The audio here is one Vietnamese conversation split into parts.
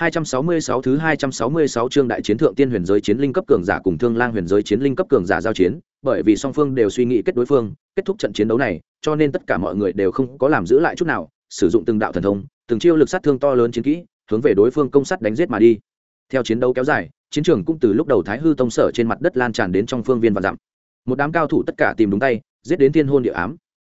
266 thứ 266 chương đại chiến thượng tiên huyền giới chiến linh cấp cường giả cùng thương lang huyền giới chiến linh cấp cường giả giao chiến, bởi vì song phương đều suy nghĩ kết đối phương, kết thúc trận chiến đấu này, cho nên tất cả mọi người đều không có làm giữ lại chút nào, sử dụng từng đạo thần thông, từng chiêu lực sát thương to lớn chiến kỹ, hướng về đối phương công sát đánh giết mà đi. Theo chiến đấu kéo dài, chiến trường cũng từ lúc đầu Thái hư tông sở trên mặt đất lan tràn đến trong phương viên và dặm. Một đám cao thủ tất cả tìm đúng tay, giết đến thiên hôn địa ám.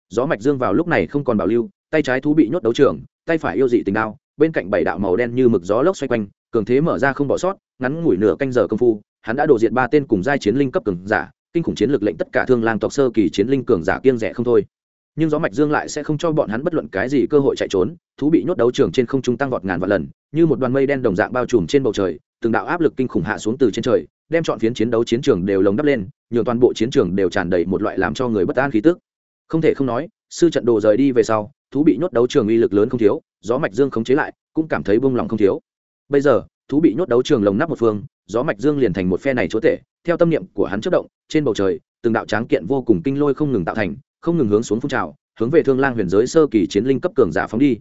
Gió mạch dương vào lúc này không còn bảo lưu, tay trái thú bị nhốt đấu trường, tay phải yêu dị tình đao, bên cạnh bảy đạo màu đen như mực gió lốc xoay quanh, cường thế mở ra không bỏ sót, ngắn ngủi nửa canh giờ công phu, hắn đã đổ diện ba tên cùng giai chiến linh cấp cường giả, kinh khủng chiến lược lệnh tất cả thương lang tộc sơ kỳ chiến linh cường giả kiêng rẻ không thôi. Nhưng gió mạch dương lại sẽ không cho bọn hắn bất luận cái gì cơ hội chạy trốn, thú bị nhốt đấu trường trên không trung tăng vọt ngàn vạn lần, như một đoàn mây đen đồng dạng bao trùm trên bầu trời, từng đạo áp lực kinh khủng hạ xuống từ trên trời, đem chọn phiến chiến đấu chiến trường đều lồng đắp lên, nhường toàn bộ chiến trường đều tràn đầy một loại làm cho người bất an khí tức. Không thể không nói, sư trận đồ rời đi về sau thú bị nhốt đấu trường uy lực lớn không thiếu, gió mạch dương khống chế lại, cũng cảm thấy buông lòng không thiếu. Bây giờ, thú bị nhốt đấu trường lồng nắp một phương, gió mạch dương liền thành một phe này chúa tể, theo tâm niệm của hắn chớp động, trên bầu trời, từng đạo tráng kiện vô cùng kinh lôi không ngừng tạo thành, không ngừng hướng xuống phun trào, hướng về thương lang huyền giới sơ kỳ chiến linh cấp cường giả phóng đi.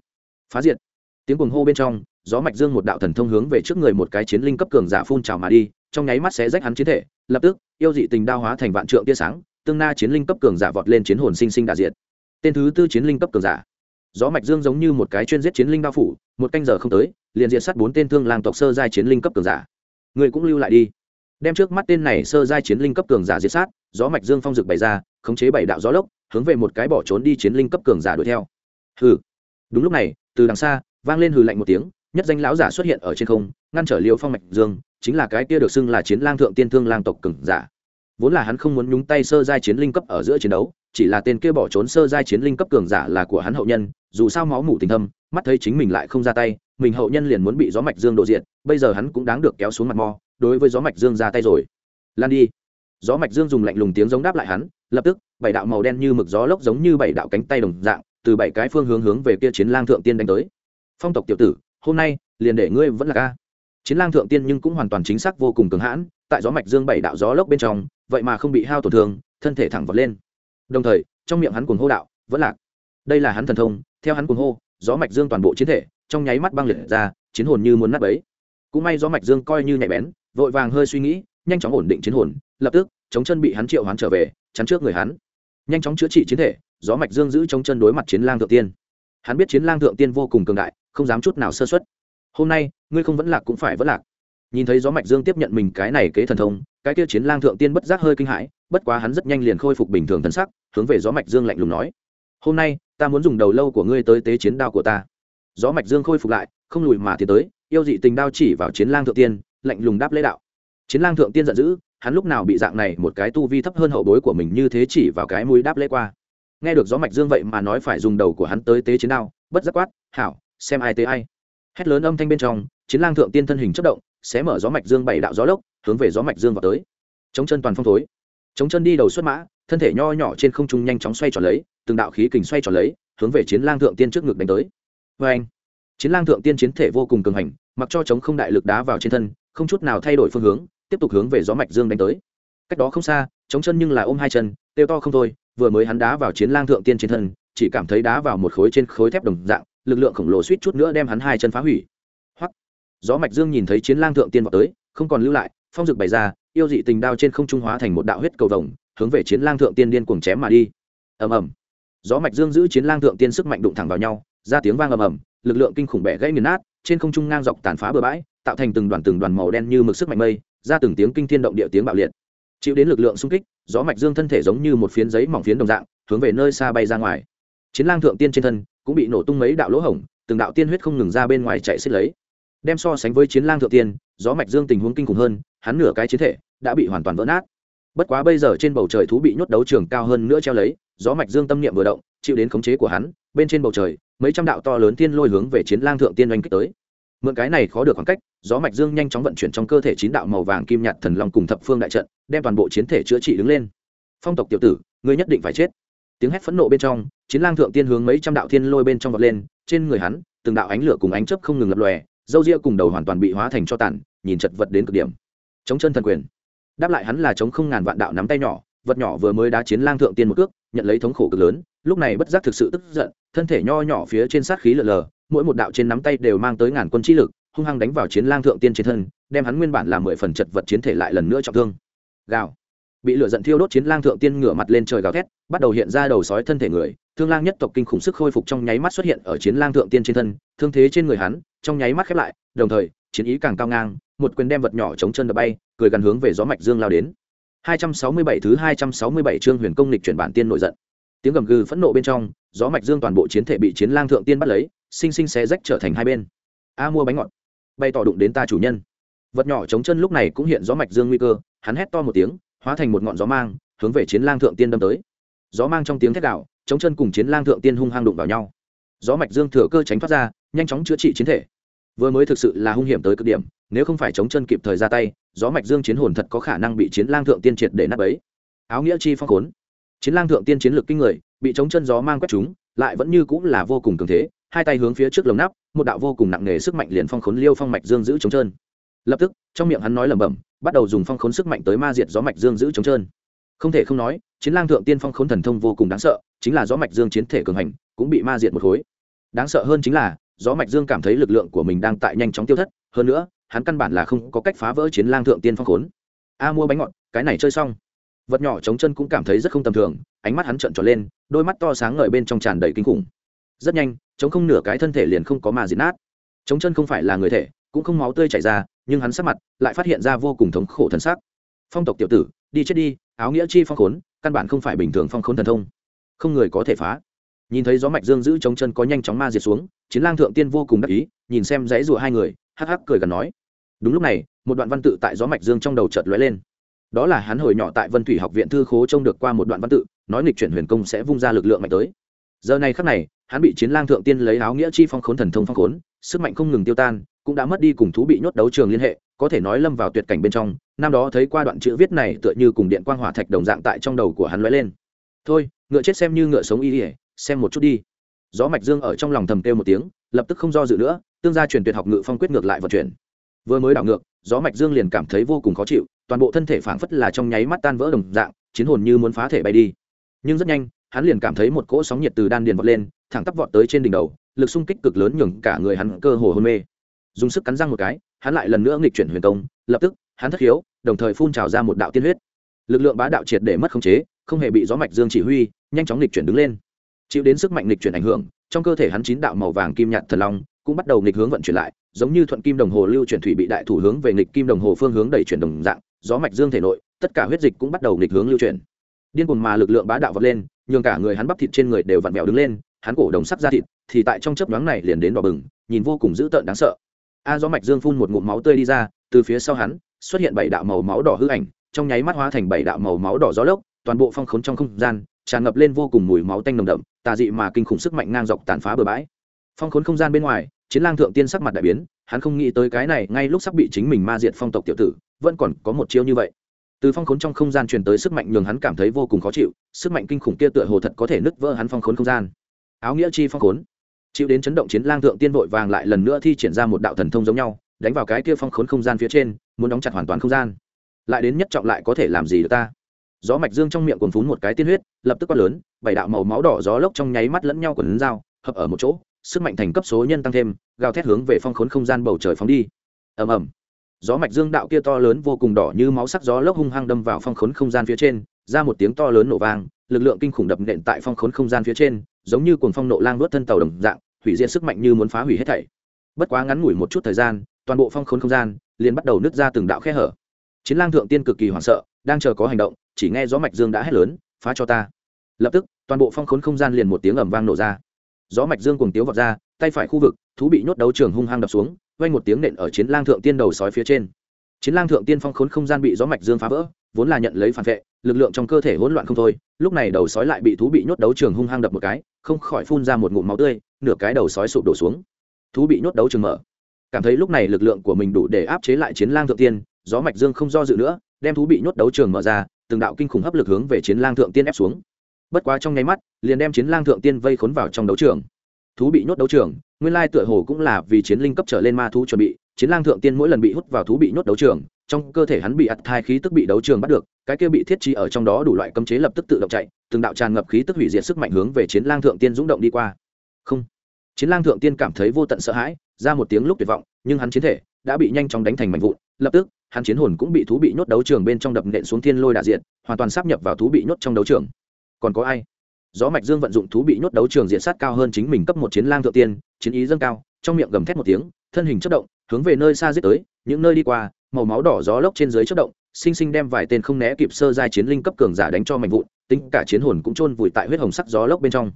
Phá diệt. Tiếng cuồng hô bên trong, gió mạch dương một đạo thần thông hướng về trước người một cái chiến linh cấp cường giả phun trào mà đi, trong nháy mắt sẽ rách hắn chiến thể, lập tức, yêu dị tình đao hóa thành vạn trượng tia sáng, tương na chiến linh cấp cường giả vọt lên chiến hồn sinh sinh đả diệt. Tên thứ tư chiến linh cấp cường giả gió mạch dương giống như một cái chuyên giết chiến linh bao phủ, một canh giờ không tới, liền diệt sát bốn tên thương lang tộc sơ giai chiến linh cấp cường giả. Người cũng lưu lại đi. Đem trước mắt tên này sơ giai chiến linh cấp cường giả diệt sát, gió mạch dương phong dực bày ra, khống chế bảy đạo gió lốc, hướng về một cái bỏ trốn đi chiến linh cấp cường giả đuổi theo. Hừ. Đúng lúc này, từ đằng xa, vang lên hừ lạnh một tiếng, nhất danh lão giả xuất hiện ở trên không, ngăn trở liêu phong mạch dương, chính là cái kia được xưng là chiến lang thượng tiên thương lang tộc cường giả vốn là hắn không muốn nhúng tay sơ giai chiến linh cấp ở giữa chiến đấu, chỉ là tên kia bỏ trốn sơ giai chiến linh cấp cường giả là của hắn hậu nhân, dù sao máu mủ tình thâm, mắt thấy chính mình lại không ra tay, mình hậu nhân liền muốn bị gió mạch dương độ diện bây giờ hắn cũng đáng được kéo xuống mặt mò đối với gió mạch dương ra tay rồi. Lan đi. Gió mạch dương dùng lạnh lùng tiếng giống đáp lại hắn, lập tức, bảy đạo màu đen như mực gió lốc giống như bảy đạo cánh tay đồng dạng, từ bảy cái phương hướng hướng về kia chiến lang thượng tiên đánh tới. Phong tộc tiểu tử, hôm nay, liền để ngươi vẫn là ca. Chiến lang thượng tiên nhưng cũng hoàn toàn chính xác vô cùng cứng hãn, tại gió mạch dương bảy đạo gió lốc bên trong vậy mà không bị hao tổn thương, thân thể thẳng vọt lên. Đồng thời, trong miệng hắn cuồng hô đạo, vẫn lạc. Đây là hắn thần thông, theo hắn cuồng hô, gió mạch dương toàn bộ chiến thể, trong nháy mắt băng liệt ra, chiến hồn như muốn nát bấy. Cũng may gió mạch dương coi như nhạy bén, vội vàng hơi suy nghĩ, nhanh chóng ổn định chiến hồn, lập tức, chống chân bị hắn triệu hoán trở về, chắn trước người hắn. Nhanh chóng chữa trị chiến thể, gió mạch dương giữ chống chân đối mặt chiến lang thượng tiên. Hắn biết chiến lang thượng tiên vô cùng cường đại, không dám chút nào sơ xuất hôm nay, ngươi không vẫn lạc cũng phải vẫn lạc nhìn thấy gió mạch dương tiếp nhận mình cái này kế thần thông, cái kia chiến lang thượng tiên bất giác hơi kinh hãi, bất quá hắn rất nhanh liền khôi phục bình thường thân sắc, hướng về gió mạch dương lạnh lùng nói, hôm nay, ta muốn dùng đầu lâu của ngươi tới tế chiến đao của ta. Gió mạch dương khôi phục lại, không lùi mà thì tới, yêu dị tình đao chỉ vào chiến lang thượng tiên, lạnh lùng đáp lễ đạo. Chiến lang thượng tiên giận dữ, hắn lúc nào bị dạng này một cái tu vi thấp hơn hậu bối của mình như thế chỉ vào cái mũi đáp lễ qua. Nghe được gió mạch dương vậy mà nói phải dùng đầu của hắn tới tế chiến đao, bất giác quát, hảo, xem ai tế ai. Hét lớn âm thanh bên trong, chiến lang thượng tiên thân hình chất động sẽ mở gió mạch dương bảy đạo gió lốc, hướng về gió mạch dương vào tới. Chống chân toàn phong thối. Chống chân đi đầu xuất mã, thân thể nho nhỏ trên không trung nhanh chóng xoay tròn lấy, từng đạo khí kình xoay tròn lấy, hướng về chiến lang thượng tiên trước ngực đánh tới. Vê anh, chiến lang thượng tiên chiến thể vô cùng cường hành, mặc cho chống không đại lực đá vào trên thân, không chút nào thay đổi phương hướng, tiếp tục hướng về gió mạch dương đánh tới. Cách đó không xa, chống chân nhưng là ôm hai chân tiêu to không thôi, vừa mới hắn đá vào chiến lang thượng tiên trên thân, chỉ cảm thấy đá vào một khối trên khối thép đồng dạng, lực lượng khổng lồ suýt chút nữa đem hắn hai chân phá hủy gió mạch dương nhìn thấy chiến lang thượng tiên vào tới, không còn lưu lại, phong dực bày ra, yêu dị tình đao trên không trung hóa thành một đạo huyết cầu vồng, hướng về chiến lang thượng tiên điên cuồng chém mà đi. Ầm ầm. Gió mạch dương giữ chiến lang thượng tiên sức mạnh đụng thẳng vào nhau, ra tiếng vang ầm ầm, lực lượng kinh khủng bẻ gãy nghiền nát, trên không trung ngang dọc tàn phá bừa bãi, tạo thành từng đoàn từng đoàn màu đen như mực sức mạnh mây, ra từng tiếng kinh thiên động địa tiếng bạo liệt. Chịu đến lực lượng xung kích, gió mạch dương thân thể giống như một phiến giấy mỏng phiến đồng dạng, hướng về nơi xa bay ra ngoài. Chiến lang thượng tiên trên thân cũng bị nổ tung mấy đạo lỗ hổng, từng đạo tiên huyết không ngừng ra bên ngoài chạy xích lấy đem so sánh với chiến lang thượng tiên, gió mạch dương tình huống kinh khủng hơn, hắn nửa cái chiến thể đã bị hoàn toàn vỡ nát. Bất quá bây giờ trên bầu trời thú bị nhốt đấu trường cao hơn nữa treo lấy, gió mạch dương tâm niệm vừa động, chịu đến khống chế của hắn, bên trên bầu trời, mấy trăm đạo to lớn tiên lôi hướng về chiến lang thượng tiên oanh kích tới. Mượn cái này khó được khoảng cách, gió mạch dương nhanh chóng vận chuyển trong cơ thể chín đạo màu vàng kim nhạt thần long cùng thập phương đại trận, đem toàn bộ chiến thể chữa trị đứng lên. Phong tộc tiểu tử, ngươi nhất định phải chết. Tiếng hét phẫn nộ bên trong, chiến lang thượng tiên hướng mấy trăm đạo thiên lôi bên trong vọt lên, trên người hắn, từng đạo ánh lửa cùng ánh chớp không ngừng lập lòe dâu ria cùng đầu hoàn toàn bị hóa thành cho tàn, nhìn chật vật đến cực điểm. Chống chân thần quyền. Đáp lại hắn là chống không ngàn vạn đạo nắm tay nhỏ, vật nhỏ vừa mới đá chiến lang thượng tiên một cước, nhận lấy thống khổ cực lớn, lúc này bất giác thực sự tức giận, thân thể nho nhỏ phía trên sát khí lờ lờ, mỗi một đạo trên nắm tay đều mang tới ngàn quân chi lực, hung hăng đánh vào chiến lang thượng tiên trên thân, đem hắn nguyên bản làm mười phần chật vật chiến thể lại lần nữa trọng thương. Gào. Bị lửa giận thiêu đốt chiến lang thượng tiên ngửa mặt lên trời gào thét, bắt đầu hiện ra đầu sói thân thể người thương lang nhất tộc kinh khủng sức khôi phục trong nháy mắt xuất hiện ở chiến lang thượng tiên trên thân, thương thế trên người hắn, trong nháy mắt khép lại, đồng thời, chiến ý càng cao ngang, một quyền đem vật nhỏ chống chân đập bay, cười gần hướng về gió mạch dương lao đến. 267 thứ 267 chương huyền công lịch chuyển bản tiên nội giận. Tiếng gầm gừ phẫn nộ bên trong, gió mạch dương toàn bộ chiến thể bị chiến lang thượng tiên bắt lấy, sinh sinh xé rách trở thành hai bên. A mua bánh ngọt. Bay tỏ đụng đến ta chủ nhân. Vật nhỏ chống chân lúc này cũng hiện gió mạch dương nguy cơ, hắn hét to một tiếng, hóa thành một ngọn gió mang, hướng về chiến lang thượng tiên đâm tới. Gió mang trong tiếng thét đạo chống chân cùng chiến lang thượng tiên hung hăng đụng vào nhau gió mạch dương thừa cơ tránh thoát ra, nhanh chóng chữa trị chiến thể vừa mới thực sự là hung hiểm tới cực điểm, nếu không phải chống chân kịp thời ra tay, gió mạch dương chiến hồn thật có khả năng bị chiến lang thượng tiên triệt để nắp ấy áo nghĩa chi phong khốn chiến lang thượng tiên chiến lược kinh người, bị chống chân gió mang quét chúng, lại vẫn như cũng là vô cùng cường thế, hai tay hướng phía trước lồng nắp, một đạo vô cùng nặng nề sức mạnh liền phong khốn liêu phong mạch dương giữ chống chân. lập tức, trong miệng hắn nói lẩm bẩm, bắt đầu dùng phong khốn sức mạnh tới ma diệt gió mạch dương giữ chống chân. không thể không nói, chiến lang thượng tiên phong khốn thần thông vô cùng đáng sợ chính là gió mạch dương chiến thể cường hành, cũng bị ma diệt một khối. Đáng sợ hơn chính là, gió mạch dương cảm thấy lực lượng của mình đang tại nhanh chóng tiêu thất, hơn nữa, hắn căn bản là không có cách phá vỡ chiến lang thượng tiên phong khốn. A mua bánh ngọt, cái này chơi xong. Vật nhỏ chống chân cũng cảm thấy rất không tầm thường, ánh mắt hắn trợn tròn lên, đôi mắt to sáng ngời bên trong tràn đầy kinh khủng. Rất nhanh, chống không nửa cái thân thể liền không có mà diệt nát. Chống chân không phải là người thể, cũng không máu tươi chảy ra, nhưng hắn sắc mặt lại phát hiện ra vô cùng thống khổ thần sắc. Phong tộc tiểu tử, đi chết đi, áo nghĩa chi phong khốn, căn bản không phải bình thường phong khốn thần thông không người có thể phá. Nhìn thấy gió mạch dương giữ chống chân có nhanh chóng ma diệt xuống, chiến lang thượng tiên vô cùng đắc ý, nhìn xem dãy rùa hai người, hắc hắc cười gần nói. Đúng lúc này, một đoạn văn tự tại gió mạch dương trong đầu chợt lóe lên. Đó là hắn hồi nhỏ tại vân thủy học viện thư khố trông được qua một đoạn văn tự, nói nghịch chuyển huyền công sẽ vung ra lực lượng mạnh tới. Giờ này khắc này, hắn bị chiến lang thượng tiên lấy áo nghĩa chi phong khốn thần thông phong khốn, sức mạnh không ngừng tiêu tan, cũng đã mất đi cùng thú bị nhốt đấu trường liên hệ, có thể nói lâm vào tuyệt cảnh bên trong. Năm đó thấy qua đoạn chữ viết này tựa như cùng điện quang hỏa thạch đồng dạng tại trong đầu của hắn lóe lên. Thôi ngựa chết xem như ngựa sống y ỉa, xem một chút đi. Gió mạch dương ở trong lòng thầm kêu một tiếng, lập tức không do dự nữa, tương gia truyền tuyệt học ngự phong quyết ngược lại vận chuyển. Vừa mới đảo ngược, gió mạch dương liền cảm thấy vô cùng khó chịu, toàn bộ thân thể phảng phất là trong nháy mắt tan vỡ đồng dạng, chiến hồn như muốn phá thể bay đi. Nhưng rất nhanh, hắn liền cảm thấy một cỗ sóng nhiệt từ đan điền vọt lên, thẳng tắp vọt tới trên đỉnh đầu, lực xung kích cực lớn nhường cả người hắn cơ hồ hôn mê. Dùng sức cắn răng một cái, hắn lại lần nữa nghịch chuyển huyền công, lập tức, hắn thất hiếu đồng thời phun trào ra một đạo tiên huyết. Lực lượng bá đạo triệt để mất khống chế, không hề bị gió mạch dương chỉ huy nhanh chóng nghịch chuyển đứng lên. Chịu đến sức mạnh nghịch chuyển ảnh hưởng, trong cơ thể hắn chín đạo màu vàng kim nhạt thần long cũng bắt đầu nghịch hướng vận chuyển lại, giống như thuận kim đồng hồ lưu chuyển thủy bị đại thủ hướng về nghịch kim đồng hồ phương hướng đẩy chuyển đồng dạng, gió mạch dương thể nội, tất cả huyết dịch cũng bắt đầu nghịch hướng lưu chuyển. Điên cuồng mà lực lượng bá đạo vọt lên, nhường cả người hắn bắp thịt trên người đều vặn vẹo đứng lên, hắn cổ đồng sắc ra thịt, thì tại trong chớp nhoáng này liền đến đỏ bừng, nhìn vô cùng dữ tợn đáng sợ. A gió mạch dương phun một ngụm máu tươi đi ra, từ phía sau hắn xuất hiện bảy đạo màu máu đỏ hư ảnh, trong nháy mắt hóa thành bảy đạo màu máu đỏ gió lốc, toàn bộ phong khốn trong không gian tràn ngập lên vô cùng mùi máu tanh nồng đậm, tà dị mà kinh khủng sức mạnh ngang dọc tàn phá bừa bãi. Phong khốn không gian bên ngoài, chiến lang thượng tiên sắc mặt đại biến, hắn không nghĩ tới cái này ngay lúc sắp bị chính mình ma diệt phong tộc tiểu tử, vẫn còn có một chiêu như vậy. Từ phong khốn trong không gian truyền tới sức mạnh nhường hắn cảm thấy vô cùng khó chịu, sức mạnh kinh khủng kia tựa hồ thật có thể nứt vỡ hắn phong khốn không gian. Áo nghĩa chi phong khốn. Chịu đến chấn động chiến lang thượng tiên vội vàng lại lần nữa thi triển ra một đạo thần thông giống nhau, đánh vào cái kia phong khốn không gian phía trên, muốn đóng chặt hoàn toàn không gian. Lại đến nhất trọng lại có thể làm gì được ta? Gió mạch dương trong miệng cuồn phún một cái tiên huyết, lập tức quát lớn, bảy đạo màu máu đỏ gió lốc trong nháy mắt lẫn nhau quần dao, hợp ở một chỗ, sức mạnh thành cấp số nhân tăng thêm, gào thét hướng về phong khốn không gian bầu trời phóng đi. Ầm ầm. Gió mạch dương đạo kia to lớn vô cùng đỏ như máu sắc gió lốc hung hăng đâm vào phong khốn không gian phía trên, ra một tiếng to lớn nổ vang, lực lượng kinh khủng đập nện tại phong khốn không gian phía trên, giống như cuồng phong nộ lang nuốt thân tàu đồng dạng, hủy diệt sức mạnh như muốn phá hủy hết thảy. Bất quá ngắn ngủi một chút thời gian, toàn bộ phong khốn không gian liền bắt đầu nứt ra từng đạo khe hở. Chiến lang thượng tiên cực kỳ hoảng sợ, đang chờ có hành động chỉ nghe gió mạch dương đã hét lớn, phá cho ta! Lập tức, toàn bộ phong khốn không gian liền một tiếng ầm vang nổ ra. Gió mạch dương cùng tiếu vọt ra, tay phải khu vực, thú bị nhốt đấu trường hung hăng đập xuống, vang một tiếng nện ở chiến lang thượng tiên đầu sói phía trên. Chiến lang thượng tiên phong khốn không gian bị gió mạch dương phá vỡ, vốn là nhận lấy phản vệ, lực lượng trong cơ thể hỗn loạn không thôi, lúc này đầu sói lại bị thú bị nhốt đấu trường hung hăng đập một cái, không khỏi phun ra một ngụm máu tươi, nửa cái đầu sói sụp đổ xuống. Thú bị nhốt đấu trường mở. Cảm thấy lúc này lực lượng của mình đủ để áp chế lại chiến lang thượng tiên, gió mạch dương không do dự nữa, đem thú bị nhốt đấu trường mở ra từng đạo kinh khủng hấp lực hướng về chiến lang thượng tiên ép xuống. Bất quá trong nháy mắt, liền đem chiến lang thượng tiên vây khốn vào trong đấu trường. Thú bị nhốt đấu trường, nguyên lai tựa hồ cũng là vì chiến linh cấp trở lên ma thú chuẩn bị, chiến lang thượng tiên mỗi lần bị hút vào thú bị nhốt đấu trường, trong cơ thể hắn bị ặt thai khí tức bị đấu trường bắt được, cái kia bị thiết trí ở trong đó đủ loại cấm chế lập tức tự động chạy, từng đạo tràn ngập khí tức hủy diệt sức mạnh hướng về chiến lang thượng tiên dũng động đi qua. Không. Chiến lang thượng tiên cảm thấy vô tận sợ hãi, ra một tiếng lúc tuyệt vọng, nhưng hắn chiến thể đã bị nhanh chóng đánh thành mảnh vụn, lập tức hắn chiến hồn cũng bị thú bị nhốt đấu trường bên trong đập nện xuống thiên lôi đà diện hoàn toàn sắp nhập vào thú bị nhốt trong đấu trường. Còn có ai? Gió mạch dương vận dụng thú bị nhốt đấu trường diện sát cao hơn chính mình cấp một chiến lang thượng tiên, chiến ý dâng cao, trong miệng gầm thét một tiếng, thân hình chất động, hướng về nơi xa giết tới, những nơi đi qua, màu máu đỏ gió lốc trên dưới chất động, sinh sinh đem vài tên không né kịp sơ giai chiến linh cấp cường giả đánh cho mạnh vụn, tính cả chiến hồn cũng chôn vùi tại huyết hồng sắc gió lốc bên trong.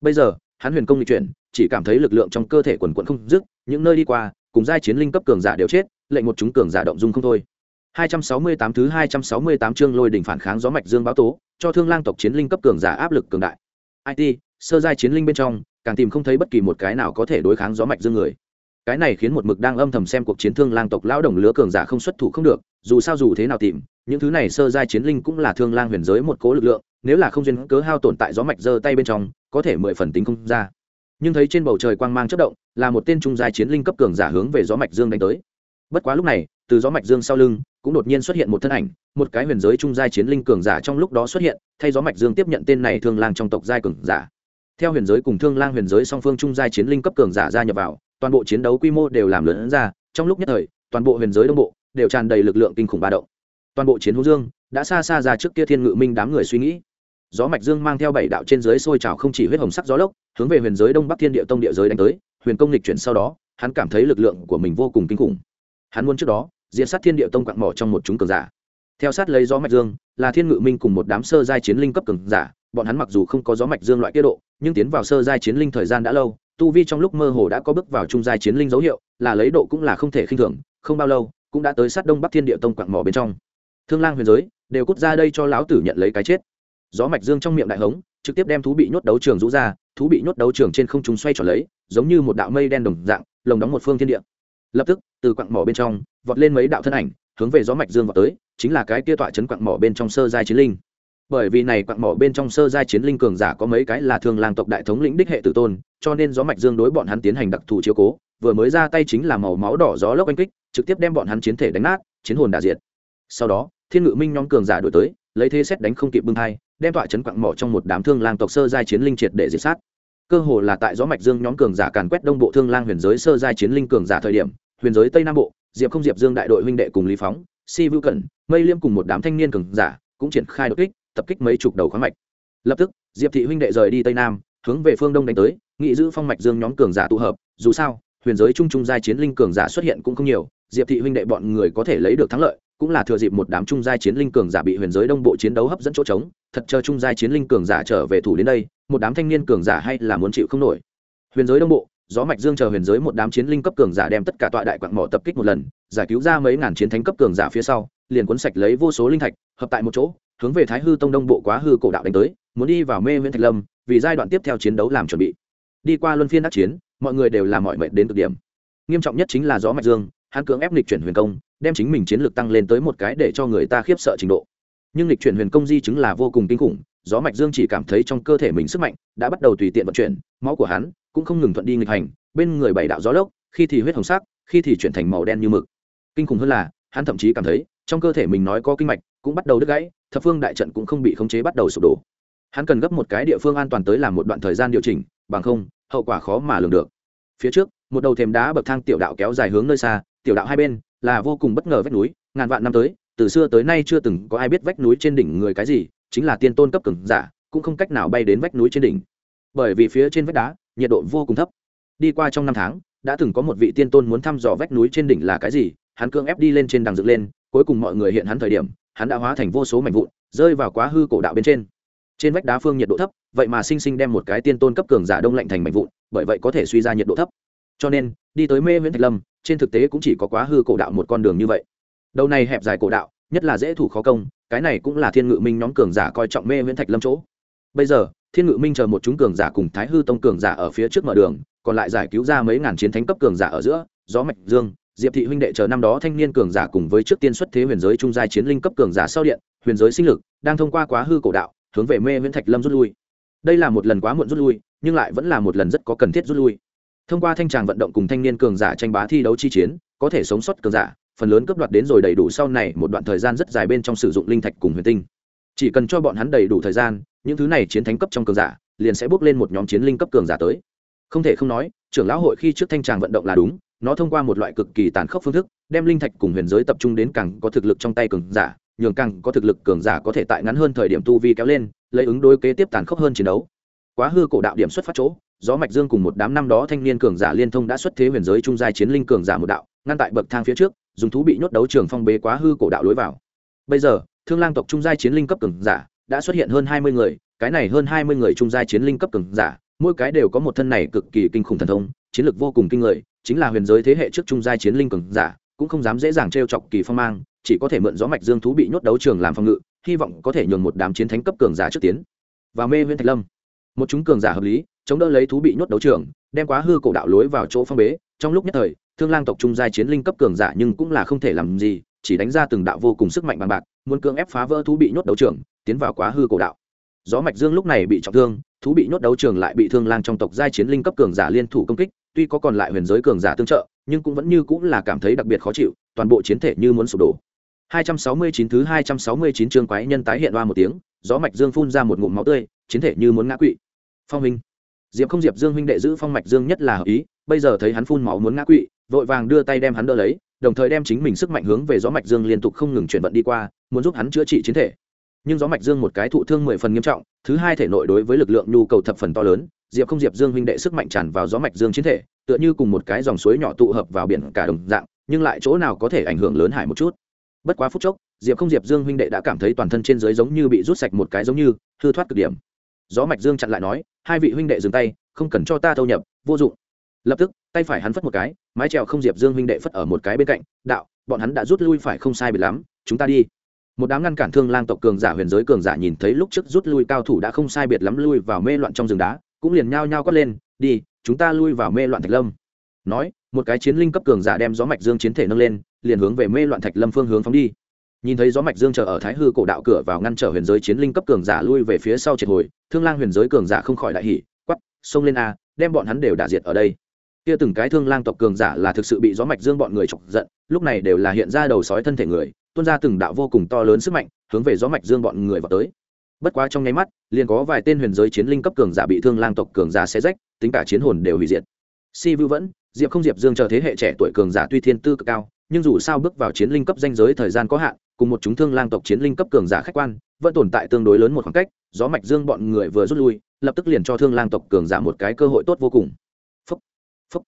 Bây giờ, hắn huyền công lịch chuyển, chỉ cảm thấy lực lượng trong cơ thể quần quận không dứt, những nơi đi qua, cùng giai chiến linh cấp cường giả đều chết lệnh một chúng cường giả động dung không thôi. 268 thứ 268 chương lôi đỉnh phản kháng gió mạch dương báo tố, cho thương lang tộc chiến linh cấp cường giả áp lực cường đại. It sơ giai chiến linh bên trong, càng tìm không thấy bất kỳ một cái nào có thể đối kháng gió mạch dương người. Cái này khiến một mực đang âm thầm xem cuộc chiến thương lang tộc lão đồng lứa cường giả không xuất thủ không được, dù sao dù thế nào tìm, những thứ này sơ giai chiến linh cũng là thương lang huyền giới một cố lực lượng, nếu là không duyên cớ hao tổn tại gió mạch giơ tay bên trong, có thể mười phần tính không ra. Nhưng thấy trên bầu trời quang mang chất động, là một tên trung giai chiến linh cấp cường giả hướng về gió mạch dương đánh tới bất quá lúc này, từ gió mạch dương sau lưng, cũng đột nhiên xuất hiện một thân ảnh, một cái huyền giới trung giai chiến linh cường giả trong lúc đó xuất hiện, thay gió mạch dương tiếp nhận tên này thương lang trong tộc giai cường giả. Theo huyền giới cùng thương lang huyền giới song phương trung giai chiến linh cấp cường giả gia nhập vào, toàn bộ chiến đấu quy mô đều làm lớn ra, trong lúc nhất thời, toàn bộ huyền giới đông bộ đều tràn đầy lực lượng kinh khủng ba động. Toàn bộ chiến hữu dương đã xa xa ra trước kia thiên ngự minh đám người suy nghĩ. Gió mạch dương mang theo bảy đạo trên dưới sôi trào không chỉ huyết hồng sắc gió lốc, hướng về huyền giới đông bắc thiên địa tông địa giới đánh tới, huyền công lịch chuyển sau đó, hắn cảm thấy lực lượng của mình vô cùng kinh khủng hắn muốn trước đó diễn sát thiên địa tông quặng mỏ trong một chúng cường giả. Theo sát lấy gió mạch dương, là thiên ngự minh cùng một đám sơ giai chiến linh cấp cường giả, bọn hắn mặc dù không có gió mạch dương loại tiết độ, nhưng tiến vào sơ giai chiến linh thời gian đã lâu, tu vi trong lúc mơ hồ đã có bước vào trung giai chiến linh dấu hiệu, là lấy độ cũng là không thể khinh thường, không bao lâu, cũng đã tới sát đông bắc thiên địa tông quặng mỏ bên trong. Thương lang huyền giới, đều cút ra đây cho lão tử nhận lấy cái chết. Gió mạch dương trong miệng đại hống, trực tiếp đem thú bị nhốt đấu trường rũ ra, thú bị nhốt đấu trường trên không trung xoay trở lấy, giống như một đạo mây đen đồng dạng, lồng đóng một phương thiên địa lập tức, từ quặng mỏ bên trong, vọt lên mấy đạo thân ảnh, hướng về gió mạch dương vọt tới, chính là cái kia tọa chấn quặng mỏ bên trong sơ giai chiến linh. Bởi vì này quặng mỏ bên trong sơ giai chiến linh cường giả có mấy cái là thương lang tộc đại thống lĩnh đích hệ tử tôn, cho nên gió mạch dương đối bọn hắn tiến hành đặc thù chiếu cố, vừa mới ra tay chính là màu máu đỏ gió lốc oanh kích, trực tiếp đem bọn hắn chiến thể đánh nát, chiến hồn đả diệt. Sau đó, thiên ngự minh nhóm cường giả đổi tới, lấy thế xét đánh không kịp bưng thai, đem tọa chấn quặng mỏ trong một đám thương lang tộc sơ giai chiến linh triệt để diệt sát. Cơ hồ là tại gió mạch dương nhóm cường giả càn quét đông bộ thương lang huyền giới sơ giai chiến linh cường giả thời điểm huyền giới tây nam bộ, diệp không diệp dương đại đội huynh đệ cùng lý phóng, si vưu cẩn, mây liêm cùng một đám thanh niên cường giả cũng triển khai đột kích, tập kích mấy chục đầu khoáng mạch. Lập tức, diệp thị huynh đệ rời đi tây nam, hướng về phương đông đánh tới, nghị giữ phong mạch dương nhóm cường giả tụ hợp, dù sao, huyền giới trung trung giai chiến linh cường giả xuất hiện cũng không nhiều, diệp thị huynh đệ bọn người có thể lấy được thắng lợi, cũng là thừa dịp một đám trung giai chiến linh cường giả bị huyền giới đông bộ chiến đấu hấp dẫn chỗ trống, thật chờ trung giai chiến linh cường giả trở về thủ đến đây, một đám thanh niên cường giả hay là muốn chịu không nổi. Huyền giới đông bộ gió mạch dương chờ huyền giới một đám chiến linh cấp cường giả đem tất cả tọa đại quạng mỏ tập kích một lần, giải cứu ra mấy ngàn chiến thánh cấp cường giả phía sau, liền cuốn sạch lấy vô số linh thạch, hợp tại một chỗ, hướng về thái hư tông đông bộ quá hư cổ đạo đánh tới, muốn đi vào mê viễn thạch lâm, vì giai đoạn tiếp theo chiến đấu làm chuẩn bị. Đi qua luân phiên đắc chiến, mọi người đều làm mọi mệnh đến cực điểm. Nghiêm trọng nhất chính là gió mạch dương, hắn cưỡng ép lịch chuyển huyền công, đem chính mình chiến lược tăng lên tới một cái để cho người ta khiếp sợ trình độ. Nhưng lịch chuyển huyền công di chứng là vô cùng kinh khủng, gió mạch dương chỉ cảm thấy trong cơ thể mình sức mạnh đã bắt đầu tùy tiện vận chuyển, máu của hắn cũng không ngừng thuận đi nghịch hành, bên người bảy đạo gió lốc, khi thì huyết hồng sắc, khi thì chuyển thành màu đen như mực. Kinh khủng hơn là, hắn thậm chí cảm thấy, trong cơ thể mình nói có kinh mạch, cũng bắt đầu đứt gãy, thập phương đại trận cũng không bị khống chế bắt đầu sụp đổ. Hắn cần gấp một cái địa phương an toàn tới làm một đoạn thời gian điều chỉnh, bằng không, hậu quả khó mà lường được. Phía trước, một đầu thềm đá bậc thang tiểu đạo kéo dài hướng nơi xa, tiểu đạo hai bên là vô cùng bất ngờ vách núi, ngàn vạn năm tới, từ xưa tới nay chưa từng có ai biết vách núi trên đỉnh người cái gì, chính là tiên tôn cấp cường giả, cũng không cách nào bay đến vách núi trên đỉnh. Bởi vì phía trên vách đá nhiệt độ vô cùng thấp. Đi qua trong năm tháng, đã từng có một vị tiên tôn muốn thăm dò vách núi trên đỉnh là cái gì, hắn cưỡng ép đi lên trên đằng dựng lên, cuối cùng mọi người hiện hắn thời điểm, hắn đã hóa thành vô số mảnh vụn, rơi vào quá hư cổ đạo bên trên. Trên vách đá phương nhiệt độ thấp, vậy mà sinh sinh đem một cái tiên tôn cấp cường giả đông lạnh thành mảnh vụn, bởi vậy có thể suy ra nhiệt độ thấp. Cho nên, đi tới mê viễn thạch lâm, trên thực tế cũng chỉ có quá hư cổ đạo một con đường như vậy. Đầu này hẹp dài cổ đạo, nhất là dễ thủ khó công, cái này cũng là thiên ngự minh nhóm cường giả coi trọng mê viễn thạch lâm chỗ. Bây giờ thiên ngự minh chờ một chúng cường giả cùng thái hư tông cường giả ở phía trước mở đường, còn lại giải cứu ra mấy ngàn chiến thánh cấp cường giả ở giữa, gió mạch dương, diệp thị huynh đệ chờ năm đó thanh niên cường giả cùng với trước tiên xuất thế huyền giới trung giai chiến linh cấp cường giả sau điện, huyền giới sinh lực, đang thông qua quá hư cổ đạo, hướng về mê viễn thạch lâm rút lui. Đây là một lần quá muộn rút lui, nhưng lại vẫn là một lần rất có cần thiết rút lui. Thông qua thanh tràng vận động cùng thanh niên cường giả tranh bá thi đấu chi chiến, có thể sống sót cường giả, phần lớn cấp đoạt đến rồi đầy đủ sau này một đoạn thời gian rất dài bên trong sử dụng linh thạch cùng huyền tinh. Chỉ cần cho bọn hắn đầy đủ thời gian những thứ này chiến thánh cấp trong cường giả liền sẽ bước lên một nhóm chiến linh cấp cường giả tới. Không thể không nói, trưởng lão hội khi trước thanh tràng vận động là đúng, nó thông qua một loại cực kỳ tàn khốc phương thức, đem linh thạch cùng huyền giới tập trung đến càng có thực lực trong tay cường giả, nhường càng có thực lực cường giả có thể tại ngắn hơn thời điểm tu vi kéo lên, lấy ứng đối kế tiếp tàn khốc hơn chiến đấu. Quá hư cổ đạo điểm xuất phát chỗ, gió mạch dương cùng một đám năm đó thanh niên cường giả liên thông đã xuất thế huyền giới trung giai chiến linh cường giả một đạo, ngăn tại bậc thang phía trước, dùng thú bị nhốt đấu trường phong bế quá hư cổ đạo lối vào. Bây giờ, thương lang tộc trung giai chiến linh cấp cường giả đã xuất hiện hơn hai mươi người, cái này hơn hai mươi người trung giai chiến linh cấp cường giả, mỗi cái đều có một thân này cực kỳ kinh khủng thần thông, chiến lược vô cùng kinh người, chính là huyền giới thế hệ trước trung giai chiến linh cường giả, cũng không dám dễ dàng trêu chọc kỳ phong mang, chỉ có thể mượn gió mạch dương thú bị nhốt đấu trường làm phòng ngự, hy vọng có thể nhường một đám chiến thánh cấp cường giả trước tiến. Và mê huyện thạch lâm. Một chúng cường giả hợp lý, chống đỡ lấy thú bị nhốt đấu trường, đem quá hư cổ đạo lối vào chỗ phong bế, trong lúc nhất thời, thương lang tộc trung giai chiến linh cấp cường giả nhưng cũng là không thể làm gì, chỉ đánh ra từng đạo vô cùng sức mạnh bằng bạc, muốn cưỡng ép phá vỡ thú bị nhốt đấu trường tiến vào quá hư cổ đạo. Gió mạch dương lúc này bị trọng thương, thú bị nhốt đấu trường lại bị thương lang trong tộc giai chiến linh cấp cường giả liên thủ công kích, tuy có còn lại huyền giới cường giả tương trợ, nhưng cũng vẫn như cũng là cảm thấy đặc biệt khó chịu, toàn bộ chiến thể như muốn sụp đổ. 269 thứ 269 chương quái nhân tái hiện oa một tiếng, gió mạch dương phun ra một ngụm máu tươi, chiến thể như muốn ngã quỵ. Phong minh. Diệp không diệp dương huynh đệ giữ phong mạch dương nhất là hợp ý, bây giờ thấy hắn phun máu muốn ngã quỵ, vội vàng đưa tay đem hắn đỡ lấy, đồng thời đem chính mình sức mạnh hướng về gió mạch dương liên tục không ngừng chuyển vận đi qua, muốn giúp hắn chữa trị chiến thể nhưng gió mạch dương một cái thụ thương mười phần nghiêm trọng, thứ hai thể nội đối với lực lượng nhu cầu thập phần to lớn, diệp không diệp dương huynh đệ sức mạnh tràn vào gió mạch dương chiến thể, tựa như cùng một cái dòng suối nhỏ tụ hợp vào biển cả đồng dạng, nhưng lại chỗ nào có thể ảnh hưởng lớn hải một chút. Bất quá phút chốc, diệp không diệp dương huynh đệ đã cảm thấy toàn thân trên dưới giống như bị rút sạch một cái giống như, hư thoát cực điểm. Gió mạch dương chặn lại nói, hai vị huynh đệ dừng tay, không cần cho ta thâu nhập, vô dụng. Lập tức, tay phải hắn phất một cái, mái trèo không diệp dương huynh đệ phất ở một cái bên cạnh, đạo, bọn hắn đã rút lui phải không sai biệt lắm, chúng ta đi một đám ngăn cản thương lang tộc cường giả huyền giới cường giả nhìn thấy lúc trước rút lui cao thủ đã không sai biệt lắm lui vào mê loạn trong rừng đá, cũng liền nhao nhao quát lên, đi, chúng ta lui vào mê loạn thạch lâm. Nói, một cái chiến linh cấp cường giả đem gió mạch dương chiến thể nâng lên, liền hướng về mê loạn thạch lâm phương hướng phóng đi. Nhìn thấy gió mạch dương chờ ở thái hư cổ đạo cửa vào ngăn trở huyền giới chiến linh cấp cường giả lui về phía sau triệt hồi, thương lang huyền giới cường giả không khỏi đại hỉ quắp xông lên a, đem bọn hắn đều đả diệt ở đây. Kia từng cái thương lang tộc cường giả là thực sự bị gió mạch dương bọn người chọc giận, lúc này đều là hiện ra đầu sói thân thể người tuôn ra từng đạo vô cùng to lớn sức mạnh hướng về gió mạch dương bọn người vào tới. Bất quá trong nháy mắt liền có vài tên huyền giới chiến linh cấp cường giả bị thương lang tộc cường giả xé rách tính cả chiến hồn đều hủy diệt. Si vưu vẫn diệp không diệp dương chờ thế hệ trẻ tuổi cường giả tuy thiên tư cực cao nhưng dù sao bước vào chiến linh cấp danh giới thời gian có hạn cùng một chúng thương lang tộc chiến linh cấp cường giả khách quan vẫn tồn tại tương đối lớn một khoảng cách gió mạch dương bọn người vừa rút lui lập tức liền cho thương lang tộc cường giả một cái cơ hội tốt vô cùng. Phúc, phúc.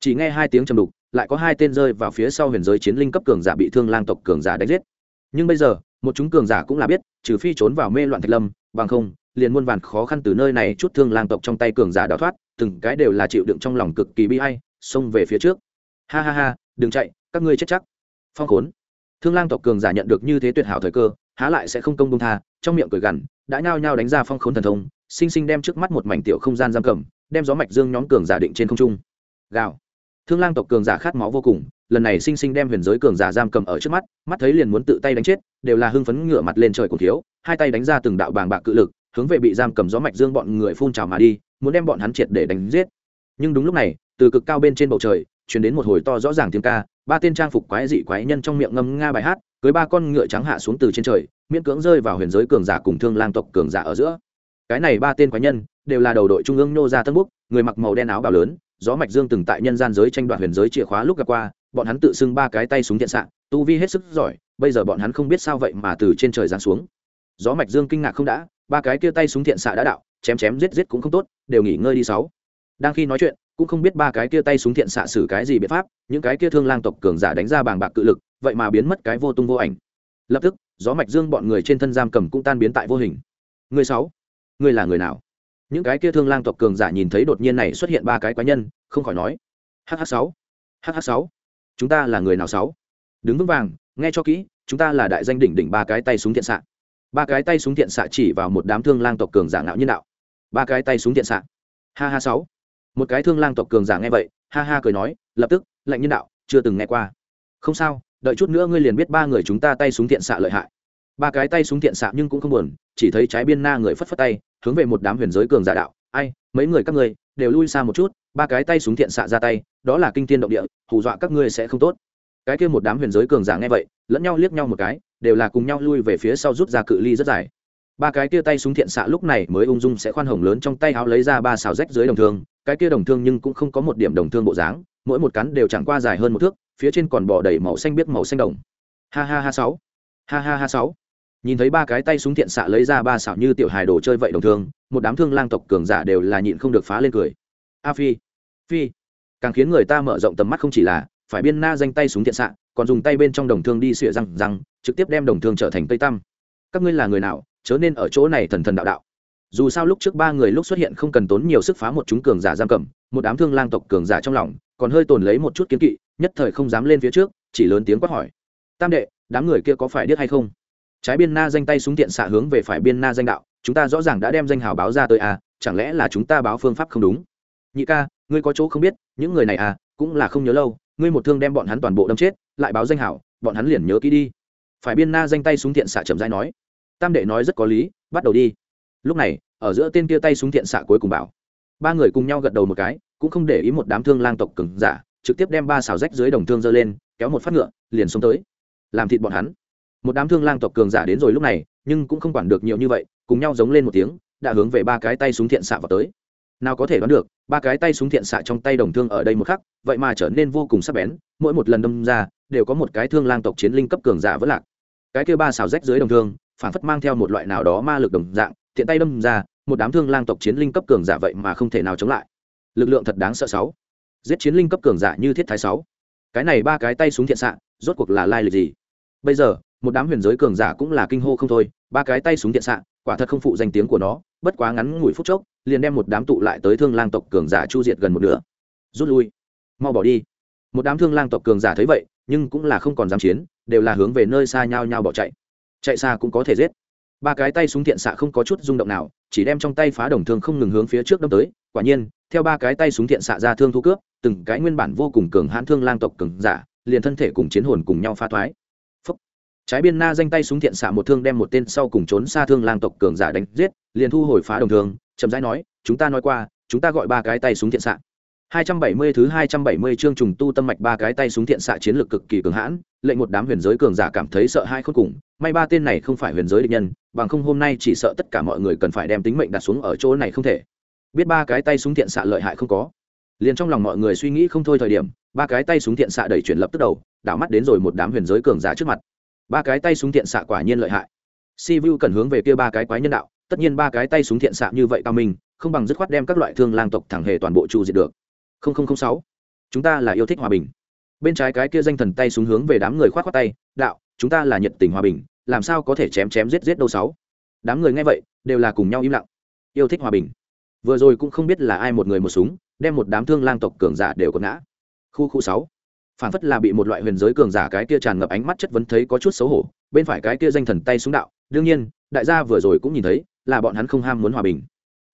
chỉ nghe hai tiếng trầm đục lại có hai tên rơi vào phía sau huyền giới chiến linh cấp cường giả bị thương lang tộc cường giả đánh giết. Nhưng bây giờ, một chúng cường giả cũng là biết, trừ phi trốn vào mê loạn thạch lâm, bằng không, liền muôn vàn khó khăn từ nơi này chút thương lang tộc trong tay cường giả đào thoát, từng cái đều là chịu đựng trong lòng cực kỳ bi hay xông về phía trước. Ha ha ha, đừng chạy, các ngươi chết chắc. Phong khốn. Thương lang tộc cường giả nhận được như thế tuyệt hảo thời cơ, há lại sẽ không công công tha, trong miệng cười gằn, đã nhao nhao đánh ra phong khốn thần thông, sinh sinh đem trước mắt một mảnh tiểu không gian giam cầm, đem gió mạch dương nhóm cường giả định trên không trung. Gào thương lang tộc cường giả khát máu vô cùng, lần này sinh sinh đem huyền giới cường giả giam cầm ở trước mắt mắt thấy liền muốn tự tay đánh chết, đều là hưng phấn ngửa mặt lên trời cùng thiếu, hai tay đánh ra từng đạo bàng bạc cự lực, hướng về bị giam cầm gió mạch dương bọn người phun trào mà đi, muốn đem bọn hắn triệt để đánh giết. Nhưng đúng lúc này, từ cực cao bên trên bầu trời chuyển đến một hồi to rõ ràng tiếng ca, ba tên trang phục quái dị quái nhân trong miệng ngâm nga bài hát, cưới ba con ngựa trắng hạ xuống từ trên trời, miễn cưỡng rơi vào huyền giới cường giả cùng thương lang tộc cường giả ở giữa. Cái này ba tên quái nhân, đều là đầu đội trung ương nô gia tân búc, người mặc màu đen áo bào lớn gió mạch dương từng tại nhân gian giới tranh đoạt huyền giới chìa khóa lúc gặp qua, bọn hắn tự xưng ba cái tay súng thiện xạ, tu vi hết sức giỏi, bây giờ bọn hắn không biết sao vậy mà từ trên trời giáng xuống. Gió mạch dương kinh ngạc không đã, ba cái kia tay súng thiện xạ đã đạo, chém chém giết giết cũng không tốt, đều nghỉ ngơi đi sáu. Đang khi nói chuyện, cũng không biết ba cái kia tay súng thiện xạ xử cái gì biện pháp, những cái kia thương lang tộc cường giả đánh ra bàng bạc cự lực, vậy mà biến mất cái vô tung vô ảnh. Lập tức, gió mạch dương bọn người trên thân giam cầm cũng tan biến tại vô hình. Người sáu, người là người nào? Những cái kia thương lang tộc cường giả nhìn thấy đột nhiên này xuất hiện ba cái quái nhân, không khỏi nói hh sáu hh sáu, chúng ta là người nào sáu? Đứng vững vàng, nghe cho kỹ, chúng ta là đại danh đỉnh đỉnh ba cái tay súng thiện xạ. Ba cái tay súng thiện xạ chỉ vào một đám thương lang tộc cường giả ngạo nhân đạo. Ba cái tay súng thiện xạ. Ha ha sáu. Một cái thương lang tộc cường giả nghe vậy, ha ha cười nói, lập tức, lạnh nhân đạo, chưa từng nghe qua. Không sao, đợi chút nữa ngươi liền biết ba người chúng ta tay súng thiện xạ lợi hại. Ba cái tay súng thiện xạ nhưng cũng không buồn, chỉ thấy trái biên na người phất phất tay hướng về một đám huyền giới cường giả đạo, ai, mấy người các ngươi, đều lui xa một chút, ba cái tay súng thiện xạ ra tay, đó là kinh thiên động địa, hù dọa các ngươi sẽ không tốt. Cái kia một đám huyền giới cường giả nghe vậy, lẫn nhau liếc nhau một cái, đều là cùng nhau lui về phía sau rút ra cự ly rất dài. Ba cái kia tay súng thiện xạ lúc này mới ung dung sẽ khoan hồng lớn trong tay áo lấy ra ba xào rách dưới đồng thương, cái kia đồng thương nhưng cũng không có một điểm đồng thương bộ dáng, mỗi một cắn đều chẳng qua dài hơn một thước, phía trên còn bỏ đầy màu xanh biết màu xanh đồng. Ha ha ha sáu. Ha ha ha sáu nhìn thấy ba cái tay súng thiện xạ lấy ra ba xảo như tiểu hài đồ chơi vậy đồng thương một đám thương lang tộc cường giả đều là nhịn không được phá lên cười. A phi phi. Càng khiến người ta mở rộng tầm mắt không chỉ là, phải biên na danh tay súng thiện xạ, còn dùng tay bên trong đồng thương đi xỉa răng răng, trực tiếp đem đồng thương trở thành tây tăm. Các ngươi là người nào, chớ nên ở chỗ này thần thần đạo đạo. Dù sao lúc trước ba người lúc xuất hiện không cần tốn nhiều sức phá một chúng cường giả giam cầm, một đám thương lang tộc cường giả trong lòng, còn hơi tồn lấy một chút kiến kỵ, nhất thời không dám lên phía trước, chỉ lớn tiếng quát hỏi. Tam đệ, đám người kia có phải điếc hay không? Trái biên na danh tay súng tiện xạ hướng về phải biên na danh đạo, chúng ta rõ ràng đã đem danh hào báo ra tới à chẳng lẽ là chúng ta báo phương pháp không đúng? Nhị ca, ngươi có chỗ không biết, những người này à cũng là không nhớ lâu, ngươi một thương đem bọn hắn toàn bộ đâm chết, lại báo danh hào, bọn hắn liền nhớ kỹ đi. Phải biên na danh tay súng tiện xạ chậm rãi nói. Tam đệ nói rất có lý, bắt đầu đi. Lúc này, ở giữa tên kia tay súng tiện xạ cuối cùng bảo. Ba người cùng nhau gật đầu một cái, cũng không để ý một đám thương lang tộc cứng giả, trực tiếp đem ba xào rách dưới đồng thương giơ lên, kéo một phát ngựa, liền xuống tới. Làm thịt bọn hắn một đám thương lang tộc cường giả đến rồi lúc này, nhưng cũng không quản được nhiều như vậy, cùng nhau giống lên một tiếng, đã hướng về ba cái tay súng thiện xạ vào tới. Nào có thể đoán được, ba cái tay súng thiện xạ trong tay đồng thương ở đây một khắc, vậy mà trở nên vô cùng sắc bén, mỗi một lần đâm ra, đều có một cái thương lang tộc chiến linh cấp cường giả vỡ lạc. Cái kia ba xào rách dưới đồng thương, phản phất mang theo một loại nào đó ma lực đồng dạng thiện tay đâm ra, một đám thương lang tộc chiến linh cấp cường giả vậy mà không thể nào chống lại. Lực lượng thật đáng sợ sáu. Giết chiến linh cấp cường giả như thiết thái sáu. Cái này ba cái tay súng thiện xạ, rốt cuộc là lai lịch gì? Bây giờ một đám huyền giới cường giả cũng là kinh hô không thôi, ba cái tay súng thiện xạ, quả thật không phụ danh tiếng của nó, bất quá ngắn ngủi phút chốc, liền đem một đám tụ lại tới thương lang tộc cường giả chu diệt gần một nửa. Rút lui. Mau bỏ đi. Một đám thương lang tộc cường giả thấy vậy, nhưng cũng là không còn dám chiến, đều là hướng về nơi xa nhau nhau bỏ chạy. Chạy xa cũng có thể giết. Ba cái tay súng thiện xạ không có chút rung động nào, chỉ đem trong tay phá đồng thương không ngừng hướng phía trước đâm tới, quả nhiên, theo ba cái tay súng thiện xạ ra thương thu cướp, từng cái nguyên bản vô cùng cường hãn thương lang tộc cường giả, liền thân thể cùng chiến hồn cùng nhau pha thoái trái biên na danh tay súng thiện xạ một thương đem một tên sau cùng trốn xa thương lang tộc cường giả đánh giết liền thu hồi phá đồng thương chậm rãi nói chúng ta nói qua chúng ta gọi ba cái tay súng thiện xạ 270 thứ 270 chương trùng tu tâm mạch ba cái tay súng thiện xạ chiến lược cực kỳ cường hãn, lệnh một đám huyền giới cường giả cảm thấy sợ hãi khôn cùng, may ba tên này không phải huyền giới địch nhân, bằng không hôm nay chỉ sợ tất cả mọi người cần phải đem tính mệnh đặt xuống ở chỗ này không thể. Biết ba cái tay súng thiện xạ lợi hại không có. Liền trong lòng mọi người suy nghĩ không thôi thời điểm, ba cái tay súng thiện xạ đẩy chuyển lập tức đầu, đảo mắt đến rồi một đám huyền giới cường giả trước mặt. Ba cái tay súng thiện xạ quả nhiên lợi hại. Si Vu cần hướng về kia ba cái quái nhân đạo, tất nhiên ba cái tay súng thiện xạ như vậy cao minh, không bằng dứt khoát đem các loại thương lang tộc thẳng hề toàn bộ trụ diệt được. Sáu. Chúng ta là yêu thích hòa bình. Bên trái cái kia danh thần tay súng hướng về đám người khoát khoát tay đạo chúng ta là nhiệt tình hòa bình làm sao có thể chém chém giết giết đâu sáu? Đám người nghe vậy đều là cùng nhau im lặng. Yêu thích hòa bình. Vừa rồi cũng không biết là ai một người một súng đem một đám thương lang tộc cường giả đều có ngã. Khu khu sáu phản phất là bị một loại huyền giới cường giả cái kia tràn ngập ánh mắt chất vấn thấy có chút xấu hổ, bên phải cái kia danh thần tay xuống đạo. Đương nhiên, đại gia vừa rồi cũng nhìn thấy, là bọn hắn không ham muốn hòa bình.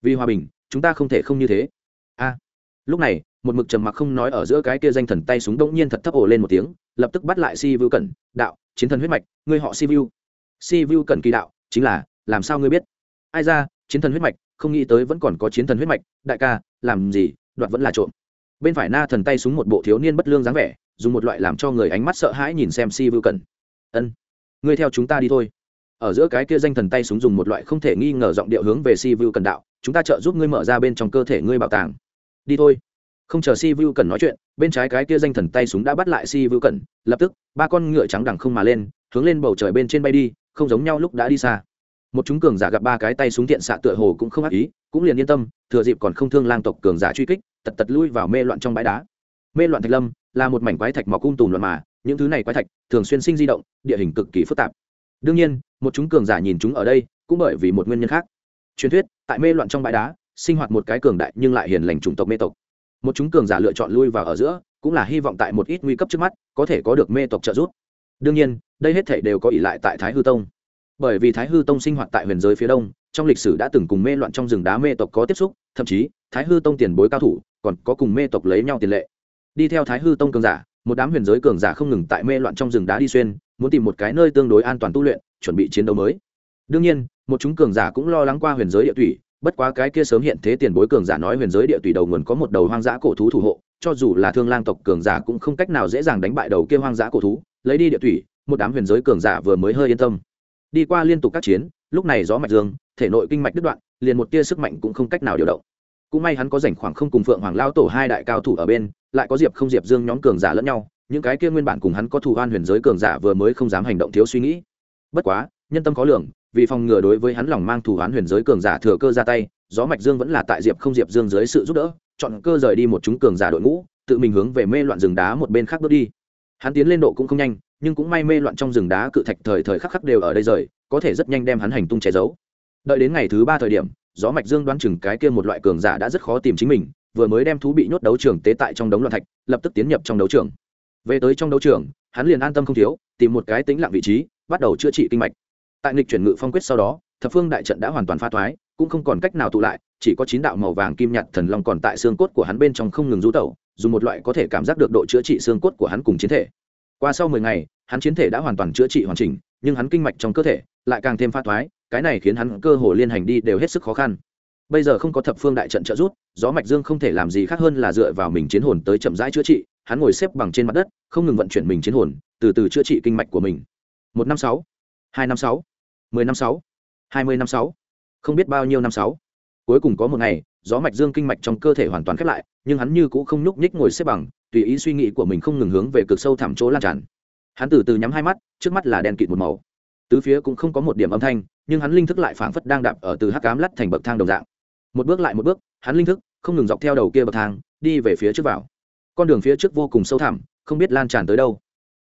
Vì hòa bình, chúng ta không thể không như thế. A. Lúc này, một mực trầm mặc không nói ở giữa cái kia danh thần tay súng đông nhiên thật thấp ồ lên một tiếng, lập tức bắt lại si vu cẩn, đạo, chiến thần huyết mạch, ngươi họ si vu si vu cẩn kỳ đạo, chính là, làm sao ngươi biết? Ai ra, chiến thần huyết mạch, không nghĩ tới vẫn còn có chiến thần huyết mạch, đại ca, làm gì, đoạt vẫn là trộm. Bên phải na thần tay súng một bộ thiếu niên bất lương dáng vẻ dùng một loại làm cho người ánh mắt sợ hãi nhìn xem si vu cẩn ân, ngươi theo chúng ta đi thôi. Ở giữa cái kia danh thần tay súng dùng một loại không thể nghi ngờ giọng điệu hướng về si vu cẩn đạo, chúng ta trợ giúp ngươi mở ra bên trong cơ thể ngươi bảo tàng. Đi thôi. Không chờ si vu cần nói chuyện, bên trái cái kia danh thần tay súng đã bắt lại si vu cần, lập tức, ba con ngựa trắng đằng không mà lên, hướng lên bầu trời bên trên bay đi, không giống nhau lúc đã đi xa. Một chúng cường giả gặp ba cái tay súng tiện xạ tựa hồ cũng không ác ý, cũng liền yên tâm, thừa dịp còn không thương lang tộc cường giả truy kích, tật tật lui vào mê loạn trong bãi đá. Mê loạn thạch lâm là một mảnh quái thạch mọc cung tùm loạn mà, những thứ này quái thạch thường xuyên sinh di động, địa hình cực kỳ phức tạp. Đương nhiên, một chúng cường giả nhìn chúng ở đây cũng bởi vì một nguyên nhân khác. Truyền thuyết, tại mê loạn trong bãi đá, sinh hoạt một cái cường đại nhưng lại hiền lành chủng tộc mê tộc. Một chúng cường giả lựa chọn lui vào ở giữa, cũng là hy vọng tại một ít nguy cấp trước mắt, có thể có được mê tộc trợ giúp. Đương nhiên, đây hết thể đều có ỷ lại tại thái hư tông. Bởi vì thái hư tông sinh hoạt tại huyền giới phía đông, trong lịch sử đã từng cùng mê loạn trong rừng đá mê tộc có tiếp xúc, thậm chí, thái hư tông tiền bối cao thủ còn có cùng mê tộc lấy nhau tiền lệ đi theo thái hư tông cường giả, một đám huyền giới cường giả không ngừng tại mê loạn trong rừng đá đi xuyên, muốn tìm một cái nơi tương đối an toàn tu luyện, chuẩn bị chiến đấu mới. Đương nhiên, một chúng cường giả cũng lo lắng qua huyền giới địa thủy bất quá cái kia sớm hiện thế tiền bối cường giả nói huyền giới địa thủy đầu nguồn có một đầu hoang dã cổ thú thủ hộ, cho dù là thương lang tộc cường giả cũng không cách nào dễ dàng đánh bại đầu kia hoang dã cổ thú, lấy đi địa thủy một đám huyền giới cường giả vừa mới hơi yên tâm. Đi qua liên tục các chiến, lúc này gió mạch dương, thể nội kinh mạch đứt đoạn, liền một tia sức mạnh cũng không cách nào điều động. Cũng may hắn có rảnh khoảng không cùng phượng hoàng lao tổ hai đại cao thủ ở bên lại có diệp không diệp dương nhóm cường giả lẫn nhau, những cái kia nguyên bản cùng hắn có thù hoan huyền giới cường giả vừa mới không dám hành động thiếu suy nghĩ. Bất quá, nhân tâm có lượng vì phòng ngừa đối với hắn lòng mang thù hoán huyền giới cường giả thừa cơ ra tay, gió mạch dương vẫn là tại diệp không diệp dương dưới sự giúp đỡ, chọn cơ rời đi một chúng cường giả đội ngũ, tự mình hướng về mê loạn rừng đá một bên khác bước đi. Hắn tiến lên độ cũng không nhanh, nhưng cũng may mê loạn trong rừng đá cự thạch thời thời khắc khắc đều ở đây rời, có thể rất nhanh đem hắn hành tung che giấu. Đợi đến ngày thứ ba thời điểm, gió mạch dương đoán chừng cái kia một loại cường giả đã rất khó tìm chính mình vừa mới đem thú bị nhốt đấu trường tế tại trong đống loạn thạch, lập tức tiến nhập trong đấu trường. Về tới trong đấu trường, hắn liền an tâm không thiếu, tìm một cái tính lặng vị trí, bắt đầu chữa trị kinh mạch. Tại nghịch chuyển ngự phong quyết sau đó, thập phương đại trận đã hoàn toàn pha thoái, cũng không còn cách nào tụ lại, chỉ có chín đạo màu vàng kim nhạt thần long còn tại xương cốt của hắn bên trong không ngừng rú tẩu, dùng một loại có thể cảm giác được độ chữa trị xương cốt của hắn cùng chiến thể. Qua sau mười ngày, hắn chiến thể đã hoàn toàn chữa trị hoàn chỉnh, nhưng hắn kinh mạch trong cơ thể lại càng thêm pha thoái, cái này khiến hắn cơ hồ liên hành đi đều hết sức khó khăn bây giờ không có thập phương đại trận trợ rút, gió mạch dương không thể làm gì khác hơn là dựa vào mình chiến hồn tới chậm rãi chữa trị hắn ngồi xếp bằng trên mặt đất không ngừng vận chuyển mình chiến hồn từ từ chữa trị kinh mạch của mình. Một năm sáu hai năm sáu mười năm sáu hai mươi năm sáu không biết bao nhiêu năm sáu. Cuối cùng có một ngày gió mạch dương kinh mạch trong cơ thể hoàn toàn khép lại nhưng hắn như cũng không nhúc nhích ngồi xếp bằng tùy ý suy nghĩ của mình không ngừng hướng về cực sâu thẳm chỗ lan tràn. Hắn từ từ nhắm hai mắt trước mắt là đen kịt một màu. Tứ phía cũng không có một điểm âm thanh nhưng hắn linh thức lại phảng phất đang đạp ở từ hắc cám lắt thành bậc thang đồng dạng một bước lại một bước, hắn linh thức, không ngừng dọc theo đầu kia bậc thang, đi về phía trước vào. Con đường phía trước vô cùng sâu thẳm, không biết lan tràn tới đâu.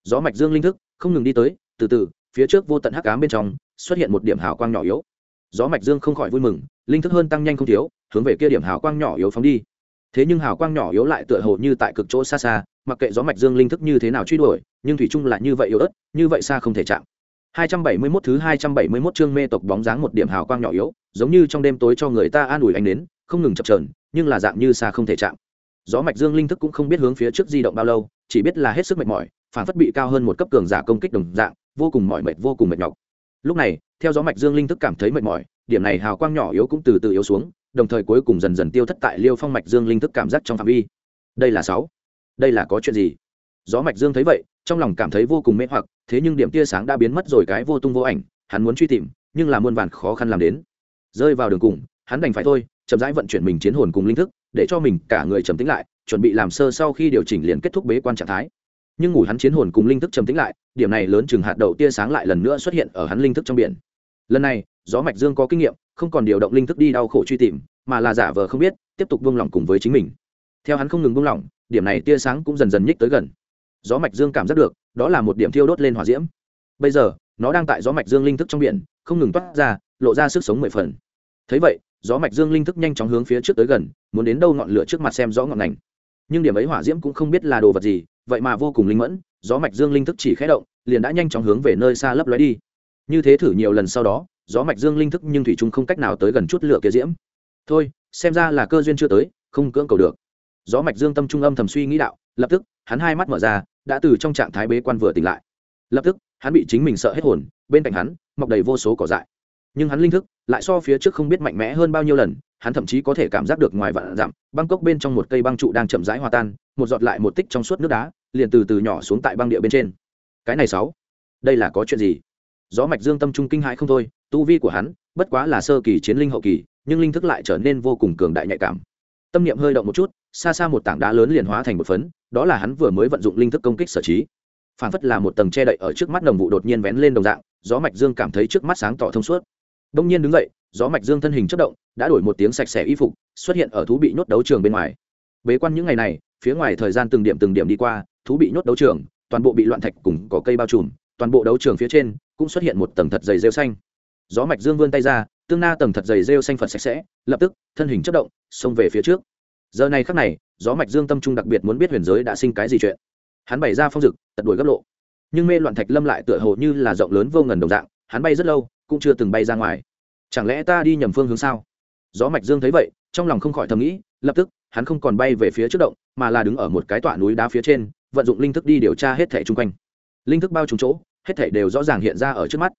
Gió mạch dương linh thức, không ngừng đi tới, từ từ, phía trước vô tận hắc ám bên trong, xuất hiện một điểm hào quang nhỏ yếu. Gió mạch dương không khỏi vui mừng, linh thức hơn tăng nhanh không thiếu, hướng về kia điểm hào quang nhỏ yếu phóng đi. Thế nhưng hào quang nhỏ yếu lại tựa hồ như tại cực chỗ xa xa, mặc kệ gió mạch dương linh thức như thế nào truy đuổi, nhưng thủy chung lại như vậy yếu ớt, như vậy xa không thể chạm. 271 thứ 271 chương mê tộc bóng dáng một điểm hào quang nhỏ yếu, giống như trong đêm tối cho người ta an ủi ánh đến không ngừng chập chờn, nhưng là dạng như xa không thể chạm. Gió mạch dương linh thức cũng không biết hướng phía trước di động bao lâu, chỉ biết là hết sức mệt mỏi, phản phất bị cao hơn một cấp cường giả công kích đồng dạng, vô cùng mỏi mệt, vô cùng mệt nhọc. Lúc này, theo gió mạch dương linh thức cảm thấy mệt mỏi, điểm này hào quang nhỏ yếu cũng từ từ yếu xuống, đồng thời cuối cùng dần dần tiêu thất tại liêu phong mạch dương linh thức cảm giác trong phạm vi. Đây là sáu. Đây là có chuyện gì? Gió mạch dương thấy vậy trong lòng cảm thấy vô cùng mê hoặc, thế nhưng điểm tia sáng đã biến mất rồi cái vô tung vô ảnh, hắn muốn truy tìm, nhưng là muôn vàn khó khăn làm đến. Rơi vào đường cùng, hắn đành phải thôi, chậm rãi vận chuyển mình chiến hồn cùng linh thức, để cho mình cả người trầm tĩnh lại, chuẩn bị làm sơ sau khi điều chỉnh liền kết thúc bế quan trạng thái. Nhưng ngủ hắn chiến hồn cùng linh thức trầm tĩnh lại, điểm này lớn chừng hạt đậu tia sáng lại lần nữa xuất hiện ở hắn linh thức trong biển. Lần này, gió mạch dương có kinh nghiệm, không còn điều động linh thức đi đau khổ truy tìm, mà là giả vờ không biết, tiếp tục buông lỏng cùng với chính mình. Theo hắn không ngừng buông lỏng, điểm này tia sáng cũng dần dần nhích tới gần gió mạch dương cảm giác được, đó là một điểm thiêu đốt lên hỏa diễm. Bây giờ, nó đang tại gió mạch dương linh thức trong biển, không ngừng toát ra, lộ ra sức sống mười phần. Thấy vậy, gió mạch dương linh thức nhanh chóng hướng phía trước tới gần, muốn đến đâu ngọn lửa trước mặt xem rõ ngọn ngành. Nhưng điểm ấy hỏa diễm cũng không biết là đồ vật gì, vậy mà vô cùng linh mẫn, gió mạch dương linh thức chỉ khé động, liền đã nhanh chóng hướng về nơi xa lấp lóe đi. Như thế thử nhiều lần sau đó, gió mạch dương linh thức nhưng thủy trung không cách nào tới gần chút lửa kia diễm. Thôi, xem ra là cơ duyên chưa tới, không cưỡng cầu được. Gió mạch dương tâm trung âm thầm suy nghĩ đạo, lập tức, hắn hai mắt mở ra đã từ trong trạng thái bế quan vừa tỉnh lại. Lập tức, hắn bị chính mình sợ hết hồn, bên cạnh hắn, mọc đầy vô số cỏ dại. Nhưng hắn linh thức lại so phía trước không biết mạnh mẽ hơn bao nhiêu lần, hắn thậm chí có thể cảm giác được ngoài vạn dặm băng cốc bên trong một cây băng trụ đang chậm rãi hòa tan, một giọt lại một tích trong suốt nước đá, liền từ từ nhỏ xuống tại băng địa bên trên. Cái này sáu, đây là có chuyện gì? Gió mạch dương tâm trung kinh hãi không thôi, tu vi của hắn bất quá là sơ kỳ chiến linh hậu kỳ, nhưng linh thức lại trở nên vô cùng cường đại nhạy cảm tâm niệm hơi động một chút, xa xa một tảng đá lớn liền hóa thành một phấn, đó là hắn vừa mới vận dụng linh thức công kích sở trí. Phản phất là một tầng che đậy ở trước mắt đồng vụ đột nhiên vén lên đồng dạng, gió mạch dương cảm thấy trước mắt sáng tỏ thông suốt. Đông nhiên đứng dậy, gió mạch dương thân hình chất động, đã đổi một tiếng sạch sẽ y phục, xuất hiện ở thú bị nhốt đấu trường bên ngoài. Bế quan những ngày này, phía ngoài thời gian từng điểm từng điểm đi qua, thú bị nhốt đấu trường, toàn bộ bị loạn thạch cùng có cây bao trùm, toàn bộ đấu trường phía trên cũng xuất hiện một tầng thật dày rêu xanh. Gió mạch dương vươn tay ra tương na tầng thật dày rêu xanh phật sạch sẽ, lập tức, thân hình chất động, xông về phía trước. Giờ này khắc này, gió mạch dương tâm trung đặc biệt muốn biết huyền giới đã sinh cái gì chuyện. Hắn bày ra phong dực, tật đuổi gấp lộ. Nhưng mê loạn thạch lâm lại tựa hồ như là rộng lớn vô ngần đồng dạng, hắn bay rất lâu, cũng chưa từng bay ra ngoài. Chẳng lẽ ta đi nhầm phương hướng sao? Gió mạch dương thấy vậy, trong lòng không khỏi thầm nghĩ, lập tức, hắn không còn bay về phía trước động, mà là đứng ở một cái tọa núi đá phía trên, vận dụng linh thức đi điều tra hết thể chung quanh. Linh thức bao trùm chỗ, hết thể đều rõ ràng hiện ra ở trước mắt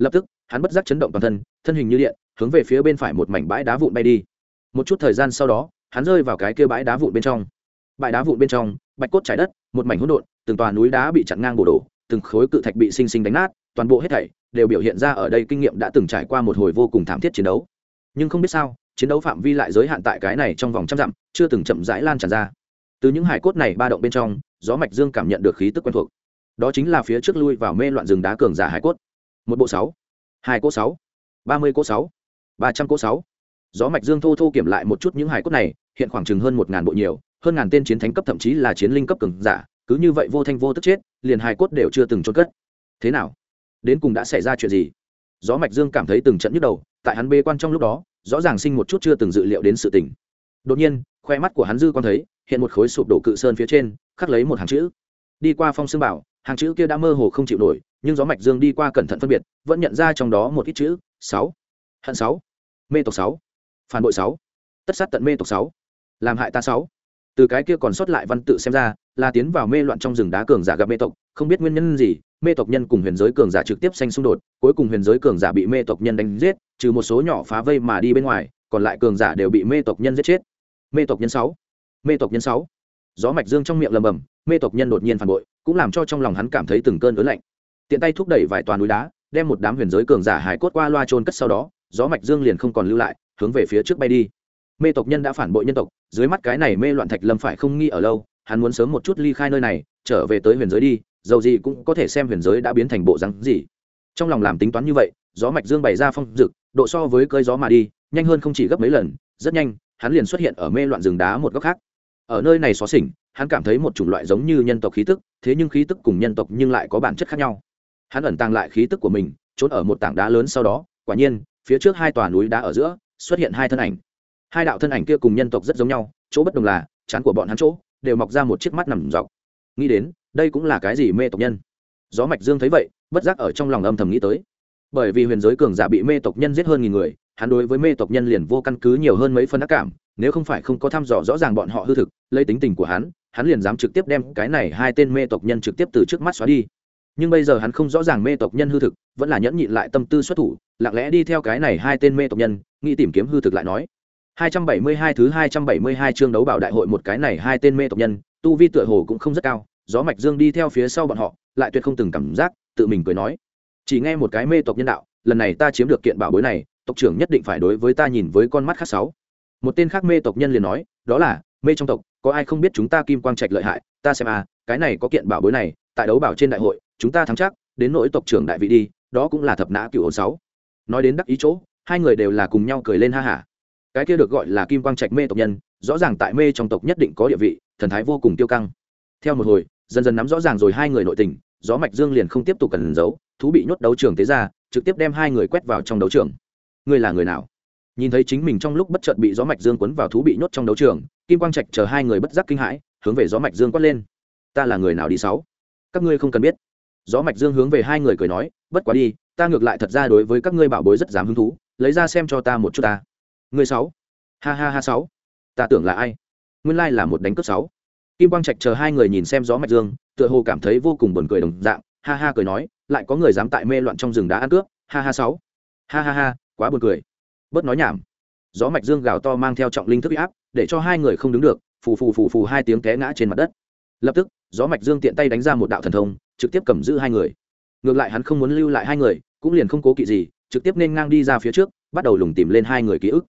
lập tức, hắn bất giác chấn động toàn thân thân hình như điện, hướng về phía bên phải một mảnh bãi đá vụn bay đi. Một chút thời gian sau đó, hắn rơi vào cái kia bãi đá vụn bên trong. Bãi đá vụn bên trong, bạch cốt trái đất, một mảnh hỗn độn, từng tòa núi đá bị chặn ngang bổ đổ, từng khối cự thạch bị sinh sinh đánh nát, toàn bộ hết thảy đều biểu hiện ra ở đây kinh nghiệm đã từng trải qua một hồi vô cùng thảm thiết chiến đấu. Nhưng không biết sao, chiến đấu phạm vi lại giới hạn tại cái này trong vòng trăm dặm, chưa từng chậm rãi lan tràn ra. Từ những hải cốt này ba động bên trong, gió mạch dương cảm nhận được khí tức quen thuộc. Đó chính là phía trước lui vào mê loạn rừng đá cường giả hải cốt một bộ sáu, hai cỗ sáu, ba mươi cỗ sáu, ba trăm cỗ sáu. Gió mạch dương thô thô kiểm lại một chút những hải cốt này, hiện khoảng chừng hơn một ngàn bộ nhiều, hơn ngàn tên chiến thánh cấp thậm chí là chiến linh cấp cường giả, cứ như vậy vô thanh vô tức chết, liền hải cốt đều chưa từng trôn cất. Thế nào? Đến cùng đã xảy ra chuyện gì? Gió mạch dương cảm thấy từng trận nhức đầu, tại hắn bê quan trong lúc đó, rõ ràng sinh một chút chưa từng dự liệu đến sự tình. Đột nhiên, khoe mắt của hắn dư quan thấy, hiện một khối sụp đổ cự sơn phía trên, khắc lấy một hàng chữ. Đi qua phong xương bảo, hàng chữ kia đã mơ hồ không chịu nổi nhưng gió mạch dương đi qua cẩn thận phân biệt, vẫn nhận ra trong đó một ít chữ, sáu. Hận sáu. Mê tộc sáu. Phản bội sáu. Tất sát tận mê tộc sáu. Làm hại ta sáu. Từ cái kia còn sót lại văn tự xem ra, là tiến vào mê loạn trong rừng đá cường giả gặp mê tộc, không biết nguyên nhân gì, mê tộc nhân cùng huyền giới cường giả trực tiếp xanh xung đột, cuối cùng huyền giới cường giả bị mê tộc nhân đánh giết, trừ một số nhỏ phá vây mà đi bên ngoài, còn lại cường giả đều bị mê tộc nhân giết chết. Mê tộc nhân sáu. Mê tộc nhân sáu. Gió mạch dương trong miệng lầm bầm, mê tộc nhân đột nhiên phản bội, cũng làm cho trong lòng hắn cảm thấy từng cơn ớn lạnh tiện tay thúc đẩy vài toàn núi đá, đem một đám huyền giới cường giả hải cốt qua loa trôn cất sau đó, gió mạch dương liền không còn lưu lại, hướng về phía trước bay đi. Mê tộc nhân đã phản bội nhân tộc, dưới mắt cái này mê loạn thạch lâm phải không nghi ở lâu, hắn muốn sớm một chút ly khai nơi này, trở về tới huyền giới đi, dầu gì cũng có thể xem huyền giới đã biến thành bộ rắn gì. Trong lòng làm tính toán như vậy, gió mạch dương bày ra phong dực độ so với cơi gió mà đi, nhanh hơn không chỉ gấp mấy lần, rất nhanh, hắn liền xuất hiện ở mê loạn rừng đá một góc khác. Ở nơi này xó xỉnh, hắn cảm thấy một chủng loại giống như nhân tộc khí tức, thế nhưng khí tức cùng nhân tộc nhưng lại có bản chất khác nhau hắn ẩn tàng lại khí tức của mình, trốn ở một tảng đá lớn sau đó, quả nhiên, phía trước hai tòa núi đá ở giữa, xuất hiện hai thân ảnh. Hai đạo thân ảnh kia cùng nhân tộc rất giống nhau, chỗ bất đồng là, chán của bọn hắn chỗ, đều mọc ra một chiếc mắt nằm dọc. Nghĩ đến, đây cũng là cái gì mê tộc nhân? Gió mạch dương thấy vậy, bất giác ở trong lòng âm thầm nghĩ tới. Bởi vì huyền giới cường giả bị mê tộc nhân giết hơn nghìn người, hắn đối với mê tộc nhân liền vô căn cứ nhiều hơn mấy phân ác cảm, nếu không phải không có thăm dò rõ ràng bọn họ hư thực, lấy tính tình của hắn hắn liền dám trực tiếp đem cái này hai tên mê tộc nhân trực tiếp từ trước mắt xóa đi nhưng bây giờ hắn không rõ ràng mê tộc nhân hư thực, vẫn là nhẫn nhịn lại tâm tư xuất thủ, lặng lẽ đi theo cái này hai tên mê tộc nhân, nghĩ tìm kiếm hư thực lại nói. 272 thứ 272 chương đấu bảo đại hội một cái này hai tên mê tộc nhân, tu vi tựa hồ cũng không rất cao, gió mạch dương đi theo phía sau bọn họ, lại tuyệt không từng cảm giác, tự mình cười nói. Chỉ nghe một cái mê tộc nhân đạo, lần này ta chiếm được kiện bảo bối này, tộc trưởng nhất định phải đối với ta nhìn với con mắt khác sáu. Một tên khác mê tộc nhân liền nói, đó là, mê trong tộc, có ai không biết chúng ta kim quang trạch lợi hại, ta xem à cái này có kiện bảo bối này, tại đấu bảo trên đại hội chúng ta thắng chắc, đến nỗi tộc trưởng đại vị đi, đó cũng là thập nã cựu ổn sáu. Nói đến đắc ý chỗ, hai người đều là cùng nhau cười lên ha hả cái kia được gọi là kim quang trạch mê tộc nhân, rõ ràng tại mê trong tộc nhất định có địa vị, thần thái vô cùng tiêu căng. Theo một hồi, dần dần nắm rõ ràng rồi hai người nội tình, gió mạch dương liền không tiếp tục cần giấu, thú bị nhốt đấu trường thế ra, trực tiếp đem hai người quét vào trong đấu trường. Ngươi là người nào? Nhìn thấy chính mình trong lúc bất chợt bị gió mạch dương quấn vào thú bị nhốt trong đấu trường, kim quang trạch chờ hai người bất giác kinh hãi, hướng về gió mạch dương quát lên. Ta là người nào đi sáu? Các ngươi không cần biết gió mạch dương hướng về hai người cười nói, bất quá đi, ta ngược lại thật ra đối với các ngươi bảo bối rất dám hứng thú, lấy ra xem cho ta một chút ta. Người sáu. Ha ha ha sáu. Ta tưởng là ai? Nguyên lai là một đánh cướp sáu. Kim quang trạch chờ hai người nhìn xem gió mạch dương, tựa hồ cảm thấy vô cùng buồn cười đồng dạng, ha ha cười nói, lại có người dám tại mê loạn trong rừng đá ăn cướp, ha ha sáu. Ha ha ha, quá buồn cười. Bớt nói nhảm. Gió mạch dương gào to mang theo trọng linh thức áp, để cho hai người không đứng được, phù phù phù phù hai tiếng té ngã trên mặt đất. Lập tức, gió mạch dương tiện tay đánh ra một đạo thần thông trực tiếp cầm giữ hai người. Ngược lại hắn không muốn lưu lại hai người cũng liền không cố kỵ gì trực tiếp nên ngang đi ra phía trước bắt đầu lùng tìm lên hai người ký ức.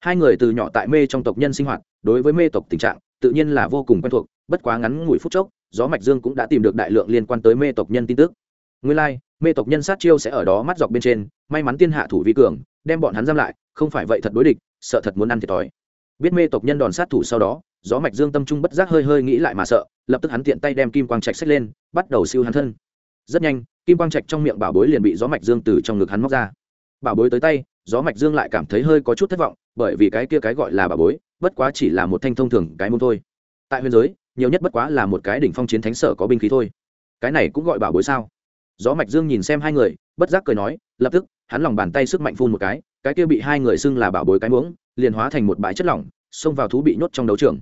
Hai người từ nhỏ tại mê trong tộc nhân sinh hoạt đối với mê tộc tình trạng tự nhiên là vô cùng quen thuộc bất quá ngắn ngủi phút chốc gió mạch dương cũng đã tìm được đại lượng liên quan tới mê tộc nhân tin tức. Nguyên lai like, mê tộc nhân sát chiêu sẽ ở đó mắt dọc bên trên may mắn tiên hạ thủ vi cường đem bọn hắn giam lại không phải vậy thật đối địch sợ thật muốn ăn thiệt thòi. Biết mê tộc nhân đòn sát thủ sau đó gió mạch dương tâm trung bất giác hơi hơi nghĩ lại mà sợ, lập tức hắn tiện tay đem kim quang trạch xách lên, bắt đầu siêu hắn thân. Rất nhanh, kim quang trạch trong miệng bảo bối liền bị gió mạch dương từ trong ngực hắn móc ra. Bảo bối tới tay, gió mạch dương lại cảm thấy hơi có chút thất vọng, bởi vì cái kia cái gọi là bảo bối, bất quá chỉ là một thanh thông thường cái môn thôi. Tại huyền giới, nhiều nhất bất quá là một cái đỉnh phong chiến thánh sở có binh khí thôi. Cái này cũng gọi bảo bối sao? Gió mạch dương nhìn xem hai người, bất giác cười nói, lập tức, hắn lòng bàn tay sức mạnh phun một cái cái kia bị hai người xưng là bảo bối cái muỗng, liền hóa thành một bãi chất lỏng, xông vào thú bị nhốt trong đấu trường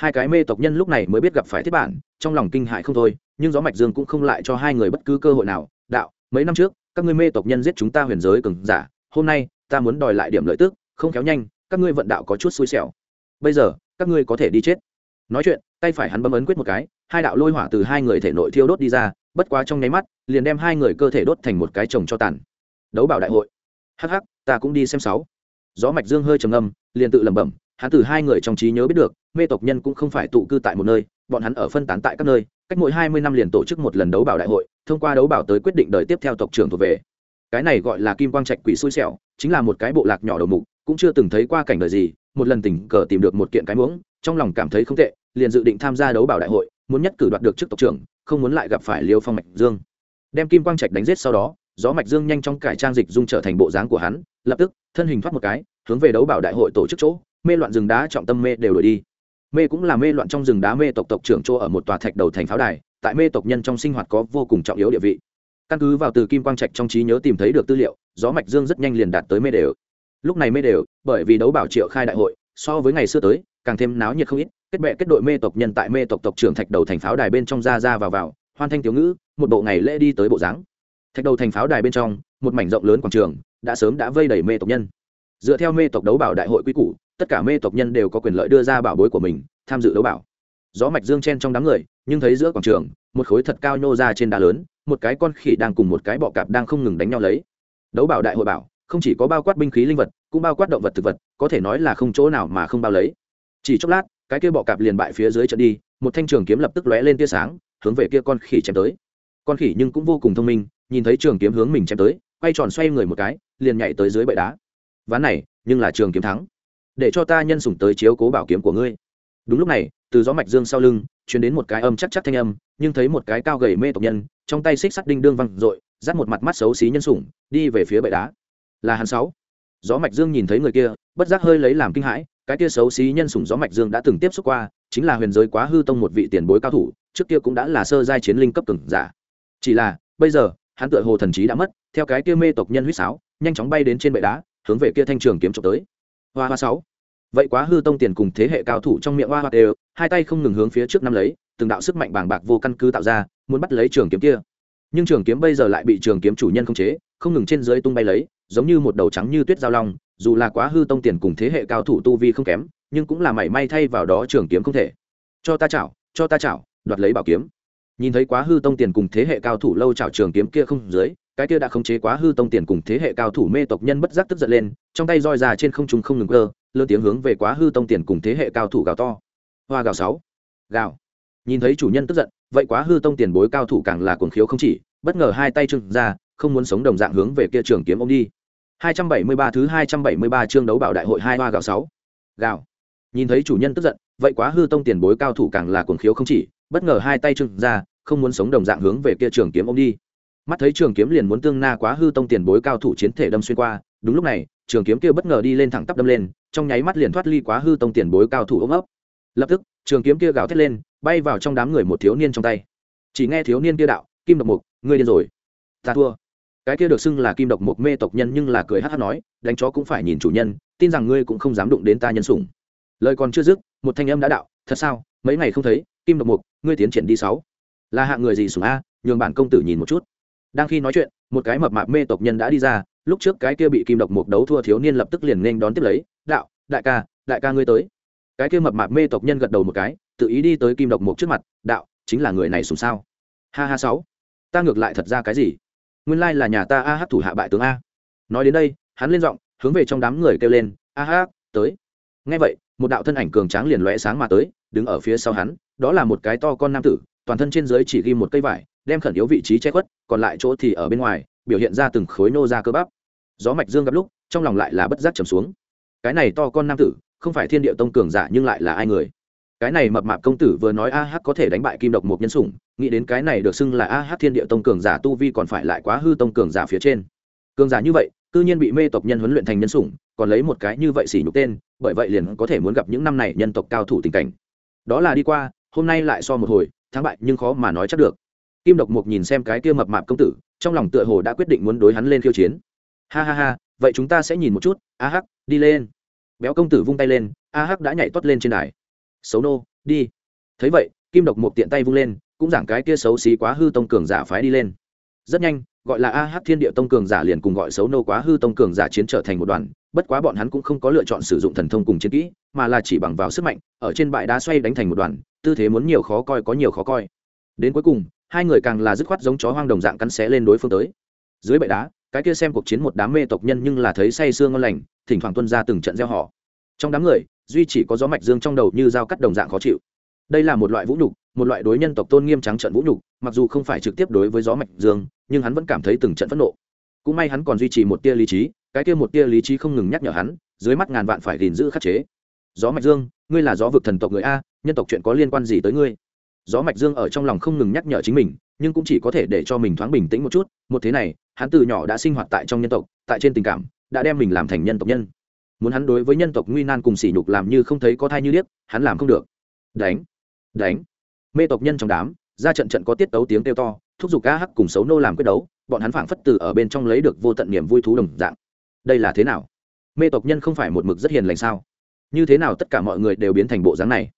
hai cái mê tộc nhân lúc này mới biết gặp phải thiết bản, trong lòng kinh hại không thôi, nhưng gió mạch dương cũng không lại cho hai người bất cứ cơ hội nào. Đạo, mấy năm trước, các ngươi mê tộc nhân giết chúng ta huyền giới cường giả, hôm nay, ta muốn đòi lại điểm lợi tức, không kéo nhanh, các ngươi vận đạo có chút xui xẻo. Bây giờ, các ngươi có thể đi chết. Nói chuyện, tay phải hắn bấm ấn quyết một cái, hai đạo lôi hỏa từ hai người thể nội thiêu đốt đi ra, bất quá trong nháy mắt, liền đem hai người cơ thể đốt thành một cái chồng cho tàn. Đấu bảo đại hội. Hh ta cũng đi xem sáu. Gió mạch dương hơi trầm âm liền tự lẩm bẩm hắn từ hai người trong trí nhớ biết được, mê tộc nhân cũng không phải tụ cư tại một nơi, bọn hắn ở phân tán tại các nơi, cách mỗi hai mươi năm liền tổ chức một lần đấu bảo đại hội, thông qua đấu bảo tới quyết định đời tiếp theo tộc trưởng thuộc về. Cái này gọi là kim quang trạch quỷ xui xẻo, chính là một cái bộ lạc nhỏ đầu mục, cũng chưa từng thấy qua cảnh đời gì, một lần tình cờ tìm được một kiện cái muỗng, trong lòng cảm thấy không tệ, liền dự định tham gia đấu bảo đại hội, muốn nhất cử đoạt được chức tộc trưởng, không muốn lại gặp phải liêu phong mạch dương. Đem kim quang trạch đánh giết sau đó, gió mạch dương nhanh chóng cải trang dịch dung trở thành bộ dáng của hắn, lập tức, thân hình thoát một cái, hướng về đấu bảo đại hội tổ chức chỗ mê loạn rừng đá trọng tâm mê đều đổi đi. Mê cũng là mê loạn trong rừng đá mê tộc tộc trưởng chỗ ở một tòa thạch đầu thành pháo đài, tại mê tộc nhân trong sinh hoạt có vô cùng trọng yếu địa vị. Căn cứ vào từ kim quang trạch trong trí nhớ tìm thấy được tư liệu, gió mạch dương rất nhanh liền đạt tới mê đều. Lúc này mê đều, bởi vì đấu bảo triệu khai đại hội, so với ngày xưa tới, càng thêm náo nhiệt không ít, kết bệ kết đội mê tộc nhân tại mê tộc tộc trưởng thạch đầu thành pháo đài bên trong ra ra vào vào, hoan thanh thiếu ngữ, một bộ ngày lễ đi tới bộ dáng. Thạch đầu thành pháo đài bên trong, một mảnh rộng lớn quảng trường, đã sớm đã vây đầy mê tộc nhân. Dựa theo mê tộc đấu bảo đại hội quy củ tất cả mê tộc nhân đều có quyền lợi đưa ra bảo bối của mình, tham dự đấu bảo. Gió mạch dương chen trong đám người, nhưng thấy giữa quảng trường, một khối thật cao nhô ra trên đá lớn, một cái con khỉ đang cùng một cái bọ cạp đang không ngừng đánh nhau lấy. Đấu bảo đại hội bảo, không chỉ có bao quát binh khí linh vật, cũng bao quát động vật thực vật, có thể nói là không chỗ nào mà không bao lấy. Chỉ chốc lát, cái kia bọ cạp liền bại phía dưới trận đi, một thanh trường kiếm lập tức lóe lên tia sáng, hướng về kia con khỉ chém tới. Con khỉ nhưng cũng vô cùng thông minh, nhìn thấy trường kiếm hướng mình chém tới, quay tròn xoay người một cái, liền nhảy tới dưới bệ đá. Ván này, nhưng là trường kiếm thắng để cho ta nhân sủng tới chiếu cố bảo kiếm của ngươi. Đúng lúc này, từ gió mạch dương sau lưng chuyển đến một cái âm chắc chắc thanh âm, nhưng thấy một cái cao gầy mê tộc nhân, trong tay xích sắt đinh đương văng r ộ i dắt một mặt mắt xấu xí nhân sủng, đi về phía bệ đá. Là hắn sáu. Gió mạch dương nhìn thấy người kia, bất giác hơi lấy làm kinh hãi, cái kia xấu xí nhân sủng gió mạch dương đã từng tiếp xúc qua, chính là huyền giới quá hư tông một vị tiền bối cao thủ, trước kia cũng đã là sơ giai chiến linh cấp từng giả. Chỉ là, bây giờ, hắn tựa hồ thần trí đã mất, theo cái kia mê tộc nhân huýt sáo, nhanh chóng bay đến trên bệ đá, hướng về kia thanh trường kiếm trộm tới. Hoa hoa sáu vậy quá hư tông tiền cùng thế hệ cao thủ trong miệng hoa hoa đều, hai tay không ngừng hướng phía trước năm lấy, từng đạo sức mạnh bàng bạc vô căn cứ tạo ra, muốn bắt lấy trường kiếm kia. Nhưng trường kiếm bây giờ lại bị trường kiếm chủ nhân không chế, không ngừng trên dưới tung bay lấy, giống như một đầu trắng như tuyết giao long, dù là quá hư tông tiền cùng thế hệ cao thủ tu vi không kém, nhưng cũng là mảy may thay vào đó trường kiếm không thể. Cho ta chảo, cho ta chảo, đoạt lấy bảo kiếm. Nhìn thấy quá hư tông tiền cùng thế hệ cao thủ lâu chảo trường kiếm kia không dưới, cái kia đã khống chế quá hư tông tiền cùng thế hệ cao thủ mê tộc nhân bất giác tức giận lên, trong tay roi ra trên không trung không ngừng cơ lơ tiếng hướng về quá hư tông tiền cùng thế hệ cao thủ gào to. Hoa gào sáu. Gào. Nhìn thấy chủ nhân tức giận, vậy quá hư tông tiền bối cao thủ càng là cuồng khiếu không chỉ, bất ngờ hai tay trưng ra, không muốn sống đồng dạng hướng về kia trường kiếm ông đi. 273 thứ 273 chương đấu bảo đại hội hai hoa gạo sáu. Gạo nhìn thấy chủ nhân tức giận, vậy quá hư tông tiền bối cao thủ càng là cuồng khiếu không chỉ, bất ngờ hai tay trưng ra, không muốn sống đồng dạng hướng về kia trường kiếm ông đi. Mắt thấy trường kiếm liền muốn tương na quá hư tông tiền bối cao thủ chiến thể đâm xuyên qua, đúng lúc này, trường kiếm kia bất ngờ đi lên thẳng tắp đâm lên trong nháy mắt liền thoát ly quá hư tông tiền bối cao thủ ôm ấp. Lập tức, trường kiếm kia gào thét lên, bay vào trong đám người một thiếu niên trong tay. Chỉ nghe thiếu niên kia đạo, kim độc mục, ngươi điên rồi. Ta thua. Cái kia được xưng là kim độc mục mê tộc nhân nhưng là cười hát hát nói, đánh chó cũng phải nhìn chủ nhân, tin rằng ngươi cũng không dám đụng đến ta nhân sủng. Lời còn chưa dứt, một thanh âm đã đạo, thật sao? Mấy ngày không thấy, kim độc mục, ngươi tiến triển đi sáu. Là hạng người gì sủng a? Nhường bản công tử nhìn một chút. Đang khi nói chuyện, một cái mập mạp mê tộc nhân đã đi ra, lúc trước cái kia bị kim độc mục đấu thua thiếu niên lập tức liền nên đón tiếp lấy đạo, đại ca đại ca ngươi tới. Cái kia mập mạp mê tộc nhân gật đầu một cái, tự ý đi tới kim độc mục trước mặt, đạo, chính là người này sùng sao? Ha ha sáu, ta ngược lại thật ra cái gì? Nguyên lai là nhà ta a hát thủ hạ bại tướng a. Nói đến đây, hắn lên giọng, hướng về trong đám người kêu lên, a hát tới. Ngay vậy, một đạo thân ảnh cường tráng liền lóe sáng mà tới, đứng ở phía sau hắn, đó là một cái to con nam tử, toàn thân trên dưới chỉ ghi một cây vải, đem khẩn yếu vị trí che khuất, còn lại chỗ thì ở bên ngoài, biểu hiện ra từng khối nô ra cơ bắp. Gió mạch dương gặp lúc, trong lòng lại là bất giác trầm xuống cái này to con nam tử, không phải thiên địa tông cường giả nhưng lại là ai người? Cái này mập mạp công tử vừa nói a h có thể đánh bại kim độc một nhân sủng, nghĩ đến cái này được xưng là a h thiên địa tông cường giả tu vi còn phải lại quá hư tông cường giả phía trên. Cường giả như vậy, cư nhiên bị mê tộc nhân huấn luyện thành nhân sủng, còn lấy một cái như vậy xỉ nhục tên, bởi vậy liền có thể muốn gặp những năm này nhân tộc cao thủ tình cảnh. Đó là đi qua, hôm nay lại so một hồi, thắng bại nhưng khó mà nói chắc được. Kim độc mục nhìn xem cái kia mập mạp công tử, trong lòng tựa hồ đã quyết định muốn đối hắn lên khiêu chiến. Ha ha ha vậy chúng ta sẽ nhìn một chút, a hắc, đi lên. Béo công tử vung tay lên, a hắc đã nhảy toát lên trên đài. Xấu nô, đi. Thấy vậy, kim độc một tiện tay vung lên, cũng giảng cái kia xấu xí quá hư tông cường giả phái đi lên. Rất nhanh, gọi là a hắc thiên địa tông cường giả liền cùng gọi xấu nô quá hư tông cường giả chiến trở thành một đoàn, bất quá bọn hắn cũng không có lựa chọn sử dụng thần thông cùng chiến kỹ, mà là chỉ bằng vào sức mạnh, ở trên bãi đá xoay đánh thành một đoàn, tư thế muốn nhiều khó coi có nhiều khó coi. Đến cuối cùng, hai người càng là dứt khoát giống chó hoang đồng dạng cắn xé lên đối phương tới. Dưới bãi đá cái kia xem cuộc chiến một đám mê tộc nhân nhưng là thấy say sương ngon lành, thỉnh thoảng tuân ra từng trận gieo họ. Trong đám người, duy chỉ có gió mạch dương trong đầu như dao cắt đồng dạng khó chịu. Đây là một loại vũ nhục, một loại đối nhân tộc tôn nghiêm trắng trận vũ nhục, mặc dù không phải trực tiếp đối với gió mạch dương, nhưng hắn vẫn cảm thấy từng trận phẫn nộ. Cũng may hắn còn duy trì một tia lý trí, cái kia một tia lý trí không ngừng nhắc nhở hắn, dưới mắt ngàn vạn phải gìn giữ khắc chế. Gió mạch dương, ngươi là gió vực thần tộc người a, nhân tộc chuyện có liên quan gì tới ngươi? Gió mạch dương ở trong lòng không ngừng nhắc nhở chính mình nhưng cũng chỉ có thể để cho mình thoáng bình tĩnh một chút, một thế này, hắn từ nhỏ đã sinh hoạt tại trong nhân tộc, tại trên tình cảm, đã đem mình làm thành nhân tộc nhân. Muốn hắn đối với nhân tộc nguy nan cùng sỉ nhục làm như không thấy có thai như liếc hắn làm không được. Đánh đánh. Mê tộc nhân trong đám, ra trận trận có tiết tấu tiếng kêu to, thúc giục ca hắc cùng xấu nô làm quyết đấu, bọn hắn phảng phất từ ở bên trong lấy được vô tận niềm vui thú đồng dạng. Đây là thế nào? Mê tộc nhân không phải một mực rất hiền lành sao? Như thế nào tất cả mọi người đều biến thành bộ dáng này?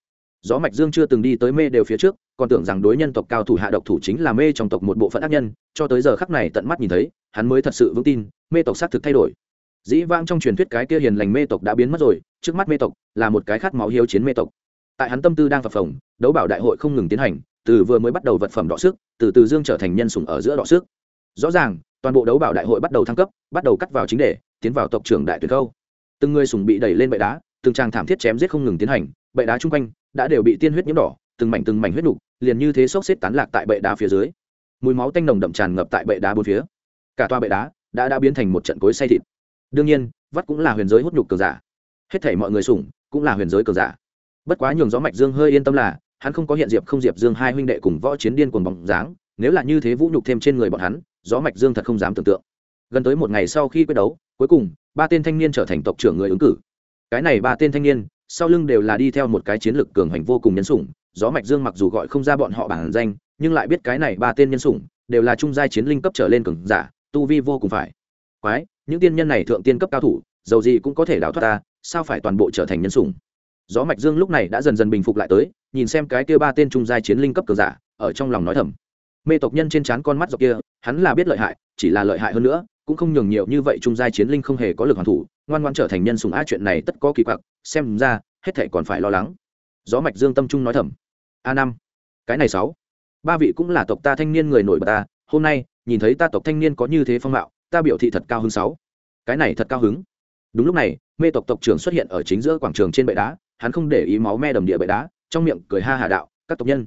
Gió mạch dương chưa từng đi tới mê đều phía trước, còn tưởng rằng đối nhân tộc cao thủ hạ độc thủ chính là mê trong tộc một bộ phận ác nhân, cho tới giờ khắc này tận mắt nhìn thấy, hắn mới thật sự vững tin, mê tộc xác thực thay đổi. Dĩ vãng trong truyền thuyết cái kia hiền lành mê tộc đã biến mất rồi, trước mắt mê tộc là một cái khát máu hiếu chiến mê tộc. Tại hắn tâm tư đang phập phồng, đấu bảo đại hội không ngừng tiến hành, từ vừa mới bắt đầu vật phẩm đọ sức từ từ dương trở thành nhân sủng ở giữa đọ sức rõ ràng, toàn bộ đấu bảo đại hội bắt đầu thăng cấp, bắt đầu cắt vào chính đề, tiến vào tộc trưởng đại tuyệt câu từng người sủng bị đẩy lên bệ đá, từng trang thảm thiết chém giết không ngừng tiến hành bệ đá chung quanh đã đều bị tiên huyết nhiễm đỏ, từng mảnh từng mảnh huyết nục, liền như thế xốc xếp tán lạc tại bệ đá phía dưới. Mùi máu tanh nồng đậm tràn ngập tại bệ đá bốn phía. Cả toa bệ đá đã đã biến thành một trận cối say thịt. Đương nhiên, vắt cũng là huyền giới hút nhục cường giả. Hết thể mọi người sủng cũng là huyền giới cường giả. Bất quá nhường gió mạch dương hơi yên tâm là, hắn không có hiện diệp không diệp dương hai huynh đệ cùng võ chiến điên cuồng bóng dáng, nếu là như thế vũ nhục thêm trên người bọn hắn, gió mạch dương thật không dám tưởng tượng. Gần tới một ngày sau khi quyết đấu, cuối cùng, ba tên thanh niên trở thành tộc trưởng người ứng cử. Cái này ba tên thanh niên sau lưng đều là đi theo một cái chiến lược cường hành vô cùng nhân sủng, gió mạch dương mặc dù gọi không ra bọn họ bản danh, nhưng lại biết cái này ba tên nhân sủng đều là trung giai chiến linh cấp trở lên cường giả, tu vi vô cùng phải. Quái, những tiên nhân này thượng tiên cấp cao thủ, dầu gì cũng có thể đào thoát ta, sao phải toàn bộ trở thành nhân sủng? Gió mạch dương lúc này đã dần dần bình phục lại tới, nhìn xem cái kia ba tên trung giai chiến linh cấp cường giả, ở trong lòng nói thầm. Mê tộc nhân trên trán con mắt dọc kia, hắn là biết lợi hại, chỉ là lợi hại hơn nữa, cũng không nhường nhiều như vậy trung giai chiến linh không hề có lực hoàn thủ, ngoan ngoan trở thành nhân sùng á chuyện này tất có kỳ quặc xem ra, hết thảy còn phải lo lắng. Gió mạch dương tâm trung nói thầm. A năm, cái này sáu. Ba vị cũng là tộc ta thanh niên người nổi bật ta, hôm nay, nhìn thấy ta tộc thanh niên có như thế phong mạo ta biểu thị thật cao hứng sáu. Cái này thật cao hứng. Đúng lúc này, mê tộc tộc trưởng xuất hiện ở chính giữa quảng trường trên bệ đá, hắn không để ý máu me đầm địa bệ đá, trong miệng cười ha hà đạo, các tộc nhân,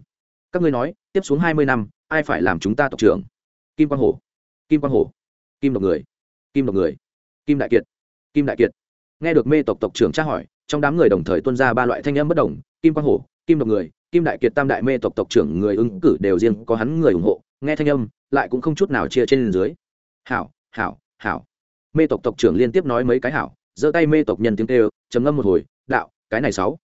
các ngươi nói, tiếp xuống hai mươi năm, ai phải làm chúng ta tộc trưởng? Kim quang hổ. Kim quang hổ. Kim độc người. Kim độc người. Kim đại kiệt. Kim đại kiệt. Nghe được mê tộc tộc trưởng tra hỏi trong đám người đồng thời tuân ra ba loại thanh âm bất đồng, kim quang hổ, kim độc người, kim đại kiệt tam đại mê tộc tộc trưởng người ứng cử đều riêng có hắn người ủng hộ, nghe thanh âm, lại cũng không chút nào chia trên dưới. Hảo hảo hảo. Mê tộc tộc trưởng liên tiếp nói mấy cái hảo, giơ tay mê tộc nhân tiếng kêu, trầm ngâm một hồi, đạo, cái này sáu.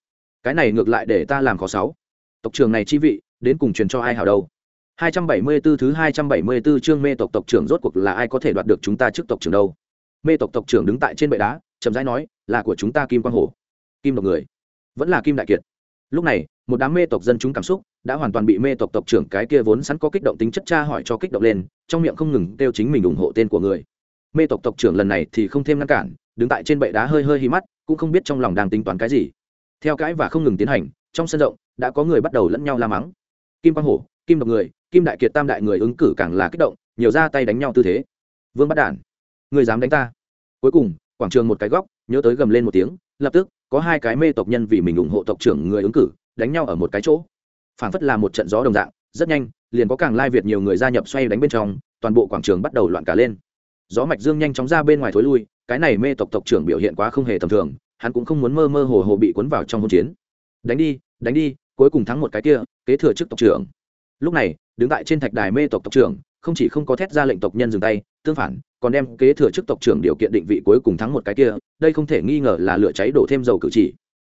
Cái này ngược lại để ta làm khó sáu. Tộc trưởng này chi vị, đến cùng truyền cho ai hảo đâu? 274 thứ 274 chương mê tộc tộc trưởng rốt cuộc là ai có thể đoạt được chúng ta trước tộc trưởng đâu? Mê tộc tộc trưởng đứng tại trên bệ đá, chậm rãi nói, là của chúng ta kim quang hổ kim độc người. Vẫn là kim đại kiệt. Lúc này, một đám mê tộc dân chúng cảm xúc đã hoàn toàn bị mê tộc tộc trưởng cái kia vốn sẵn có kích động tính chất tra hỏi cho kích động lên, trong miệng không ngừng kêu chính mình ủng hộ tên của người. Mê tộc tộc trưởng lần này thì không thêm ngăn cản, đứng tại trên bệ đá hơi hơi hí mắt, cũng không biết trong lòng đang tính toán cái gì. Theo cái và không ngừng tiến hành, trong sân rộng, đã có người bắt đầu lẫn nhau la mắng. Kim quang hổ, kim độc người, kim đại kiệt tam đại người ứng cử càng là kích động, nhiều ra tay đánh nhau tư thế. Vương bắt đản, người dám đánh ta. Cuối cùng, quảng trường một cái góc, nhớ tới gầm lên một tiếng, lập tức có hai cái mê tộc nhân vì mình ủng hộ tộc trưởng người ứng cử, đánh nhau ở một cái chỗ. Phảng phất là một trận gió đồng dạng, rất nhanh, liền có càng lai việt nhiều người gia nhập xoay đánh bên trong, toàn bộ quảng trường bắt đầu loạn cả lên. Gió mạch dương nhanh chóng ra bên ngoài thối lui, cái này mê tộc tộc trưởng biểu hiện quá không hề tầm thường, hắn cũng không muốn mơ mơ hồ hồ bị cuốn vào trong hỗn chiến. Đánh đi đánh đi, cuối cùng thắng một cái kia, kế thừa chức tộc trưởng. Lúc này, đứng tại trên thạch đài mê tộc tộc trưởng, không chỉ không có thét ra lệnh tộc nhân dừng tay, tương phản còn đem kế thừa chức tộc trưởng điều kiện định vị cuối cùng thắng một cái kia, đây không thể nghi ngờ là lửa cháy đổ thêm dầu cử chỉ.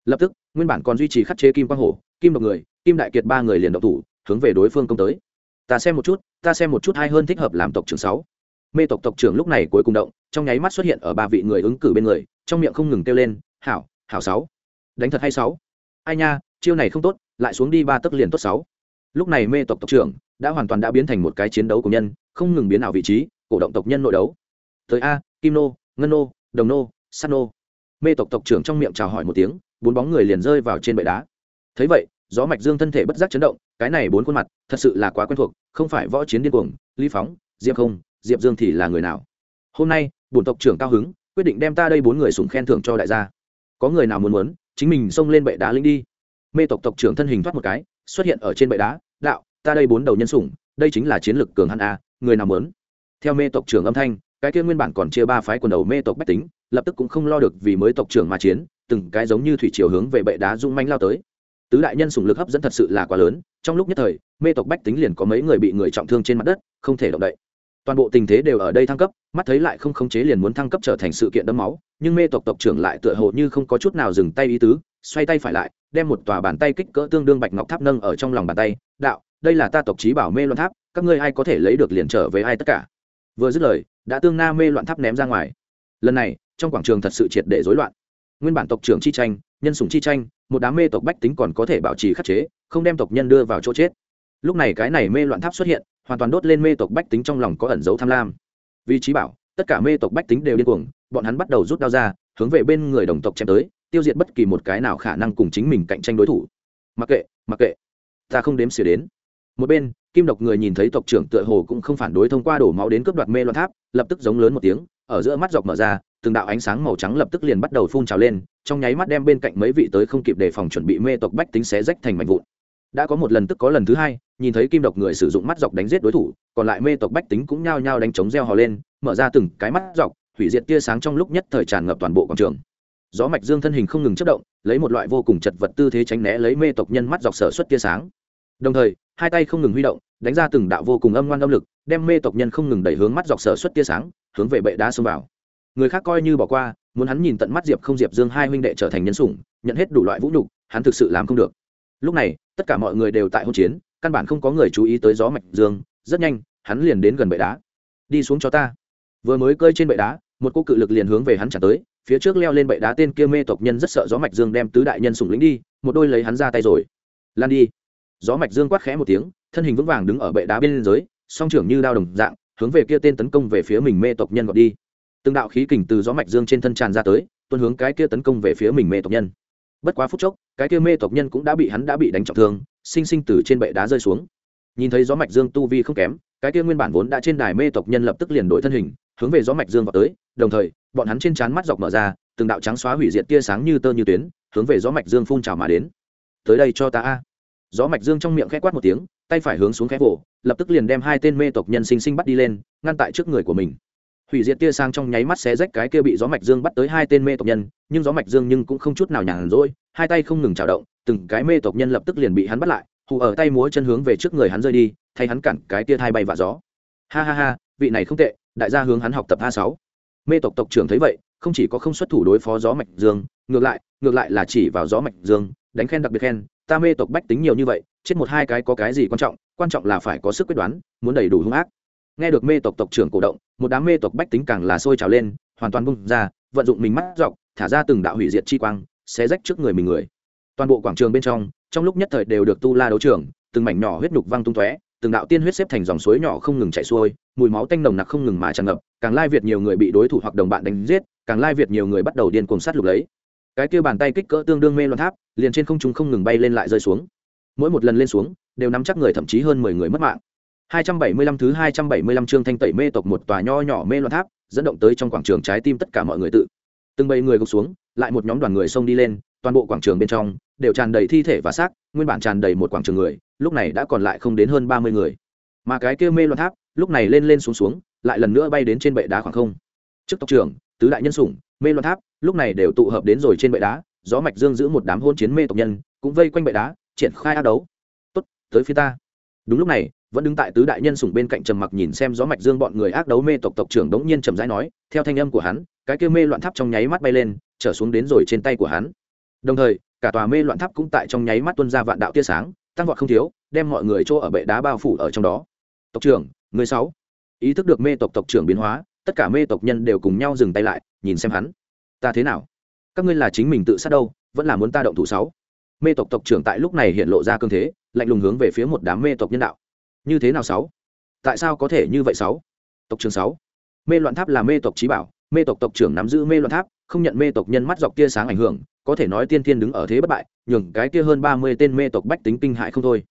Lập tức, nguyên bản còn duy trì khắc chế kim quang hổ, kim độc người, kim đại kiệt ba người liền độc thủ, hướng về đối phương công tới. Ta xem một chút, ta xem một chút hay hơn thích hợp làm tộc trưởng sáu. Mê tộc tộc trưởng lúc này cuối cùng động, trong nháy mắt xuất hiện ở ba vị người ứng cử bên người, trong miệng không ngừng kêu lên, hảo hảo sáu. Đánh thật hay sáu? Ai nha, chiêu này không tốt, lại xuống đi ba tấc liền tốt sáu. Lúc này mê tộc tộc trưởng đã hoàn toàn đã biến thành một cái chiến đấu của nhân, không ngừng biến ảo vị trí cổ động tộc nhân nội đấu. Tới a, kim nô, ngân nô, đồng nô sắt nô. Mê tộc tộc trưởng trong miệng chào hỏi một tiếng, bốn bóng người liền rơi vào trên bệ đá. Thấy vậy, gió mạch dương thân thể bất giác chấn động, cái này bốn khuôn mặt, thật sự là quá quen thuộc, không phải võ chiến điên cuồng ly phóng, diệp không, diệp dương thì là người nào? Hôm nay, bổn tộc trưởng cao hứng, quyết định đem ta đây bốn người sùng khen thưởng cho đại gia. Có người nào muốn muốn, chính mình xông lên bệ đá linh đi. Mê tộc tộc trưởng thân hình thoát một cái, xuất hiện ở trên bệ đá, đạo, ta đây bốn đầu nhân sủng, đây chính là chiến lược cường hắn a, người nào muốn? Theo mê tộc trưởng âm thanh, cái kia nguyên bản còn chia ba phái quần đầu mê tộc bách tính, lập tức cũng không lo được vì mới tộc trưởng mà chiến, từng cái giống như thủy chiều hướng về bệ đá rung manh lao tới. Tứ đại nhân sủng lực hấp dẫn thật sự là quá lớn, trong lúc nhất thời, mê tộc bách tính liền có mấy người bị người trọng thương trên mặt đất, không thể động đậy. Toàn bộ tình thế đều ở đây thăng cấp, mắt thấy lại không khống chế liền muốn thăng cấp trở thành sự kiện đẫm máu, nhưng mê tộc tộc trưởng lại tựa hồ như không có chút nào dừng tay ý tứ, xoay tay phải lại, đem một tòa bàn tay kích cỡ tương đương bạch ngọc tháp nâng ở trong lòng bàn tay, đạo, đây là ta tộc trí bảo mê loạn tháp, các ngươi ai có thể lấy được liền trở về ai tất cả vừa dứt lời, đã tương na mê loạn tháp ném ra ngoài. Lần này, trong quảng trường thật sự triệt để rối loạn. Nguyên bản tộc trưởng chi tranh, nhân sủng chi tranh, một đám mê tộc bách tính còn có thể bảo trì khắc chế, không đem tộc nhân đưa vào chỗ chết. Lúc này cái này mê loạn tháp xuất hiện, hoàn toàn đốt lên mê tộc bách tính trong lòng có ẩn dấu tham lam. Vì trí bảo, tất cả mê tộc bách tính đều điên cuồng, bọn hắn bắt đầu rút đao ra, hướng về bên người đồng tộc chém tới, tiêu diệt bất kỳ một cái nào khả năng cùng chính mình cạnh tranh đối thủ. Mặc kệ mặc kệ, ta không đếm xỉa đến. Một bên kim độc người nhìn thấy tộc trưởng tựa hồ cũng không phản đối thông qua đổ máu đến cướp đoạt mê loạn tháp, lập tức giống lớn một tiếng, ở giữa mắt dọc mở ra, từng đạo ánh sáng màu trắng lập tức liền bắt đầu phun trào lên, trong nháy mắt đem bên cạnh mấy vị tới không kịp đề phòng chuẩn bị mê tộc bách tính xé rách thành mảnh vụn. Đã có một lần tức có lần thứ hai, nhìn thấy kim độc người sử dụng mắt dọc đánh giết đối thủ, còn lại mê tộc bách tính cũng nhao nhao đánh chống reo hò lên, mở ra từng cái mắt dọc, hủy diệt tia sáng trong lúc nhất thời tràn ngập toàn bộ quảng trường. Gió mạch dương thân hình không ngừng chất động, lấy một loại vô cùng chật vật tư thế tránh né lấy mê tộc nhân mắt dọc sở xuất tia sáng. Đồng thời hai tay không ngừng huy động, đánh ra từng đạo vô cùng âm ngoan âm lực, đem mê tộc nhân không ngừng đẩy hướng mắt dọc sở xuất tia sáng, hướng về bệ đá xông vào. Người khác coi như bỏ qua, muốn hắn nhìn tận mắt diệp không diệp dương hai huynh đệ trở thành nhân sủng, nhận hết đủ loại vũ nhục, hắn thực sự làm không được. Lúc này, tất cả mọi người đều tại hỗn chiến, căn bản không có người chú ý tới gió mạch dương, rất nhanh, hắn liền đến gần bệ đá. Đi xuống cho ta. Vừa mới cơi trên bệ đá, một cô cự lực liền hướng về hắn trả tới, phía trước leo lên bệ đá tên kia mê tộc nhân rất sợ gió mạch dương đem tứ đại nhân sủng lính đi, một đôi lấy hắn ra tay rồi. Lan đi gió mạch dương quát khẽ một tiếng, thân hình vững vàng đứng ở bệ đá bên dưới, song trưởng như đao đồng dạng, hướng về kia tên tấn công về phía mình mê tộc nhân gọt đi. Từng đạo khí kình từ gió mạch dương trên thân tràn ra tới, tuôn hướng cái kia tấn công về phía mình mê tộc nhân. Bất quá phút chốc, cái kia mê tộc nhân cũng đã bị hắn đã bị đánh trọng thương, sinh sinh từ trên bệ đá rơi xuống. Nhìn thấy gió mạch dương tu vi không kém, cái kia nguyên bản vốn đã trên đài mê tộc nhân lập tức liền đổi thân hình, hướng về gió mạch dương vào tới, đồng thời, bọn hắn trên trán mắt dọc mở ra, từng đạo trắng xóa hủy diệt tia sáng như tơ như tuyến, hướng về gió mạch dương phun trào mà đến. Tới đây cho ta a gió mạch dương trong miệng khẽ quát một tiếng, tay phải hướng xuống khẽ vỗ lập tức liền đem hai tên mê tộc nhân sinh sinh bắt đi lên, ngăn tại trước người của mình. Hủy diệt tia sang trong nháy mắt xé rách cái kia bị gió mạch dương bắt tới hai tên mê tộc nhân, nhưng gió mạch dương nhưng cũng không chút nào nhàn rỗi, hai tay không ngừng trào động, từng cái mê tộc nhân lập tức liền bị hắn bắt lại, hù ở tay múa chân hướng về trước người hắn rơi đi, thay hắn cản cái tia thai bay và gió. Ha ha ha, vị này không tệ, đại gia hướng hắn học tập a sáu. Mê tộc tộc trưởng thấy vậy, không chỉ có không xuất thủ đối phó gió mạch dương, ngược lại ngược lại là chỉ vào gió mạch dương, đánh khen đặc biệt khen ta mê tộc bách tính nhiều như vậy, chết một hai cái có cái gì quan trọng quan trọng là phải có sức quyết đoán, muốn đầy đủ hung ác. Nghe được mê tộc tộc trưởng cổ động, một đám mê tộc bách tính càng là sôi trào lên, hoàn toàn bung ra, vận dụng mình mắt dọc, thả ra từng đạo hủy diệt chi quang, xé rách trước người mình người. Toàn bộ quảng trường bên trong trong lúc nhất thời đều được tu la đấu trường, từng mảnh nhỏ huyết nhục văng tung tóe, từng đạo tiên huyết xếp thành dòng suối nhỏ không ngừng chảy xuôi, mùi máu tanh nồng nặc không ngừng mà tràn ngập, càng lai việt nhiều người bị đối thủ hoặc đồng bạn đánh giết, càng lai việt nhiều người bắt đầu điên cuồng sát lục lấy cái kia bàn tay kích cỡ tương đương mê loạn tháp liền trên không trung không ngừng bay lên lại rơi xuống mỗi một lần lên xuống đều nắm chắc người thậm chí hơn mười người mất mạng 275 thứ 275 chương thanh tẩy mê tộc một tòa nho nhỏ mê loạn tháp, dẫn động tới trong quảng trường trái tim tất cả mọi người tự. Từng bầy người gục xuống, lại một nhóm đoàn người xông đi lên, toàn bộ quảng trường bên trong đều tràn đầy thi thể và xác, nguyên bản tràn đầy một quảng trường người, lúc này đã còn lại không đến hơn 30 người. Mà cái kia mê loạn tháp, lúc này lên lên xuống xuống, lại lần nữa bay đến trên bệ đá khoảng không. Trước tộc trưởng, tứ đại nhân sủng, mê loạn tháp, lúc này đều tụ hợp đến rồi trên bệ đá, gió mạch dương giữ một đám hôn chiến mê tộc nhân, cũng vây quanh bệ đá, triển khai ác đấu. "Tốt, tới phía ta." Đúng lúc này, vẫn đứng tại tứ đại nhân sủng bên cạnh trầm mặc nhìn xem gió mạch dương bọn người ác đấu mê tộc tộc trưởng đống nhiên trầm rãi nói theo thanh âm của hắn cái kia mê loạn tháp trong nháy mắt bay lên trở xuống đến rồi trên tay của hắn đồng thời cả tòa mê loạn tháp cũng tại trong nháy mắt tuôn ra vạn đạo tia sáng tăng vọt không thiếu đem mọi người chỗ ở bệ đá bao phủ ở trong đó tộc trưởng người sáu ý thức được mê tộc tộc trưởng biến hóa tất cả mê tộc nhân đều cùng nhau dừng tay lại nhìn xem hắn ta thế nào? Các ngươi là chính mình tự sát đâu, vẫn là muốn ta động thủ sáu? Mê tộc tộc trưởng tại lúc này hiện lộ ra cương thế, lạnh lùng hướng về phía một đám mê tộc nhân đạo. Như thế nào sáu? Tại sao có thể như vậy sáu? Tộc trưởng sáu. Mê loạn tháp là mê tộc trí bảo, mê tộc tộc trưởng nắm giữ mê loạn tháp, không nhận mê tộc nhân mắt dọc tia sáng ảnh hưởng, có thể nói tiên thiên đứng ở thế bất bại, nhường cái kia hơn ba mươi tên mê tộc bách tính kinh hại không thôi.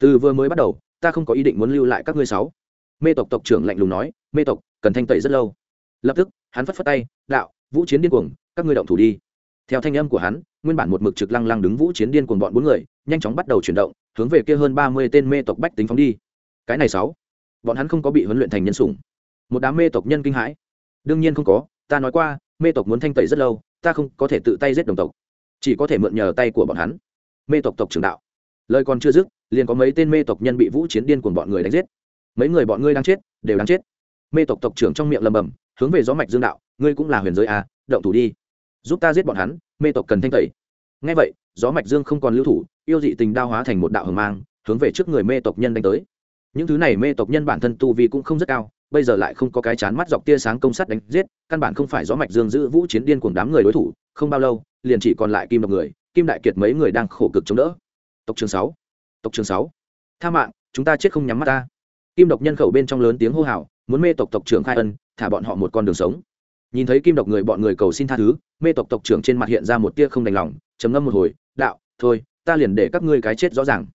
Từ vừa mới bắt đầu, ta không có ý định muốn lưu lại các ngươi sáu. Mê tộc tộc trưởng lạnh lùng nói, mê tộc, cần thanh tẩy rất lâu. Lập tức, hắn phất phất tay, đạo vũ chiến điên cuồng, các ngươi động thủ đi. Theo thanh âm của hắn, nguyên bản một mực trực lăng lăng đứng vũ chiến điên cuồng bọn bốn người, nhanh chóng bắt đầu chuyển động, hướng về kia hơn ba mươi tên mê tộc bách tính phóng đi. Cái này sáu, bọn hắn không có bị huấn luyện thành nhân sủng. Một đám mê tộc nhân kinh hãi. Đương nhiên không có, ta nói qua, mê tộc muốn thanh tẩy rất lâu, ta không có thể tự tay giết đồng tộc. Chỉ có thể mượn nhờ tay của bọn hắn. Mê tộc tộc trưởng đạo. Lời còn chưa dứt, liền có mấy tên mê tộc nhân bị vũ chiến điên cuồng bọn người đánh giết. Mấy người bọn ngươi đang chết, đều đang chết. Mê tộc tộc trưởng trong miệng lầm bầm hướng về gió mạch dương đạo, ngươi cũng là huyền giới à động thủ đi. Giúp ta giết bọn hắn, mê tộc cần thanh tẩy. Ngay vậy, gió mạch dương không còn lưu thủ, yêu dị tình đao hóa thành một đạo hờ mang, hướng về trước người mê tộc nhân đánh tới. Những thứ này mê tộc nhân bản thân tu vi cũng không rất cao, bây giờ lại không có cái chán mắt dọc tia sáng công sát đánh giết, căn bản không phải gió mạch dương giữ vũ chiến điên cùng đám người đối thủ, không bao lâu, liền chỉ còn lại kim độc người, kim đại kiệt mấy người đang khổ cực chống đỡ. Tộc trường sáu, tộc trường sáu. Tha mạng, chúng ta chết không nhắm mắt ta. Kim độc nhân khẩu bên trong lớn tiếng hô hào, muốn mê tộc tộc trưởng khai ân thả bọn họ một con đường sống. Nhìn thấy kim độc người bọn người cầu xin tha thứ, mê tộc tộc trưởng trên mặt hiện ra một tia không đành lòng, trầm ngâm một hồi, đạo, thôi, ta liền để các ngươi cái chết rõ ràng.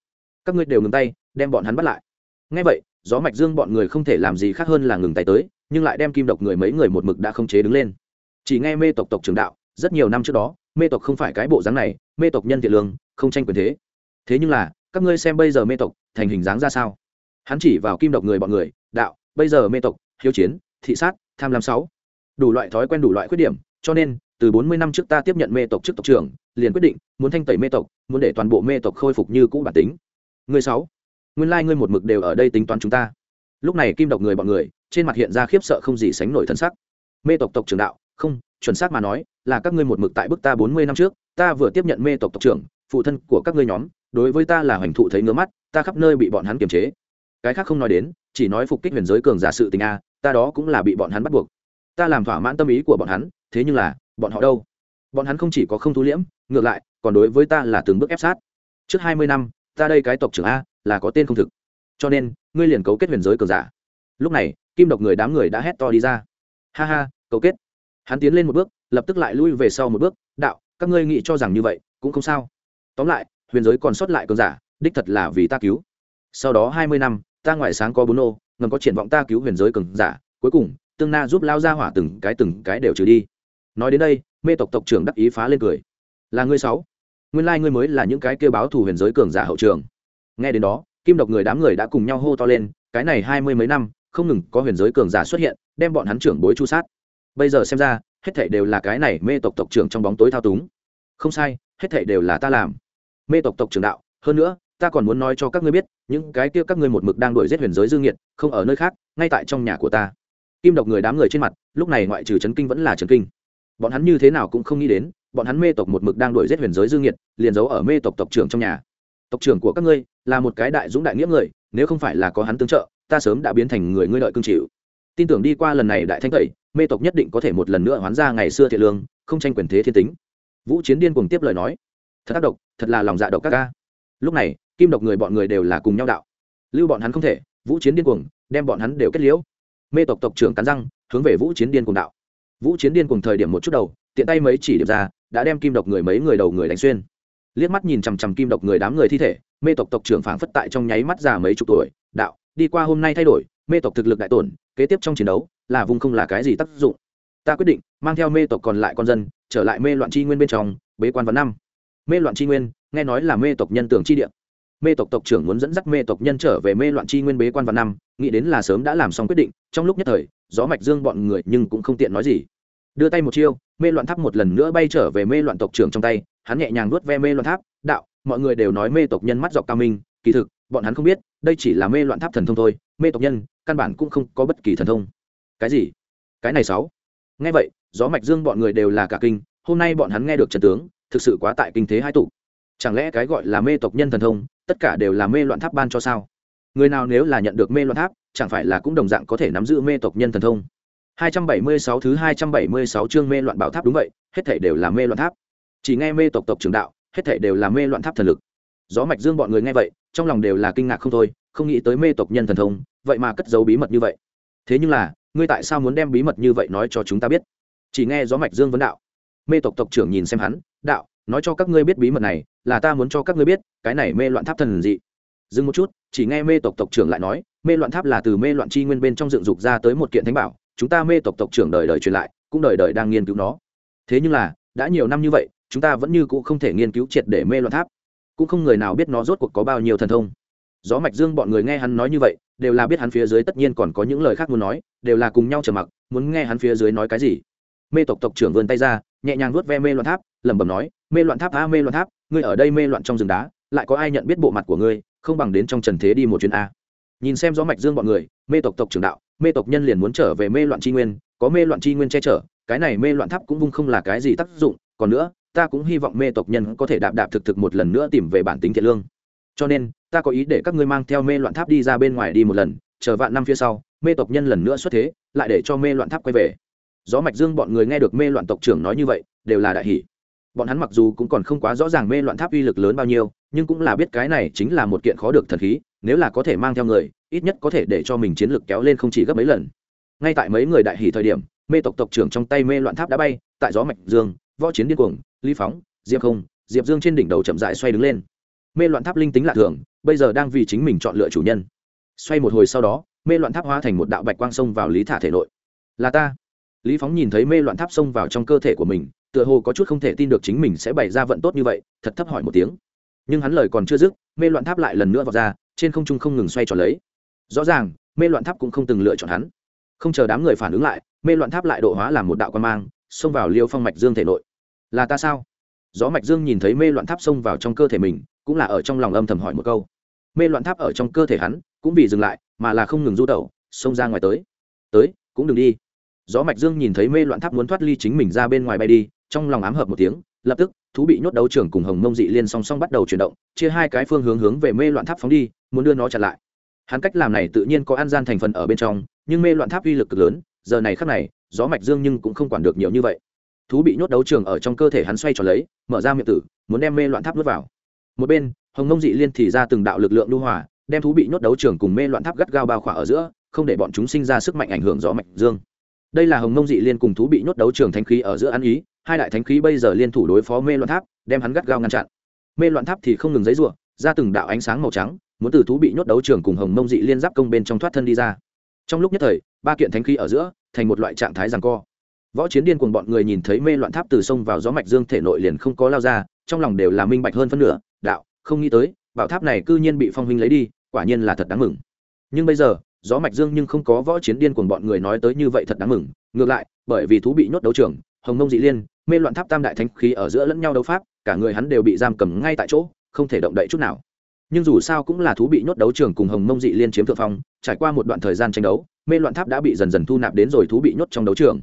Các ngươi đều ngừng tay, đem bọn hắn bắt lại. Ngay vậy, gió mạch dương bọn người không thể làm gì khác hơn là ngừng tay tới, nhưng lại đem kim độc người mấy người một mực đã không chế đứng lên. Chỉ nghe mê tộc tộc trưởng đạo, rất nhiều năm trước đó, mê tộc không phải cái bộ dáng này, mê tộc nhân thiện lương, không tranh quyền thế. Thế nhưng là, các ngươi xem bây giờ mê tộc thành hình dáng ra sao? Hắn chỉ vào kim độc người bọn người, đạo, bây giờ mê tộc hiếu chiến thị sát, tham lam sáu. Đủ loại thói quen, đủ loại khuyết điểm, cho nên, từ bốn mươi năm trước ta tiếp nhận mê tộc trước tộc trưởng, liền quyết định muốn thanh tẩy mê tộc, muốn để toàn bộ mê tộc khôi phục như cũ bản tính. Người sáu. Nguyên lai ngươi một mực đều ở đây tính toán chúng ta. Lúc này kim độc người bọn người, trên mặt hiện ra khiếp sợ không gì sánh nổi thân sắc. Mê tộc tộc trưởng đạo, không, chuẩn xác mà nói, là các ngươi một mực tại bức ta bốn mươi năm trước, ta vừa tiếp nhận mê tộc tộc trưởng, phụ thân của các ngươi nhóm, đối với ta là hoành thụ thấy ngứa mắt, ta khắp nơi bị bọn hắn kiềm chế. Cái khác không nói đến chỉ nói phục kích huyền giới cường giả sự tình a, ta đó cũng là bị bọn hắn bắt buộc. Ta làm thỏa mãn tâm ý của bọn hắn, thế nhưng là, bọn họ đâu? Bọn hắn không chỉ có không thu liễm, ngược lại, còn đối với ta là từng bước ép sát. Trước hai mươi năm, ta đây cái tộc trưởng a, là có tên không thực. Cho nên, ngươi liền cấu kết huyền giới cường giả. Lúc này, kim độc người đám người đã hét to đi ra. Ha ha, cấu kết. Hắn tiến lên một bước, lập tức lại lui về sau một bước, đạo, các ngươi nghĩ cho rằng như vậy, cũng không sao. Tóm lại, huyền giới còn sót lại cường giả, đích thật là vì ta cứu. Sau đó hai mươi năm ta ngoài sáng có bốn ô ngầm có triển vọng ta cứu huyền giới cường giả, cuối cùng, tương na giúp lao ra hỏa từng cái từng cái đều trừ đi. Nói đến đây, mê tộc tộc trưởng đắc ý phá lên cười. Là ngươi sáu. Nguyên lai、like、ngươi mới là những cái kêu báo thù huyền giới cường giả hậu trường. Nghe đến đó, kim độc người đám người đã cùng nhau hô to lên, cái này hai mươi mấy năm, không ngừng có huyền giới cường giả xuất hiện, đem bọn hắn trưởng bối chu sát. Bây giờ xem ra, hết thảy đều là cái này mê tộc tộc trưởng trong bóng tối thao túng. Không sai, hết thảy đều là ta làm. Mê tộc tộc trưởng đạo, hơn nữa ta còn muốn nói cho các ngươi biết, những cái kia các ngươi một mực đang đuổi giết huyền giới dương nghiệt, không ở nơi khác, ngay tại trong nhà của ta. Kim độc người đám người trên mặt, lúc này ngoại trừ chấn kinh vẫn là chấn kinh. Bọn hắn như thế nào cũng không nghĩ đến, bọn hắn mê tộc một mực đang đuổi giết huyền giới dương nghiệt, liền giấu ở mê tộc tộc trưởng trong nhà. Tộc trưởng của các ngươi là một cái đại dũng đại nghĩa người, nếu không phải là có hắn tương trợ, ta sớm đã biến thành người ngươi lợi cương chịu. Tin tưởng đi qua lần này đại thanh tẩy, mê tộc nhất định có thể một lần nữa hoán ra ngày xưa thiện lương, không tranh quyền thế thiên tính. Vũ chiến điên cùng tiếp lời nói. Thật ác độc, thật là lòng dạ độc các ca. Lúc này kim độc người bọn người đều là cùng nhau đạo. Lưu bọn hắn không thể, vũ chiến điên cuồng, đem bọn hắn đều kết liễu. Mê tộc tộc trưởng cắn răng, hướng về vũ chiến điên cuồng đạo. Vũ chiến điên cuồng thời điểm một chút đầu, tiện tay mấy chỉ điểm ra, đã đem kim độc người mấy người đầu người đánh xuyên. Liếc mắt nhìn chằm chằm kim độc người đám người thi thể, mê tộc tộc trưởng phảng phất tại trong nháy mắt già mấy chục tuổi, đạo, đi qua hôm nay thay đổi, mê tộc thực lực đại tổn, kế tiếp trong chiến đấu, là vùng không là cái gì tác dụng. Ta quyết định, mang theo mê tộc còn lại con dân, trở lại mê loạn chi nguyên bên trong, bế quan văn năm. Mê loạn chi nguyên, nghe nói là mê tộc nhân tưởng chi địa mê tộc tộc trưởng muốn dẫn dắt mê tộc nhân trở về mê loạn chi nguyên bế quan văn năm, nghĩ đến là sớm đã làm xong quyết định, trong lúc nhất thời, gió mạch dương bọn người nhưng cũng không tiện nói gì. Đưa tay một chiêu, mê loạn tháp một lần nữa bay trở về mê loạn tộc trưởng trong tay, hắn nhẹ nhàng nuốt ve mê loạn tháp, đạo, mọi người đều nói mê tộc nhân mắt dọc cao minh, kỳ thực, bọn hắn không biết, đây chỉ là mê loạn tháp thần thông thôi, mê tộc nhân, căn bản cũng không có bất kỳ thần thông. Cái gì? Cái này sáu? Nghe vậy, gió mạch dương bọn người đều là cả kinh, hôm nay bọn hắn nghe được trần tướng, thực sự quá tại kinh thế hai tụ. Chẳng lẽ cái gọi là mê tộc nhân thần thông tất cả đều là mê loạn tháp ban cho sao? Người nào nếu là nhận được mê loạn tháp, chẳng phải là cũng đồng dạng có thể nắm giữ mê tộc nhân thần thông? 276 thứ 276 chương mê loạn bảo tháp đúng vậy, hết thể đều là mê loạn tháp. Chỉ nghe mê tộc tộc trưởng đạo, hết thể đều là mê loạn tháp thần lực. Gió mạch dương bọn người nghe vậy, trong lòng đều là kinh ngạc không thôi, không nghĩ tới mê tộc nhân thần thông, vậy mà cất giấu bí mật như vậy. Thế nhưng là, ngươi tại sao muốn đem bí mật như vậy nói cho chúng ta biết? Chỉ nghe gió mạch dương vấn đạo. Mê tộc tộc trưởng nhìn xem hắn, đạo, nói cho các ngươi biết bí mật này là ta muốn cho các ngươi biết, cái này mê loạn tháp thần dị. Dừng một chút, chỉ nghe mê tộc tộc trưởng lại nói, mê loạn tháp là từ mê loạn chi nguyên bên trong dựng dục ra tới một kiện thánh bảo, chúng ta mê tộc tộc trưởng đời đời truyền lại, cũng đời đời đang nghiên cứu nó. Thế nhưng là, đã nhiều năm như vậy, chúng ta vẫn như cũ không thể nghiên cứu triệt để mê loạn tháp. Cũng không người nào biết nó rốt cuộc có bao nhiêu thần thông. Gió mạch dương bọn người nghe hắn nói như vậy, đều là biết hắn phía dưới tất nhiên còn có những lời khác muốn nói, đều là cùng nhau trở mặc, muốn nghe hắn phía dưới nói cái gì. Mê tộc tộc trưởng vươn tay ra, nhẹ nhàng vuốt ve mê loạn tháp, lẩm bẩm nói mê loạn tháp, a, mê loạn tháp, ngươi ở đây mê loạn trong rừng đá, lại có ai nhận biết bộ mặt của ngươi, không bằng đến trong trần thế đi một chuyến a. Nhìn xem gió mạch dương bọn người, mê tộc tộc trưởng đạo, mê tộc nhân liền muốn trở về mê loạn tri nguyên, có mê loạn tri nguyên che chở, cái này mê loạn tháp cũng vung không là cái gì tác dụng, còn nữa, ta cũng hy vọng mê tộc nhân có thể đạp đạp thực thực một lần nữa tìm về bản tính thiện lương. Cho nên, ta có ý để các ngươi mang theo mê loạn tháp đi ra bên ngoài đi một lần, chờ vạn năm phía sau, mê tộc nhân lần nữa xuất thế, lại để cho mê loạn tháp quay về. Gió mạch dương bọn người nghe được mê loạn tộc trưởng nói như vậy, đều là đại hỷ bọn hắn mặc dù cũng còn không quá rõ ràng mê loạn tháp uy lực lớn bao nhiêu, nhưng cũng là biết cái này chính là một kiện khó được thần khí, nếu là có thể mang theo người, ít nhất có thể để cho mình chiến lược kéo lên không chỉ gấp mấy lần. Ngay tại mấy người đại hỷ thời điểm, mê tộc tộc trưởng trong tay mê loạn tháp đã bay, tại gió mạch dương, võ chiến điên cuồng ly phóng, diệp không, diệp dương trên đỉnh đầu chậm dại xoay đứng lên. Mê loạn tháp linh tính lạ thường, bây giờ đang vì chính mình chọn lựa chủ nhân. Xoay một hồi sau đó, mê loạn tháp hóa thành một đạo bạch quang sông vào lý thả thể nội. Là ta. Lý phóng nhìn thấy mê loạn tháp xông vào trong cơ thể của mình tựa hồ có chút không thể tin được chính mình sẽ bày ra vận tốt như vậy, thật thấp hỏi một tiếng. Nhưng hắn lời còn chưa dứt, mê loạn tháp lại lần nữa vọt ra, trên không trung không ngừng xoay tròn lấy. Rõ ràng, mê loạn tháp cũng không từng lựa chọn hắn. Không chờ đám người phản ứng lại, mê loạn tháp lại độ hóa làm một đạo quan mang, xông vào liêu phong mạch dương thể nội. Là ta sao? Gió mạch dương nhìn thấy mê loạn tháp xông vào trong cơ thể mình, cũng là ở trong lòng âm thầm hỏi một câu. Mê loạn tháp ở trong cơ thể hắn, cũng vì dừng lại, mà là không ngừng du tẩu, xông ra ngoài tới. Tới, cũng đừng đi. Gió mạch dương nhìn thấy mê loạn tháp muốn thoát ly chính mình ra bên ngoài bay đi trong lòng ám hợp một tiếng, lập tức, thú bị nhốt đấu trưởng cùng hồng mông dị liên song song bắt đầu chuyển động, chia hai cái phương hướng hướng về mê loạn tháp phóng đi, muốn đưa nó chặn lại. Hắn cách làm này tự nhiên có an gian thành phần ở bên trong, nhưng mê loạn tháp uy lực cực lớn, giờ này khắc này, gió mạch dương nhưng cũng không quản được nhiều như vậy. Thú bị nhốt đấu trường ở trong cơ thể hắn xoay tròn lấy, mở ra miệng tử, muốn đem mê loạn tháp nuốt vào. Một bên, hồng mông dị liên thì ra từng đạo lực lượng lưu hỏa đem thú bị nhốt đấu trường cùng mê loạn tháp gắt gao bao khỏa ở giữa, không để bọn chúng sinh ra sức mạnh ảnh hưởng gió mạch dương. Đây là hồng mông dị liên cùng thú bị nhốt đấu trường thanh khí ở giữa ăn ý hai đại thánh khí bây giờ liên thủ đối phó mê loạn tháp, đem hắn gắt gao ngăn chặn. Mê loạn tháp thì không ngừng giấy rủa ra từng đạo ánh sáng màu trắng, muốn từ thú bị nhốt đấu trường cùng hồng mông dị liên giáp công bên trong thoát thân đi ra. Trong lúc nhất thời, ba kiện thánh khí ở giữa, thành một loại trạng thái rằng co. Võ chiến điên cùng bọn người nhìn thấy mê loạn tháp từ sông vào gió mạch dương thể nội liền không có lao ra, trong lòng đều là minh bạch hơn phân nửa, đạo, không nghĩ tới, bảo tháp này cư nhiên bị phong huynh lấy đi, quả nhiên là thật đáng mừng. Nhưng bây giờ, gió mạch dương nhưng không có võ chiến điên cùng bọn người nói tới như vậy thật đáng mừng, ngược lại, bởi vì thú bị nhốt đấu trường, hồng mông dị liên mê loạn tháp tam đại thánh khí ở giữa lẫn nhau đấu pháp, cả người hắn đều bị giam cầm ngay tại chỗ, không thể động đậy chút nào. Nhưng dù sao cũng là thú bị nhốt đấu trường cùng hồng mông dị liên chiếm thượng phong, trải qua một đoạn thời gian tranh đấu, mê loạn tháp đã bị dần dần thu nạp đến rồi thú bị nhốt trong đấu trường.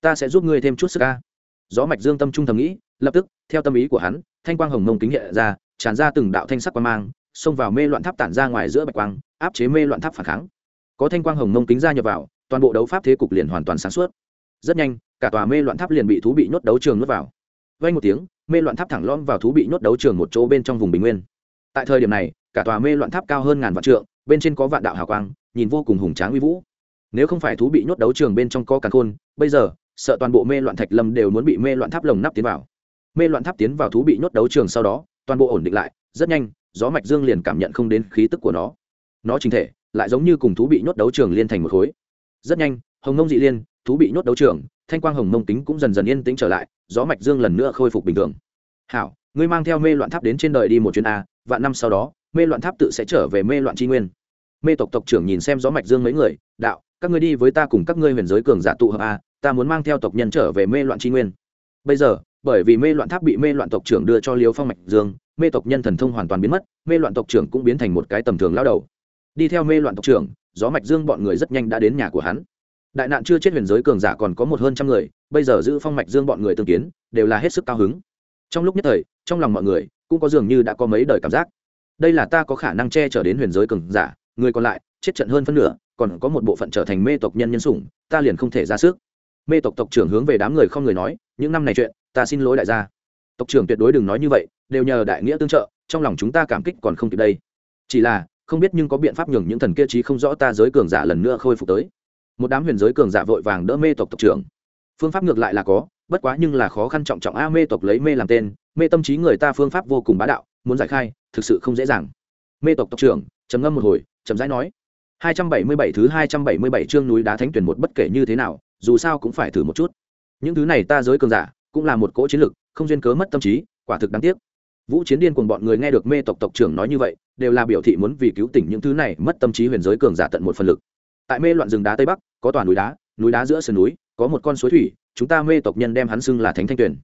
Ta sẽ giúp ngươi thêm chút sức ca gió mạch dương tâm trung thầm nghĩ, lập tức, theo tâm ý của hắn, thanh quang hồng mông kính hiện ra, tràn ra từng đạo thanh sắc quang mang, xông vào mê loạn tháp tản ra ngoài giữa bạch quang, áp chế mê loạn tháp phản kháng. Có thanh quang hồng mông kính ra nhập vào, toàn bộ đấu pháp thế cục liền hoàn toàn sáng suốt rất nhanh, cả tòa mê loạn tháp liền bị thú bị nhốt đấu trường nuốt vào. Vay một tiếng, mê loạn tháp thẳng lom vào thú bị nhốt đấu trường một chỗ bên trong vùng bình nguyên. Tại thời điểm này, cả tòa mê loạn tháp cao hơn ngàn vạn trượng, bên trên có vạn đạo hào quang, nhìn vô cùng hùng tráng uy vũ. Nếu không phải thú bị nhốt đấu trường bên trong có càn khôn, bây giờ, sợ toàn bộ mê loạn thạch lâm đều muốn bị mê loạn tháp lồng nắp tiến vào. Mê loạn tháp tiến vào thú bị nhốt đấu trường sau đó, toàn bộ ổn định lại, rất nhanh, gió mạch dương liền cảm nhận không đến khí tức của nó. Nó chính thể, lại giống như cùng thú bị nhốt đấu trường liên thành một khối. Rất nhanh, hồng ngông dị liên thú bị nhốt đấu trường, thanh quang hồng mông tính cũng dần dần yên tĩnh trở lại, gió mạch dương lần nữa khôi phục bình thường. Hảo, ngươi mang theo mê loạn tháp đến trên đời đi một chuyến a, vạn năm sau đó, mê loạn tháp tự sẽ trở về mê loạn tri nguyên. Mê tộc tộc trưởng nhìn xem gió mạch dương mấy người, đạo, các ngươi đi với ta cùng các ngươi huyền giới cường giả tụ hợp a, ta muốn mang theo tộc nhân trở về mê loạn tri nguyên. Bây giờ, bởi vì mê loạn tháp bị mê loạn tộc trưởng đưa cho liêu phong mạch dương, mê tộc nhân thần thông hoàn toàn biến mất, mê loạn tộc trưởng cũng biến thành một cái tầm thường lao đầu. Đi theo mê loạn tộc trưởng, gió mạch dương bọn người rất nhanh đã đến nhà của hắn đại nạn chưa chết huyền giới cường giả còn có một hơn trăm người, bây giờ giữ phong mạch dương bọn người tương kiến, đều là hết sức cao hứng. Trong lúc nhất thời, trong lòng mọi người cũng có dường như đã có mấy đời cảm giác. Đây là ta có khả năng che chở đến huyền giới cường giả, người còn lại, chết trận hơn phân nửa, còn có một bộ phận trở thành mê tộc nhân nhân sủng, ta liền không thể ra sức. Mê tộc tộc trưởng hướng về đám người không người nói, những năm này chuyện, ta xin lỗi đại gia. Tộc trưởng tuyệt đối đừng nói như vậy, đều nhờ đại nghĩa tương trợ, trong lòng chúng ta cảm kích còn không kịp đây. Chỉ là, không biết nhưng có biện pháp nhường những thần kia trí không rõ ta giới cường giả lần nữa khôi phục tới một đám huyền giới cường giả vội vàng đỡ mê tộc tộc trưởng. Phương pháp ngược lại là có, bất quá nhưng là khó khăn trọng trọng a, mê tộc lấy mê làm tên, mê tâm trí người ta phương pháp vô cùng bá đạo, muốn giải khai, thực sự không dễ dàng. Mê tộc tộc trưởng, trầm ngâm một hồi, chậm rãi nói 277 thứ 277 chương núi đá thánh tuyển một bất kể như thế nào, dù sao cũng phải thử một chút. Những thứ này ta giới cường giả, cũng là một cỗ chiến lực, không duyên cớ mất tâm trí, quả thực đáng tiếc. Vũ chiến điên cùng bọn người nghe được mê tộc tộc trưởng nói như vậy, đều là biểu thị muốn vì cứu tỉnh những thứ này mất tâm trí huyền giới cường giả tận một phần lực tại mê loạn rừng đá tây bắc, có toàn núi đá núi đá giữa sườn núi, có một con suối thủy, chúng ta mê tộc nhân đem hắn xưng là thánh thanh tuyền.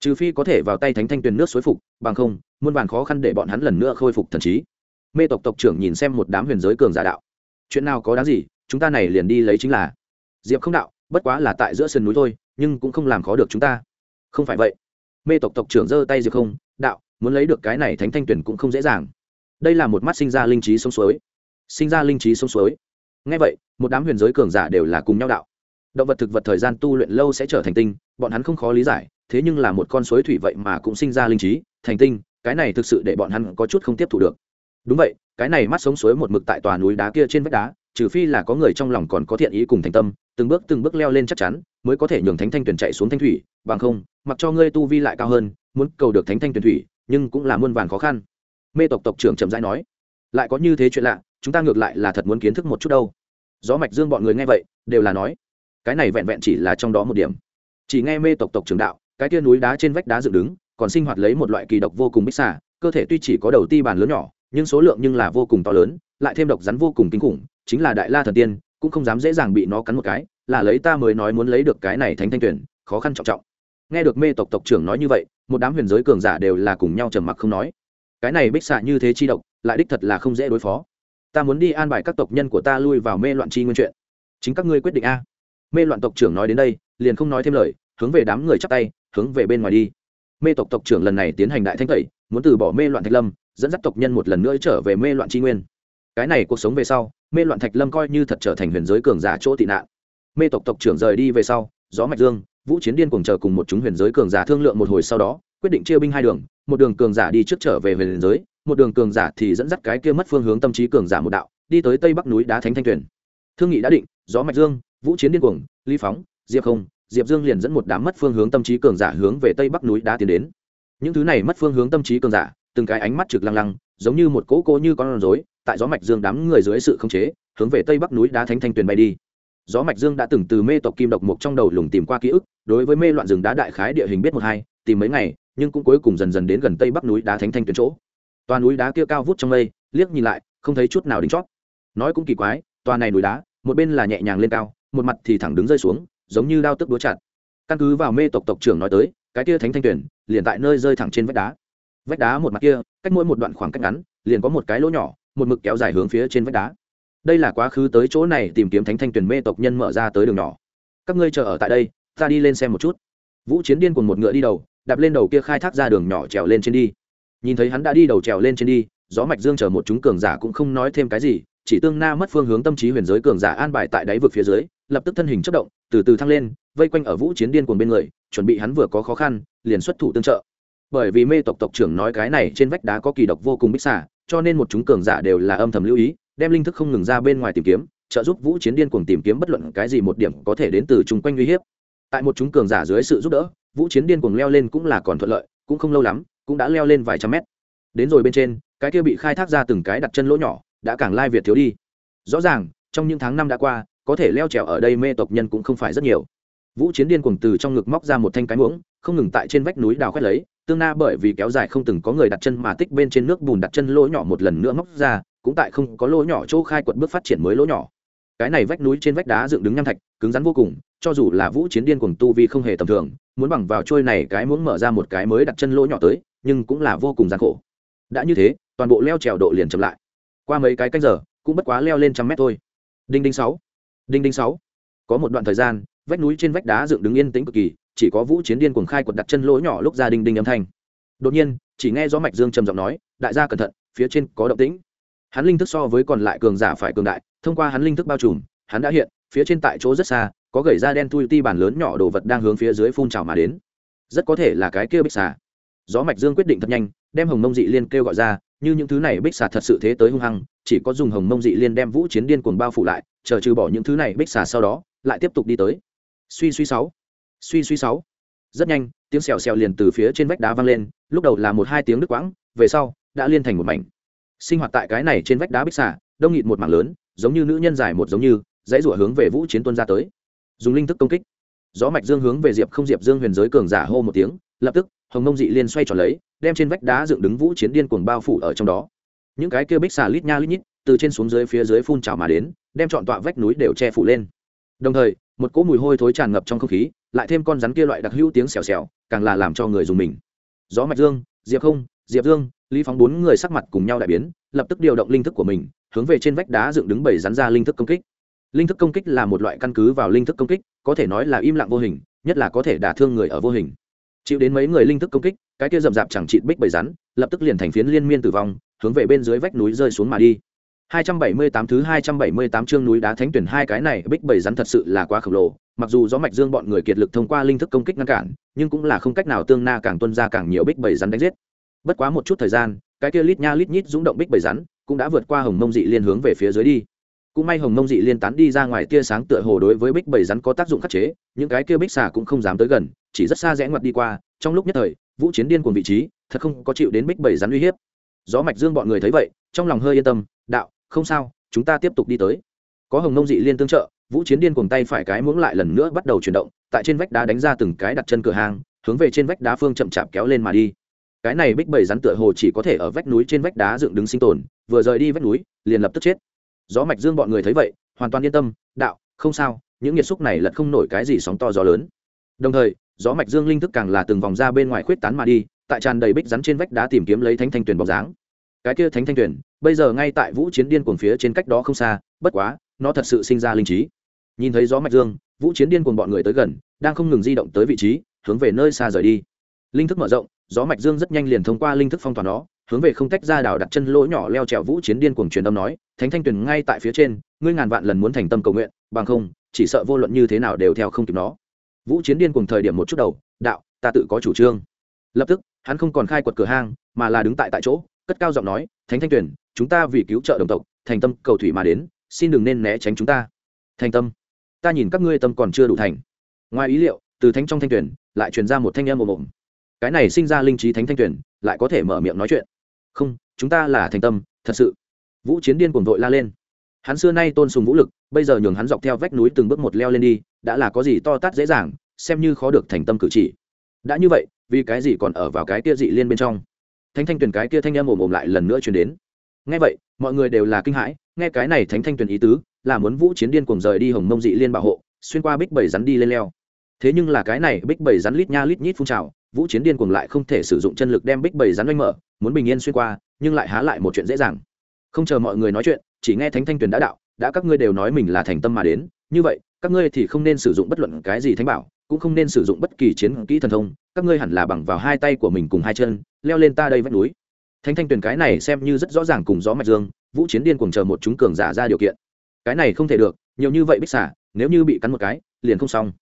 Trừ phi có thể vào tay thánh thanh tuyền nước suối phục, bằng không, muôn vàn khó khăn để bọn hắn lần nữa khôi phục thần trí. Mê tộc tộc trưởng nhìn xem một đám huyền giới cường giả đạo. Chuyện nào có đáng gì, chúng ta này liền đi lấy chính là. Diệp không đạo, bất quá là tại giữa sườn núi thôi, nhưng cũng không làm khó được chúng ta. Không phải vậy. Mê tộc tộc trưởng giơ tay diệp không, đạo, muốn lấy được cái này thánh thanh tuyển cũng không dễ dàng. Đây là một mắt sinh ra linh trí sông suối. Sinh ra linh trí sông suối ngay vậy, một đám huyền giới cường giả đều là cùng nhau đạo. Động vật thực vật thời gian tu luyện lâu sẽ trở thành tinh, bọn hắn không khó lý giải, thế nhưng là một con suối thủy vậy mà cũng sinh ra linh trí, thành tinh, cái này thực sự để bọn hắn có chút không tiếp thu được. Đúng vậy, cái này mắt sống suối một mực tại tòa núi đá kia trên vách đá, trừ phi là có người trong lòng còn có thiện ý cùng thành tâm, từng bước từng bước leo lên chắc chắn, mới có thể nhường thánh thanh tuyển chạy xuống thanh thủy, bằng không, mặc cho ngươi tu vi lại cao hơn, muốn cầu được thánh thanh tuyển thủy, nhưng cũng là muôn vàn khó khăn. Mê tộc tộc trưởng trầm rãi nói, lại có như thế chuyện lạ chúng ta ngược lại là thật muốn kiến thức một chút đâu. Gió mạch dương bọn người nghe vậy, đều là nói, cái này vẹn vẹn chỉ là trong đó một điểm. Chỉ nghe mê tộc tộc trưởng đạo, cái tia núi đá trên vách đá dựng đứng, còn sinh hoạt lấy một loại kỳ độc vô cùng bích xả cơ thể tuy chỉ có đầu ti bàn lớn nhỏ, nhưng số lượng nhưng là vô cùng to lớn, lại thêm độc rắn vô cùng kinh khủng, chính là đại la thần tiên, cũng không dám dễ dàng bị nó cắn một cái, là lấy ta mới nói muốn lấy được cái này thánh thanh tuyển, khó khăn trọng trọng. Nghe được mê tộc tộc trưởng nói như vậy, một đám huyền giới cường giả đều là cùng nhau trầm mặc không nói. Cái này bích xạ như thế chi độc, lại đích thật là không dễ đối phó ta muốn đi an bài các tộc nhân của ta lui vào mê loạn chi nguyên chuyện. Chính các ngươi quyết định a. Mê loạn tộc trưởng nói đến đây, liền không nói thêm lời, hướng về đám người chắp tay, hướng về bên ngoài đi. Mê tộc tộc trưởng lần này tiến hành đại thanh tẩy, muốn từ bỏ mê loạn thạch lâm, dẫn dắt tộc nhân một lần nữa trở về mê loạn tri nguyên. Cái này cuộc sống về sau, mê loạn thạch lâm coi như thật trở thành huyền giới cường giả chỗ tị nạn. Mê tộc tộc trưởng rời đi về sau, gió mạch dương, vũ chiến điên cùng chờ cùng một chúng huyền giới cường giả thương lượng một hồi sau đó quyết định chia binh hai đường, một đường cường giả đi trước trở về huyền giới, một đường cường giả thì dẫn dắt cái kia mất phương hướng tâm trí cường giả một đạo, đi tới tây bắc núi đá thánh thanh tuyển thương nghị đã định, gió mạch dương, vũ chiến điên cuồng, ly phóng, diệp không, diệp dương liền dẫn một đám mất phương hướng tâm trí cường giả hướng về tây bắc núi đá tiến đến. Những thứ này mất phương hướng tâm trí cường giả, từng cái ánh mắt trực lăng lăng, giống như một cỗ cỗ như con rối, tại gió mạch dương đám người dưới sự khống chế, hướng về tây bắc núi đá thánh thanh tuyền bay đi. Gió mạch dương đã từng từ mê tộc kim độc mục trong đầu lùng tìm qua ký ức, đối với mê loạn rừng đá đại khái địa hình biết một hai, tìm mấy ngày nhưng cũng cuối cùng dần dần đến gần tây bắc núi đá thánh thanh tuyến chỗ. Toà núi đá kia cao vút trong mây, liếc nhìn lại, không thấy chút nào đính chót nói cũng kỳ quái toa này núi đá, một bên là nhẹ nhàng lên cao, một mặt thì thẳng đứng rơi xuống, giống như đao tức đúa chặt. Căn cứ vào mê tộc tộc trưởng nói tới, cái kia thánh thanh tuyển, liền tại nơi rơi thẳng trên vách đá. Vách đá một mặt kia, cách mỗi một đoạn khoảng cách ngắn, liền có một cái lỗ nhỏ, một mực kéo dài hướng phía trên vách đá. Đây là quá khứ tới chỗ này tìm kiếm thánh thanh tuyển mê tộc nhân mở ra tới đường nhỏ. Các ngươi chờ ở tại đây, ta đi lên xem một chút. Vũ chiến điên cùng một ngựa đi đầu đạp lên đầu kia khai thác ra đường nhỏ trèo lên trên đi. Nhìn thấy hắn đã đi đầu trèo lên trên đi, gió mạch dương chờ một chúng cường giả cũng không nói thêm cái gì, chỉ tương na mất phương hướng tâm trí huyền giới cường giả an bài tại đáy vực phía dưới, lập tức thân hình chất động, từ từ thăng lên, vây quanh ở vũ chiến điên cuồng bên người, chuẩn bị hắn vừa có khó khăn, liền xuất thủ tương trợ. Bởi vì mê tộc tộc trưởng nói cái này trên vách đá có kỳ độc vô cùng bích xả cho nên một chúng cường giả đều là âm thầm lưu ý, đem linh thức không ngừng ra bên ngoài tìm kiếm, trợ giúp vũ chiến điên cuồng tìm kiếm bất luận cái gì một điểm có thể đến từ chung quanh uy hiếp. Tại một chúng cường giả dưới sự giúp đỡ vũ chiến điên cuồng leo lên cũng là còn thuận lợi, cũng không lâu lắm, cũng đã leo lên vài trăm mét. Đến rồi bên trên, cái kia bị khai thác ra từng cái đặt chân lỗ nhỏ, đã càng lai việt thiếu đi. Rõ ràng, trong những tháng năm đã qua, có thể leo trèo ở đây mê tộc nhân cũng không phải rất nhiều. Vũ chiến điên cuồng từ trong ngực móc ra một thanh cái muỗng, không ngừng tại trên vách núi đào khoét lấy, tương na bởi vì kéo dài không từng có người đặt chân mà tích bên trên nước bùn đặt chân lỗ nhỏ một lần nữa móc ra, cũng tại không có lỗ nhỏ chỗ khai quật bước phát triển mới lỗ nhỏ. Cái này vách núi trên vách đá dựng đứng nham thạch, cứng rắn vô cùng, cho dù là vũ chiến điên cuồng tu vi không hề tầm thường muốn bằng vào trôi này cái muốn mở ra một cái mới đặt chân lỗ nhỏ tới, nhưng cũng là vô cùng gian khổ. Đã như thế, toàn bộ leo trèo độ liền chậm lại. Qua mấy cái canh giờ, cũng bất quá leo lên trăm mét thôi. Đinh đinh sáu, đinh đinh sáu. Có một đoạn thời gian, vách núi trên vách đá dựng đứng yên tĩnh cực kỳ, chỉ có vũ chiến điên cuồng khai quật đặt chân lỗ nhỏ lúc ra đinh đinh âm thanh. Đột nhiên, chỉ nghe gió mạch dương trầm giọng nói, đại gia cẩn thận, phía trên có động tĩnh. Hắn linh thức so với còn lại cường giả phải cường đại, thông qua hắn linh thức bao trùm, hắn đã hiện, phía trên tại chỗ rất xa có gầy da đen thui ti bản lớn nhỏ đồ vật đang hướng phía dưới phun trào mà đến. Rất có thể là cái kia bích xà. Gió mạch dương quyết định thật nhanh, đem hồng mông dị liên kêu gọi ra, như những thứ này bích xà thật sự thế tới hung hăng, chỉ có dùng hồng mông dị liên đem vũ chiến điên cuồng bao phủ lại, chờ trừ bỏ những thứ này bích xà sau đó, lại tiếp tục đi tới. Suy suy sáu. Suy suy sáu. Rất nhanh, tiếng xèo xèo liền từ phía trên vách đá vang lên, lúc đầu là một hai tiếng đứt quãng, về sau, đã liên thành một mảnh. Sinh hoạt tại cái này trên vách đá bích xà, đông nghịt một mảng lớn, giống như nữ nhân dài một giống như, dãy rủa hướng về vũ chiến tuân ra tới dùng linh thức công kích. Gió mạch dương hướng về diệp không diệp dương huyền giới cường giả hô một tiếng, lập tức, hồng nông dị liên xoay tròn lấy, đem trên vách đá dựng đứng vũ chiến điên cuồng bao phủ ở trong đó. Những cái kia bích xà lít nha lít nhít, từ trên xuống dưới phía dưới phun trào mà đến, đem trọn tọa vách núi đều che phủ lên. Đồng thời, một cỗ mùi hôi thối tràn ngập trong không khí, lại thêm con rắn kia loại đặc hữu tiếng xèo xèo, càng là làm cho người dùng mình. Gió mạch dương, diệp không, diệp dương, lý phóng bốn người sắc mặt cùng nhau đại biến, lập tức điều động linh thức của mình, hướng về trên vách đá dựng đứng bảy rắn ra linh thức công kích linh thức công kích là một loại căn cứ vào linh thức công kích có thể nói là im lặng vô hình nhất là có thể đả thương người ở vô hình chịu đến mấy người linh thức công kích cái kia rậm rạp chẳng trị bích bảy rắn lập tức liền thành phiến liên miên tử vong hướng về bên dưới vách núi rơi xuống mà đi 278 thứ 278 chương núi đá thánh tuyển hai cái này bích bảy rắn thật sự là quá khổng lồ, mặc dù gió mạch dương bọn người kiệt lực thông qua linh thức công kích ngăn cản, nhưng cũng là không cách nào tương na càng tuân ra càng nhiều bích bảy rắn đánh giết. Bất quá một chút thời gian, cái kia lít nha lít nhít dũng động bích bảy rắn, cũng đã vượt qua hồng mông dị liên hướng về phía dưới đi. Cũng may hồng mông dị liên tán đi ra ngoài tia sáng tựa hồ đối với bích bảy rắn có tác dụng khắc chế, những cái kia bích xà cũng không dám tới gần, chỉ rất xa rẽ ngoặt đi qua, trong lúc nhất thời, vũ chiến điên cùng vị trí, thật không có chịu đến bích bảy rắn uy hiếp. Gió mạch dương bọn người thấy vậy, trong lòng hơi yên tâm, đạo, không sao chúng ta tiếp tục đi tới. Có hồng nông dị liên tương trợ vũ chiến điên cùng tay phải cái muỗng lại lần nữa bắt đầu chuyển động tại trên vách đá đánh ra từng cái đặt chân cửa hàng hướng về trên vách đá phương chậm chạp kéo lên mà đi. Cái này bích bảy rắn tựa hồ chỉ có thể ở vách núi trên vách đá dựng đứng sinh tồn vừa rời đi vách núi liền lập tức chết gió mạch dương bọn người thấy vậy, hoàn toàn yên tâm, đạo, không sao, những nhiệt xúc này lật không nổi cái gì sóng to gió lớn. Đồng thời, gió mạch dương linh thức càng là từng vòng ra bên ngoài khuyết tán mà đi, tại tràn đầy bích rắn trên vách đá tìm kiếm lấy thánh thanh tuyền bóng dáng. Cái kia thánh thanh tuyển bây giờ ngay tại vũ chiến điên cuồng phía trên cách đó không xa, bất quá, nó thật sự sinh ra linh trí. Nhìn thấy gió mạch dương, vũ chiến điên cuồng bọn người tới gần, đang không ngừng di động tới vị trí, hướng về nơi xa rời đi. Linh thức mở rộng, gió mạch dương rất nhanh liền thông qua linh thức phong tỏa nó hướng về không tách ra đảo đặt chân lỗ nhỏ leo trèo vũ chiến điên cuồng truyền âm nói, thánh thanh tuyền ngay tại phía trên, ngươi ngàn vạn lần muốn thành tâm cầu nguyện, bằng không, chỉ sợ vô luận như thế nào đều theo không kịp nó. Vũ chiến điên cuồng thời điểm một chút đầu, đạo, ta tự có chủ trương. Lập tức, hắn không còn khai quật cửa hang, mà là đứng tại tại chỗ, cất cao giọng nói, thánh thanh tuyền, chúng ta vì cứu trợ đồng tộc, thành tâm cầu thủy mà đến, xin đừng nên né tránh chúng ta. Thành tâm? Ta nhìn các ngươi tâm còn chưa đủ thành. Ngoài ý liệu, từ thánh trong thanh tuyển lại truyền ra một thanh âm ồm ồm. Cái này sinh ra linh trí thánh thanh tuyển lại có thể mở miệng nói chuyện không, chúng ta là thành tâm, thật sự. Vũ chiến điên cuồng vội la lên. Hắn xưa nay tôn sùng vũ lực, bây giờ nhường hắn dọc theo vách núi từng bước một leo lên đi, đã là có gì to tát dễ dàng, xem như khó được thành tâm cử chỉ. Đã như vậy, vì cái gì còn ở vào cái kia dị liên bên trong? Thánh thanh tuyền cái kia thanh em ồm ồm lại lần nữa truyền đến. Nghe vậy, mọi người đều là kinh hãi, nghe cái này thánh thanh tuyền ý tứ, là muốn vũ chiến điên cuồng rời đi hồng mông dị liên bảo hộ, xuyên qua bích bảy rắn đi lên leo thế nhưng là cái này bích bảy rắn lít nha lít nhít phun trào, vũ chiến điên cuồng lại không thể sử dụng chân lực đem bích bảy rắn oanh mở, muốn bình yên xuyên qua, nhưng lại há lại một chuyện dễ dàng. Không chờ mọi người nói chuyện, chỉ nghe thánh thanh tuyền đã đạo, đã các ngươi đều nói mình là thành tâm mà đến, như vậy, các ngươi thì không nên sử dụng bất luận cái gì thánh bảo, cũng không nên sử dụng bất kỳ chiến kỹ thần thông, các ngươi hẳn là bằng vào hai tay của mình cùng hai chân, leo lên ta đây vách núi. Thánh thanh tuyền cái này xem như rất rõ ràng cùng gió mạch dương, vũ chiến điên cùng chờ một chúng cường giả ra điều kiện. Cái này không thể được, nhiều như vậy bích xả, nếu như bị cắn một cái, liền không xong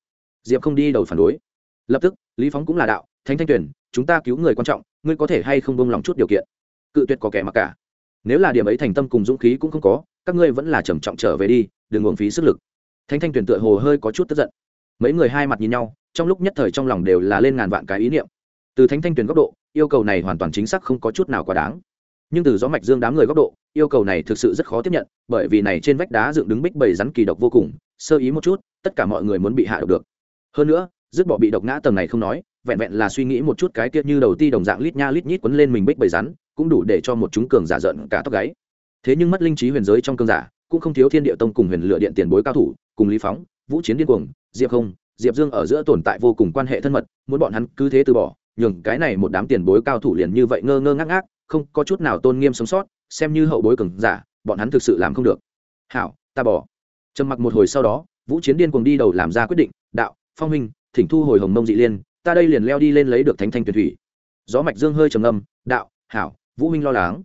diệp không đi đầu phản đối. Lập tức, lý phóng cũng là đạo, thánh thanh tuyền, chúng ta cứu người quan trọng, ngươi có thể hay không bông lòng chút điều kiện? Cự tuyệt có kẻ mặc cả. Nếu là điểm ấy thành tâm cùng dũng khí cũng không có, các ngươi vẫn là trầm trọng trở về đi, đừng uổng phí sức lực. Thánh thanh tuyền tựa hồ hơi có chút tức giận. Mấy người hai mặt nhìn nhau, trong lúc nhất thời trong lòng đều là lên ngàn vạn cái ý niệm. Từ thánh thanh tuyền góc độ, yêu cầu này hoàn toàn chính xác không có chút nào quá đáng. Nhưng từ gió mạch dương đám người góc độ, yêu cầu này thực sự rất khó tiếp nhận, bởi vì này trên vách đá dựng đứng bích bầy rắn kỳ độc vô cùng, sơ ý một chút, tất cả mọi người muốn bị hạ độc được hơn nữa, dứt bỏ bị độc ngã tầng này không nói, vẹn vẹn là suy nghĩ một chút cái tiết như đầu ti đồng dạng lít nha lít nhít quấn lên mình bích bầy rắn, cũng đủ để cho một chúng cường giả giận cả tóc gáy. Thế nhưng mất linh trí huyền giới trong cương giả, cũng không thiếu thiên địa tông cùng huyền lựa điện tiền bối cao thủ, cùng lý phóng, vũ chiến điên cuồng, diệp không, diệp dương ở giữa tồn tại vô cùng quan hệ thân mật, muốn bọn hắn cứ thế từ bỏ, nhường cái này một đám tiền bối cao thủ liền như vậy ngơ ngơ ngác ngác, không có chút nào tôn nghiêm sống sót, xem như hậu bối cường giả, bọn hắn thực sự làm không được. Hảo, ta bỏ. Trầm mặc một hồi sau đó, vũ chiến điên cuồng đi đầu làm ra quyết định, đạo phong huynh, thỉnh thu hồi hồng mông dị liên, ta đây liền leo đi lên lấy được thánh thanh tuyệt thủy. Gió mạch dương hơi trầm ngâm, đạo, hảo, vũ huynh lo lắng.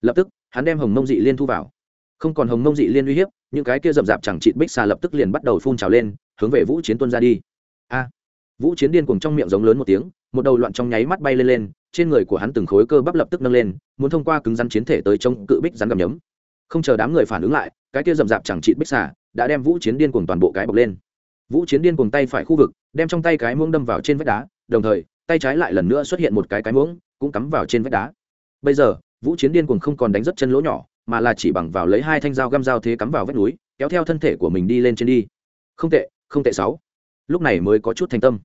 Lập tức, hắn đem hồng mông dị liên thu vào. Không còn hồng mông dị liên uy hiếp, những cái kia rậm rạp chẳng chịt bích xà lập tức liền bắt đầu phun trào lên, hướng về vũ chiến tuân ra đi. A! Vũ chiến điên cuồng trong miệng giống lớn một tiếng, một đầu loạn trong nháy mắt bay lên lên, trên người của hắn từng khối cơ bắp lập tức nâng lên, muốn thông qua cứng rắn chiến thể tới chống cự bích rắn gầm nhấm. Không chờ đám người phản ứng lại, cái kia rậm rạp chẳng chịt bích xà đã đem vũ chiến điên cuồng toàn bộ cái bọc lên vũ chiến điên cuồng tay phải khu vực, đem trong tay cái muỗng đâm vào trên vách đá, đồng thời, tay trái lại lần nữa xuất hiện một cái cái muỗng, cũng cắm vào trên vách đá. Bây giờ, vũ chiến điên cuồng không còn đánh rất chân lỗ nhỏ, mà là chỉ bằng vào lấy hai thanh dao găm dao thế cắm vào vách núi, kéo theo thân thể của mình đi lên trên đi. Không tệ không tệ sáu. Lúc này mới có chút thành tâm.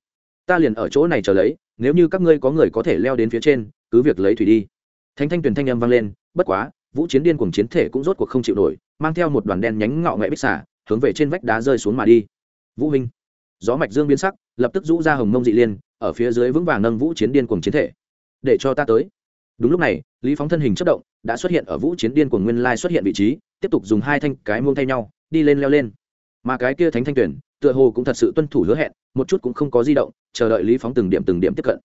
Ta liền ở chỗ này chờ lấy, nếu như các ngươi có người có thể leo đến phía trên, cứ việc lấy thủy đi. Thánh thanh tuyền thanh âm vang lên, bất quá, vũ chiến điên cùng chiến thể cũng rốt cuộc không chịu nổi, mang theo một đoàn đen nhánh ngọ nghệ bích xả hướng về trên vách đá rơi xuống mà đi vũ minh gió mạch dương biến sắc, lập tức rũ ra hồng mông dị liên, ở phía dưới vững vàng nâng vũ chiến điên cùng chiến thể. Để cho ta tới. Đúng lúc này, lý phóng thân hình chất động, đã xuất hiện ở vũ chiến điên của nguyên lai xuất hiện vị trí, tiếp tục dùng hai thanh cái muông thay nhau, đi lên leo lên. Mà cái kia thánh thanh tuyển, tựa hồ cũng thật sự tuân thủ hứa hẹn, một chút cũng không có di động, chờ đợi lý phóng từng điểm từng điểm tiếp cận.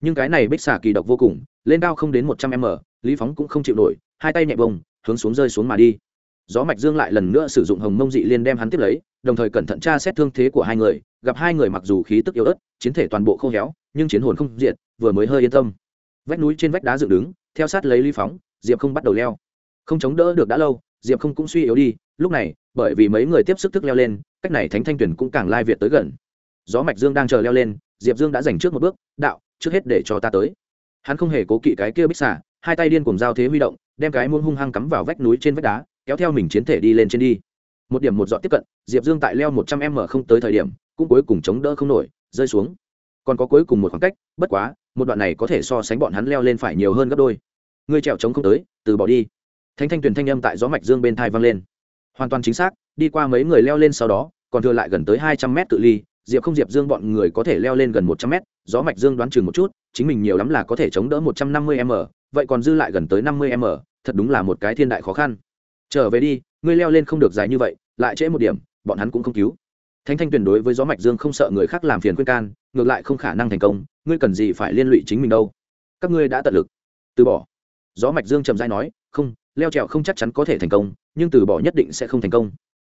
Nhưng cái này bích xà kỳ độc vô cùng, lên cao không đến một trăm m, lý phóng cũng không chịu nổi, hai tay nhẹ bông hướng xuống rơi xuống mà đi gió mạch dương lại lần nữa sử dụng hồng mông dị liên đem hắn tiếp lấy, đồng thời cẩn thận tra xét thương thế của hai người, gặp hai người mặc dù khí tức yếu ớt, chiến thể toàn bộ khô héo, nhưng chiến hồn không diệt, vừa mới hơi yên tâm. Vách núi trên vách đá dựng đứng, theo sát lấy ly phóng, diệp không bắt đầu leo. Không chống đỡ được đã lâu, diệp không cũng suy yếu đi, lúc này, bởi vì mấy người tiếp sức thức leo lên, cách này thánh thanh tuyển cũng càng lai việt tới gần. Gió mạch dương đang chờ leo lên, diệp dương đã giành trước một bước, đạo, trước hết để cho ta tới. Hắn không hề cố kỵ cái kia bích xả hai tay điên cùng giao thế huy động, đem cái muôn hung hăng cắm vào vách núi trên vách đá kéo theo mình chiến thể đi lên trên đi. Một điểm một dọn tiếp cận, diệp dương tại leo một trăm m không tới thời điểm, cũng cuối cùng chống đỡ không nổi, rơi xuống. Còn có cuối cùng một khoảng cách, bất quá, một đoạn này có thể so sánh bọn hắn leo lên phải nhiều hơn gấp đôi. Ngươi trèo trống không tới, từ bỏ đi. Thánh thanh tuyền thanh âm tại gió mạch dương bên thai vang lên. Hoàn toàn chính xác, đi qua mấy người leo lên sau đó, còn thừa lại gần tới hai trăm mét tự ly, diệp không diệp dương bọn người có thể leo lên gần một trăm mét, gió mạch dương đoán chừng một chút, chính mình nhiều lắm là có thể chống đỡ một trăm năm mươi m, vậy còn dư lại gần tới năm mươi m, thật đúng là một cái thiên đại khó khăn trở về đi, ngươi leo lên không được dài như vậy, lại trễ một điểm, bọn hắn cũng không cứu. Thánh thanh tuyền đối với gió mạch dương không sợ người khác làm phiền khuyên can, ngược lại không khả năng thành công, ngươi cần gì phải liên lụy chính mình đâu. Các ngươi đã tận lực. Từ bỏ. Gió mạch dương trầm dai nói, không, leo trèo không chắc chắn có thể thành công, nhưng từ bỏ nhất định sẽ không thành công.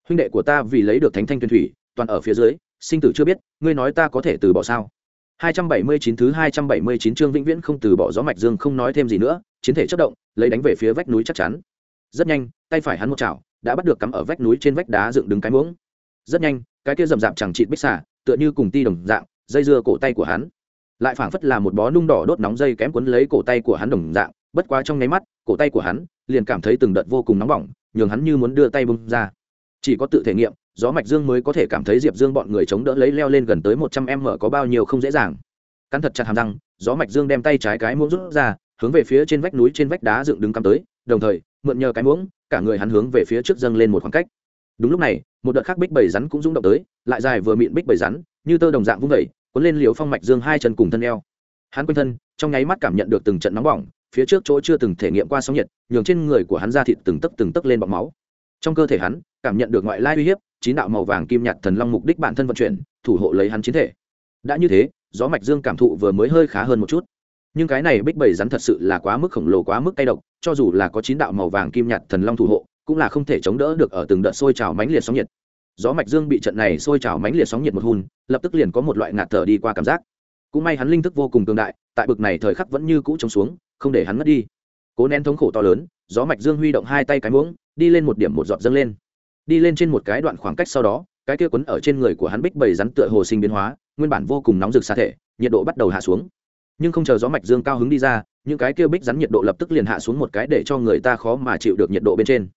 Huynh đệ của ta vì lấy được thánh thanh tuyển thủy, toàn ở phía dưới, sinh tử chưa biết, ngươi nói ta có thể từ bỏ sao? 279 thứ 279 chương vĩnh viễn không từ bỏ gió mạch dương không nói thêm gì nữa, chiến thể chất động, lấy đánh về phía vách núi chắc chắn rất nhanh, tay phải hắn một chảo, đã bắt được cắm ở vách núi trên vách đá dựng đứng cái muỗng. Rất nhanh, cái kia rậm rạp chẳng chịt bích xả tựa như cùng ti đồng dạng, dây dưa cổ tay của hắn. Lại phảng phất là một bó nung đỏ đốt nóng dây kém cuốn lấy cổ tay của hắn đồng dạng, bất quá trong nháy mắt, cổ tay của hắn liền cảm thấy từng đợt vô cùng nóng bỏng, nhường hắn như muốn đưa tay bung ra. Chỉ có tự thể nghiệm, gió mạch dương mới có thể cảm thấy diệp dương bọn người chống đỡ lấy leo lên gần tới một trăm m có bao nhiêu không dễ dàng. Cắn thật chặt hàm răng, gió mạch dương đem tay trái cái muỗng rút ra, hướng về phía trên vách núi trên vách đá dựng đứng cắm tới đồng thời, mượn nhờ cái muỗng, cả người hắn hướng về phía trước dâng lên một khoảng cách. Đúng lúc này, một đợt khác bích bầy rắn cũng rung động tới, lại dài vừa mịn bích bầy rắn, như tơ đồng dạng vung vẩy cuốn lên liều phong mạch dương hai chân cùng thân eo. Hắn quanh thân, trong nháy mắt cảm nhận được từng trận nóng bỏng, phía trước chỗ chưa từng thể nghiệm qua sóng nhiệt, nhường trên người của hắn ra thịt từng tấc từng tấc lên bọc máu. Trong cơ thể hắn, cảm nhận được ngoại lai uy hiếp, chín đạo màu vàng kim nhạt thần long mục đích bản thân vận chuyển, thủ hộ lấy hắn chiến thể. Đã như thế, gió mạch dương cảm thụ vừa mới hơi khá hơn một chút nhưng cái này bích Bảy rắn thật sự là quá mức khổng lồ, quá mức tay độc, cho dù là có chín đạo màu vàng kim nhạt thần long thủ hộ, cũng là không thể chống đỡ được ở từng đợt sôi trào mãnh liệt sóng nhiệt. Gió mạch dương bị trận này sôi trào mãnh liệt sóng nhiệt một hun lập tức liền có một loại ngạt thở đi qua cảm giác. Cũng may hắn linh thức vô cùng cường đại, tại bực này thời khắc vẫn như cũ trống xuống, không để hắn mất đi. Cố nén thống khổ to lớn, gió mạch dương huy động hai tay cái muỗng, đi lên một điểm một giọt dâng lên. Đi lên trên một cái đoạn khoảng cách sau đó, cái kia quấn ở trên người của hắn bích bầy rắn tựa hồ sinh biến hóa, nguyên bản vô cùng nóng rực xa thể, nhiệt độ bắt đầu hạ xuống nhưng không chờ gió mạch dương cao hứng đi ra, những cái kia bích rắn nhiệt độ lập tức liền hạ xuống một cái để cho người ta khó mà chịu được nhiệt độ bên trên.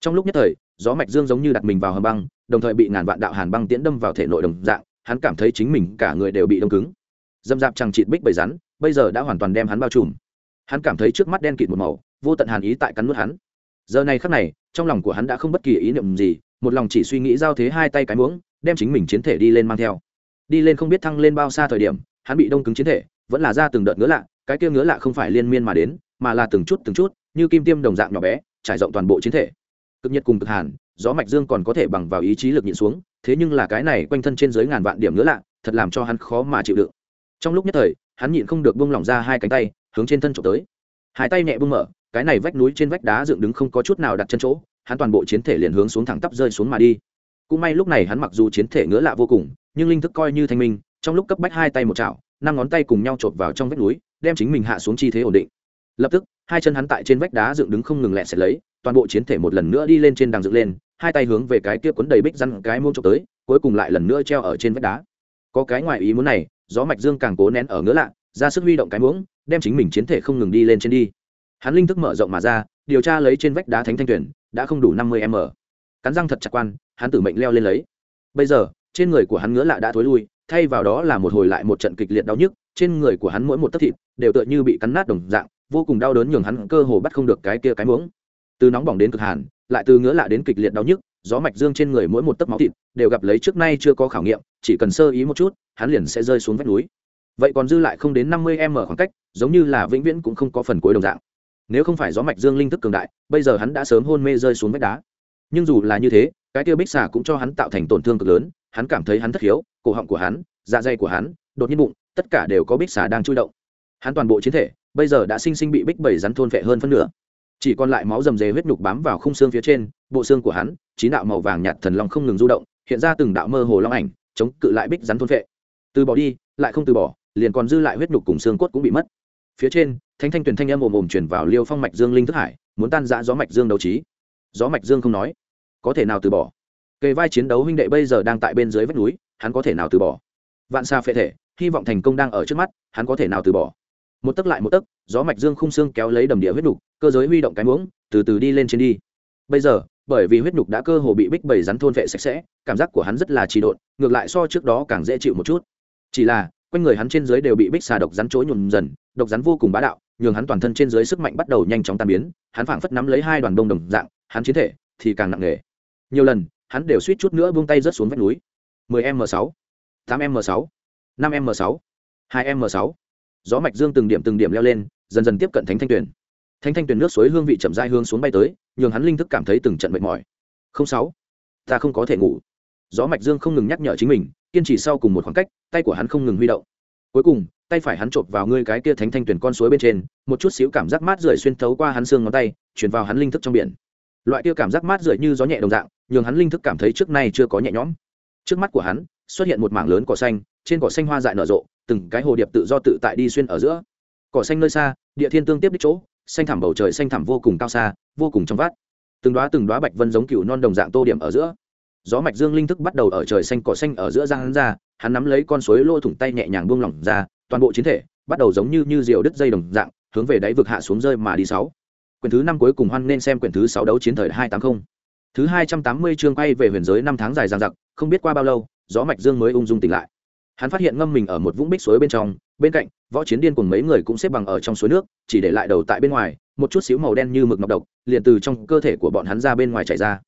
Trong lúc nhất thời, gió mạch dương giống như đặt mình vào hầm băng, đồng thời bị ngàn vạn đạo hàn băng tiễn đâm vào thể nội đồng dạng, hắn cảm thấy chính mình cả người đều bị đông cứng. Dâm dạp chẳng chịt bích bầy rắn, bây giờ đã hoàn toàn đem hắn bao trùm. Hắn cảm thấy trước mắt đen kịt một màu, vô tận hàn ý tại cắn nuốt hắn. Giờ này khắc này, trong lòng của hắn đã không bất kỳ ý niệm gì, một lòng chỉ suy nghĩ giao thế hai tay cái muỗng, đem chính mình chiến thể đi lên mang theo. Đi lên không biết thăng lên bao xa thời điểm, hắn bị đông cứng chiến thể vẫn là ra từng đợt ngứa lạ, cái kia ngứa lạ không phải liên miên mà đến, mà là từng chút từng chút, như kim tiêm đồng dạng nhỏ bé, trải rộng toàn bộ chiến thể. Cực nhiệt cùng cực hàn, gió mạch dương còn có thể bằng vào ý chí lực nhịn xuống, thế nhưng là cái này quanh thân trên dưới ngàn vạn điểm ngứa lạ, thật làm cho hắn khó mà chịu đựng. Trong lúc nhất thời, hắn nhịn không được buông lỏng ra hai cánh tay, hướng trên thân trộm tới. Hai tay nhẹ buông mở, cái này vách núi trên vách đá dựng đứng không có chút nào đặt chân chỗ, hắn toàn bộ chiến thể liền hướng xuống thẳng tắp rơi xuống mà đi. Cũng may lúc này hắn mặc dù chiến thể ngứa lạ vô cùng, nhưng linh thức coi như thanh minh, trong lúc cấp bách hai tay một chảo năm ngón tay cùng nhau chộp vào trong vách núi, đem chính mình hạ xuống chi thế ổn định. Lập tức, hai chân hắn tại trên vách đá dựng đứng không ngừng lẹ sẽ lấy, toàn bộ chiến thể một lần nữa đi lên trên đằng dựng lên, hai tay hướng về cái kia cuốn đầy bích răn cái muông chộp tới, cuối cùng lại lần nữa treo ở trên vách đá. Có cái ngoài ý muốn này, gió mạch dương càng cố nén ở ngứa lạ, ra sức huy động cái muỗng, đem chính mình chiến thể không ngừng đi lên trên đi. Hắn linh thức mở rộng mà ra, điều tra lấy trên vách đá thánh thanh tuyển, đã không đủ năm mươi m. Cắn răng thật chặt quan, hắn tử mệnh leo lên lấy. Bây giờ, trên người của hắn ngứa lạ đã thối lui thay vào đó là một hồi lại một trận kịch liệt đau nhức, trên người của hắn mỗi một tấc thịt đều tựa như bị cắn nát đồng dạng, vô cùng đau đớn nhường hắn cơ hồ bắt không được cái kia cái muỗng. Từ nóng bỏng đến cực hàn, lại từ ngứa lạ đến kịch liệt đau nhức, gió mạch dương trên người mỗi một tấc máu thịt đều gặp lấy trước nay chưa có khảo nghiệm, chỉ cần sơ ý một chút, hắn liền sẽ rơi xuống vách núi. Vậy còn dư lại không đến năm mươi m khoảng cách, giống như là vĩnh viễn cũng không có phần cuối đồng dạng. Nếu không phải gió mạch dương linh thức cường đại, bây giờ hắn đã sớm hôn mê rơi xuống vách đá. Nhưng dù là như thế, cái kia bích xà cũng cho hắn tạo thành tổn thương cực lớn hắn cảm thấy hắn thất hiếu, cổ họng của hắn dạ dày của hắn, đột nhiên bụng, tất cả đều có bích xà đang chui động. Hắn toàn bộ chiến thể, bây giờ đã sinh sinh bị bích bảy rắn thôn vệ hơn phân nửa. Chỉ còn lại máu rầm rề huyết nhục bám vào khung xương phía trên, bộ xương của hắn, chín đạo màu vàng nhạt thần long không ngừng du động, hiện ra từng đạo mơ hồ long ảnh, chống cự lại bích rắn thôn vệ từ bỏ đi, lại không từ bỏ, liền còn dư lại huyết nhục cùng xương cốt cũng bị mất. Phía trên, thánh thanh tuyền thanh âm ồm ồm truyền vào liêu phong mạch dương linh thức hải, muốn tan giã gió mạch dương đấu trí. Gió mạch dương không nói, có thể nào từ bỏ? Kề vai chiến đấu huynh đệ bây giờ đang tại bên dưới vách núi hắn có thể nào từ bỏ? Vạn xa phệ thể hy vọng thành công đang ở trước mắt hắn có thể nào từ bỏ? Một tấc lại một tấc gió mạch dương khung xương kéo lấy đầm địa huyết đục, cơ giới huy động cái muỗng từ từ đi lên trên đi. Bây giờ bởi vì huyết nhục đã cơ hồ bị bích bầy rắn thôn vệ sạch sẽ cảm giác của hắn rất là trì độn ngược lại so trước đó càng dễ chịu một chút. Chỉ là quanh người hắn trên dưới đều bị bích xà độc rắn chối nhuộm dần độc rắn vô cùng bá đạo nhường hắn toàn thân trên dưới sức mạnh bắt đầu nhanh chóng tan biến hắn phảng phất nắm lấy hai đoàn đông đồng dạng hắn chiến thể thì càng nặng nề. Nhiều lần hắn đều suýt chút nữa buông tay rớt xuống vách núi. 10 m 6 8 m 6 5 m 6 2 m 6 gió mạch dương từng điểm từng điểm leo lên, dần dần tiếp cận thánh thanh tuyền. Thánh thanh tuyền nước suối hương vị chậm rãi hương xuống bay tới, nhường hắn linh thức cảm thấy từng trận mệt mỏi. Không sáu, ta không có thể ngủ. Gió mạch dương không ngừng nhắc nhở chính mình, kiên trì sau cùng một khoảng cách, tay của hắn không ngừng huy động. Cuối cùng, tay phải hắn chộp vào ngươi cái kia thánh thanh tuyển con suối bên trên, một chút xíu cảm giác mát rượi xuyên thấu qua hắn xương ngón tay, chuyển vào hắn linh thức trong biển. Loại kia cảm giác mát rượi như gió nhẹ đồng dạng nhường hắn linh thức cảm thấy trước nay chưa có nhẹ nhõm. Trước mắt của hắn, xuất hiện một mảng lớn cỏ xanh, trên cỏ xanh hoa dại nở rộ, từng cái hồ điệp tự do tự tại đi xuyên ở giữa. Cỏ xanh nơi xa, địa thiên tương tiếp đích chỗ, xanh thẳm bầu trời xanh thẳm vô cùng cao xa, vô cùng trong vắt. từng đoá từng đoá bạch vân giống cựu non đồng dạng tô điểm ở giữa. Gió mạch dương linh thức bắt đầu ở trời xanh cỏ xanh ở giữa ra hắn ra, hắn nắm lấy con suối lô thủng tay nhẹ nhàng buông lỏng ra, toàn bộ chiến thể bắt đầu giống như như diều đứt dây đồng dạng, hướng về đáy vực hạ xuống rơi mà đi sáu. Quyển thứ năm cuối cùng hoan nên xem quyển thứ sáu đấu chiến thời hai tám mươi thứ hai trăm tám mươi chương quay về huyền giới năm tháng dài dằng dặc, không biết qua bao lâu, gió mạch dương mới ung dung tỉnh lại. Hắn phát hiện ngâm mình ở một vũng bích suối bên trong, bên cạnh, võ chiến điên cùng mấy người cũng xếp bằng ở trong suối nước, chỉ để lại đầu tại bên ngoài, một chút xíu màu đen như mực ngọc độc, liền từ trong cơ thể của bọn hắn ra bên ngoài chảy ra.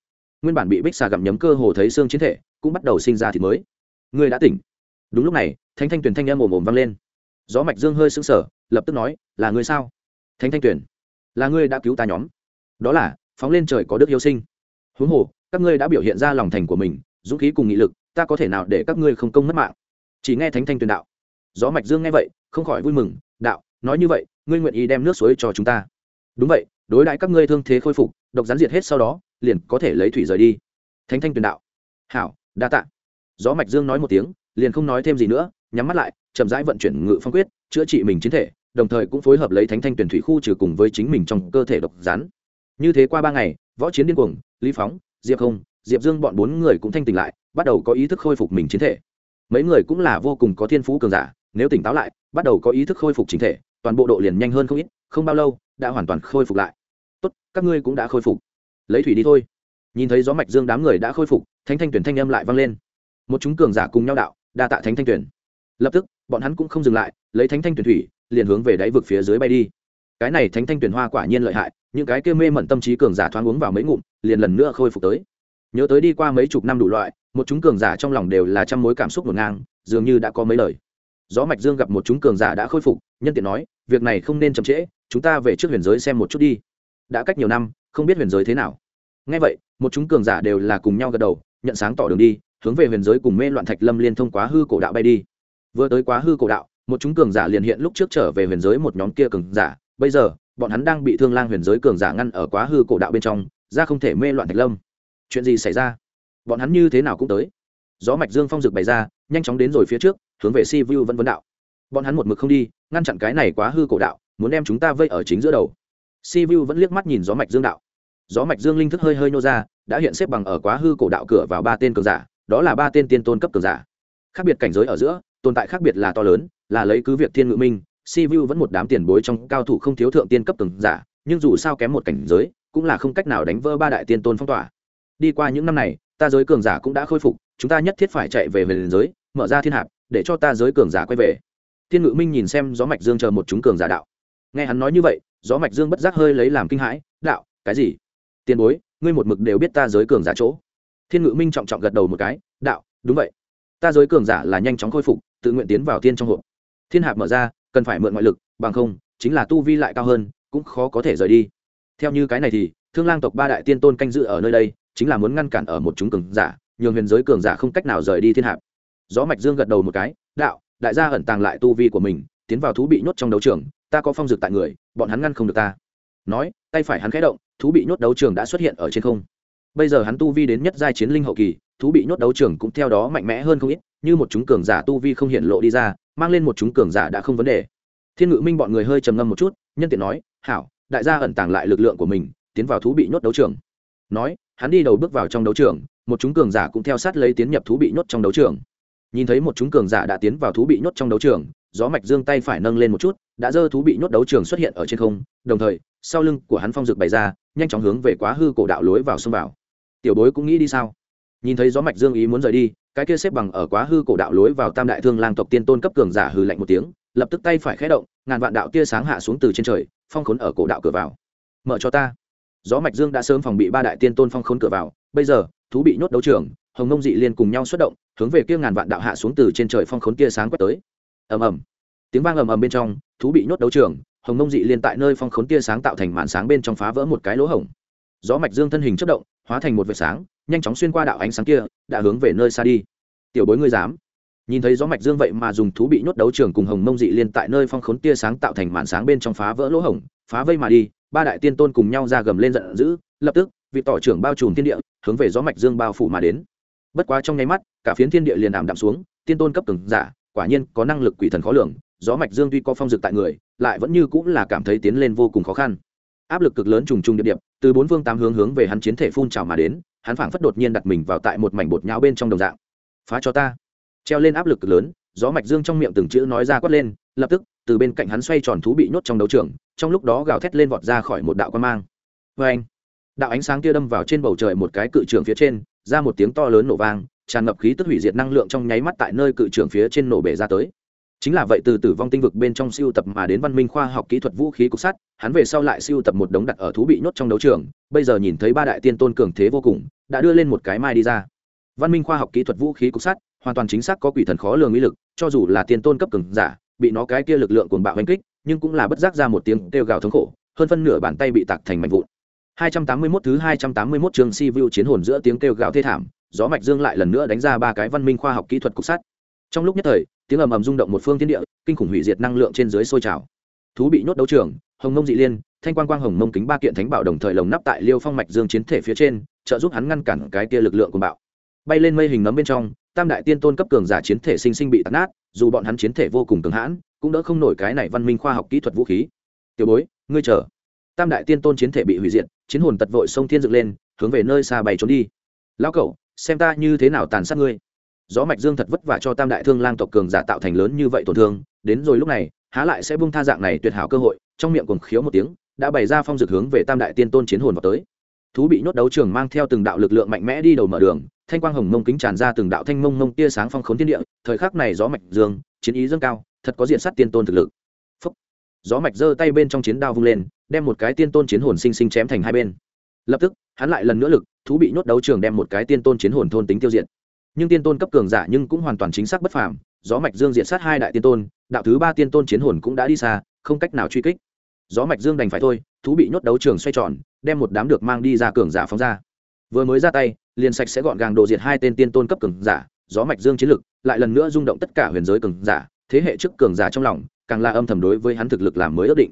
Nguyên bản bị bích xà gặm nhấm cơ hồ thấy xương chiến thể, cũng bắt đầu sinh ra thịt mới. Người đã tỉnh. Đúng lúc này, thánh thanh tuyền thanh âm ồm ồm vang lên. Gió mạch dương hơi sững sờ, lập tức nói, là người sao? Thánh thanh tuyền, là ngươi đã cứu ta nhóm. Đó là, phóng lên trời có đức yêu sinh huống hồ, các ngươi đã biểu hiện ra lòng thành của mình, dũng khí cùng nghị lực, ta có thể nào để các ngươi không công mất mạng? Chỉ nghe thánh thanh tuyền đạo. Gió mạch dương nghe vậy, không khỏi vui mừng, đạo, nói như vậy, ngươi nguyện ý đem nước suối cho chúng ta? Đúng vậy, đối đãi các ngươi thương thế khôi phục, độc rắn diệt hết sau đó, liền có thể lấy thủy rời đi. Thánh thanh tuyền đạo. Hảo, đa tạ. Gió mạch dương nói một tiếng, liền không nói thêm gì nữa, nhắm mắt lại, chậm rãi vận chuyển ngự phong quyết, chữa trị mình chiến thể, đồng thời cũng phối hợp lấy thánh thanh tuyển thủy khu trừ cùng với chính mình trong cơ thể độc rắn. Như thế qua ba ngày võ chiến điên cuồng, lý phóng, diệp không diệp dương bọn bốn người cũng thanh tỉnh lại, bắt đầu có ý thức khôi phục mình chiến thể. Mấy người cũng là vô cùng có thiên phú cường giả, nếu tỉnh táo lại, bắt đầu có ý thức khôi phục chính thể, toàn bộ độ liền nhanh hơn không ít, không bao lâu, đã hoàn toàn khôi phục lại. Tốt, các ngươi cũng đã khôi phục. Lấy thủy đi thôi. Nhìn thấy gió mạch dương đám người đã khôi phục, thánh thanh tuyển thanh âm lại vang lên. Một chúng cường giả cùng nhau đạo, đa tạ thánh thanh tuyển. Lập tức, bọn hắn cũng không dừng lại, lấy thánh thanh tuyển thủy, liền hướng về đáy vực phía dưới bay đi cái này thánh thanh tuyển hoa quả nhiên lợi hại, những cái kia mê mẩn tâm trí cường giả thoáng uống vào mấy ngụm, liền lần nữa khôi phục tới. Nhớ tới đi qua mấy chục năm đủ loại, một chúng cường giả trong lòng đều là trăm mối cảm xúc ngổn ngang, dường như đã có mấy lời. Gió mạch dương gặp một chúng cường giả đã khôi phục, nhân tiện nói, việc này không nên chậm trễ, chúng ta về trước huyền giới xem một chút đi. Đã cách nhiều năm, không biết huyền giới thế nào. Ngay vậy, một chúng cường giả đều là cùng nhau gật đầu, nhận sáng tỏ đường đi, hướng về huyền giới cùng mê loạn thạch lâm liên thông quá hư cổ đạo bay đi. Vừa tới quá hư cổ đạo, một chúng cường giả liền hiện lúc trước trở về huyền giới một nhóm kia cường giả bây giờ, bọn hắn đang bị thương lang huyền giới cường giả ngăn ở quá hư cổ đạo bên trong, ra không thể mê loạn thạch lâm. Chuyện gì xảy ra? Bọn hắn như thế nào cũng tới. Gió mạch dương phong rực bày ra, nhanh chóng đến rồi phía trước, hướng về si vu vẫn vấn đạo. Bọn hắn một mực không đi, ngăn chặn cái này quá hư cổ đạo, muốn đem chúng ta vây ở chính giữa đầu. Si vu vẫn liếc mắt nhìn gió mạch dương đạo. Gió mạch dương linh thức hơi hơi nô ra, đã hiện xếp bằng ở quá hư cổ đạo cửa vào ba tên cường giả, đó là ba tên tiên tôn cấp cường giả. Khác biệt cảnh giới ở giữa, tồn tại khác biệt là to lớn, là lấy cứ việc thiên ngự minh si vu vẫn một đám tiền bối trong cao thủ không thiếu thượng tiên cấp từng giả, nhưng dù sao kém một cảnh giới, cũng là không cách nào đánh vỡ ba đại tiên tôn phong tỏa. Đi qua những năm này, ta giới cường giả cũng đã khôi phục, chúng ta nhất thiết phải chạy về về liền giới, mở ra thiên hạp, để cho ta giới cường giả quay về. Thiên ngự minh nhìn xem gió mạch dương chờ một chúng cường giả đạo. Nghe hắn nói như vậy, gió mạch dương bất giác hơi lấy làm kinh hãi, đạo, cái gì? Tiền bối, ngươi một mực đều biết ta giới cường giả chỗ. Thiên ngự minh trọng trọng gật đầu một cái, đạo, đúng vậy. Ta giới cường giả là nhanh chóng khôi phục, tự nguyện tiến vào thiên trong hộp. Thiên hạp mở ra cần phải mượn ngoại lực, bằng không, chính là tu vi lại cao hơn, cũng khó có thể rời đi. Theo như cái này thì, thương lang tộc ba đại tiên tôn canh dự ở nơi đây, chính là muốn ngăn cản ở một chúng cường giả, nhường huyền giới cường giả không cách nào rời đi thiên hạp. Gió mạch dương gật đầu một cái, đạo, đại gia ẩn tàng lại tu vi của mình, tiến vào thú bị nhốt trong đấu trường, ta có phong dược tại người, bọn hắn ngăn không được ta. Nói, tay phải hắn khẽ động, thú bị nhốt đấu trường đã xuất hiện ở trên không. Bây giờ hắn tu vi đến nhất giai chiến linh hậu kỳ, thú bị nhốt đấu trường cũng theo đó mạnh mẽ hơn không ít, như một chúng cường giả tu vi không hiện lộ đi ra mang lên một chúng cường giả đã không vấn đề. Thiên ngự minh bọn người hơi trầm ngâm một chút, nhân tiện nói, hảo, đại gia ẩn tàng lại lực lượng của mình, tiến vào thú bị nhốt đấu trường. Nói, hắn đi đầu bước vào trong đấu trường, một chúng cường giả cũng theo sát lấy tiến nhập thú bị nhốt trong đấu trường. Nhìn thấy một chúng cường giả đã tiến vào thú bị nhốt trong đấu trường, gió mạch dương tay phải nâng lên một chút, đã dơ thú bị nhốt đấu trường xuất hiện ở trên không, đồng thời, sau lưng của hắn phong dực bày ra, nhanh chóng hướng về quá hư cổ đạo lối vào xông vào. Tiểu bối cũng nghĩ đi sao? Nhìn thấy gió mạch dương ý muốn rời đi cái kia xếp bằng ở quá hư cổ đạo lối vào tam đại thương lang tộc tiên tôn cấp cường giả hư lạnh một tiếng, lập tức tay phải khẽ động, ngàn vạn đạo tia sáng hạ xuống từ trên trời, phong khốn ở cổ đạo cửa vào. Mở cho ta. Gió mạch dương đã sớm phòng bị ba đại tiên tôn phong khốn cửa vào, bây giờ, thú bị nhốt đấu trường, hồng nông dị liên cùng nhau xuất động, hướng về kia ngàn vạn đạo hạ xuống từ trên trời phong khốn tia sáng quét tới. Ầm ầm. Tiếng vang ầm ầm bên trong, thú bị nhốt đấu trường, hồng nông dị liên tại nơi phong khốn tia sáng tạo thành màn sáng bên trong phá vỡ một cái lỗ hổng. Gió mạch dương thân hình chất động, hóa thành một vệt sáng nhanh chóng xuyên qua đạo ánh sáng kia, đã hướng về nơi xa đi. Tiểu bối ngươi dám. Nhìn thấy gió mạch dương vậy mà dùng thú bị nhốt đấu trường cùng hồng mông dị liên tại nơi phong khốn tia sáng tạo thành màn sáng bên trong phá vỡ lỗ hổng, phá vây mà đi, ba đại tiên tôn cùng nhau ra gầm lên giận dữ, lập tức, vị tỏ trưởng bao trùm thiên địa, hướng về gió mạch dương bao phủ mà đến. Bất quá trong nháy mắt, cả phiến thiên địa liền ảm đạm xuống, tiên tôn cấp từng giả, quả nhiên có năng lực quỷ thần khó lường, gió mạch dương tuy có phong dực tại người, lại vẫn như cũng là cảm thấy tiến lên vô cùng khó khăn. Áp lực cực lớn trùng trùng điệp điệp, từ bốn phương tám hướng hướng về hắn chiến thể phun trào mà đến hắn phảng phất đột nhiên đặt mình vào tại một mảnh bột nhão bên trong đồng dạng. Phá cho ta. Treo lên áp lực cực lớn, gió mạch dương trong miệng từng chữ nói ra quát lên, lập tức, từ bên cạnh hắn xoay tròn thú bị nhốt trong đấu trường, trong lúc đó gào thét lên vọt ra khỏi một đạo quan mang. Vê anh, đạo ánh sáng kia đâm vào trên bầu trời một cái cự trường phía trên, ra một tiếng to lớn nổ vang, tràn ngập khí tức hủy diệt năng lượng trong nháy mắt tại nơi cự trường phía trên nổ bể ra tới. Chính là vậy từ tử vong tinh vực bên trong siêu tập mà đến văn minh khoa học kỹ thuật vũ khí cục sắt, hắn về sau lại siêu tập một đống đặt ở thú bị nhốt trong đấu trường, bây giờ nhìn thấy ba đại tiên tôn cường thế vô cùng đã đưa lên một cái mai đi ra. Văn minh khoa học kỹ thuật vũ khí cục sắt, hoàn toàn chính xác có quỷ thần khó lường uy lực, cho dù là tiên tôn cấp cường giả, bị nó cái kia lực lượng cuồng bạo đánh kích, nhưng cũng là bất giác ra một tiếng kêu gào thống khổ, hơn phân nửa bàn tay bị tạc thành mảnh vụn. 281 thứ 281 trường si vu chiến hồn giữa tiếng kêu gào thê thảm, gió mạch dương lại lần nữa đánh ra ba cái văn minh khoa học kỹ thuật cục sắt. Trong lúc nhất thời, tiếng ầm ầm rung động một phương thiên địa, kinh khủng hủy diệt năng lượng trên dưới sôi trào. Thú bị nhốt đấu trường, hồng mông dị liên, thanh quang quang hồng mông kính ba kiện thánh bảo đồng thời lồng nắp tại liêu phong mạch dương chiến thể phía trên trợ giúp hắn ngăn cản cái kia lực lượng của bạo. Bay lên mây hình nấm bên trong, tam đại tiên tôn cấp cường giả chiến thể sinh sinh bị tàn nát, dù bọn hắn chiến thể vô cùng cường hãn, cũng đỡ không nổi cái này văn minh khoa học kỹ thuật vũ khí. Tiểu bối, ngươi chờ. Tam đại tiên tôn chiến thể bị hủy diệt, chiến hồn tật vội sông thiên dựng lên, hướng về nơi xa bay trốn đi. Lão cẩu, xem ta như thế nào tàn sát ngươi. Gió mạch dương thật vất vả cho tam đại thương lang tộc cường giả tạo thành lớn như vậy tổn thương, đến rồi lúc này, há lại sẽ buông tha dạng này tuyệt hảo cơ hội, trong miệng cuồng khiếu một tiếng, đã bày ra phong dược hướng về tam đại tiên tôn chiến hồn vào tới thú bị nhốt đấu trường mang theo từng đạo lực lượng mạnh mẽ đi đầu mở đường, thanh quang hồng mông kính tràn ra từng đạo thanh mông mông tia sáng phong khốn thiên địa, thời khắc này gió mạch dương, chiến ý dâng cao, thật có diện sát tiên tôn thực lực. Phúc. gió mạch giơ tay bên trong chiến đao vung lên, đem một cái tiên tôn chiến hồn sinh sinh chém thành hai bên. Lập tức, hắn lại lần nữa lực, thú bị nhốt đấu trường đem một cái tiên tôn chiến hồn thôn tính tiêu diệt. Nhưng tiên tôn cấp cường giả nhưng cũng hoàn toàn chính xác bất phàm, gió mạch dương diện sát hai đại tiên tôn, đạo thứ ba tiên tôn chiến hồn cũng đã đi xa, không cách nào truy kích. Gió mạch dương đành phải thôi, thú bị nhốt đấu trường xoay tròn đem một đám được mang đi ra cường giả phóng ra. Vừa mới ra tay, liền sạch sẽ gọn gàng đồ diệt hai tên tiên tôn cấp cường giả, gió mạch dương chiến lực, lại lần nữa rung động tất cả huyền giới cường giả, thế hệ trước cường giả trong lòng, càng là âm thầm đối với hắn thực lực làm mới ước định.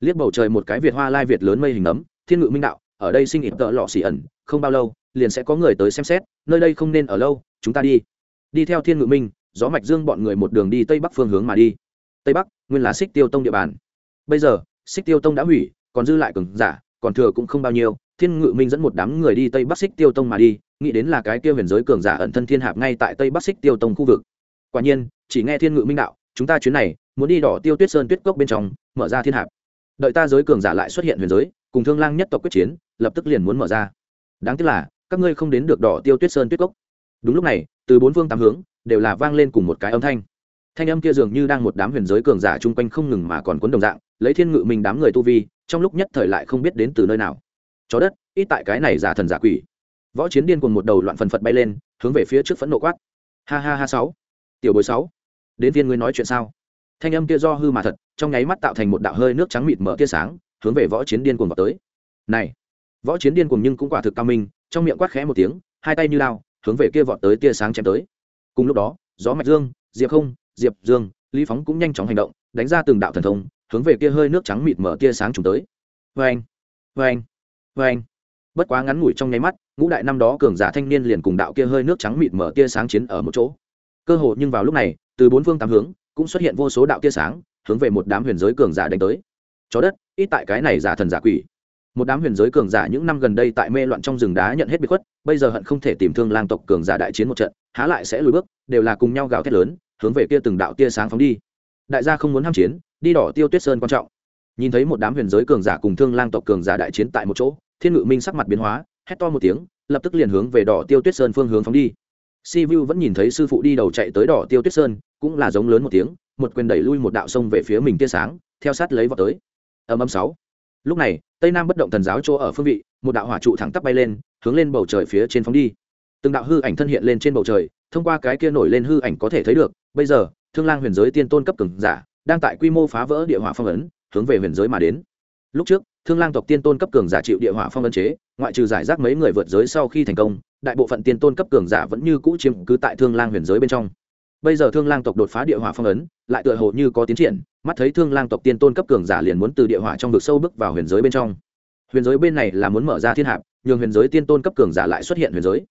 Liếc bầu trời một cái việt hoa lai việt lớn mây hình ấm, thiên ngự minh đạo, ở đây sinh ít tợ lọ xỉ ẩn, không bao lâu, liền sẽ có người tới xem xét, nơi đây không nên ở lâu, chúng ta đi. Đi theo thiên ngự minh, gió mạch dương bọn người một đường đi tây bắc phương hướng mà đi. Tây bắc, nguyên là xích tiêu tông địa bàn. Bây giờ, xích tiêu tông đã hủy, còn dư lại cường giả còn thừa cũng không bao nhiêu, thiên ngự minh dẫn một đám người đi tây bắc xích tiêu tông mà đi, nghĩ đến là cái tiêu huyền giới cường giả ẩn thân thiên hạp ngay tại tây bắc xích tiêu tông khu vực. Quả nhiên, chỉ nghe thiên ngự minh đạo, chúng ta chuyến này muốn đi đỏ tiêu tuyết sơn tuyết cốc bên trong, mở ra thiên hạp. Đợi ta giới cường giả lại xuất hiện huyền giới, cùng thương lang nhất tộc quyết chiến, lập tức liền muốn mở ra. Đáng tiếc là, các ngươi không đến được đỏ tiêu tuyết sơn tuyết cốc. Đúng lúc này, từ bốn phương tám hướng, đều là vang lên cùng một cái âm thanh. Thanh âm kia dường như đang một đám huyền giới cường giả chung quanh không ngừng mà còn cuốn đồng dạng, lấy thiên ngự mình đám người tu vi trong lúc nhất thời lại không biết đến từ nơi nào. Chó đất, ít tại cái này giả thần giả quỷ. Võ chiến điên cùng một đầu loạn phần phật bay lên, hướng về phía trước phẫn nộ quát. Ha ha ha sáu. Tiểu bối sáu. Đến viên ngươi nói chuyện sao? Thanh âm kia do hư mà thật, trong nháy mắt tạo thành một đạo hơi nước trắng mịt mở tia sáng, hướng về võ chiến điên cuồng vào tới. Này! Võ chiến điên cuồng nhưng cũng quả thực cao minh, trong miệng quát khẽ một tiếng, hai tay như lao, hướng về kia vọt tới tia sáng chém tới. Cùng lúc đó, gió mạch dương, diệp không, diệp dương, lý phóng cũng nhanh chóng hành động, đánh ra từng đạo thần thông hướng về kia hơi nước trắng mịt mở tia sáng trùng tới. Vê anh vê bất quá ngắn ngủi trong nháy mắt, ngũ đại năm đó cường giả thanh niên liền cùng đạo kia hơi nước trắng mịt mở tia sáng chiến ở một chỗ. Cơ hội nhưng vào lúc này, từ bốn phương tám hướng, cũng xuất hiện vô số đạo tia sáng, hướng về một đám huyền giới cường giả đánh tới. Chó đất, ít tại cái này giả thần giả quỷ. Một đám huyền giới cường giả những năm gần đây tại mê loạn trong rừng đá nhận hết bị khuất, bây giờ hận không thể tìm thương lang tộc cường giả đại chiến một trận, há lại sẽ lùi bước, đều là cùng nhau gào thét lớn, hướng về kia từng đạo tia sáng phóng đi. Đại gia không muốn ham chiến đi đỏ tiêu tuyết sơn quan trọng. Nhìn thấy một đám huyền giới cường giả cùng thương lang tộc cường giả đại chiến tại một chỗ, thiên ngự minh sắc mặt biến hóa, hét to một tiếng, lập tức liền hướng về đỏ tiêu tuyết sơn phương hướng phóng đi. Si vu vẫn nhìn thấy sư phụ đi đầu chạy tới đỏ tiêu tuyết sơn, cũng là giống lớn một tiếng, một quyền đẩy lui một đạo sông về phía mình tia sáng, theo sát lấy vào tới. Âm âm sáu. Lúc này, tây nam bất động thần giáo chỗ ở phương vị, một đạo hỏa trụ thẳng tắp bay lên, hướng lên bầu trời phía trên phóng đi. Từng đạo hư ảnh thân hiện lên trên bầu trời, thông qua cái kia nổi lên hư ảnh có thể thấy được, bây giờ, thương lang huyền giới tiên tôn cấp cường giả đang tại quy mô phá vỡ địa hỏa phong ấn, hướng về huyền giới mà đến. Lúc trước, thương lang tộc tiên tôn cấp cường giả chịu địa hỏa phong ấn chế, ngoại trừ giải rác mấy người vượt giới sau khi thành công, đại bộ phận tiên tôn cấp cường giả vẫn như cũ chiếm cứ tại thương lang huyền giới bên trong. Bây giờ thương lang tộc đột phá địa hỏa phong ấn, lại tựa hồ như có tiến triển, mắt thấy thương lang tộc tiên tôn cấp cường giả liền muốn từ địa hỏa trong vực sâu bước vào huyền giới bên trong. Huyền giới bên này là muốn mở ra thiên hạp, nhường huyền giới tiên tôn cấp cường giả lại xuất hiện huyền giới.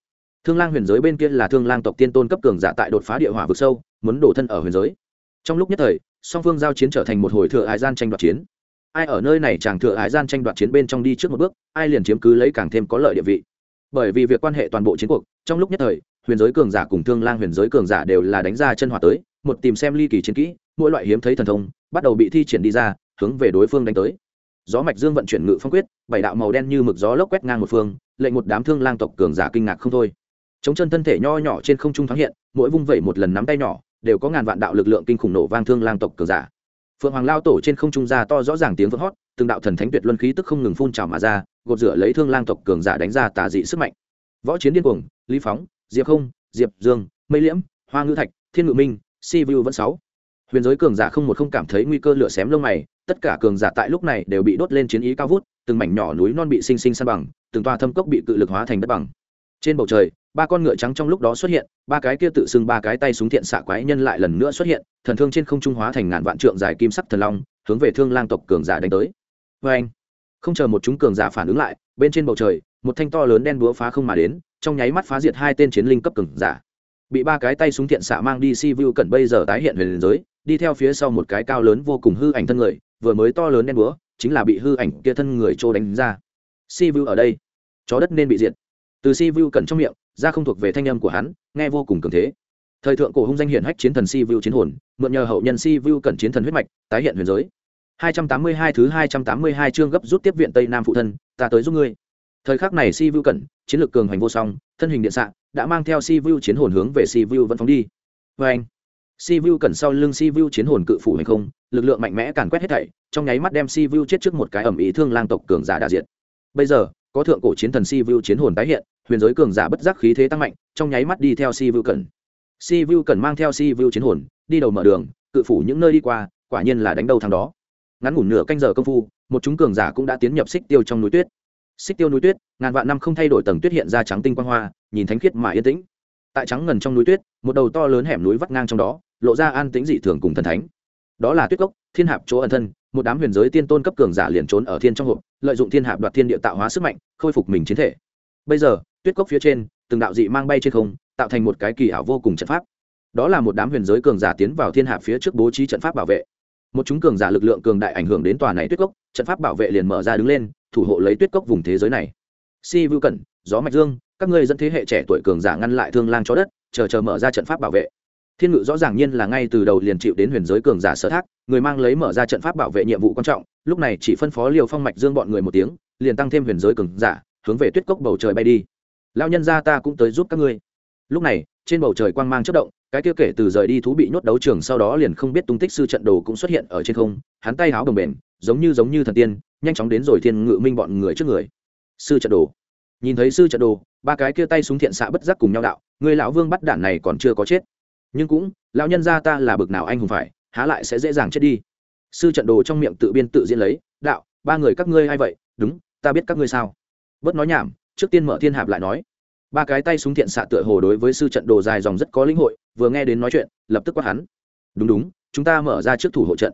Thương lang huyền giới bên kia là thương lang tộc tiên tôn cấp cường giả tại đột phá địa hỏa vực sâu, muốn đổ thân ở huyền giới. Trong lúc nhất thời song phương giao chiến trở thành một hồi thừa hải gian tranh đoạt chiến. Ai ở nơi này chàng thừa hải gian tranh đoạt chiến bên trong đi trước một bước, ai liền chiếm cứ lấy càng thêm có lợi địa vị. Bởi vì việc quan hệ toàn bộ chiến cuộc, trong lúc nhất thời, huyền giới cường giả cùng thương lang huyền giới cường giả đều là đánh ra chân hòa tới, một tìm xem ly kỳ chiến kỹ, mỗi loại hiếm thấy thần thông, bắt đầu bị thi triển đi ra, hướng về đối phương đánh tới. Gió mạch dương vận chuyển ngự phong quyết, bảy đạo màu đen như mực gió lốc quét ngang một phương, lệnh một đám thương lang tộc cường giả kinh ngạc không thôi. Chống chân thân thể nho nhỏ trên không trung thoáng hiện, mỗi vung vẩy một lần nắm tay nhỏ đều có ngàn vạn đạo lực lượng kinh khủng nổ vang thương lang tộc cường giả. Phượng hoàng lao tổ trên không trung ra to rõ ràng tiếng vỡ hót, từng đạo thần thánh tuyệt luân khí tức không ngừng phun trào mà ra, gột rửa lấy thương lang tộc cường giả đánh ra tà dị sức mạnh. Võ chiến điên cuồng, lý phóng, diệp không, diệp dương, mây liễm, hoa ngữ thạch, thiên ngự minh, si vu vẫn sáu. Huyền giới cường giả không một không cảm thấy nguy cơ lửa xém lông mày, tất cả cường giả tại lúc này đều bị đốt lên chiến ý cao vút, từng mảnh nhỏ núi non bị sinh sinh san bằng, từng toa thâm cốc bị cự lực hóa thành đất bằng trên bầu trời, ba con ngựa trắng trong lúc đó xuất hiện, ba cái kia tự xưng ba cái tay súng thiện xạ quái nhân lại lần nữa xuất hiện, thần thương trên không trung hóa thành ngàn vạn trượng dài kim sắc thần long, hướng về thương lang tộc cường giả đánh tới. Vê anh, không chờ một chúng cường giả phản ứng lại, bên trên bầu trời, một thanh to lớn đen búa phá không mà đến, trong nháy mắt phá diệt hai tên chiến linh cấp cường giả. Bị ba cái tay súng thiện xạ mang đi si vu cẩn bây giờ tái hiện huyền giới, đi theo phía sau một cái cao lớn vô cùng hư ảnh thân người, vừa mới to lớn đen búa, chính là bị hư ảnh kia thân người trô đánh ra. Si vu ở đây, chó đất nên bị diệt từ si vu cẩn trong miệng, ra không thuộc về thanh âm của hắn, nghe vô cùng cường thế. Thời thượng cổ hung danh hiển hách chiến thần si vu chiến hồn, mượn nhờ hậu nhân si vu cẩn chiến thần huyết mạch, tái hiện huyền giới. 282 thứ 282 chương gấp rút tiếp viện tây nam phụ thân, ta tới giúp ngươi. Thời khắc này si vu cẩn, chiến lược cường hành vô song, thân hình điện xạ, đã mang theo si vu chiến hồn hướng về si vu vẫn phóng đi. Với anh si vu cẩn sau lưng si vu chiến hồn cự phủ hành không, lực lượng mạnh mẽ càn quét hết thảy, trong nháy mắt đem si vu chết trước một cái ẩm ý thương lang tộc cường giả đại diện bây giờ, có thượng cổ chiến thần si vu chiến hồn tái hiện huyền giới cường giả bất giác khí thế tăng mạnh, trong nháy mắt đi theo si vu cẩn. Si vu cẩn mang theo si vu chiến hồn, đi đầu mở đường, cự phủ những nơi đi qua, quả nhiên là đánh đầu thằng đó. Ngắn ngủn nửa canh giờ công phu, một chúng cường giả cũng đã tiến nhập xích tiêu trong núi tuyết. Xích tiêu núi tuyết, ngàn vạn năm không thay đổi tầng tuyết hiện ra trắng tinh quang hoa, nhìn thánh khiết mà yên tĩnh. Tại trắng ngần trong núi tuyết, một đầu to lớn hẻm núi vắt ngang trong đó, lộ ra an tĩnh dị thường cùng thần thánh. Đó là tuyết cốc, thiên hạp chỗ ẩn thân, một đám huyền giới tiên tôn cấp cường giả liền trốn ở thiên trong hộp, lợi dụng thiên hạp đoạt thiên địa tạo hóa sức mạnh, khôi phục mình chiến thể. Bây giờ tuyết cốc phía trên, từng đạo dị mang bay trên không, tạo thành một cái kỳ ảo vô cùng trận pháp. Đó là một đám huyền giới cường giả tiến vào thiên hạ phía trước bố trí trận pháp bảo vệ. Một chúng cường giả lực lượng cường đại ảnh hưởng đến tòa này tuyết cốc, trận pháp bảo vệ liền mở ra đứng lên, thủ hộ lấy tuyết cốc vùng thế giới này. Si vưu cẩn, gió mạch dương, các ngươi dẫn thế hệ trẻ tuổi cường giả ngăn lại thương lang chó đất, chờ chờ mở ra trận pháp bảo vệ. Thiên ngự rõ ràng nhiên là ngay từ đầu liền chịu đến huyền giới cường giả sở thác, người mang lấy mở ra trận pháp bảo vệ nhiệm vụ quan trọng, lúc này chỉ phân phó liều phong mạch dương bọn người một tiếng, liền tăng thêm huyền giới cường giả, hướng về tuyết cốc bầu trời bay đi lao nhân ra ta cũng tới giúp các ngươi. Lúc này, trên bầu trời quang mang chất động, cái kia kể từ rời đi thú bị nhốt đấu trường sau đó liền không biết tung tích sư trận đồ cũng xuất hiện ở trên không, hắn tay háo đồng bền, giống như giống như thần tiên, nhanh chóng đến rồi thiên ngự minh bọn người trước người. Sư trận đồ. Nhìn thấy sư trận đồ, ba cái kia tay súng thiện xạ bất giác cùng nhau đạo người lão vương bắt đạn này còn chưa có chết. Nhưng cũng, lão nhân gia ta là bực nào anh hùng phải, há lại sẽ dễ dàng chết đi. Sư trận đồ trong miệng tự biên tự diễn lấy, đạo, ba người các ngươi hay vậy? Đúng, ta biết các ngươi sao. Bớt nói nhảm trước tiên mở thiên hạp lại nói. Ba cái tay súng thiện xạ tựa hồ đối với sư trận đồ dài dòng rất có linh hội, vừa nghe đến nói chuyện, lập tức quát hắn. Đúng đúng, chúng ta mở ra trước thủ hộ trận.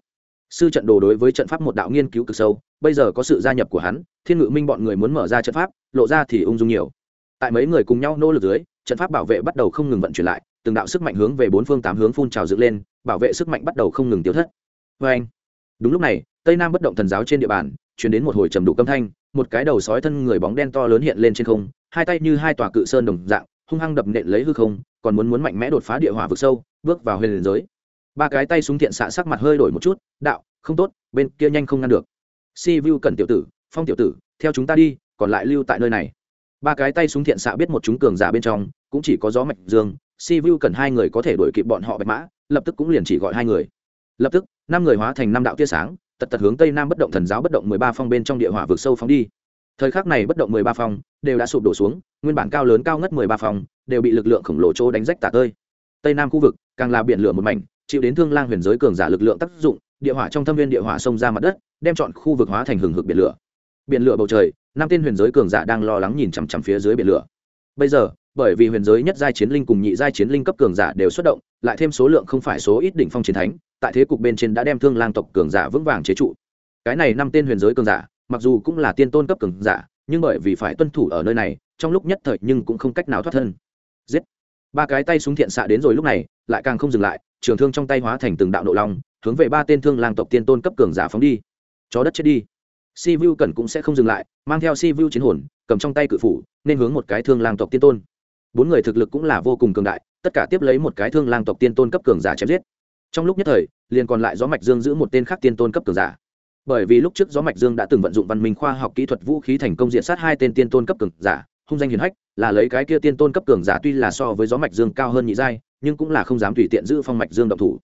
Sư trận đồ đối với trận pháp một đạo nghiên cứu cực sâu, bây giờ có sự gia nhập của hắn, thiên ngự minh bọn người muốn mở ra trận pháp, lộ ra thì ung dung nhiều. Tại mấy người cùng nhau nỗ lực dưới, trận pháp bảo vệ bắt đầu không ngừng vận chuyển lại, từng đạo sức mạnh hướng về bốn phương tám hướng phun trào dựng lên, bảo vệ sức mạnh bắt đầu không ngừng tiêu thất. Vê anh đúng lúc này, tây nam bất động thần giáo trên địa bàn chuyển đến một hồi trầm đủ âm thanh, một cái đầu sói thân người bóng đen to lớn hiện lên trên không, hai tay như hai tòa cự sơn đồng dạng, hung hăng đập nện lấy hư không, còn muốn muốn mạnh mẽ đột phá địa hỏa vực sâu, bước vào huyền giới. Ba cái tay súng thiện xạ sắc mặt hơi đổi một chút, đạo, không tốt, bên kia nhanh không ngăn được. Si vu cần tiểu tử, phong tiểu tử, theo chúng ta đi, còn lại lưu tại nơi này. Ba cái tay súng thiện xạ biết một chúng cường giả bên trong, cũng chỉ có gió mạch dương, si vu cần hai người có thể đuổi kịp bọn họ bạch mã, lập tức cũng liền chỉ gọi hai người. Lập tức, năm người hóa thành năm đạo tia sáng tật tật hướng tây nam bất động thần giáo bất động mười ba phong bên trong địa hỏa vực sâu phóng đi. Thời khắc này bất động mười ba phong đều đã sụp đổ xuống, nguyên bản cao lớn cao ngất mười ba phong đều bị lực lượng khổng lồ chỗ đánh rách tả tơi. Tây nam khu vực càng là biển lửa một mảnh, chịu đến thương lang huyền giới cường giả lực lượng tác dụng, địa hỏa trong thâm viên địa hỏa xông ra mặt đất, đem chọn khu vực hóa thành hừng hực biển lửa. Biển lửa bầu trời, năm tên huyền giới cường giả đang lo lắng nhìn chằm chằm phía dưới biển lửa. Bây giờ, bởi vì huyền giới nhất giai chiến linh cùng nhị giai chiến linh cấp cường giả đều xuất động, lại thêm số lượng không phải số ít đỉnh phong chiến thánh tại thế cục bên trên đã đem thương lang tộc cường giả vững vàng chế trụ. Cái này năm tên huyền giới cường giả, mặc dù cũng là tiên tôn cấp cường giả, nhưng bởi vì phải tuân thủ ở nơi này, trong lúc nhất thời nhưng cũng không cách nào thoát thân. Giết! Ba cái tay súng thiện xạ đến rồi lúc này, lại càng không dừng lại, trường thương trong tay hóa thành từng đạo nộ long, hướng về ba tên thương lang tộc tiên tôn cấp cường giả phóng đi. Chó đất chết đi. Si vu cần cũng sẽ không dừng lại, mang theo si vu chiến hồn, cầm trong tay cự phủ, nên hướng một cái thương lang tộc tiên tôn. Bốn người thực lực cũng là vô cùng cường đại, tất cả tiếp lấy một cái thương lang tộc tiên tôn cấp cường giả chém giết trong lúc nhất thời, liền còn lại gió mạch dương giữ một tên khác tiên tôn cấp cường giả. Bởi vì lúc trước gió mạch dương đã từng vận dụng văn minh khoa học kỹ thuật vũ khí thành công diện sát hai tên tiên tôn cấp cường giả, hung danh hiền hách, là lấy cái kia tiên tôn cấp cường giả tuy là so với gió mạch dương cao hơn nhị giai, nhưng cũng là không dám tùy tiện giữ phong mạch dương động thủ.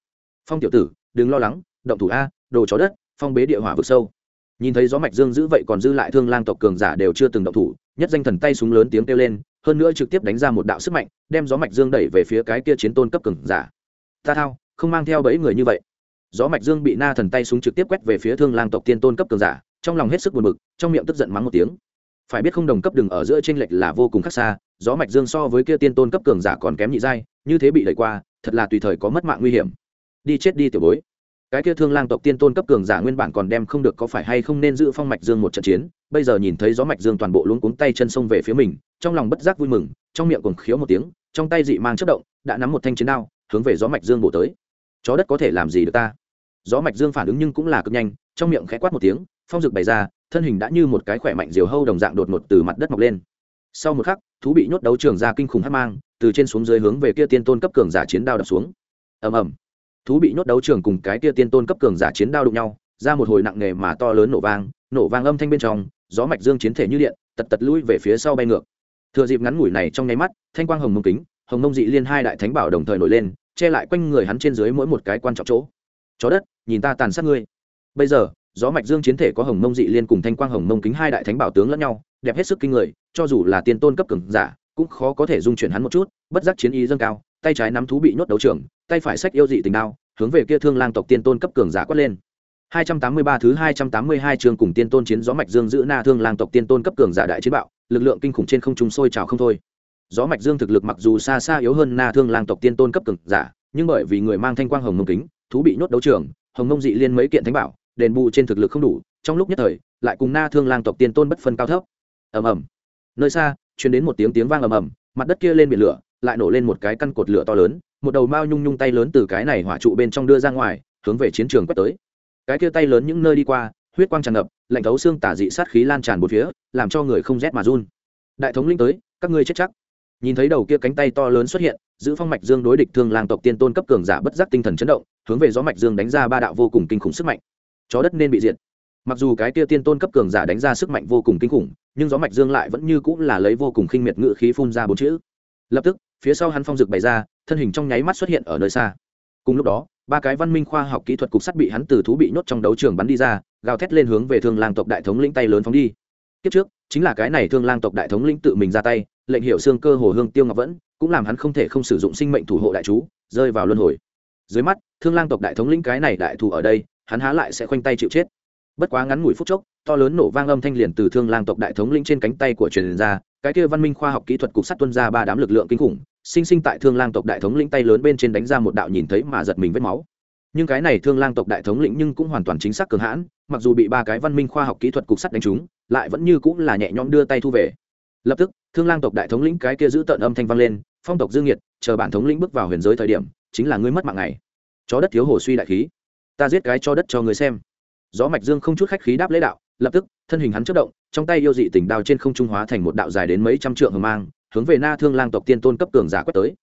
Phong tiểu tử, đừng lo lắng, động thủ a, đồ chó đất, phong bế địa hỏa vực sâu. Nhìn thấy gió mạch dương giữ vậy còn dư lại thương lang tộc cường giả đều chưa từng động thủ, nhất danh thần tay súng lớn tiếng kêu lên, hơn nữa trực tiếp đánh ra một đạo sức mạnh, đem gió mạch dương đẩy về phía cái kia chiến tôn cấp cường giả. Ta thao không mang theo bẫy người như vậy. Gió mạch dương bị na thần tay súng trực tiếp quét về phía thương lang tộc tiên tôn cấp cường giả, trong lòng hết sức buồn bực, trong miệng tức giận mắng một tiếng. Phải biết không đồng cấp đừng ở giữa tranh lệch là vô cùng khác xa, gió mạch dương so với kia tiên tôn cấp cường giả còn kém nhị giai, như thế bị đẩy qua, thật là tùy thời có mất mạng nguy hiểm. Đi chết đi tiểu bối. Cái kia thương lang tộc tiên tôn cấp cường giả nguyên bản còn đem không được có phải hay không nên giữ phong mạch dương một trận chiến, bây giờ nhìn thấy gió mạch dương toàn bộ luống cuống tay chân xông về phía mình, trong lòng bất giác vui mừng, trong miệng còn khiếu một tiếng, trong tay dị mang chất động, đã nắm một thanh chiến đao, hướng về gió mạch dương bổ tới chó đất có thể làm gì được ta? Gió mạch dương phản ứng nhưng cũng là cực nhanh, trong miệng khẽ quát một tiếng, phong dực bày ra, thân hình đã như một cái khỏe mạnh diều hâu đồng dạng đột ngột từ mặt đất mọc lên. Sau một khắc, thú bị nhốt đấu trường ra kinh khủng hát mang, từ trên xuống dưới hướng về kia tiên tôn cấp cường giả chiến đao đập xuống. Ầm ầm. Thú bị nhốt đấu trường cùng cái kia tiên tôn cấp cường giả chiến đao đụng nhau, ra một hồi nặng nề mà to lớn nổ vang nổ vang âm thanh bên trong, gió mạch dương chiến thể như điện, tật tật lui về phía sau bay ngược. Thừa dịp ngắn ngủi này trong nháy mắt, thanh quang hồng mông kính, hồng mông dị liên hai đại thánh bảo đồng thời nổi lên che lại quanh người hắn trên dưới mỗi một cái quan trọng chỗ. Chó đất nhìn ta tàn sát ngươi. Bây giờ gió mạch dương chiến thể có hồng mông dị liên cùng thanh quang hồng mông kính hai đại thánh bảo tướng lẫn nhau đẹp hết sức kinh người cho dù là tiên tôn cấp cường giả cũng khó có thể dung chuyển hắn một chút bất giác chiến ý dâng cao tay trái nắm thú bị nhốt đấu trưởng, tay phải sách yêu dị tình đao hướng về kia thương lang tộc tiên tôn cấp cường giả quát lên. 283 thứ 282 chương cùng tiên tôn chiến gió mạch dương giữ na thương lang tộc tiên tôn cấp cường giả đại chiến bạo lực lượng kinh khủng trên không trung sôi trào không thôi gió mạch dương thực lực mặc dù xa xa yếu hơn na thương lang tộc tiên tôn cấp cường giả, nhưng bởi vì người mang thanh quang hồng mông kính, thú bị nhốt đấu trường, hồng mông dị liên mấy kiện thánh bảo, đền bù trên thực lực không đủ, trong lúc nhất thời, lại cùng na thương lang tộc tiên tôn bất phân cao thấp. Ầm ầm. Nơi xa, truyền đến một tiếng tiếng vang ầm ầm, mặt đất kia lên biển lửa, lại nổ lên một cái căn cột lửa to lớn, một đầu mao nhung nhung tay lớn từ cái này hỏa trụ bên trong đưa ra ngoài, hướng về chiến trường quét tới. Cái kia tay lớn những nơi đi qua, huyết quang tràn ngập, lạnh thấu xương tả dị sát khí lan tràn bốn phía, làm cho người không rét mà run. Đại thống linh tới, các ngươi chết chắc nhìn thấy đầu kia cánh tay to lớn xuất hiện, giữ phong mạch dương đối địch thương lang tộc tiên tôn cấp cường giả bất giác tinh thần chấn động, hướng về gió mạch dương đánh ra ba đạo vô cùng kinh khủng sức mạnh. Chó đất nên bị diệt. Mặc dù cái kia tiên tôn cấp cường giả đánh ra sức mạnh vô cùng kinh khủng, nhưng gió mạch dương lại vẫn như cũng là lấy vô cùng khinh miệt ngự khí phun ra bốn chữ. Lập tức, phía sau hắn phong dực bày ra, thân hình trong nháy mắt xuất hiện ở nơi xa. Cùng lúc đó, ba cái văn minh khoa học kỹ thuật cục sắt bị hắn từ thú bị nhốt trong đấu trường bắn đi ra, gào thét lên hướng về thương lang tộc đại thống lĩnh tay lớn phóng đi. Kiếp trước, chính là cái này thương lang tộc đại thống lĩnh tự mình ra tay lệnh hiệu xương cơ hồ hương tiêu ngọc vẫn, cũng làm hắn không thể không sử dụng sinh mệnh thủ hộ đại chú, rơi vào luân hồi. Dưới mắt, thương lang tộc đại thống lĩnh cái này đại thù ở đây, hắn há lại sẽ khoanh tay chịu chết. Bất quá ngắn ngủi phút chốc, to lớn nổ vang âm thanh liền từ thương lang tộc đại thống lĩnh trên cánh tay của truyền ra, cái kia văn minh khoa học kỹ thuật cục sắt tuân ra ba đám lực lượng kinh khủng, sinh sinh tại thương lang tộc đại thống lĩnh tay lớn bên trên đánh ra một đạo nhìn thấy mà giật mình vết máu. Nhưng cái này thương lang tộc đại thống lĩnh nhưng cũng hoàn toàn chính xác cường hãn, mặc dù bị ba cái văn minh khoa học kỹ thuật cục sắt đánh trúng, lại vẫn như cũng là nhẹ nhõm đưa tay thu về. Lập tức thương lang tộc đại thống lĩnh cái kia giữ tận âm thanh vang lên, phong tộc dương nhiệt, chờ bản thống lĩnh bước vào huyền giới thời điểm, chính là ngươi mất mạng này chó đất thiếu hồ suy đại khí. Ta giết cái cho đất cho người xem. Gió mạch dương không chút khách khí đáp lễ đạo, lập tức, thân hình hắn chất động, trong tay yêu dị tỉnh đao trên không trung hóa thành một đạo dài đến mấy trăm trượng hờ mang, hướng về na thương lang tộc tiên tôn cấp cường giả quét tới.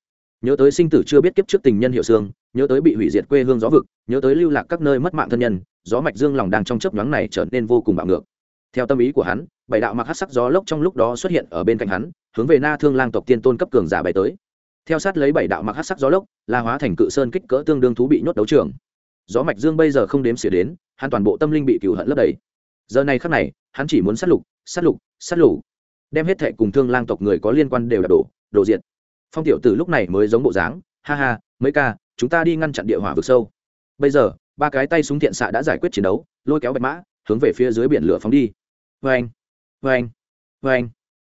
Nhớ tới sinh tử chưa biết kiếp trước tình nhân hiệu xương, nhớ tới bị hủy diệt quê hương gió vực, nhớ tới lưu lạc các nơi mất mạng thân nhân, gió mạch dương lòng đang trong chớp nhoáng này trở nên vô cùng bạo ngược. Theo tâm ý của hắn bảy đạo mặc hát sắc gió lốc trong lúc đó xuất hiện ở bên cạnh hắn, hướng về na thương lang tộc tiên tôn cấp cường giả bay tới. Theo sát lấy bảy đạo mặc hát sắc gió lốc là hóa thành cự sơn kích cỡ tương đương thú bị nhốt đấu trường. Gió mạch dương bây giờ không đếm xỉa đến, hắn toàn bộ tâm linh bị cừu hận lấp đầy. Giờ này khắc này, hắn chỉ muốn sát lục sát lục sát lục. Đem hết thệ cùng thương lang tộc người có liên quan đều là đổ đổ diệt. Phong tiểu tử lúc này mới giống bộ dáng, ha ha, mấy ca, chúng ta đi ngăn chặn địa hỏa vực sâu. Bây giờ, ba cái tay súng thiện xạ đã giải quyết chiến đấu, lôi kéo bạch mã, hướng về phía dưới biển lửa phóng đi. Vê anh vê anh vê anh.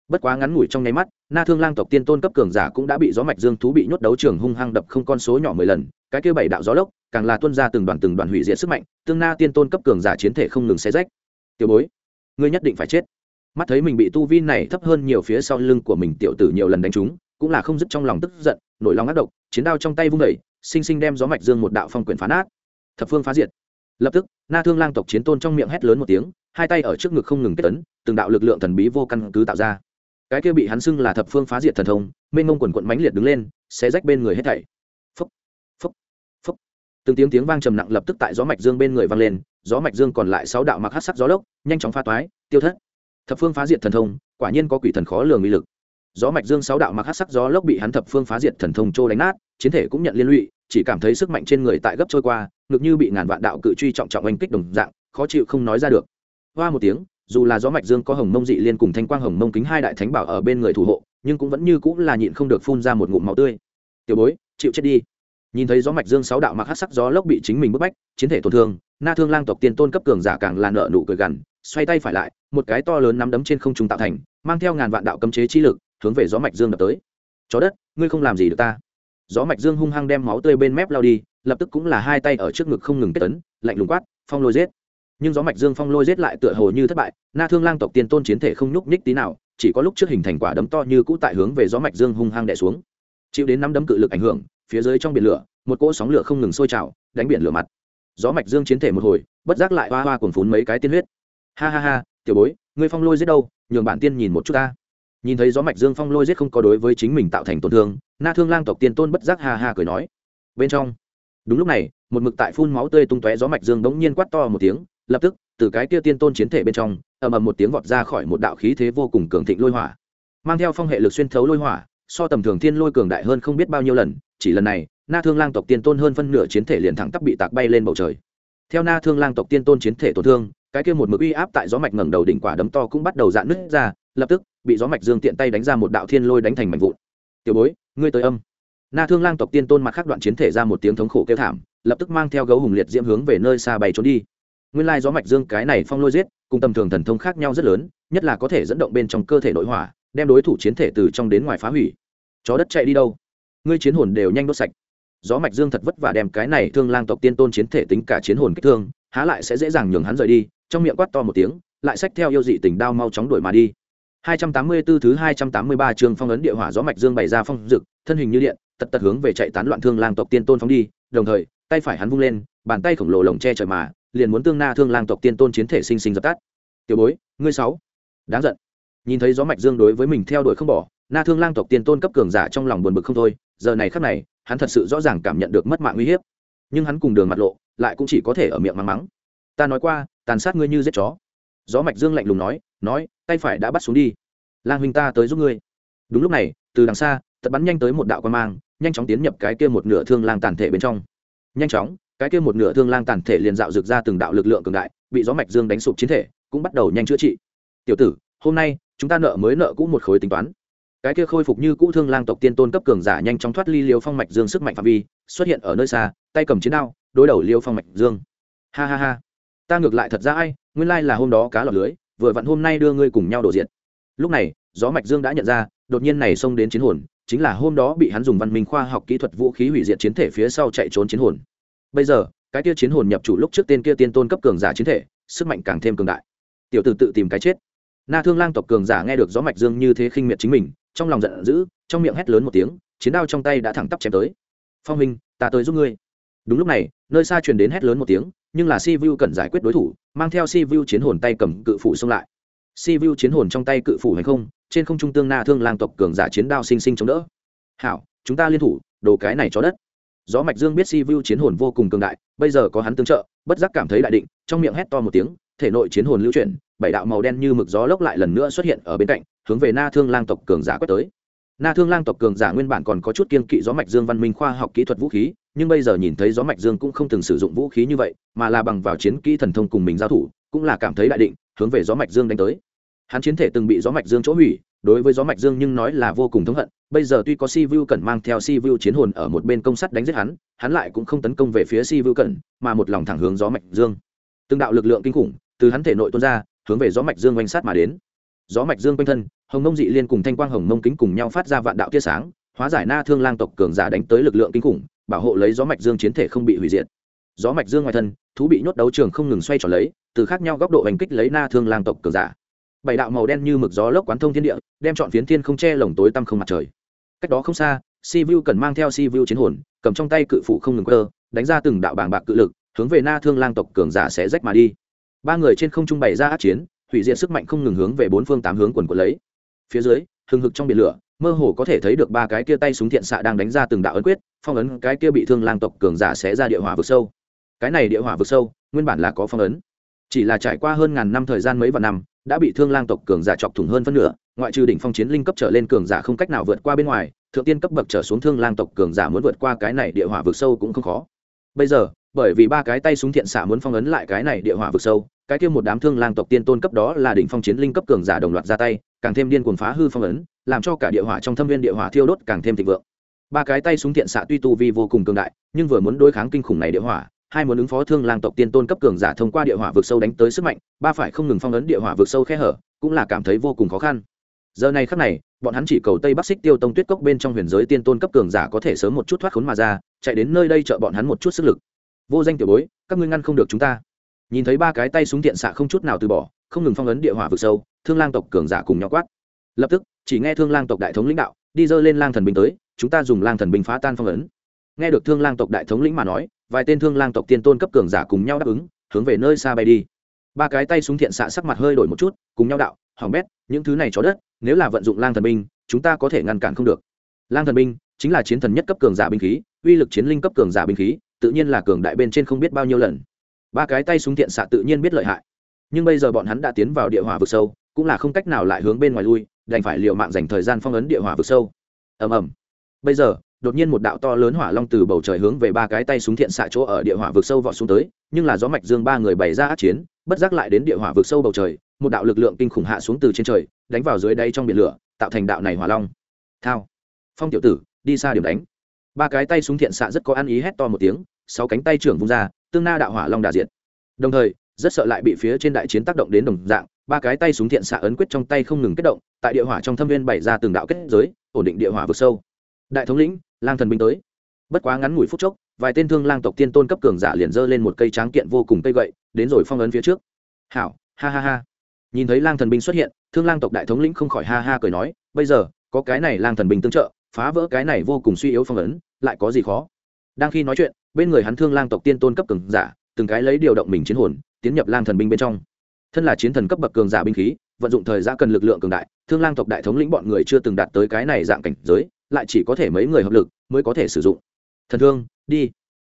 Bất quá ngắn ngủi trong nháy mắt, na thương lang tộc tiên tôn cấp cường giả cũng đã bị gió mạch dương thú bị nhốt đấu trường hung hăng đập không con số nhỏ mười lần. Cái kia bảy đạo gió lốc, càng là tuân ra từng đoàn từng đoàn hủy diệt sức mạnh, tương na tiên tôn cấp cường giả chiến thể không ngừng xé rách. Tiểu bối, ngươi nhất định phải chết. Mắt thấy mình bị tu vi này thấp hơn nhiều phía sau lưng của mình tiểu tử nhiều lần đánh trúng, cũng là không dứt trong lòng tức giận, nổi lòng ác độc, chiến đao trong tay vung đẩy sinh sinh đem gió mạch dương một đạo phong quyển phá nát. Thập phương phá diệt. Lập tức, na thương lang tộc chiến tôn trong miệng hét lớn một tiếng hai tay ở trước ngực không ngừng kết tấn, từng đạo lực lượng thần bí vô căn cứ tạo ra. Cái kia bị hắn xưng là thập phương phá diệt thần thông, mênh mông quần quận mãnh liệt đứng lên sẽ rách bên người hết thảy. Phúc phúc phúc từng tiếng tiếng vang trầm nặng lập tức tại gió mạch dương bên người vang lên, gió mạch dương còn lại sáu đạo mặc hát sắc gió lốc, nhanh chóng pha toái, tiêu thất. Thập phương phá diệt thần thông, quả nhiên có quỷ thần khó lường uy lực. Gió mạch dương sáu đạo mặc hát sắc gió lốc bị hắn thập phương phá diệt thần thông trô đánh nát, chiến thể cũng nhận liên lụy, chỉ cảm thấy sức mạnh trên người tại gấp trôi qua, ngực như bị ngàn vạn đạo cự truy trọng trọng oanh kích đồng dạng, khó chịu không nói ra được hoa một tiếng, dù là gió mạch dương có hồng mông dị liên cùng thanh quang hồng mông kính hai đại thánh bảo ở bên người thủ hộ, nhưng cũng vẫn như cũng là nhịn không được phun ra một ngụm máu tươi. Tiểu bối, chịu chết đi. Nhìn thấy gió mạch dương sáu đạo mặc hát sắc gió lốc bị chính mình bức bách, chiến thể tổn thương, na thương lang tộc tiên tôn cấp cường giả càng là nợ nụ cười gằn, xoay tay phải lại, một cái to lớn nắm đấm trên không trung tạo thành, mang theo ngàn vạn đạo cấm chế chi lực, hướng về gió mạch dương đập tới. Chó đất, ngươi không làm gì được ta. Gió mạch dương hung hăng đem máu tươi bên mép lao đi, lập tức cũng là hai tay ở trước ngực không ngừng kết tấn lạnh lùng quát, phong lôi giết nhưng gió mạch dương phong lôi giết lại tựa hồ như thất bại, na thương lang tộc tiên tôn chiến thể không nhúc nhích tí nào, chỉ có lúc trước hình thành quả đấm to như cũ tại hướng về gió mạch dương hung hăng đè xuống. Chịu đến năm đấm cự lực ảnh hưởng, phía dưới trong biển lửa, một cỗ sóng lửa không ngừng sôi trào, đánh biển lửa mặt. Gió mạch dương chiến thể một hồi, bất giác lại hoa hoa cuồn phún mấy cái tiên huyết. Ha ha ha, tiểu bối, ngươi phong lôi giết đâu, nhường bản tiên nhìn một chút ta. Nhìn thấy gió mạch dương phong lôi giết không có đối với chính mình tạo thành tổn thương, na thương lang tộc tiên tôn bất giác ha ha cười nói. Bên trong, đúng lúc này, một mực tại phun máu tươi tung tóe gió mạch dương bỗng nhiên quát to một tiếng lập tức, từ cái kia tiên tôn chiến thể bên trong, ầm ầm một tiếng vọt ra khỏi một đạo khí thế vô cùng cường thịnh lôi hỏa. Mang theo phong hệ lực xuyên thấu lôi hỏa, so tầm thường thiên lôi cường đại hơn không biết bao nhiêu lần, chỉ lần này, na thương lang tộc tiên tôn hơn phân nửa chiến thể liền thẳng tắp bị tạc bay lên bầu trời. Theo na thương lang tộc tiên tôn chiến thể tổn thương, cái kia một mực uy áp tại gió mạch ngẩng đầu đỉnh quả đấm to cũng bắt đầu dạn nứt ra, lập tức, bị gió mạch dương tiện tay đánh ra một đạo thiên lôi đánh thành mảnh vụn. Tiểu bối, ngươi tới âm. Na thương lang tộc tiên tôn mặt khắc đoạn chiến thể ra một tiếng thống khổ kêu thảm, lập tức mang theo gấu hùng liệt diễm hướng về nơi xa bay trốn đi nguyên lai gió mạch dương cái này phong lôi giết, cùng tầm thường thần thông khác nhau rất lớn, nhất là có thể dẫn động bên trong cơ thể nội hỏa, đem đối thủ chiến thể từ trong đến ngoài phá hủy. Chó đất chạy đi đâu? Ngươi chiến hồn đều nhanh đốt sạch. Gió mạch dương thật vất vả đem cái này thương lang tộc tiên tôn chiến thể tính cả chiến hồn kích thương, há lại sẽ dễ dàng nhường hắn rời đi, trong miệng quát to một tiếng, lại xách theo yêu dị tình đao mau chóng đuổi mà đi. 284 thứ 283 trường phong ấn địa hỏa gió mạch dương bày ra phong dực thân hình như điện, tật tật hướng về chạy tán loạn thương lang tộc tiên tôn phóng đi, đồng thời, tay phải hắn vung lên, bàn tay khổng lồ lồng che trời mà liền muốn tương na thương lang tộc tiên tôn chiến thể sinh sinh dập tắt. Tiểu bối, ngươi sáu. Đáng giận. Nhìn thấy gió mạch dương đối với mình theo đuổi không bỏ, na thương lang tộc tiên tôn cấp cường giả trong lòng buồn bực không thôi. Giờ này khắc này, hắn thật sự rõ ràng cảm nhận được mất mạng uy hiếp. Nhưng hắn cùng đường mặt lộ, lại cũng chỉ có thể ở miệng mắng mắng. Ta nói qua, tàn sát ngươi như giết chó. Gió mạch dương lạnh lùng nói nói, tay phải đã bắt xuống đi. Lang huynh ta tới giúp ngươi. Đúng lúc này, từ đằng xa tật bắn nhanh tới một đạo quan mang, nhanh chóng tiến nhập cái kia một nửa thương lang tàn thể bên trong. Nhanh chóng cái kia một nửa thương lang tàn thể liền dạo rực ra từng đạo lực lượng cường đại, bị gió mạch dương đánh sụp chiến thể, cũng bắt đầu nhanh chữa trị. Tiểu tử, hôm nay, chúng ta nợ mới nợ cũ một khối tính toán. Cái kia khôi phục như cũ thương lang tộc tiên tôn cấp cường giả nhanh chóng thoát ly liêu phong mạch dương sức mạnh phạm vi, xuất hiện ở nơi xa, tay cầm chiến đao, đối đầu liêu phong mạch dương. Ha ha ha, ta ngược lại thật ra ai, nguyên lai là hôm đó cá lọt lưới, vừa vặn hôm nay đưa ngươi cùng nhau đổ diện lúc này, gió mạch dương đã nhận ra, đột nhiên này xông đến chiến hồn, chính là hôm đó bị hắn dùng văn minh khoa học kỹ thuật vũ khí hủy diệt chiến thể phía sau chạy trốn chiến hồn bây giờ, cái kia chiến hồn nhập chủ lúc trước tên kia tiên tôn cấp cường giả chiến thể, sức mạnh càng thêm cường đại. Tiểu tử tự tìm cái chết. Na thương lang tộc cường giả nghe được gió mạch dương như thế khinh miệt chính mình, trong lòng giận dữ, trong miệng hét lớn một tiếng, chiến đao trong tay đã thẳng tắp chém tới. Phong minh ta tới giúp ngươi. Đúng lúc này, nơi xa truyền đến hét lớn một tiếng, nhưng là si vu cần giải quyết đối thủ, mang theo si vu chiến hồn tay cầm cự phủ xông lại. Si vu chiến hồn trong tay cự phủ hay không, trên không trung tương na thương lang tộc cường giả chiến đao sinh sinh chống đỡ. Hảo, chúng ta liên thủ, đồ cái này cho đất gió mạch dương biết si vu chiến hồn vô cùng cường đại, bây giờ có hắn tương trợ, bất giác cảm thấy đại định, trong miệng hét to một tiếng, thể nội chiến hồn lưu chuyển, bảy đạo màu đen như mực gió lốc lại lần nữa xuất hiện ở bên cạnh, hướng về na thương lang tộc cường giả quét tới. Na thương lang tộc cường giả nguyên bản còn có chút kiên kỵ gió mạch dương văn minh khoa học kỹ thuật vũ khí, nhưng bây giờ nhìn thấy gió mạch dương cũng không từng sử dụng vũ khí như vậy, mà là bằng vào chiến kỹ thần thông cùng mình giao thủ, cũng là cảm thấy đại định, hướng về gió mạch dương đánh tới. Hắn chiến thể từng bị gió mạch dương chỗ hủy đối với gió mạch dương nhưng nói là vô cùng thống hận, bây giờ tuy có si vu cần mang theo si vu chiến hồn ở một bên công sắt đánh giết hắn hắn lại cũng không tấn công về phía si vu cần mà một lòng thẳng hướng gió mạch dương. Từng đạo lực lượng kinh khủng từ hắn thể nội tuôn ra, hướng về gió mạch dương quanh sát mà đến. Gió mạch dương quanh thân, hồng mông dị liên cùng thanh quang hồng mông kính cùng nhau phát ra vạn đạo tia sáng, hóa giải na thương lang tộc cường giả đánh tới lực lượng kinh khủng, bảo hộ lấy gió mạch dương chiến thể không bị hủy diệt. Gió mạch dương ngoài thân, thú bị nhốt đấu trường không ngừng xoay tròn lấy, từ khác nhau góc độ hành kích lấy na thương lang tộc cường giả bảy đạo màu đen như mực gió lốc quán thông thiên địa, đem chọn phiến thiên không che lồng tối tăm không mặt trời. Cách đó không xa, si vu cần mang theo si vu chiến hồn, cầm trong tay cự phụ không ngừng cơ đánh ra từng đạo bảng bạc cự lực, hướng về na thương lang tộc cường giả sẽ rách mà đi. Ba người trên không trung bày ra át chiến, hủy diệt sức mạnh không ngừng hướng về bốn phương tám hướng quần quần lấy. Phía dưới, hừng hực trong biển lửa, mơ hồ có thể thấy được ba cái kia tay súng thiện xạ đang đánh ra từng đạo ấn quyết, phong ấn cái kia bị thương lang tộc cường giả sẽ ra địa hỏa vực sâu. Cái này địa hỏa vực sâu, nguyên bản là có phong ấn. Chỉ là trải qua hơn ngàn năm thời gian mấy vạn năm đã bị thương lang tộc cường giả chọc thủng hơn phân nửa, ngoại trừ đỉnh phong chiến linh cấp trở lên cường giả không cách nào vượt qua bên ngoài, thượng tiên cấp bậc trở xuống thương lang tộc cường giả muốn vượt qua cái này địa hỏa vực sâu cũng không khó. Bây giờ, bởi vì ba cái tay súng thiện xạ muốn phong ấn lại cái này địa hỏa vực sâu, cái kia một đám thương lang tộc tiên tôn cấp đó là đỉnh phong chiến linh cấp cường giả đồng loạt ra tay, càng thêm điên cuồng phá hư phong ấn, làm cho cả địa hỏa trong thâm viên địa hỏa thiêu đốt càng thêm thịnh vượng. Ba cái tay súng thiện xạ tuy tu vi vô cùng cường đại, nhưng vừa muốn đối kháng kinh khủng này địa hỏa hai muốn ứng phó thương lang tộc tiên tôn cấp cường giả thông qua địa hỏa vực sâu đánh tới sức mạnh, ba phải không ngừng phong ấn địa hỏa vực sâu khe hở, cũng là cảm thấy vô cùng khó khăn. Giờ này khắc này, bọn hắn chỉ cầu tây bắc xích tiêu tông tuyết cốc bên trong huyền giới tiên tôn cấp cường giả có thể sớm một chút thoát khốn mà ra, chạy đến nơi đây trợ bọn hắn một chút sức lực. Vô danh tiểu bối, các ngươi ngăn không được chúng ta. Nhìn thấy ba cái tay súng tiện xạ không chút nào từ bỏ, không ngừng phong ấn địa hỏa vực sâu, thương lang tộc cường giả cùng nhau quát. Lập tức, chỉ nghe thương lang tộc đại thống lãnh đạo, đi dơ lên lang thần binh tới, chúng ta dùng lang thần binh phá tan phong ấn. Nghe được thương lang tộc đại thống lĩnh mà nói vài tên thương lang tộc tiên tôn cấp cường giả cùng nhau đáp ứng, hướng về nơi xa bay đi. Ba cái tay súng thiện xạ sắc mặt hơi đổi một chút, cùng nhau đạo hỏng bét, những thứ này chó đất, nếu là vận dụng lang thần binh, chúng ta có thể ngăn cản không được. Lang thần binh chính là chiến thần nhất cấp cường giả binh khí, uy lực chiến linh cấp cường giả binh khí, tự nhiên là cường đại bên trên không biết bao nhiêu lần. Ba cái tay súng thiện xạ tự nhiên biết lợi hại. Nhưng bây giờ bọn hắn đã tiến vào địa hỏa vực sâu, cũng là không cách nào lại hướng bên ngoài lui, đành phải liều mạng dành thời gian phong ấn địa hỏa vực sâu. Ầm ầm. Bây giờ đột nhiên một đạo to lớn hỏa long từ bầu trời hướng về ba cái tay súng thiện xạ chỗ ở địa hỏa vực sâu vọt xuống tới, nhưng là gió mạch dương ba người bày ra át chiến, bất giác lại đến địa hỏa vực sâu bầu trời, một đạo lực lượng kinh khủng hạ xuống từ trên trời, đánh vào dưới đây trong biển lửa, tạo thành đạo này hỏa long. Thao. Phong tiểu tử, đi xa điểm đánh. Ba cái tay súng thiện xạ rất có ăn ý hét to một tiếng, sáu cánh tay trưởng vung ra, tương na đạo hỏa long đà diện đồng thời, rất sợ lại bị phía trên đại chiến tác động đến đồng dạng, ba cái tay súng thiện xạ ấn quyết trong tay không ngừng kết động, tại địa hỏa trong thâm viên bày ra từng đạo kết giới, ổn định địa hỏa vực sâu. Đại thống lĩnh lang thần binh tới. Bất quá ngắn ngủi phút chốc, vài tên thương lang tộc tiên tôn cấp cường giả liền giơ lên một cây tráng kiện vô cùng cây gậy, đến rồi phong ấn phía trước. Hảo, ha ha ha. Nhìn thấy lang thần binh xuất hiện, thương lang tộc đại thống lĩnh không khỏi ha ha cười nói, bây giờ, có cái này lang thần binh tương trợ, phá vỡ cái này vô cùng suy yếu phong ấn, lại có gì khó? Đang khi nói chuyện, bên người hắn thương lang tộc tiên tôn cấp cường giả, từng cái lấy điều động mình chiến hồn, tiến nhập lang thần binh bên trong. Thân là chiến thần cấp bậc cường giả binh khí, vận dụng thời gian cần lực lượng cường đại, thương lang tộc đại thống lĩnh bọn người chưa từng đạt tới cái này dạng cảnh giới lại chỉ có thể mấy người hợp lực mới có thể sử dụng thần thương đi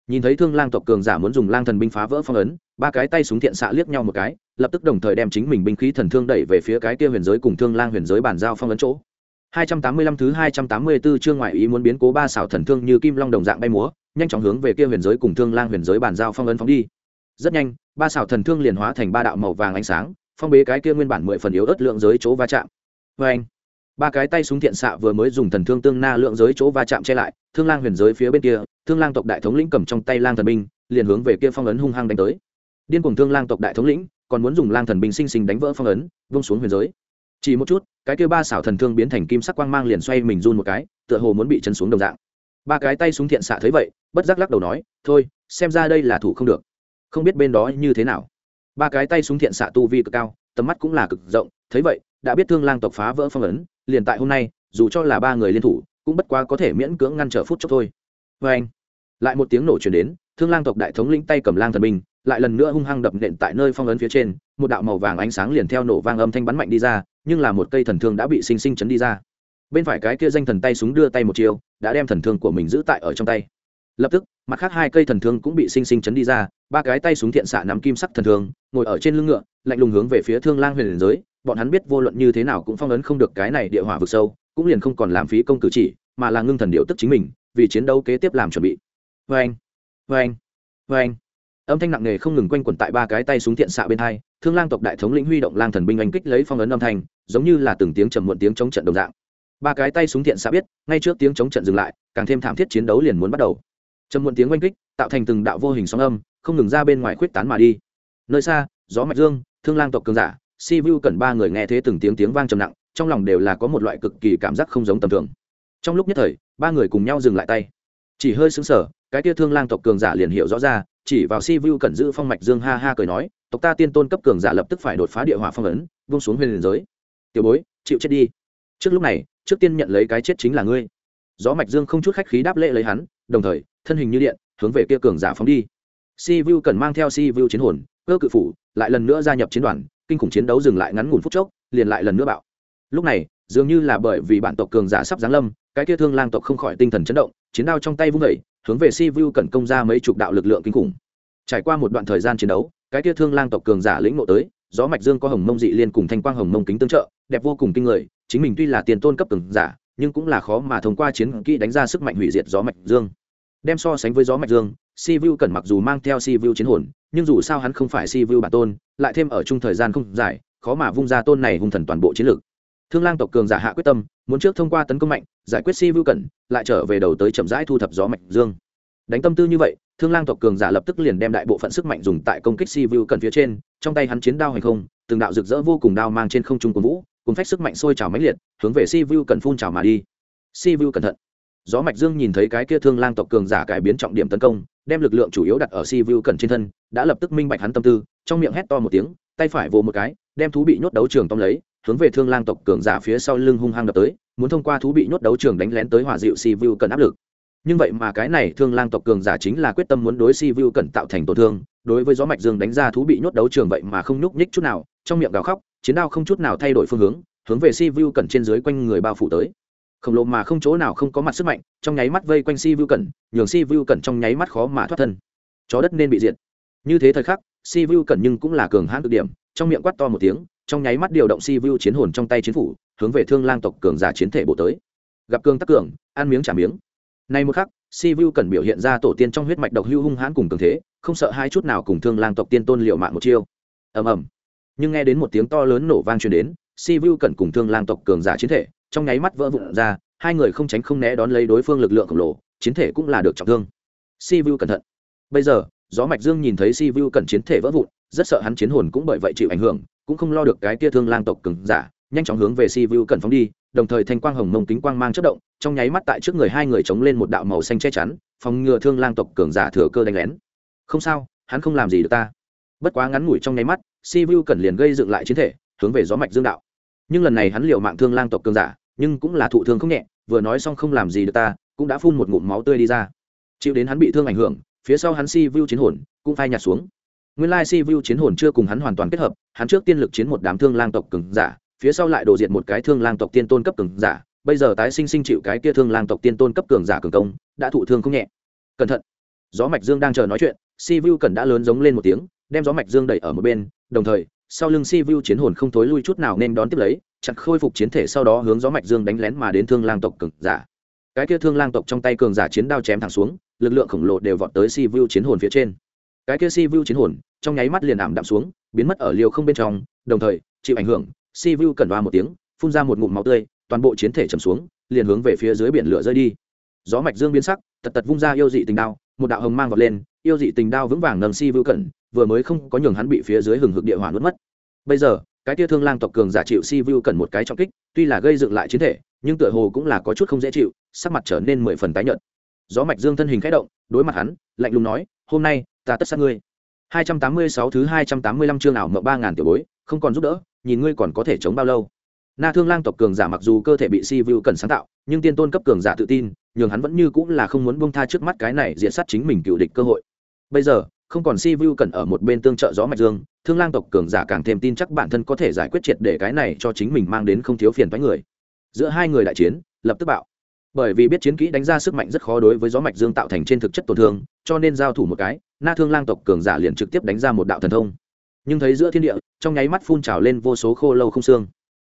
nhìn thấy thương lang tộc cường giả muốn dùng lang thần binh phá vỡ phong ấn ba cái tay súng thiện xạ liếc nhau một cái lập tức đồng thời đem chính mình binh khí thần thương đẩy về phía cái kia huyền giới cùng thương lang huyền giới bàn giao phong ấn chỗ 285 thứ 284 chương ngoại ý muốn biến cố ba xảo thần thương như kim long đồng dạng bay múa, nhanh chóng hướng về kia huyền giới cùng thương lang huyền giới bàn giao phong ấn phóng đi. Rất nhanh, ba xảo thần thương liền hóa thành ba đạo màu vàng ánh sáng, phong bế cái kia nguyên bản mười phần yếu ớt lượng giới chỗ va chạm. Oeng. Ba cái tay súng thiện xạ vừa mới dùng thần thương tương na lượng giới chỗ va chạm che lại, thương lang huyền giới phía bên kia, thương lang tộc đại thống lĩnh cầm trong tay lang thần binh, liền hướng về kia phong ấn hung hăng đánh tới. Điên cuồng thương lang tộc đại thống lĩnh, còn muốn dùng lang thần binh sinh sinh đánh vỡ phong ấn, vung xuống huyền giới. Chỉ một chút cái kia ba xảo thần thương biến thành kim sắc quang mang liền xoay mình run một cái tựa hồ muốn bị chân xuống đồng dạng. Ba cái tay súng thiện xạ thấy vậy bất giác lắc đầu nói thôi xem ra đây là thủ không được. Không biết bên đó như thế nào. Ba cái tay súng thiện xạ tu vi cực cao tầm mắt cũng là cực rộng thấy vậy đã biết thương lang tộc phá vỡ phong ấn, liền tại hôm nay, dù cho là ba người liên thủ, cũng bất quá có thể miễn cưỡng ngăn trở phút chốc thôi. Vê anh, lại một tiếng nổ chuyển đến, thương lang tộc đại thống lĩnh tay cầm lang thần binh, lại lần nữa hung hăng đập nện tại nơi phong ấn phía trên, một đạo màu vàng ánh sáng liền theo nổ vang âm thanh bắn mạnh đi ra, nhưng là một cây thần thương đã bị sinh sinh chấn đi ra. Bên phải cái kia danh thần tay súng đưa tay một chiều đã đem thần thương của mình giữ tại ở trong tay. Lập tức, mặt khác hai cây thần thương cũng bị sinh sinh chấn đi ra, ba cái tay súng thiện xạ nắm kim sắc thần thương, ngồi ở trên lưng ngựa, lạnh lùng hướng về phía thương lang huyền liền giới bọn hắn biết vô luận như thế nào cũng phong ấn không được cái này địa hỏa vực sâu, cũng liền không còn làm phí công cử chỉ, mà là ngưng thần điệu tức chính mình, vì chiến đấu kế tiếp làm chuẩn bị. Vê anh vê anh vê anh âm thanh nặng nề không ngừng quanh quẩn tại ba cái tay súng thiện xạ bên hai, thương lang tộc đại thống lĩnh huy động lang thần binh oanh kích lấy phong ấn âm thanh, giống như là từng tiếng trầm muộn tiếng chống trận đồng dạng. Ba cái tay súng thiện xạ biết, ngay trước tiếng chống trận dừng lại, càng thêm thảm thiết chiến đấu liền muốn bắt đầu. Trầm muộn tiếng oanh kích, tạo thành từng đạo vô hình sóng âm, không ngừng ra bên ngoài khuyết tán mà đi. Nơi xa, gió mạch dương, thương lang tộc cường giả si vu cần ba người nghe thế từng tiếng tiếng vang trầm nặng, trong lòng đều là có một loại cực kỳ cảm giác không giống tầm thường. Trong lúc nhất thời, ba người cùng nhau dừng lại tay. Chỉ hơi xứng sờ, cái tia thương lang tộc cường giả liền hiểu rõ ra, chỉ vào si vu cẩn giữ phong mạch dương ha ha cười nói, tộc ta tiên tôn cấp cường giả lập tức phải đột phá địa hỏa phong ấn, vung xuống huyền liền giới. Tiểu bối, chịu chết đi. Trước lúc này, trước tiên nhận lấy cái chết chính là ngươi. Gió mạch dương không chút khách khí đáp lễ lấy hắn, đồng thời, thân hình như điện, hướng về kia cường giả phóng đi. Si vu cần mang theo si vu chiến hồn, cơ cự phủ, lại lần nữa gia nhập chiến đoàn kinh khủng chiến đấu dừng lại ngắn ngủn phút chốc, liền lại lần nữa bạo. Lúc này, dường như là bởi vì bản tộc cường giả sắp giáng lâm, cái kia thương lang tộc không khỏi tinh thần chấn động, chiến đao trong tay vung vẩy hướng về si vu cần công ra mấy chục đạo lực lượng kinh khủng. Trải qua một đoạn thời gian chiến đấu, cái kia thương lang tộc cường giả lĩnh ngộ tới, gió mạch dương có hồng mông dị liên cùng thanh quang hồng mông kính tương trợ, đẹp vô cùng kinh người, chính mình tuy là tiền tôn cấp cường giả, nhưng cũng là khó mà thông qua chiến kỹ đánh ra sức mạnh hủy diệt gió mạch dương. Đem so sánh với gió mạch dương si vu cần mặc dù mang theo si vu chiến hồn nhưng dù sao hắn không phải si vu bản tôn lại thêm ở chung thời gian không dài khó mà vung ra tôn này hung thần toàn bộ chiến lược thương lang tộc cường giả hạ quyết tâm muốn trước thông qua tấn công mạnh giải quyết si vu Cần, lại trở về đầu tới chậm rãi thu thập gió mạnh dương. Đánh tâm tư như vậy thương lang tộc cường giả lập tức liền đem đại bộ phận sức mạnh dùng tại công kích si vu Cần phía trên trong tay hắn chiến đao hành không từng đạo rực rỡ vô cùng đao mang trên không trung cổ vũ cùng phách sức mạnh sôi trào mãnh liệt hướng về si vu Cần phun trào mà đi. Si vu cẩn thận gió mạch dương nhìn thấy cái kia thương lang tộc cường giả cải biến trọng điểm tấn công, đem lực lượng chủ yếu đặt ở si vu cẩn trên thân, đã lập tức minh bạch hắn tâm tư, trong miệng hét to một tiếng, tay phải vồ một cái, đem thú bị nhốt đấu trường tông lấy, hướng về thương lang tộc cường giả phía sau lưng hung hăng đập tới, muốn thông qua thú bị nhốt đấu trường đánh lén tới hỏa dịu si vu cần áp lực. Nhưng vậy mà cái này thương lang tộc cường giả chính là quyết tâm muốn đối si vu cần tạo thành tổn thương, đối với gió mạch dương đánh ra thú bị nhốt đấu trường vậy mà không nhúc nhích chút nào, trong miệng gào khóc, chiến đao không chút nào thay đổi phương hướng hướng về si vu cần trên dưới quanh người bao phủ tới khổng lồ mà không chỗ nào không có mặt sức mạnh, trong nháy mắt vây quanh si vu cẩn, nhường si vu cẩn trong nháy mắt khó mà thoát thân. Chó đất nên bị diệt. Như thế thời khắc, si vu cẩn nhưng cũng là cường hãn cực điểm, trong miệng quát to một tiếng, trong nháy mắt điều động si vu chiến hồn trong tay chiến phủ, hướng về thương lang tộc cường giả chiến thể bộ tới. Gặp cường tắc cường, ăn miếng trả miếng. Nay một khắc, si vu cần biểu hiện ra tổ tiên trong huyết mạch độc hưu hung hãn cùng cường thế, không sợ hai chút nào cùng thương lang tộc tiên tôn liệu mạng một chiêu. Ầm ầm. Nhưng nghe đến một tiếng to lớn nổ vang truyền đến si vu cần cùng thương lang tộc cường giả chiến thể, trong nháy mắt vỡ vụn ra, hai người không tránh không né đón lấy đối phương lực lượng khổng lồ, chiến thể cũng là được trọng thương. Si vu cẩn thận. Bây giờ, gió mạch dương nhìn thấy si vu cần chiến thể vỡ vụn, rất sợ hắn chiến hồn cũng bởi vậy chịu ảnh hưởng, cũng không lo được cái kia thương lang tộc cường giả, nhanh chóng hướng về si vu cần phóng đi, đồng thời thanh quang hồng mông kính quang mang chất động, trong nháy mắt tại trước người hai người chống lên một đạo màu xanh che chắn, phòng ngừa thương lang tộc cường giả thừa cơ đánh lén. Không sao, hắn không làm gì được ta. Bất quá ngắn ngủi trong nháy mắt, si vu cần liền gây dựng lại chiến thể, hướng về gió mạch dương đạo nhưng lần này hắn liều mạng thương lang tộc cường giả, nhưng cũng là thụ thương không nhẹ, vừa nói xong không làm gì được ta, cũng đã phun một ngụm máu tươi đi ra. Chịu đến hắn bị thương ảnh hưởng, phía sau hắn si vu chiến hồn cũng phai nhạt xuống. Nguyên lai si vu chiến hồn chưa cùng hắn hoàn toàn kết hợp, hắn trước tiên lực chiến một đám thương lang tộc cường giả, phía sau lại đổ diệt một cái thương lang tộc tiên tôn cấp cường giả, bây giờ tái sinh sinh chịu cái kia thương lang tộc tiên tôn cấp cường giả cường công, đã thụ thương không nhẹ. Cẩn thận. Gió mạch dương đang chờ nói chuyện, si vu cần đã lớn giống lên một tiếng, đem gió mạch dương đẩy ở một bên, đồng thời sau lưng si vu chiến hồn không thối lui chút nào nên đón tiếp lấy chặt khôi phục chiến thể sau đó hướng gió mạch dương đánh lén mà đến thương lang tộc cường giả. Cái kia thương lang tộc trong tay cường giả chiến đao chém thẳng xuống, lực lượng khổng lồ đều vọt tới si vu chiến hồn phía trên. Cái kia si vu chiến hồn, trong nháy mắt liền ảm đạm xuống, biến mất ở liều không bên trong, đồng thời, chịu ảnh hưởng, si vu cẩn đoa một tiếng, phun ra một ngụm máu tươi, toàn bộ chiến thể chầm xuống, liền hướng về phía dưới biển lửa rơi đi. Gió mạch dương biến sắc, tật tật vung ra yêu dị tình đao, một đạo hồng mang vọt lên, yêu dị tình đao vững vàng nâng si vu cẩn vừa mới không có nhường hắn bị phía dưới hừng hực địa hỏa nuốt mất bây giờ cái tia thương lang tộc cường giả chịu si vu cần một cái trọng kích tuy là gây dựng lại chiến thể nhưng tựa hồ cũng là có chút không dễ chịu sắc mặt trở nên mười phần tái nhợt gió mạch dương thân hình khẽ động đối mặt hắn lạnh lùng nói hôm nay ta tất sát ngươi 286 thứ 285 chương ảo mộng 3000 tiểu bối, không còn giúp đỡ, nhìn ngươi còn có thể chống bao lâu. Na Thương Lang tộc cường giả mặc dù cơ thể bị Si Vu cần sáng tạo, nhưng tiên tôn cấp cường giả tự tin, nhường hắn vẫn như cũng là không muốn buông tha trước mắt cái này diện sát chính mình cựu địch cơ hội. Bây giờ, không còn Si Vu cần ở một bên tương trợ gió mạch dương, Thương Lang tộc cường giả càng thêm tin chắc bản thân có thể giải quyết triệt để cái này cho chính mình mang đến không thiếu phiền với người. Giữa hai người đại chiến, lập tức bạo. Bởi vì biết chiến kỹ đánh ra sức mạnh rất khó đối với gió mạch dương tạo thành trên thực chất tổn thương, cho nên giao thủ một cái, Na Thương Lang tộc cường giả liền trực tiếp đánh ra một đạo thần thông. Nhưng thấy giữa thiên địa, trong nháy mắt phun trào lên vô số khô lâu không xương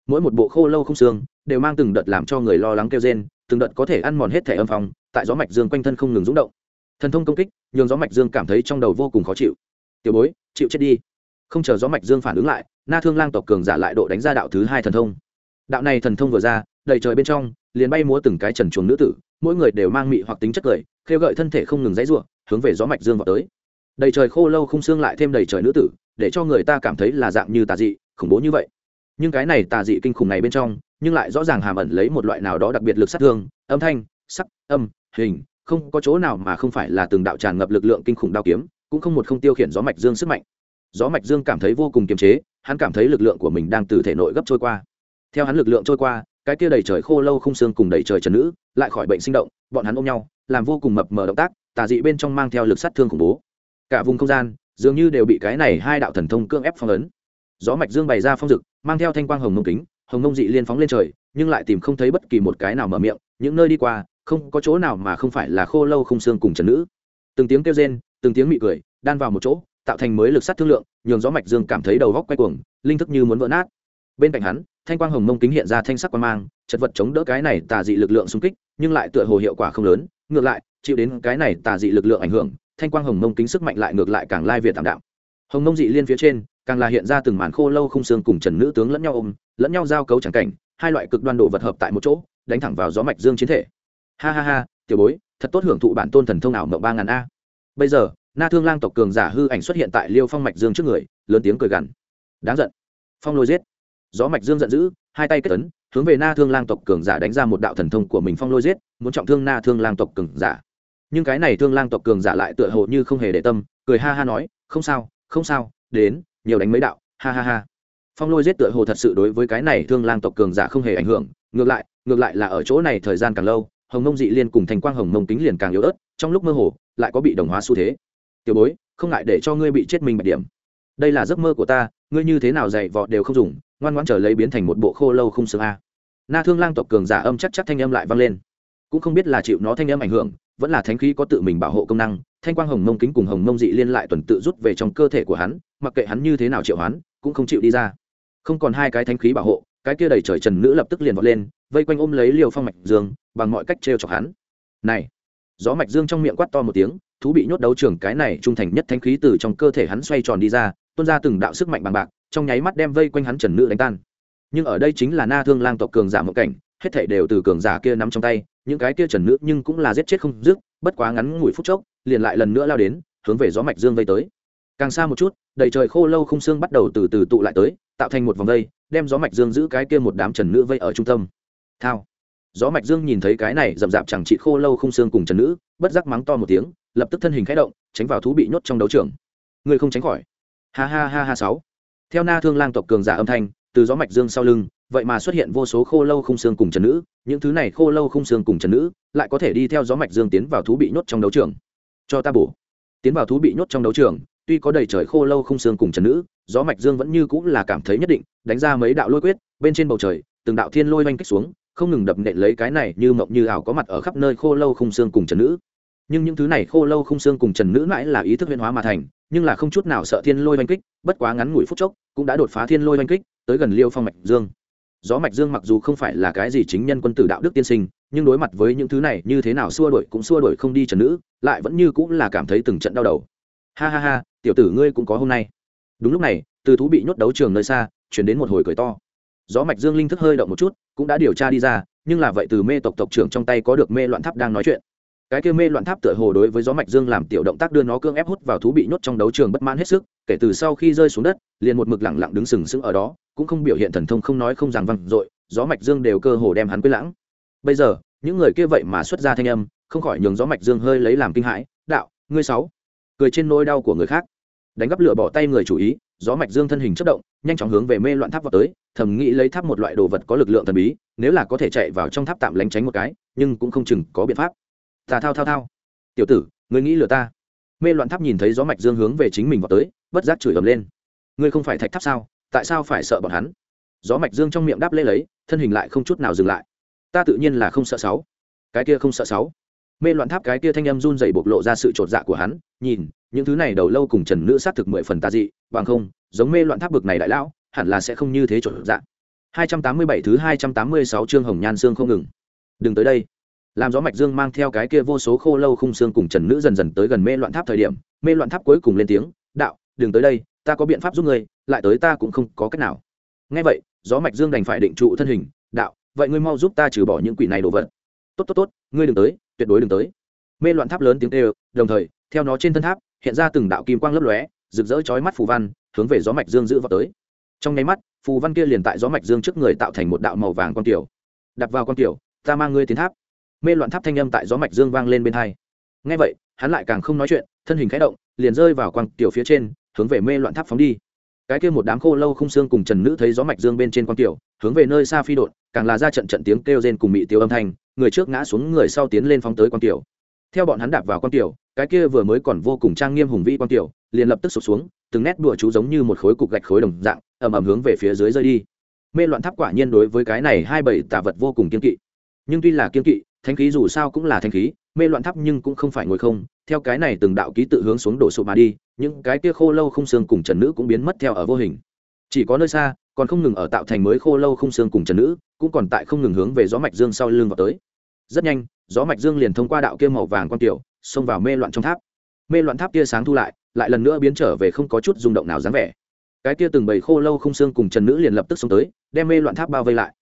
mỗi một bộ khô lâu không xương đều mang từng đợt làm cho người lo lắng kêu rên từng đợt có thể ăn mòn hết thể âm phòng tại gió mạch dương quanh thân không ngừng rúng động thần thông công kích, nhường gió mạch dương cảm thấy trong đầu vô cùng khó chịu. Tiểu bối, chịu chết đi. Không chờ gió mạch dương phản ứng lại, na thương lang tộc cường giả lại độ đánh ra đạo thứ hai thần thông. Đạo này thần thông vừa ra, đầy trời bên trong, liền bay múa từng cái trần chuồng nữ tử, mỗi người đều mang mị hoặc tính chất cười, khêu gợi thân thể không ngừng dãy ruộng hướng về gió mạch dương vào tới. Đầy trời khô lâu không xương lại thêm đầy trời nữ tử, để cho người ta cảm thấy là dạng như tà dị, khủng bố như vậy. Nhưng cái này tà dị kinh khủng này bên trong, nhưng lại rõ ràng hàm ẩn lấy một loại nào đó đặc biệt lực sát thương, âm thanh, sắc, âm, hình không có chỗ nào mà không phải là từng đạo tràn ngập lực lượng kinh khủng đao kiếm, cũng không một không tiêu khiển gió mạch dương sức mạnh. Gió mạch dương cảm thấy vô cùng kiềm chế, hắn cảm thấy lực lượng của mình đang từ thể nội gấp trôi qua. Theo hắn lực lượng trôi qua, cái kia đầy trời khô lâu không xương cùng đầy trời trần nữ lại khỏi bệnh sinh động, bọn hắn ôm nhau, làm vô cùng mập mờ động tác, tà dị bên trong mang theo lực sát thương khủng bố. Cả vùng không gian, dường như đều bị cái này hai đạo thần thông cưỡng ép phong ấn. Gió mạch dương bày ra phong dực, mang theo thanh quang hồng mông kính, hồng mông dị liên phóng lên trời, nhưng lại tìm không thấy bất kỳ một cái nào mở miệng, những nơi đi qua không có chỗ nào mà không phải là khô lâu không xương cùng trần nữ. Từng tiếng kêu rên, từng tiếng mị cười, đan vào một chỗ, tạo thành mới lực sát thương lượng, nhường gió mạch dương cảm thấy đầu góc quay cuồng, linh thức như muốn vỡ nát. Bên cạnh hắn, thanh quang hồng mông kính hiện ra thanh sắc quan mang, chật vật chống đỡ cái này tà dị lực lượng xung kích, nhưng lại tựa hồ hiệu quả không lớn, ngược lại, chịu đến cái này tà dị lực lượng ảnh hưởng, thanh quang hồng mông kính sức mạnh lại ngược lại càng lai việt tạm đạo hồng mông dị liên phía trên, càng là hiện ra từng màn khô lâu không xương cùng trần nữ tướng lẫn nhau ôm, lẫn nhau giao cấu chẳng cảnh, hai loại cực đoan độ vật hợp tại một chỗ, đánh thẳng vào gió mạch dương chiến thể ha ha ha tiểu bối thật tốt hưởng thụ bản tôn thần thông ảo mộng ba ngàn a. Bây giờ na thương lang tộc cường giả hư ảnh xuất hiện tại liêu phong mạch dương trước người lớn tiếng cười gằn. Đáng giận. Phong lôi giết. Gió mạch dương giận dữ hai tay kết tấn, hướng về na thương lang tộc cường giả đánh ra một đạo thần thông của mình phong lôi giết muốn trọng thương na thương lang tộc cường giả. Nhưng cái này thương lang tộc cường giả lại tựa hồ như không hề để tâm cười ha ha nói không sao không sao đến nhiều đánh mấy đạo ha ha ha. Phong lôi giết tựa hồ thật sự đối với cái này thương lang tộc cường giả không hề ảnh hưởng ngược lại ngược lại là ở chỗ này thời gian càng lâu hồng mông dị liên cùng thành quang hồng mông kính liền càng yếu ớt, trong lúc mơ hồ, lại có bị đồng hóa xu thế. Tiểu bối, không ngại để cho ngươi bị chết mình bạch điểm. Đây là giấc mơ của ta, ngươi như thế nào dạy vọ đều không dùng, ngoan ngoãn trở lấy biến thành một bộ khô lâu không xương a. Na thương lang tộc cường giả âm chắc chắc thanh âm lại vang lên. Cũng không biết là chịu nó thanh âm ảnh hưởng, vẫn là thánh khí có tự mình bảo hộ công năng, thanh quang hồng mông kính cùng hồng mông dị liên lại tuần tự rút về trong cơ thể của hắn, mặc kệ hắn như thế nào triệu hắn cũng không chịu đi ra. Không còn hai cái thánh khí bảo hộ cái kia đầy trời trần nữ lập tức liền vọt lên, vây quanh ôm lấy liều phong mạch dương, bằng mọi cách trêu chọc hắn. Này! Gió mạch dương trong miệng quát to một tiếng, thú bị nhốt đấu trường, cái này trung thành nhất thánh khí từ trong cơ thể hắn xoay tròn đi ra, tuôn ra từng đạo sức mạnh bằng bạc, trong nháy mắt đem vây quanh hắn trần nữ đánh tan. Nhưng ở đây chính là na thương lang tộc cường giả một cảnh, hết thảy đều từ cường giả kia nắm trong tay, những cái kia trần nữ nhưng cũng là giết chết không dứt, bất quá ngắn ngủi phút chốc, liền lại lần nữa lao đến, hướng về gió mạch dương vây tới. Càng xa một chút, đầy trời khô lâu không xương bắt đầu từ từ tụ lại tới, tạo thành một vòng vây đem gió mạch dương giữ cái kia một đám trần nữ vây ở trung tâm. Thao. Gió mạch dương nhìn thấy cái này rậm rạp chẳng trị khô lâu không xương cùng trần nữ, bất giác mắng to một tiếng, lập tức thân hình khẽ động, tránh vào thú bị nhốt trong đấu trường. Người không tránh khỏi. Ha ha ha ha sáu. Theo na thương lang tộc cường giả âm thanh, từ gió mạch dương sau lưng, vậy mà xuất hiện vô số khô lâu không xương cùng trần nữ, những thứ này khô lâu không xương cùng trần nữ, lại có thể đi theo gió mạch dương tiến vào thú bị nhốt trong đấu trường. Cho ta bổ. Tiến vào thú bị nhốt trong đấu trường tuy có đầy trời khô lâu không xương cùng trần nữ, gió mạch dương vẫn như cũng là cảm thấy nhất định, đánh ra mấy đạo lôi quyết, bên trên bầu trời, từng đạo thiên lôi oanh kích xuống, không ngừng đập nện lấy cái này như mộng như ảo có mặt ở khắp nơi khô lâu không xương cùng trần nữ. Nhưng những thứ này khô lâu không xương cùng trần nữ mãi là ý thức huyên hóa mà thành, nhưng là không chút nào sợ thiên lôi oanh kích, bất quá ngắn ngủi phút chốc, cũng đã đột phá thiên lôi oanh kích, tới gần liêu phong mạch dương. Gió mạch dương mặc dù không phải là cái gì chính nhân quân tử đạo đức tiên sinh, nhưng đối mặt với những thứ này như thế nào xua đuổi cũng xua đuổi không đi trần nữ, lại vẫn như cũng là cảm thấy từng trận đau đầu ha ha ha, tiểu tử ngươi cũng có hôm nay. Đúng lúc này, từ thú bị nhốt đấu trường nơi xa, chuyển đến một hồi cười to. Gió mạch dương linh thức hơi động một chút, cũng đã điều tra đi ra, nhưng là vậy từ mê tộc tộc trưởng trong tay có được mê loạn tháp đang nói chuyện. Cái kia mê loạn tháp tựa hồ đối với gió mạch dương làm tiểu động tác đưa nó cương ép hút vào thú bị nhốt trong đấu trường bất mãn hết sức, kể từ sau khi rơi xuống đất, liền một mực lẳng lặng đứng sừng sững ở đó, cũng không biểu hiện thần thông không nói không rằng văng dội, gió mạch dương đều cơ hồ đem hắn quên lãng. Bây giờ, những người kia vậy mà xuất ra thanh âm, không khỏi nhường gió mạch dương hơi lấy làm kinh hãi, đạo, ngươi sáu cười trên nỗi đau của người khác. Đánh gắp lửa bỏ tay người chủ ý, gió mạch dương thân hình chất động, nhanh chóng hướng về mê loạn tháp vào tới, thầm nghĩ lấy tháp một loại đồ vật có lực lượng thần bí, nếu là có thể chạy vào trong tháp tạm lánh tránh một cái, nhưng cũng không chừng có biện pháp. Ta thao thao thao. Tiểu tử người nghĩ lừa ta. Mê loạn tháp nhìn thấy gió mạch dương hướng về chính mình vào tới, bất giác chửi ầm lên. Ngươi không phải thạch tháp sao? Tại sao phải sợ bọn hắn? Gió mạch dương trong miệng đáp lê lấy, thân hình lại không chút nào dừng lại. Ta tự nhiên là không sợ sáu. Cái kia không sợ sáu mê loạn tháp cái kia thanh âm run dày bộc lộ ra sự trột dạ của hắn, nhìn, những thứ này đầu lâu cùng trần nữ sát thực mười phần tà dị, bằng không, giống mê loạn tháp bực này đại lão, hẳn là sẽ không như thế trột dạ. 287 thứ 286 chương hồng nhan xương không ngừng. Đừng tới đây. Làm gió mạch dương mang theo cái kia vô số khô lâu khung xương cùng trần nữ dần dần tới gần mê loạn tháp thời điểm, mê loạn tháp cuối cùng lên tiếng, đạo, đừng tới đây, ta có biện pháp giúp ngươi, lại tới ta cũng không có cách nào. Nghe vậy, gió mạch dương đành phải định trụ thân hình, đạo, vậy ngươi mau giúp ta trừ bỏ những quỷ này đồ vật. Tốt tốt tốt, ngươi đừng tới tuyệt đối đừng tới. Mê loạn tháp lớn tiếng kêu, đồng thời, theo nó trên thân tháp, hiện ra từng đạo kim quang lấp lóe, rực rỡ chói mắt phù văn, hướng về gió mạch dương giữ vào tới. Trong nháy mắt, phù văn kia liền tại gió mạch dương trước người tạo thành một đạo màu vàng con tiểu. Đặt vào con tiểu, ta mang ngươi tiến tháp. Mê loạn tháp thanh âm tại gió mạch dương vang lên bên hai. Ngay vậy, hắn lại càng không nói chuyện, thân hình khẽ động, liền rơi vào quang tiểu phía trên, hướng về mê loạn tháp phóng đi cái kia một đám khô lâu không xương cùng trần nữ thấy gió mạch dương bên trên quan tiểu, hướng về nơi xa phi đột càng là ra trận trận tiếng kêu rên cùng mị tiêu âm thanh, người trước ngã xuống, người sau tiến lên phóng tới quan tiểu. Theo bọn hắn đạp vào quan tiểu, cái kia vừa mới còn vô cùng trang nghiêm hùng vĩ quan tiểu, liền lập tức sụp xuống, từng nét đùa chú giống như một khối cục gạch khối đồng dạng, ầm ầm hướng về phía dưới rơi đi. Mê loạn tháp quả nhiên đối với cái này hai bảy tà vật vô cùng kiên kỵ. Nhưng tuy là kiên kỵ, thánh khí dù sao cũng là thánh khí, mê loạn tháp nhưng cũng không phải ngồi không theo cái này từng đạo ký tự hướng xuống đổ sụp mà đi, những cái kia khô lâu không xương cùng trần nữ cũng biến mất theo ở vô hình. Chỉ có nơi xa, còn không ngừng ở tạo thành mới khô lâu không xương cùng trần nữ, cũng còn tại không ngừng hướng về gió mạch dương sau lưng vào tới. Rất nhanh, gió mạch dương liền thông qua đạo kia màu vàng quan tiểu, xông vào mê loạn trong tháp. Mê loạn tháp kia sáng thu lại lại lần nữa biến trở về không có chút rung động nào dáng vẻ. Cái kia từng bầy khô lâu không xương cùng trần nữ liền lập tức xông tới, đem mê loạn tháp bao vây lại.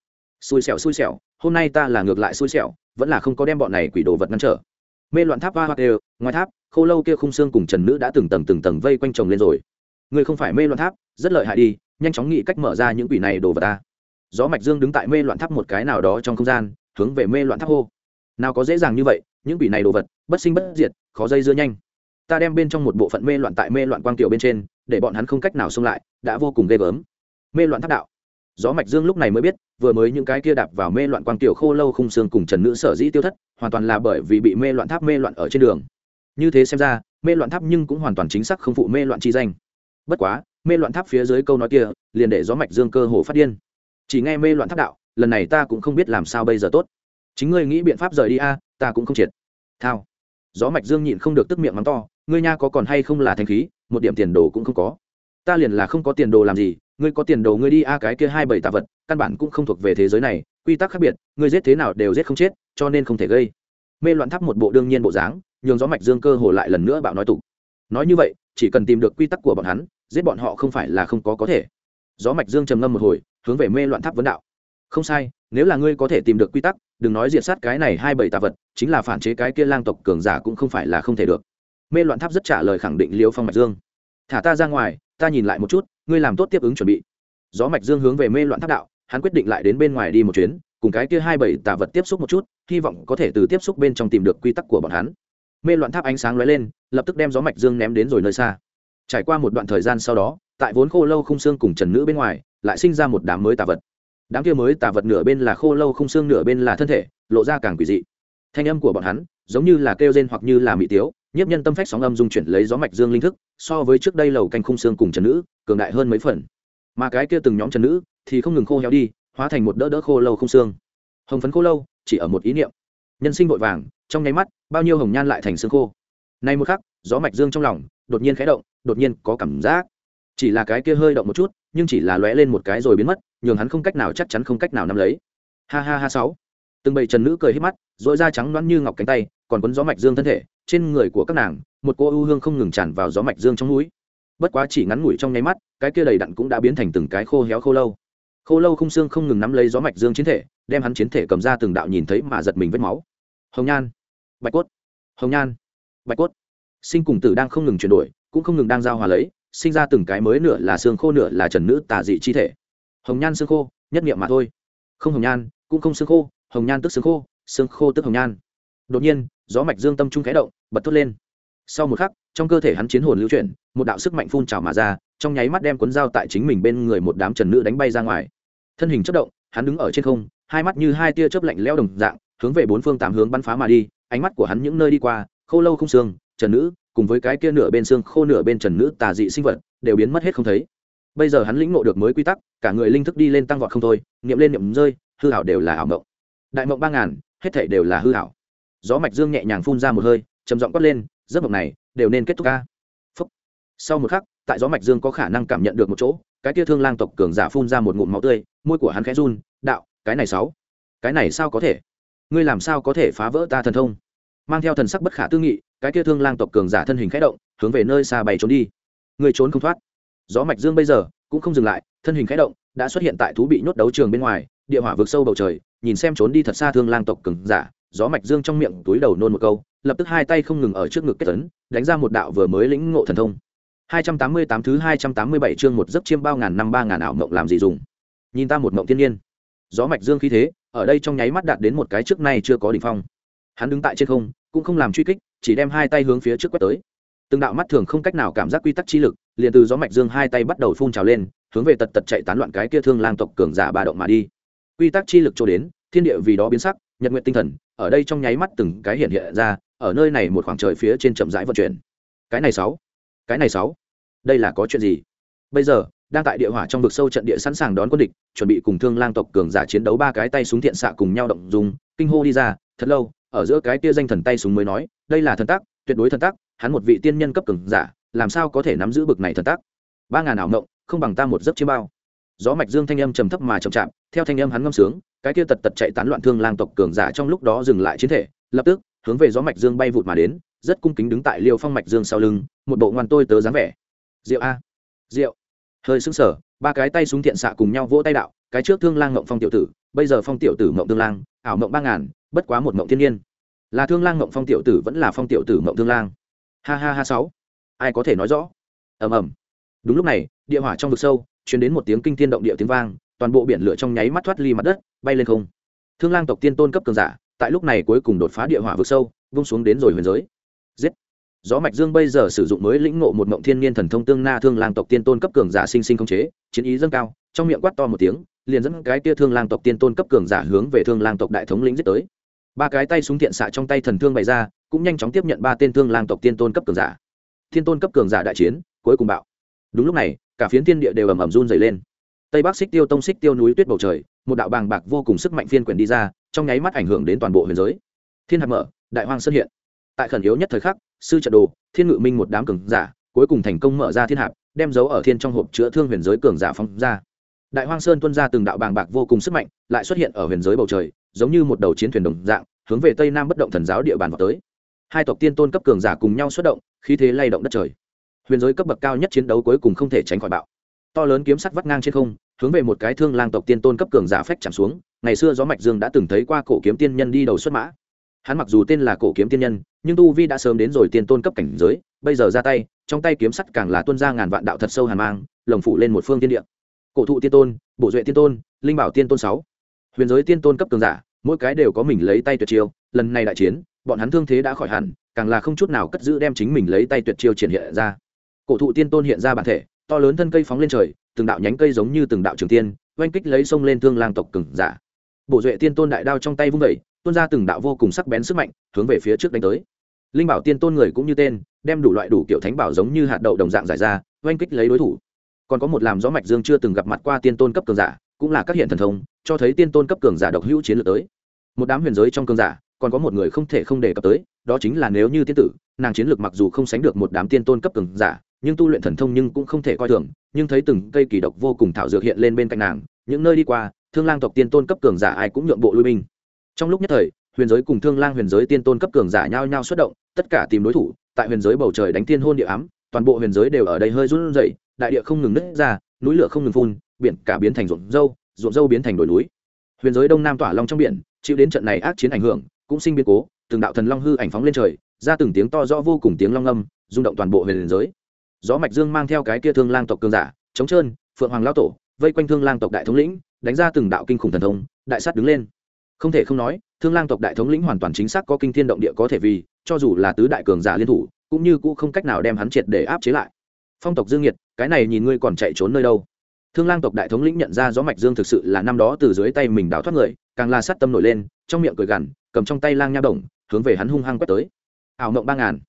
Xui xẻo xui xẻo, hôm nay ta là ngược lại xui xẻo, vẫn là không có đem bọn này quỷ đồ vật ngăn trở mê loạn tháp va hoa đều ngoài tháp, khô lâu kia khung xương cùng trần nữ đã từng tầng từng tầng vây quanh chồng lên rồi. Ngươi không phải mê loạn tháp, rất lợi hại đi, nhanh chóng nghĩ cách mở ra những quỷ này đồ vật ta gió mạch dương đứng tại mê loạn tháp một cái nào đó trong không gian, hướng về mê loạn tháp hô. Nào có dễ dàng như vậy, những quỷ này đồ vật, bất sinh bất diệt, khó dây dưa nhanh. Ta đem bên trong một bộ phận mê loạn tại mê loạn quang tiểu bên trên, để bọn hắn không cách nào xông lại, đã vô cùng ghê gớm. Mê loạn tháp đạo gió mạch dương lúc này mới biết, vừa mới những cái kia đạp vào mê loạn quang tiểu khô lâu khung xương cùng trần nữ sở dĩ tiêu thất, hoàn toàn là bởi vì bị mê loạn tháp mê loạn ở trên đường. Như thế xem ra, mê loạn tháp nhưng cũng hoàn toàn chính xác không phụ mê loạn chi danh. Bất quá, mê loạn tháp phía dưới câu nói kia, liền để gió mạch dương cơ hồ phát điên. Chỉ nghe mê loạn tháp đạo, lần này ta cũng không biết làm sao bây giờ tốt. Chính ngươi nghĩ biện pháp rời đi a, ta cũng không triệt. Thao. Gió mạch dương nhịn không được tức miệng mắng to, ngươi nha có còn hay không là thanh khí, một điểm tiền đồ cũng không có ta liền là không có tiền đồ làm gì, ngươi có tiền đồ ngươi đi a cái kia hai bảy tạ vật, căn bản cũng không thuộc về thế giới này, quy tắc khác biệt, ngươi giết thế nào đều giết không chết, cho nên không thể gây. Mê loạn tháp một bộ đương nhiên bộ dáng, nhường gió mạch dương cơ hồ lại lần nữa bạo nói tục. Nói như vậy, chỉ cần tìm được quy tắc của bọn hắn, giết bọn họ không phải là không có có thể. Gió mạch dương trầm ngâm một hồi, hướng về mê loạn tháp vấn đạo. Không sai, nếu là ngươi có thể tìm được quy tắc, đừng nói diệt sát cái này hai bảy tạ vật, chính là phản chế cái kia lang tộc cường giả cũng không phải là không thể được. Mê loạn tháp rất trả lời khẳng định liêu phong mạch dương. Thả ta ra ngoài ta nhìn lại một chút, ngươi làm tốt tiếp ứng chuẩn bị. Gió mạch dương hướng về mê loạn tháp đạo, hắn quyết định lại đến bên ngoài đi một chuyến, cùng cái kia hai bảy tà vật tiếp xúc một chút, hy vọng có thể từ tiếp xúc bên trong tìm được quy tắc của bọn hắn. Mê loạn tháp ánh sáng lóe lên, lập tức đem gió mạch dương ném đến rồi nơi xa. Trải qua một đoạn thời gian sau đó, tại vốn khô lâu không xương cùng trần nữ bên ngoài, lại sinh ra một đám mới tà vật. Đám kia mới tà vật nửa bên là khô lâu không xương, nửa bên là thân thể, lộ ra càng quỷ dị. Thanh âm của bọn hắn giống như là kêu rên hoặc như là mị tiếu nhiếp nhân tâm phách sóng âm dung chuyển lấy gió mạch dương linh thức, so với trước đây lầu canh khung xương cùng trần nữ, cường đại hơn mấy phần. Mà cái kia từng nhóm trần nữ thì không ngừng khô héo đi, hóa thành một đỡ đỡ khô lâu không xương. Hồng phấn khô lâu, chỉ ở một ý niệm. Nhân sinh vội vàng, trong nháy mắt, bao nhiêu hồng nhan lại thành xương khô. Nay một khắc, gió mạch dương trong lòng đột nhiên khẽ động, đột nhiên có cảm giác. Chỉ là cái kia hơi động một chút, nhưng chỉ là lóe lên một cái rồi biến mất, nhường hắn không cách nào chắc chắn không cách nào nắm lấy. Ha ha ha sáu. Từng bầy trần nữ cười hết mắt dội da trắng loãng như ngọc cánh tay còn quấn gió mạch dương thân thể, trên người của các nàng, một cô ưu hương không ngừng tràn vào gió mạch dương trong núi bất quá chỉ ngắn ngủi trong nháy mắt, cái kia đầy đặn cũng đã biến thành từng cái khô héo khô lâu. Khô lâu không xương không ngừng nắm lấy gió mạch dương chiến thể, đem hắn chiến thể cầm ra từng đạo nhìn thấy mà giật mình vết máu. Hồng nhan, bạch cốt, hồng nhan, bạch cốt. Sinh cùng tử đang không ngừng chuyển đổi, cũng không ngừng đang giao hòa lấy, sinh ra từng cái mới nửa là xương khô nửa là trần nữ tà dị chi thể. Hồng nhan xương khô, nhất nghiệm mà thôi. Không hồng nhan, cũng không xương khô, hồng nhan tức xương khô xương khô tức hồng nhan. Đột nhiên gió mạch dương tâm trung khẽ động, bật thốt lên. Sau một khắc, trong cơ thể hắn chiến hồn lưu chuyển, một đạo sức mạnh phun trào mà ra, trong nháy mắt đem cuốn dao tại chính mình bên người một đám trần nữ đánh bay ra ngoài. Thân hình chất động, hắn đứng ở trên không, hai mắt như hai tia chớp lạnh leo đồng dạng, hướng về bốn phương tám hướng bắn phá mà đi, ánh mắt của hắn những nơi đi qua, khô lâu không xương, trần nữ, cùng với cái kia nửa bên xương khô nửa bên trần nữ tà dị sinh vật, đều biến mất hết không thấy. Bây giờ hắn lĩnh ngộ được mới quy tắc, cả người linh thức đi lên tăng vọt không thôi, niệm lên niệm rơi, hư hảo đều là ảo mộng. Đại mộng ba ngàn, hết thể đều là hư hảo gió mạch dương nhẹ nhàng phun ra một hơi, trầm giọng quát lên, giấc mộng này đều nên kết thúc ca. Phúc. sau một khắc, tại gió mạch dương có khả năng cảm nhận được một chỗ, cái kia thương lang tộc cường giả phun ra một ngụm máu tươi, môi của hắn khẽ run, đạo, cái này sáu, cái này sao có thể? Ngươi làm sao có thể phá vỡ ta thần thông? Mang theo thần sắc bất khả tư nghị, cái kia thương lang tộc cường giả thân hình khẽ động, hướng về nơi xa bày trốn đi. Ngươi trốn không thoát. Gió mạch dương bây giờ cũng không dừng lại, thân hình khẽ động, đã xuất hiện tại thú bị nhốt đấu trường bên ngoài, địa hỏa vượt sâu bầu trời, nhìn xem trốn đi thật xa thương lang tộc cường giả gió mạch dương trong miệng túi đầu nôn một câu, lập tức hai tay không ngừng ở trước ngực kết tấn, đánh ra một đạo vừa mới lĩnh ngộ thần thông. 288 thứ 287 chương một giấc chiêm bao ngàn năm ba ngàn ảo mộng làm gì dùng? Nhìn ta một mộng thiên nhiên. Gió mạch dương khí thế, ở đây trong nháy mắt đạt đến một cái trước nay chưa có đỉnh phong. Hắn đứng tại trên không, cũng không làm truy kích, chỉ đem hai tay hướng phía trước quét tới. Từng đạo mắt thường không cách nào cảm giác quy tắc chi lực, liền từ gió mạch dương hai tay bắt đầu phun trào lên, hướng về tật tật chạy tán loạn cái kia thương lang tộc cường giả ba động mà đi. Quy tắc chi lực cho đến, thiên địa vì đó biến sắc nhật nguyện tinh thần, ở đây trong nháy mắt từng cái hiện hiện ra, ở nơi này một khoảng trời phía trên chậm rãi vận chuyển. Cái này sáu, cái này sáu, đây là có chuyện gì? Bây giờ, đang tại địa hỏa trong vực sâu trận địa sẵn sàng đón quân địch, chuẩn bị cùng thương lang tộc cường giả chiến đấu ba cái tay súng thiện xạ cùng nhau động dùng kinh hô đi ra, thật lâu, ở giữa cái kia danh thần tay súng mới nói, đây là thần tác tuyệt đối thần tác hắn một vị tiên nhân cấp cường giả, làm sao có thể nắm giữ bực này thần tác ba ngàn ảo mộng, không bằng ta một giấc chiêm bao. Gió mạch dương thanh âm trầm thấp mà chậm chạm theo thanh âm hắn ngâm sướng cái kia tật tật chạy tán loạn thương lang tộc cường giả trong lúc đó dừng lại chiến thể, lập tức, hướng về gió mạch dương bay vụt mà đến, rất cung kính đứng tại liêu phong mạch dương sau lưng, một bộ ngoan tôi tớ dáng vẻ. Rượu a. Rượu hơi sững sờ, ba cái tay súng thiện xạ cùng nhau vỗ tay đạo, cái trước thương lang ngộng phong tiểu tử, bây giờ phong tiểu tử mộng thương lang, ảo mộng ba ngàn, bất quá một mộng thiên nhiên. Là thương lang mộng phong tiểu tử vẫn là phong tiểu tử mộng thương lang. Ha ha ha sáu. Ai có thể nói rõ? Ầm ầm. Đúng lúc này, địa hỏa trong vực sâu chuyển đến một tiếng kinh thiên động địa tiếng vang toàn bộ biển lửa trong nháy mắt thoát ly mặt đất, bay lên không. Thương lang tộc tiên tôn cấp cường giả, tại lúc này cuối cùng đột phá địa hỏa vực sâu, vung xuống đến rồi huyền giới. Giết! Gió mạch dương bây giờ sử dụng mới lĩnh ngộ một mộng thiên niên thần thông tương na thương lang tộc tiên tôn cấp cường giả sinh sinh không chế, chiến ý dâng cao, trong miệng quát to một tiếng, liền dẫn cái tia thương lang tộc tiên tôn cấp cường giả hướng về thương lang tộc đại thống lĩnh giết tới. Ba cái tay súng thiện xạ trong tay thần thương bày ra, cũng nhanh chóng tiếp nhận ba tên thương lang tộc tiên tôn cấp cường giả. Thiên tôn cấp cường giả đại chiến, cuối cùng bạo. Đúng lúc này, cả phiến thiên địa đều ầm ầm run dày lên tây bắc xích tiêu tông xích tiêu núi tuyết bầu trời, một đạo bàng bạc vô cùng sức mạnh phiên quyển đi ra, trong nháy mắt ảnh hưởng đến toàn bộ huyền giới. Thiên hạt mở, đại hoang xuất hiện. Tại khẩn yếu nhất thời khắc, sư trận đồ, thiên ngự minh một đám cường giả, cuối cùng thành công mở ra thiên hạp, đem dấu ở thiên trong hộp chữa thương huyền giới cường giả phóng ra. Đại hoang sơn tuân ra từng đạo bàng bạc vô cùng sức mạnh, lại xuất hiện ở huyền giới bầu trời, giống như một đầu chiến thuyền đồng dạng, hướng về tây nam bất động thần giáo địa bàn vào tới. Hai tộc tiên tôn cấp cường giả cùng nhau xuất động, khí thế lay động đất trời. Huyền giới cấp bậc cao nhất chiến đấu cuối cùng không thể tránh khỏi bạo to lớn kiếm sắt vắt ngang trên không, hướng về một cái thương lang tộc tiên tôn cấp cường giả phách chạm xuống, ngày xưa gió mạch dương đã từng thấy qua cổ kiếm tiên nhân đi đầu xuất mã. Hắn mặc dù tên là cổ kiếm tiên nhân, nhưng tu vi đã sớm đến rồi tiên tôn cấp cảnh giới, bây giờ ra tay, trong tay kiếm sắt càng là tuân ra ngàn vạn đạo thật sâu hàn mang, lồng phủ lên một phương tiên địa. Cổ thụ tiên tôn bộ duệ tiên tôn, linh bảo tiên tôn sáu. Huyền giới tiên tôn cấp cường giả, mỗi cái đều có mình lấy tay tuyệt chiêu, lần này đại chiến, bọn hắn thương thế đã khỏi hẳn, càng là không chút nào cất giữ đem chính mình lấy tay tuyệt chiêu triển hiện ra. Cổ thụ tiên tôn hiện ra bản thể to lớn thân cây phóng lên trời, từng đạo nhánh cây giống như từng đạo trường tiên, oanh kích lấy sông lên thương lang tộc cường giả. Bộ duệ tiên tôn đại đao trong tay vung vẩy tuôn ra từng đạo vô cùng sắc bén sức mạnh, hướng về phía trước đánh tới. Linh bảo tiên tôn người cũng như tên, đem đủ loại đủ kiểu thánh bảo giống như hạt đậu đồng dạng giải ra, oanh kích lấy đối thủ. Còn có một làm gió mạch dương chưa từng gặp mặt qua tiên tôn cấp cường giả, cũng là các hiện thần thông, cho thấy tiên tôn cấp cường giả độc hữu chiến lược tới. Một đám huyền giới trong cường giả, còn có một người không thể không đề cập tới, đó chính là nếu như tiên tử, nàng chiến lược mặc dù không sánh được một đám tiên tôn cấp cường giả nhưng tu luyện thần thông nhưng cũng không thể coi thường, nhưng thấy từng cây kỳ độc vô cùng thảo dược hiện lên bên cạnh nàng, những nơi đi qua, thương lang tộc tiên tôn cấp cường giả ai cũng nhượng bộ lui binh. Trong lúc nhất thời, huyền giới cùng thương lang huyền giới tiên tôn cấp cường giả nhao nhao xuất động, tất cả tìm đối thủ, tại huyền giới bầu trời đánh tiên hôn địa ám, toàn bộ huyền giới đều ở đây hơi run rẩy, đại địa không ngừng nứt ra, núi lửa không ngừng phun, biển cả biến thành ruộng dâu ruộng dâu biến thành đồi núi. Huyền giới đông nam tỏa long trong biển, chịu đến trận này ác chiến ảnh hưởng, cũng sinh biến cố, từng đạo thần long hư ảnh phóng lên trời, ra từng tiếng to rõ vô cùng tiếng long âm, rung động toàn bộ huyền giới gió mạch dương mang theo cái kia thương lang tộc cường giả, chống trơn, phượng hoàng lao tổ, vây quanh thương lang tộc đại thống lĩnh, đánh ra từng đạo kinh khủng thần thông, đại sát đứng lên. Không thể không nói, thương lang tộc đại thống lĩnh hoàn toàn chính xác có kinh thiên động địa có thể vì, cho dù là tứ đại cường giả liên thủ, cũng như cũng không cách nào đem hắn triệt để áp chế lại. Phong tộc dương nhiệt, cái này nhìn ngươi còn chạy trốn nơi đâu? Thương lang tộc đại thống lĩnh nhận ra gió mạch dương thực sự là năm đó từ dưới tay mình đào thoát người, càng là sát tâm nổi lên, trong miệng cười gằn, cầm trong tay lang nha đồng, hướng về hắn hung hăng quét tới. Ảo mộng ba ngàn.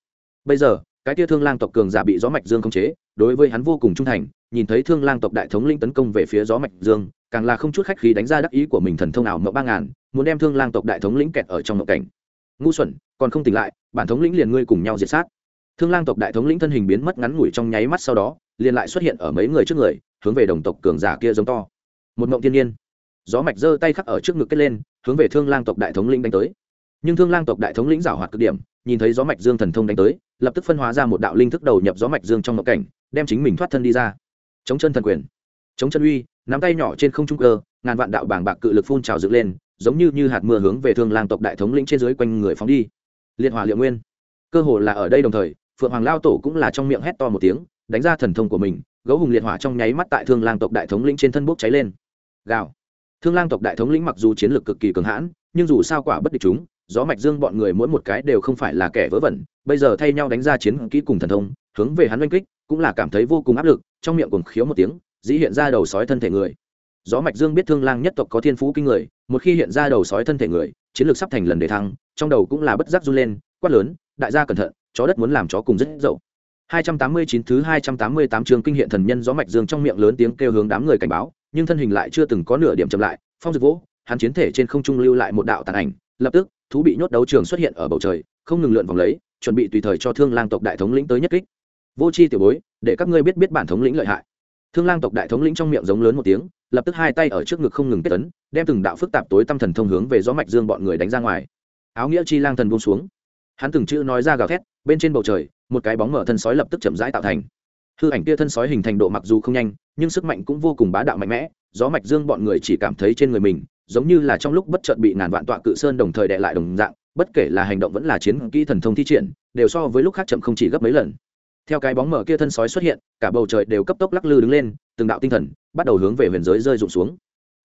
Bây giờ cái tia thương lang tộc cường giả bị gió mạch dương khống chế, đối với hắn vô cùng trung thành, nhìn thấy thương lang tộc đại thống lĩnh tấn công về phía gió mạch dương, càng là không chút khách khí đánh ra đắc ý của mình thần thông ảo mộng ba ngàn, muốn đem thương lang tộc đại thống lĩnh kẹt ở trong mộng cảnh. Ngu xuẩn, còn không tỉnh lại, bản thống lĩnh liền ngươi cùng nhau diệt sát. Thương lang tộc đại thống lĩnh thân hình biến mất ngắn ngủi trong nháy mắt sau đó, liền lại xuất hiện ở mấy người trước người, hướng về đồng tộc cường giả kia giống to. Một mộng thiên nhiên gió mạch giơ tay khắc ở trước ngực kết lên, hướng về thương lang tộc đại thống lĩnh đánh tới. Nhưng thương lang tộc đại thống lĩnh giảo hoạt cực điểm nhìn thấy gió mạch dương thần thông đánh tới, lập tức phân hóa ra một đạo linh thức đầu nhập gió mạch dương trong mộng cảnh, đem chính mình thoát thân đi ra. Chống chân thần quyền. Chống chân uy, nắm tay nhỏ trên không trung cơ, ngàn vạn đạo bảng bạc cự lực phun trào dựng lên, giống như như hạt mưa hướng về thương lang tộc đại thống lĩnh trên dưới quanh người phóng đi. Liệt hỏa liệu nguyên. Cơ hồ là ở đây đồng thời, phượng hoàng lao tổ cũng là trong miệng hét to một tiếng, đánh ra thần thông của mình, gấu hùng liệt hỏa trong nháy mắt tại thương lang tộc đại thống lĩnh trên thân bốc cháy lên. Gào. Thương lang tộc đại thống lĩnh mặc dù chiến lược cực kỳ cường hãn, nhưng dù sao quả bất địch chúng gió mạch dương bọn người mỗi một cái đều không phải là kẻ vớ vẩn bây giờ thay nhau đánh ra chiến kỹ cùng thần thông hướng về hắn oanh kích cũng là cảm thấy vô cùng áp lực trong miệng cùng khiếu một tiếng dĩ hiện ra đầu sói thân thể người. Gió mạch dương biết thương lang nhất tộc có thiên phú kinh người một khi hiện ra đầu sói thân thể người chiến lược sắp thành lần đề thăng trong đầu cũng là bất giác run lên quát lớn đại gia cẩn thận chó đất muốn làm chó cùng rất dậu. 289 thứ 288 trường kinh hiện thần nhân gió mạch dương trong miệng lớn tiếng kêu hướng đám người cảnh báo, nhưng thân hình lại chưa từng có nửa điểm chậm lại, phong dực vỗ, hắn chiến thể trên không trung lưu lại một đạo tàn ảnh, lập tức, thú bị nhốt đấu trường xuất hiện ở bầu trời, không ngừng lượn vòng lấy, chuẩn bị tùy thời cho Thương Lang tộc đại thống lĩnh tới nhất kích. Vô chi tiểu bối, để các ngươi biết biết bản thống lĩnh lợi hại. Thương Lang tộc đại thống lĩnh trong miệng giống lớn một tiếng, lập tức hai tay ở trước ngực không ngừng kết tấn, đem từng đạo phức tạp tối tâm thần thông hướng về gió mạch dương bọn người đánh ra ngoài. Áo nghĩa chi lang thần buông xuống. Hắn từng chữ nói ra gào thét, bên trên bầu trời, một cái bóng mở thân sói lập tức chậm rãi tạo thành hư ảnh kia thân sói hình thành độ mặc dù không nhanh nhưng sức mạnh cũng vô cùng bá đạo mạnh mẽ gió mạch dương bọn người chỉ cảm thấy trên người mình giống như là trong lúc bất chợt bị ngàn vạn tọa cự sơn đồng thời đè lại đồng dạng, bất kể là hành động vẫn là chiến kỹ thần thông thi triển, đều so với lúc khác chậm không chỉ gấp mấy lần. Theo cái bóng mở kia thân sói xuất hiện, cả bầu trời đều cấp tốc lắc lư đứng lên, từng đạo tinh thần bắt đầu hướng về huyền giới rơi rụng xuống.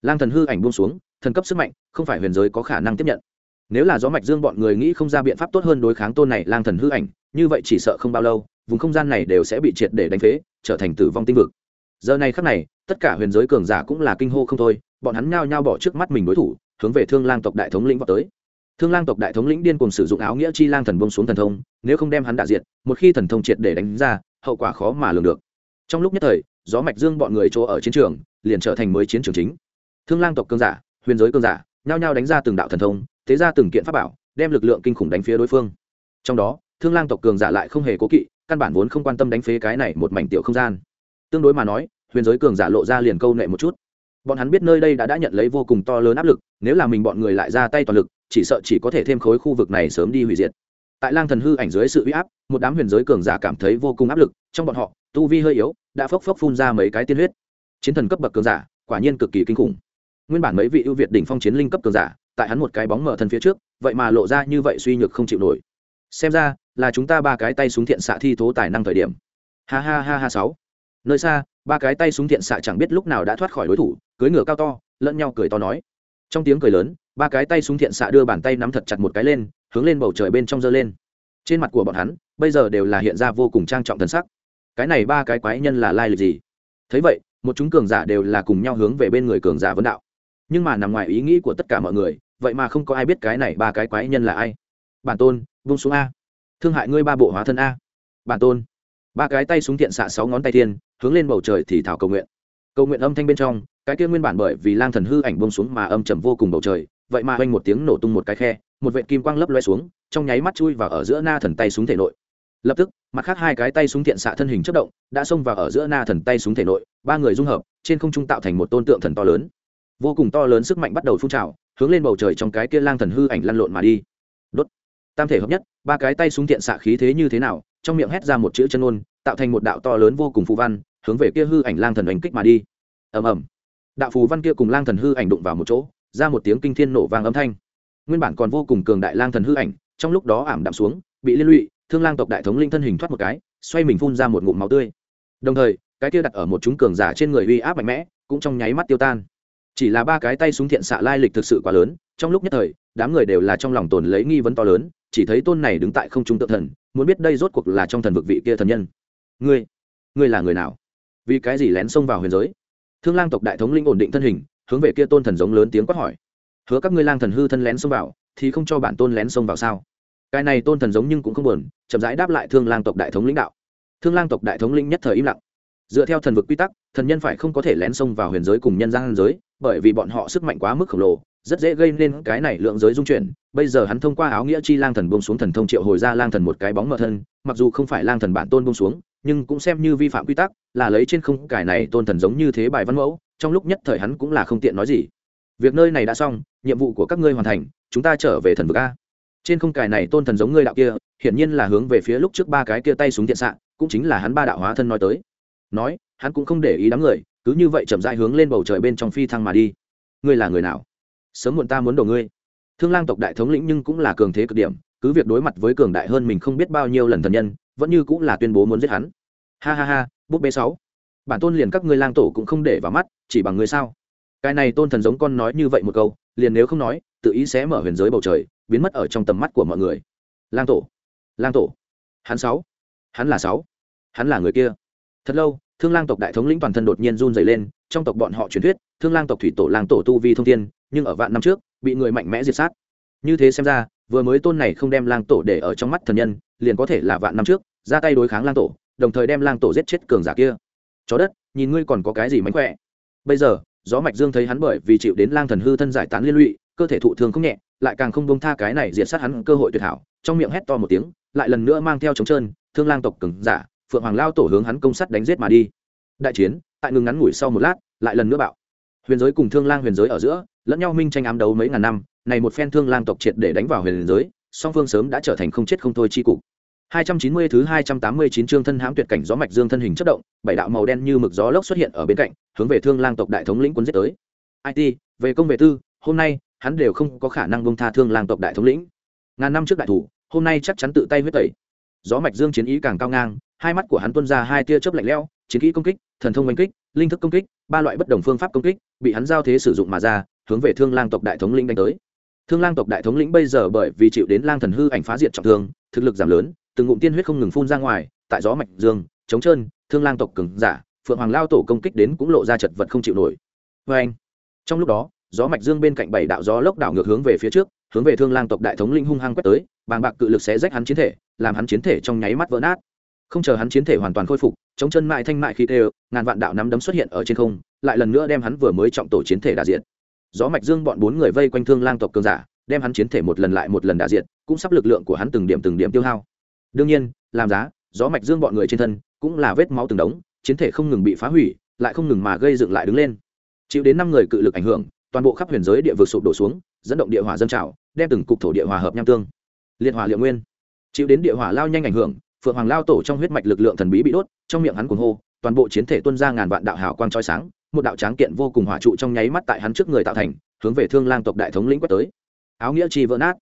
Lang thần hư ảnh buông xuống, thần cấp sức mạnh, không phải huyền giới có khả năng tiếp nhận. Nếu là gió mạch dương bọn người nghĩ không ra biện pháp tốt hơn đối kháng tôn này lang thần hư ảnh, như vậy chỉ sợ không bao lâu, vùng không gian này đều sẽ bị triệt để đánh phế, trở thành tử vong tinh vực giờ này khắc này, tất cả huyền giới cường giả cũng là kinh hô không thôi, bọn hắn nhao nhao bỏ trước mắt mình đối thủ, hướng về thương lang tộc đại thống lĩnh vào tới. Thương lang tộc đại thống lĩnh điên cùng sử dụng áo nghĩa chi lang thần bông xuống thần thông, nếu không đem hắn đại diện một khi thần thông triệt để đánh ra, hậu quả khó mà lường được. Trong lúc nhất thời, gió mạch dương bọn người chỗ ở chiến trường, liền trở thành mới chiến trường chính. Thương lang tộc cường giả, huyền giới cường giả, nhao nhao đánh ra từng đạo thần thông thế ra từng kiện pháp bảo, đem lực lượng kinh khủng đánh phía đối phương. Trong đó, thương lang tộc cường giả lại không hề cố kỵ, căn bản vốn không quan tâm đánh phế cái này một mảnh tiểu không gian tương đối mà nói, huyền giới cường giả lộ ra liền câu nệ một chút. Bọn hắn biết nơi đây đã đã nhận lấy vô cùng to lớn áp lực, nếu là mình bọn người lại ra tay toàn lực, chỉ sợ chỉ có thể thêm khối khu vực này sớm đi hủy diệt. Tại lang thần hư ảnh dưới sự uy áp, một đám huyền giới cường giả cảm thấy vô cùng áp lực, trong bọn họ, tu vi hơi yếu, đã phốc phốc phun ra mấy cái tiên huyết. Chiến thần cấp bậc cường giả, quả nhiên cực kỳ kinh khủng. Nguyên bản mấy vị ưu việt đỉnh phong chiến linh cấp cường giả, tại hắn một cái bóng mở thân phía trước, vậy mà lộ ra như vậy suy nhược không chịu nổi. Xem ra, là chúng ta ba cái tay súng thiện xạ thi thố tài năng thời điểm. Ha ha ha ha sáu nơi xa, ba cái tay súng thiện xạ chẳng biết lúc nào đã thoát khỏi đối thủ, cưới ngựa cao to, lẫn nhau cười to nói. Trong tiếng cười lớn, ba cái tay súng thiện xạ đưa bàn tay nắm thật chặt một cái lên, hướng lên bầu trời bên trong giơ lên. Trên mặt của bọn hắn, bây giờ đều là hiện ra vô cùng trang trọng thần sắc. Cái này ba cái quái nhân là lai lịch gì? Thấy vậy, một chúng cường giả đều là cùng nhau hướng về bên người cường giả vấn đạo. Nhưng mà nằm ngoài ý nghĩ của tất cả mọi người, vậy mà không có ai biết cái này ba cái quái nhân là ai. Bản tôn vung xuống a. Thương hại ngươi ba bộ hóa thân a. Bản tôn ba cái tay súng tiện xạ sáu ngón tay thiên, hướng lên bầu trời thì thảo cầu nguyện. Cầu nguyện âm thanh bên trong, cái kia nguyên bản bởi vì lang thần hư ảnh bông xuống mà âm trầm vô cùng bầu trời, vậy mà oanh một tiếng nổ tung một cái khe, một vệ kim quang lấp loe xuống, trong nháy mắt chui vào ở giữa na thần tay súng thể nội. Lập tức, mặt khác hai cái tay súng tiện xạ thân hình chất động, đã xông vào ở giữa na thần tay súng thể nội, ba người dung hợp, trên không trung tạo thành một tôn tượng thần to lớn. Vô cùng to lớn sức mạnh bắt đầu phun trào, hướng lên bầu trời trong cái kia lang thần hư ảnh lăn lộn mà đi. Đốt. Tam thể hợp nhất, ba cái tay súng tiện xạ khí thế như thế nào trong miệng hét ra một chữ chân ôn tạo thành một đạo to lớn vô cùng phù văn, hướng về kia hư ảnh lang thần đánh kích mà đi. Ầm ầm. Đạo phù văn kia cùng lang thần hư ảnh đụng vào một chỗ, ra một tiếng kinh thiên nổ vang âm thanh. Nguyên bản còn vô cùng cường đại lang thần hư ảnh, trong lúc đó ảm đạm xuống, bị liên lụy, thương lang tộc đại thống linh thân hình thoát một cái, xoay mình phun ra một ngụm máu tươi. Đồng thời, cái kia đặt ở một chúng cường giả trên người uy áp mạnh mẽ, cũng trong nháy mắt tiêu tan. Chỉ là ba cái tay súng thiện xạ lai lịch thực sự quá lớn, trong lúc nhất thời, đám người đều là trong lòng tồn lấy nghi vấn to lớn chỉ thấy tôn này đứng tại không trung tự thần, muốn biết đây rốt cuộc là trong thần vực vị kia thần nhân. Ngươi ngươi là người nào? Vì cái gì lén xông vào huyền giới? Thương lang tộc đại thống linh ổn định thân hình, hướng về kia tôn thần giống lớn tiếng quát hỏi. Hứa các ngươi lang thần hư thân lén xông vào, thì không cho bản tôn lén xông vào sao? Cái này tôn thần giống nhưng cũng không buồn, chậm rãi đáp lại thương lang tộc đại thống lĩnh đạo. Thương lang tộc đại thống lĩnh nhất thời im lặng. Dựa theo thần vực quy tắc, thần nhân phải không có thể lén xông vào huyền giới cùng nhân gian giới, bởi vì bọn họ sức mạnh quá mức khổng lồ rất dễ gây nên cái này lượng giới dung chuyển. Bây giờ hắn thông qua áo nghĩa chi lang thần bông xuống thần thông triệu hồi ra lang thần một cái bóng mờ thân, mặc dù không phải lang thần bản tôn bông xuống, nhưng cũng xem như vi phạm quy tắc, là lấy trên không cải này tôn thần giống như thế bài văn mẫu, trong lúc nhất thời hắn cũng là không tiện nói gì. Việc nơi này đã xong, nhiệm vụ của các ngươi hoàn thành, chúng ta trở về thần vực a. Trên không cải này tôn thần giống ngươi đạo kia, hiển nhiên là hướng về phía lúc trước ba cái kia tay súng tiện xạ, cũng chính là hắn ba đạo hóa thân nói tới. Nói, hắn cũng không để ý đám người, cứ như vậy chậm rãi hướng lên bầu trời bên trong phi thăng mà đi. Ngươi là người nào? Sớm muộn ta muốn đổ ngươi. Thương lang tộc đại thống lĩnh nhưng cũng là cường thế cực điểm, cứ việc đối mặt với cường đại hơn mình không biết bao nhiêu lần thần nhân, vẫn như cũng là tuyên bố muốn giết hắn. Ha ha ha, búp bê sáu. Bản tôn liền các ngươi lang tổ cũng không để vào mắt, chỉ bằng ngươi sao? Cái này tôn thần giống con nói như vậy một câu, liền nếu không nói, tự ý sẽ mở huyền giới bầu trời, biến mất ở trong tầm mắt của mọi người. Lang tổ lang tổ. Hắn sáu. Hắn là sáu. Hắn là người kia. Thật lâu, thương lang tộc đại thống lĩnh toàn thân đột nhiên run dày lên, trong tộc bọn họ truyền thuyết, thương lang tộc thủy tổ lang tổ tu vi thông thiên nhưng ở vạn năm trước, bị người mạnh mẽ diệt sát. Như thế xem ra, vừa mới tôn này không đem lang tổ để ở trong mắt thần nhân, liền có thể là vạn năm trước, ra tay đối kháng lang tổ, đồng thời đem lang tổ giết chết cường giả kia. Chó đất, nhìn ngươi còn có cái gì mánh khỏe. Bây giờ, gió mạch dương thấy hắn bởi vì chịu đến lang thần hư thân giải tán liên lụy, cơ thể thụ thương không nhẹ, lại càng không bông tha cái này diệt sát hắn cơ hội tuyệt hảo, trong miệng hét to một tiếng, lại lần nữa mang theo trống trơn, thương lang tộc cường giả, phượng hoàng lao tổ hướng hắn công sắt đánh giết mà đi. Đại chiến, tại ngừng ngắn ngủi sau một lát, lại lần nữa bạo. Huyền giới cùng thương lang huyền giới ở giữa lẫn nhau minh tranh ám đấu mấy ngàn năm này một phen thương lang tộc triệt để đánh vào huyền giới song phương sớm đã trở thành không chết không thôi chi cục 290 thứ 289 chương thân hãm tuyệt cảnh gió mạch dương thân hình chớp động, bảy đạo màu đen như mực gió lốc xuất hiện ở bên cạnh, hướng về Thương Lang tộc đại thống lĩnh quân giết tới. IT, về công về tư, hôm nay, hắn đều không có khả năng buông tha Thương Lang tộc đại thống lĩnh. Ngàn năm trước đại thủ, hôm nay chắc chắn tự tay huyết tẩy. Gió mạch dương chiến ý càng cao ngang, hai mắt của hắn tuôn ra hai tia chớp lạnh lẽo, chiến kỹ công kích, thần thông đánh kích, linh thức công kích, ba loại bất đồng phương pháp công kích, bị hắn giao thế sử dụng mà ra, hướng về Thương Lang tộc đại thống lĩnh đánh tới. Thương Lang tộc đại thống lĩnh bây giờ bởi vì chịu đến Lang thần hư ảnh phá diệt trọng thương, thực lực giảm lớn, từng ngụm tiên huyết không ngừng phun ra ngoài tại gió mạch dương chống trơn thương lang tộc cứng giả phượng hoàng lao tổ công kích đến cũng lộ ra chật vật không chịu nổi. Vê anh trong lúc đó gió mạch dương bên cạnh bảy đạo gió lốc đảo ngược hướng về phía trước hướng về thương lang tộc đại thống linh hung hăng quét tới bàng bạc cự lực sẽ rách hắn chiến thể làm hắn chiến thể trong nháy mắt vỡ nát. Không chờ hắn chiến thể hoàn toàn khôi phục chống chân mại thanh mại khi tê ngàn vạn đạo nắm đấm xuất hiện ở trên không lại lần nữa đem hắn vừa mới trọng tổ chiến thể đả diện gió mạch dương bọn bốn người vây quanh thương lang tộc cường giả, đem hắn chiến thể một lần lại một lần đả diện cũng sắp lực lượng của hắn từng điểm từng điểm tiêu hao. Đương nhiên, làm giá, gió mạch dương bọn người trên thân cũng là vết máu từng đống, chiến thể không ngừng bị phá hủy, lại không ngừng mà gây dựng lại đứng lên. Chịu đến năm người cự lực ảnh hưởng, toàn bộ khắp huyền giới địa vực sụp đổ xuống, dẫn động địa hỏa dân trào, đem từng cục thổ địa hòa hợp nham tương. Liệt hỏa liệu nguyên. Chịu đến địa hỏa lao nhanh ảnh hưởng, phượng hoàng lao tổ trong huyết mạch lực lượng thần bí bị đốt, trong miệng hắn cuồng hô, toàn bộ chiến thể tuôn ra ngàn vạn đạo hào quang trói sáng một đạo tráng kiện vô cùng hỏa trụ trong nháy mắt tại hắn trước người tạo thành, hướng về thương lang tộc đại thống lĩnh quét tới. Áo nghĩa chi vỡ nát.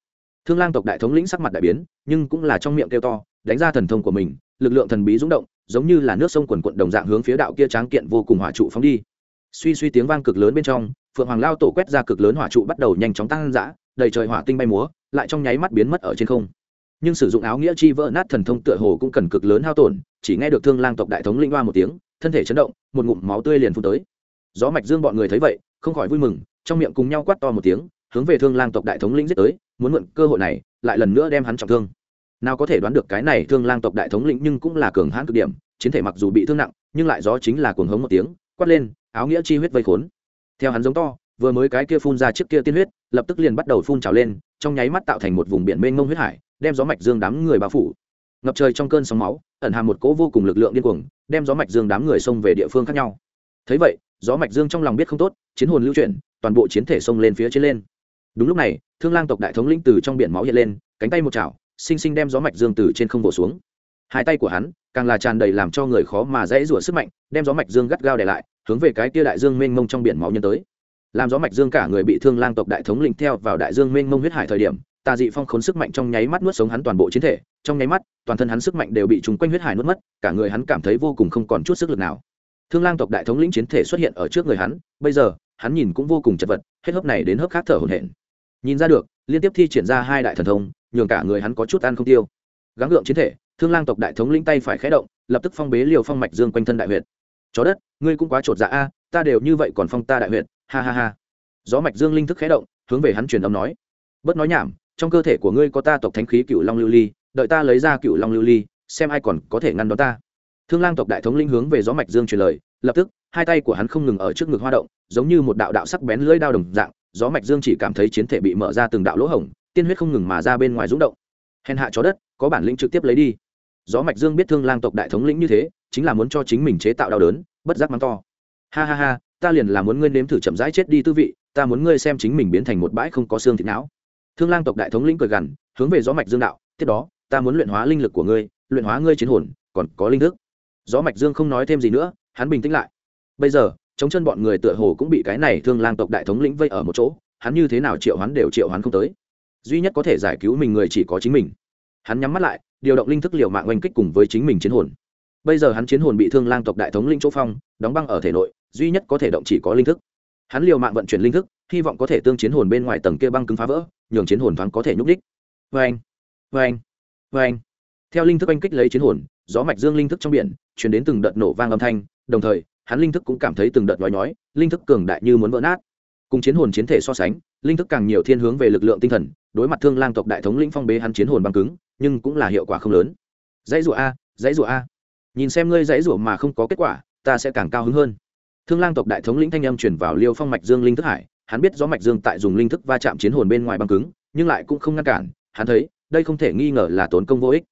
Thương lang tộc đại thống lĩnh sắc mặt đại biến, nhưng cũng là trong miệng kêu to, đánh ra thần thông của mình, lực lượng thần bí rúng động, giống như là nước sông quần quận đồng dạng hướng phía đạo kia tráng kiện vô cùng hỏa trụ phóng đi. Suy suy tiếng vang cực lớn bên trong, phượng hoàng lao tổ quét ra cực lớn hỏa trụ bắt đầu nhanh chóng tăng dã, đầy trời hỏa tinh bay múa, lại trong nháy mắt biến mất ở trên không. Nhưng sử dụng áo nghĩa chi vỡ nát thần thông tựa hồ cũng cần cực lớn hao tổn, chỉ nghe được thương lang tộc đại thống linh hoa một tiếng, thân thể chấn động, một ngụm máu tươi liền phun tới gió mạch dương bọn người thấy vậy, không khỏi vui mừng, trong miệng cùng nhau quát to một tiếng, hướng về thương lang tộc đại thống lĩnh giết tới, muốn mượn cơ hội này, lại lần nữa đem hắn trọng thương. Nào có thể đoán được cái này thương lang tộc đại thống lĩnh nhưng cũng là cường hãn cực điểm, chiến thể mặc dù bị thương nặng, nhưng lại gió chính là cuồng hống một tiếng, quát lên, áo nghĩa chi huyết vây khốn. Theo hắn giống to, vừa mới cái kia phun ra trước kia tiên huyết, lập tức liền bắt đầu phun trào lên, trong nháy mắt tạo thành một vùng biển mênh mông huyết hải, đem gió mạch dương đám người bao phủ. Ngập trời trong cơn sóng máu, ẩn hàm một cỗ vô cùng lực lượng điên cuồng, đem gió mạch dương đám người xông về địa phương khác nhau. Thấy vậy gió mạch dương trong lòng biết không tốt, chiến hồn lưu chuyển, toàn bộ chiến thể xông lên phía trên lên. Đúng lúc này, thương lang tộc đại thống lĩnh từ trong biển máu hiện lên, cánh tay một chảo sinh sinh đem gió mạch dương từ trên không bổ xuống. Hai tay của hắn, càng là tràn đầy làm cho người khó mà dễ rủa sức mạnh, đem gió mạch dương gắt gao để lại, hướng về cái kia đại dương mênh mông trong biển máu nhân tới. Làm gió mạch dương cả người bị thương lang tộc đại thống lĩnh theo vào đại dương mênh mông huyết hải thời điểm, tà dị phong khốn sức mạnh trong nháy mắt nuốt sống hắn toàn bộ chiến thể, trong nháy mắt, toàn thân hắn sức mạnh đều bị trùng quanh huyết hải nuốt mất, cả người hắn cảm thấy vô cùng không còn chút sức lực nào thương lang tộc đại thống lĩnh chiến thể xuất hiện ở trước người hắn, bây giờ, hắn nhìn cũng vô cùng chật vật, hết hớp này đến hớp khác thở hổn hển. Nhìn ra được, liên tiếp thi triển ra hai đại thần thông, nhường cả người hắn có chút ăn không tiêu. Gắng gượng chiến thể, thương lang tộc đại thống lĩnh tay phải khé động, lập tức phong bế liều phong mạch dương quanh thân đại huyệt. Chó đất, ngươi cũng quá trột dạ a, ta đều như vậy còn phong ta đại huyệt, ha ha ha. Gió mạch dương linh thức khé động, hướng về hắn truyền âm nói. Bớt nói nhảm, trong cơ thể của ngươi có ta tộc thánh khí cựu long lưu ly, đợi ta lấy ra cựu long lưu ly, xem ai còn có thể ngăn đó ta thương lang tộc đại thống linh hướng về gió mạch dương truyền lời, lập tức, hai tay của hắn không ngừng ở trước ngực hoa động, giống như một đạo đạo sắc bén lưỡi đao đồng dạng, gió mạch dương chỉ cảm thấy chiến thể bị mở ra từng đạo lỗ hổng, tiên huyết không ngừng mà ra bên ngoài rúng động. Hèn hạ chó đất, có bản lĩnh trực tiếp lấy đi. Gió mạch dương biết thương lang tộc đại thống lĩnh như thế, chính là muốn cho chính mình chế tạo đau đớn, bất giác mắng to. Ha ha ha, ta liền là muốn ngươi nếm thử chậm rãi chết đi tư vị, ta muốn ngươi xem chính mình biến thành một bãi không có xương thịt não. Thương lang tộc đại thống lĩnh cười gằn, hướng về gió mạch dương đạo, tiếp đó, ta muốn luyện hóa linh lực của ngươi, luyện hóa ngươi chiến hồn, còn có linh thức gió mạch dương không nói thêm gì nữa, hắn bình tĩnh lại. Bây giờ, chống chân bọn người tựa hồ cũng bị cái này thương lang tộc đại thống lĩnh vây ở một chỗ, hắn như thế nào triệu hắn đều triệu hắn không tới. Duy nhất có thể giải cứu mình người chỉ có chính mình. Hắn nhắm mắt lại, điều động linh thức liều mạng oanh kích cùng với chính mình chiến hồn. Bây giờ hắn chiến hồn bị thương lang tộc đại thống linh chỗ phong, đóng băng ở thể nội, duy nhất có thể động chỉ có linh thức. Hắn liều mạng vận chuyển linh thức, hy vọng có thể tương chiến hồn bên ngoài tầng kia băng cứng phá vỡ, nhường chiến hồn thoáng có thể nhúc đích vê anh vê anh vê anh theo linh thức oanh kích lấy chiến hồn gió mạch dương linh thức trong biển chuyển đến từng đợt nổ vang âm thanh, đồng thời, hắn linh thức cũng cảm thấy từng đợt nói nhói, linh thức cường đại như muốn vỡ nát. Cùng chiến hồn chiến thể so sánh, linh thức càng nhiều thiên hướng về lực lượng tinh thần, đối mặt thương lang tộc đại thống lĩnh phong bế hắn chiến hồn băng cứng, nhưng cũng là hiệu quả không lớn. Dãy rủa a, dãy rủa a. Nhìn xem ngươi dãy rủa mà không có kết quả, ta sẽ càng cao hứng hơn. Thương lang tộc đại thống lĩnh thanh âm chuyển vào liêu phong mạch dương linh thức hải, hắn biết gió mạch dương tại dùng linh thức va chạm chiến hồn bên ngoài băng cứng, nhưng lại cũng không ngăn cản, hắn thấy, đây không thể nghi ngờ là tốn công vô ích.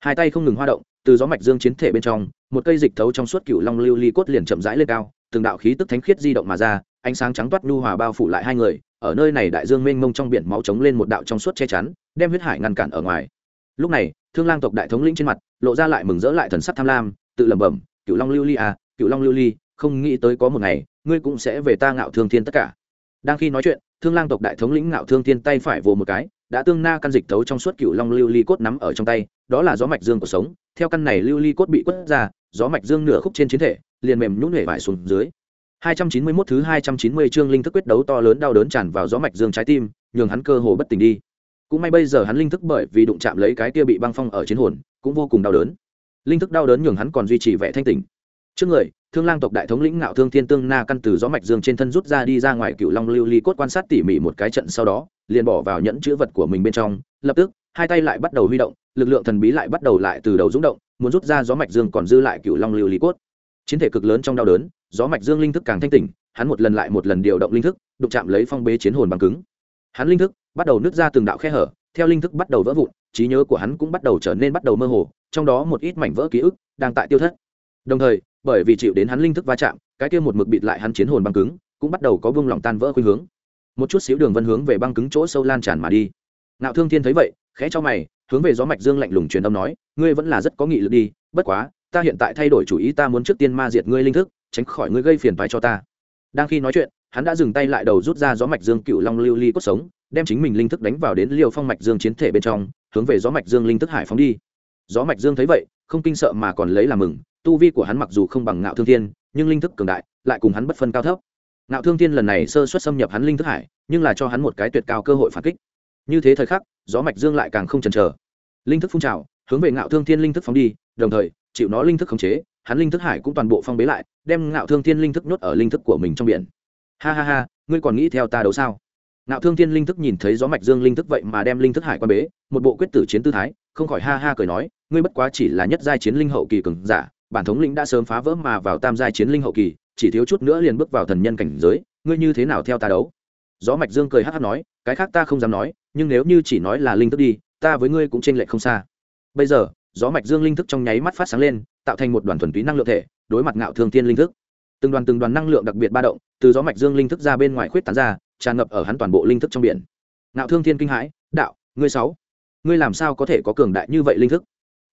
Hai tay không ngừng hoa động từ gió mạch dương chiến thể bên trong, một cây dịch thấu trong suốt cựu long lưu ly cốt liền chậm rãi lên cao, từng đạo khí tức thánh khiết di động mà ra, ánh sáng trắng toát nhu hòa bao phủ lại hai người, ở nơi này đại dương mênh mông trong biển máu trống lên một đạo trong suốt che chắn, đem huyết hải ngăn cản ở ngoài. Lúc này, thương lang tộc đại thống lĩnh trên mặt, lộ ra lại mừng rỡ lại thần sắc tham lam, tự lẩm bẩm, cựu long lưu ly à cựu long lưu ly, không nghĩ tới có một ngày, ngươi cũng sẽ về ta ngạo thương thiên tất cả. Đang khi nói chuyện, thương lang tộc đại thống lĩnh ngạo thương thiên tay phải vồ một cái đã tương na căn dịch thấu trong suốt cựu long lưu ly cốt nắm ở trong tay, đó là gió mạch dương của sống. Theo căn này lưu ly cốt bị quất ra, gió mạch dương nửa khúc trên chiến thể, liền mềm nhũn hể vải xuống dưới. 291 thứ 290 chương linh thức quyết đấu to lớn đau đớn tràn vào gió mạch dương trái tim, nhường hắn cơ hồ bất tỉnh đi. Cũng may bây giờ hắn linh thức bởi vì đụng chạm lấy cái kia bị băng phong ở chiến hồn, cũng vô cùng đau đớn. Linh thức đau đớn nhường hắn còn duy trì vẻ thanh tỉnh. Trước người thương lang tộc đại thống lĩnh ngạo thương thiên tương na căn từ gió mạch dương trên thân rút ra đi ra ngoài cựu long lưu ly cốt quan sát tỉ mỉ một cái trận sau đó, liền bỏ vào nhẫn chữ vật của mình bên trong. Lập tức, hai tay lại bắt đầu huy động, lực lượng thần bí lại bắt đầu lại từ đầu rung động, muốn rút ra gió mạch dương còn dư lại cựu long lưu ly cốt. Chiến thể cực lớn trong đau đớn, gió mạch dương linh thức càng thanh tỉnh, hắn một lần lại một lần điều động linh thức, đụng chạm lấy phong bế chiến hồn bằng cứng. Hắn linh thức bắt đầu nứt ra từng đạo khe hở, theo linh thức bắt đầu vỡ vụn, trí nhớ của hắn cũng bắt đầu trở nên bắt đầu mơ hồ, trong đó một ít mảnh vỡ ký ức đang tại tiêu thất. Đồng thời bởi vì chịu đến hắn linh thức va chạm, cái kia một mực bịt lại hắn chiến hồn băng cứng, cũng bắt đầu có vương lòng tan vỡ khuynh hướng. Một chút xíu đường vân hướng về băng cứng chỗ sâu lan tràn mà đi. Nạo thương thiên thấy vậy, khẽ cho mày, hướng về gió mạch dương lạnh lùng truyền âm nói, ngươi vẫn là rất có nghị lực đi, bất quá, ta hiện tại thay đổi chủ ý, ta muốn trước tiên ma diệt ngươi linh thức, tránh khỏi ngươi gây phiền toái cho ta. Đang khi nói chuyện, hắn đã dừng tay lại đầu rút ra gió mạch dương cựu long lưu ly cốt sống, đem chính mình linh thức đánh vào đến liều phong mạch dương chiến thể bên trong, hướng về gió mạch dương linh thức hải phóng đi. Gió mạch dương thấy vậy, không kinh sợ mà còn lấy làm mừng tu vi của hắn mặc dù không bằng ngạo thương thiên nhưng linh thức cường đại lại cùng hắn bất phân cao thấp ngạo thương thiên lần này sơ xuất xâm nhập hắn linh thức hải nhưng là cho hắn một cái tuyệt cao cơ hội phản kích như thế thời khắc gió mạch dương lại càng không chần chờ linh thức phun trào hướng về ngạo thương thiên linh thức phóng đi đồng thời chịu nó linh thức khống chế hắn linh thức hải cũng toàn bộ phong bế lại đem ngạo thương thiên linh thức nhốt ở linh thức của mình trong biển ha ha ha ngươi còn nghĩ theo ta đấu sao ngạo thương thiên linh thức nhìn thấy gió mạch dương linh thức vậy mà đem linh thức hải quan bế một bộ quyết tử chiến tư thái không khỏi ha ha cười nói ngươi bất quá chỉ là nhất giai chiến linh hậu kỳ cường giả bản thống lĩnh đã sớm phá vỡ mà vào tam giai chiến linh hậu kỳ, chỉ thiếu chút nữa liền bước vào thần nhân cảnh giới, ngươi như thế nào theo ta đấu? Gió mạch dương cười hát hát nói, cái khác ta không dám nói, nhưng nếu như chỉ nói là linh thức đi, ta với ngươi cũng chênh lệch không xa. Bây giờ, gió mạch dương linh thức trong nháy mắt phát sáng lên, tạo thành một đoàn thuần túy năng lượng thể, đối mặt ngạo thương tiên linh thức. Từng đoàn từng đoàn năng lượng đặc biệt ba động, từ gió mạch dương linh thức ra bên ngoài khuyết tán ra, tràn ngập ở hắn toàn bộ linh thức trong biển. Ngạo thương thiên kinh hãi, đạo, ngươi sáu, ngươi làm sao có thể có cường đại như vậy linh thức?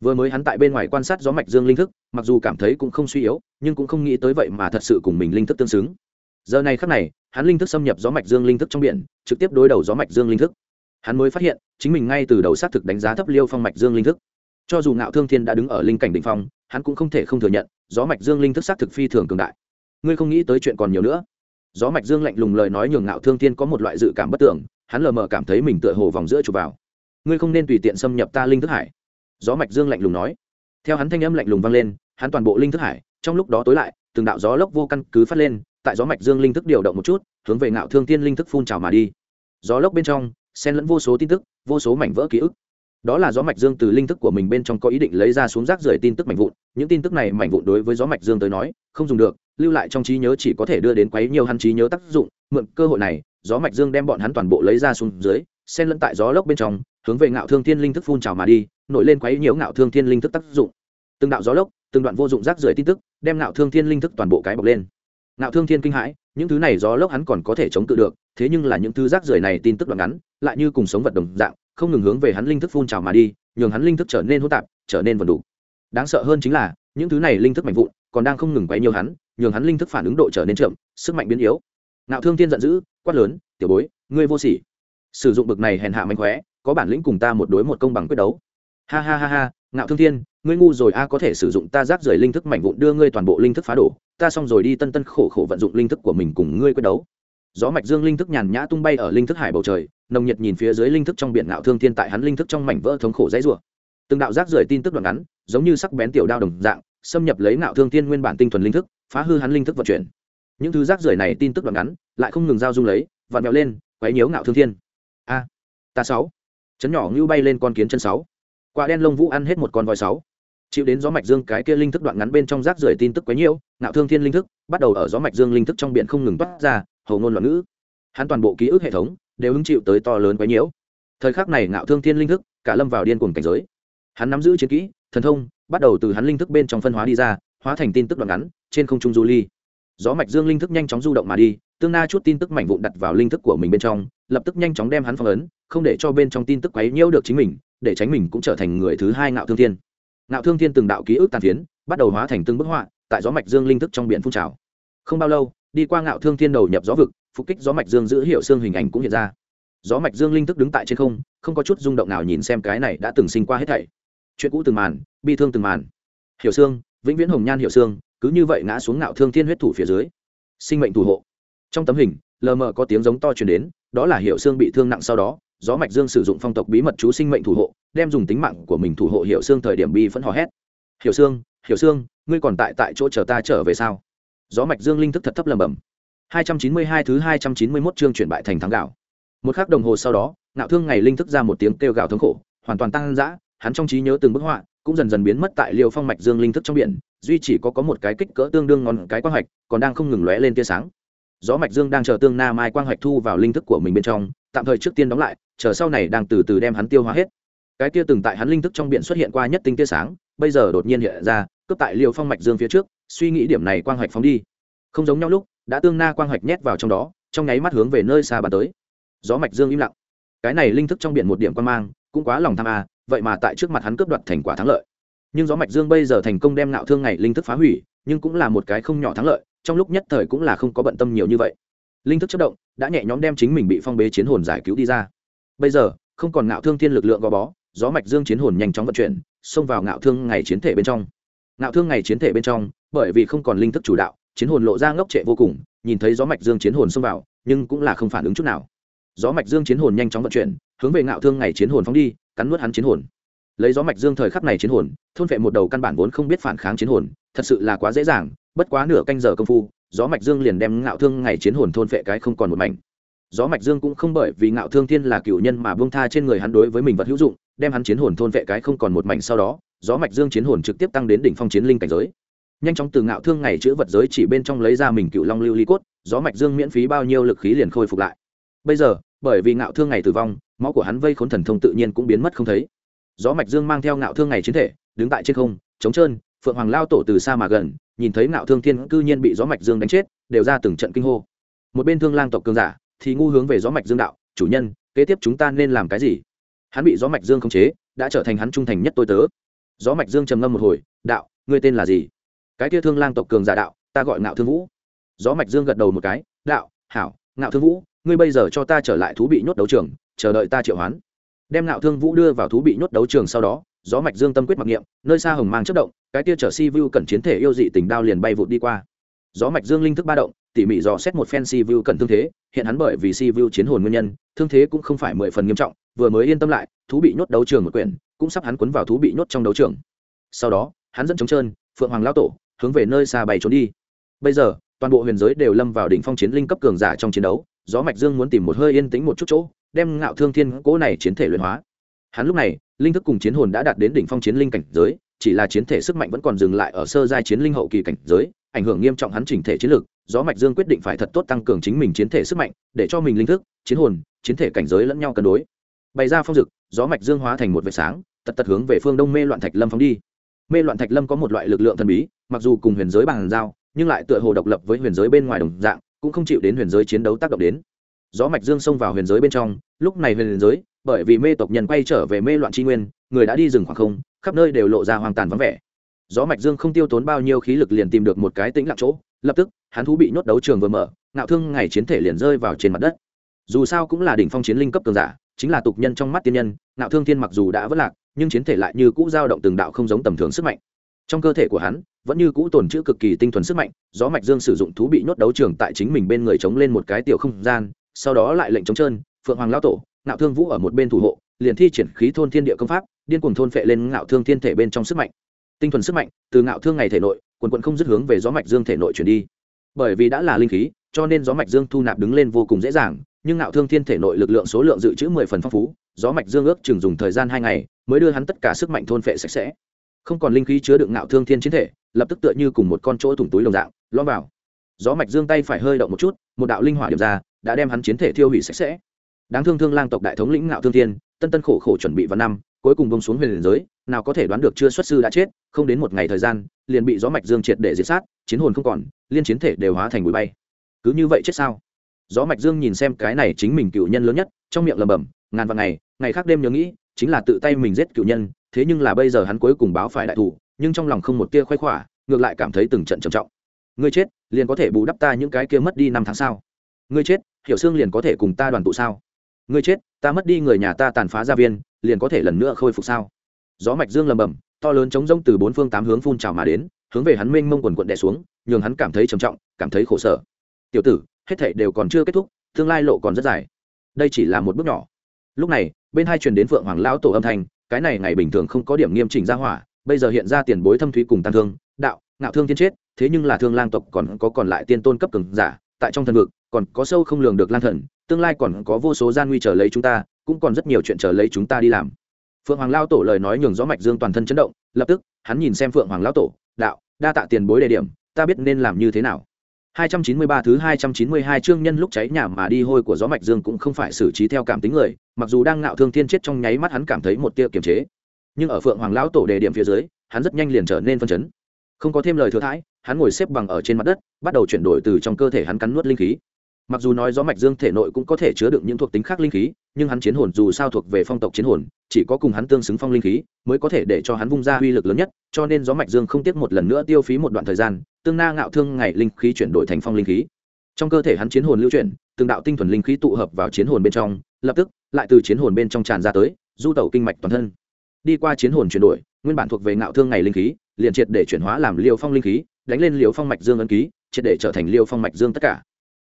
Vừa mới hắn tại bên ngoài quan sát gió mạch dương linh thức, mặc dù cảm thấy cũng không suy yếu, nhưng cũng không nghĩ tới vậy mà thật sự cùng mình linh thức tương xứng. Giờ này khắc này, hắn linh thức xâm nhập gió mạch dương linh thức trong biển, trực tiếp đối đầu gió mạch dương linh thức. Hắn mới phát hiện, chính mình ngay từ đầu xác thực đánh giá thấp liêu phong mạch dương linh thức. Cho dù ngạo thương thiên đã đứng ở linh cảnh đ ỉ n h phong, hắn cũng không thể không thừa nhận, gió mạch dương linh thức xác thực phi thường cường đại. Ngươi không nghĩ tới chuyện còn nhiều nữa. Gió mạch dương lạnh lùng lời nói nhường ngạo thương thiên có một loại dự cảm bất tưởng hắn lờ mờ cảm thấy mình tựa hồ vòng giữa chụp vào. Ngươi không nên tùy tiện xâm nhập ta linh thức hải gió mạch dương lạnh lùng nói. Theo hắn thanh âm lạnh lùng vang lên, hắn toàn bộ linh thức hải, trong lúc đó tối lại, từng đạo gió lốc vô căn cứ phát lên, tại gió mạch dương linh thức điều động một chút, hướng về ngạo thương tiên linh thức phun trào mà đi. Gió lốc bên trong, xen lẫn vô số tin tức, vô số mảnh vỡ ký ức. Đó là gió mạch dương từ linh thức của mình bên trong có ý định lấy ra xuống rác rưởi tin tức mảnh vụn, những tin tức này mảnh vụn đối với gió mạch dương tới nói, không dùng được, lưu lại trong trí nhớ chỉ có thể đưa đến quấy nhiều hắn trí nhớ tác dụng, mượn cơ hội này, gió mạch dương đem bọn hắn toàn bộ lấy ra xuống dưới, xen lẫn tại gió lốc bên trong, hướng về ngạo thương thiên linh thức phun trào mà đi nổi lên quấy nhiễu ngạo thương thiên linh thức tác dụng. Từng đạo gió lốc, từng đoạn vô dụng rác rưởi tin tức, đem ngạo thương thiên linh thức toàn bộ cái bọc lên. Ngạo thương thiên kinh hãi, những thứ này gió lốc hắn còn có thể chống cự được, thế nhưng là những thứ rác rưởi này tin tức đoạn ngắn, lại như cùng sống vật đồng dạng, không ngừng hướng về hắn linh thức phun trào mà đi, nhường hắn linh thức trở nên hỗn tạp, trở nên vần đủ. Đáng sợ hơn chính là, những thứ này linh thức mạnh vụn, còn đang không ngừng quấy nhiều hắn, nhường hắn linh thức phản ứng độ trở nên chậm, sức mạnh biến yếu. Ngạo thương thiên giận dữ, quát lớn, tiểu bối, ngươi vô sỉ. Sử dụng bực này hèn hạ mạnh khóe, có bản lĩnh cùng ta một đối một công bằng quyết đấu ha ha ha ha, ngạo thương thiên, ngươi ngu rồi a, có thể sử dụng ta rác rưởi linh thức mạnh vụn đưa ngươi toàn bộ linh thức phá đổ. Ta xong rồi đi tân tân khổ khổ vận dụng linh thức của mình cùng ngươi quyết đấu. Gió mạch dương linh thức nhàn nhã tung bay ở linh thức hải bầu trời, nồng nhiệt nhìn phía dưới linh thức trong biển ngạo thương thiên tại hắn linh thức trong mảnh vỡ thống khổ dãy rủa. Từng đạo rác rưởi tin tức đoạn ngắn, giống như sắc bén tiểu đao đồng dạng, xâm nhập lấy ngạo thương thiên nguyên bản tinh thuần linh thức, phá hư hắn linh thức vận chuyển. Những thứ rác rưởi này tin tức đoạn ngắn, lại không ngừng giao dung lấy, vặn vẹo lên, quấy nhiễu ngạo thương thiên. A, ta sáu. Chấn nhỏ ngưu bay lên con kiến chân sáu quả đen lông vũ ăn hết một con voi sáu. Chịu đến gió mạch dương cái kia linh thức đoạn ngắn bên trong rác rưởi tin tức quấy nhiễu, ngạo thương thiên linh thức bắt đầu ở gió mạch dương linh thức trong biển không ngừng toát ra, hầu ngôn loạn ngữ. Hắn toàn bộ ký ức hệ thống đều hứng chịu tới to lớn quấy nhiễu. Thời khắc này ngạo thương thiên linh thức cả lâm vào điên cuồng cảnh giới. Hắn nắm giữ chiến kỹ, thần thông, bắt đầu từ hắn linh thức bên trong phân hóa đi ra, hóa thành tin tức đoạn ngắn trên không trung du ly. Gió mạch dương linh thức nhanh chóng du động mà đi, tương na chút tin tức mảnh vụn đặt vào linh thức của mình bên trong, lập tức nhanh chóng đem hắn phong ấn, không để cho bên trong tin tức quấy nhiễu được chính mình để tránh mình cũng trở thành người thứ hai ngạo thương thiên. Ngạo thương thiên từng đạo ký ức tàn phiến, bắt đầu hóa thành từng bức họa, tại gió mạch dương linh thức trong biển phun trào. Không bao lâu, đi qua ngạo thương thiên đầu nhập gió vực, phục kích gió mạch dương giữ hiệu xương hình ảnh cũng hiện ra. Gió mạch dương linh thức đứng tại trên không không có chút rung động nào nhìn xem cái này đã từng sinh qua hết thảy. Chuyện cũ từng màn, bi thương từng màn. Hiểu xương, vĩnh viễn hồng nhan hiểu xương, cứ như vậy ngã xuống ngạo thương thiên huyết thủ phía dưới. Sinh mệnh thủ hộ. Trong tấm hình, lờ mờ có tiếng giống to truyền đến đó là hiệu xương bị thương nặng sau đó, gió mạch dương sử dụng phong tộc bí mật chú sinh mệnh thủ hộ, đem dùng tính mạng của mình thủ hộ hiệu xương thời điểm bi phẫn hò hét. Hiệu xương hiệu xương ngươi còn tại tại chỗ chờ ta trở về sao? Gió mạch dương linh thức thật thấp lầm bầm 292 thứ 291 chương chuyển bại thành thắng gạo. Một khắc đồng hồ sau đó, ngạo thương ngày linh thức ra một tiếng kêu gào thống khổ, hoàn toàn tăng dã hắn trong trí nhớ từng bức họa cũng dần dần biến mất tại liều phong mạch dương linh thức trong biển, duy chỉ có có một cái kích cỡ tương đương ngọn cái quang hạch còn đang không ngừng lóe lên tia sáng gió mạch dương đang chờ tương na mai quang hoạch thu vào linh thức của mình bên trong, tạm thời trước tiên đóng lại, chờ sau này đang từ từ đem hắn tiêu hóa hết. Cái kia từng tại hắn linh thức trong biển xuất hiện qua nhất tinh tia sáng, bây giờ đột nhiên hiện ra, cướp tại liều phong mạch dương phía trước, suy nghĩ điểm này quang hoạch phóng đi. Không giống nhau lúc, đã tương na quang hoạch nhét vào trong đó, trong nháy mắt hướng về nơi xa bàn tới. Gió mạch dương im lặng. Cái này linh thức trong biển một điểm quan mang, cũng quá lòng tham a, vậy mà tại trước mặt hắn cướp đoạt thành quả thắng lợi. Nhưng gió mạch dương bây giờ thành công đem ngạo thương ngày linh thức phá hủy, nhưng cũng là một cái không nhỏ thắng lợi trong lúc nhất thời cũng là không có bận tâm nhiều như vậy. Linh thức chất động, đã nhẹ nhõm đem chính mình bị phong bế chiến hồn giải cứu đi ra. Bây giờ, không còn ngạo thương thiên lực lượng gò bó, gió mạch dương chiến hồn nhanh chóng vận chuyển, xông vào ngạo thương ngày chiến thể bên trong. Ngạo thương ngày chiến thể bên trong, bởi vì không còn linh thức chủ đạo, chiến hồn lộ ra ngốc trệ vô cùng, nhìn thấy gió mạch dương chiến hồn xông vào, nhưng cũng là không phản ứng chút nào. Gió mạch dương chiến hồn nhanh chóng vận chuyển, hướng về ngạo thương ngày chiến hồn phóng đi, cắn nuốt hắn chiến hồn. Lấy gió mạch dương thời khắc này chiến hồn, thôn vệ một đầu căn bản vốn không biết phản kháng chiến hồn, thật sự là quá dễ dàng bất quá nửa canh giờ công phu, gió mạch dương liền đem ngạo thương ngày chiến hồn thôn vệ cái không còn một mảnh. Gió mạch dương cũng không bởi vì ngạo thương thiên là cựu nhân mà buông tha trên người hắn đối với mình vật hữu dụng, đem hắn chiến hồn thôn vệ cái không còn một mảnh sau đó, gió mạch dương chiến hồn trực tiếp tăng đến đỉnh phong chiến linh cảnh giới. Nhanh chóng từ ngạo thương ngày chữa vật giới chỉ bên trong lấy ra mình cựu long lưu ly cốt, gió mạch dương miễn phí bao nhiêu lực khí liền khôi phục lại. Bây giờ, bởi vì ngạo thương ngày tử vong, máu của hắn vây khốn thần thông tự nhiên cũng biến mất không thấy. Gió mạch dương mang theo ngạo thương ngày chiến thể, đứng tại trên không chống trơn, phượng hoàng lao tổ từ xa mà gần nhìn thấy ngạo thương thiên cư nhiên bị gió mạch dương đánh chết, đều ra từng trận kinh hô. Một bên thương lang tộc cường giả thì ngu hướng về gió mạch dương đạo, chủ nhân, kế tiếp chúng ta nên làm cái gì? Hắn bị gió mạch dương khống chế, đã trở thành hắn trung thành nhất tôi tớ. Gió mạch dương trầm ngâm một hồi, đạo, ngươi tên là gì? Cái kia thương lang tộc cường giả đạo, ta gọi ngạo thương vũ. Gió mạch dương gật đầu một cái, đạo, hảo, ngạo thương vũ, ngươi bây giờ cho ta trở lại thú bị nhốt đấu trường, chờ đợi ta triệu hoán. Đem ngạo thương vũ đưa vào thú bị nhốt đấu trường sau đó, gió mạch dương tâm quyết mặc niệm, nơi xa hồng mang chất động cái tia chở si vu cẩn chiến thể yêu dị tình đao liền bay vụt đi qua. Gió mạch dương linh thức ba động, tỉ mỉ dò xét một phen si vu cẩn thương thế, hiện hắn bởi vì si vu chiến hồn nguyên nhân, thương thế cũng không phải mười phần nghiêm trọng, vừa mới yên tâm lại, thú bị nhốt đấu trường một quyển, cũng sắp hắn cuốn vào thú bị nhốt trong đấu trường. Sau đó, hắn dẫn trống trơn, phượng hoàng lao tổ, hướng về nơi xa bay trốn đi. Bây giờ, toàn bộ huyền giới đều lâm vào đỉnh phong chiến linh cấp cường giả trong chiến đấu, gió mạch dương muốn tìm một hơi yên tĩnh một chút chỗ, đem ngạo thương thiên cố này chiến thể luyện hóa. Hắn lúc này, linh thức cùng chiến hồn đã đạt đến đỉnh phong chiến linh cảnh giới chỉ là chiến thể sức mạnh vẫn còn dừng lại ở sơ giai chiến linh hậu kỳ cảnh giới, ảnh hưởng nghiêm trọng hắn chỉnh thể chiến lược gió mạch dương quyết định phải thật tốt tăng cường chính mình chiến thể sức mạnh, để cho mình linh thức, chiến hồn, chiến thể cảnh giới lẫn nhau cân đối. Bày ra phong dực, gió mạch dương hóa thành một vệt sáng, tật tật hướng về phương đông mê loạn thạch lâm phóng đi. Mê loạn thạch lâm có một loại lực lượng thần bí, mặc dù cùng huyền giới bằng giao, nhưng lại tựa hồ độc lập với huyền giới bên ngoài đồng dạng, cũng không chịu đến huyền giới chiến đấu tác động đến. Gió mạch dương xông vào huyền giới bên trong, lúc này huyền giới, bởi vì mê tộc nhân quay trở về mê loạn tri nguyên, người đã đi rừng khoảng không khắp nơi đều lộ ra hoang tàn vắng vẻ. Gió mạch dương không tiêu tốn bao nhiêu khí lực liền tìm được một cái tĩnh lặng chỗ, lập tức, hắn thú bị nhốt đấu trường vừa mở, ngạo thương ngày chiến thể liền rơi vào trên mặt đất. Dù sao cũng là đỉnh phong chiến linh cấp cường giả, chính là tục nhân trong mắt tiên nhân, ngạo thương thiên mặc dù đã vất lạc, nhưng chiến thể lại như cũ dao động từng đạo không giống tầm thường sức mạnh. Trong cơ thể của hắn, vẫn như cũ tồn trữ cực kỳ tinh thuần sức mạnh, gió mạch dương sử dụng thú bị nhốt đấu trường tại chính mình bên người chống lên một cái tiểu không gian, sau đó lại lệnh chống trơn, phượng hoàng lao tổ, ngạo thương vũ ở một bên thủ hộ, liền thi triển khí thôn thiên địa công pháp điên cuồng thôn phệ lên ngạo thương thiên thể bên trong sức mạnh. Tinh thuần sức mạnh, từ ngạo thương ngày thể nội, quần quận không dứt hướng về gió mạch dương thể nội chuyển đi. Bởi vì đã là linh khí, cho nên gió mạch dương thu nạp đứng lên vô cùng dễ dàng, nhưng ngạo thương thiên thể nội lực lượng số lượng dự trữ mười phần phong phú, gió mạch dương ước chừng dùng thời gian hai ngày mới đưa hắn tất cả sức mạnh thôn phệ sạch sẽ. Không còn linh khí chứa đựng ngạo thương thiên chiến thể, lập tức tựa như cùng một con chỗ thủng túi đồng dạng, lõm vào. Gió mạch dương tay phải hơi động một chút, một đạo linh hỏa điểm ra, đã đem hắn chiến thể thiêu hủy sạch sẽ. Đáng thương thương lang tộc đại thống lĩnh ngạo thương thiên, tân tân khổ khổ chuẩn bị vào năm cuối cùng bông xuống huyền liền giới, nào có thể đoán được chưa xuất sư đã chết, không đến một ngày thời gian, liền bị gió mạch dương triệt để diệt sát, chiến hồn không còn, liên chiến thể đều hóa thành bụi bay. Cứ như vậy chết sao? Gió mạch dương nhìn xem cái này chính mình cựu nhân lớn nhất, trong miệng lầm bầm ngàn vạn ngày ngày khác đêm nhớ nghĩ, chính là tự tay mình giết cựu nhân, thế nhưng là bây giờ hắn cuối cùng báo phải đại thủ, nhưng trong lòng không một tia khoái khỏa, ngược lại cảm thấy từng trận trầm trọng. Ngươi chết, liền có thể bù đắp ta những cái kia mất đi năm tháng sao? Ngươi chết, hiểu xương liền có thể cùng ta đoàn tụ sao? Ngươi chết, ta mất đi người nhà ta tàn phá gia viên liền có thể lần nữa khôi phục sao? Gió mạch dương lầm bầm, to lớn chống rông từ bốn phương tám hướng phun trào mà đến, hướng về hắn mênh mông quần quận đè xuống, nhường hắn cảm thấy trầm trọng, cảm thấy khổ sở. Tiểu tử, hết thảy đều còn chưa kết thúc, tương lai lộ còn rất dài. Đây chỉ là một bước nhỏ. Lúc này, bên hai truyền đến phượng hoàng lão tổ âm thanh, cái này ngày bình thường không có điểm nghiêm chỉnh ra hỏa, bây giờ hiện ra tiền bối thâm thúy cùng tăng thương, đạo, ngạo thương tiên chết, thế nhưng là thương lang tộc còn có còn lại tiên tôn cấp cường giả, tại trong thần vực, còn có sâu không lường được lang thần, tương lai còn có vô số gian nguy chờ lấy chúng ta cũng còn rất nhiều chuyện chờ lấy chúng ta đi làm. Phượng hoàng lao tổ lời nói nhường gió mạch dương toàn thân chấn động lập tức hắn nhìn xem phượng hoàng lao tổ đạo đa tạ tiền bối đề điểm ta biết nên làm như thế nào. 293 thứ 292 chương nhân lúc cháy nhà mà đi hôi của gió mạch dương cũng không phải xử trí theo cảm tính người, mặc dù đang ngạo thương thiên chết trong nháy mắt hắn cảm thấy một tia kiềm chế, nhưng ở Phượng Hoàng lão tổ đề điểm phía dưới, hắn rất nhanh liền trở nên phân chấn. Không có thêm lời thừa thãi, hắn ngồi xếp bằng ở trên mặt đất, bắt đầu chuyển đổi từ trong cơ thể hắn cắn nuốt linh khí mặc dù nói gió mạch dương thể nội cũng có thể chứa đựng những thuộc tính khác linh khí, nhưng hắn chiến hồn dù sao thuộc về phong tộc chiến hồn, chỉ có cùng hắn tương xứng phong linh khí mới có thể để cho hắn vung ra uy lực lớn nhất, cho nên gió mạch dương không tiếc một lần nữa tiêu phí một đoạn thời gian, tương na ngạo thương ngày linh khí chuyển đổi thành phong linh khí. Trong cơ thể hắn chiến hồn lưu chuyển, từng đạo tinh thuần linh khí tụ hợp vào chiến hồn bên trong, lập tức, lại từ chiến hồn bên trong tràn ra tới, du tẩu kinh mạch toàn thân. Đi qua chiến hồn chuyển đổi, nguyên bản thuộc về ngạo thương ngày linh khí, liền triệt để chuyển hóa làm liều phong linh khí, đánh lên liều phong mạch dương ấn ký, triệt để trở thành liều phong mạch dương tất cả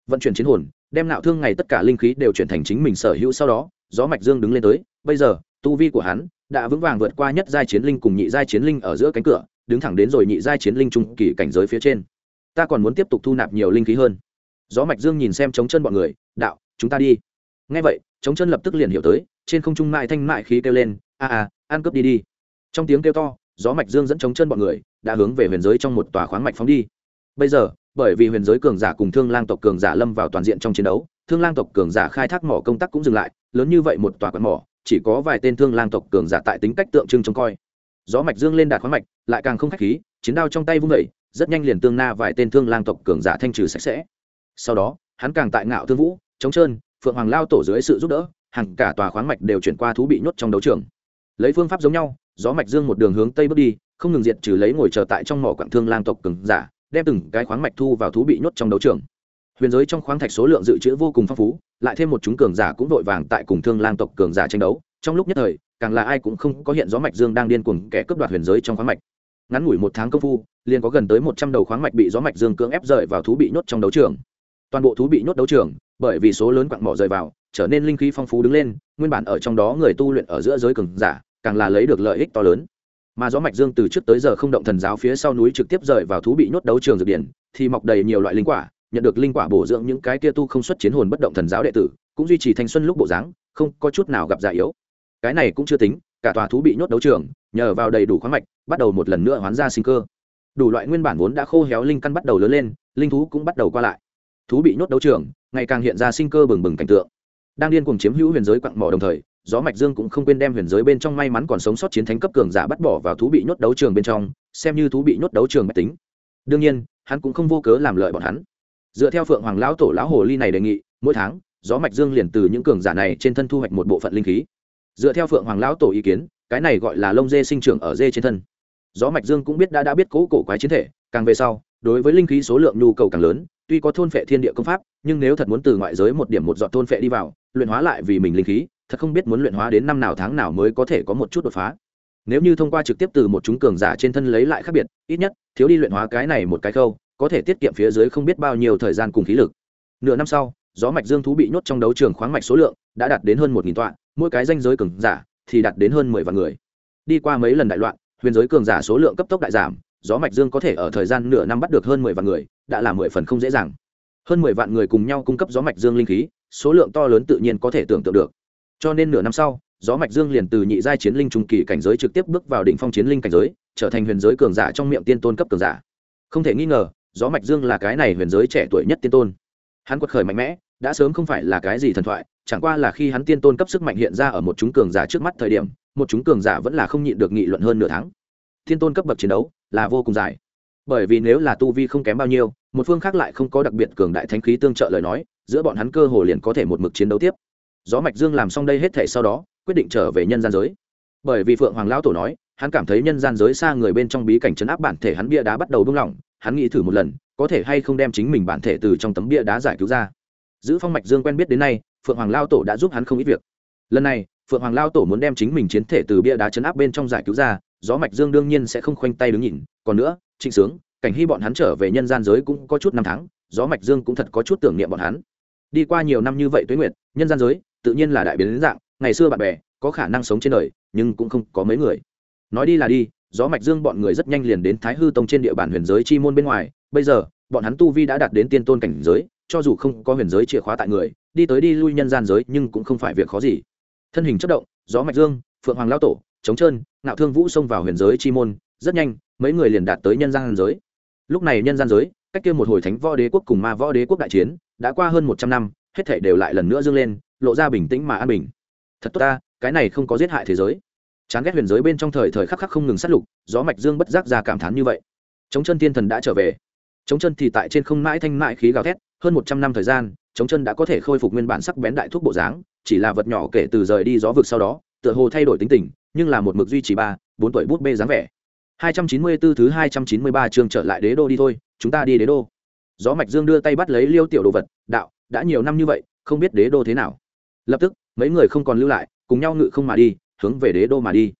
vận chuyển chiến hồn, đem nạo thương ngày tất cả linh khí đều chuyển thành chính mình sở hữu sau đó, gió mạch dương đứng lên tới, bây giờ, tu vi của hắn đã vững vàng vượt qua nhất giai chiến linh cùng nhị giai chiến linh ở giữa cánh cửa, đứng thẳng đến rồi nhị giai chiến linh trung kỳ cảnh giới phía trên. Ta còn muốn tiếp tục thu nạp nhiều linh khí hơn. Gió mạch dương nhìn xem chống chân bọn người, đạo, chúng ta đi. Nghe vậy chống chân lập tức liền hiểu tới, trên không trung mại thanh mại khí kêu lên, a a, ăn cướp đi đi. Trong tiếng kêu to, gió mạch dương dẫn chống chân bọn người đã hướng về huyền giới trong một tòa khoáng mạch phóng đi. Bây giờ bởi vì huyền giới cường giả cùng thương lang tộc cường giả lâm vào toàn diện trong chiến đấu, thương lang tộc cường giả khai thác mỏ công tác cũng dừng lại, lớn như vậy một tòa quán mỏ, chỉ có vài tên thương lang tộc cường giả tại tính cách tượng trưng trông coi. Gió mạch dương lên đạt khoáng mạch, lại càng không khách khí, chiến đao trong tay vung vẩy rất nhanh liền tương na vài tên thương lang tộc cường giả thanh trừ sạch sẽ. Sau đó, hắn càng tại ngạo thương vũ, chống trơn, phượng hoàng lao tổ dưới sự giúp đỡ, hàng cả tòa khoáng mạch đều chuyển qua thú bị nhốt trong đấu trường. Lấy phương pháp giống nhau, gió mạch dương một đường hướng tây bước đi, không ngừng diệt trừ lấy ngồi chờ tại trong mỏ quảng thương lang tộc cường giả đem từng cái khoáng mạch thu vào thú bị nhốt trong đấu trường. Huyền giới trong khoáng thạch số lượng dự trữ vô cùng phong phú, lại thêm một chúng cường giả cũng vội vàng tại cùng thương lang tộc cường giả tranh đấu. Trong lúc nhất thời, càng là ai cũng không có hiện gió mạch dương đang điên cuồng kẻ cướp đoạt huyền giới trong khoáng mạch. Ngắn ngủi một tháng công phu, liền có gần tới một trăm đầu khoáng mạch bị gió mạch dương cưỡng ép rời vào thú bị nhốt trong đấu trường. Toàn bộ thú bị nhốt đấu trường, bởi vì số lớn quặng mỏ rời vào, trở nên linh khí phong phú đứng lên, nguyên bản ở trong đó người tu luyện ở giữa giới cường giả, càng là lấy được lợi ích to lớn mà gió mạch dương từ trước tới giờ không động thần giáo phía sau núi trực tiếp rời vào thú bị nhốt đấu trường dược điển, thì mọc đầy nhiều loại linh quả, nhận được linh quả bổ dưỡng những cái kia tu không xuất chiến hồn bất động thần giáo đệ tử, cũng duy trì thanh xuân lúc bộ dáng, không có chút nào gặp già yếu. Cái này cũng chưa tính, cả tòa thú bị nhốt đấu trường, nhờ vào đầy đủ khoáng mạch, bắt đầu một lần nữa hoán ra sinh cơ. Đủ loại nguyên bản vốn đã khô héo linh căn bắt đầu lớn lên, linh thú cũng bắt đầu qua lại. Thú bị nhốt đấu trường, ngày càng hiện ra sinh cơ bừng bừng cảnh tượng. Đang điên cuồng chiếm hữu huyền giới quặng mỏ đồng thời gió mạch dương cũng không quên đem huyền giới bên trong may mắn còn sống sót chiến thánh cấp cường giả bắt bỏ vào thú bị nhốt đấu trường bên trong, xem như thú bị nhốt đấu trường mạch tính. Đương nhiên, hắn cũng không vô cớ làm lợi bọn hắn. Dựa theo phượng hoàng lão tổ lão hồ ly này đề nghị, mỗi tháng, gió mạch dương liền từ những cường giả này trên thân thu hoạch một bộ phận linh khí. Dựa theo phượng hoàng lão tổ ý kiến, cái này gọi là lông dê sinh trưởng ở dê trên thân. Gió mạch dương cũng biết đã đã biết cố cổ quái chiến thể, càng về sau, đối với linh khí số lượng nhu cầu càng lớn, tuy có thôn phệ thiên địa công pháp, nhưng nếu thật muốn từ ngoại giới một điểm một dọn thôn phệ đi vào, luyện hóa lại vì mình linh khí thật không biết muốn luyện hóa đến năm nào tháng nào mới có thể có một chút đột phá. Nếu như thông qua trực tiếp từ một chúng cường giả trên thân lấy lại khác biệt, ít nhất, thiếu đi luyện hóa cái này một cái khâu, có thể tiết kiệm phía dưới không biết bao nhiêu thời gian cùng khí lực. Nửa năm sau, gió mạch dương thú bị nhốt trong đấu trường khoáng mạch số lượng đã đạt đến hơn một nghìn tọa, mỗi cái danh giới cường giả thì đạt đến hơn mười vạn người. Đi qua mấy lần đại loạn, huyền giới cường giả số lượng cấp tốc đại giảm, gió mạch dương có thể ở thời gian nửa năm bắt được hơn mười vạn người, đã là mười phần không dễ dàng. Hơn mười vạn người cùng nhau cung cấp gió mạch dương linh khí, số lượng to lớn tự nhiên có thể tưởng tượng được cho nên nửa năm sau, gió mạch dương liền từ nhị giai chiến linh trung kỳ cảnh giới trực tiếp bước vào đỉnh phong chiến linh cảnh giới, trở thành huyền giới cường giả trong miệng tiên tôn cấp cường giả. Không thể nghi ngờ, gió mạch dương là cái này huyền giới trẻ tuổi nhất tiên tôn. Hắn quật khởi mạnh mẽ, đã sớm không phải là cái gì thần thoại, chẳng qua là khi hắn tiên tôn cấp sức mạnh hiện ra ở một chúng cường giả trước mắt thời điểm, một chúng cường giả vẫn là không nhịn được nghị luận hơn nửa tháng. Tiên tôn cấp bậc chiến đấu là vô cùng dài. Bởi vì nếu là tu vi không kém bao nhiêu, một phương khác lại không có đặc biệt cường đại thánh khí tương trợ lời nói, giữa bọn hắn cơ hồ liền có thể một mực chiến đấu tiếp gió mạch dương làm xong đây hết thể sau đó, quyết định trở về nhân gian giới. Bởi vì phượng hoàng lão tổ nói, hắn cảm thấy nhân gian giới xa người bên trong bí cảnh chấn áp bản thể hắn bia đá bắt đầu buông lỏng, hắn nghĩ thử một lần, có thể hay không đem chính mình bản thể từ trong tấm bia đá giải cứu ra. Giữ phong mạch dương quen biết đến nay, phượng hoàng lao tổ đã giúp hắn không ít việc. Lần này, phượng hoàng lao tổ muốn đem chính mình chiến thể từ bia đá chấn áp bên trong giải cứu ra, gió mạch dương đương nhiên sẽ không khoanh tay đứng nhìn. Còn nữa, trịnh sướng, cảnh hy bọn hắn trở về nhân gian giới cũng có chút năm tháng, gió mạch dương cũng thật có chút tưởng niệm bọn hắn. Đi qua nhiều năm như vậy tuế nguyệt, nhân gian giới tự nhiên là đại biến dạng, ngày xưa bạn bè có khả năng sống trên đời, nhưng cũng không có mấy người. Nói đi là đi, gió mạch dương bọn người rất nhanh liền đến thái hư tông trên địa bàn huyền giới chi môn bên ngoài. Bây giờ, bọn hắn tu vi đã đạt đến tiên tôn cảnh giới, cho dù không có huyền giới chìa khóa tại người, đi tới đi lui nhân gian giới nhưng cũng không phải việc khó gì. Thân hình chất động, gió mạch dương, phượng hoàng lao tổ chống trơn, ngạo thương vũ xông vào huyền giới chi môn, rất nhanh, mấy người liền đạt tới nhân gian giới. Lúc này nhân gian giới, cách kia một hồi thánh võ đế quốc cùng ma võ đế quốc đại chiến, đã qua hơn một trăm năm, hết thể đều lại lần nữa dâng lên lộ ra bình tĩnh mà an bình. Thật tốt ta, cái này không có giết hại thế giới. Chán ghét huyền giới bên trong thời thời khắc khắc không ngừng sát lục, gió mạch dương bất giác ra cảm thán như vậy. Chống chân tiên thần đã trở về. Chống chân thì tại trên không mãi thanh mãi khí gào thét, hơn một trăm năm thời gian chống chân đã có thể khôi phục nguyên bản sắc bén đại thuốc bộ dáng, chỉ là vật nhỏ kể từ rời đi gió vực sau đó, tựa hồ thay đổi tính tình, nhưng là một mực duy trì ba, bốn tuổi bút bê dáng vẻ. Hai trăm chín mươi 294 thứ hai trăm chín mươi ba chương trở lại đế đô đi thôi, chúng ta đi đế đô. Gió mạch dương đưa tay bắt lấy liêu tiểu đồ vật, đạo, đã nhiều năm như vậy, không biết đế đô thế nào lập tức, mấy người không còn lưu lại, cùng nhau ngự không mà đi, hướng về đế đô mà đi.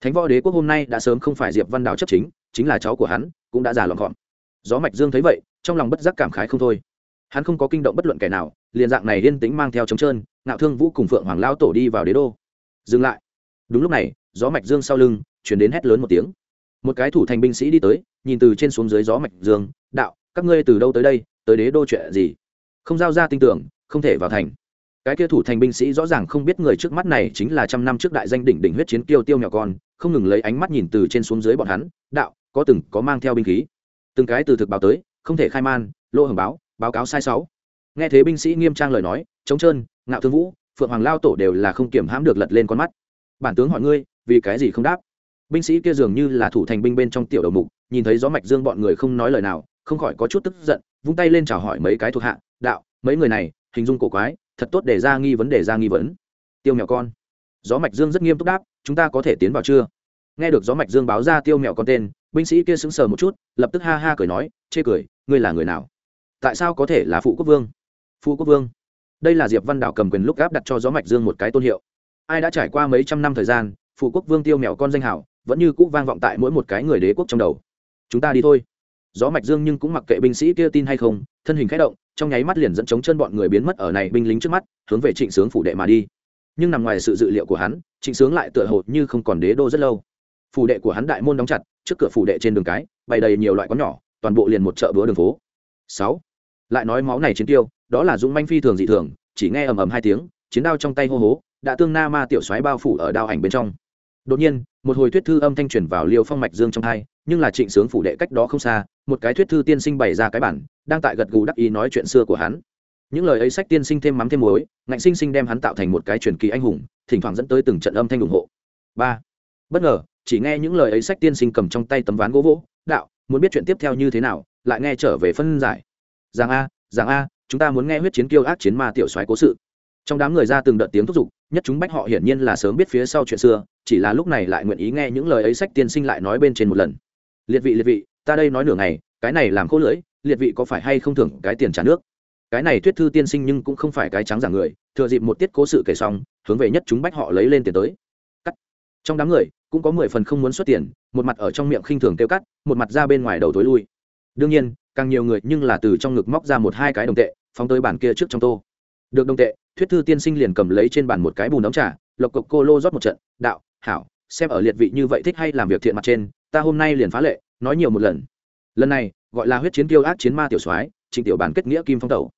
Thánh võ đế quốc hôm nay đã sớm không phải diệp văn đào chấp chính chính là cháu của hắn, cũng đã già lọn gọn. Gió mạch dương thấy vậy, trong lòng bất giác cảm khái không thôi. Hắn không có kinh động bất luận kẻ nào, liền dạng này yên tĩnh mang theo trống trơn, ngạo thương vũ cùng phượng hoàng lao tổ đi vào đế đô. Dừng lại. Đúng lúc này, gió mạch dương sau lưng chuyển đến hét lớn một tiếng. Một cái thủ thành binh sĩ đi tới, nhìn từ trên xuống dưới gió mạch dương, đạo, các ngươi từ đâu tới đây, tới đế đô chuyện gì? Không giao ra tin tưởng, không thể vào thành cái kia thủ thành binh sĩ rõ ràng không biết người trước mắt này chính là trăm năm trước đại danh đỉnh đỉnh huyết chiến kiêu tiêu nhỏ con, không ngừng lấy ánh mắt nhìn từ trên xuống dưới bọn hắn, đạo, có từng có mang theo binh khí? Từng cái từ thực báo tới, không thể khai man, lô hưởng báo báo cáo sai sáu. Nghe thế binh sĩ nghiêm trang lời nói chống trơn, ngạo thương vũ, phượng hoàng lao tổ đều là không kiểm hãm được lật lên con mắt. Bản tướng hỏi ngươi, vì cái gì không đáp? Binh sĩ kia dường như là thủ thành binh bên trong tiểu đầu mục, nhìn thấy gió mạch dương bọn người không nói lời nào, không khỏi có chút tức giận, vung tay lên chào hỏi mấy cái thuộc hạ, đạo, mấy người này, hình dung cổ quái thật tốt để ra nghi vấn đề ra nghi vấn. Tiêu mèo con. Gió mạch dương rất nghiêm túc đáp, chúng ta có thể tiến vào chưa? Nghe được gió mạch dương báo ra tiêu mèo con tên, binh sĩ kia sững sờ một chút, lập tức ha ha cười nói, chê cười, ngươi là người nào? Tại sao có thể là phụ quốc vương? Phụ quốc vương? Đây là diệp văn đảo cầm quyền lúc gáp đặt cho gió mạch dương một cái tôn hiệu. Ai đã trải qua mấy trăm năm thời gian, phụ quốc vương tiêu mèo con danh hảo, vẫn như cũ vang vọng tại mỗi một cái người đế quốc trong đầu. Chúng ta đi thôi. Gió mạch dương nhưng cũng mặc kệ binh sĩ kia tin hay không, thân hình khẽ động trong nháy mắt liền dẫn chống chân bọn người biến mất ở này binh lính trước mắt, hướng về trịnh sướng phủ đệ mà đi. Nhưng nằm ngoài sự dự liệu của hắn, trịnh sướng lại tựa hồ như không còn đế đô rất lâu. Phủ đệ của hắn đại môn đóng chặt, trước cửa phủ đệ trên đường cái, bày đầy nhiều loại quán nhỏ, toàn bộ liền một chợ bữa đường phố. Sáu. Lại nói máu này chiến tiêu, đó là dũng manh phi thường dị thường, chỉ nghe ầm ầm hai tiếng, chiến đao trong tay hô hố, đã tương na ma tiểu xoáy bao phủ ở đao ảnh bên trong. Đột nhiên, một hồi thuyết thư âm thanh truyền vào liêu phong mạch dương trong hai, nhưng là trịnh sướng phủ đệ cách đó không xa một cái thuyết thư tiên sinh bày ra cái bản, đang tại gật gù đắc ý nói chuyện xưa của hắn. Những lời ấy sách tiên sinh thêm mắm thêm muối, ngạnh sinh sinh đem hắn tạo thành một cái truyền kỳ anh hùng, thỉnh thoảng dẫn tới từng trận âm thanh ủng hộ. Ba. Bất ngờ, chỉ nghe những lời ấy sách tiên sinh cầm trong tay tấm ván gỗ vỗ, đạo, muốn biết chuyện tiếp theo như thế nào, lại nghe trở về phân giải. Giang a giang a, chúng ta muốn nghe huyết chiến kiêu ác chiến ma tiểu soái cố sự. Trong đám người ra từng đợt tiếng thúc giục, nhất chúng bách họ hiển nhiên là sớm biết phía sau chuyện xưa, chỉ là lúc này lại nguyện ý nghe những lời ấy sách tiên sinh lại nói bên trên một lần. Liệt vị liệt vị ta đây nói nửa ngày, cái này làm khô lưỡi, liệt vị có phải hay không thưởng cái tiền trả nước? Cái này thuyết thư tiên sinh nhưng cũng không phải cái trắng giả người, thừa dịp một tiết cố sự kể xong, hướng về nhất chúng bách họ lấy lên tiền tới. Cắt. Trong đám người, cũng có mười phần không muốn xuất tiền, một mặt ở trong miệng khinh thường kêu cắt, một mặt ra bên ngoài đầu tối lui. Đương nhiên, càng nhiều người nhưng là từ trong ngực móc ra một hai cái đồng tệ, phóng tới bàn kia trước trong tô. Được đồng tệ, thuyết thư tiên sinh liền cầm lấy trên bàn một cái bùn đóng trà, lộc cộc cô lô rót một trận, đạo, hảo, xem ở liệt vị như vậy thích hay làm việc thiện mặt trên, ta hôm nay liền phá lệ nói nhiều một lần. Lần này, gọi là huyết chiến tiêu ác chiến ma tiểu soái, trịnh tiểu bản kết nghĩa kim phong tẩu.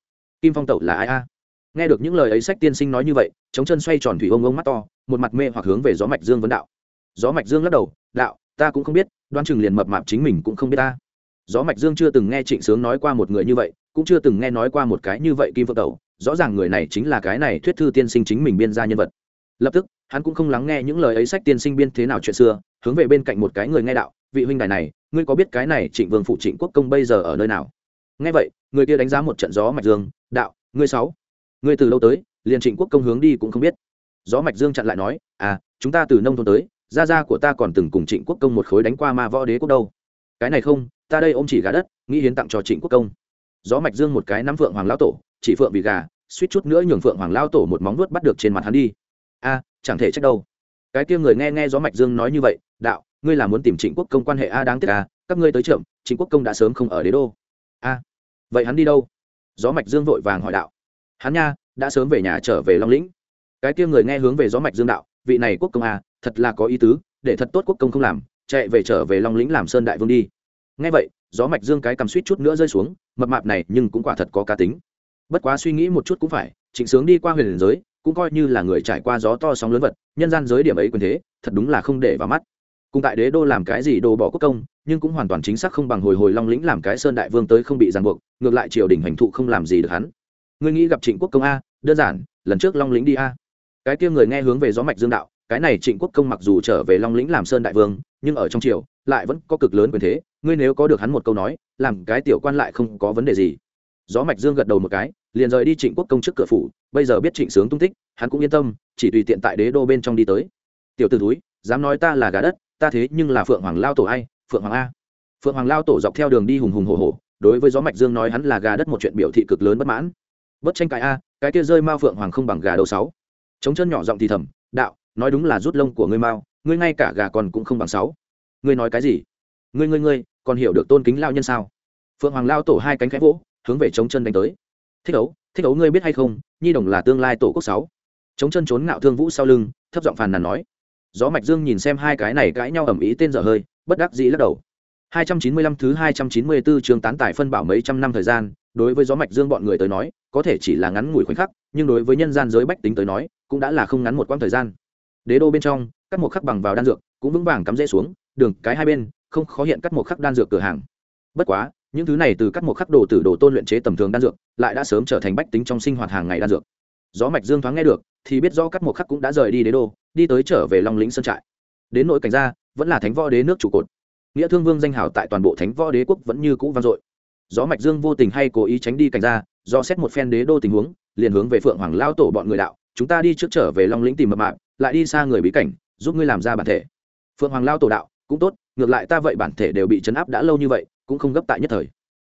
Kim phong tẩu là ai a? Nghe được những lời ấy sách tiên sinh nói như vậy, chống chân xoay tròn thủy ông ông mắt to, một mặt mê hoặc hướng về gió mạch dương vấn đạo. Gió mạch dương lắc đầu, đạo, ta cũng không biết đoan chừng liền mập mạp chính mình cũng không biết ta. Gió mạch dương chưa từng nghe trịnh sướng nói qua một người như vậy, cũng chưa từng nghe nói qua một cái như vậy kim phượng tẩu. Rõ ràng người này chính là cái này thuyết thư tiên sinh chính mình biên ra nhân vật. Lập tức, hắn cũng không lắng nghe những lời ấy sách tiên sinh biên thế nào chuyện xưa, hướng về bên cạnh một cái người nghe đạo vị huynh đài này, ngươi có biết cái này trịnh vương phụ trịnh quốc công bây giờ ở nơi nào? Nghe vậy, người kia đánh giá một trận gió mạch dương, đạo, ngươi sáu, ngươi từ lâu tới, liền trịnh quốc công hướng đi cũng không biết. Gió mạch dương chặn lại nói à chúng ta từ nông thôn tới, gia gia của ta còn từng cùng trịnh quốc công một khối đánh qua ma võ đế quốc đâu. Cái này không, ta đây ôm chỉ gà đất, nghĩ hiến tặng cho trịnh quốc công. Gió mạch dương một cái nắm phượng hoàng lão tổ, chỉ phượng vì gà, suýt chút nữa nhường phượng hoàng lão tổ một móng vuốt bắt được trên mặt hắn đi. A, chẳng thể trách đâu. Cái kia người nghe nghe gió mạch dương nói như vậy, đạo ngươi là muốn tìm trịnh quốc công quan hệ a đáng tiếc a các ngươi tới chậm, trịnh quốc công đã sớm không ở đế đô. A vậy hắn đi đâu? Gió mạch dương vội vàng hỏi đạo. Hắn nha đã sớm về nhà trở về long lĩnh. Cái kia người nghe hướng về gió mạch dương đạo vị này quốc công a thật là có ý tứ để thật tốt quốc công không làm chạy về trở về long lĩnh làm sơn đại vương đi. Nghe vậy gió mạch dương cái cầm suýt chút nữa rơi xuống mập mạp này nhưng cũng quả thật có cá tính. Bất quá suy nghĩ một chút cũng phải trịnh sướng đi qua huyền giới cũng coi như là người trải qua gió to sóng lớn vật nhân gian giới điểm ấy quyền thế thật đúng là không để vào mắt cùng tại đế đô làm cái gì đồ bỏ quốc công, nhưng cũng hoàn toàn chính xác không bằng hồi hồi long lĩnh làm cái sơn đại vương tới không bị ràng buộc, ngược lại triều đình hành thụ không làm gì được hắn. Ngươi nghĩ gặp trịnh quốc công a, đơn giản, lần trước long lĩnh đi a. Cái kia người nghe hướng về gió mạch dương đạo, cái này trịnh quốc công mặc dù trở về long lĩnh làm sơn đại vương, nhưng ở trong triều, lại vẫn có cực lớn quyền thế, ngươi nếu có được hắn một câu nói, làm cái tiểu quan lại không có vấn đề gì. Gió mạch dương gật đầu một cái, liền rời đi trịnh quốc công trước cửa phủ, bây giờ biết trịnh sướng tung tích, hắn cũng yên tâm, chỉ tùy tiện tại đế đô bên trong đi tới. Tiểu t ử túi dám nói ta là gà đất ta thế nhưng là phượng hoàng lao tổ ai, phượng hoàng a. Phượng hoàng lao tổ dọc theo đường đi hùng hùng hồ hồ đối với gió mạch dương nói hắn là gà đất một chuyện biểu thị cực lớn bất mãn. Bất tranh cãi a, cái kia rơi mao phượng hoàng không bằng gà đầu sáu. Chống chân nhỏ giọng thì thầm, đạo, nói đúng là rút lông của ngươi mao ngươi ngay cả gà còn cũng không bằng sáu. Ngươi nói cái gì? Ngươi ngươi ngươi, còn hiểu được tôn kính lao nhân sao? Phượng hoàng lao tổ hai cánh khẽ vỗ, hướng về chống chân đánh tới. Thích đấu thích đấu ngươi biết hay không, nhi đồng là tương lai tổ quốc sáu. Chống chân trốn ngạo thương vũ sau lưng, thấp giọng phàn nàn nói gió mạch dương nhìn xem hai cái này cãi nhau ầm ĩ tên dở hơi, bất đắc dĩ lắc đầu. 295 thứ 294 trường tán tải phân bảo mấy trăm năm thời gian, đối với gió mạch dương bọn người tới nói, có thể chỉ là ngắn ngủi khoảnh khắc, nhưng đối với nhân gian giới bách tính tới nói, cũng đã là không ngắn một quãng thời gian. Đế đô bên trong, các một khắc bằng vào đan dược, cũng vững vàng cắm rễ xuống, đường cái hai bên, không khó hiện các một khắc đan dược cửa hàng. Bất quá, những thứ này từ các một khắc đồ tử đồ tôn luyện chế tầm thường đan dược, lại đã sớm trở thành bách tính trong sinh hoạt hàng ngày đan dược. Gió mạch dương thoáng nghe được thì biết do các một khắc cũng đã rời đi đế đô đi tới trở về long lĩnh sơn trại. Đến nội cảnh gia vẫn là thánh võ đế nước trụ cột. Nghĩa thương vương danh hào tại toàn bộ thánh võ đế quốc vẫn như cũ vang dội. Gió mạch dương vô tình hay cố ý tránh đi cảnh gia, do xét một phen đế đô tình huống liền hướng về phượng hoàng lao tổ bọn người đạo chúng ta đi trước trở về long lĩnh tìm mập mạp lại đi xa người bí cảnh giúp ngươi làm ra bản thể. Phượng hoàng lao tổ đạo cũng tốt ngược lại ta vậy bản thể đều bị chấn áp đã lâu như vậy cũng không gấp tại nhất thời.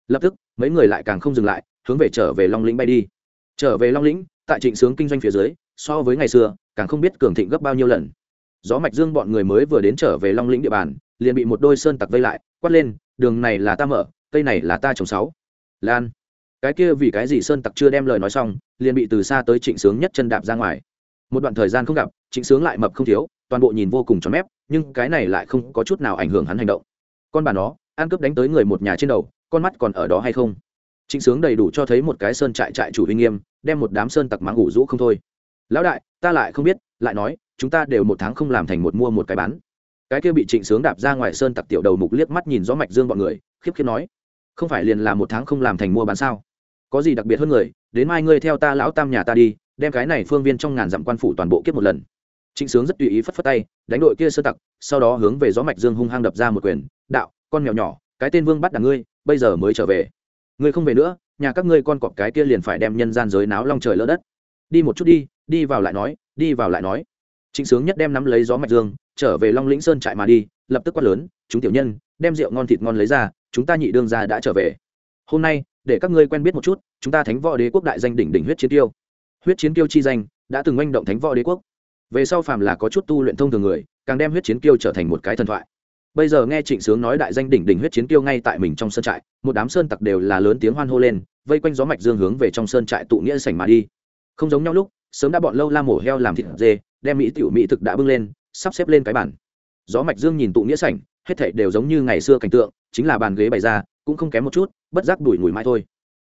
Lập tức mấy người lại càng không dừng lại hướng về trở về long lĩnh bay đi. Trở về long lĩnh tại trịnh sướng kinh doanh phía dưới so với ngày xưa, càng không biết cường thịnh gấp bao nhiêu lần. Gió mạch dương bọn người mới vừa đến trở về long lĩnh địa bàn, liền bị một đôi sơn tặc vây lại, quát lên, đường này là ta mở, cây này là ta trồng sáu. Lan. Cái kia vì cái gì sơn tặc chưa đem lời nói xong, liền bị từ xa tới trịnh sướng nhất chân đạp ra ngoài. Một đoạn thời gian không gặp, trịnh sướng lại mập không thiếu, toàn bộ nhìn vô cùng tròn mép, nhưng cái này lại không có chút nào ảnh hưởng hắn hành động. Con bà nó, ăn cướp đánh tới người một nhà trên đầu, con mắt còn ở đó hay không? Trịnh sướng đầy đủ cho thấy một cái sơn trại trại chủ uy nghiêm, đem một đám sơn tặc mắng ngủ rũ không thôi lão đại, ta lại không biết, lại nói, chúng ta đều một tháng không làm thành một mua một cái bán. Cái kia bị trịnh sướng đạp ra ngoài sơn tặc tiểu đầu mục liếc mắt nhìn rõ mạch dương bọn người, khiếp khiếp nói, không phải liền là một tháng không làm thành mua bán sao? Có gì đặc biệt hơn người, đến mai ngươi theo ta lão tam nhà ta đi, đem cái này phương viên trong ngàn dặm quan phủ toàn bộ kiếp một lần. Trịnh sướng rất tùy ý phất phất tay, đánh đội kia sơ tặc, sau đó hướng về gió mạch dương hung hăng đập ra một quyền, đạo, con mèo nhỏ, cái tên vương bắt đằng ngươi, bây giờ mới trở về. Ngươi không về nữa, nhà các ngươi con cọp cái kia liền phải đem nhân gian giới náo long trời lỡ đất. Đi một chút đi đi vào lại nói, đi vào lại nói. Trịnh sướng nhất đem nắm lấy gió mạch dương, trở về long lĩnh sơn trại mà đi, lập tức quát lớn, chúng tiểu nhân, đem rượu ngon thịt ngon lấy ra, chúng ta nhị đương ra đã trở về. Hôm nay, để các ngươi quen biết một chút, chúng ta thánh võ đế quốc đại danh đỉnh đỉnh huyết chiến tiêu. Huyết chiến tiêu chi danh đã từng manh động thánh võ đế quốc. Về sau phàm là có chút tu luyện thông thường người, càng đem huyết chiến tiêu trở thành một cái thần thoại. Bây giờ nghe trịnh sướng nói đại danh đỉnh đỉnh huyết chiến tiêu ngay tại mình trong sơn trại, một đám sơn tặc đều là lớn tiếng hoan hô lên, vây quanh gió mạch dương hướng về trong sơn trại tụ nghĩa sảnh mà đi. Không giống nhau lúc sớm đã bọn lâu la mổ heo làm thịt dê, đem mỹ tiểu mỹ thực đã bưng lên, sắp xếp lên cái bản gió mạch dương nhìn tụ nghĩa sảnh, hết thảy đều giống như ngày xưa cảnh tượng, chính là bàn ghế bày ra, cũng không kém một chút, bất giác đuổi nổi mãi thôi.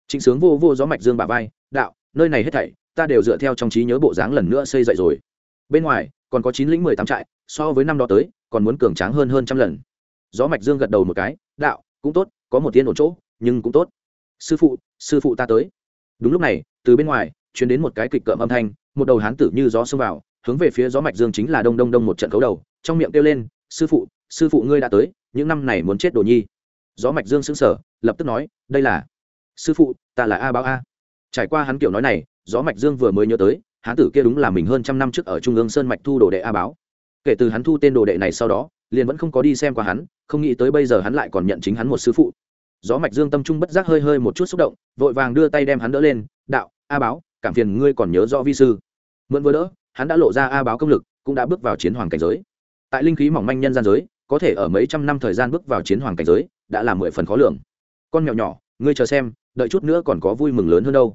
Trịnh sướng vô vô gió mạch dương bà vai, đạo, nơi này hết thảy, ta đều dựa theo trong trí nhớ bộ dáng lần nữa xây dậy rồi. Bên ngoài, còn có chín lĩnh mười tám trại, so với năm đó tới, còn muốn cường tráng hơn hơn trăm lần. Gió mạch dương gật đầu một cái, đạo, cũng tốt, có một tiên ổn chỗ, nhưng cũng tốt. Sư phụ sư phụ ta tới. Đúng lúc này, từ bên ngoài chuyển đến một cái kịch cợm âm thanh, một đầu hán tử như gió xông vào, hướng về phía gió mạch dương chính là đông đông đông một trận cấu đầu, trong miệng kêu lên, sư phụ sư phụ ngươi đã tới, những năm này muốn chết đồ nhi. Gió mạch dương sững sờ, lập tức nói, đây là, sư phụ, ta là a báo a. Trải qua hắn kiểu nói này, gió mạch dương vừa mới nhớ tới, hán tử kia đúng là mình hơn trăm năm trước ở trung ương sơn mạch thu đồ đệ a báo. Kể từ hắn thu tên đồ đệ này sau đó, liền vẫn không có đi xem qua hắn, không nghĩ tới bây giờ hắn lại còn nhận chính hắn một sư phụ. Gió mạch dương tâm trung bất giác hơi hơi một chút xúc động, vội vàng đưa tay đem hắn đỡ lên, đạo, a báo cảm phiền ngươi còn nhớ rõ vi sư. Mượn vừa đỡ, hắn đã lộ ra a báo công lực, cũng đã bước vào chiến hoàng cảnh giới. Tại linh khí mỏng manh nhân gian giới, có thể ở mấy trăm năm thời gian bước vào chiến hoàng cảnh giới, đã là mười phần khó lường. Con mèo nhỏ, ngươi chờ xem, đợi chút nữa còn có vui mừng lớn hơn đâu.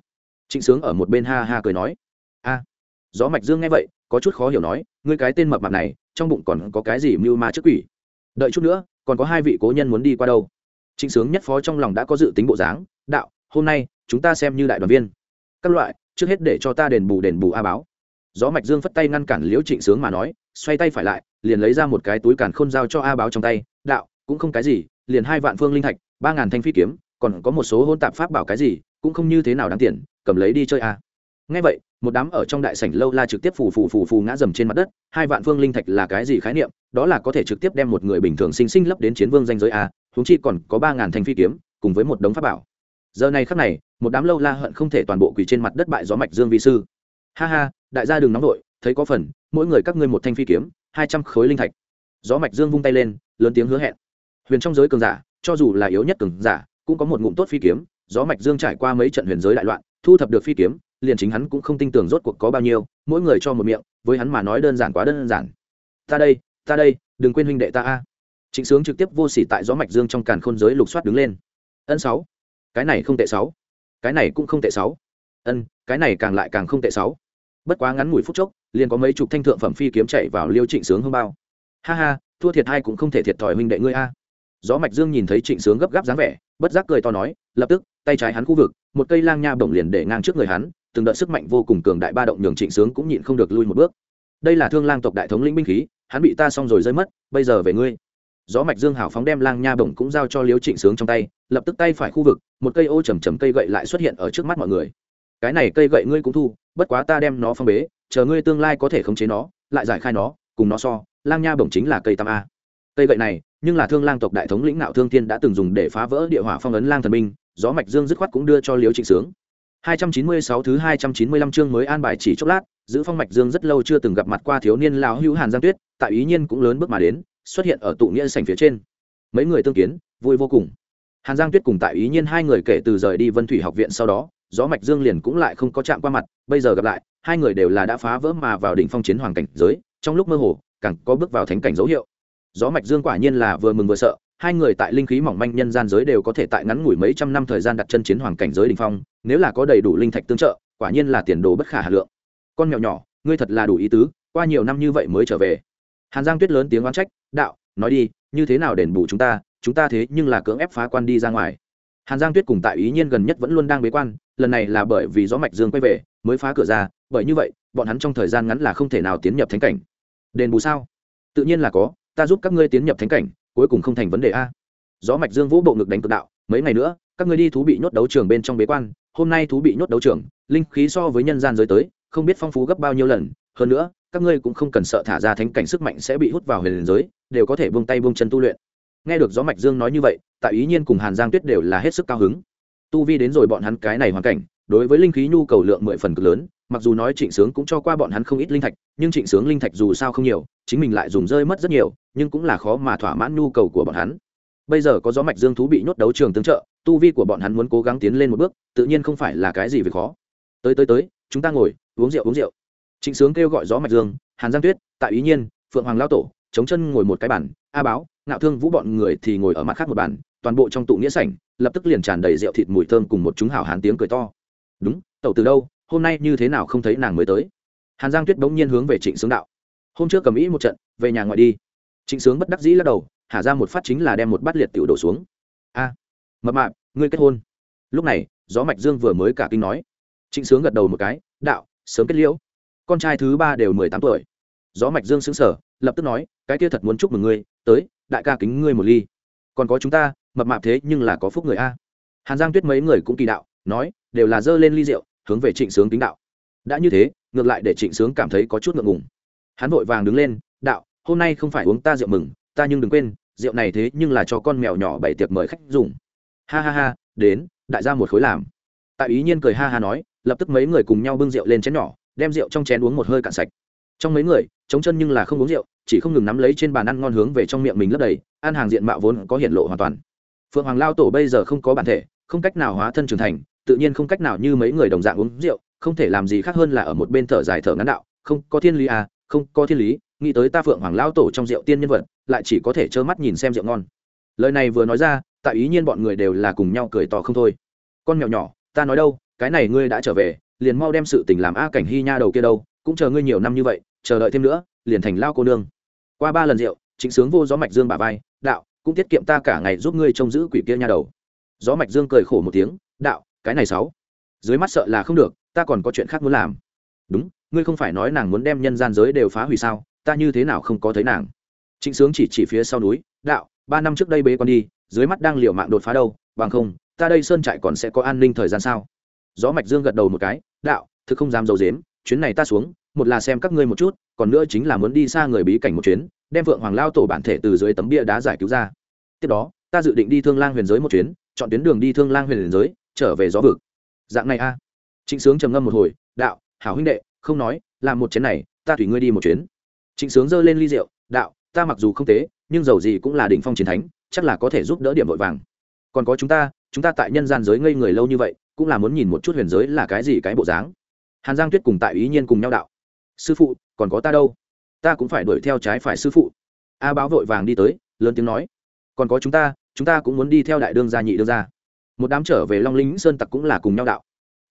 Trịnh sướng ở một bên ha ha cười nói. A, gió mạch dương nghe vậy, có chút khó hiểu nói, ngươi cái tên mập mạp này, trong bụng còn có cái gì mưu ma trước quỷ? Đợi chút nữa, còn có hai vị cố nhân muốn đi qua đâu? Trịnh sướng nhất phó trong lòng đã có dự tính bộ dáng, đạo, hôm nay, chúng ta xem như đại đoàn viên. Các loại trước hết để cho ta đền bù đền bù a báo. Gió mạch dương phất tay ngăn cản liễu trịnh sướng mà nói, xoay tay phải lại, liền lấy ra một cái túi càn khôn giao cho a báo trong tay, đạo, cũng không cái gì, liền hai vạn phương linh thạch, ba ngàn thanh phi kiếm, còn có một số hôn tạp pháp bảo cái gì, cũng không như thế nào đáng tiền, cầm lấy đi chơi a. Ngay vậy, một đám ở trong đại sảnh lâu la trực tiếp phù phù phù phù ngã dầm trên mặt đất, hai vạn phương linh thạch là cái gì khái niệm? Đó là có thể trực tiếp đem một người bình thường sinh sinh lấp đến chiến vương danh giới a Chúng chi còn có ba ngàn thanh phi kiếm, cùng với một đống pháp bảo giờ này khắc này, một đám lâu la hận không thể toàn bộ quỳ trên mặt đất bại gió mạch dương vi sư. Ha ha, đại gia đừng nóng vội, thấy có phần, mỗi người các ngươi một thanh phi kiếm, hai trăm khối linh thạch. Gió mạch dương vung tay lên, lớn tiếng hứa hẹn. Huyền trong giới cường giả, cho dù là yếu nhất cường giả, cũng có một ngụm tốt phi kiếm. Gió mạch dương trải qua mấy trận huyền giới đại loạn, thu thập được phi kiếm, liền chính hắn cũng không tin tưởng rốt cuộc có bao nhiêu, mỗi người cho một miệng, với hắn mà nói đơn giản quá đơn giản. Ta đây ta đây, đừng quên huynh đệ ta a. Trịnh sướng trực tiếp vô sỉ tại gió mạch dương trong càn khôn giới lục soát đứng lên. Ân sáu cái này không tệ sáu. Cái này cũng không tệ sáu. Ân, cái này càng lại càng không tệ sáu. Bất quá ngắn ngủi phút chốc, liền có mấy chục thanh thượng phẩm phi kiếm chạy vào liêu trịnh sướng hương bao. Ha ha, thua thiệt hai cũng không thể thiệt thòi huynh đệ ngươi a. Gió mạch dương nhìn thấy trịnh sướng gấp gáp dáng vẻ, bất giác cười to nói, lập tức, tay trái hắn khu vực, một cây lang nha bổng liền để ngang trước người hắn, từng đợt sức mạnh vô cùng cường đại ba động nhường trịnh sướng cũng nhịn không được lui một bước. Đây là thương lang tộc đại thống lĩnh binh khí, hắn bị ta xong rồi rơi mất, bây giờ về ngươi gió mạch dương hảo phóng đem lang nha bổng cũng giao cho liếu trịnh sướng trong tay, lập tức tay phải khu vực, một cây ô trầm trầm cây gậy lại xuất hiện ở trước mắt mọi người. Cái này cây gậy ngươi cũng thu, bất quá ta đem nó phong bế, chờ ngươi tương lai có thể khống chế nó, lại giải khai nó, cùng nó so, lang nha bổng chính là cây tam a. Cây gậy này, nhưng là thương lang tộc đại thống lĩnh nạo thương thiên đã từng dùng để phá vỡ địa hỏa phong ấn lang thần minh gió mạch dương dứt khoát cũng đưa cho liễu trịnh sướng. 296 thứ 295 chương mới an bài chỉ chốc lát, giữ phong mạch dương rất lâu chưa từng gặp mặt qua thiếu niên lão hữu hàn giang tuyết, tại ý nhiên cũng lớn bước mà đến xuất hiện ở tụ nghĩa sảnh phía trên. Mấy người tương kiến, vui vô cùng. Hàn giang tuyết cùng tại ý nhiên hai người kể từ rời đi vân thủy học viện sau đó, gió mạch dương liền cũng lại không có chạm qua mặt, bây giờ gặp lại, hai người đều là đã phá vỡ mà vào đỉnh phong chiến hoàng cảnh giới, trong lúc mơ hồ, càng có bước vào thánh cảnh dấu hiệu. Gió mạch dương quả nhiên là vừa mừng vừa sợ, hai người tại linh khí mỏng manh nhân gian giới đều có thể tại ngắn ngủi mấy trăm năm thời gian đặt chân chiến hoàng cảnh giới đỉnh phong, nếu là có đầy đủ linh thạch tương trợ, quả nhiên là tiền đồ bất khả hà lượng. Con mèo nhỏ, ngươi thật là đủ ý tứ, qua nhiều năm như vậy mới trở về. Hàn giang tuyết lớn tiếng oán trách đạo, nói đi, như thế nào đền bù chúng ta chúng ta thế nhưng là cưỡng ép phá quan đi ra ngoài. Hàn giang tuyết cùng tại ý nhiên gần nhất vẫn luôn đang bế quan, lần này là bởi vì gió mạch dương quay về, mới phá cửa ra, bởi như vậy, bọn hắn trong thời gian ngắn là không thể nào tiến nhập thánh cảnh. Đền bù sao? Tự nhiên là có, ta giúp các ngươi tiến nhập thánh cảnh, cuối cùng không thành vấn đề a. Gió mạch dương vũ bộ ngực đánh cực đạo, mấy ngày nữa, các ngươi đi thú bị nhốt đấu trường bên trong bế quan, hôm nay thú bị nhốt đấu trường, linh khí so với nhân gian giới tới, không biết phong phú gấp bao nhiêu lần, hơn nữa, các ngươi cũng không cần sợ thả ra thánh cảnh sức mạnh sẽ bị hút vào huyền giới đều có thể buông tay buông chân tu luyện. Nghe được gió mạch dương nói như vậy, tại ý nhiên cùng hàn giang tuyết đều là hết sức cao hứng. Tu vi đến rồi bọn hắn cái này hoàn cảnh, đối với linh khí nhu cầu lượng mười phần cực lớn, mặc dù nói trịnh sướng cũng cho qua bọn hắn không ít linh thạch, nhưng trịnh sướng linh thạch dù sao không nhiều, chính mình lại dùng rơi mất rất nhiều, nhưng cũng là khó mà thỏa mãn nhu cầu của bọn hắn. Bây giờ có gió mạch dương thú bị nhốt đấu trường tương trợ, tu vi của bọn hắn muốn cố gắng tiến lên một bước, tự nhiên không phải là cái gì việc khó. Tới tới tới, chúng ta ngồi, uống rượu uống rượu. Trịnh sướng kêu gọi gió mạch dương, hàn giang tuyết, tại ý nhiên, phượng hoàng lao tổ chống chân ngồi một cái bàn, a báo ngạo thương vũ bọn người thì ngồi ở mặt khác một bàn toàn bộ trong tụ nghĩa sảnh lập tức liền tràn đầy rượu thịt mùi thơm cùng một chúng hảo hán tiếng cười to. Đúng tẩu từ đâu hôm nay như thế nào không thấy nàng mới tới? Hàn giang tuyết bỗng nhiên hướng về trịnh sướng đạo. Hôm trước cầm ý một trận về nhà ngoại đi. Trịnh sướng bất đắc dĩ lắc đầu hạ ra một phát chính là đem một bát liệt tiểu đổ xuống. A mập mạp ngươi kết hôn. Lúc này gió mạch dương vừa mới cả kinh nói. Trịnh sướng gật đầu một cái đạo sớm kết liễu. Con trai thứ ba đều mười tám tuổi. Gió mạch dương xứng sở lập tức nói, cái kia thật muốn chúc mừng ngươi, tới, đại ca kính ngươi một ly. Còn có chúng ta, mập mạp thế nhưng là có phúc người a. Hàn giang tuyết mấy người cũng kỳ đạo, nói, đều là dơ lên ly rượu, hướng về trịnh sướng tính đạo. Đã như thế, ngược lại để trịnh sướng cảm thấy có chút ngượng ngùng. Hắn vội vàng đứng lên, đạo, hôm nay không phải uống ta rượu mừng, ta nhưng đừng quên, rượu này thế nhưng là cho con mèo nhỏ bảy tiệc mời khách dùng. Ha ha ha, đến, đại gia một khối làm. Tại ý nhiên cười ha ha nói, lập tức mấy người cùng nhau bưng rượu lên chén nhỏ, đem rượu trong chén uống một hơi cạn sạch trong mấy người chống chân nhưng là không uống rượu, chỉ không ngừng nắm lấy trên bàn ăn ngon hướng về trong miệng mình lấp đầy, ăn hàng diện mạo vốn có hiện lộ hoàn toàn. Phượng hoàng lao tổ bây giờ không có bản thể, không cách nào hóa thân trưởng thành, tự nhiên không cách nào như mấy người đồng dạng uống rượu, không thể làm gì khác hơn là ở một bên thở dài thở ngắn đạo, không, có thiên lý à không, có thiên lý, nghĩ tới ta phượng hoàng lao tổ trong rượu tiên nhân vật, lại chỉ có thể trơ mắt nhìn xem rượu ngon. Lời này vừa nói ra, tại ý nhiên bọn người đều là cùng nhau cười to không thôi. Con mèo nhỏ, ta nói đâu, cái này ngươi đã trở về, liền mau đem sự tình làm a cảnh hy nha đầu kia đâu, cũng chờ ngươi nhiều năm như vậy chờ đợi thêm nữa, liền thành lao cô nương. Qua ba lần rượu, chính sướng vô gió mạch dương bà vai, đạo, cũng tiết kiệm ta cả ngày giúp ngươi trông giữ quỷ kia nha đầu. Gió mạch dương cười khổ một tiếng, đạo, cái này sáu. Dưới mắt sợ là không được, ta còn có chuyện khác muốn làm. Đúng, ngươi không phải nói nàng muốn đem nhân gian giới đều phá hủy sao? Ta như thế nào không có thấy nàng? Trịnh sướng chỉ chỉ phía sau núi, đạo, ba năm trước đây bế con đi, dưới mắt đang liều mạng đột phá đâu, bằng không, ta đây sơn trại còn sẽ có an ninh thời gian sao? Gió mạch dương gật đầu một cái, đạo, thực không dám dầu dếm chuyến này ta xuống một là xem các ngươi một chút, còn nữa chính là muốn đi xa người bí cảnh một chuyến, đem vượng hoàng lao tổ bản thể từ dưới tấm bia đá giải cứu ra. Tiếp đó, ta dự định đi thương lang huyền giới một chuyến, chọn tuyến đường đi thương lang huyền giới, trở về gió vực. Dạng này a. À. trịnh sướng trầm ngâm một hồi, đạo, hảo huynh đệ, không nói, làm một chuyến này, ta thủy ngươi đi một chuyến. Trịnh sướng giơ lên ly rượu, đạo, ta mặc dù không tế, nhưng dầu gì cũng là đỉnh phong chiến thánh, chắc là có thể giúp đỡ điểm vội vàng. Còn có chúng ta chúng ta tại nhân gian giới ngây người lâu như vậy, cũng là muốn nhìn một chút huyền giới là cái gì cái bộ dáng. Hàn giang tuyết cùng tại ý nhiên cùng nhau đạo sư phụ, còn có ta đâu? Ta cũng phải đuổi theo trái phải sư phụ. A báo vội vàng đi tới, lớn tiếng nói. Còn có chúng ta chúng ta cũng muốn đi theo đại đương gia nhị đương gia. Một đám trở về long linh sơn tặc cũng là cùng nhau đạo.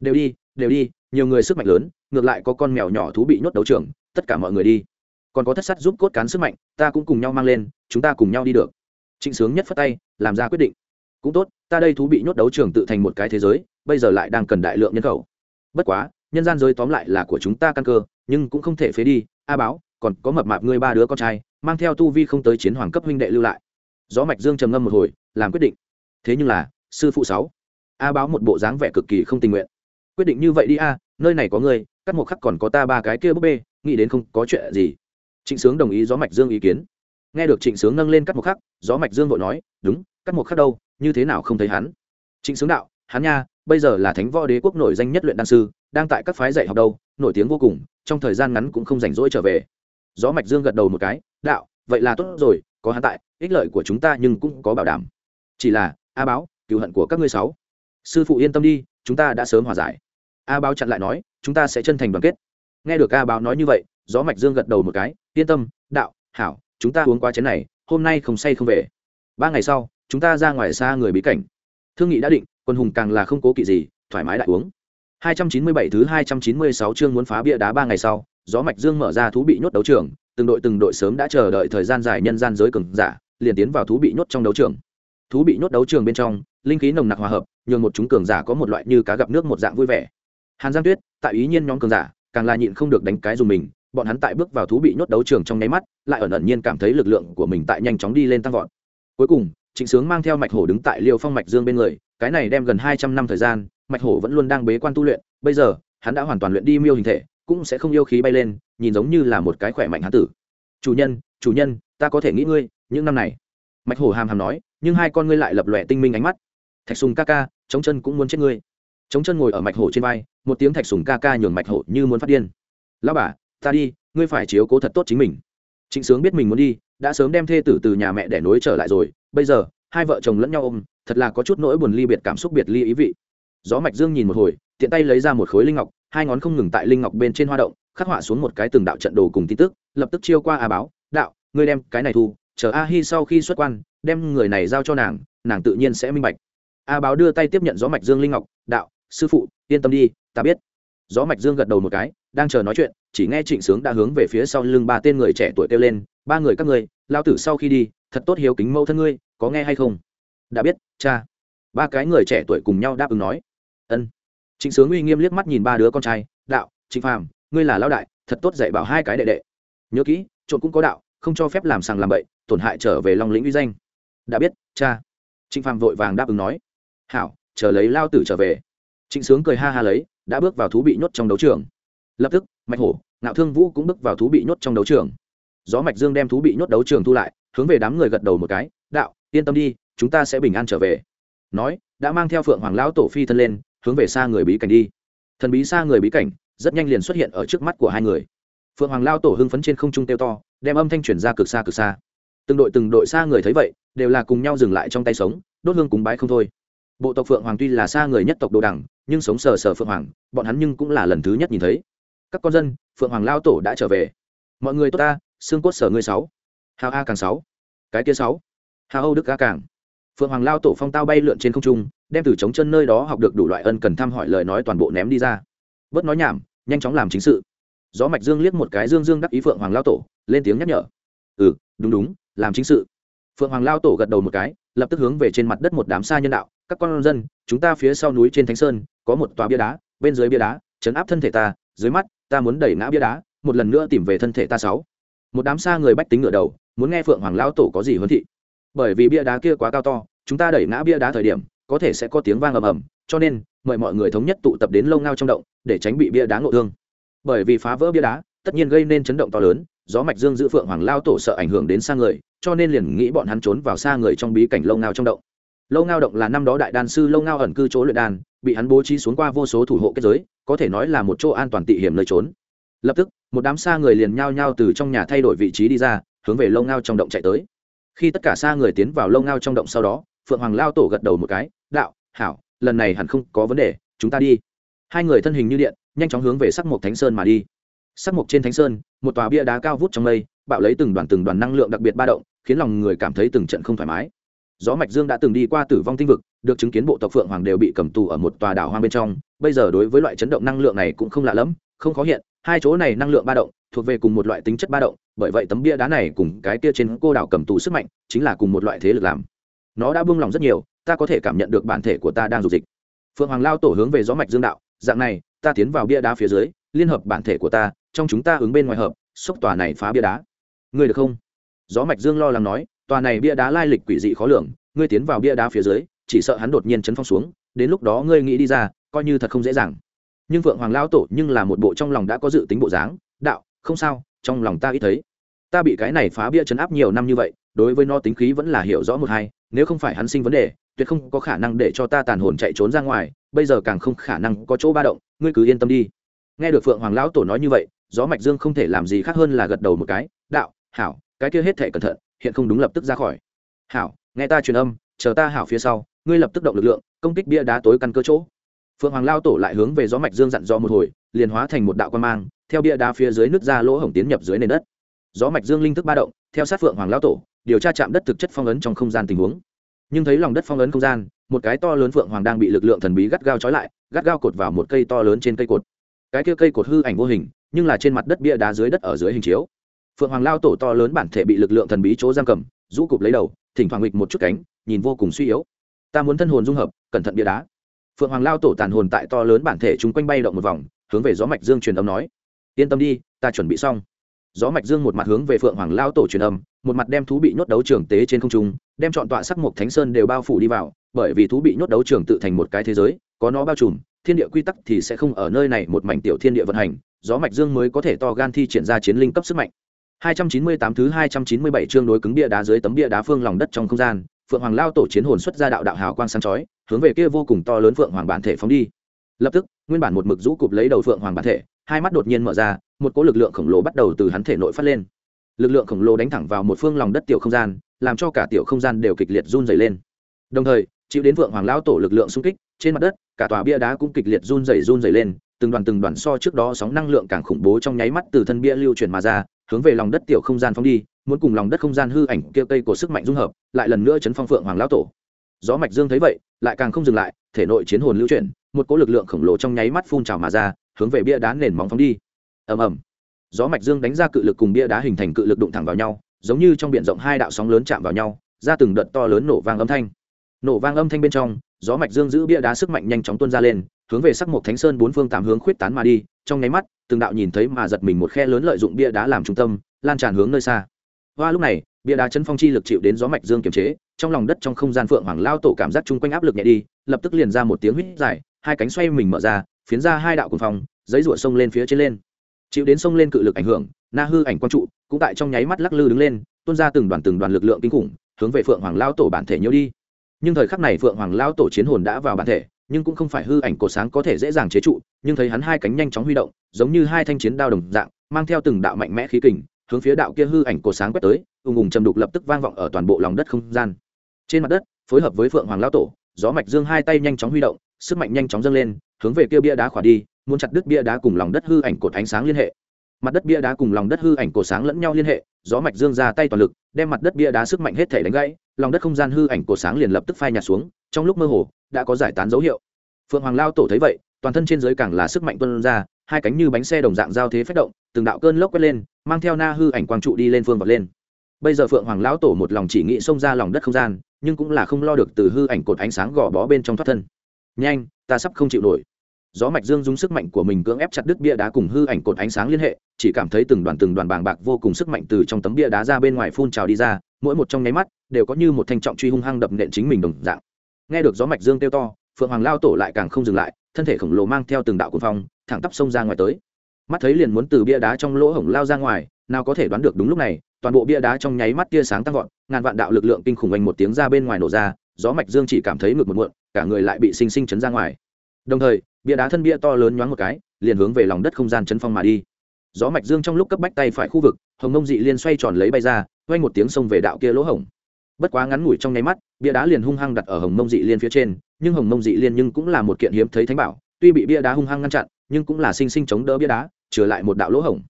Đều đi đều đi, nhiều người sức mạnh lớn, ngược lại có con mèo nhỏ thú bị nhốt đấu trường, tất cả mọi người đi. Còn có thất sắt giúp cốt cán sức mạnh, ta cũng cùng nhau mang lên, chúng ta cùng nhau đi được. Trịnh sướng nhất phất tay, làm ra quyết định. Cũng tốt, ta đây thú bị nhốt đấu trường tự thành một cái thế giới, bây giờ lại đang cần đại lượng nhân khẩu. Bất quá, nhân gian giới tóm lại là của chúng ta căn cơ nhưng cũng không thể phế đi, a báo, còn có mập mạp ngươi ba đứa con trai, mang theo tu vi không tới chiến hoàng cấp huynh đệ lưu lại. Gió mạch dương trầm ngâm một hồi, làm quyết định. Thế nhưng là, sư phụ sáu. A báo một bộ dáng vẻ cực kỳ không tình nguyện. Quyết định như vậy đi a, nơi này có ngươi, cắt một khắc còn có ta ba cái kia búp bê, nghĩ đến không có chuyện gì. Trịnh sướng đồng ý gió mạch dương ý kiến. Nghe được trịnh sướng nâng lên cắt một khắc, gió mạch dương vội nói, đúng, cắt một khắc đâu, như thế nào không thấy hắn? Trịnh sướng đạo, hắn nha, bây giờ là thánh võ đế quốc nổi danh nhất luyện đan sư, đang tại các phái dạy học đâu, nổi tiếng vô cùng trong thời gian ngắn cũng không rảnh rỗi trở về. Gió mạch dương gật đầu một cái, đạo, vậy là tốt rồi, có hắn tại, ích lợi của chúng ta nhưng cũng có bảo đảm. Chỉ là, a báo cựu hận của các ngươi sáu. Sư phụ yên tâm đi, chúng ta đã sớm hòa giải. A báo chặn lại nói, chúng ta sẽ chân thành đoàn kết. Nghe được a báo nói như vậy, gió mạch dương gật đầu một cái, yên tâm, đạo, hảo, chúng ta uống qua chén này, hôm nay không say không về. Ba ngày sau, chúng ta ra ngoài xa người bí cảnh. Thương nghị đã định, quân hùng càng là không cố kỵ gì, thoải mái đại uống. 297 thứ 296 chương muốn phá bia đá ba ngày sau, gió mạch dương mở ra thú bị nhốt đấu trường, từng đội từng đội sớm đã chờ đợi thời gian dài nhân gian giới cường giả, liền tiến vào thú bị nhốt trong đấu trường. Thú bị nhốt đấu trường bên trong, linh khí nồng nặc hòa hợp, nhường một chúng cường giả có một loại như cá gặp nước một dạng vui vẻ. Hàn giang tuyết, tại ý nhiên nhóm cường giả, càng là nhịn không được đánh cái dùng mình, bọn hắn tại bước vào thú bị nhốt đấu trường trong nháy mắt, lại ẩn ẩn nhiên cảm thấy lực lượng của mình tại nhanh chóng đi lên tăng vọt. Cuối cùng, trịnh sướng mang theo mạch hổ đứng tại liêu phong mạch dương bên người, cái này đem gần hai trăm năm thời gian mạch hổ vẫn luôn đang bế quan tu luyện, bây giờ, hắn đã hoàn toàn luyện đi miêu hình thể, cũng sẽ không yêu khí bay lên, nhìn giống như là một cái khỏe mạnh hán tử. Chủ nhân chủ nhân, ta có thể nghĩ ngươi, những năm này. Mạch hổ hàm hàm nói, nhưng hai con ngươi lại lập lòe tinh minh ánh mắt. Thạch sùng ca ca chống chân cũng muốn chết ngươi. Chống chân ngồi ở mạch hổ trên vai, một tiếng thạch sùng ca ca nhường mạch hổ như muốn phát điên. Lao bà, ta đi, ngươi phải chiếu cố thật tốt chính mình. Trịnh sướng biết mình muốn đi, đã sớm đem thê tử từ nhà mẹ để nối trở lại rồi, bây giờ, hai vợ chồng lẫn nhau ôm, thật là có chút nỗi buồn ly biệt cảm xúc biệt ly ý vị gió mạch dương nhìn một hồi, tiện tay lấy ra một khối linh ngọc, hai ngón không ngừng tại linh ngọc bên trên hoa động, khắc họa xuống một cái từng đạo trận đồ cùng tin tức, lập tức chiêu qua a báo, đạo, ngươi đem cái này thu, chờ a hi sau khi xuất quan, đem người này giao cho nàng nàng tự nhiên sẽ minh bạch. A báo đưa tay tiếp nhận gió mạch dương linh ngọc, đạo, sư phụ, yên tâm đi, ta biết. Gió mạch dương gật đầu một cái, đang chờ nói chuyện, chỉ nghe trịnh sướng đã hướng về phía sau lưng ba tên người trẻ tuổi kêu lên, ba người các ngươi, lao tử sau khi đi, thật tốt hiếu kính mẫu thân ngươi, có nghe hay không? Đã biết, cha. Ba cái người trẻ tuổi cùng nhau đáp ứng nói ân. Trịnh sướng uy nghiêm liếc mắt nhìn ba đứa con trai, đạo, trịnh phàm, ngươi là lao đại, thật tốt dạy bảo hai cái đệ đệ. Nhớ kỹ, trộn cũng có đạo, không cho phép làm sàng làm bậy, tổn hại trở về long lĩnh uy danh. Đã biết, cha. Trịnh phàm vội vàng đáp ứng nói. Hảo, chờ lấy lao tử trở về. Trịnh sướng cười ha ha lấy, đã bước vào thú bị nhốt trong đấu trường. Lập tức, mạch hổ, ngạo thương vũ cũng bước vào thú bị nhốt trong đấu trường. Gió mạch dương đem thú bị nhốt đấu trường thu lại, hướng về đám người gật đầu một cái, đạo, yên tâm đi, chúng ta sẽ bình an trở về. Nói, đã mang theo phượng hoàng lão tổ phi thân lên hướng về xa người bí cảnh đi. Thần bí xa người bí cảnh rất nhanh liền xuất hiện ở trước mắt của hai người. Phượng hoàng lao tổ hưng phấn trên không trung tiêu to, đem âm thanh chuyển ra cực xa cực xa. Từng đội từng đội xa người thấy vậy, đều là cùng nhau dừng lại trong tay sống, đốt hương cúng bái không thôi. Bộ tộc phượng hoàng tuy là xa người nhất tộc đồ đẳng nhưng sống sờ sờ phượng hoàng, bọn hắn nhưng cũng là lần thứ nhất nhìn thấy. Các con dân, phượng hoàng lao tổ đã trở về. Mọi người tốt ta, xương cốt sở ngươi sáu. Hào a càng sáu. Cái kia sáu. Hào âu đức a càng. Phượng hoàng lao tổ phong tao bay lượn trên không trung đem từ trống chân nơi đó học được đủ loại ân cần thăm hỏi lời nói toàn bộ ném đi ra. Bớt nói nhảm, nhanh chóng làm chính sự. Gió mạch dương liếc một cái dương dương đắc ý phượng hoàng lao tổ, lên tiếng nhắc nhở. Ừ đúng đúng, làm chính sự. Phượng hoàng lao tổ gật đầu một cái, lập tức hướng về trên mặt đất một đám xa nhân đạo. Các con dân, chúng ta phía sau núi trên thánh sơn, có một tòa bia đá, bên dưới bia đá, chấn áp thân thể ta, dưới mắt, ta muốn đẩy ngã bia đá, một lần nữa tìm về thân thể ta sáu. Một đám xa người bách tính ngựa đầu, muốn nghe phượng hoàng lão tổ có gì huấn thị. Bởi vì bia đá kia quá cao to, chúng ta đẩy ngã bia đá thời điểm có thể sẽ có tiếng vang ầm ầm, cho nên, mời mọi người thống nhất tụ tập đến lâu ngao trong động, để tránh bị bia đá ngộ thương. Bởi vì phá vỡ bia đá, tất nhiên gây nên chấn động to lớn, gió mạch dương giữ phượng hoàng lao tổ sợ ảnh hưởng đến xa người, cho nên liền nghĩ bọn hắn trốn vào xa người trong bí cảnh lâu ngao trong động. Lâu ngao động là năm đó đại đan sư lâu ngao ẩn cư chỗ luyện đan, bị hắn bố trí xuống qua vô số thủ hộ kết giới, có thể nói là một chỗ an toàn tị hiểm nơi trốn. Lập tức, một đám xa người liền nhao nhao từ trong nhà thay đổi vị trí đi ra, hướng về lâu ngao trong động chạy tới. Khi tất cả xa người tiến vào lâu ngao trong động sau đó phượng hoàng lao tổ gật đầu một cái, đạo, hảo, lần này hẳn không có vấn đề, chúng ta đi. Hai người thân hình như điện, nhanh chóng hướng về sắc mộc thánh sơn mà đi. Sắc mộc trên thánh sơn, một tòa bia đá cao vút trong mây, bạo lấy từng đoàn từng đoàn năng lượng đặc biệt ba động, khiến lòng người cảm thấy từng trận không thoải mái. Gió mạch dương đã từng đi qua tử vong tinh vực, được chứng kiến bộ tộc phượng hoàng đều bị cầm tù ở một tòa đảo hoang bên trong, bây giờ đối với loại chấn động năng lượng này cũng không lạ lẫm không khó hiện, hai chỗ này năng lượng ba động, thuộc về cùng một loại tính chất ba động, bởi vậy tấm bia đá này cùng cái kia trên cô đảo cầm tù sức mạnh, chính là cùng một loại thế lực làm nó đã buông lòng rất nhiều, ta có thể cảm nhận được bản thể của ta đang dục dịch phượng hoàng lao tổ hướng về gió mạch dương đạo, dạng này, ta tiến vào bia đá phía dưới, liên hợp bản thể của ta, trong chúng ta ứng bên ngoài hợp, xúc tòa này phá bia đá. Ngươi được không? Gió mạch dương lo lắng nói, tòa này bia đá lai lịch quỷ dị khó lường, ngươi tiến vào bia đá phía dưới, chỉ sợ hắn đột nhiên chấn phong xuống, đến lúc đó ngươi nghĩ đi ra, coi như thật không dễ dàng. Nhưng vượng hoàng lao tổ nhưng là một bộ trong lòng đã có dự tính bộ dáng, đạo, không sao, trong lòng ta ít thấy. Ta bị cái này phá bia chấn áp nhiều năm như vậy, đối với nó tính khí vẫn là hiểu rõ một hai nếu không phải hắn sinh vấn đề, tuyệt không có khả năng để cho ta tàn hồn chạy trốn ra ngoài, bây giờ càng không khả năng có chỗ ba động, ngươi cứ yên tâm đi. Nghe được phượng hoàng lão tổ nói như vậy, gió mạch dương không thể làm gì khác hơn là gật đầu một cái, đạo, hảo, cái kia hết thể cẩn thận, hiện không đúng lập tức ra khỏi. Hảo, nghe ta truyền âm, chờ ta hảo phía sau, ngươi lập tức động lực lượng, công kích bia đá tối căn cơ chỗ. Phượng hoàng lao tổ lại hướng về gió mạch dương dặn dò một hồi, liền hóa thành một đạo quan mang, theo bia đá phía dưới nước ra lỗ hổng tiến nhập dưới nền đất. Gió mạch dương linh thức ba động, theo sát phượng hoàng lao tổ điều tra chạm đất thực chất phong ấn trong không gian tình huống. Nhưng thấy lòng đất phong ấn không gian, một cái to lớn phượng hoàng đang bị lực lượng thần bí gắt gao trói lại, gắt gao cột vào một cây to lớn trên cây cột. Cái kia cây cột hư ảnh vô hình, nhưng là trên mặt đất bia đá dưới đất ở dưới hình chiếu. Phượng hoàng lao tổ to lớn bản thể bị lực lượng thần bí chỗ giam cầm, rũ cụp lấy đầu, thỉnh thoảng nghịch một chút cánh, nhìn vô cùng suy yếu. Ta muốn thân hồn dung hợp, cẩn thận bia đá. Phượng hoàng lao tổ tàn hồn tại to lớn bản thể chúng quanh bay động một vòng, hướng về gió mạch dương truyền âm nói. Yên tâm đi, ta chuẩn bị xong. Gió mạch dương một mặt hướng về phượng hoàng lao tổ truyền âm một mặt đem thú bị nhốt đấu trường tế trên không trung, đem chọn tọa sắc mộc thánh sơn đều bao phủ đi vào, bởi vì thú bị nhốt đấu trường tự thành một cái thế giới, có nó bao trùm, thiên địa quy tắc thì sẽ không ở nơi này một mảnh tiểu thiên địa vận hành, gió mạch dương mới có thể to gan thi triển ra chiến linh cấp sức mạnh. 298 thứ 297 chương đối cứng bia đá dưới tấm bia đá phương lòng đất trong không gian, phượng hoàng lao tổ chiến hồn xuất ra đạo đạo hào quang sáng chói, hướng về kia vô cùng to lớn phượng hoàng bản thể phóng đi. Lập tức, nguyên bản một mực rũ cụp lấy đầu phượng hoàng bản thể, hai mắt đột nhiên mở ra, một cỗ lực lượng khổng lồ bắt đầu từ hắn thể nội phát lên lực lượng khổng lồ đánh thẳng vào một phương lòng đất tiểu không gian, làm cho cả tiểu không gian đều kịch liệt run dày lên. Đồng thời, chịu đến vượng hoàng lão tổ lực lượng xung kích, trên mặt đất, cả tòa bia đá cũng kịch liệt run dày run dày lên, từng đoàn từng đoàn so trước đó sóng năng lượng càng khủng bố trong nháy mắt từ thân bia lưu chuyển mà ra, hướng về lòng đất tiểu không gian phóng đi, muốn cùng lòng đất không gian hư ảnh kia cây của sức mạnh dung hợp, lại lần nữa chấn phong phượng hoàng lão tổ. Gió mạch dương thấy vậy, lại càng không dừng lại, thể nội chiến hồn lưu chuyển, một cỗ lực lượng khổng lồ trong nháy mắt phun trào mà ra, hướng về bia đá nền móng phóng đi. Ầm ầm gió mạch dương đánh ra cự lực cùng bia đá hình thành cự lực đụng thẳng vào nhau, giống như trong biển rộng hai đạo sóng lớn chạm vào nhau, ra từng đợt to lớn nổ vang âm thanh. Nổ vang âm thanh bên trong, gió mạch dương giữ bia đá sức mạnh nhanh chóng tuôn ra lên, hướng về sắc mộc thánh sơn bốn phương tám hướng khuyết tán mà đi, trong nháy mắt, từng đạo nhìn thấy mà giật mình một khe lớn lợi dụng bia đá làm trung tâm, lan tràn hướng nơi xa. Hoa, lúc này, bia đá chân phong chi lực chịu đến gió mạch dương kiềm chế, trong lòng đất trong không gian phượng hoàng lao tổ cảm giác chung quanh áp lực nhẹ đi, lập tức liền ra một tiếng huýt dài, hai cánh xoay mình mở ra, phiến ra hai đạo cuồng phong, giấy rủa sông lên phía trên lên chịu đến sông lên cự lực ảnh hưởng, na hư ảnh quang trụ cũng tại trong nháy mắt lắc lư đứng lên, tuôn ra từng đoàn từng đoàn lực lượng kinh khủng, hướng về phượng hoàng lao tổ bản thể nhiễu đi. Nhưng thời khắc này phượng hoàng lao tổ chiến hồn đã vào bản thể, nhưng cũng không phải hư ảnh cổ sáng có thể dễ dàng chế trụ, nhưng thấy hắn hai cánh nhanh chóng huy động, giống như hai thanh chiến đao đồng dạng, mang theo từng đạo mạnh mẽ khí kình, hướng phía đạo kia hư ảnh cổ sáng quét tới, ùng ùng chầm đục lập tức vang vọng ở toàn bộ lòng đất không gian. Trên mặt đất, phối hợp với phượng hoàng lao tổ, gió mạch dương hai tay nhanh chóng huy động, sức mạnh nhanh chóng dâng lên, hướng về kia bia đá khỏa đi muốn chặt đứt bia đá cùng lòng đất hư ảnh cột ánh sáng liên hệ. Mặt đất bia đá cùng lòng đất hư ảnh cột sáng lẫn nhau liên hệ, gió mạch dương ra tay toàn lực, đem mặt đất bia đá sức mạnh hết thể đánh gãy, lòng đất không gian hư ảnh cột sáng liền lập tức phai nhạt xuống, trong lúc mơ hồ, đã có giải tán dấu hiệu. Phượng hoàng lao tổ thấy vậy, toàn thân trên dưới càng là sức mạnh tuôn ra, hai cánh như bánh xe đồng dạng giao thế phách động, từng đạo cơn lốc quét lên, mang theo na hư ảnh quang trụ đi lên phương vọt lên. Bây giờ phượng hoàng lão tổ một lòng chỉ nghĩ xông ra lòng đất không gian, nhưng cũng là không lo được từ hư ảnh cột ánh sáng gò bó bên trong thoát thân. Nhanh, ta sắp không chịu nổi gió mạch dương dùng sức mạnh của mình cưỡng ép chặt đứt bia đá cùng hư ảnh cột ánh sáng liên hệ, chỉ cảm thấy từng đoàn từng đoàn bàng bạc vô cùng sức mạnh từ trong tấm bia đá ra bên ngoài phun trào đi ra, mỗi một trong nháy mắt, đều có như một thanh trọng truy hung hăng đập nện chính mình đồng dạng. Nghe được gió mạch dương kêu to, phượng hoàng lao tổ lại càng không dừng lại, thân thể khổng lồ mang theo từng đạo cuồng phong, thẳng tắp sông ra ngoài tới. Mắt thấy liền muốn từ bia đá trong lỗ hổng lao ra ngoài, nào có thể đoán được đúng lúc này, toàn bộ bia đá trong nháy mắt tia sáng tăng vọt, ngàn vạn đạo lực lượng kinh khủng anh một tiếng ra bên ngoài nổ ra, gió mạch dương chỉ cảm thấy ngược một muộn, cả người lại bị sinh sinh chấn ra ngoài đồng thời, bia đá thân bia to lớn nhoáng một cái, liền hướng về lòng đất không gian chấn phong mà đi. Gió mạch dương trong lúc cấp bách tay phải khu vực, hồng mông dị liên xoay tròn lấy bay ra quay một tiếng xông về đạo kia lỗ hổng. Bất quá ngắn ngủi trong nháy mắt, bia đá liền hung hăng đặt ở hồng mông dị liên phía trên, nhưng hồng mông dị liên nhưng cũng là một kiện hiếm thấy thánh bảo, tuy bị bia đá hung hăng ngăn chặn, nhưng cũng là sinh sinh chống đỡ bia đá trở lại một đạo lỗ hổng.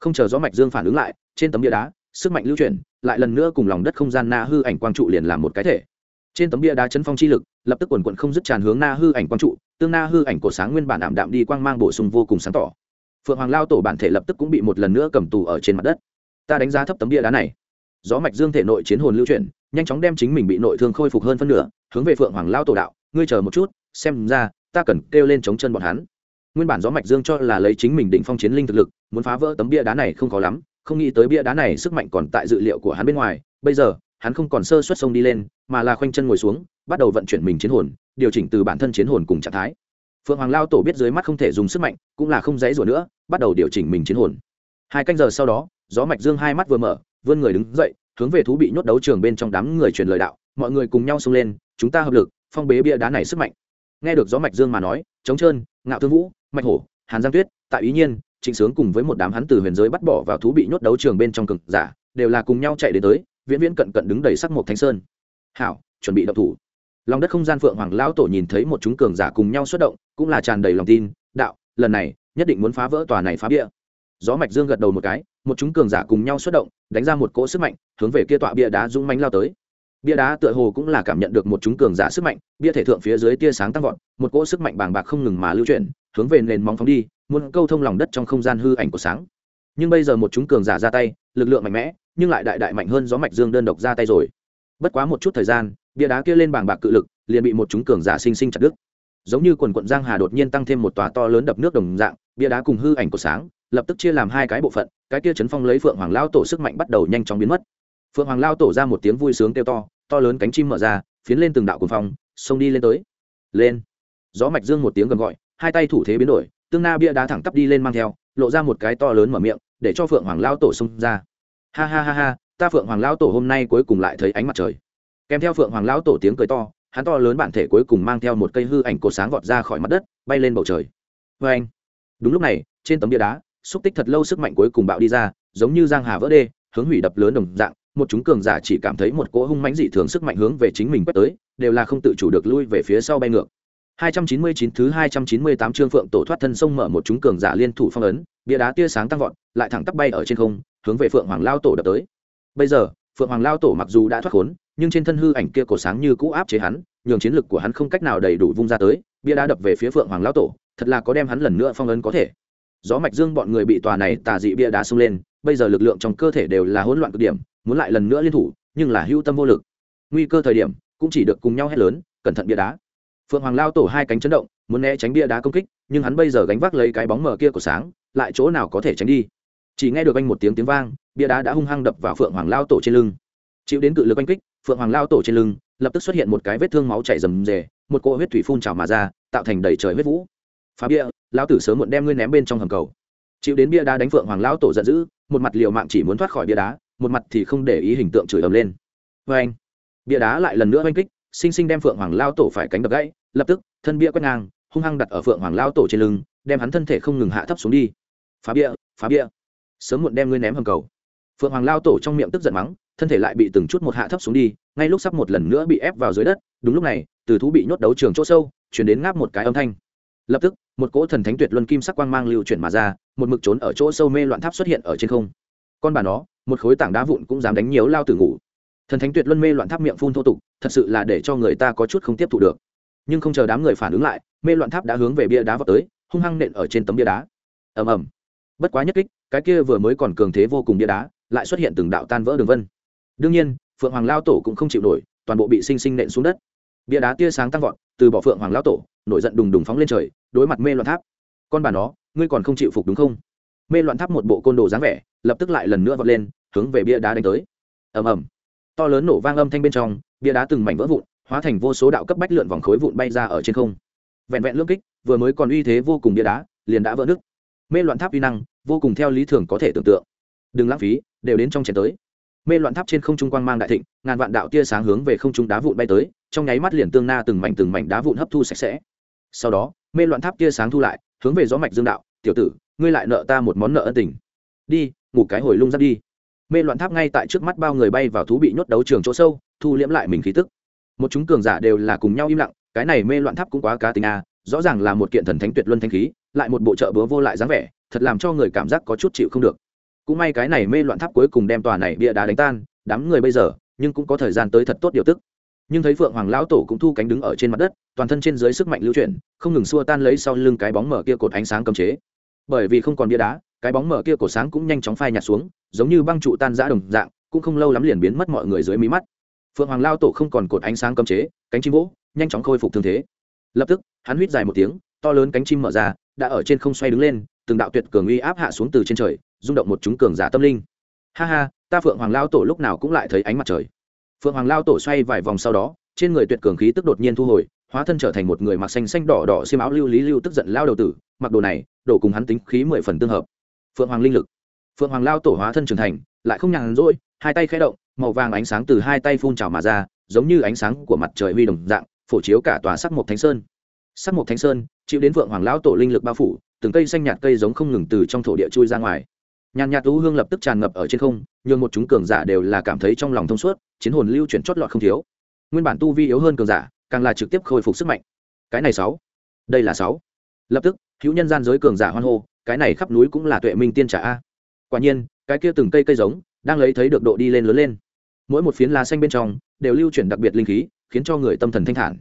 Không chờ gió mạch dương phản ứng lại, trên tấm bia đá, sức mạnh lưu chuyển, lại lần nữa cùng lòng đất không gian na hư ảnh quang trụ liền làm một cái thể trên tấm bia đá chấn phong chi lực, lập tức quần quận không dứt tràn hướng na hư ảnh quang trụ, tương na hư ảnh cổ sáng nguyên bản ảm đạm đi quang mang bổ sung vô cùng sáng tỏ. Phượng hoàng lao tổ bản thể lập tức cũng bị một lần nữa cầm tù ở trên mặt đất. Ta đánh giá thấp tấm bia đá này. Gió mạch dương thể nội chiến hồn lưu chuyển, nhanh chóng đem chính mình bị nội thương khôi phục hơn phân nửa, hướng về phượng hoàng lao tổ đạo, ngươi chờ một chút, xem ra, ta cần kêu lên chống chân bọn hắn. Nguyên bản gió mạch dương cho là lấy chính mình định phong chiến linh thực lực, muốn phá vỡ tấm bia đá này không khó lắm, không nghĩ tới bia đá này sức mạnh còn tại dự liệu của hắn bên ngoài, bây giờ hắn không còn sơ suất sông đi lên, mà là khoanh chân ngồi xuống, bắt đầu vận chuyển mình chiến hồn, điều chỉnh từ bản thân chiến hồn cùng trạng thái. Phượng hoàng lao tổ biết dưới mắt không thể dùng sức mạnh, cũng là không dãy rủa nữa, bắt đầu điều chỉnh mình chiến hồn. Hai canh giờ sau đó, gió mạch dương hai mắt vừa mở, vươn người đứng dậy, hướng về thú bị nhốt đấu trường bên trong đám người truyền lời đạo, mọi người cùng nhau xông lên, chúng ta hợp lực, phong bế bia đá này sức mạnh. Nghe được gió mạch dương mà nói chống trơn, ngạo thương vũ, mạch hổ, hàn giang tuyết tại ý nhiên, trịnh sướng cùng với một đám hắn từ huyền giới bắt bỏ vào thú bị nhốt đấu trường bên trong cực giả, đều là cùng nhau chạy đến tới viễn viễn cận cận đứng đầy sắc một thanh sơn. Hảo, chuẩn bị động thủ. Lòng đất không gian phượng hoàng lão tổ nhìn thấy một chúng cường giả cùng nhau xuất động, cũng là tràn đầy lòng tin, đạo, lần này, nhất định muốn phá vỡ tòa này phá bia. Gió mạch dương gật đầu một cái, một chúng cường giả cùng nhau xuất động, đánh ra một cỗ sức mạnh, hướng về kia tọa bia đá dũng mánh lao tới. Bia đá tựa hồ cũng là cảm nhận được một chúng cường giả sức mạnh, bia thể thượng phía dưới tia sáng tăng vọt, một cỗ sức mạnh bàng bạc không ngừng mà lưu chuyển, hướng về nền móng phóng đi, muốn câu thông lòng đất trong không gian hư ảnh của sáng. Nhưng bây giờ một chúng cường giả ra tay, lực lượng mạnh mẽ nhưng lại đại đại mạnh hơn gió mạch dương đơn độc ra tay rồi. Bất quá một chút thời gian, bia đá kia lên bảng bạc cự lực, liền bị một chúng cường giả sinh sinh chặt đứt. Giống như quần quận giang hà đột nhiên tăng thêm một tòa to lớn đập nước đồng dạng, bia đá cùng hư ảnh của sáng, lập tức chia làm hai cái bộ phận, cái kia chấn phong lấy phượng hoàng lao tổ sức mạnh bắt đầu nhanh chóng biến mất. Phượng hoàng lao tổ ra một tiếng vui sướng kêu to to lớn cánh chim mở ra, phiến lên từng đạo cuồng phong, xông đi lên tới. Lên. Gió mạch dương một tiếng gầm gọi, hai tay thủ thế biến đổi, tương na bia đá thẳng tắp đi lên mang theo, lộ ra một cái to lớn mở miệng, để cho phượng hoàng lao tổ xông ra ha ha ha ha ta phượng hoàng lão tổ hôm nay cuối cùng lại thấy ánh mặt trời. Kèm theo phượng hoàng lão tổ tiếng cười to hắn to lớn bản thể cuối cùng mang theo một cây hư ảnh cột sáng vọt ra khỏi mặt đất bay lên bầu trời. Vê anh đúng lúc này trên tấm bia đá xúc tích thật lâu sức mạnh cuối cùng bạo đi ra giống như giang hà vỡ đê hướng hủy đập lớn đồng dạng một chúng cường giả chỉ cảm thấy một cỗ hung mãnh dị thường sức mạnh hướng về chính mình quét tới đều là không tự chủ được lui về phía sau bay ngược. 299 thứ 298 chương Phượng Tổ thoát thân sông mở một chúng cường giả liên thủ phong ấn, bia đá tia sáng tăng vọt, lại thẳng tắp bay ở trên không, hướng về Phượng Hoàng Lao Tổ đập tới. Bây giờ, Phượng Hoàng Lao Tổ mặc dù đã thoát khốn, nhưng trên thân hư ảnh kia cổ sáng như cũ áp chế hắn, nhường chiến lực của hắn không cách nào đầy đủ vung ra tới, bia đá đập về phía Phượng Hoàng Lao Tổ, thật là có đem hắn lần nữa phong ấn có thể. Gió mạch dương bọn người bị tòa này tà dị bia đá xông lên, bây giờ lực lượng trong cơ thể đều là hỗn loạn cực điểm, muốn lại lần nữa liên thủ, nhưng là hưu tâm vô lực. Nguy cơ thời điểm, cũng chỉ được cùng nhau hét lớn, cẩn thận bia đá phượng hoàng lao tổ hai cánh chấn động muốn né tránh bia đá công kích nhưng hắn bây giờ gánh vác lấy cái bóng mờ kia của sáng lại chỗ nào có thể tránh đi chỉ nghe được anh một tiếng tiếng vang, bia đá đã hung hăng đập vào phượng hoàng lao tổ trên lưng. Chịu đến cự lực oanh kích, phượng hoàng lao tổ trên lưng lập tức xuất hiện một cái vết thương máu chảy rầm rề, một cỗ huyết thủy phun trào mà ra, tạo thành đầy trời huyết vũ. Phá bia lao tử sớm muộn đem ngươi ném bên trong hầm cầu. Chịu đến bia đá đánh phượng hoàng lao tổ giận dữ, một mặt liều mạng chỉ muốn thoát khỏi bia đá, một mặt thì không để ý hình tượng chửi ầm lên. Vê anh, bia đá lại lần nữa oanh kích sinh sinh đem phượng hoàng lao tổ phải cánh đập gãy, lập tức thân bia quét ngang, hung hăng đặt ở phượng hoàng lao tổ trên lưng, đem hắn thân thể không ngừng hạ thấp xuống đi. Phá bia phá bia sớm muộn đem ngươi ném hầm cầu. Phượng hoàng lao tổ trong miệng tức giận mắng, thân thể lại bị từng chút một hạ thấp xuống đi, ngay lúc sắp một lần nữa bị ép vào dưới đất, đúng lúc này, từ thú bị nhốt đấu trường chỗ sâu, chuyển đến ngáp một cái âm thanh. Lập tức, một cỗ thần thánh tuyệt luân kim sắc quang mang lưu chuyển mà ra, một mực trốn ở chỗ sâu mê loạn tháp xuất hiện ở trên không. Con bà nó, một khối tảng đá vụn cũng dám đánh nhiều lao tử ngủ. Thần thánh tuyệt luân mê loạn tháp miệng phun thô tục, thật sự là để cho người ta có chút không tiếp thu được. Nhưng không chờ đám người phản ứng lại, mê loạn tháp đã hướng về bia đá vào tới, hung hăng nện ở trên tấm bia đá. Ầm ầm. Bất quá nhất kích cái kia vừa mới còn cường thế vô cùng bia đá, lại xuất hiện từng đạo tan vỡ đường vân. Đương nhiên, phượng hoàng lao tổ cũng không chịu nổi, toàn bộ bị sinh sinh nện xuống đất. Bia đá tia sáng tăng vọt, từ bỏ phượng hoàng lao tổ, nổi giận đùng đùng phóng lên trời, đối mặt mê loạn tháp. Con bà nó, ngươi còn không chịu phục đúng không? Mê loạn tháp một bộ côn đồ dáng vẻ, lập tức lại lần nữa vọt lên, hướng về bia đá đánh tới. Ầm ầm. To lớn nổ vang âm thanh bên trong, bia đá từng mảnh vỡ vụn, hóa thành vô số đạo cấp bách lượn vòng khối vụn bay ra ở trên không. Vẹn vẹn lương kích, vừa mới còn uy thế vô cùng bia đá, liền đã vỡ nứt. Mê loạn tháp uy năng vô cùng theo lý thường có thể tưởng tượng. Đừng lãng phí, đều đến trong chén tới. Mê loạn tháp trên không trung quang mang đại thịnh, ngàn vạn đạo tia sáng hướng về không trung đá vụn bay tới, trong nháy mắt liền tương na từng mảnh từng mảnh đá vụn hấp thu sạch sẽ. Sau đó, mê loạn tháp tia sáng thu lại, hướng về gió mạch dương đạo, tiểu tử, ngươi lại nợ ta một món nợ ân tình. Đi, ngủ cái hồi lung giáp đi. Mê loạn tháp ngay tại trước mắt bao người bay vào thú bị nhốt đấu trường chỗ sâu, thu liễm lại mình khí tức. Một chúng cường giả đều là cùng nhau im lặng, cái này mê loạn tháp cũng quá cá tính a, rõ ràng là một kiện thần thánh tuyệt luân thanh khí, lại một bộ trợ búa vô lại dáng vẻ thật làm cho người cảm giác có chút chịu không được. Cũng may cái này mê loạn tháp cuối cùng đem tòa này bia đá đánh tan, đám người bây giờ, nhưng cũng có thời gian tới thật tốt điều tức. Nhưng thấy phượng hoàng lão tổ cũng thu cánh đứng ở trên mặt đất, toàn thân trên dưới sức mạnh lưu chuyển, không ngừng xua tan lấy sau lưng cái bóng mở kia cột ánh sáng cấm chế. Bởi vì không còn bia đá, cái bóng mở kia cột sáng cũng nhanh chóng phai nhạt xuống, giống như băng trụ tan giã đồng dạng, cũng không lâu lắm liền biến mất mọi người dưới mí mắt. Phượng hoàng lao tổ không còn cột ánh sáng cấm chế, cánh chim vỗ, nhanh chóng khôi phục thương thế. Lập tức, hắn huýt dài một tiếng, to lớn cánh chim mở ra, đã ở trên không xoay đứng lên từng đạo tuyệt cường uy áp hạ xuống từ trên trời, rung động một chúng cường giả tâm linh. Ha ha, ta phượng hoàng lao tổ lúc nào cũng lại thấy ánh mặt trời. Phượng hoàng lao tổ xoay vài vòng sau đó, trên người tuyệt cường khí tức đột nhiên thu hồi, hóa thân trở thành một người mặc xanh xanh đỏ đỏ xiêm áo lưu lý lưu tức giận lao đầu tử, mặc đồ này đổ cùng hắn tính khí mười phần tương hợp. Phượng hoàng linh lực. Phượng hoàng lao tổ hóa thân trưởng thành, lại không nhàn rỗi, hai tay khẽ động, màu vàng ánh sáng từ hai tay phun trào mà ra, giống như ánh sáng của mặt trời huy đồng dạng, phổ chiếu cả tòa sắc mộc thánh sơn. Sắc mộc thánh sơn, chịu đến phượng hoàng lão tổ linh lực bao phủ từng cây xanh nhạt cây giống không ngừng từ trong thổ địa chui ra ngoài. Nhàn nhạt u hương lập tức tràn ngập ở trên không, nhường một chúng cường giả đều là cảm thấy trong lòng thông suốt, chiến hồn lưu chuyển chót lọt không thiếu. Nguyên bản tu vi yếu hơn cường giả, càng là trực tiếp khôi phục sức mạnh. Cái này sáu. Đây là sáu. Lập tức, hữu nhân gian giới cường giả hoan hô, cái này khắp núi cũng là tuệ minh tiên trả a. Quả nhiên, cái kia từng cây cây giống, đang lấy thấy được độ đi lên lớn lên. Mỗi một phiến lá xanh bên trong, đều lưu chuyển đặc biệt linh khí, khiến cho người tâm thần thanh thản.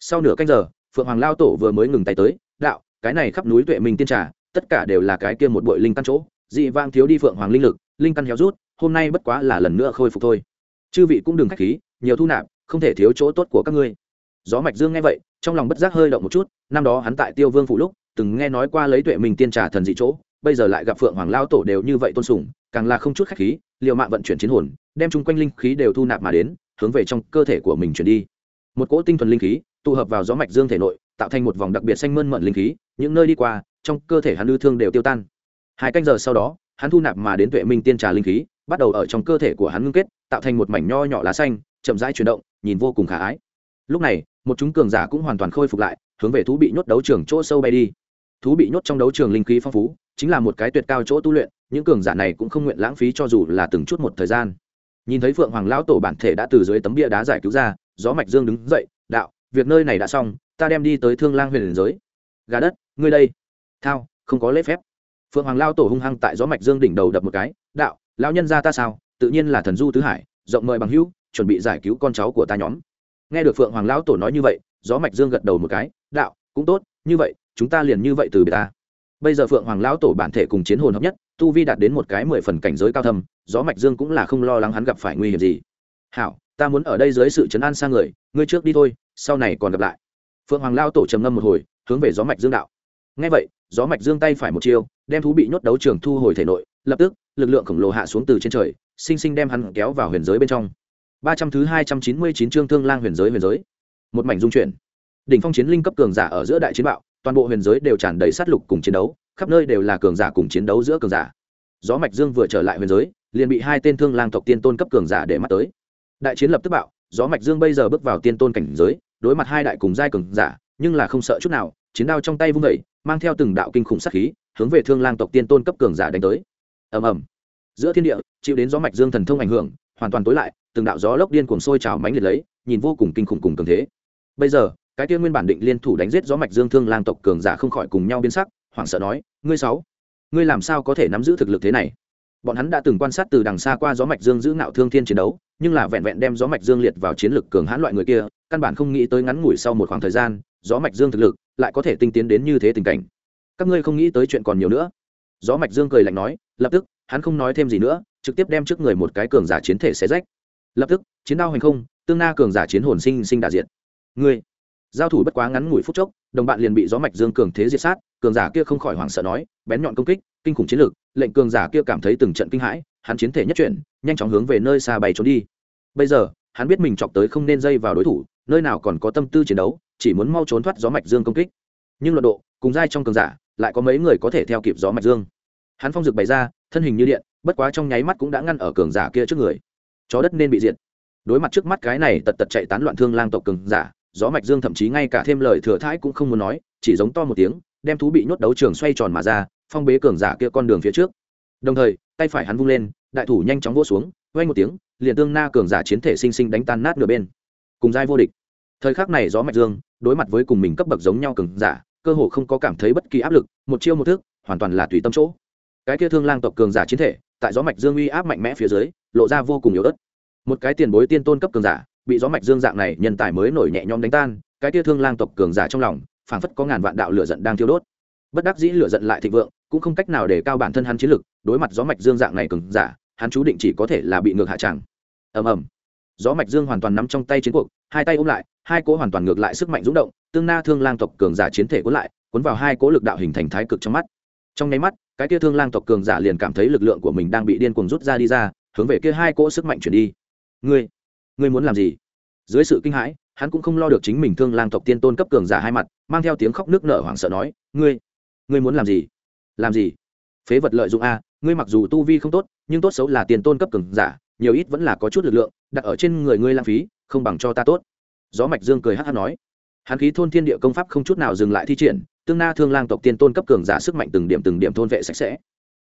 Sau nửa canh giờ, phượng hoàng lao tổ vừa mới ngừng tay tới, đạo cái này khắp núi tuệ minh tiên trà, tất cả đều là cái kia một bội linh căn chỗ, dị vang thiếu đi phượng hoàng linh lực, linh căn héo rút, hôm nay bất quá là lần nữa khôi phục thôi. Chư vị cũng đừng khách khí, nhiều thu nạp, không thể thiếu chỗ tốt của các ngươi. Gió mạch dương nghe vậy, trong lòng bất giác hơi động một chút, năm đó hắn tại tiêu vương phủ lúc, từng nghe nói qua lấy tuệ minh tiên trà thần dị chỗ, bây giờ lại gặp phượng hoàng lao tổ đều như vậy tôn sùng, càng là không chút khách khí, liều mạng vận chuyển chiến hồn, đem chung quanh linh khí đều thu nạp mà đến, hướng về trong cơ thể của mình chuyển đi. Một cỗ tinh thuần linh khí, tụ hợp vào gió mạch dương thể nội tạo thành một vòng đặc biệt xanh mơn mận linh khí, những nơi đi qua, trong cơ thể hắn lưu thương đều tiêu tan. Hai canh giờ sau đó, hắn thu nạp mà đến tuệ minh tiên trà linh khí, bắt đầu ở trong cơ thể của hắn ngưng kết, tạo thành một mảnh nho nhỏ lá xanh, chậm rãi chuyển động, nhìn vô cùng khả ái. Lúc này, một chúng cường giả cũng hoàn toàn khôi phục lại, hướng về thú bị nhốt đấu trường chỗ sâu bay đi. Thú bị nhốt trong đấu trường linh khí phong phú, chính là một cái tuyệt cao chỗ tu luyện, những cường giả này cũng không nguyện lãng phí cho dù là từng chút một thời gian. Nhìn thấy phượng hoàng lão tổ bản thể đã từ dưới tấm bia đá giải cứu ra, gió mạch dương đứng dậy việc nơi này đã xong, ta đem đi tới thương lang huyền giới. Gà đất, ngươi đây. Thao, không có lễ phép. Phượng hoàng lao tổ hung hăng tại gió mạch dương đỉnh đầu đập một cái. Đạo, lão nhân ra ta sao? Tự nhiên là thần du tứ hải, rộng mời bằng hữu, chuẩn bị giải cứu con cháu của ta nhóm. Nghe được phượng hoàng lão tổ nói như vậy, gió mạch dương gật đầu một cái. Đạo, cũng tốt, như vậy, chúng ta liền như vậy từ biệt ta. Bây giờ phượng hoàng lão tổ bản thể cùng chiến hồn hợp nhất, tu vi đạt đến một cái mười phần cảnh giới cao thâm, gió mạch dương cũng là không lo lắng hắn gặp phải nguy hiểm gì. Hảo ta muốn ở đây dưới sự chấn an sang người, ngươi trước đi thôi, sau này còn gặp lại. Phượng hoàng lao tổ trầm ngâm một hồi, hướng về gió mạch dương đạo. Ngay vậy, gió mạch dương tay phải một chiêu, đem thú bị nhốt đấu trường thu hồi thể nội, lập tức, lực lượng khổng lồ hạ xuống từ trên trời, sinh sinh đem hắn kéo vào huyền giới bên trong. Ba trăm thứ hai trăm chín mươi chín chương thương lang huyền giới huyền giới. Một mảnh dung chuyển. Đỉnh phong chiến linh cấp cường giả ở giữa đại chiến bạo, toàn bộ huyền giới đều tràn đầy sát lục cùng chiến đấu, khắp nơi đều là cường giả cùng chiến đấu giữa cường giả. Gió mạch dương vừa trở lại huyền giới, liền bị hai tên thương lang tộc tiên tôn cấp cường giả để mắt tới đại chiến lập tức bạo, gió mạch dương bây giờ bước vào tiên tôn cảnh giới, đối mặt hai đại cùng giai cường giả, nhưng là không sợ chút nào, chiến đao trong tay vung vẩy mang theo từng đạo kinh khủng sát khí, hướng về thương lang tộc tiên tôn cấp cường giả đánh tới. Ầm ầm. Giữa thiên địa, chịu đến gió mạch dương thần thông ảnh hưởng, hoàn toàn tối lại, từng đạo gió lốc điên cuồng sôi trào mãnh liệt lấy, nhìn vô cùng kinh khủng cùng cường thế. Bây giờ, cái tiên nguyên bản định liên thủ đánh giết gió mạch dương thương lang tộc cường giả không khỏi cùng nhau biến sắc, hoảng sợ nói, ngươi sáu, ngươi làm sao có thể nắm giữ thực lực thế này? Bọn hắn đã từng quan sát từ đằng xa qua gió mạch dương giữ ngạo thương thiên chiến đấu nhưng là vẹn vẹn đem gió mạch dương liệt vào chiến lực cường hãn loại người kia, căn bản không nghĩ tới ngắn ngủi sau một khoảng thời gian, gió mạch dương thực lực lại có thể tinh tiến đến như thế tình cảnh. Các ngươi không nghĩ tới chuyện còn nhiều nữa. Gió mạch dương cười lạnh nói, lập tức, hắn không nói thêm gì nữa, trực tiếp đem trước người một cái cường giả chiến thể xé rách. Lập tức, chiến đao hành không, tương na cường giả chiến hồn sinh sinh đà diện ngươi, giao thủ bất quá ngắn ngủi phút chốc, đồng bạn liền bị gió mạch dương cường thế diệt sát, cường giả kia không khỏi hoảng sợ nói, bén nhọn công kích, kinh khủng chiến lược lệnh cường giả kia cảm thấy từng trận kinh hãi, hắn chiến thể nhất chuyển, nhanh chóng hướng về nơi xa bay trốn đi bây giờ, hắn biết mình chọc tới không nên dây vào đối thủ, nơi nào còn có tâm tư chiến đấu, chỉ muốn mau trốn thoát gió mạch dương công kích. Nhưng luận độ, cùng giai trong cường giả, lại có mấy người có thể theo kịp gió mạch dương. Hắn phong dực bày ra, thân hình như điện, bất quá trong nháy mắt cũng đã ngăn ở cường giả kia trước người. Chó đất nên bị diệt. Đối mặt trước mắt cái này tật tật chạy tán loạn thương lang tộc cường giả, gió mạch dương thậm chí ngay cả thêm lời thừa thãi cũng không muốn nói, chỉ giống to một tiếng, đem thú bị nhốt đấu trường xoay tròn mà ra, phong bế cường giả kia con đường phía trước. Đồng thời, tay phải hắn vung lên, đại thủ nhanh chóng vỗ xuống quay một tiếng liền tương na cường giả chiến thể sinh sinh đánh tan nát nửa bên. Cùng giai vô địch. Thời khắc này gió mạch dương, đối mặt với cùng mình cấp bậc giống nhau cường giả, cơ hồ không có cảm thấy bất kỳ áp lực, một chiêu một thức, hoàn toàn là tùy tâm chỗ. Cái kia thương lang tộc cường giả chiến thể, tại gió mạch dương uy áp mạnh mẽ phía dưới, lộ ra vô cùng yếu ớt. Một cái tiền bối tiên tôn cấp cường giả, bị gió mạch dương dạng này nhân tài mới nổi nhẹ nhõm đánh tan, cái kia thương lang tộc cường giả trong lòng, phảng phất có ngàn vạn đạo lửa giận đang thiêu đốt. Bất đắc dĩ lửa giận lại thịnh vượng, cũng không cách nào để cao bản thân hắn chiến lực, đối mặt gió mạch dương dạng này cường giả, hắn chú định chỉ có thể là bị ngược hạ chẳng ầm ầm. Gió mạch dương hoàn toàn nắm trong tay chiến cuộc, hai tay ôm lại, hai cỗ hoàn toàn ngược lại sức mạnh dũng động, tương na thương lang tộc cường giả chiến thể cuốn lại, cuốn vào hai cỗ lực đạo hình thành thái cực trong mắt. Trong nháy mắt, cái kia thương lang tộc cường giả liền cảm thấy lực lượng của mình đang bị điên cuồng rút ra đi ra, hướng về kia hai cỗ sức mạnh chuyển đi. Ngươi ngươi muốn làm gì? Dưới sự kinh hãi, hắn cũng không lo được chính mình thương lang tộc tiên tôn cấp cường giả hai mặt, mang theo tiếng khóc nước nở hoảng sợ nói, ngươi ngươi muốn làm gì? Làm gì? Phế vật lợi dụng a, ngươi mặc dù tu vi không tốt, nhưng tốt xấu là tiền tôn cấp cường giả nhiều ít vẫn là có chút lực lượng, đặt ở trên người ngươi lãng phí, không bằng cho ta tốt. Gió mạch dương cười hát hát nói. Hắn khí thôn thiên địa công pháp không chút nào dừng lại thi triển, tương na thương lang tộc tiên tôn cấp cường giả sức mạnh từng điểm từng điểm thôn vệ sạch sẽ.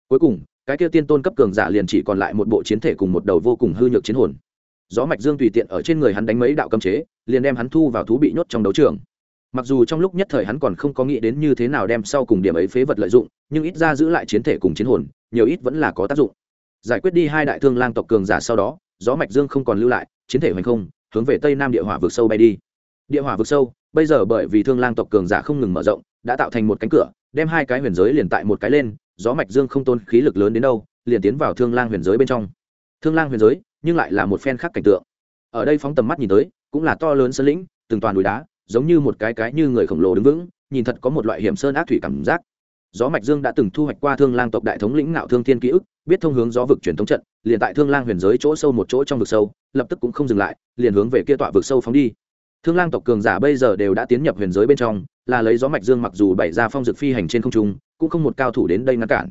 Cuối cùng, cái kia tiên tôn cấp cường giả liền chỉ còn lại một bộ chiến thể cùng một đầu vô cùng hư nhược chiến hồn. Gió mạch dương tùy tiện ở trên người hắn đánh mấy đạo cấm chế, liền đem hắn thu vào thú bị nhốt trong đấu trường. Mặc dù trong lúc nhất thời hắn còn không có nghĩ đến như thế nào đem sau cùng điểm ấy phế vật lợi dụng, nhưng ít ra giữ lại chiến thể cùng chiến hồn, nhiều ít vẫn là có tác dụng giải quyết đi hai đại thương lang tộc cường giả sau đó, gió mạch dương không còn lưu lại, chiến thể hoành không, hướng về tây nam địa hỏa vực sâu bay đi. Địa hỏa vực sâu, bây giờ bởi vì thương lang tộc cường giả không ngừng mở rộng, đã tạo thành một cánh cửa, đem hai cái huyền giới liền tại một cái lên, gió mạch dương không tôn khí lực lớn đến đâu, liền tiến vào thương lang huyền giới bên trong. Thương lang huyền giới, nhưng lại là một phen khác cảnh tượng. Ở đây phóng tầm mắt nhìn tới, cũng là to lớn sơn lĩnh, từng toàn núi đá, giống như một cái cái như người khổng lồ đứng vững, nhìn thật có một loại hiểm sơn ác thủy cảm giác gió mạch dương đã từng thu hoạch qua thương lang tộc đại thống lĩnh ngạo thương thiên ký ức, biết thông hướng gió vực truyền thống trận, liền tại thương lang huyền giới chỗ sâu một chỗ trong vực sâu, lập tức cũng không dừng lại, liền hướng về kia tọa vực sâu phóng đi. Thương lang tộc cường giả bây giờ đều đã tiến nhập huyền giới bên trong, là lấy gió mạch dương mặc dù bày ra phong dực phi hành trên không trung, cũng không một cao thủ đến đây ngăn cản.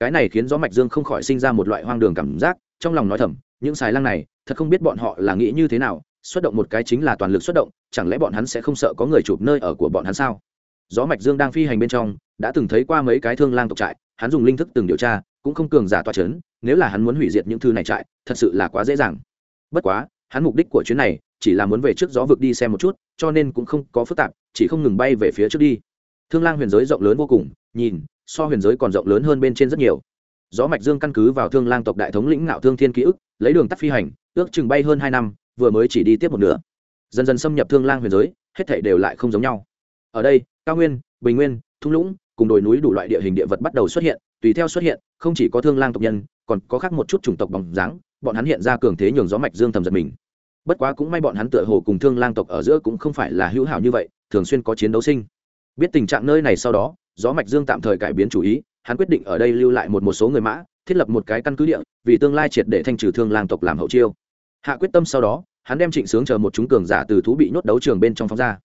Cái này khiến gió mạch dương không khỏi sinh ra một loại hoang đường cảm giác, trong lòng nói thầm, những xài lang này, thật không biết bọn họ là nghĩ như thế nào, xuất động một cái chính là toàn lực xuất động, chẳng lẽ bọn hắn sẽ không sợ có người chụp nơi ở của bọn hắn sao? Gió mạch dương đang phi hành bên trong, đã từng thấy qua mấy cái thương lang tộc trại, hắn dùng linh thức từng điều tra, cũng không cường giả toa chấn, nếu là hắn muốn hủy diệt những thư này trại, thật sự là quá dễ dàng. Bất quá, hắn mục đích của chuyến này, chỉ là muốn về trước gió vực đi xem một chút, cho nên cũng không có phức tạp, chỉ không ngừng bay về phía trước đi. Thương lang huyền giới rộng lớn vô cùng, nhìn, so huyền giới còn rộng lớn hơn bên trên rất nhiều. Gió mạch dương căn cứ vào thương lang tộc đại thống lĩnh ngạo thương thiên ký ức, lấy đường tắt phi hành, ước chừng bay hơn hai năm, vừa mới chỉ đi tiếp một nửa. Dần dần xâm nhập thương lang huyền giới, hết thảy đều lại không giống nhau. Ở đây cao nguyên, bình nguyên, thung lũng cùng đồi núi đủ loại địa hình địa vật bắt đầu xuất hiện, tùy theo xuất hiện, không chỉ có thương lang tộc nhân, còn có khác một chút chủng tộc bóng dáng, bọn hắn hiện ra cường thế nhường gió mạch dương thầm giật mình. Bất quá cũng may bọn hắn tựa hồ cùng thương lang tộc ở giữa cũng không phải là hữu hảo như vậy, thường xuyên có chiến đấu sinh. Biết tình trạng nơi này sau đó, gió mạch dương tạm thời cải biến chủ ý, hắn quyết định ở đây lưu lại một một số người mã, thiết lập một cái căn cứ địa, vì tương lai triệt để thanh trừ thương lang tộc làm hậu chiêu. Hạ quyết tâm sau đó, hắn đem trịnh sướng chờ một chúng cường giả từ thú bị nhốt đấu trường bên trong phóng ra.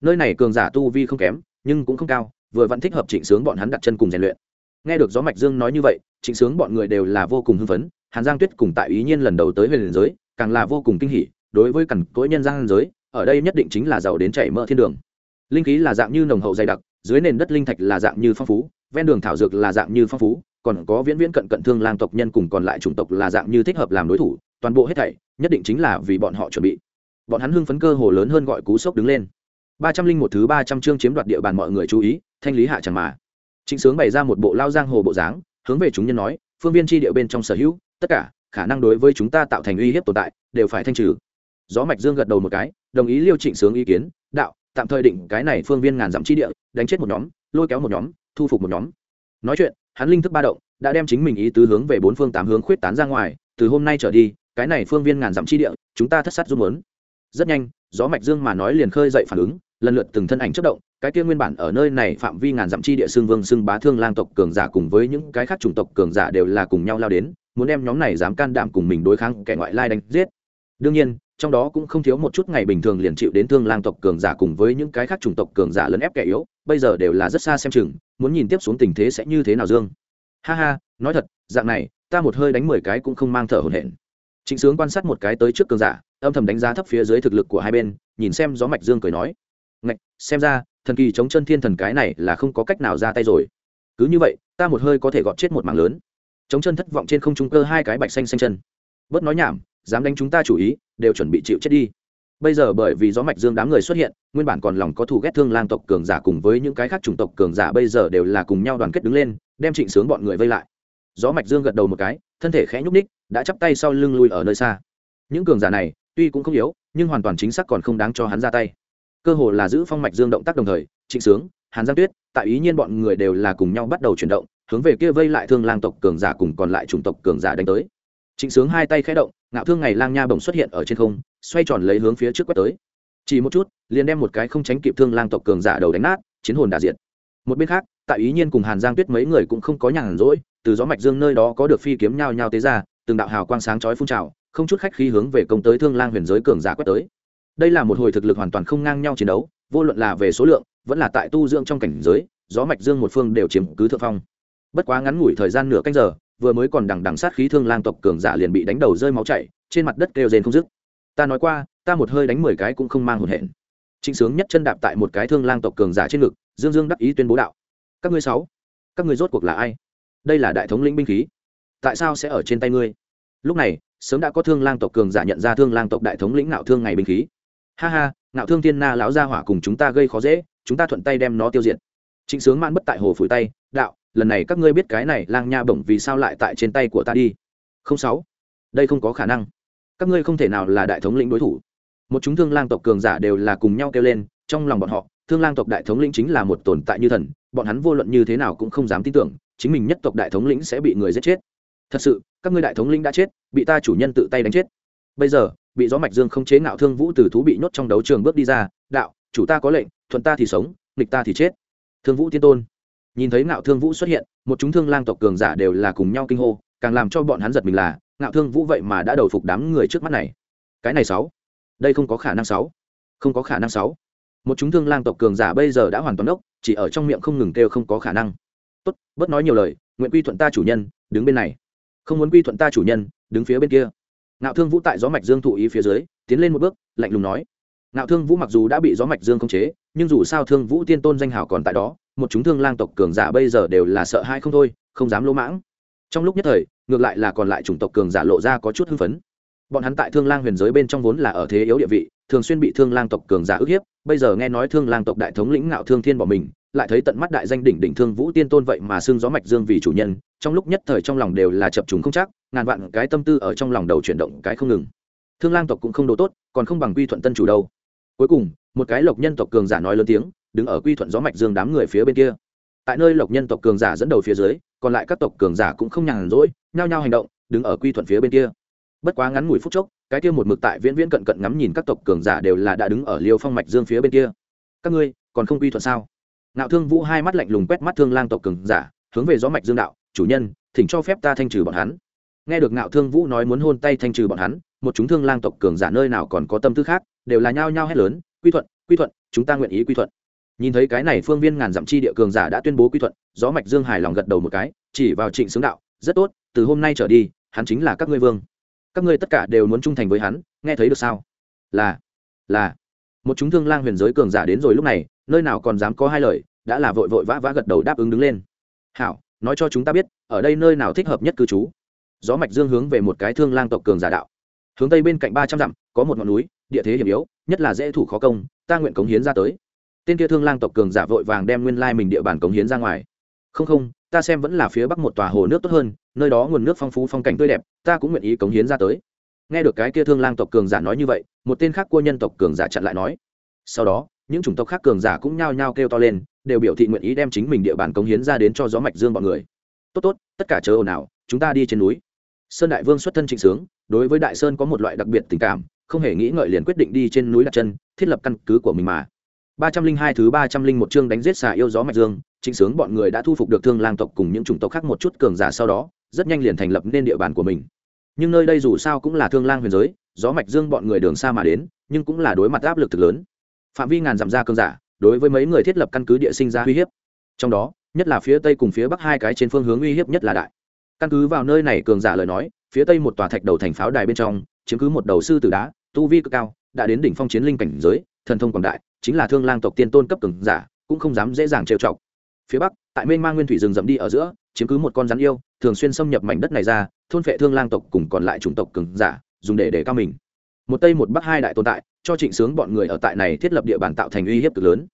Nơi này cường giả tu vi không kém nhưng cũng không cao, vừa vẫn thích hợp trịnh sướng bọn hắn đặt chân cùng rèn luyện. Nghe được gió mạch dương nói như vậy, trịnh sướng bọn người đều là vô cùng hưng phấn, hàn giang tuyết cùng tại ý nhiên lần đầu tới huyền giới, càng là vô cùng kinh hỉ, đối với cằn cỗi nhân giang giới, ở đây nhất định chính là giàu đến chảy mỡ thiên đường. Linh khí là dạng như nồng hậu dày đặc, dưới nền đất linh thạch là dạng như phong phú, ven đường thảo dược là dạng như phong phú, còn có viễn viễn cận cận thương lang tộc nhân cùng còn lại chủng tộc là dạng như thích hợp làm đối thủ, toàn bộ hết thảy, nhất định chính là vì bọn họ chuẩn bị. Bọn hắn hưng phấn cơ hồ lớn hơn gọi cú sốc đứng lên ba trăm linh một thứ ba trăm chương chiếm đoạt địa bàn mọi người chú ý, thanh lý hạ chẳng mà. Trịnh sướng bày ra một bộ lao giang hồ bộ dáng, hướng về chúng nhân nói, phương viên tri địa bên trong sở hữu, tất cả, khả năng đối với chúng ta tạo thành uy hiếp tồn tại, đều phải thanh trừ. Gió mạch dương gật đầu một cái, đồng ý liêu trịnh sướng ý kiến, đạo, tạm thời định cái này phương viên ngàn dặm chi địa, đánh chết một nhóm, lôi kéo một nhóm, thu phục một nhóm. Nói chuyện, hắn linh thức ba động, đã đem chính mình ý tứ hướng về bốn phương tám hướng khuyết tán ra ngoài, từ hôm nay trở đi, cái này phương viên ngàn dặm chi địa, chúng ta thất sát dung muốn. Rất nhanh, gió mạch dương mà nói liền khơi dậy phản ứng lần lượt từng thân ảnh chất động, cái kia nguyên bản ở nơi này phạm vi ngàn dặm chi địa xương vương xưng bá thương lang tộc cường giả cùng với những cái khác chủng tộc cường giả đều là cùng nhau lao đến, muốn đem nhóm này dám can đảm cùng mình đối kháng kẻ ngoại lai đánh giết. Đương nhiên, trong đó cũng không thiếu một chút ngày bình thường liền chịu đến thương lang tộc cường giả cùng với những cái khác chủng tộc cường giả lấn ép kẻ yếu, bây giờ đều là rất xa xem chừng, muốn nhìn tiếp xuống tình thế sẽ như thế nào dương. Ha ha, nói thật, dạng này, ta một hơi đánh mười cái cũng không mang thở hổn hển. Trịnh sướng quan sát một cái tới trước cường giả, âm thầm đánh giá thấp phía dưới thực lực của hai bên, nhìn xem gió mạch dương cười nói xem ra, thần kỳ chống chân thiên thần cái này là không có cách nào ra tay rồi. Cứ như vậy, ta một hơi có thể gọt chết một mảng lớn. Chống chân thất vọng trên không trung cơ hai cái bạch xanh xanh chân. Bớt nói nhảm, dám đánh chúng ta chủ ý, đều chuẩn bị chịu chết đi. Bây giờ bởi vì gió mạch dương đám người xuất hiện, nguyên bản còn lòng có thù ghét thương lang tộc cường giả cùng với những cái khác chủng tộc cường giả bây giờ đều là cùng nhau đoàn kết đứng lên, đem trịnh sướng bọn người vây lại. Gió mạch dương gật đầu một cái, thân thể khẽ nhúc ních đã chắp tay sau lưng lui ở nơi xa. Những cường giả này, tuy cũng không yếu, nhưng hoàn toàn chính xác còn không đáng cho hắn ra tay cơ hồ là giữ phong mạch dương động tác đồng thời, trịnh sướng, hàn giang tuyết tại ý nhiên bọn người đều là cùng nhau bắt đầu chuyển động, hướng về kia vây lại thương lang tộc cường giả cùng còn lại chủng tộc cường giả đánh tới. Trịnh sướng hai tay khẽ động, ngạo thương ngày lang nha bồng xuất hiện ở trên không, xoay tròn lấy hướng phía trước quét tới. Chỉ một chút, liền đem một cái không tránh kịp thương lang tộc cường giả đầu đánh nát, chiến hồn đà diệt. Một bên khác tại ý nhiên cùng hàn giang tuyết mấy người cũng không có nhàn rỗi, từ gió mạch dương nơi đó có được phi kiếm nhau nhau tế ra, từng đạo hào quang sáng chói phun trào, không chút khách khí hướng về công tới thương lang huyền giới cường giả quét tới đây là một hồi thực lực hoàn toàn không ngang nhau chiến đấu, vô luận là về số lượng, vẫn là tại tu dưỡng trong cảnh giới, gió mạch dương một phương đều chiếm cứ thượng phong. Bất quá ngắn ngủi thời gian nửa canh giờ, vừa mới còn đằng đằng sát khí thương lang tộc cường giả liền bị đánh đầu rơi máu chảy, trên mặt đất kêu rên không dứt. Ta nói qua, ta một hơi đánh mười cái cũng không mang hồn hển trịnh sướng nhất chân đạp tại một cái thương lang tộc cường giả trên ngực, dương dương đắc ý tuyên bố đạo. Các ngươi sáu, các ngươi rốt cuộc là ai? Đây là đại thống lĩnh binh khí. Tại sao sẽ ở trên tay ngươi? Lúc này, sớm đã có thương lang tộc cường giả nhận ra thương lang tộc đại thống lĩnh nạo thương ngày binh khí ha ha nạo thương thiên na lão gia hỏa cùng chúng ta gây khó dễ, chúng ta thuận tay đem nó tiêu diệt. Trịnh sướng mãn bất tại hồ phủi tay, đạo, lần này các ngươi biết cái này lang nha bổng vì sao lại tại trên tay của ta đi. Không sáu. Đây không có khả năng. Các ngươi không thể nào là đại thống lĩnh đối thủ. Một chúng thương lang tộc cường giả đều là cùng nhau kêu lên, trong lòng bọn họ, thương lang tộc đại thống lĩnh chính là một tồn tại như thần, bọn hắn vô luận như thế nào cũng không dám tin tưởng, chính mình nhất tộc đại thống lĩnh sẽ bị người giết chết. Thật sự, các ngươi đại thống lĩnh đã chết, bị ta chủ nhân tự tay đánh chết. Bây giờ bị gió mạch dương không chế ngạo thương vũ từ thú bị nhốt trong đấu trường bước đi ra, đạo, chủ ta có lệnh, thuận ta thì sống, nghịch ta thì chết. Thương vũ tiên tôn. Nhìn thấy ngạo thương vũ xuất hiện, một chúng thương lang tộc cường giả đều là cùng nhau kinh hô, càng làm cho bọn hắn giật mình là, ngạo thương vũ vậy mà đã đầu phục đám người trước mắt này. Cái này sáu. Đây không có khả năng sáu. Không có khả năng sáu. Một chúng thương lang tộc cường giả bây giờ đã hoàn toàn ốc chỉ ở trong miệng không ngừng kêu không có khả năng. Tốt, bớt nói nhiều lời, nguyện quy thuận ta chủ nhân, đứng bên này. Không muốn quy thuận ta chủ nhân, đứng phía bên kia ngạo thương vũ tại gió mạch dương thụ ý phía dưới, tiến lên một bước, lạnh lùng nói. Ngạo thương vũ mặc dù đã bị gió mạch dương khống chế, nhưng dù sao thương vũ tiên tôn danh hào còn tại đó, một chúng thương lang tộc cường giả bây giờ đều là sợ hãi không thôi, không dám lỗ mãng. Trong lúc nhất thời, ngược lại là còn lại chủng tộc cường giả lộ ra có chút hưng phấn. Bọn hắn tại thương lang huyền giới bên trong vốn là ở thế yếu địa vị, thường xuyên bị thương lang tộc cường giả ức hiếp, bây giờ nghe nói thương lang tộc đại thống lĩnh ngạo thương thiên bỏ mình lại thấy tận mắt đại danh đỉnh đỉnh thương vũ tiên tôn vậy mà xương gió mạch dương vì chủ nhân, trong lúc nhất thời trong lòng đều là chập trùng không chắc, ngàn vạn cái tâm tư ở trong lòng đầu chuyển động cái không ngừng. Thương lang tộc cũng không đồ tốt, còn không bằng quy thuận tân chủ đâu. Cuối cùng, một cái lộc nhân tộc cường giả nói lớn tiếng, đứng ở quy thuận gió mạch dương đám người phía bên kia. Tại nơi lộc nhân tộc cường giả dẫn đầu phía dưới, còn lại các tộc cường giả cũng không nhàn rỗi, nhao nhao hành động, đứng ở quy thuận phía bên kia. Bất quá ngắn ngủi phút chốc, cái kia một mực tại viễn viễn cận cận ngắm nhìn các tộc cường giả đều là đã đứng ở liêu phong mạch dương phía bên kia. Các ngươi, còn không quy thuận sao? Nạo thương vũ hai mắt lạnh lùng quét mắt thương lang tộc cường giả, hướng về gió mạch dương đạo, chủ nhân, thỉnh cho phép ta thanh trừ bọn hắn. Nghe được nạo thương vũ nói muốn hôn tay thanh trừ bọn hắn, một chúng thương lang tộc cường giả nơi nào còn có tâm tư khác, đều là nhao nhao hét lớn, quy thuận quy thuận, chúng ta nguyện ý quy thuận. Nhìn thấy cái này phương viên ngàn dặm chi địa cường giả đã tuyên bố quy thuận, gió mạch dương hài lòng gật đầu một cái, chỉ vào trịnh xướng đạo, rất tốt, từ hôm nay trở đi, hắn chính là các ngươi vương. Các ngươi tất cả đều muốn trung thành với hắn, nghe thấy được sao? Là là. Một chúng thương lang huyền giới cường giả đến rồi lúc này, nơi nào còn dám có hai lời đã là vội vội vã vã gật đầu đáp ứng đứng lên. Hảo, nói cho chúng ta biết, ở đây nơi nào thích hợp nhất cư trú? Gió mạch dương hướng về một cái thương lang tộc cường giả đạo. Hướng tây bên cạnh ba trăm dặm, có một ngọn núi, địa thế hiểm yếu, nhất là dễ thủ khó công, ta nguyện cống hiến ra tới. Tên kia thương lang tộc cường giả vội vàng đem nguyên lai mình địa bàn cống hiến ra ngoài. Không không, ta xem vẫn là phía bắc một tòa hồ nước tốt hơn, nơi đó nguồn nước phong phú, phong cảnh tươi đẹp, ta cũng nguyện ý cống hiến ra tới. Nghe được cái kia thương lang tộc cường giả nói như vậy, một tên khác cua nhân tộc cường giả chặn lại nói. Sau đó, những chủng tộc khác cường giả cũng nhao nhao kêu to lên đều biểu thị nguyện ý đem chính mình địa bàn cống hiến ra đến cho gió mạch dương bọn người. Tốt tốt, tất cả chớ ồn ào, chúng ta đi trên núi. Sơn đại vương xuất thân trịnh sướng, đối với đại sơn có một loại đặc biệt tình cảm, không hề nghĩ ngợi liền quyết định đi trên núi đặt chân, thiết lập căn cứ của mình mà. Ba trăm linh hai thứ ba trăm linh một chương đánh giết xà yêu gió mạch dương, trịnh sướng bọn người đã thu phục được thương lang tộc cùng những chủng tộc khác một chút cường giả sau đó, rất nhanh liền thành lập nên địa bàn của mình. Nhưng nơi đây dù sao cũng là thương lang huyền giới, gió mạch dương bọn người đường xa mà đến, nhưng cũng là đối mặt áp lực thực lớn. Phạm vi ngàn dặm ra cường giả đối với mấy người thiết lập căn cứ địa sinh ra uy hiếp. Trong đó, nhất là phía tây cùng phía bắc hai cái trên phương hướng uy hiếp nhất là đại. Căn cứ vào nơi này cường giả lời nói, phía tây một tòa thạch đầu thành pháo đài bên trong, chiếm cứ một đầu sư tử đá, tu vi cực cao, đã đến đỉnh phong chiến linh cảnh giới, thần thông quảng đại, chính là thương lang tộc tiên tôn cấp cường giả, cũng không dám dễ dàng trêu chọc. Phía bắc, tại mênh mang nguyên thủy rừng rậm đi ở giữa, chiếm cứ một con rắn yêu, thường xuyên xâm nhập mảnh đất này ra, thôn phệ thương lang tộc cùng còn lại chủng tộc cường giả, dùng để để cao mình một tây một bắc hai đại tồn tại, cho trịnh sướng bọn người ở tại này thiết lập địa bàn tạo thành uy hiếp cực lớn.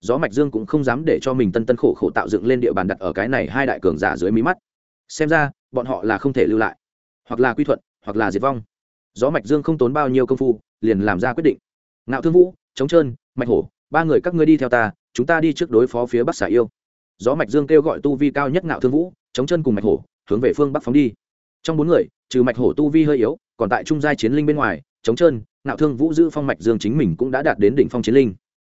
Gió mạch dương cũng không dám để cho mình tân tân khổ khổ tạo dựng lên địa bàn đặt ở cái này hai đại cường giả dưới mí mắt. Xem ra, bọn họ là không thể lưu lại. Hoặc là quy thuận, hoặc là diệt vong. Gió mạch dương không tốn bao nhiêu công phu, liền làm ra quyết định. Ngạo thương vũ chống trơn, mạch hổ, ba người các ngươi đi theo ta, chúng ta đi trước đối phó phía bắc xả yêu. Gió mạch dương kêu gọi tu vi cao nhất ngạo thương vũ chống chân cùng mạch hổ, hướng về phương bắc phóng đi. Trong bốn người, trừ mạch hổ tu vi hơi yếu, còn tại trung giai chiến linh bên ngoài chống chân ngạo thương vũ giữ phong mạch dương chính mình cũng đã đạt đến đỉnh phong chiến linh.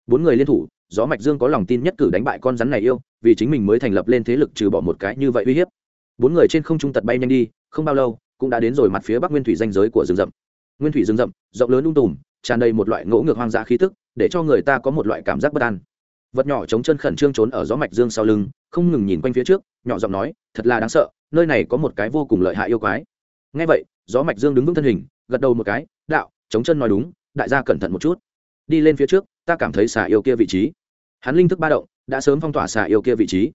Bốn người liên thủ, gió mạch dương có lòng tin nhất cử đánh bại con rắn này yêu, vì chính mình mới thành lập lên thế lực trừ bỏ một cái như vậy uy hiếp. Bốn người trên không trung tật bay nhanh đi, không bao lâu, cũng đã đến rồi mặt phía bắc nguyên thủy danh giới của rừng rậm. Nguyên thủy rừng rậm, rộng lớn lung tùm, tràn đầy một loại ngỗ ngược hoang dã khí tức, để cho người ta có một loại cảm giác bất an. Vật nhỏ chống chân khẩn trương trốn ở gió mạch dương sau lưng, không ngừng nhìn quanh phía trước, nhỏ giọng nói, thật là đáng sợ, nơi này có một cái vô cùng lợi hại yêu quái. Ngay vậy, gió mạch dương đứng vững thân hình gật đầu một cái, đạo, chống chân nói đúng, đại gia cẩn thận một chút. Đi lên phía trước, ta cảm thấy xà yêu kia vị trí. Hắn linh thức ba động, đã sớm phong tỏa xà yêu kia vị trí.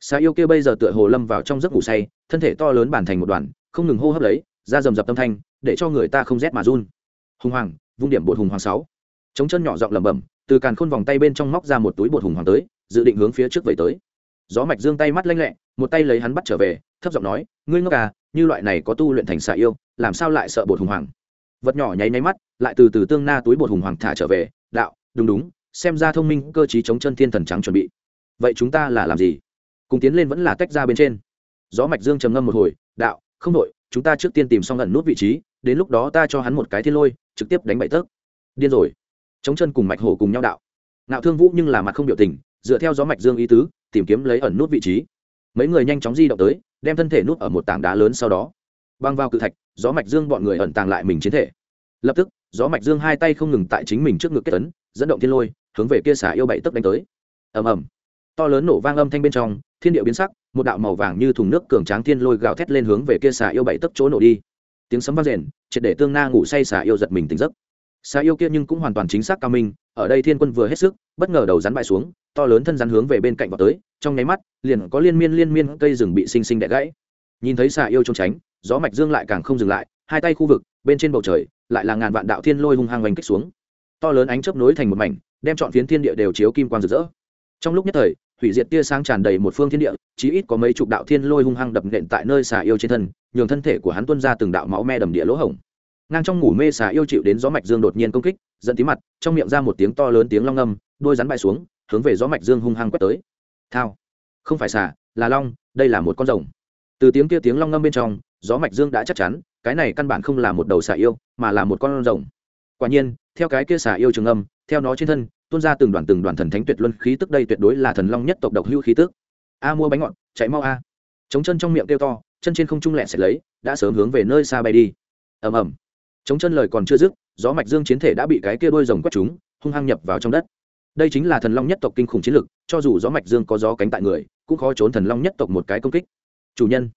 Xà yêu kia bây giờ tựa hồ lâm vào trong giấc ngủ say, thân thể to lớn bản thành một đoàn, không ngừng hô hấp lấy, ra rầm rập tâm thanh, để cho người ta không rét mà run. Hùng hoàng, vung điểm bột hùng hoàng sáu. Chống chân nhỏ giọng lẩm bẩm, từ càn khôn vòng tay bên trong móc ra một túi bột hùng hoàng tới, dự định hướng phía trước vẩy tới. Gió mạch dương tay mắt lanh lẹ, một tay lấy hắn bắt trở về, thấp giọng nói, ngươi ngốc à như loại này có tu luyện thành xà yêu, làm sao lại sợ bột hùng hoàng? Vật nhỏ nháy nháy mắt, lại từ từ tương na túi bột hùng hoàng thả trở về, đạo, đúng đúng, xem ra thông minh, cơ chí chống chân thiên thần trắng chuẩn bị. Vậy chúng ta là làm gì? Cùng tiến lên vẫn là tách ra bên trên. Gió mạch dương trầm ngâm một hồi, đạo, không đội chúng ta trước tiên tìm xong ẩn nút vị trí, đến lúc đó ta cho hắn một cái thiên lôi, trực tiếp đánh bậy tớp điên rồi. Chống chân cùng mạch hổ cùng nhau đạo. Nạo thương vũ nhưng là mặt không biểu tình, dựa theo gió mạch dương ý tứ, tìm kiếm lấy ẩn nút vị trí. Mấy người nhanh chóng di động tới, đem thân thể nút ở một tảng đá lớn sau đó. Băng vào cự thạch gió mạch dương bọn người ẩn tàng lại mình chiến thể. Lập tức, gió mạch dương hai tay không ngừng tại chính mình trước ngực kết tấn dẫn động thiên lôi, hướng về kia xả yêu bảy tấc đánh tới. Ầm ầm. To lớn nổ vang âm thanh bên trong, thiên địa biến sắc, một đạo màu vàng như thùng nước cường tráng thiên lôi gào thét lên hướng về kia xả yêu bảy tấc chỗ nổ đi. Tiếng sấm vang rền, triệt để tương na ngủ say xả yêu giật mình tỉnh giấc. Xà yêu kia nhưng cũng hoàn toàn chính xác cao minh, ở đây thiên quân vừa hết sức, bất ngờ đầu rắn bại xuống, to lớn thân rắn hướng về bên cạnh vào tới, trong nháy mắt, liền có liên miên liên miên cây rừng bị sinh sinh đẻ gãy. Nhìn thấy xà yêu trốn tránh gió mạch dương lại càng không dừng lại, hai tay khu vực, bên trên bầu trời, lại là ngàn vạn đạo thiên lôi hung hăng oanh kích xuống. To lớn ánh chớp nối thành một mảnh, đem chọn phiến thiên địa đều chiếu kim quang rực rỡ. Trong lúc nhất thời, hủy diệt tia sáng tràn đầy một phương thiên địa, chí ít có mấy chục đạo thiên lôi hung hăng đập nện tại nơi xà yêu trên thân, nhường thân thể của hắn tuôn ra từng đạo máu me đầm địa lỗ hổng. Ngang trong ngủ mê xà yêu chịu đến gió mạch dương đột nhiên công kích dẫn tí mặt, trong miệng ra một tiếng to lớn tiếng long ngâm đôi rắn bay xuống, hướng về gió mạch dương hung hăng quét tới. Thao. Không phải xà, là long, đây là một con rồng. Từ tiếng kia tiếng long ngâm bên trong gió mạch dương đã chắc chắn, cái này căn bản không là một đầu xà yêu, mà là một con rồng. Quả nhiên, theo cái kia xà yêu trường âm, theo nó trên thân, tuôn ra từng đoàn từng đoàn thần thánh tuyệt luân khí tức đây tuyệt đối là thần long nhất tộc độc hữu khí tức. A mua bánh ngọt, chạy mau a. Chống chân trong miệng kêu to, chân trên không trung lẹ sẽ lấy, đã sớm hướng về nơi xa bay đi. Ầm ầm. Chống chân lời còn chưa dứt, gió mạch dương chiến thể đã bị cái kia đôi rồng quét chúng, hung hăng nhập vào trong đất. Đây chính là thần long nhất tộc kinh khủng chiến lực, cho dù gió mạch dương có gió cánh tại người, cũng khó trốn thần long nhất tộc một cái công kích. Chủ nhân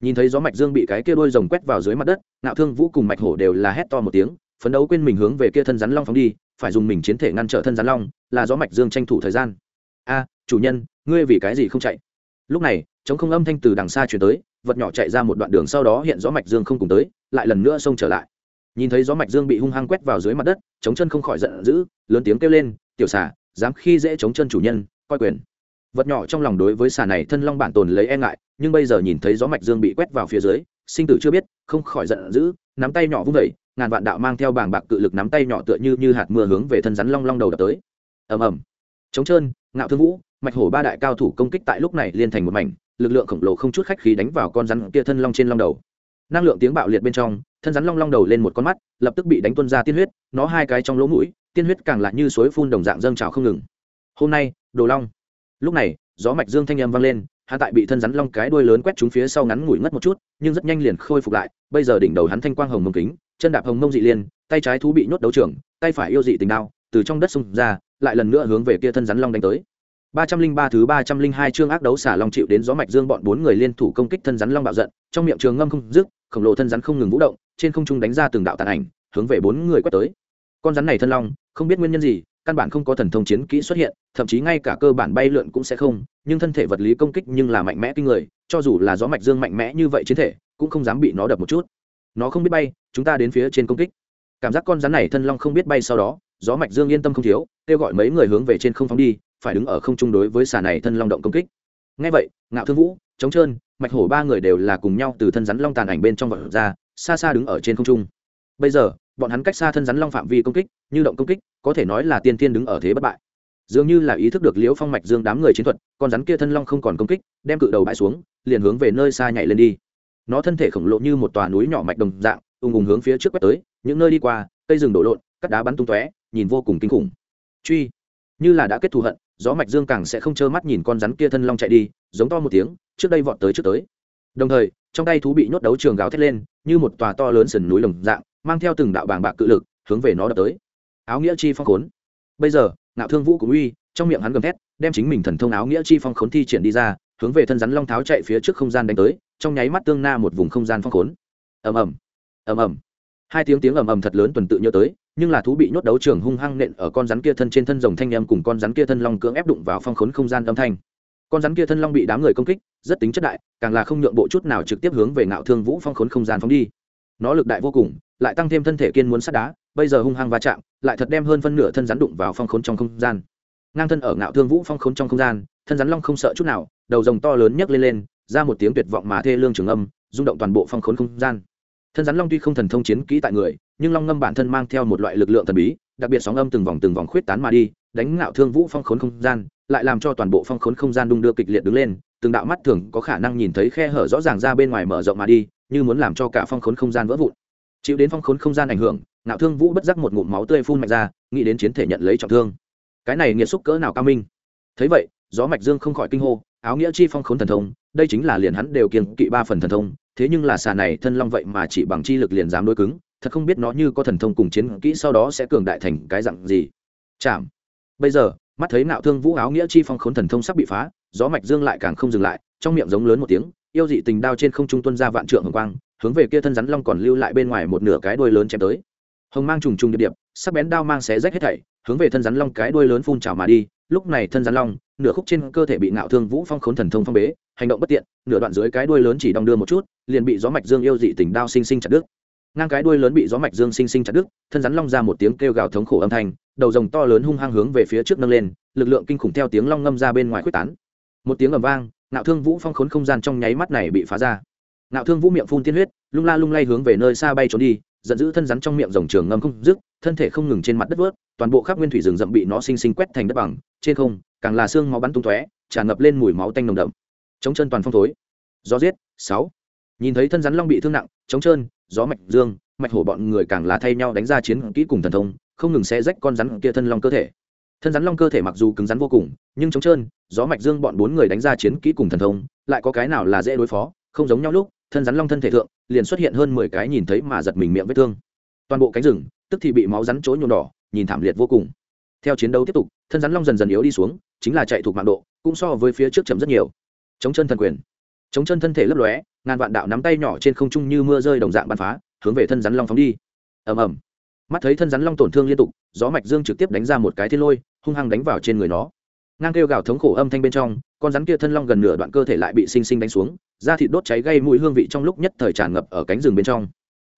nhìn thấy gió mạch dương bị cái kia đôi rồng quét vào dưới mặt đất, ngạo thương vũ cùng mạch hổ đều là hét to một tiếng, phấn đấu quên mình hướng về kia thân rắn long phóng đi, phải dùng mình chiến thể ngăn trở thân rắn long, là gió mạch dương tranh thủ thời gian. A, chủ nhân, ngươi vì cái gì không chạy? Lúc này chống không âm thanh từ đằng xa chuyển tới, vật nhỏ chạy ra một đoạn đường sau đó hiện gió mạch dương không cùng tới, lại lần nữa xông trở lại. Nhìn thấy gió mạch dương bị hung hăng quét vào dưới mặt đất chống chân không khỏi giận dữ, lớn tiếng kêu lên, tiểu xà, dám khi dễ chống chân chủ nhân, coi quyền. Vật nhỏ trong lòng đối với xà này thân long bản tồn lấy e ngại nhưng bây giờ nhìn thấy gió mạch dương bị quét vào phía dưới, sinh tử chưa biết, không khỏi giận dữ, nắm tay nhỏ vung vẩy ngàn vạn đạo mang theo bảng bạc cự lực nắm tay nhỏ tựa như như hạt mưa hướng về thân rắn long long đầu đập tới. Ầm ầm. Chống trơn, ngạo thương vũ, mạch hổ ba đại cao thủ công kích tại lúc này liên thành một mảnh, lực lượng khổng lồ không chút khách khí đánh vào con rắn kia thân long trên long đầu. Năng lượng tiếng bạo liệt bên trong, thân rắn long long đầu lên một con mắt, lập tức bị đánh tuôn ra tiên huyết, nó hai cái trong lỗ mũi, tiên huyết càng lại như suối phun đồng dạng dâng trào không ngừng. Hôm nay, đồ long. Lúc này, gió mạch dương thanh âm vang lên hạ tại bị thân rắn long cái đuôi lớn quét trúng phía sau ngắn ngủi ngất một chút, nhưng rất nhanh liền khôi phục lại. Bây giờ đỉnh đầu hắn thanh quang hồng mông kính, chân đạp hồng mông dị liên, tay trái thú bị nhốt đấu trường, tay phải yêu dị tình đao, từ trong đất xung ra, lại lần nữa hướng về kia thân rắn long đánh tới. Ba trăm linh ba thứ ba trăm linh hai chương ác đấu xả long chịu đến gió mạch dương bọn bốn người liên thủ công kích thân rắn long bạo giận, trong miệng trường ngâm không dứt, khổng lồ thân rắn không ngừng vũ động, trên không trung đánh ra từng đạo tàn ảnh, hướng về bốn người quét tới. Con rắn này thân long, không biết nguyên nhân gì căn bản không có thần thông chiến kỹ xuất hiện, thậm chí ngay cả cơ bản bay lượn cũng sẽ không, nhưng thân thể vật lý công kích nhưng là mạnh mẽ kinh người, cho dù là gió mạch dương mạnh mẽ như vậy chiến thể, cũng không dám bị nó đập một chút. Nó không biết bay, chúng ta đến phía trên công kích. Cảm giác con rắn này thân long không biết bay sau đó, gió mạch dương yên tâm không thiếu, kêu gọi mấy người hướng về trên không phóng đi, phải đứng ở không trung đối với xà này thân long động công kích. Ngay vậy, ngạo thương vũ chống trơn, mạch hổ ba người đều là cùng nhau từ thân rắn long tàn ảnh bên trong vật ra, xa xa đứng ở trên không trung. Bây giờ bọn hắn cách xa thân rắn long phạm vi công kích, như động công kích, có thể nói là tiên tiên đứng ở thế bất bại. Dường như là ý thức được liễu phong mạch dương đám người chiến thuật, con rắn kia thân long không còn công kích, đem cự đầu bại xuống, liền hướng về nơi xa nhảy lên đi. Nó thân thể khổng lồ như một tòa núi nhỏ mạch đồng dạng, ùng ùng hướng phía trước quét tới, những nơi đi qua, cây rừng đổ lộn, cắt đá bắn tung tóe, nhìn vô cùng kinh khủng. Truy. Như là đã kết thù hận, gió mạch dương càng sẽ không trơ mắt nhìn con rắn kia thân long chạy đi, giống to một tiếng, trước đây vọt tới trước tới. Đồng thời, trong tay thú bị nhốt đấu trường gáo thét lên, như một tòa to lớn sườn núi lồng dạng mang theo từng đạo bàng bạc cự lực, hướng về nó đập tới. Áo nghĩa chi phong khốn. Bây giờ, ngạo thương vũ cũng uy, trong miệng hắn gầm thét, đem chính mình thần thông áo nghĩa chi phong khốn thi triển đi ra, hướng về thân rắn long tháo chạy phía trước không gian đánh tới, trong nháy mắt tương na một vùng không gian phong khốn. Ầm ầm. Ầm ầm. Hai tiếng tiếng ầm ầm thật lớn tuần tự nhớ tới, nhưng là thú bị nhốt đấu trường hung hăng nện ở con rắn kia thân trên thân rồng thanh em cùng con rắn kia thân long cưỡng ép đụng vào phong khốn không gian âm thanh. Con rắn kia thân long bị đám người công kích, rất tính chất đại, càng là không nhượng bộ chút nào trực tiếp hướng về ngạo thương vũ phong khốn không gian phóng đi nó lực đại vô cùng, lại tăng thêm thân thể kiên muốn sắt đá, bây giờ hung hăng va chạm, lại thật đem hơn phân nửa thân rắn đụng vào phong khốn trong không gian. Ngang thân ở ngạo thương vũ phong khốn trong không gian, thân rắn long không sợ chút nào, đầu rồng to lớn nhấc lên lên, ra một tiếng tuyệt vọng mà thê lương trường âm, rung động toàn bộ phong khốn không gian. Thân rắn long tuy không thần thông chiến kỹ tại người, nhưng long ngâm bản thân mang theo một loại lực lượng thần bí, đặc biệt sóng âm từng vòng từng vòng khuyết tán mà đi, đánh ngạo thương vũ phong khốn không gian, lại làm cho toàn bộ phong khốn không gian đung đưa kịch liệt đứng lên, từng đạo mắt thường có khả năng nhìn thấy khe hở rõ ràng ra bên ngoài mở rộng mà đi như muốn làm cho cả phong khốn không gian vỡ vụn. Chịu đến phong khốn không gian ảnh hưởng, ngạo thương vũ bất giác một ngụm máu tươi phun mạnh ra, nghĩ đến chiến thể nhận lấy trọng thương. Cái này nghiệt xúc cỡ nào cao minh. Thấy vậy, gió mạch dương không khỏi kinh hô, áo nghĩa chi phong khốn thần thông, đây chính là liền hắn đều kiêng kỵ ba phần thần thông, thế nhưng là xà này thân long vậy mà chỉ bằng chi lực liền dám đối cứng, thật không biết nó như có thần thông cùng chiến kỹ sau đó sẽ cường đại thành cái dạng gì. Chạm. Bây giờ, mắt thấy nạo thương vũ áo nghĩa chi phong khốn thần thông sắp bị phá, gió mạch dương lại càng không dừng lại, trong miệng giống lớn một tiếng yêu dị tình đao trên không trung tuân ra vạn trượng hồng quang, hướng về kia thân rắn long còn lưu lại bên ngoài một nửa cái đuôi lớn chém tới. Hồng mang trùng trùng điệp điệp, sắc bén đao mang xé rách hết thảy, hướng về thân rắn long cái đuôi lớn phun trào mà đi. Lúc này thân rắn long, nửa khúc trên cơ thể bị ngạo thương vũ phong khốn thần thông phong bế, hành động bất tiện, nửa đoạn dưới cái đuôi lớn chỉ đong đưa một chút, liền bị gió mạch dương yêu dị tình đao sinh sinh chặt đứt. Ngang cái đuôi lớn bị gió mạch dương sinh sinh chặt đứt, thân rắn long ra một tiếng kêu gào thống khổ âm thanh, đầu rồng to lớn hung hăng hướng về phía trước nâng lên, lực lượng kinh khủng theo tiếng long ngâm ra bên ngoài quyết tán. Một tiếng ầm vang ngạo thương vũ phong khốn không gian trong nháy mắt này bị phá ra. Ngạo thương vũ miệng phun tiên huyết, lung la lung lay hướng về nơi xa bay trốn đi, giận dữ thân rắn trong miệng rồng trường ngâm không dứt, thân thể không ngừng trên mặt đất vớt, toàn bộ khắp nguyên thủy rừng rậm bị nó sinh sinh quét thành đất bằng, trên không, càng là xương máu bắn tung tóe, tràn ngập lên mùi máu tanh nồng đậm. Chống chân toàn phong thối. Gió giết, sáu. Nhìn thấy thân rắn long bị thương nặng chống trơn, gió mạch dương, mạch hổ bọn người càng là thay nhau đánh ra chiến kỹ cùng thần thông, không ngừng xé rách con rắn kia thân long cơ thể thân rắn long cơ thể mặc dù cứng rắn vô cùng, nhưng chống trơn, gió mạch dương bọn bốn người đánh ra chiến kỹ cùng thần thông, lại có cái nào là dễ đối phó, không giống nhau lúc, thân rắn long thân thể thượng, liền xuất hiện hơn mười cái nhìn thấy mà giật mình miệng vết thương. Toàn bộ cánh rừng, tức thì bị máu rắn chối nhuộm đỏ, nhìn thảm liệt vô cùng. Theo chiến đấu tiếp tục, thân rắn long dần dần yếu đi xuống, chính là chạy thuộc mạng độ, cũng so với phía trước chậm rất nhiều. Chống chân thần quyền. Chống chân thân thể lấp lóe, ngàn vạn đạo nắm tay nhỏ trên không trung như mưa rơi đồng dạng bắn phá, hướng về thân rắn long phóng đi. Ầm ầm mắt thấy thân rắn long tổn thương liên tục, gió mạch dương trực tiếp đánh ra một cái thiên lôi, hung hăng đánh vào trên người nó. Ngang kêu gào thống khổ âm thanh bên trong, con rắn kia thân long gần nửa đoạn cơ thể lại bị sinh sinh đánh xuống, da thịt đốt cháy gây mùi hương vị trong lúc nhất thời tràn ngập ở cánh rừng bên trong.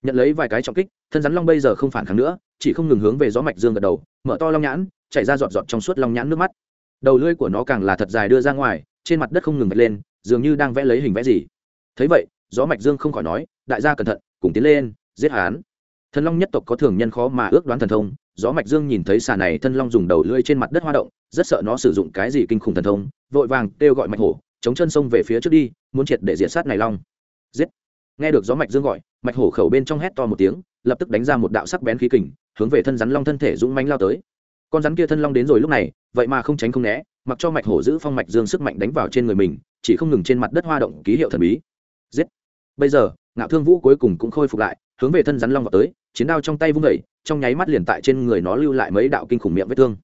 Nhận lấy vài cái trọng kích, thân rắn long bây giờ không phản kháng nữa, chỉ không ngừng hướng về gió mạch dương gật đầu, mở to long nhãn, chảy ra giọt giọt trong suốt long nhãn nước mắt. Đầu lưỡi của nó càng là thật dài đưa ra ngoài, trên mặt đất không ngừng vạch lên, dường như đang vẽ lấy hình vẽ gì. Thấy vậy, gió mạch dương không khỏi nói, đại gia cẩn thận, cùng tiến lên, giết hán thần long nhất tộc có thường nhân khó mà ước đoán thần thông, gió mạch dương nhìn thấy xà này thân long dùng đầu lưỡi trên mặt đất hoa động, rất sợ nó sử dụng cái gì kinh khủng thần thông, vội vàng kêu gọi mạch hổ, chống chân sông về phía trước đi, muốn triệt để diệt sát này long. Giết! Nghe được gió mạch dương gọi, mạch hổ khẩu bên trong hét to một tiếng, lập tức đánh ra một đạo sắc bén khí kình, hướng về thân rắn long thân thể dũng mãnh lao tới. Con rắn kia thân long đến rồi lúc này, vậy mà không tránh không né, mặc cho mạch hổ giữ phong mạch dương sức mạnh đánh vào trên người mình, chỉ không ngừng trên mặt đất hoa động ký hiệu thần bí. Giết! Bây giờ, ngạo thương vũ cuối cùng cũng khôi phục lại, hướng về thân rắn long vào tới chiến đao trong tay vung vẩy trong nháy mắt liền tại trên người nó lưu lại mấy đạo kinh khủng miệng vết thương.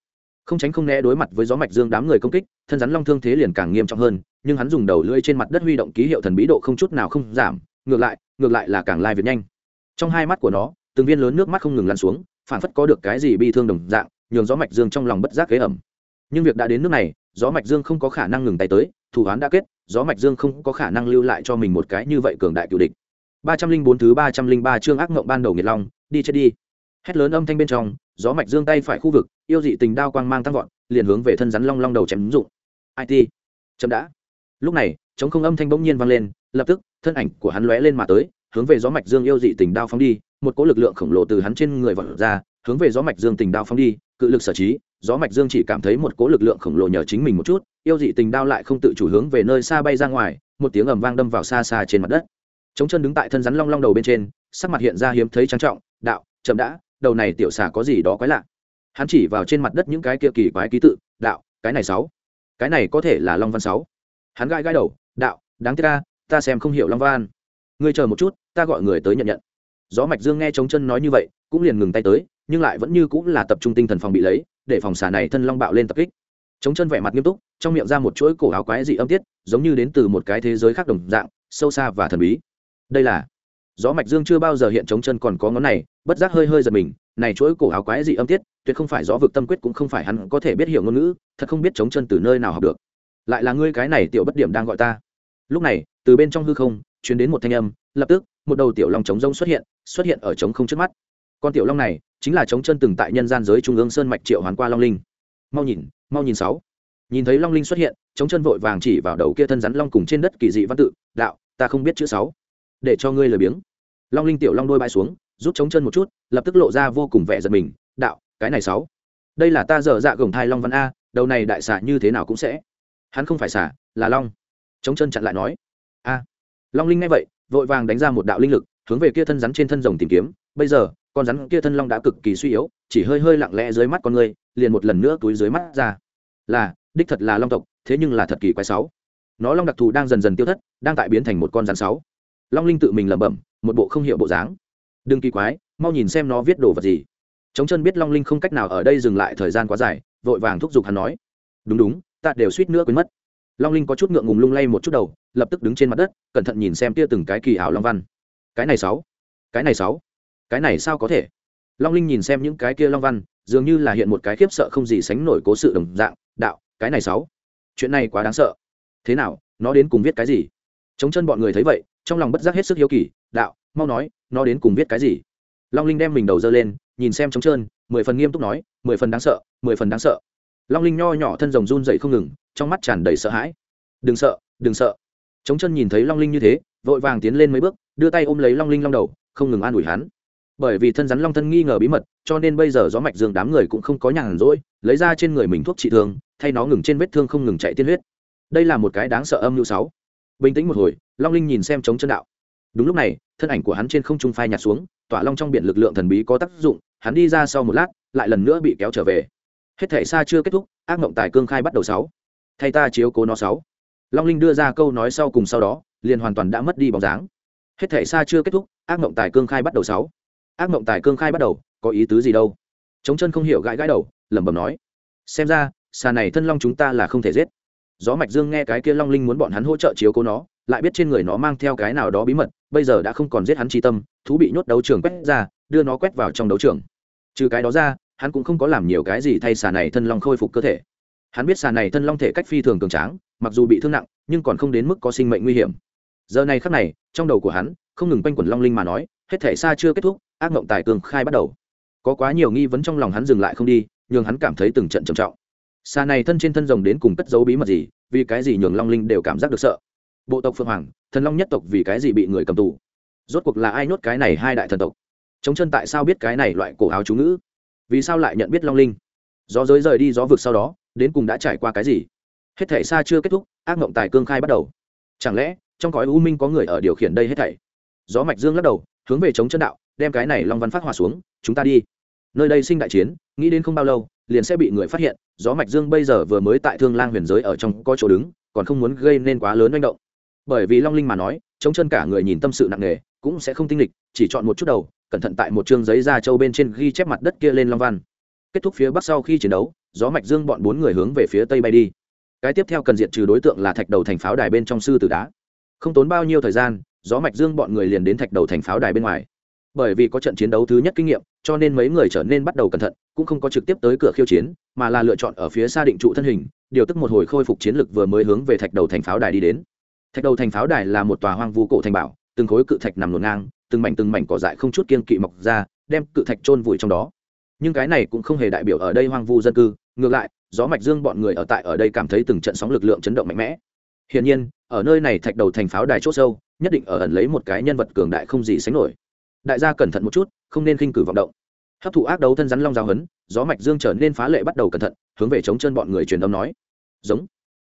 Không tránh không né đối mặt với gió mạch dương đám người công kích, thân rắn long thương thế liền càng nghiêm trọng hơn, nhưng hắn dùng đầu lưỡi trên mặt đất huy động ký hiệu thần bí độ không chút nào không giảm, ngược lại ngược lại là càng lai việt nhanh. Trong hai mắt của nó, từng viên lớn nước mắt không ngừng lăn xuống, phản phất có được cái gì bi thương đồng dạng, nhường gió mạch dương trong lòng bất giác ghế ẩm. Nhưng việc đã đến nước này, gió mạch dương không có khả năng ngừng tay tới, thủ án đã kết, gió mạch dương không có khả năng lưu lại cho mình một cái như vậy cường đại cựu địch. ba trăm linh bốn thứ ba trăm linh ba chương ác mộng ban đầu nghiệt long đi chết đi. Hét lớn âm thanh bên trong, gió mạch dương tay phải khu vực, yêu dị tình đao quang mang tăng vọt, liền hướng về thân rắn long long đầu chém ứng dụng it chậm đã. Lúc này, chống không âm thanh bỗng nhiên vang lên, lập tức, thân ảnh của hắn lóe lên mà tới, hướng về gió mạch dương yêu dị tình đao phóng đi, một cỗ lực lượng khổng lồ từ hắn trên người vọt ra, hướng về gió mạch dương tình đao phóng đi, cự lực sở trí, gió mạch dương chỉ cảm thấy một cỗ lực lượng khổng lồ nhờ chính mình một chút, yêu dị tình đao lại không tự chủ hướng về nơi xa bay ra ngoài, một tiếng ầm vang đâm vào xa xa trên mặt đất. Chống chân đứng tại thân rắn long long đầu bên trên sắc mặt hiện ra hiếm thấy trang trọng, đạo, chậm đã, đầu này tiểu xà có gì đó quái lạ. Hắn chỉ vào trên mặt đất những cái kia kỳ quái ký tự, đạo, cái này sáu, cái này có thể là long văn sáu. Hắn gãi gãi đầu, đạo, đáng tiếc ta ta xem không hiểu long văn. Ngươi chờ một chút, ta gọi người tới nhận nhận. Gió mạch dương nghe chống chân nói như vậy, cũng liền ngừng tay tới, nhưng lại vẫn như cũng là tập trung tinh thần phòng bị lấy, để phòng xà này thân long bạo lên tập kích. Chống chân vẻ mặt nghiêm túc, trong miệng ra một chuỗi cổ áo quái dị âm tiết, giống như đến từ một cái thế giới khác đồng dạng, sâu xa và thần bí. Đây là gió mạch dương chưa bao giờ hiện chống chân còn có ngón này, bất giác hơi hơi giật mình, này chuỗi cổ áo quái dị âm tiết, tuyệt không phải gió vực tâm quyết cũng không phải hắn có thể biết hiểu ngôn ngữ, thật không biết chống chân từ nơi nào học được. Lại là ngươi cái này tiểu bất điểm đang gọi ta. Lúc này, từ bên trong hư không chuyến đến một thanh âm, lập tức, một đầu tiểu long trống rông xuất hiện xuất hiện ở trống không trước mắt. Con tiểu long này, chính là trống chân từng tại nhân gian giới trung ương sơn mạch triệu hoàn qua long linh. Mau nhìn mau nhìn sáu. Nhìn thấy long linh xuất hiện, trống chân vội vàng chỉ vào đầu kia thân rắn long cùng trên đất kỳ dị văn tự, đạo, ta không biết chữ sáu để cho ngươi lười biếng. Long linh tiểu long đôi bay xuống, rút chống chân một chút, lập tức lộ ra vô cùng vẻ giật mình, đạo, cái này sáu. Đây là ta dở dạ gồng thai long văn a, đầu này đại xả như thế nào cũng sẽ. Hắn không phải xả là long. Chống chân chặn lại nói, a. Long linh nghe vậy, vội vàng đánh ra một đạo linh lực, hướng về kia thân rắn trên thân rồng tìm kiếm. Bây giờ, con rắn kia thân long đã cực kỳ suy yếu, chỉ hơi hơi lặng lẽ dưới mắt con người liền một lần nữa túi dưới mắt ra. Là, đích thật là long tộc, thế nhưng là thật kỳ quái sáu. Nó long đặc thù đang dần dần tiêu thất, đang tại biến thành một con rắn sáu long linh tự mình lẩm bẩm, một bộ không hiểu bộ dáng. Đừng kỳ quái, mau nhìn xem nó viết đồ vật gì. Chống chân biết long linh không cách nào ở đây dừng lại thời gian quá dài, vội vàng thúc giục hắn nói. Đúng đúng, ta đều suýt nữa quên mất. Long linh có chút ngượng ngùng lung lay một chút đầu, lập tức đứng trên mặt đất, cẩn thận nhìn xem tia từng cái kỳ ảo long văn. Cái này sáu. Cái này sáu. Cái này sao có thể? Long linh nhìn xem những cái kia long văn, dường như là hiện một cái khiếp sợ không gì sánh nổi cố sự đồng dạng, đạo, cái này sáu. Chuyện này quá đáng sợ. Thế nào, nó đến cùng viết cái gì? Chống chân bọn người thấy vậy trong lòng bất giác hết sức hiếu kỳ, đạo, mau nói, nó đến cùng viết cái gì? Long linh đem mình đầu dơ lên, nhìn xem trống trơn, mười phần nghiêm túc nói, mười phần đáng sợ, mười phần đáng sợ. Long linh nho nhỏ thân rồng run dậy không ngừng, trong mắt tràn đầy sợ hãi. Đừng sợ đừng sợ. Trống chân nhìn thấy long linh như thế, vội vàng tiến lên mấy bước, đưa tay ôm lấy long linh long đầu, không ngừng an ủi hắn. Bởi vì thân rắn long thân nghi ngờ bí mật, cho nên bây giờ gió mạch dương đám người cũng không có nhàn rỗi, lấy ra trên người mình thuốc trị thương, thay nó ngừng trên vết thương không ngừng chạy tiên huyết. Đây là một cái đáng sợ âm mưu sáu bình tĩnh một hồi, long linh nhìn xem chống chân đạo. Đúng lúc này, thân ảnh của hắn trên không trung phai nhạt xuống, tỏa long trong biển lực lượng thần bí có tác dụng, hắn đi ra sau một lát, lại lần nữa bị kéo trở về. Hết thể xa chưa kết thúc, ác mộng tài cương khai bắt đầu sáu. Thay ta chiếu cố nó sáu. Long linh đưa ra câu nói sau cùng sau đó, liền hoàn toàn đã mất đi bóng dáng. Hết thể xa chưa kết thúc, ác mộng tài cương khai bắt đầu sáu. Ác mộng tài cương khai bắt đầu, có ý tứ gì đâu? Chống chân không hiểu gãi gãi đầu, lẩm bẩm nói. Xem ra, xà này thân long chúng ta là không thể giết gió mạch dương nghe cái kia long linh muốn bọn hắn hỗ trợ chiếu cố nó, lại biết trên người nó mang theo cái nào đó bí mật, bây giờ đã không còn giết hắn chi tâm, thú bị nhốt đấu trường quét ra, đưa nó quét vào trong đấu trường. Trừ cái đó ra, hắn cũng không có làm nhiều cái gì thay xà này thân long khôi phục cơ thể. Hắn biết xà này thân long thể cách phi thường cường tráng, mặc dù bị thương nặng, nhưng còn không đến mức có sinh mệnh nguy hiểm. Giờ này khắc này, trong đầu của hắn, không ngừng quanh quẩn long linh mà nói, hết thể xa chưa kết thúc, ác mộng tài cường khai bắt đầu. Có quá nhiều nghi vấn trong lòng hắn dừng lại không đi, nhường hắn cảm thấy từng trận trầm trọng xa này thân trên thân rồng đến cùng cất giấu bí mật gì, vì cái gì nhường long linh đều cảm giác được sợ? Bộ tộc phượng hoàng, thần long nhất tộc vì cái gì bị người cầm tù? Rốt cuộc là ai nhốt cái này hai đại thần tộc? Chống chân tại sao biết cái này loại cổ áo chú ngữ? Vì sao lại nhận biết long linh? Gió giới rời đi, gió vực sau đó, đến cùng đã trải qua cái gì? Hết thảy xa chưa kết thúc, ác mộng tài cương khai bắt đầu. Chẳng lẽ, trong cõi u minh có người ở điều khiển đây hết thảy? Gió mạch dương lắc đầu, hướng về chống chân đạo, đem cái này long văn phát hòa xuống, chúng ta đi. Nơi đây sinh đại chiến, nghĩ đến không bao lâu liền sẽ bị người phát hiện, gió mạch dương bây giờ vừa mới tại thương lang huyền giới ở trong có chỗ đứng, còn không muốn gây nên quá lớn manh động. Bởi vì long linh mà nói chống chân cả người nhìn tâm sự nặng nề, cũng sẽ không tinh lịch chỉ chọn một chút đầu, cẩn thận tại một chương giấy da châu bên trên ghi chép mặt đất kia lên long văn. Kết thúc phía bắc sau khi chiến đấu, gió mạch dương bọn bốn người hướng về phía tây bay đi. Cái tiếp theo cần diệt trừ đối tượng là thạch đầu thành pháo đài bên trong sư tử đá. Không tốn bao nhiêu thời gian, gió mạch dương bọn người liền đến thạch đầu thành pháo đài bên ngoài. Bởi vì có trận chiến đấu thứ nhất kinh nghiệm cho nên mấy người trở nên bắt đầu cẩn thận, cũng không có trực tiếp tới cửa khiêu chiến, mà là lựa chọn ở phía xa định trụ thân hình, điều tức một hồi khôi phục chiến lực vừa mới hướng về thạch đầu thành pháo đài đi đến. Thạch đầu thành pháo đài là một tòa hoang vu cổ thành bảo, từng khối cự thạch nằm ngổn ngang, từng mảnh từng mảnh cỏ dại không chút kiên kỵ mọc ra, đem cự thạch chôn vùi trong đó. Nhưng cái này cũng không hề đại biểu ở đây hoang vu dân cư, ngược lại, gió mạch dương bọn người ở tại ở đây cảm thấy từng trận sóng lực lượng chấn động mạnh mẽ. Hiển nhiên, ở nơi này thạch đầu thành pháo đài chốt sâu, nhất định ở ẩn lấy một cái nhân vật cường đại không gì sánh nổi đại gia cẩn thận một chút, không nên khinh cử vọng động. Hấp thụ ác đấu thân rắn long giao hấn, gió mạch dương trở nên phá lệ bắt đầu cẩn thận, hướng về chống chân bọn người truyền âm nói. Giống.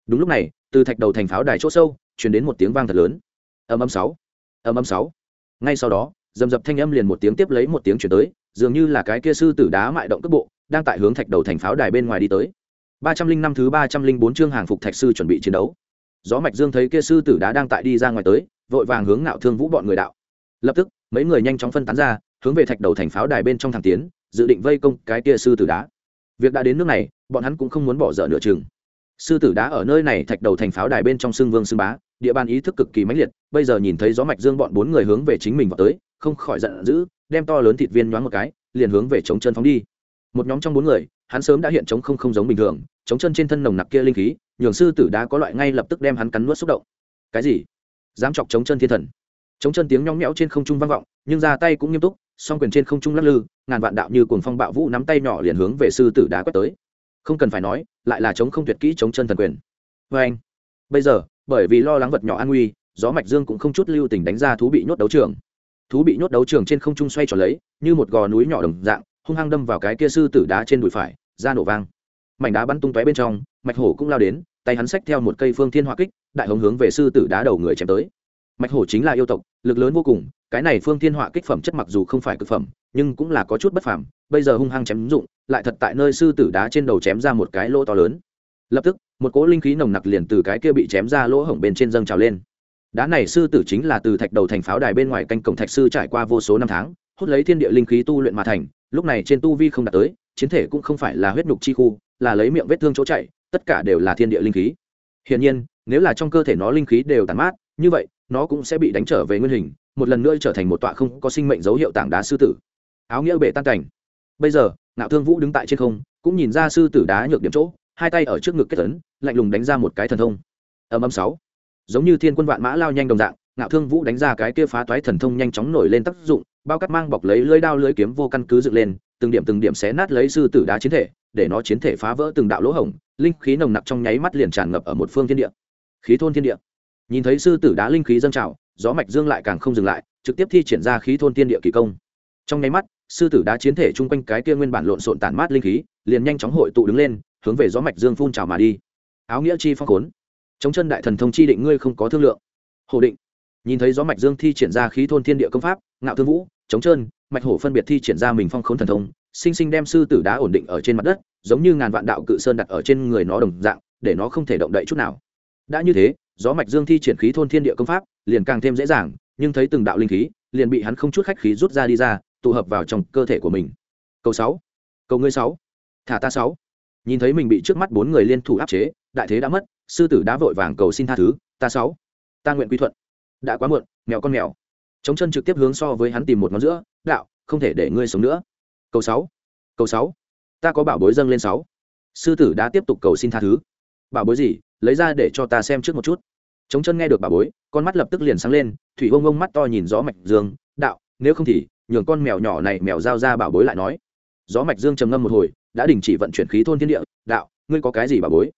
Đúng lúc này, từ thạch đầu thành pháo đài chỗ sâu, truyền đến một tiếng vang thật lớn. Âm âm sáu. Âm âm sáu. Ngay sau đó, dầm dập thanh âm liền một tiếng tiếp lấy một tiếng chuyển tới, dường như là cái kia sư tử đá mại động cước bộ, đang tại hướng thạch đầu thành pháo đài bên ngoài đi tới. Ba trăm linh năm thứ ba trăm linh bốn chương hàng phục thạch sư chuẩn bị chiến đấu. Gió mạch dương thấy kia sư tử đá đang tại đi ra ngoài tới, vội vàng hướng ngạo thương vũ bọn người đạo. Lập tức mấy người nhanh chóng phân tán ra, hướng về thạch đầu thành pháo đài bên trong thẳng tiến, dự định vây công cái kia sư tử đá. Việc đã đến nước này, bọn hắn cũng không muốn bỏ dở nửa chừng. Sư tử đá ở nơi này thạch đầu thành pháo đài bên trong xương vương xương bá, địa bàn ý thức cực kỳ mãnh liệt, bây giờ nhìn thấy gió mạch dương bọn bốn người hướng về chính mình vào tới, không khỏi giận dữ, đem to lớn thịt viên nhoáng một cái, liền hướng về chống chân phóng đi. Một nhóm trong bốn người, hắn sớm đã hiện chống không không giống bình thường chống chân trên thân nồng nặc kia linh khí, nhường sư tử đá có loại ngay lập tức đem hắn cắn nuốt xúc động. Cái gì? Dám chọc chống chân thiên thần chống chân tiếng nhóng nhẽo trên không trung vang vọng, nhưng ra tay cũng nghiêm túc, song quyền trên không trung lắc lư, ngàn vạn đạo như cuồng phong bạo vũ nắm tay nhỏ liền hướng về sư tử đá quét tới. Không cần phải nói, lại là chống không tuyệt kỹ chống chân thần quyền. Vê anh, bây giờ, bởi vì lo lắng vật nhỏ an nguy, gió mạch dương cũng không chút lưu tình đánh ra thú bị nhốt đấu trường. Thú bị nhốt đấu trường trên không trung xoay tròn lấy, như một gò núi nhỏ đồng dạng, hung hăng đâm vào cái kia sư tử đá trên đùi phải, ra nổ vang. Mảnh đá bắn tung tóe bên trong, mạch hổ cũng lao đến, tay hắn xách theo một cây phương thiên hỏa kích, đại hống hướng về sư tử đá đầu người chém tới mạch hổ chính là yêu tộc, lực lớn vô cùng, cái này phương thiên họa kích phẩm chất mặc dù không phải cực phẩm, nhưng cũng là có chút bất phàm, bây giờ hung hăng chém dụng, lại thật tại nơi sư tử đá trên đầu chém ra một cái lỗ to lớn. Lập tức, một cỗ linh khí nồng nặc liền từ cái kia bị chém ra lỗ hổng bên trên dâng trào lên. Đá này sư tử chính là từ thạch đầu thành pháo đài bên ngoài canh cổng thạch sư trải qua vô số năm tháng, hút lấy thiên địa linh khí tu luyện mà thành, lúc này trên tu vi không đạt tới, chiến thể cũng không phải là huyết nhục chi khu, là lấy miệng vết thương chỗ chạy, tất cả đều là thiên địa linh khí. Hiển nhiên, nếu là trong cơ thể nó linh khí đều tàn mát, như vậy nó cũng sẽ bị đánh trở về nguyên hình, một lần nữa trở thành một tọa không có sinh mệnh dấu hiệu tảng đá sư tử. Áo nghĩa bể tan cảnh. Bây giờ, ngạo thương vũ đứng tại trên không, cũng nhìn ra sư tử đá nhược điểm chỗ, hai tay ở trước ngực kết tấn lạnh lùng đánh ra một cái thần thông. Âm âm sáu. Giống như thiên quân vạn mã lao nhanh đồng dạng, ngạo thương vũ đánh ra cái kia phá toái thần thông nhanh chóng nổi lên tác dụng, bao cắt mang bọc lấy lưỡi đao lưỡi kiếm vô căn cứ dựng lên, từng điểm từng điểm xé nát lấy sư tử đá chiến thể, để nó chiến thể phá vỡ từng đạo lỗ hổng, linh khí nồng nặc trong nháy mắt liền tràn ngập ở một phương thiên địa. Khí thôn thiên địa nhìn thấy sư tử đá linh khí dâng trào, gió mạch dương lại càng không dừng lại, trực tiếp thi triển ra khí thôn thiên địa kỳ công. Trong nháy mắt, sư tử đá chiến thể chung quanh cái kia nguyên bản lộn xộn tản mát linh khí, liền nhanh chóng hội tụ đứng lên, hướng về gió mạch dương phun trào mà đi. Áo nghĩa chi phong khốn. Chống chân đại thần thông chi định ngươi không có thương lượng. Hồ định. Nhìn thấy gió mạch dương thi triển ra khí thôn thiên địa công pháp, ngạo thương vũ, chống chân, mạch hổ phân biệt thi triển ra mình phong khốn thần thông, sinh sinh đem sư tử đá ổn định ở trên mặt đất, giống như ngàn vạn đạo cự sơn đặt ở trên người nó đồng dạng, để nó không thể động đậy chút nào. Đã như thế gió mạch dương thi triển khí thôn thiên địa công pháp, liền càng thêm dễ dàng, nhưng thấy từng đạo linh khí, liền bị hắn không chút khách khí rút ra đi ra, tụ hợp vào trong cơ thể của mình. Câu sáu câu ngươi sáu, thả ta sáu. Nhìn thấy mình bị trước mắt bốn người liên thủ áp chế, đại thế đã mất, sư tử đã vội vàng cầu xin tha thứ, ta sáu. Ta nguyện quy thuận. Đã quá muộn, mèo con mèo. Chống chân trực tiếp hướng so với hắn tìm một ngón giữa, đạo, không thể để ngươi sống nữa. Câu sáu câu sáu. Ta có bảo bối dâng lên sáu. Sư tử đã tiếp tục cầu xin tha thứ bảo bối gì, lấy ra để cho ta xem trước một chút. Chống chân nghe được bảo bối, con mắt lập tức liền sáng lên, thủy ông ông mắt to nhìn gió mạch dương, đạo, nếu không thì, nhường con mèo nhỏ này mèo giao ra bảo bối lại nói. Gió mạch dương trầm ngâm một hồi, đã đình chỉ vận chuyển khí thôn thiên địa, đạo, ngươi có cái gì bảo bối?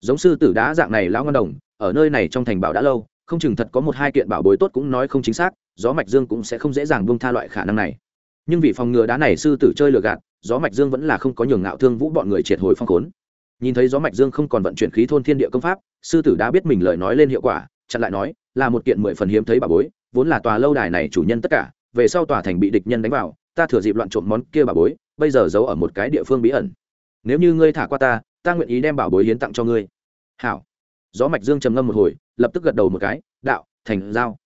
Giống sư tử đá dạng này lão ngon đồng, ở nơi này trong thành bảo đã lâu, không chừng thật có một hai kiện bảo bối tốt cũng nói không chính xác, gió mạch dương cũng sẽ không dễ dàng buông tha loại khả năng này. Nhưng vì phòng ngừa đá này sư tử chơi lừa gạt, gió mạch dương vẫn là không có nhường ngạo thương vũ bọn người triệt hồi phong khốn nhìn thấy gió mạch dương không còn vận chuyển khí thôn thiên địa công pháp, sư tử đã biết mình lời nói lên hiệu quả, chặn lại nói, là một kiện mười phần hiếm thấy bà bối, vốn là tòa lâu đài này chủ nhân tất cả, về sau tòa thành bị địch nhân đánh vào, ta thừa dịp loạn trộm món kia bà bối, bây giờ giấu ở một cái địa phương bí ẩn. Nếu như ngươi thả qua ta ta nguyện ý đem bảo bối hiến tặng cho ngươi. Hảo. Gió mạch dương trầm ngâm một hồi, lập tức gật đầu một cái, đạo, thành giao.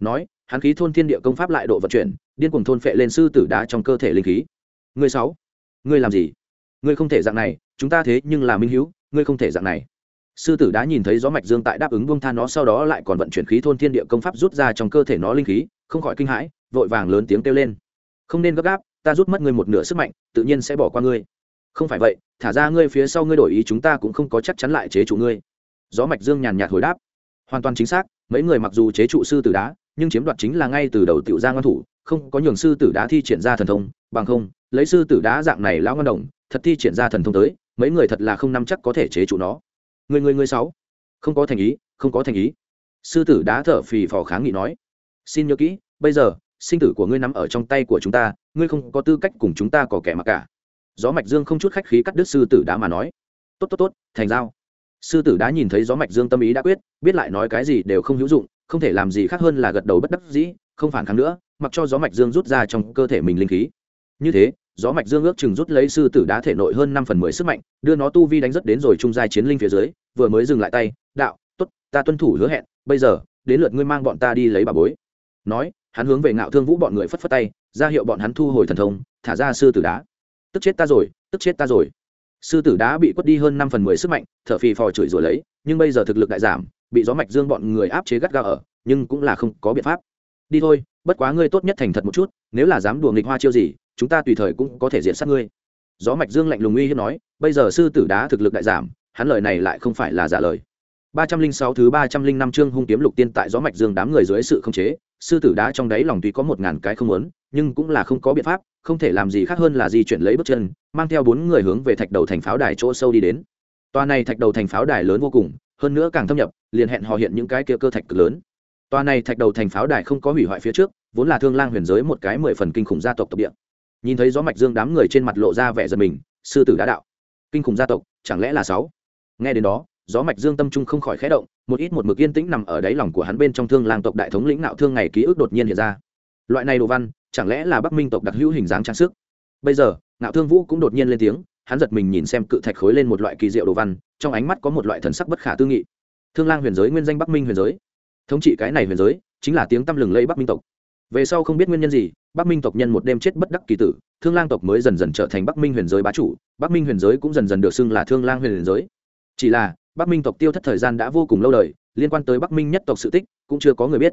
Nói, hắn khí thôn thiên địa công pháp lại độ vận chuyển, điên cuồng thôn phệ lên sư tử đá trong cơ thể linh khí. Ngươi sáu, ngươi làm gì? Ngươi không thể dạng này, chúng ta thế nhưng là minh hữu ngươi không thể dạng này. Sư tử đã nhìn thấy gió mạch dương tại đáp ứng buông tha nó, sau đó lại còn vận chuyển khí thôn thiên địa công pháp rút ra trong cơ thể nó linh khí, không khỏi kinh hãi, vội vàng lớn tiếng kêu lên. Không nên gấp gáp, ta rút mất ngươi một nửa sức mạnh, tự nhiên sẽ bỏ qua ngươi. Không phải vậy, thả ra ngươi phía sau ngươi đổi ý chúng ta cũng không có chắc chắn lại chế trụ ngươi. Gió mạch dương nhàn nhạt hồi đáp. Hoàn toàn chính xác, mấy người mặc dù chế trụ sư tử đá, nhưng chiếm đoạt chính là ngay từ đầu tiểu gia ngon thủ, không có nhường sư tử đá thi triển ra thần thông, bằng không, lấy sư tử đá dạng này lão ngon đồng thật thi triển ra thần thông tới, mấy người thật là không nắm chắc có thể chế trụ nó. Người người người sáu. Không có thành ý, không có thành ý. Sư tử đá thở phì phò kháng nghị nói. Xin nhớ kỹ, bây giờ, sinh tử của ngươi nắm ở trong tay của chúng ta, ngươi không có tư cách cùng chúng ta có kẻ mặc cả. Gió mạch dương không chút khách khí cắt đứt sư tử đá mà nói. Tốt tốt tốt, thành giao. Sư tử đá nhìn thấy gió mạch dương tâm ý đã quyết, biết lại nói cái gì đều không hữu dụng, không thể làm gì khác hơn là gật đầu bất đắc dĩ, không phản kháng nữa, mặc cho gió mạch dương rút ra trong cơ thể mình linh khí. Như thế gió mạch dương ước chừng rút lấy sư tử đá thể nội hơn năm phần mười sức mạnh, đưa nó tu vi đánh rất đến rồi trung giai chiến linh phía dưới, vừa mới dừng lại tay, đạo, tốt, ta tuân thủ hứa hẹn, bây giờ, đến lượt ngươi mang bọn ta đi lấy bà bối. Nói, hắn hướng về ngạo thương vũ bọn người phất phất tay, ra hiệu bọn hắn thu hồi thần thông, thả ra sư tử đá. Tức chết ta rồi, tức chết ta rồi. Sư tử đá bị quất đi hơn năm phần mười sức mạnh, thở phì phò chửi rủa lấy, nhưng bây giờ thực lực đại giảm, bị gió mạch dương bọn người áp chế gắt gao ở, nhưng cũng là không có biện pháp. Đi thôi, bất quá ngươi tốt nhất thành thật một chút, nếu là dám đùa nghịch hoa chiêu gì chúng ta tùy thời cũng có thể diện sát ngươi. Gió mạch dương lạnh lùng uy hiếp nói, bây giờ sư tử đá thực lực đại giảm, hắn lời này lại không phải là giả lời. Ba trăm linh sáu thứ ba trăm linh năm chương hung kiếm lục tiên tại gió mạch dương đám người dưới sự không chế, sư tử đá trong đáy lòng tuy có một ngàn cái không muốn, nhưng cũng là không có biện pháp, không thể làm gì khác hơn là di chuyển lấy bước chân, mang theo bốn người hướng về thạch đầu thành pháo đài chỗ sâu đi đến. Toa này thạch đầu thành pháo đài lớn vô cùng, hơn nữa càng thâm nhập, liền hẹn hò hiện những cái kia cơ thạch cực lớn. Toa này thạch đầu thành pháo đài không có hủy hoại phía trước, vốn là thương lang huyền giới một cái mười phần kinh khủng gia tộc tộc địa nhìn thấy gió mạch dương đám người trên mặt lộ ra vẻ giật mình, sư tử đã đạo. Kinh khủng gia tộc, chẳng lẽ là sáu? Nghe đến đó, gió mạch dương tâm trung không khỏi khẽ động, một ít một mực yên tĩnh nằm ở đáy lòng của hắn bên trong thương lang tộc đại thống lĩnh nạo thương ngày ký ức đột nhiên hiện ra. Loại này đồ văn, chẳng lẽ là bắc minh tộc đặc hữu hình dáng trang sức? Bây giờ nạo thương vũ cũng đột nhiên lên tiếng, hắn giật mình nhìn xem cự thạch khối lên một loại kỳ diệu đồ văn, trong ánh mắt có một loại thần sắc bất khả tư nghị. Thương lang huyền giới nguyên danh bắc minh huyền giới. Thống trị cái này huyền giới, chính là tiếng tăm lừng lây bắc minh tộc. Về sau không biết nguyên nhân gì bắc minh tộc nhân một đêm chết bất đắc kỳ tử, thương lang tộc mới dần dần trở thành bắc minh huyền giới bá chủ, bắc minh huyền giới cũng dần dần được xưng là thương lang huyền giới. Chỉ là, bắc minh tộc tiêu thất thời gian đã vô cùng lâu đời, liên quan tới bắc minh nhất tộc sự tích cũng chưa có người biết.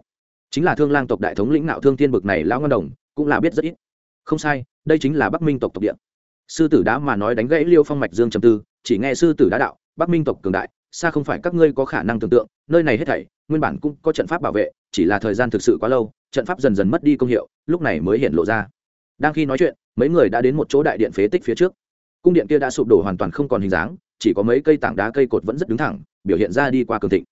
Chính là thương lang tộc đại thống lĩnh nạo thương thiên bực này lão ngân đồng cũng là biết rất ít. Không sai, đây chính là bắc minh tộc tộc địa. Sư tử đã mà nói đánh gãy liêu phong mạch dương trầm tư, chỉ nghe sư tử đã đạo, bắc minh tộc cường đại, xa không phải các ngươi có khả năng tưởng tượng, nơi này hết thảy, nguyên bản cũng có trận pháp bảo vệ chỉ là thời gian thực sự quá lâu, trận pháp dần dần mất đi công hiệu, lúc này mới hiện lộ ra. Đang khi nói chuyện, mấy người đã đến một chỗ đại điện phế tích phía trước. Cung điện kia đã sụp đổ hoàn toàn không còn hình dáng, chỉ có mấy cây tảng đá cây cột vẫn rất đứng thẳng, biểu hiện ra đi qua cường thịnh.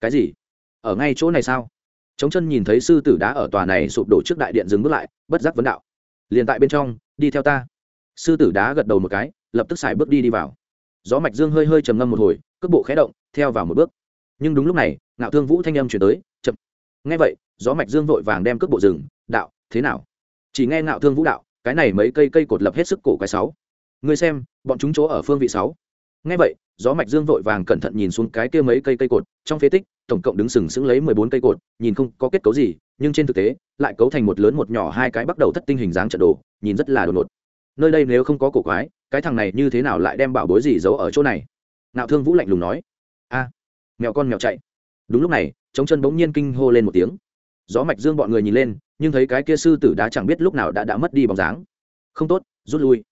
Cái gì? Ở ngay chỗ này sao? Chống chân nhìn thấy sư tử đá ở tòa này sụp đổ trước đại điện dừng bước lại, bất giác vấn đạo. Liền tại bên trong, đi theo ta. Sư tử đá gật đầu một cái, lập tức xài bước đi đi vào. Gió mạch dương hơi hơi trầm ngâm một hồi, cước bộ khé động, theo vào một bước. Nhưng đúng lúc này, ngạo thương vũ thanh âm chuyển tới, chậm ngay vậy, gió mạch dương vội vàng đem cước bộ rừng đạo, thế nào? Chỉ nghe ngạo thương vũ đạo, cái này mấy cây cây cột lập hết sức cổ cái sáu. Ngươi xem, bọn chúng chỗ ở phương vị sáu. Ngay vậy, gió mạch dương vội vàng cẩn thận nhìn xuống cái kia mấy cây cây cột, trong phế tích, tổng cộng đứng sừng sững lấy mười bốn cây cột, nhìn không có kết cấu gì, nhưng trên thực tế, lại cấu thành một lớn một nhỏ hai cái bắt đầu thất tinh hình dáng trận đồ, nhìn rất là đột ngột. Nơi đây nếu không có cổ quái, cái thằng này như thế nào lại đem bảo bối gì giấu ở chỗ này? Nạo thương vũ lạnh lùng nói. A, mèo con mèo chạy đúng lúc này chống chân bỗng nhiên kinh hô lên một tiếng. Gió mạch dương bọn người nhìn lên, nhưng thấy cái kia sư tử đá chẳng biết lúc nào đã đã mất đi bóng dáng. Không tốt, rút lui.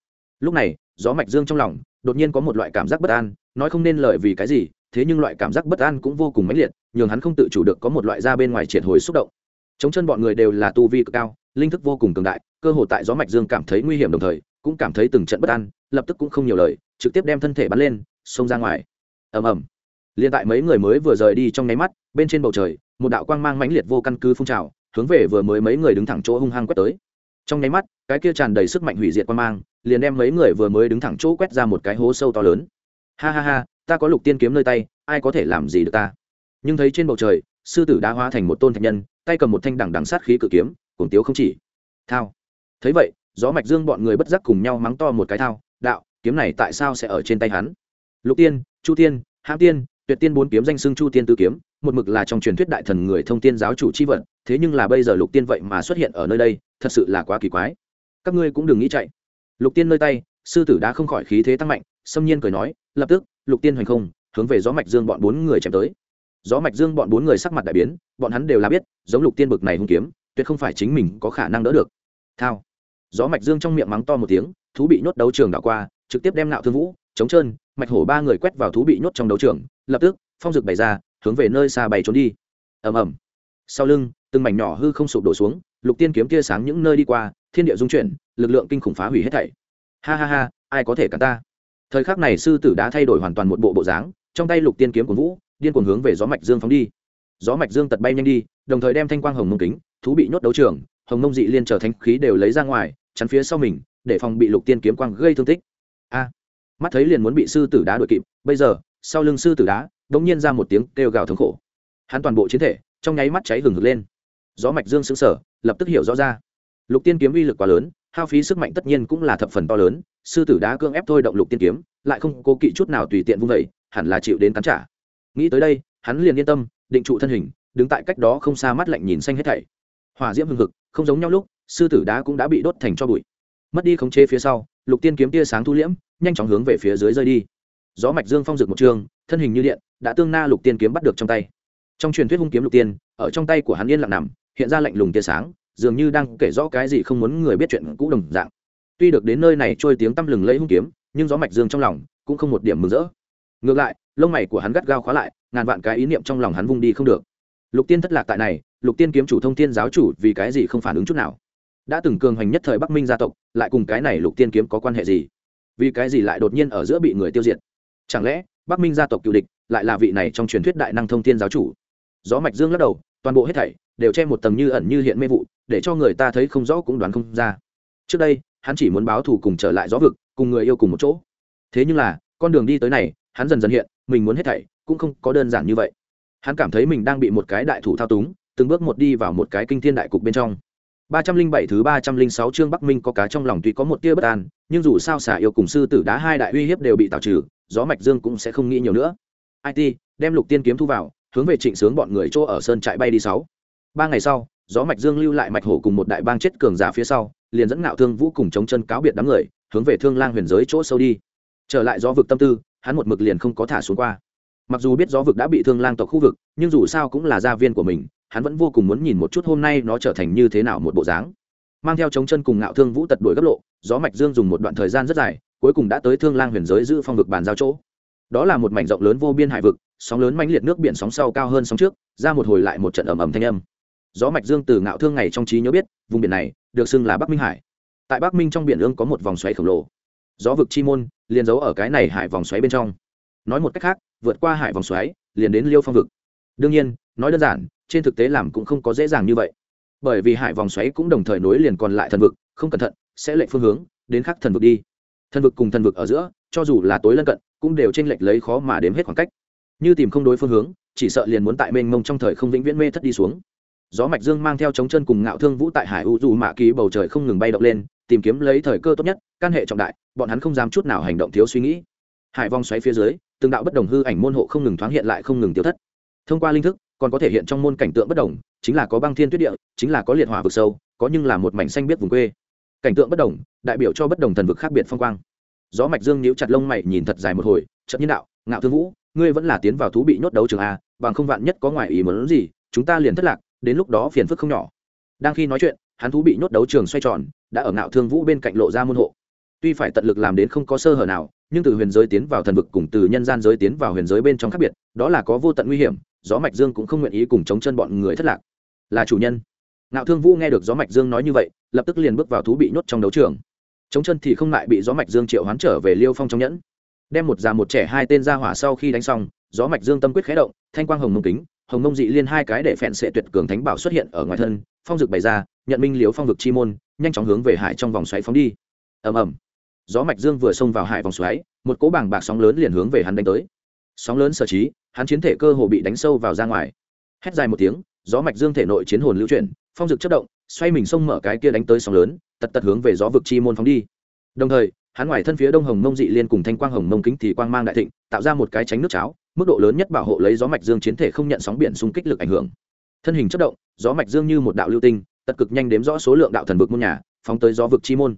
Lúc này, gió mạch dương trong lòng, đột nhiên có một loại cảm giác bất an, nói không nên lời vì cái gì, thế nhưng loại cảm giác bất an cũng vô cùng mãnh liệt, nhường hắn không tự chủ được có một loại ra bên ngoài triệt hồi xúc động. Chống chân bọn người đều là tu vi cực cao, linh thức vô cùng cường đại, cơ hồ tại gió mạch dương cảm thấy nguy hiểm đồng thời, cũng cảm thấy từng trận bất an, lập tức cũng không nhiều lời, trực tiếp đem thân thể bắn lên, xông ra ngoài. Ầm ầm liên tại mấy người mới vừa rời đi trong nháy mắt, bên trên bầu trời, một đạo quang mang mãnh liệt vô căn cứ phun trào, hướng về vừa mới mấy người đứng thẳng chỗ hung hăng quét tới. Trong nháy mắt, cái kia tràn đầy sức mạnh hủy diệt quang mang, liền đem mấy người vừa mới đứng thẳng chỗ quét ra một cái hố sâu to lớn. Ha ha ha, ta có lục tiên kiếm nơi tay, ai có thể làm gì được ta? Nhưng thấy trên bầu trời, sư tử đã hóa thành một tôn thạch nhân, tay cầm một thanh đẳng đằng sát khí cự kiếm cùng tiếu không chỉ. Thao. Thấy vậy, gió mạch dương bọn người bất giác cùng nhau mắng to một cái thao, đạo, kiếm này tại sao sẽ ở trên tay hắn? Lục tiên, chu tiên, hãm tiên tuyệt tiên bốn kiếm danh xưng chu tiên tứ kiếm, một mực là trong truyền thuyết đại thần người thông tiên giáo chủ chi vận thế nhưng là bây giờ lục tiên vậy mà xuất hiện ở nơi đây, thật sự là quá kỳ quái. Các ngươi cũng đừng nghĩ chạy. Lục tiên nơi tay, sư tử đã không khỏi khí thế tăng mạnh, xâm nhiên cười nói, lập tức, lục tiên hoành không, hướng về gió mạch dương bọn bốn người chém tới. Gió mạch dương bọn bốn người sắc mặt đại biến, bọn hắn đều là biết, giống lục tiên bực này hung kiếm, tuyệt không phải chính mình có khả năng đỡ được. Thao. Gió mạch dương trong miệng mắng to một tiếng, thú bị nhốt đấu trường đảo qua, trực tiếp đem nạo thương vũ chống trơn, mạch hổ ba người quét vào thú bị nhốt trong đấu trường lập tức, phong rực bày ra, hướng về nơi xa bay trốn đi. Ầm ầm. Sau lưng, từng mảnh nhỏ hư không sụp đổ xuống, lục tiên kiếm tia sáng những nơi đi qua, thiên địa dung chuyển, lực lượng kinh khủng phá hủy hết thảy. Ha ha ha, ai có thể cản ta? Thời khắc này sư tử đã thay đổi hoàn toàn một bộ bộ dáng, trong tay lục tiên kiếm của vũ, điên cuồng hướng về gió mạch dương phóng đi. Gió mạch dương tật bay nhanh đi, đồng thời đem thanh quang hồng mông kính, thú bị nhốt đấu trường, hồng mông dị liên trở thanh khí đều lấy ra ngoài, chắn phía sau mình, để phòng bị lục tiên kiếm quang gây thương tích. A. Mắt thấy liền muốn bị sư tử đá đuổi kịp, bây giờ sau lưng sư tử đá đống nhiên ra một tiếng kêu gào thống khổ. Hắn toàn bộ chiến thể, trong nháy mắt cháy hừng hực lên. Gió mạch dương sững sờ, lập tức hiểu rõ ra. Lục tiên kiếm uy lực quá lớn, hao phí sức mạnh tất nhiên cũng là thập phần to lớn, sư tử đá cương ép thôi động lục tiên kiếm, lại không cố kỵ chút nào tùy tiện vung vẩy hẳn là chịu đến cắn trả. Nghĩ tới đây, hắn liền yên tâm, định trụ thân hình, đứng tại cách đó không xa mắt lạnh nhìn xanh hết thảy. Hỏa diễm hừng hực, không giống nhau lúc, sư tử đá cũng đã bị đốt thành cho bụi. Mất đi khống chế phía sau, lục tiên kiếm tia sáng thu liễm, nhanh chóng hướng về phía dưới rơi đi gió mạch dương phong dược một trường, thân hình như điện, đã tương na lục tiên kiếm bắt được trong tay. Trong truyền thuyết hung kiếm lục tiên, ở trong tay của hắn yên lặng nằm, hiện ra lạnh lùng tia sáng, dường như đang kể rõ cái gì không muốn người biết chuyện cũ đồng dạng. Tuy được đến nơi này trôi tiếng tăm lừng lấy hung kiếm, nhưng gió mạch dương trong lòng cũng không một điểm mừng rỡ. Ngược lại, lông mày của hắn gắt gao khóa lại, ngàn vạn cái ý niệm trong lòng hắn vung đi không được. Lục tiên thất lạc tại này, lục tiên kiếm chủ thông tiên giáo chủ vì cái gì không phản ứng chút nào? Đã từng cường hành nhất thời bắc minh gia tộc, lại cùng cái này lục tiên kiếm có quan hệ gì? Vì cái gì lại đột nhiên ở giữa bị người tiêu diệt? Chẳng lẽ bắc minh gia tộc cựu địch lại là vị này trong truyền thuyết đại năng thông tiên giáo chủ? Gió mạch dương lắc đầu toàn bộ hết thảy đều che một tầng như ẩn như hiện mê vụ để cho người ta thấy không rõ cũng đoán không ra. Trước đây hắn chỉ muốn báo thù cùng trở lại gió vực cùng người yêu cùng một chỗ. Thế nhưng là con đường đi tới này hắn dần dần hiện mình muốn hết thảy cũng không có đơn giản như vậy. Hắn cảm thấy mình đang bị một cái đại thủ thao túng từng bước một đi vào một cái kinh thiên đại cục bên trong. Ba trăm linh bảy thứ ba trăm linh sáu chương Bắc Minh có cá trong lòng tuy có một tia bất an, nhưng dù sao xả yêu cùng sư tử đá hai đại uy hiếp đều bị tạo trừ, gió mạch dương cũng sẽ không nghĩ nhiều nữa. IT, đem Lục Tiên kiếm thu vào, hướng về Trịnh Sướng bọn người chỗ ở sơn trại bay đi sáu. Ba ngày sau, gió mạch dương lưu lại mạch hổ cùng một đại bang chết cường giả phía sau, liền dẫn ngạo thương vũ cùng chống chân cáo biệt đám người, hướng về Thương Lang huyền giới chỗ sâu đi. Trở lại gió vực tâm tư, hắn một mực liền không có thả xuống qua. Mặc dù biết gió vực đã bị Thương Lang tộc khu vực, nhưng dù sao cũng là gia viên của mình, hắn vẫn vô cùng muốn nhìn một chút hôm nay nó trở thành như thế nào một bộ dáng mang theo chống chân cùng ngạo thương vũ tật đuổi gấp lộ gió mạch dương dùng một đoạn thời gian rất dài cuối cùng đã tới thương lang huyền giới giữ phong vực bàn giao chỗ. Đó là một mảnh rộng lớn vô biên hải vực, sóng lớn mãnh liệt nước biển sóng sau cao hơn sóng trước, ra một hồi lại một trận ầm ầm thanh âm. Gió mạch dương từ ngạo thương ngày trong trí nhớ biết, vùng biển này được xưng là bắc minh hải. Tại bắc minh trong biển ương có một vòng xoáy khổng lồ. Gió vực chi môn liền giấu ở cái này hải vòng xoáy bên trong. Nói một cách khác, vượt qua hải vòng xoáy, liền đến liêu phong vực. Đương nhiên, nói đơn giản, trên thực tế làm cũng không có dễ dàng như vậy. Bởi vì hải vòng xoáy cũng đồng thời nối liền còn lại thần vực, không cẩn thận, sẽ lệnh phương hướng, đến khắc thần vực đi thần vực cùng thần vực ở giữa, cho dù là tối lân cận, cũng đều tranh lệch lấy khó mà đếm hết khoảng cách. Như tìm không đối phương hướng, chỉ sợ liền muốn tại mênh mông trong thời không vĩnh viễn mê thất đi xuống. Gió mạch dương mang theo chống chân cùng ngạo thương vũ tại hải u dù mạ ký bầu trời không ngừng bay động lên, tìm kiếm lấy thời cơ tốt nhất căn hệ trọng đại, bọn hắn không dám chút nào hành động thiếu suy nghĩ. Hải vong xoáy phía dưới, từng đạo bất đồng hư ảnh môn hộ không ngừng thoáng hiện lại không ngừng tiêu thất. Thông qua linh thức, còn có thể hiện trong môn cảnh tượng bất đồng, chính là có băng thiên tuyết địa, chính là có liệt hỏa vực sâu, có nhưng là một mảnh xanh biết vùng quê cảnh tượng bất đồng, đại biểu cho bất đồng thần vực khác biệt phong quang. Gió mạch dương níu chặt lông mày nhìn thật dài một hồi chậm nhiên đạo, ngạo thương vũ, ngươi vẫn là tiến vào thú bị nhốt đấu trường a, bằng không vạn nhất có ngoại ý muốn gì, chúng ta liền thất lạc, đến lúc đó phiền phức không nhỏ. Đang khi nói chuyện, hắn thú bị nhốt đấu trường xoay tròn, đã ở ngạo thương vũ bên cạnh lộ ra môn hộ. Tuy phải tận lực làm đến không có sơ hở nào, nhưng từ huyền giới tiến vào thần vực cùng từ nhân gian giới tiến vào huyền giới bên trong khác biệt, đó là có vô tận nguy hiểm, gió mạch dương cũng không nguyện ý cùng chống chân bọn người thất lạc. Là chủ nhân nạo thương vũ nghe được gió mạch dương nói như vậy, lập tức liền bước vào thú bị nhốt trong đấu trường. Chống chân thì không ngại bị gió mạch dương triệu hoán trở về liêu phong trong nhẫn. Đem một già một trẻ hai tên ra hỏa sau khi đánh xong, gió mạch dương tâm quyết khé động, thanh quang hồng mông kính, hồng mông dị liên hai cái để phèn sẽ tuyệt cường thánh bảo xuất hiện ở ngoài thân, phong dực bày ra, nhận minh liếu phong vực chi môn, nhanh chóng hướng về hải trong vòng xoáy phóng đi. Ầm ầm. Gió mạch dương vừa xông vào hải vòng xoáy, một cỗ bảng bạc sóng lớn liền hướng về hắn đánh tới. Sóng lớn sở trí, hắn chiến thể cơ hồ bị đánh sâu vào ra ngoài. Hét dài một tiếng, gió mạch dương thể nội chiến hồn lưu chuyển phong dực chất động, xoay mình xông mở cái kia đánh tới sóng lớn, tật tật hướng về gió vực chi môn phóng đi. Đồng thời, hắn ngoài thân phía đông hồng mông dị liên cùng thanh quang hồng mông kính thì quang mang đại thịnh, tạo ra một cái tránh nước cháo, mức độ lớn nhất bảo hộ lấy gió mạch dương chiến thể không nhận sóng biển xung kích lực ảnh hưởng. Thân hình chất động, gió mạch dương như một đạo lưu tinh, tật cực nhanh đếm rõ số lượng đạo thần vực môn nhà, phóng tới gió vực chi môn.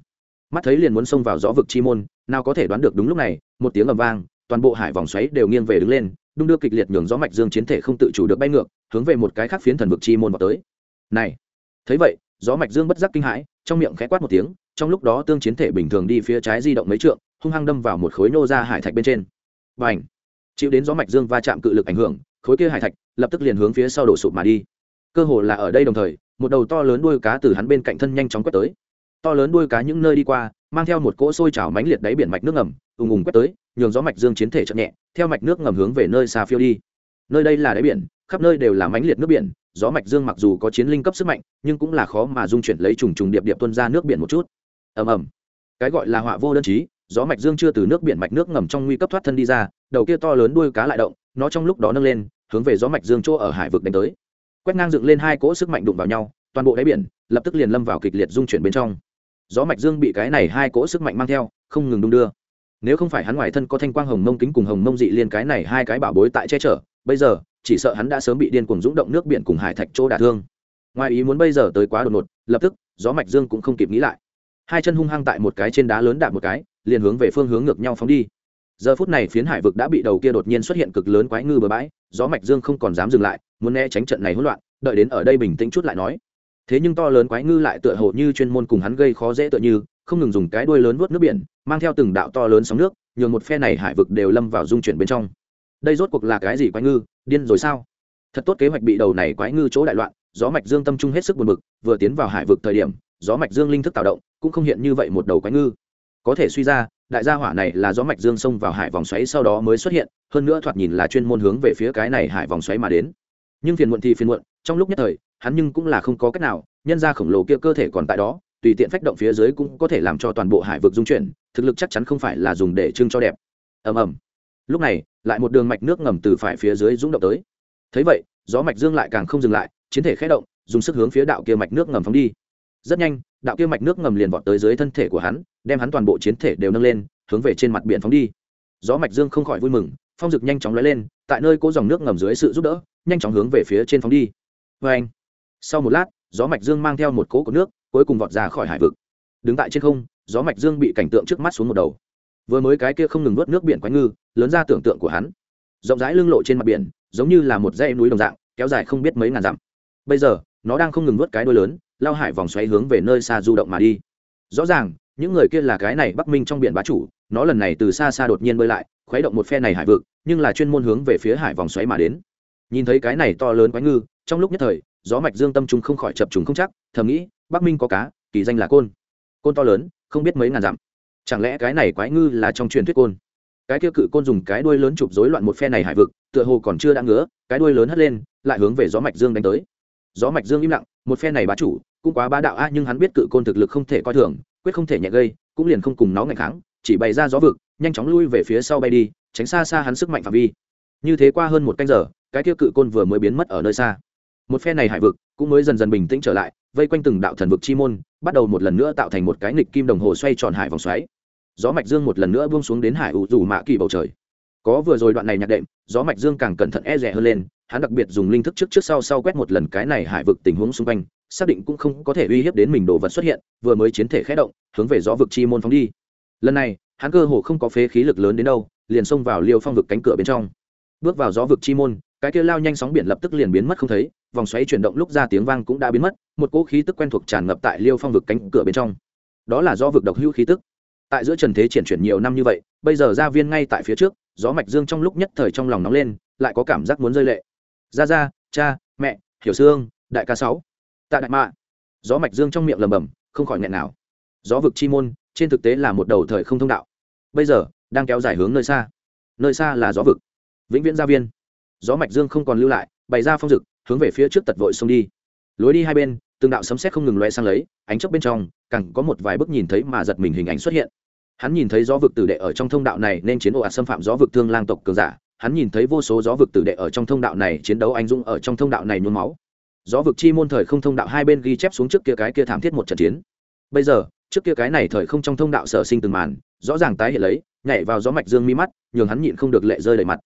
Mắt thấy liền muốn xông vào gió vực chi môn, nào có thể đoán được đúng lúc này, một tiếng ầm vang, toàn bộ hải vòng xoáy đều nghiêng về đứng lên, đung đưa kịch liệt nhường gió mạch dương chiến thể không tự chủ được bay ngược, hướng về một cái khác phiến thần vực chi môn vào tới. Này thấy vậy, gió mạch dương bất giác kinh hãi, trong miệng khẽ quát một tiếng, trong lúc đó tương chiến thể bình thường đi phía trái di động mấy trượng, hung hăng đâm vào một khối nô ra hải thạch bên trên. Và ảnh chịu đến gió mạch dương va chạm cự lực ảnh hưởng, khối kia hải thạch lập tức liền hướng phía sau đổ sụp mà đi. Cơ hồ là ở đây đồng thời, một đầu to lớn đuôi cá từ hắn bên cạnh thân nhanh chóng quét tới. To lớn đuôi cá những nơi đi qua, mang theo một cỗ sôi trào mánh liệt đáy biển mạch nước ngầm, ùng ùng quét tới, nhường gió mạch dương chiến thể chậm nhẹ, theo mạch nước ngầm hướng về nơi xa phiêu đi. Nơi đây là đáy biển, khắp nơi đều là mánh liệt nước biển gió mạch dương mặc dù có chiến linh cấp sức mạnh, nhưng cũng là khó mà dung chuyển lấy trùng trùng điệp điệp tuôn ra nước biển một chút. Ầm ầm. Cái gọi là họa vô đơn chí, gió mạch dương chưa từ nước biển mạch nước ngầm trong nguy cấp thoát thân đi ra, đầu kia to lớn đuôi cá lại động, nó trong lúc đó nâng lên, hướng về gió mạch dương chỗ ở hải vực đánh tới. Quét ngang dựng lên hai cỗ sức mạnh đụng vào nhau, toàn bộ đáy biển, lập tức liền lâm vào kịch liệt dung chuyển bên trong. Gió mạch dương bị cái này hai cỗ sức mạnh mang theo, không ngừng đung đưa. Nếu không phải hắn ngoài thân có thanh quang hồng mông kính cùng hồng mông dị liên cái này hai cái bảo bối tại che chở, bây giờ chỉ sợ hắn đã sớm bị điên cuồng dũng động nước biển cùng hải thạch chỗ đả thương. Ngoài ý muốn bây giờ tới quá đột ngột, lập tức, gió mạch dương cũng không kịp nghĩ lại. Hai chân hung hăng tại một cái trên đá lớn đạp một cái, liền hướng về phương hướng ngược nhau phóng đi. Giờ phút này phiến hải vực đã bị đầu kia đột nhiên xuất hiện cực lớn quái ngư bờ bãi, gió mạch dương không còn dám dừng lại, muốn né tránh trận này hỗn loạn, đợi đến ở đây bình tĩnh chút lại nói. Thế nhưng to lớn quái ngư lại tựa hồ như chuyên môn cùng hắn gây khó dễ tựa như, không ngừng dùng cái đuôi lớn vuốt nước biển, mang theo từng đạo to lớn sóng nước, nhường một phe này hải vực đều lâm vào dung chuyển bên trong đây rốt cuộc là cái gì quái ngư, điên rồi sao? Thật tốt kế hoạch bị đầu này quái ngư chỗ đại loạn, gió mạch dương tâm trung hết sức buồn bực, vừa tiến vào hải vực thời điểm, gió mạch dương linh thức tạo động, cũng không hiện như vậy một đầu quái ngư. Có thể suy ra, đại gia hỏa này là gió mạch dương xông vào hải vòng xoáy sau đó mới xuất hiện, hơn nữa thoạt nhìn là chuyên môn hướng về phía cái này hải vòng xoáy mà đến. Nhưng phiền muộn thì phiền muộn, trong lúc nhất thời, hắn nhưng cũng là không có cách nào, nhân ra khổng lồ kia cơ thể còn tại đó, tùy tiện phách động phía dưới cũng có thể làm cho toàn bộ hải vực dung chuyển, thực lực chắc chắn không phải là dùng để trưng cho đẹp. Ầm ầm. Lúc này lại một đường mạch nước ngầm từ phải phía dưới rung động tới. Thấy vậy, gió mạch dương lại càng không dừng lại, chiến thể khẽ động, dùng sức hướng phía đạo kia mạch nước ngầm phóng đi. Rất nhanh, đạo kia mạch nước ngầm liền vọt tới dưới thân thể của hắn, đem hắn toàn bộ chiến thể đều nâng lên, hướng về trên mặt biển phóng đi. Gió mạch dương không khỏi vui mừng, phong dực nhanh chóng lóe lên, tại nơi cố dòng nước ngầm dưới sự giúp đỡ, nhanh chóng hướng về phía trên phóng đi. Vê anh, sau một lát, gió mạch dương mang theo một cỗ của nước, cuối cùng vọt ra khỏi hải vực. Đứng tại trên không, gió mạch dương bị cảnh tượng trước mắt xuống một đầu vừa mới cái kia không ngừng nuốt nước biển quái ngư, lớn ra tưởng tượng của hắn. Rộng rãi lưng lộ trên mặt biển, giống như là một dãy núi đồng dạng, kéo dài không biết mấy ngàn dặm. Bây giờ, nó đang không ngừng nuốt cái đuôi lớn, lao hải vòng xoáy hướng về nơi xa du động mà đi. Rõ ràng, những người kia là cái này bắc minh trong biển bá chủ, nó lần này từ xa xa đột nhiên bơi lại, khuấy động một phe này hải vực, nhưng là chuyên môn hướng về phía hải vòng xoáy mà đến. Nhìn thấy cái này to lớn quái ngư, trong lúc nhất thời, gió mạch dương tâm trung không khỏi chập trùng không chắc, thầm nghĩ, bắc minh có cá, kỳ danh là côn. Côn to lớn, không biết mấy ngàn dặm chẳng lẽ cái này quái ngư là trong truyền thuyết côn? Cái kia cự côn dùng cái đuôi lớn chụp rối loạn một phe này hải vực, tựa hồ còn chưa đã ngứa, cái đuôi lớn hất lên, lại hướng về gió mạch dương đánh tới. Gió mạch dương im lặng, một phe này bá chủ, cũng quá bá đạo a nhưng hắn biết cự côn thực lực không thể coi thường, quyết không thể nhẹ gây, cũng liền không cùng nó ngày kháng, chỉ bày ra gió vực, nhanh chóng lui về phía sau bay đi, tránh xa xa hắn sức mạnh phạm vi. Như thế qua hơn một canh giờ, cái kia cự côn vừa mới biến mất ở nơi xa. Một phe này hải vực cũng mới dần dần bình tĩnh trở lại, vây quanh từng đạo thần vực chi môn, bắt đầu một lần nữa tạo thành một cái nghịch kim đồng hồ xoay tròn hải vòng xoáy gió mạch dương một lần nữa buông xuống đến hải ủ rủ mạ kỳ bầu trời. Có vừa rồi đoạn này nhạc đệm, gió mạch dương càng cẩn thận e rẻ hơn lên, hắn đặc biệt dùng linh thức trước trước sau sau quét một lần cái này hải vực tình huống xung quanh, xác định cũng không có thể uy hiếp đến mình đồ vật xuất hiện, vừa mới chiến thể khé động, hướng về gió vực chi môn phóng đi. Lần này, hắn cơ hồ không có phế khí lực lớn đến đâu, liền xông vào liêu phong vực cánh cửa bên trong. Bước vào gió vực chi môn, cái kia lao nhanh sóng biển lập tức liền biến mất không thấy, vòng xoáy chuyển động lúc ra tiếng vang cũng đã biến mất, một cỗ khí tức quen thuộc tràn ngập tại liêu phong vực cánh cửa bên trong. Đó là do vực độc hữu khí tức tại giữa trần thế triển chuyển nhiều năm như vậy, bây giờ ra viên ngay tại phía trước, gió mạch dương trong lúc nhất thời trong lòng nóng lên, lại có cảm giác muốn rơi lệ. Ra ra cha, mẹ, hiểu xương, đại ca sáu, tạ đại mạ. Gió mạch dương trong miệng lầm bầm, không khỏi nghẹn nào. Gió vực chi môn, trên thực tế là một đầu thời không thông đạo. Bây giờ, đang kéo dài hướng nơi xa. Nơi xa là gió vực. Vĩnh viễn gia viên. Gió mạch dương không còn lưu lại, bày ra phong dực, hướng về phía trước tật vội xông đi. Lối đi hai bên, từng đạo sấm sét không ngừng loe sang lấy, ánh chớp bên trong càng có một vài bức nhìn thấy mà giật mình hình ảnh xuất hiện. Hắn nhìn thấy gió vực tử đệ ở trong thông đạo này nên chiến ồ ạt xâm phạm gió vực thương lang tộc cường giả. Hắn nhìn thấy vô số gió vực tử đệ ở trong thông đạo này chiến đấu anh dũng ở trong thông đạo này nhuốm máu. Gió vực chi môn thời không thông đạo hai bên ghi chép xuống trước kia cái kia thảm thiết một trận chiến. Bây giờ, trước kia cái này thời không trong thông đạo sở sinh từng màn, rõ ràng tái hiện lấy, nhảy vào gió mạch dương mi mắt, nhường hắn nhịn không được lệ rơi đầy mặt.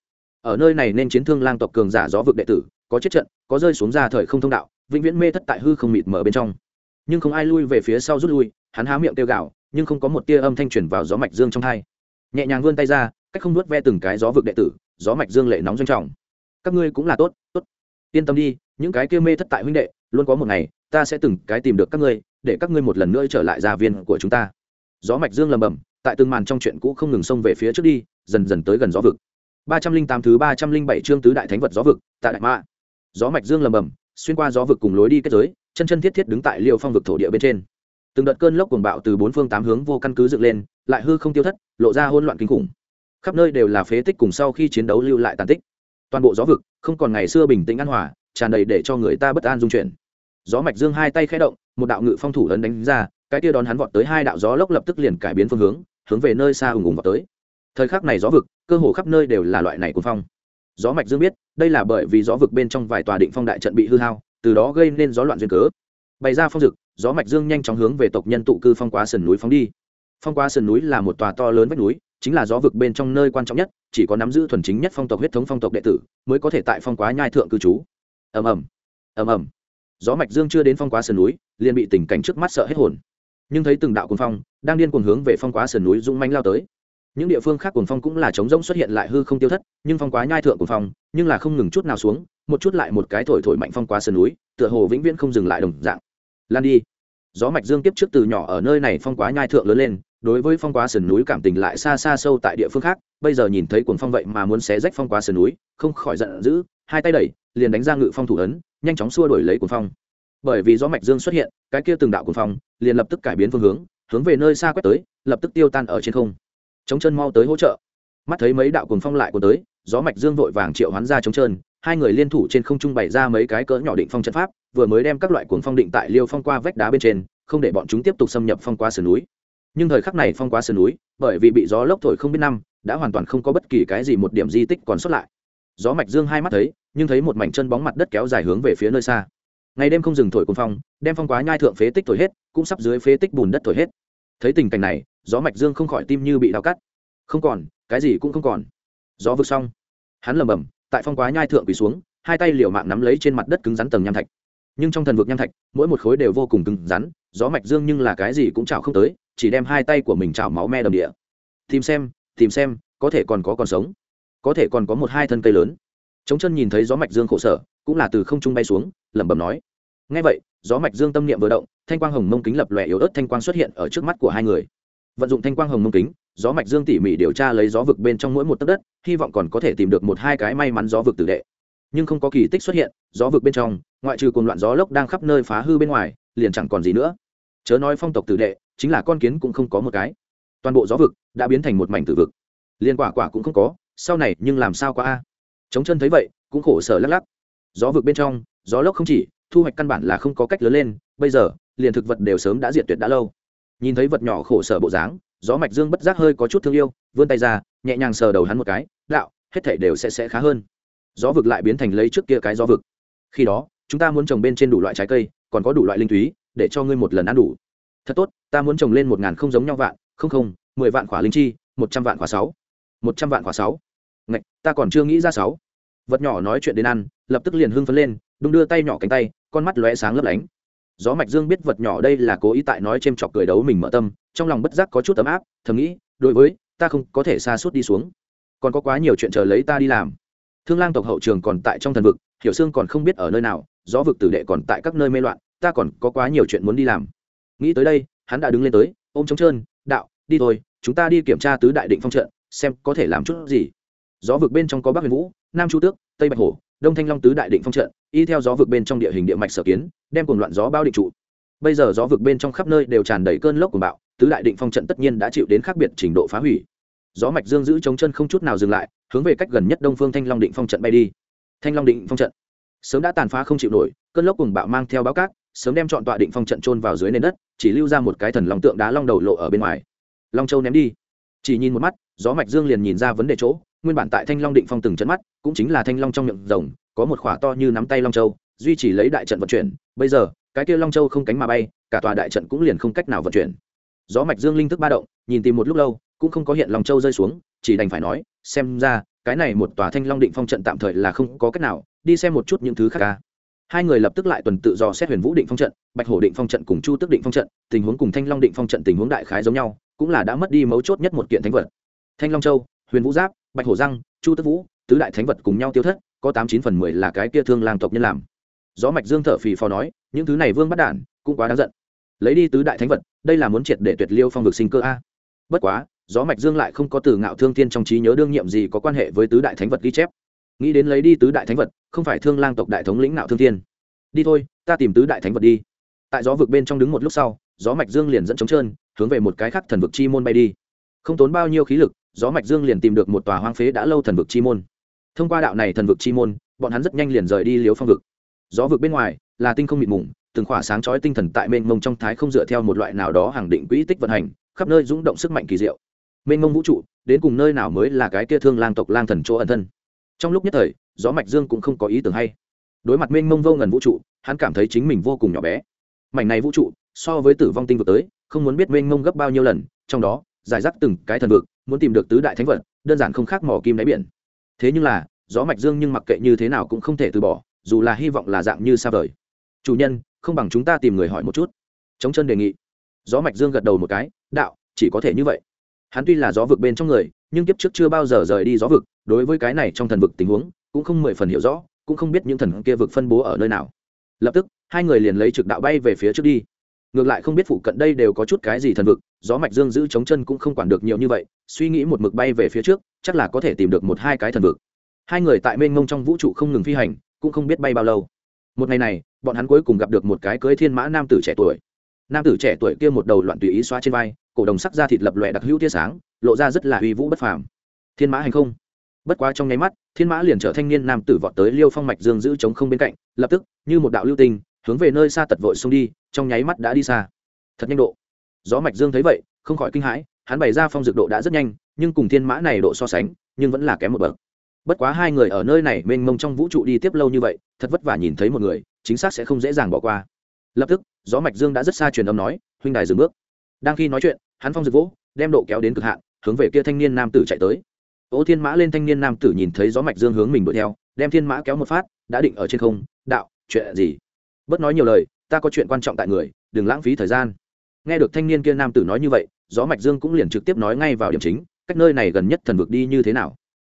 Ở nơi này nên chiến thương lang tộc cường giả gió vực đệ tử, có chết trận, có rơi xuống ra thời không thông đạo, vĩnh viễn mê thất tại hư không mịt mở bên trong nhưng không ai lui về phía sau rút lui, hắn há miệng kêu gạo nhưng không có một tia âm thanh truyền vào gió mạch dương trong hai. Nhẹ nhàng vươn tay ra, cách không nuốt ve từng cái gió vực đệ tử, gió mạch dương lệ nóng doanh trọng. Các ngươi cũng là tốt tốt. Yên tâm đi, những cái kia mê thất tại huynh đệ, luôn có một ngày, ta sẽ từng cái tìm được các ngươi, để các ngươi một lần nữa trở lại gia viên của chúng ta. Gió mạch dương lầm bầm, tại từng màn trong chuyện cũ không ngừng xông về phía trước đi, dần dần tới gần gió vực. Ba trăm linh tám thứ ba trăm linh bảy chương tứ đại thánh vật gió vực, tại đại ma. gió mạch dương lầm bầm, xuyên qua gió vực cùng lối đi kết giới chân chân thiết thiết đứng tại liêu phong vực thổ địa bên trên từng đợt cơn lốc cuồng bạo từ bốn phương tám hướng vô căn cứ dựng lên lại hư không tiêu thất lộ ra hỗn loạn kinh khủng khắp nơi đều là phế tích cùng sau khi chiến đấu lưu lại tàn tích toàn bộ gió vực không còn ngày xưa bình tĩnh an hòa tràn đầy để cho người ta bất an dung chuyển gió mạch dương hai tay khẽ động một đạo ngự phong thủ lớn đánh ra cái kia đón hắn vọt tới hai đạo gió lốc lập tức liền cải biến phương hướng hướng về nơi xa ùng ùng vọt tới thời khắc này gió vực cơ hồ khắp nơi đều là loại này cuồng phong gió mạch dương biết đây là bởi vì gió vực bên trong vài tòa định phong đại trận bị hư hao từ đó gây nên gió loạn duyên cớ. Bày ra phong dực gió mạch dương nhanh chóng hướng về tộc nhân tụ cư phong quá sườn núi phóng đi. Phong quá sườn núi là một tòa to lớn vách núi, chính là gió vực bên trong nơi quan trọng nhất, chỉ có nắm giữ thuần chính nhất phong tộc huyết thống phong tộc đệ tử mới có thể tại phong quá nhai thượng cư trú. Ầm ầm ầm ầm. Gió mạch dương chưa đến phong quá sườn núi, liền bị tình cảnh trước mắt sợ hết hồn. Nhưng thấy từng đạo cuồng phong đang điên cuồng hướng về phong quá sườn núi dũng manh lao tới những địa phương khác cuồng phong cũng là trống rỗng xuất hiện lại hư không tiêu thất, nhưng phong quá nhai thượng cuồng phong, nhưng là không ngừng chút nào xuống, một chút lại một cái thổi thổi mạnh phong quá sườn núi, tựa hồ vĩnh viễn không dừng lại đồng dạng. Lan đi. Gió mạch dương tiếp trước từ nhỏ ở nơi này phong quá nhai thượng lớn lên, đối với phong quá sườn núi cảm tình lại xa xa sâu tại địa phương khác, bây giờ nhìn thấy cuồng phong vậy mà muốn xé rách phong quá sườn núi, không khỏi giận dữ, hai tay đẩy, liền đánh ra ngự phong thủ ấn, nhanh chóng xua đuổi lấy cuồng phong. Bởi vì gió mạch dương xuất hiện, cái kia từng đạo cuồng phong liền lập tức cải biến phương hướng hướng về nơi xa quét tới, lập tức tiêu tan ở trên không chống chân mau tới hỗ trợ. Mắt thấy mấy đạo cuồng phong lại của tới, gió mạch dương vội vàng triệu hoán ra chống chân, hai người liên thủ trên không trung bày ra mấy cái cỡ nhỏ định phong trận pháp, vừa mới đem các loại cuồng phong định tại liêu phong qua vách đá bên trên, không để bọn chúng tiếp tục xâm nhập phong qua sườn núi. Nhưng thời khắc này phong qua sườn núi, bởi vì bị gió lốc thổi không biết năm, đã hoàn toàn không có bất kỳ cái gì một điểm di tích còn sót lại. Gió mạch dương hai mắt thấy, nhưng thấy một mảnh chân bóng mặt đất kéo dài hướng về phía nơi xa. Ngày đêm không dừng thổi cuồng phong, đem phong quá nhai thượng phế tích thổi hết, cũng sắp dưới phế tích bùn đất thổi hết. Thấy tình cảnh này gió mạch dương không khỏi tim như bị đau cắt. Không còn, cái gì cũng không còn. Gió vực xong. Hắn lầm bầm tại phong quá nhai thượng quỳ xuống, hai tay liều mạng nắm lấy trên mặt đất cứng rắn tầng nham thạch. Nhưng trong thần vực nham thạch, mỗi một khối đều vô cùng cứng rắn, gió mạch dương nhưng là cái gì cũng chảo không tới, chỉ đem hai tay của mình chảo máu me đầm địa. Tìm xem tìm xem, có thể còn có còn sống. Có thể còn có một hai thân cây lớn. Chống chân nhìn thấy gió mạch dương khổ sở, cũng là từ không trung bay xuống, lẩm bẩm nói. Ngay vậy, gió mạch dương tâm niệm vừa động, thanh quang hồng mông kính lập lòe yếu ớt thanh quang xuất hiện ở trước mắt của hai người vận dụng thanh quang hồng mông kính, gió mạch dương tỉ mỉ điều tra lấy gió vực bên trong mỗi một tấc đất, hy vọng còn có thể tìm được một hai cái may mắn gió vực tử đệ. Nhưng không có kỳ tích xuất hiện, gió vực bên trong, ngoại trừ cùng loạn gió lốc đang khắp nơi phá hư bên ngoài, liền chẳng còn gì nữa. Chớ nói phong tộc tử đệ, chính là con kiến cũng không có một cái. Toàn bộ gió vực đã biến thành một mảnh tử vực. Liên quả quả cũng không có, sau này nhưng làm sao qua a? Chống chân thấy vậy, cũng khổ sở lắc lắc. Gió vực bên trong, gió lốc không chỉ, thu hoạch căn bản là không có cách lớn lên, bây giờ, liền thực vật đều sớm đã diệt tuyệt đã lâu nhìn thấy vật nhỏ khổ sở bộ dáng, gió mạch dương bất giác hơi có chút thương yêu, vươn tay ra, nhẹ nhàng sờ đầu hắn một cái đạo hết thảy đều sẽ sẽ khá hơn. Gió vực lại biến thành lấy trước kia cái gió vực. Khi đó, chúng ta muốn trồng bên trên đủ loại trái cây, còn có đủ loại linh túy để cho ngươi một lần ăn đủ. Thật tốt, ta muốn trồng lên một ngàn không giống nhau vạn, không không, mười vạn quả linh chi, một trăm vạn quả sáu, một trăm vạn quả sáu. Ngạch, ta còn chưa nghĩ ra sáu. Vật nhỏ nói chuyện đến ăn, lập tức liền hưng phấn lên, đung đưa tay nhỏ cánh tay, con mắt lóe sáng lấp lánh gió mạch dương biết vật nhỏ đây là cố ý tại nói c h ê m chọc cười đấu mình mở tâm, trong lòng bất giác có chút ấm áp, thầm nghĩ, đối với, ta không có thể xa suốt đi xuống. Còn có quá nhiều chuyện chờ lấy ta đi làm. Thương lang tộc hậu trường còn tại trong thần vực, hiểu sương còn không biết ở nơi nào, gió vực tử đệ còn tại các nơi mê loạn, ta còn có quá nhiều chuyện muốn đi làm. Nghĩ tới đây, hắn đã đứng lên tới, ôm trống trơn, đạo, đi thôi, chúng ta đi kiểm tra tứ đại định phong trận, xem có thể làm chút gì. Gió vực bên trong có bắc huyền vũ, nam chu tước, tây bạch hổ đông thanh long tứ đại định phong trận, y theo gió vực bên trong địa hình địa mạch sở kiến, đem cùng loạn gió bao định trụ. Bây giờ gió vực bên trong khắp nơi đều tràn đầy cơn lốc của bạo, tứ đại định phong trận tất nhiên đã chịu đến khác biệt trình độ phá hủy. Gió mạch dương giữ chống chân không chút nào dừng lại, hướng về cách gần nhất đông phương thanh long định phong trận bay đi. Thanh long định phong trận sớm đã tàn phá không chịu nổi, cơn lốc cùng bạo mang theo báo cát, sớm đem chọn tọa định phong trận trôn vào dưới nền đất, chỉ lưu ra một cái thần long tượng đá long đầu lộ ở bên ngoài. Long châu ném đi. Chỉ nhìn một mắt, gió mạch dương liền nhìn ra vấn đề chỗ nguyên bản tại thanh long định phong từng trận mắt, cũng chính là thanh long trong miệng rồng, có một khỏa to như nắm tay long châu, duy trì lấy đại trận vận chuyển. Bây giờ, cái kia long châu không cánh mà bay, cả tòa đại trận cũng liền không cách nào vận chuyển. Gió mạch dương linh thức ba động, nhìn tìm một lúc lâu, cũng không có hiện long châu rơi xuống, chỉ đành phải nói, xem ra, cái này một tòa thanh long định phong trận tạm thời là không có cách nào, đi xem một chút những thứ khác ca hai người lập tức lại tuần tự dò xét huyền vũ định phong trận, bạch hổ định phong trận cùng chu tức định phong trận, tình huống cùng thanh long định phong trận tình huống đại khái giống nhau, cũng là đã mất đi mấu chốt nhất một kiện thánh vật. Thanh long châu, huyền vũ giáp bạch hổ răng, chu tức vũ, tứ đại thánh vật cùng nhau tiêu thất, có tám chín phần mười là cái kia thương lang tộc nhân làm. Gió mạch dương thở phì phò nói, những thứ này vương bắt đản, cũng quá đáng giận. Lấy đi tứ đại thánh vật, đây là muốn triệt để tuyệt liêu phong vực sinh cơ a. Bất quá, gió mạch dương lại không có từ ngạo thương tiên trong trí nhớ đương nhiệm gì có quan hệ với tứ đại thánh vật ghi chép. Nghĩ đến lấy đi tứ đại thánh vật, không phải thương lang tộc đại thống lĩnh ngạo thương tiên. Đi thôi, ta tìm tứ đại thánh vật đi. Tại gió vực bên trong đứng một lúc sau, gió mạch dương liền dẫn trống trơn, hướng về một cái khác thần vực chi môn bay đi. Không tốn bao nhiêu khí lực gió mạch dương liền tìm được một tòa hoang phế đã lâu thần vực chi môn. Thông qua đạo này thần vực chi môn, bọn hắn rất nhanh liền rời đi liếu phong vực. Gió vực bên ngoài là tinh không mịt mùng, từng khỏa sáng chói tinh thần tại mênh mông trong thái không dựa theo một loại nào đó hàng định quỹ tích vận hành, khắp nơi rung động sức mạnh kỳ diệu. Mênh mông vũ trụ, đến cùng nơi nào mới là cái kia thương lang tộc lang thần chỗ ẩn thân? Trong lúc nhất thời, gió mạch dương cũng không có ý tưởng hay. Đối mặt mênh mông vô ngần vũ trụ, hắn cảm thấy chính mình vô cùng nhỏ bé. Mảnh này vũ trụ, so với tử vong tinh vực tới, không muốn biết mênh mông gấp bao nhiêu lần, trong đó giải rác từng cái thần vực, muốn tìm được tứ đại thánh vật, đơn giản không khác mỏ kim đáy biển. Thế nhưng là, gió mạch dương nhưng mặc kệ như thế nào cũng không thể từ bỏ, dù là hy vọng là dạng như xa vời. Chủ nhân, không bằng chúng ta tìm người hỏi một chút. Chống chân đề nghị. Gió mạch dương gật đầu một cái, đạo, chỉ có thể như vậy. Hắn tuy là gió vực bên trong người, nhưng kiếp trước chưa bao giờ rời đi gió vực, đối với cái này trong thần vực tình huống, cũng không mười phần hiểu rõ, cũng không biết những thần kia vực phân bố ở nơi nào. Lập tức, hai người liền lấy trực đạo bay về phía trước đi ngược lại không biết phụ cận đây đều có chút cái gì thần vực, gió mạch dương giữ chống chân cũng không quản được nhiều như vậy, suy nghĩ một mực bay về phía trước, chắc là có thể tìm được một hai cái thần vực. Hai người tại mênh mông trong vũ trụ không ngừng phi hành, cũng không biết bay bao lâu. Một ngày này, bọn hắn cuối cùng gặp được một cái cưới thiên mã nam tử trẻ tuổi. Nam tử trẻ tuổi kia một đầu loạn tùy ý xóa trên vai, cổ đồng sắc da thịt lập lòe đặc hữu tia sáng, lộ ra rất là uy vũ bất phàm. Thiên mã hành không? Bất quá trong nháy mắt, thiên mã liền trở thanh niên nam tử vọt tới liêu phong mạch dương giữ chống không bên cạnh, lập tức, như một đạo lưu tinh hướng về nơi xa tật vội xông đi, trong nháy mắt đã đi xa. Thật nhanh độ. Gió mạch dương thấy vậy, không khỏi kinh hãi, hắn bày ra phong dược độ đã rất nhanh, nhưng cùng thiên mã này độ so sánh, nhưng vẫn là kém một bậc. Bất quá hai người ở nơi này mênh mông trong vũ trụ đi tiếp lâu như vậy, thật vất vả nhìn thấy một người, chính xác sẽ không dễ dàng bỏ qua. Lập tức, gió mạch dương đã rất xa truyền âm nói, huynh đài dừng bước. Đang khi nói chuyện, hắn phong dược vỗ, đem độ kéo đến cực hạn, hướng về kia thanh niên nam tử chạy tới. Ô thiên mã lên thanh niên nam tử nhìn thấy gió mạch dương hướng mình đuổi theo, đem thiên mã kéo một phát, đã định ở trên không, đạo, chuyện gì? Bớt nói nhiều lời, ta có chuyện quan trọng tại người, đừng lãng phí thời gian. Nghe được thanh niên kia nam tử nói như vậy, gió mạch dương cũng liền trực tiếp nói ngay vào điểm chính, cách nơi này gần nhất thần vực đi như thế nào.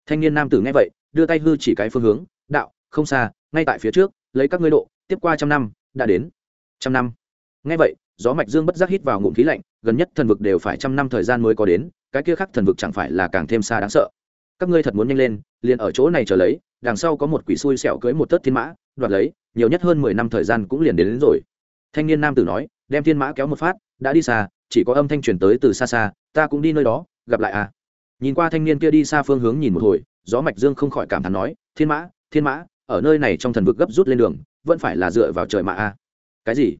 Thanh niên nam tử nghe vậy, đưa tay hư chỉ cái phương hướng, đạo, không xa, ngay tại phía trước, lấy các ngươi độ, tiếp qua trăm năm, đã đến trăm năm. Nghe vậy, gió mạch dương bất giác hít vào ngụm khí lạnh, gần nhất thần vực đều phải trăm năm thời gian mới có đến, cái kia khác thần vực chẳng phải là càng thêm xa đáng sợ các ngươi thật muốn nhanh lên liền ở chỗ này chờ lấy đằng sau có một quỷ xui xẻo cưới một tớt thiên mã đoạt lấy nhiều nhất hơn mười năm thời gian cũng liền đến, đến rồi. Thanh niên nam tử nói đem thiên mã kéo một phát đã đi xa chỉ có âm thanh truyền tới từ xa xa ta cũng đi nơi đó gặp lại à. Nhìn qua thanh niên kia đi xa phương hướng nhìn một hồi gió mạch dương không khỏi cảm thán nói thiên mã thiên mã ở nơi này trong thần vực gấp rút lên đường vẫn phải là dựa vào trời mà a à. cái gì?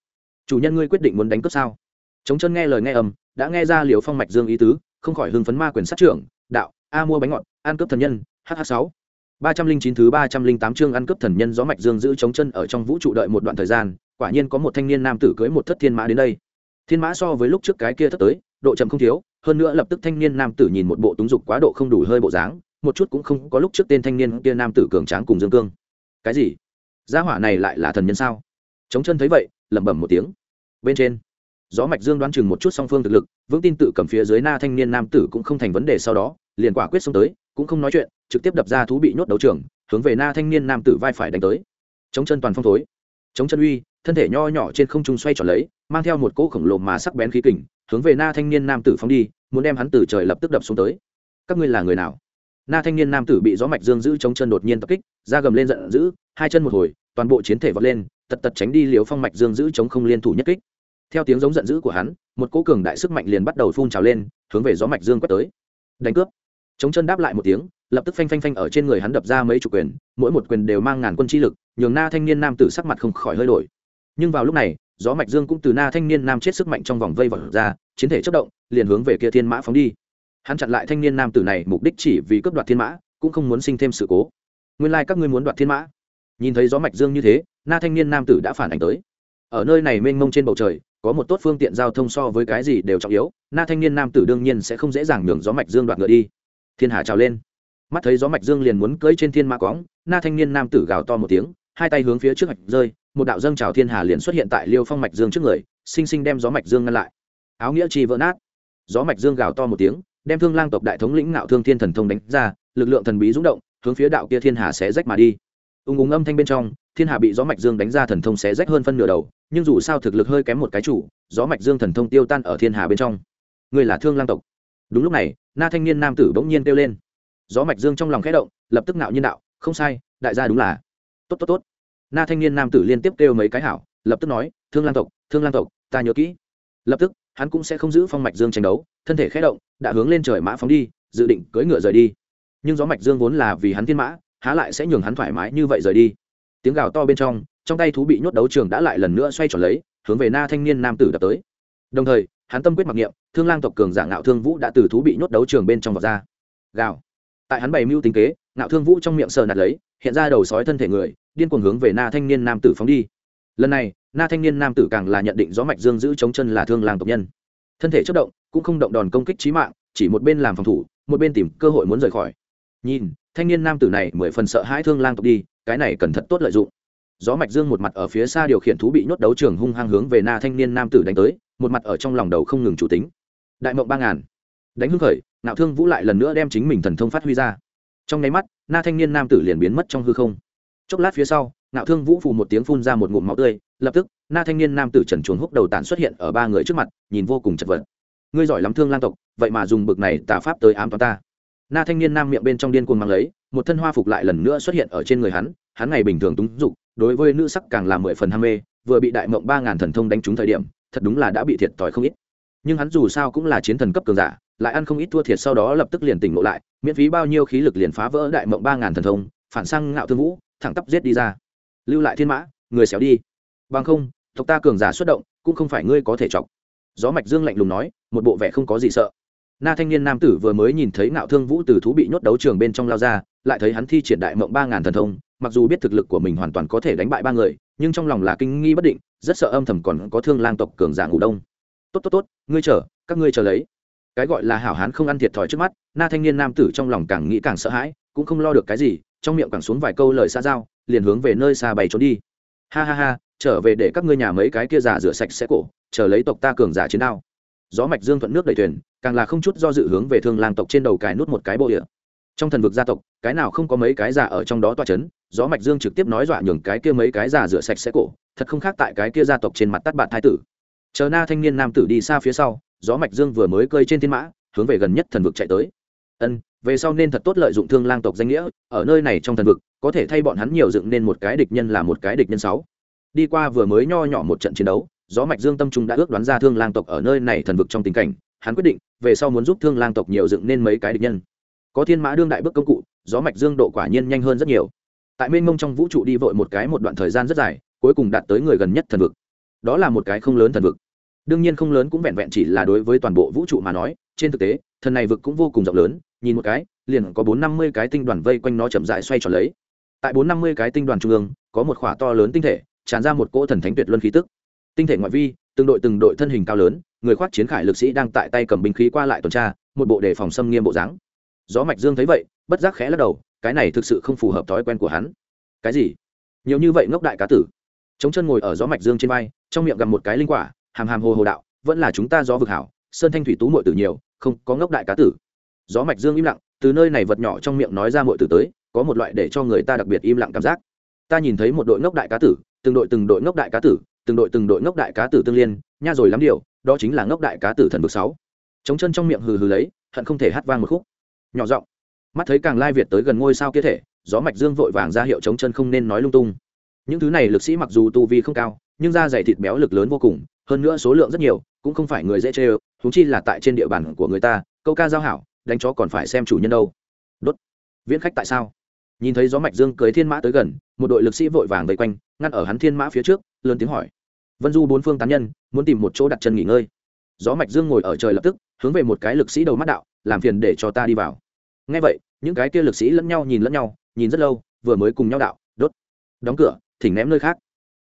Chủ nhân ngươi quyết định muốn đánh cướp sao? Chống chân nghe lời nghe âm, đã nghe ra liều phong mạch dương ý tứ không khỏi hưng phấn ma quyền sát trưởng đạo a mua bánh ngọt ăn cướp thần nhân hh sáu. ba trăm linh chín thứ ba trăm linh tám chương ăn cướp thần nhân gió mạch dương giữ chống chân ở trong vũ trụ đợi một đoạn thời gian, quả nhiên có một thanh niên nam tử cưới một thất thiên mã đến đây. Thiên mã so với lúc trước cái kia thất tới, độ chậm không thiếu, hơn nữa lập tức thanh niên nam tử nhìn một bộ túng dục quá độ không đủ hơi bộ dáng, một chút cũng không có lúc trước tên thanh niên kia nam tử cường tráng cùng dương cương. Cái gì? Gia hỏa này lại là thần nhân sao? Chống chân thấy vậy, lẩm bẩm một tiếng. Bên trên gió mạch dương đoán chừng một chút song phương thực lực, vững tin tự cầm phía dưới na thanh niên nam tử cũng không thành vấn đề sau đó, liền quả quyết xông tới, cũng không nói chuyện, trực tiếp đập ra thú bị nhốt đấu trường, hướng về na thanh niên nam tử vai phải đánh tới. Chống chân toàn phong thối. Chống chân uy, thân thể nho nhỏ trên không trung xoay tròn lấy, mang theo một cỗ khổng lồ mà sắc bén khí kình, hướng về na thanh niên nam tử phóng đi, muốn đem hắn từ trời lập tức đập xuống tới. Các ngươi là người nào? Na thanh niên nam tử bị gió mạch dương giữ chống chân đột nhiên tập kích ra gầm lên giận dữ, hai chân một hồi, toàn bộ chiến thể vọt lên, tật tật tránh đi liều phong mạch dương giữ chống không liên thủ nhất kích theo tiếng giống giận dữ của hắn, một cỗ cường đại sức mạnh liền bắt đầu phun trào lên, hướng về gió mạch dương quét tới. Đánh cướp. Chống chân đáp lại một tiếng, lập tức phanh phanh phanh ở trên người hắn đập ra mấy chục quyền, mỗi một quyền đều mang ngàn quân chi lực, nhường na thanh niên nam tử sắc mặt không khỏi hơi đổi. Nhưng vào lúc này, gió mạch dương cũng từ na thanh niên nam chết sức mạnh trong vòng vây vật ra, chiến thể chất động, liền hướng về kia thiên mã phóng đi. Hắn chặn lại thanh niên nam tử này, mục đích chỉ vì cướp đoạt thiên mã, cũng không muốn sinh thêm sự cố. Nguyên lai các ngươi muốn đoạt thiên mã. Nhìn thấy gió mạch dương như thế, na thanh niên nam tử đã phản ảnh tới ở nơi này mênh mông trên bầu trời, có một tốt phương tiện giao thông so với cái gì đều trọng yếu, na thanh niên nam tử đương nhiên sẽ không dễ dàng nhường gió mạch dương đoạt ngựa đi. Thiên hà trào lên. Mắt thấy gió mạch dương liền muốn cưỡi trên thiên mã cóng na thanh niên nam tử gào to một tiếng, hai tay hướng phía trước mạch rơi, một đạo dâng trào thiên hà liền xuất hiện tại liêu phong mạch dương trước người sinh sinh đem gió mạch dương ngăn lại. Áo nghĩa chi vỡ nát. Gió mạch dương gào to một tiếng, đem thương lang tộc đại thống lĩnh ngạo thương thiên thần thông đánh ra, lực lượng thần bí rung động, hướng phía đạo kia thiên hà sẽ rách mà đi. Ung ung âm thanh bên trong thiên hà bị gió mạch dương đánh ra thần thông xé rách hơn phân nửa đầu, nhưng dù sao thực lực hơi kém một cái chủ, gió mạch dương thần thông tiêu tan ở thiên hà bên trong. Người là thương lang tộc. Đúng lúc này, na thanh niên nam tử bỗng nhiên kêu lên. Gió mạch dương trong lòng khẽ động, lập tức nạo nhiên đạo, không sai, đại gia đúng là. Tốt tốt tốt. Na thanh niên nam tử liên tiếp kêu mấy cái hảo, lập tức nói, thương lang tộc, thương lang tộc, ta nhớ kỹ. Lập tức, hắn cũng sẽ không giữ phong mạch dương tranh đấu, thân thể khẽ động, đã hướng lên trời mã phóng đi, dự định cưỡi ngựa rời đi. Nhưng gió mạch dương vốn là vì hắn thiên mã, há lại sẽ nhường hắn thoải mái như vậy rời đi tiếng gào to bên trong trong tay thú bị nhốt đấu trường đã lại lần nữa xoay tròn lấy, hướng về na thanh niên nam tử đập tới. Đồng thời, hắn tâm quyết mặc niệm, thương lang tộc cường giả ngạo thương vũ đã từ thú bị nhốt đấu trường bên trong vọt ra. Gào. Tại hắn bày mưu tính kế, ngạo thương vũ trong miệng sờ nạt lấy, hiện ra đầu sói thân thể người, điên cuồng hướng về na thanh niên nam tử phóng đi. Lần này, na thanh niên nam tử càng là nhận định gió mạch dương giữ chống chân là thương lang tộc nhân. Thân thể chất động, cũng không động đòn công kích trí mạng, chỉ một bên làm phòng thủ, một bên tìm cơ hội muốn rời khỏi. Nhìn, thanh niên nam tử này mười phần sợ hãi thương lang tộc đi cái này cần thật tốt lợi dụng. Gió mạch dương một mặt ở phía xa điều khiển thú bị nhốt đấu trường hung hăng hướng về na thanh niên nam tử đánh tới, một mặt ở trong lòng đầu không ngừng chủ tính. Đại mộng ba ngàn. Đánh hưng khởi, nạo thương vũ lại lần nữa đem chính mình thần thông phát huy ra. Trong nháy mắt, na thanh niên nam tử liền biến mất trong hư không. Chốc lát phía sau, nạo thương vũ phù một tiếng phun ra một ngụm máu tươi, lập tức, na thanh niên nam tử trần chuồn húc đầu tản xuất hiện ở ba người trước mặt, nhìn vô cùng chật vật. Ngươi giỏi lắm thương lang tộc, vậy mà dùng bực này tà pháp tới ám toán ta. Na thanh niên nam miệng bên trong điên cuồng mang lấy một thân hoa phục lại lần nữa xuất hiện ở trên người hắn hắn ngày bình thường túng dục, đối với nữ sắc càng là mười phần ham mê, vừa bị đại mộng ba ngàn thần thông đánh trúng thời điểm, thật đúng là đã bị thiệt thòi không ít. Nhưng hắn dù sao cũng là chiến thần cấp cường giả, lại ăn không ít thua thiệt sau đó lập tức liền tỉnh ngộ lại, miễn phí bao nhiêu khí lực liền phá vỡ đại mộng ba ngàn thần thông, phản sang ngạo thương vũ, thẳng tắp giết đi ra. Lưu lại thiên mã, người xéo đi. Bằng không, tộc ta cường giả xuất động, cũng không phải ngươi có thể chọc. Gió mạch dương lạnh lùng nói, một bộ vẻ không có gì sợ. Na thanh niên nam tử vừa mới nhìn thấy ngạo thương vũ từ thú bị nhốt đấu trường bên trong lao ra lại thấy hắn thi triển đại mộng ba ngàn thần thông, mặc dù biết thực lực của mình hoàn toàn có thể đánh bại ba người, nhưng trong lòng là kinh nghi bất định, rất sợ âm thầm còn có thương lang tộc cường giả ngủ đông. Tốt tốt tốt, ngươi chờ, các ngươi chờ lấy. Cái gọi là hảo hán không ăn thiệt thòi trước mắt, na thanh niên nam tử trong lòng càng nghĩ càng sợ hãi, cũng không lo được cái gì, trong miệng càng xuống vài câu lời xa giao, liền hướng về nơi xa bày trốn đi. Ha ha ha, trở về để các ngươi nhà mấy cái kia giả rửa sạch sẽ cổ, chờ lấy tộc ta cường giả chiến đao. Gió mạch dương thuận nước đầy thuyền, càng là không chút do dự hướng về thương lang tộc trên đầu cài nút một cái bộ địa trong thần vực gia tộc, cái nào không có mấy cái giả ở trong đó toa chấn, gió mạch dương trực tiếp nói dọa nhường cái kia mấy cái giả rửa sạch sẽ cổ, thật không khác tại cái kia gia tộc trên mặt tắt bạn thái tử. Chờ na thanh niên nam tử đi xa phía sau, gió mạch dương vừa mới cơi trên thiên mã, hướng về gần nhất thần vực chạy tới. Ân, về sau nên thật tốt lợi dụng thương lang tộc danh nghĩa, ở nơi này trong thần vực, có thể thay bọn hắn nhiều dựng nên một cái địch nhân là một cái địch nhân sáu. Đi qua vừa mới nho nhỏ một trận chiến đấu, gió mạch dương tâm trung đã ước đoán ra thương lang tộc ở nơi này thần vực trong tình cảnh, hắn quyết định, về sau muốn giúp thương lang tộc nhiều dựng nên mấy cái địch nhân có thiên mã đương đại bước công cụ, gió mạch dương độ quả nhiên nhanh hơn rất nhiều. Tại mênh mông trong vũ trụ đi vội một cái một đoạn thời gian rất dài, cuối cùng đạt tới người gần nhất thần vực. Đó là một cái không lớn thần vực. Đương nhiên không lớn cũng vẹn vẹn chỉ là đối với toàn bộ vũ trụ mà nói, trên thực tế, thần này vực cũng vô cùng rộng lớn, nhìn một cái, liền có bốn năm mươi cái tinh đoàn vây quanh nó chậm dại xoay tròn lấy. Tại bốn năm mươi cái tinh đoàn trung ương, có một khỏa to lớn tinh thể, tràn ra một cỗ thần thánh tuyệt luân khí tức. Tinh thể ngoại vi, từng đội từng đội thân hình cao lớn, người khoác chiến khải lực sĩ đang tại tay cầm binh khí qua lại tuần tra, một bộ đề phòng xâm nghiêm bộ dáng gió mạch dương thấy vậy, bất giác khẽ lắc đầu, cái này thực sự không phù hợp thói quen của hắn. Cái gì? Nhiều như vậy ngốc đại cá tử. Chống chân ngồi ở gió mạch dương trên vai, trong miệng gặp một cái linh quả, hàm hàm hồ hồ đạo, vẫn là chúng ta gió vực hảo, sơn thanh thủy tú muội tử nhiều, không có ngốc đại cá tử. Gió mạch dương im lặng, từ nơi này vật nhỏ trong miệng nói ra muội tử tới, có một loại để cho người ta đặc biệt im lặng cảm giác. Ta nhìn thấy một đội ngốc đại cá tử, từng đội từng đội ngốc đại cá tử, từng đội từng đội ngốc đại cá tử tương liên, nha rồi lắm điều, đó chính là ngốc đại cá tử thần vực sáu. Chống chân trong miệng hừ hừ lấy, hận không thể hát vang một khúc nhỏ giọng. Mắt thấy càng lai việt tới gần ngôi sao kia thể, gió mạch dương vội vàng ra hiệu chống chân không nên nói lung tung. Những thứ này lực sĩ mặc dù tu vi không cao, nhưng da dày thịt béo lực lớn vô cùng, hơn nữa số lượng rất nhiều, cũng không phải người dễ chê ơ thúng chi là tại trên địa bàn của người ta, câu ca giao hảo, đánh chó còn phải xem chủ nhân đâu. Đốt. Viễn khách tại sao? Nhìn thấy gió mạch dương cưới thiên mã tới gần, một đội lực sĩ vội vàng vây quanh, ngăn ở hắn thiên mã phía trước, lớn tiếng hỏi. Vân du bốn phương tán nhân, muốn tìm một chỗ đặt chân nghỉ ngơi. Gió mạch dương ngồi ở trời lập tức, hướng về một cái lực sĩ đầu mắt đạo, làm phiền để cho ta đi vào ngay vậy, những cái kia lực sĩ lẫn nhau nhìn lẫn nhau, nhìn rất lâu, vừa mới cùng nhau đạo, đốt, đóng cửa, thỉnh ném nơi khác.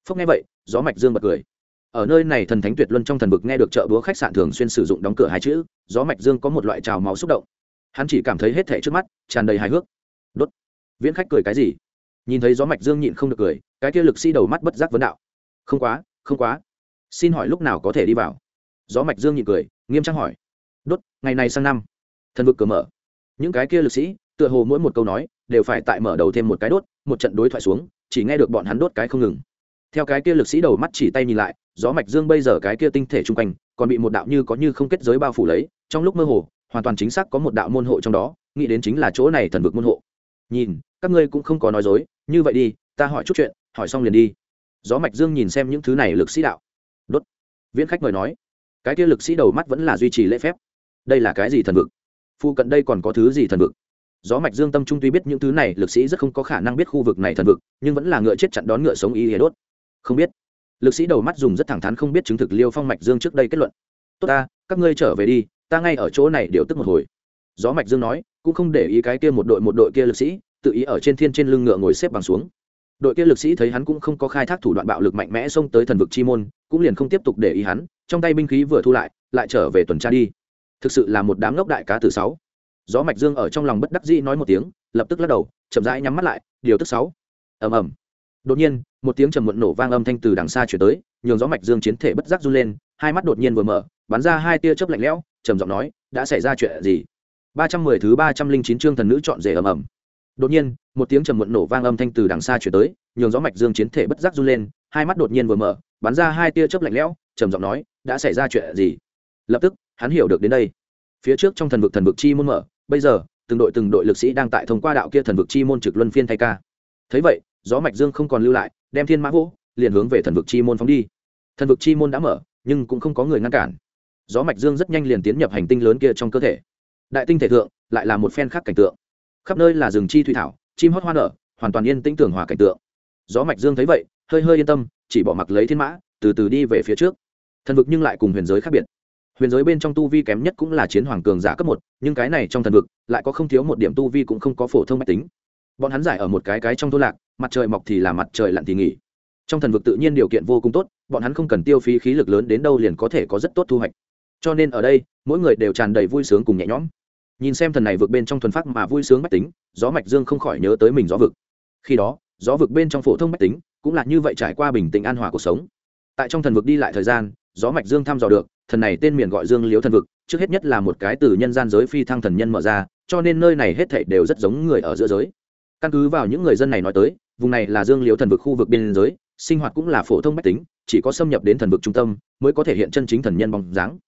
Phúc nghe vậy, gió mạch dương bật cười. Ở nơi này thần thánh tuyệt luân trong thần vực nghe được chợ búa khách sạn thường xuyên sử dụng đóng cửa hai chữ, gió mạch dương có một loại trào máu xúc động. Hắn chỉ cảm thấy hết thẻ trước mắt tràn đầy hài hước. Đốt. Viễn khách cười cái gì? Nhìn thấy gió mạch dương nhịn không được cười, cái kia lực sĩ đầu mắt bất giác vấn đạo. Không quá không quá. Xin hỏi lúc nào có thể đi vào? Gió mạch dương nhịn cười, nghiêm trang hỏi. Đốt, ngày này sang năm. Thần vực cửa mở những cái kia lực sĩ, tựa hồ mỗi một câu nói, đều phải tại mở đầu thêm một cái đốt, một trận đối thoại xuống, chỉ nghe được bọn hắn đốt cái không ngừng. Theo cái kia lực sĩ đầu mắt chỉ tay nhìn lại, gió mạch dương bây giờ cái kia tinh thể trung quanh, còn bị một đạo như có như không kết giới bao phủ lấy, trong lúc mơ hồ, hoàn toàn chính xác có một đạo môn hộ trong đó, nghĩ đến chính là chỗ này thần vực môn hộ. Nhìn, các ngươi cũng không có nói dối, như vậy đi, ta hỏi chút chuyện, hỏi xong liền đi. Gió mạch dương nhìn xem những thứ này lực sĩ đạo. Đốt. Viễn khách mời nói, cái kia lực sĩ đầu mắt vẫn là duy trì lễ phép. Đây là cái gì thần vực? Phu cận đây còn có thứ gì thần vực? Gió mạch dương tâm trung tuy biết những thứ này, lực sĩ rất không có khả năng biết khu vực này thần vực, nhưng vẫn là ngựa chết chặn đón ngựa sống y hề đốt. Không biết. Lực sĩ đầu mắt dùng rất thẳng thắn không biết chứng thực liêu phong mạch dương trước đây kết luận. Tốt ta, các ngươi trở về đi, ta ngay ở chỗ này điều tức một hồi. Gió mạch dương nói, cũng không để ý cái kia một đội một đội kia lực sĩ, tự ý ở trên thiên trên lưng ngựa ngồi xếp bằng xuống. Đội kia lực sĩ thấy hắn cũng không có khai thác thủ đoạn bạo lực mạnh mẽ xông tới thần vực chi môn, cũng liền không tiếp tục để ý hắn, trong tay binh khí vừa thu lại lại trở về tuần tra đi thực sự là một đám ngốc đại cá từ sáu. Gió mạch dương ở trong lòng bất đắc dĩ nói một tiếng, lập tức lắc đầu, chậm rãi nhắm mắt lại, điều tức sáu. Ầm ầm. Đột nhiên, một tiếng trầm muộn nổ vang âm thanh từ đằng xa chuyển tới, nhường gió mạch dương chiến thể bất giác run lên, hai mắt đột nhiên vừa mở, bắn ra hai tia chớp lạnh lẽo, trầm giọng nói, đã xảy ra chuyện gì? Ba trăm mười thứ ba trăm linh chín chương thần nữ chọn rể ầm ầm. Đột nhiên, một tiếng trầm muộn nổ vang âm thanh từ đằng xa chuyển tới, nhường gió mạch dương chiến thể bất giác run lên, hai mắt đột nhiên vừa mở, bắn ra hai tia chớp lạnh lẽo, trầm giọng nói, đã xảy ra chuyện gì? Lập tức hắn hiểu được đến đây. Phía trước trong thần vực thần vực chi môn mở, bây giờ, từng đội từng đội lực sĩ đang tại thông qua đạo kia thần vực chi môn trực luân phiên thay ca. Thấy vậy, gió mạch dương không còn lưu lại, đem thiên mã vỗ, liền hướng về thần vực chi môn phóng đi. Thần vực chi môn đã mở, nhưng cũng không có người ngăn cản. Gió mạch dương rất nhanh liền tiến nhập hành tinh lớn kia trong cơ thể. Đại tinh thể thượng, lại là một phen khác cảnh tượng. Khắp nơi là rừng chi thủy thảo, chim hót hoa nở, hoàn toàn yên tĩnh tưởng hòa cảnh tượng. Gió mạch dương thấy vậy, hơi hơi yên tâm, chỉ bỏ mặc lấy thiên mã, từ từ đi về phía trước. Thần vực nhưng lại cùng huyền giới khác biệt huyền giới bên trong tu vi kém nhất cũng là chiến hoàng cường giả cấp một, nhưng cái này trong thần vực, lại có không thiếu một điểm tu vi cũng không có phổ thông mách tính. Bọn hắn giải ở một cái cái trong thôn lạc, mặt trời mọc thì là mặt trời lặn thì nghỉ. Trong thần vực tự nhiên điều kiện vô cùng tốt, bọn hắn không cần tiêu phí khí lực lớn đến đâu liền có thể có rất tốt thu hoạch. Cho nên ở đây, mỗi người đều tràn đầy vui sướng cùng nhẹ nhõm. Nhìn xem thần này vượt bên trong thuần phát mà vui sướng mách tính, gió mạch dương không khỏi nhớ tới mình gió vực. Khi đó, gió vực bên trong phổ thông mách tính cũng là như vậy trải qua bình tĩnh an hòa cuộc sống. Tại trong thần vực đi lại thời gian, gió mạch dương thăm dò được thần này tên miền gọi dương liếu thần vực, trước hết nhất là một cái từ nhân gian giới phi thăng thần nhân mở ra, cho nên nơi này hết thảy đều rất giống người ở giữa giới. Căn cứ vào những người dân này nói tới, vùng này là dương liếu thần vực khu vực biên giới, sinh hoạt cũng là phổ thông mách tính, chỉ có xâm nhập đến thần vực trung tâm mới có thể hiện chân chính thần nhân bóng dáng.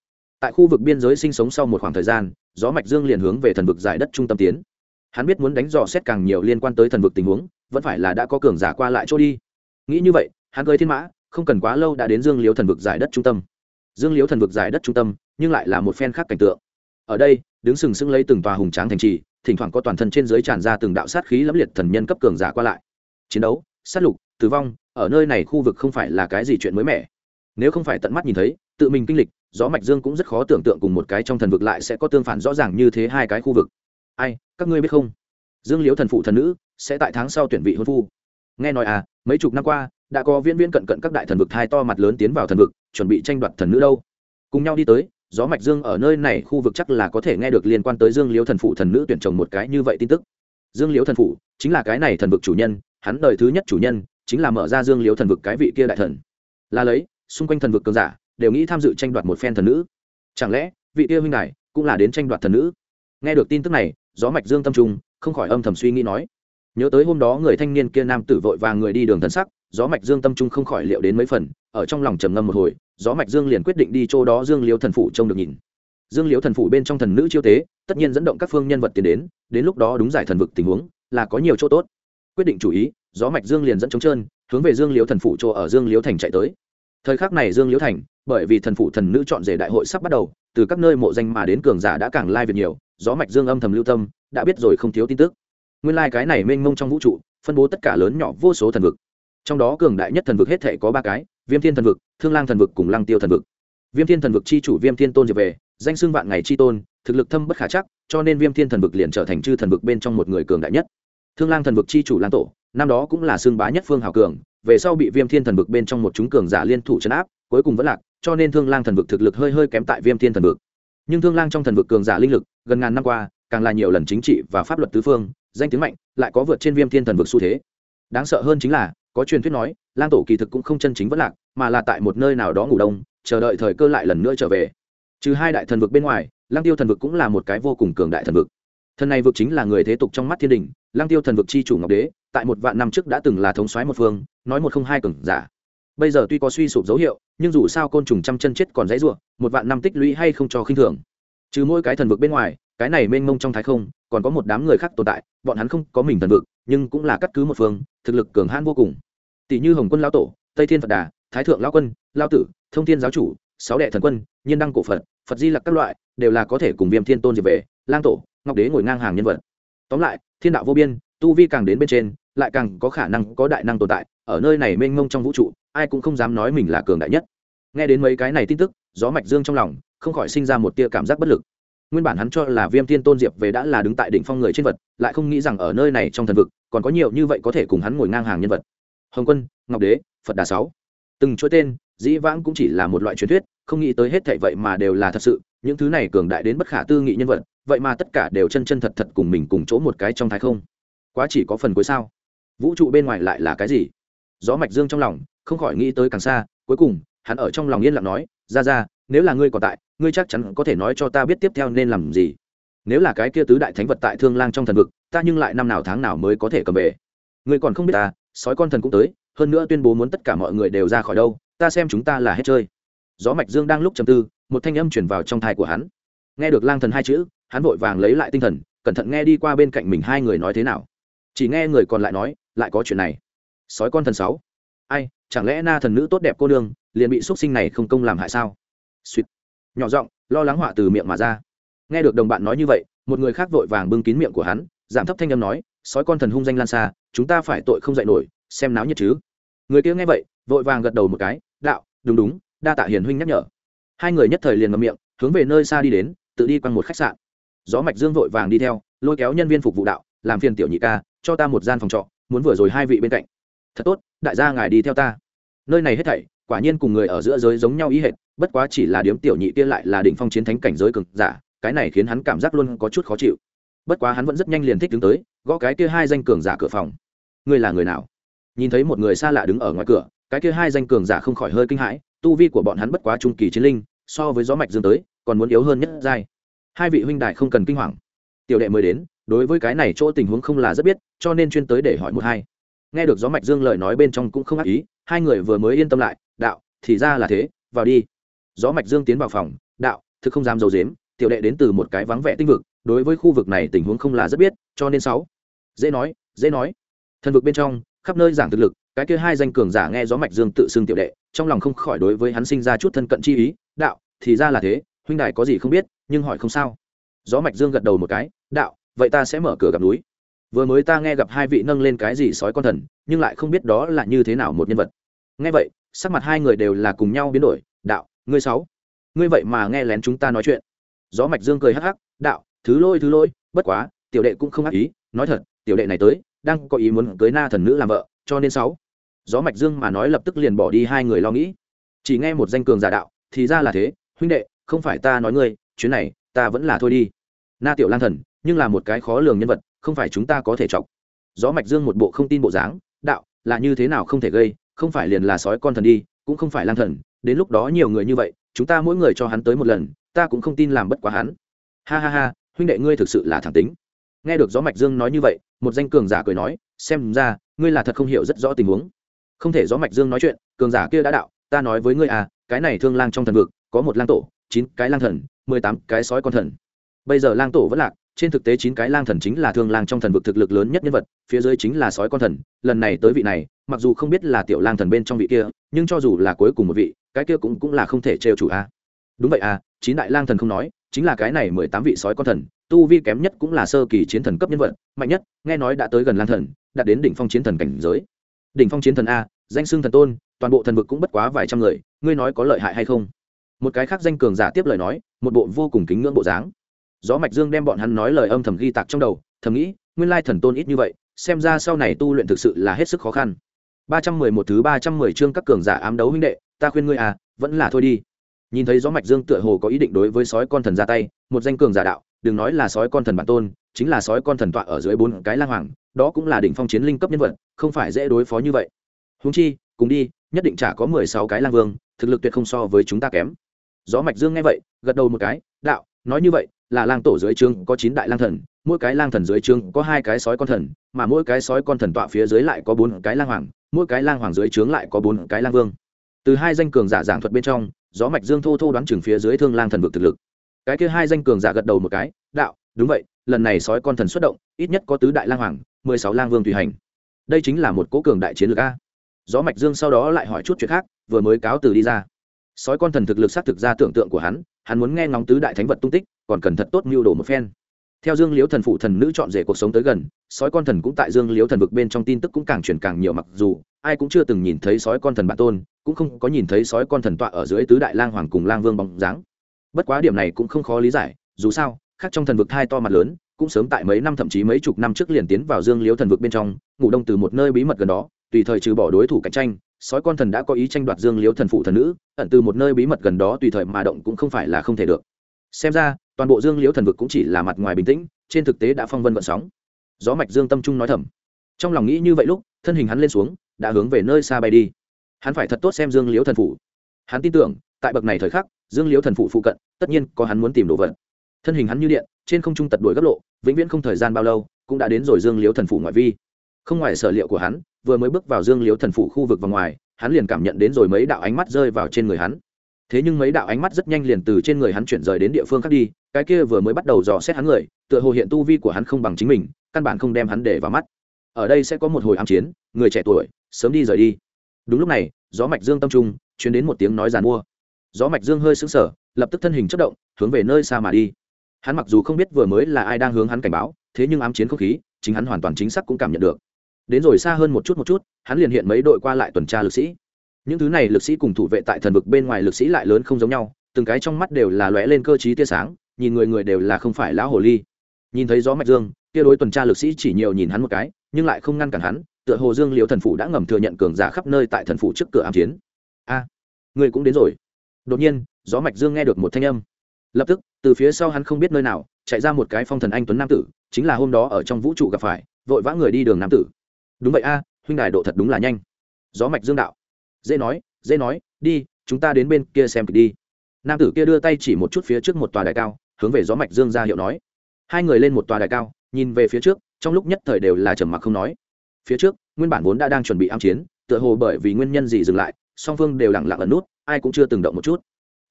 Tại khu vực biên giới sinh sống sau một khoảng thời gian, gió mạch dương liền hướng về thần vực giải đất trung tâm tiến. Hắn biết muốn đánh dò xét càng nhiều liên quan tới thần vực tình huống, vẫn phải là đã có cường giả qua lại chỗ đi. Nghĩ như vậy, hắn cưới thiên mã, không cần quá lâu đã đến dương liếu thần vực giải đất trung tâm dương Liễu thần vực giải đất trung tâm, nhưng lại là một phen khác cảnh tượng. Ở đây, đứng sừng sững lấy từng tòa hùng tráng thành trì, thỉnh thoảng có toàn thân trên dưới tràn ra từng đạo sát khí lẫm liệt thần nhân cấp cường giả qua lại. Chiến đấu, sát lục, tử vong, ở nơi này khu vực không phải là cái gì chuyện mới mẻ. Nếu không phải tận mắt nhìn thấy, tự mình kinh lịch, gió mạch dương cũng rất khó tưởng tượng cùng một cái trong thần vực lại sẽ có tương phản rõ ràng như thế hai cái khu vực. Ai, các ngươi biết không? Dương liễu thần phụ thần nữ sẽ tại tháng sau tuyển vị hôn phu. Nghe nói à mấy chục năm qua đã có viên viên cận cận các đại thần vực thai to mặt lớn tiến vào thần vực, chuẩn bị tranh đoạt thần nữ đâu. Cùng nhau đi tới, gió mạch dương ở nơi này khu vực chắc là có thể nghe được liên quan tới dương liễu thần phụ thần nữ tuyển chồng một cái như vậy tin tức. Dương liễu thần phụ chính là cái này thần vực chủ nhân, hắn đời thứ nhất chủ nhân chính là mở ra dương liễu thần vực cái vị kia đại thần. Là lấy, xung quanh thần vực cường giả đều nghĩ tham dự tranh đoạt một phen thần nữ. Chẳng lẽ, vị kia huynh này cũng là đến tranh đoạt thần nữ? Nghe được tin tức này, gió mạch dương tâm trung không khỏi âm thầm suy nghĩ nói, nhớ tới hôm đó người thanh niên kia nam tử vội vàng người đi đường thần sắc gió mạch dương tâm trung không khỏi liệu đến mấy phần, ở trong lòng trầm ngâm một hồi, gió mạch dương liền quyết định đi chỗ đó dương liễu thần phủ trông được nhìn. Dương liễu thần phủ bên trong thần nữ chiêu tế, tất nhiên dẫn động các phương nhân vật tiến đến đến lúc đó đúng giải thần vực tình huống, là có nhiều chỗ tốt. Quyết định chủ ý, gió mạch dương liền dẫn chống trơn, hướng về dương liễu thần phủ chỗ ở dương liễu thành chạy tới. Thời khắc này dương liễu thành, bởi vì thần phụ thần nữ chọn rể đại hội sắp bắt đầu, từ các nơi mộ danh mà đến cường giả đã càng lai việc nhiều, gió mạch dương âm thầm lưu tâm, đã biết rồi không thiếu tin tức. Nguyên lai cái này mênh mông trong vũ trụ, phân bố tất cả lớn nhỏ vô số thần vực trong đó cường đại nhất thần vực hết thể có ba cái, viêm thiên thần vực, thương lang thần vực cùng lăng tiêu thần vực. Viêm thiên thần vực chi chủ viêm thiên tôn diệp về, danh xưng vạn ngày chi tôn, thực lực thâm bất khả chắc, cho nên viêm thiên thần vực liền trở thành chư thần vực bên trong một người cường đại nhất. Thương lang thần vực chi chủ lan tổ, năm đó cũng là xưng bá nhất phương hào cường, về sau bị viêm thiên thần vực bên trong một chúng cường giả liên thủ chấn áp, cuối cùng vẫn lạc, cho nên thương lang thần vực thực lực hơi hơi kém tại viêm thiên thần vực. Nhưng thương lang trong thần vực cường giả linh lực, gần ngàn năm qua, càng là nhiều lần chính trị và pháp luật tứ phương, danh tiếng mạnh, lại có vượt trên viêm thiên thần vực xu thế. Đáng sợ hơn chính là có truyền thuyết nói, lang tổ kỳ thực cũng không chân chính vẫn lạc, mà là tại một nơi nào đó ngủ đông, chờ đợi thời cơ lại lần nữa trở về. Trừ hai đại thần vực bên ngoài, lang tiêu thần vực cũng là một cái vô cùng cường đại thần vực. Thần này vực chính là người thế tục trong mắt thiên đình, lang tiêu thần vực chi chủ ngọc đế, tại một vạn năm trước đã từng là thống soái một phương, nói một không hai cường giả. Bây giờ tuy có suy sụp dấu hiệu, nhưng dù sao côn trùng trăm chân chết còn dãy ruộng một vạn năm tích lũy hay không cho khinh thường. Trừ mỗi cái thần vực bên ngoài, cái này mênh mông trong thái không, còn có một đám người khác tồn tại, bọn hắn không có mình thần vực nhưng cũng là cắt cứ một phương, thực lực cường hãn vô cùng. Tỷ như hồng quân lao tổ, tây thiên phật đà, thái thượng lao quân lao tử, thông thiên giáo chủ, sáu đệ thần quân, nhiên đăng cổ phật phật di lặc các loại, đều là có thể cùng viêm thiên tôn diệp về, lang tổ, ngọc đế ngồi ngang hàng nhân vật. Tóm lại, thiên đạo vô biên, tu vi càng đến bên trên, lại càng có khả năng, có đại năng tồn tại, ở nơi này mênh mông trong vũ trụ, ai cũng không dám nói mình là cường đại nhất. Nghe đến mấy cái này tin tức, gió mạch dương trong lòng, không khỏi sinh ra một tia cảm giác bất lực nguyên bản hắn cho là viêm thiên tôn diệp về đã là đứng tại đỉnh phong người trên vật, lại không nghĩ rằng ở nơi này trong thần vực, còn có nhiều như vậy có thể cùng hắn ngồi ngang hàng nhân vật. Hồng quân, ngọc đế, phật đà sáu. Từng chuỗi tên, dĩ vãng cũng chỉ là một loại truyền thuyết, không nghĩ tới hết thảy vậy mà đều là thật sự, những thứ này cường đại đến bất khả tư nghị nhân vật, vậy mà tất cả đều chân chân thật thật cùng mình cùng chỗ một cái trong thái không. Quá chỉ có phần cuối sao? Vũ trụ bên ngoài lại là cái gì? Gió mạch dương trong lòng, không khỏi nghĩ tới càng xa, cuối cùng, hắn ở trong lòng yên lặng nói, ra ra nếu là ngươi còn tại, ngươi chắc chắn có thể nói cho ta biết tiếp theo nên làm gì. Nếu là cái kia tứ đại thánh vật tại thương lang trong thần vực, ta nhưng lại năm nào tháng nào mới có thể cầm về. Ngươi còn không biết ta, sói con thần cũng tới, hơn nữa tuyên bố muốn tất cả mọi người đều ra khỏi đâu, ta xem chúng ta là hết chơi. Gió mạch dương đang lúc trầm tư, một thanh âm chuyển vào trong thai của hắn. Nghe được lang thần hai chữ, hắn vội vàng lấy lại tinh thần, cẩn thận nghe đi qua bên cạnh mình hai người nói thế nào. Chỉ nghe người còn lại nói, lại có chuyện này. Sói con thần sáu. Ai, chẳng lẽ na thần nữ tốt đẹp cô nương, liền bị xuất sinh này không công làm hại sao? Suýt nhỏ giọng, lo lắng họa từ miệng mà ra. Nghe được đồng bạn nói như vậy, một người khác vội vàng bưng kín miệng của hắn, giảm thấp thanh âm nói, sói con thần hung danh lan xa, chúng ta phải tội không dạy nổi, xem náo nhiệt chứ. Người kia nghe vậy, vội vàng gật đầu một cái, đạo, đúng đúng, đa tạ hiền huynh nhắc nhở. Hai người nhất thời liền ngậm miệng, hướng về nơi xa đi đến, tự đi quanh một khách sạn. Gió mạch dương vội vàng đi theo, lôi kéo nhân viên phục vụ đạo, làm phiền tiểu nhị ca, cho ta một gian phòng trọ, muốn vừa rồi hai vị bên cạnh. Thật tốt, đại gia ngài đi theo ta. Nơi này hết thảy, quả nhiên cùng người ở giữa giới giống nhau ý hệt bất quá chỉ là điếm tiểu nhị kia lại là đỉnh phong chiến thánh cảnh giới cực giả, cái này khiến hắn cảm giác luôn có chút khó chịu. Bất quá hắn vẫn rất nhanh liền thích đứng tới, gõ cái kia hai danh cường giả cửa phòng. Ngươi là người nào? Nhìn thấy một người xa lạ đứng ở ngoài cửa, cái kia hai danh cường giả không khỏi hơi kinh hãi, tu vi của bọn hắn bất quá trung kỳ chiến linh, so với gió mạch dương tới, còn muốn yếu hơn nhất giai. Hai vị huynh đại không cần kinh hoàng. Tiểu đệ mới đến, đối với cái này chỗ tình huống không là rất biết, cho nên chuyên tới để hỏi một hai. Nghe được gió mạch dương lời nói bên trong cũng không ác ý, hai người vừa mới yên tâm lại, đạo, thì ra là thế, vào đi gió mạch dương tiến vào phòng, đạo, thực không dám dầu dếm tiểu đệ đến từ một cái vắng vẻ tinh vực, đối với khu vực này tình huống không là rất biết, cho nên sáu, dễ nói dễ nói. Thần vực bên trong, khắp nơi giảng thực lực, cái kia hai danh cường giả nghe gió mạch dương tự xưng tiểu đệ, trong lòng không khỏi đối với hắn sinh ra chút thân cận chi ý, đạo, thì ra là thế, huynh đài có gì không biết, nhưng hỏi không sao. Gió mạch dương gật đầu một cái, đạo, vậy ta sẽ mở cửa gặp núi. Vừa mới ta nghe gặp hai vị nâng lên cái gì sói con thần, nhưng lại không biết đó là như thế nào một nhân vật. Nghe vậy, sắc mặt hai người đều là cùng nhau biến đổi, đạo ngươi sáu. Ngươi vậy mà nghe lén chúng ta nói chuyện. Gió mạch dương cười hắc hắc, đạo, thứ lôi thứ lôi bất quá, tiểu đệ cũng không ác ý, nói thật, tiểu đệ này tới, đang có ý muốn cưới na thần nữ làm vợ, cho nên sáu. Gió mạch dương mà nói lập tức liền bỏ đi hai người lo nghĩ. Chỉ nghe một danh cường giả đạo, thì ra là thế, huynh đệ, không phải ta nói ngươi, chuyến này, ta vẫn là thôi đi. Na tiểu lang thần, nhưng là một cái khó lường nhân vật, không phải chúng ta có thể chọc. Gió mạch dương một bộ không tin bộ dáng, đạo, là như thế nào không thể gây, không phải liền là sói con thần đi, cũng không phải lang thần đến lúc đó nhiều người như vậy, chúng ta mỗi người cho hắn tới một lần, ta cũng không tin làm bất quá hắn. Ha ha ha, huynh đệ ngươi thực sự là thẳng tính. Nghe được gió mạch dương nói như vậy, một danh cường giả cười nói, xem ra, ngươi là thật không hiểu rất rõ tình huống. Không thể gió mạch dương nói chuyện, cường giả kia đã đạo, ta nói với ngươi à cái này thương lang trong thần vực, có một lang tổ, chín cái lang thần, mười tám cái sói con thần. Bây giờ lang tổ vẫn lạc trên thực tế chín cái lang thần chính là thương lang trong thần vực thực lực lớn nhất nhân vật, phía dưới chính là sói con thần. Lần này tới vị này, mặc dù không biết là tiểu lang thần bên trong vị kia, nhưng cho dù là cuối cùng một vị, cái kia cũng cũng là không thể trêu chủ a. Đúng vậy à chín đại lang thần không nói, chính là cái này mười tám vị sói con thần, tu vi kém nhất cũng là sơ kỳ chiến thần cấp nhân vật, mạnh nhất, nghe nói đã tới gần lang thần đạt đến đỉnh phong chiến thần cảnh giới. Đỉnh phong chiến thần a, danh xưng thần tôn, toàn bộ thần vực cũng bất quá vài trăm người, ngươi nói có lợi hại hay không? Một cái khác danh cường giả tiếp lời nói, một bộ vô cùng kính ngưỡng bộ dáng gió mạch dương đem bọn hắn nói lời âm thầm ghi tạc trong đầu, thầm nghĩ, nguyên lai thần tôn ít như vậy, xem ra sau này tu luyện thực sự là hết sức khó khăn. Ba trăm mười một thứ ba trăm mười chương các cường giả ám đấu huynh đệ, ta khuyên ngươi à vẫn là thôi đi. Nhìn thấy gió mạch dương tựa hồ có ý định đối với sói con thần ra tay, một danh cường giả đạo, đừng nói là sói con thần bản tôn, chính là sói con thần tọa ở dưới bốn cái lang hoàng, đó cũng là đỉnh phong chiến linh cấp nhân vật, không phải dễ đối phó như vậy. Húng chi, cùng đi, nhất định chả có mười sáu cái lang vương, thực lực tuyệt không so với chúng ta kém. Gió mạch dương nghe vậy, gật đầu một cái, đạo, nói như vậy là lang tổ dưới trướng có chín đại lang thần, mỗi cái lang thần dưới trướng có hai cái sói con thần, mà mỗi cái sói con thần tọa phía dưới lại có bốn cái lang hoàng, mỗi cái lang hoàng dưới trướng lại có bốn cái lang vương. Từ hai danh cường giả giảng thuật bên trong, gió mạch dương thô thô đoán chừng phía dưới thương lang thần vực thực lực. Cái kia hai danh cường giả gật đầu một cái, đạo, đúng vậy, lần này sói con thần xuất động, ít nhất có tứ đại lang hoàng, mười sáu lang vương tùy hành. Đây chính là một cố cường đại chiến lược a. Gió mạch dương sau đó lại hỏi chút chuyện khác, vừa mới cáo từ đi ra. Sói con thần thực lực xác thực ra tưởng tượng của hắn hắn muốn nghe ngóng tứ đại thánh vật tung tích, còn cần thật tốt mưu đồ một phen. Theo dương Liếu thần phụ thần nữ chọn rể cuộc sống tới gần, sói con thần cũng tại dương Liếu thần vực bên trong tin tức cũng càng truyền càng nhiều mặc dù, ai cũng chưa từng nhìn thấy sói con thần bản tôn, cũng không có nhìn thấy sói con thần tọa ở dưới tứ đại lang hoàng cùng lang vương bóng dáng. Bất quá điểm này cũng không khó lý giải, dù sao, khác trong thần vực hai to mặt lớn, cũng sớm tại mấy năm thậm chí mấy chục năm trước liền tiến vào dương Liếu thần vực bên trong, ngủ đông từ một nơi bí mật gần đó, tùy thời trừ bỏ đối thủ cạnh tranh sói con thần đã có ý tranh đoạt dương Liếu thần phụ thần nữ, ẩn từ một nơi bí mật gần đó tùy thời mà động cũng không phải là không thể được. Xem ra, toàn bộ dương Liếu thần vực cũng chỉ là mặt ngoài bình tĩnh, trên thực tế đã phong vân vận sóng. Gió mạch dương tâm trung nói thầm. Trong lòng nghĩ như vậy lúc, thân hình hắn lên xuống, đã hướng về nơi xa bay đi. Hắn phải thật tốt xem dương Liếu thần phụ. hắn tin tưởng, tại bậc này thời khắc, dương Liếu thần phụ phụ cận, tất nhiên có hắn muốn tìm đồ vật. Thân hình hắn như điện, trên không trung tật đuổi gấp lộ, vĩnh viễn không thời gian bao lâu, cũng đã đến rồi dương Liếu thần phụ ngoại vi. Không ngoài sở liệu của hắn vừa mới bước vào dương liễu thần phủ khu vực và ngoài, hắn liền cảm nhận đến rồi mấy đạo ánh mắt rơi vào trên người hắn. Thế nhưng mấy đạo ánh mắt rất nhanh liền từ trên người hắn chuyển rời đến địa phương khác đi, cái kia vừa mới bắt đầu dò xét hắn người, tựa hồ hiện tu vi của hắn không bằng chính mình, căn bản không đem hắn để vào mắt. Ở đây sẽ có một hồi ám chiến, người trẻ tuổi, sớm đi rời đi. Đúng lúc này, gió mạch dương tâm trung, truyền đến một tiếng nói giàn mua. Gió mạch dương hơi sững sờ, lập tức thân hình chất động, hướng về nơi xa mà đi. Hắn mặc dù không biết vừa mới là ai đang hướng hắn cảnh báo, thế nhưng ám chiến không khí, chính hắn hoàn toàn chính xác cũng cảm nhận được đến rồi xa hơn một chút một chút, hắn liền hiện mấy đội qua lại tuần tra lực sĩ. Những thứ này lực sĩ cùng thủ vệ tại thần vực bên ngoài lực sĩ lại lớn không giống nhau, từng cái trong mắt đều là lóe lên cơ t tia sáng, nhìn người người đều là không phải lão hồ ly. Nhìn thấy gió mạch dương, kia đối tuần tra lực sĩ chỉ nhiều nhìn hắn một cái, nhưng lại không ngăn cản hắn, tựa hồ dương liễu thần phủ đã ngầm thừa nhận cường giả khắp nơi tại thần phủ trước cửa ám chiến. A, người cũng đến rồi. Đột nhiên, gió mạch dương nghe được một thanh âm. Lập tức, từ phía sau hắn không biết nơi nào, chạy ra một cái phong thần anh tuấn nam tử, chính là hôm đó ở trong vũ trụ gặp phải, vội vã người đi đường nam tử đúng vậy a, huynh đài độ thật đúng là nhanh. Gió mạch dương đạo. Dễ nói dễ nói, đi, chúng ta đến bên kia xem kịch đi. Nam tử kia đưa tay chỉ một chút phía trước một tòa đài cao, hướng về gió mạch dương ra hiệu nói. Hai người lên một tòa đài cao, nhìn về phía trước, trong lúc nhất thời đều là trầm mặc không nói. Phía trước, nguyên bản vốn đã đang chuẩn bị ám chiến, tựa hồ bởi vì nguyên nhân gì dừng lại, song phương đều lặng lặng ẩn nút, ai cũng chưa từng động một chút.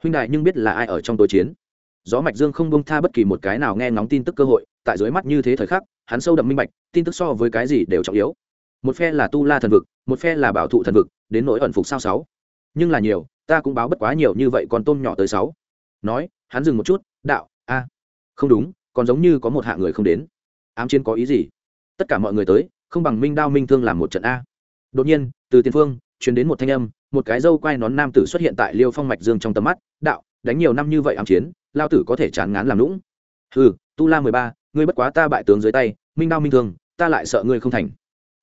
Huynh đại nhưng biết là ai ở trong tối chiến. Gió mạch dương không bông tha bất kỳ một cái nào nghe ngóng tin tức cơ hội, tại dưới mắt như thế thời khắc, hắn sâu đậm minh bạch, tin tức so với cái gì đều trọng yếu một phe là tu la thần vực, một phe là bảo thụ thần vực, đến nỗi ẩn phục sao sáu. Nhưng là nhiều, ta cũng báo bất quá nhiều như vậy còn tôm nhỏ tới sáu. Nói, hắn dừng một chút, đạo, a, không đúng, còn giống như có một hạ người không đến. Ám chiến có ý gì? Tất cả mọi người tới, không bằng minh đao minh thương làm một trận a. Đột nhiên, từ tiền phương chuyển đến một thanh âm, một cái dâu quai nón nam tử xuất hiện tại liêu phong mạch dương trong tầm mắt, đạo, đánh nhiều năm như vậy ám chiến, lao tử có thể chán ngán làm lũng hừ, tu la mười ba, ngươi bất quá ta bại tướng dưới tay, minh đao minh thương, ta lại sợ ngươi không thành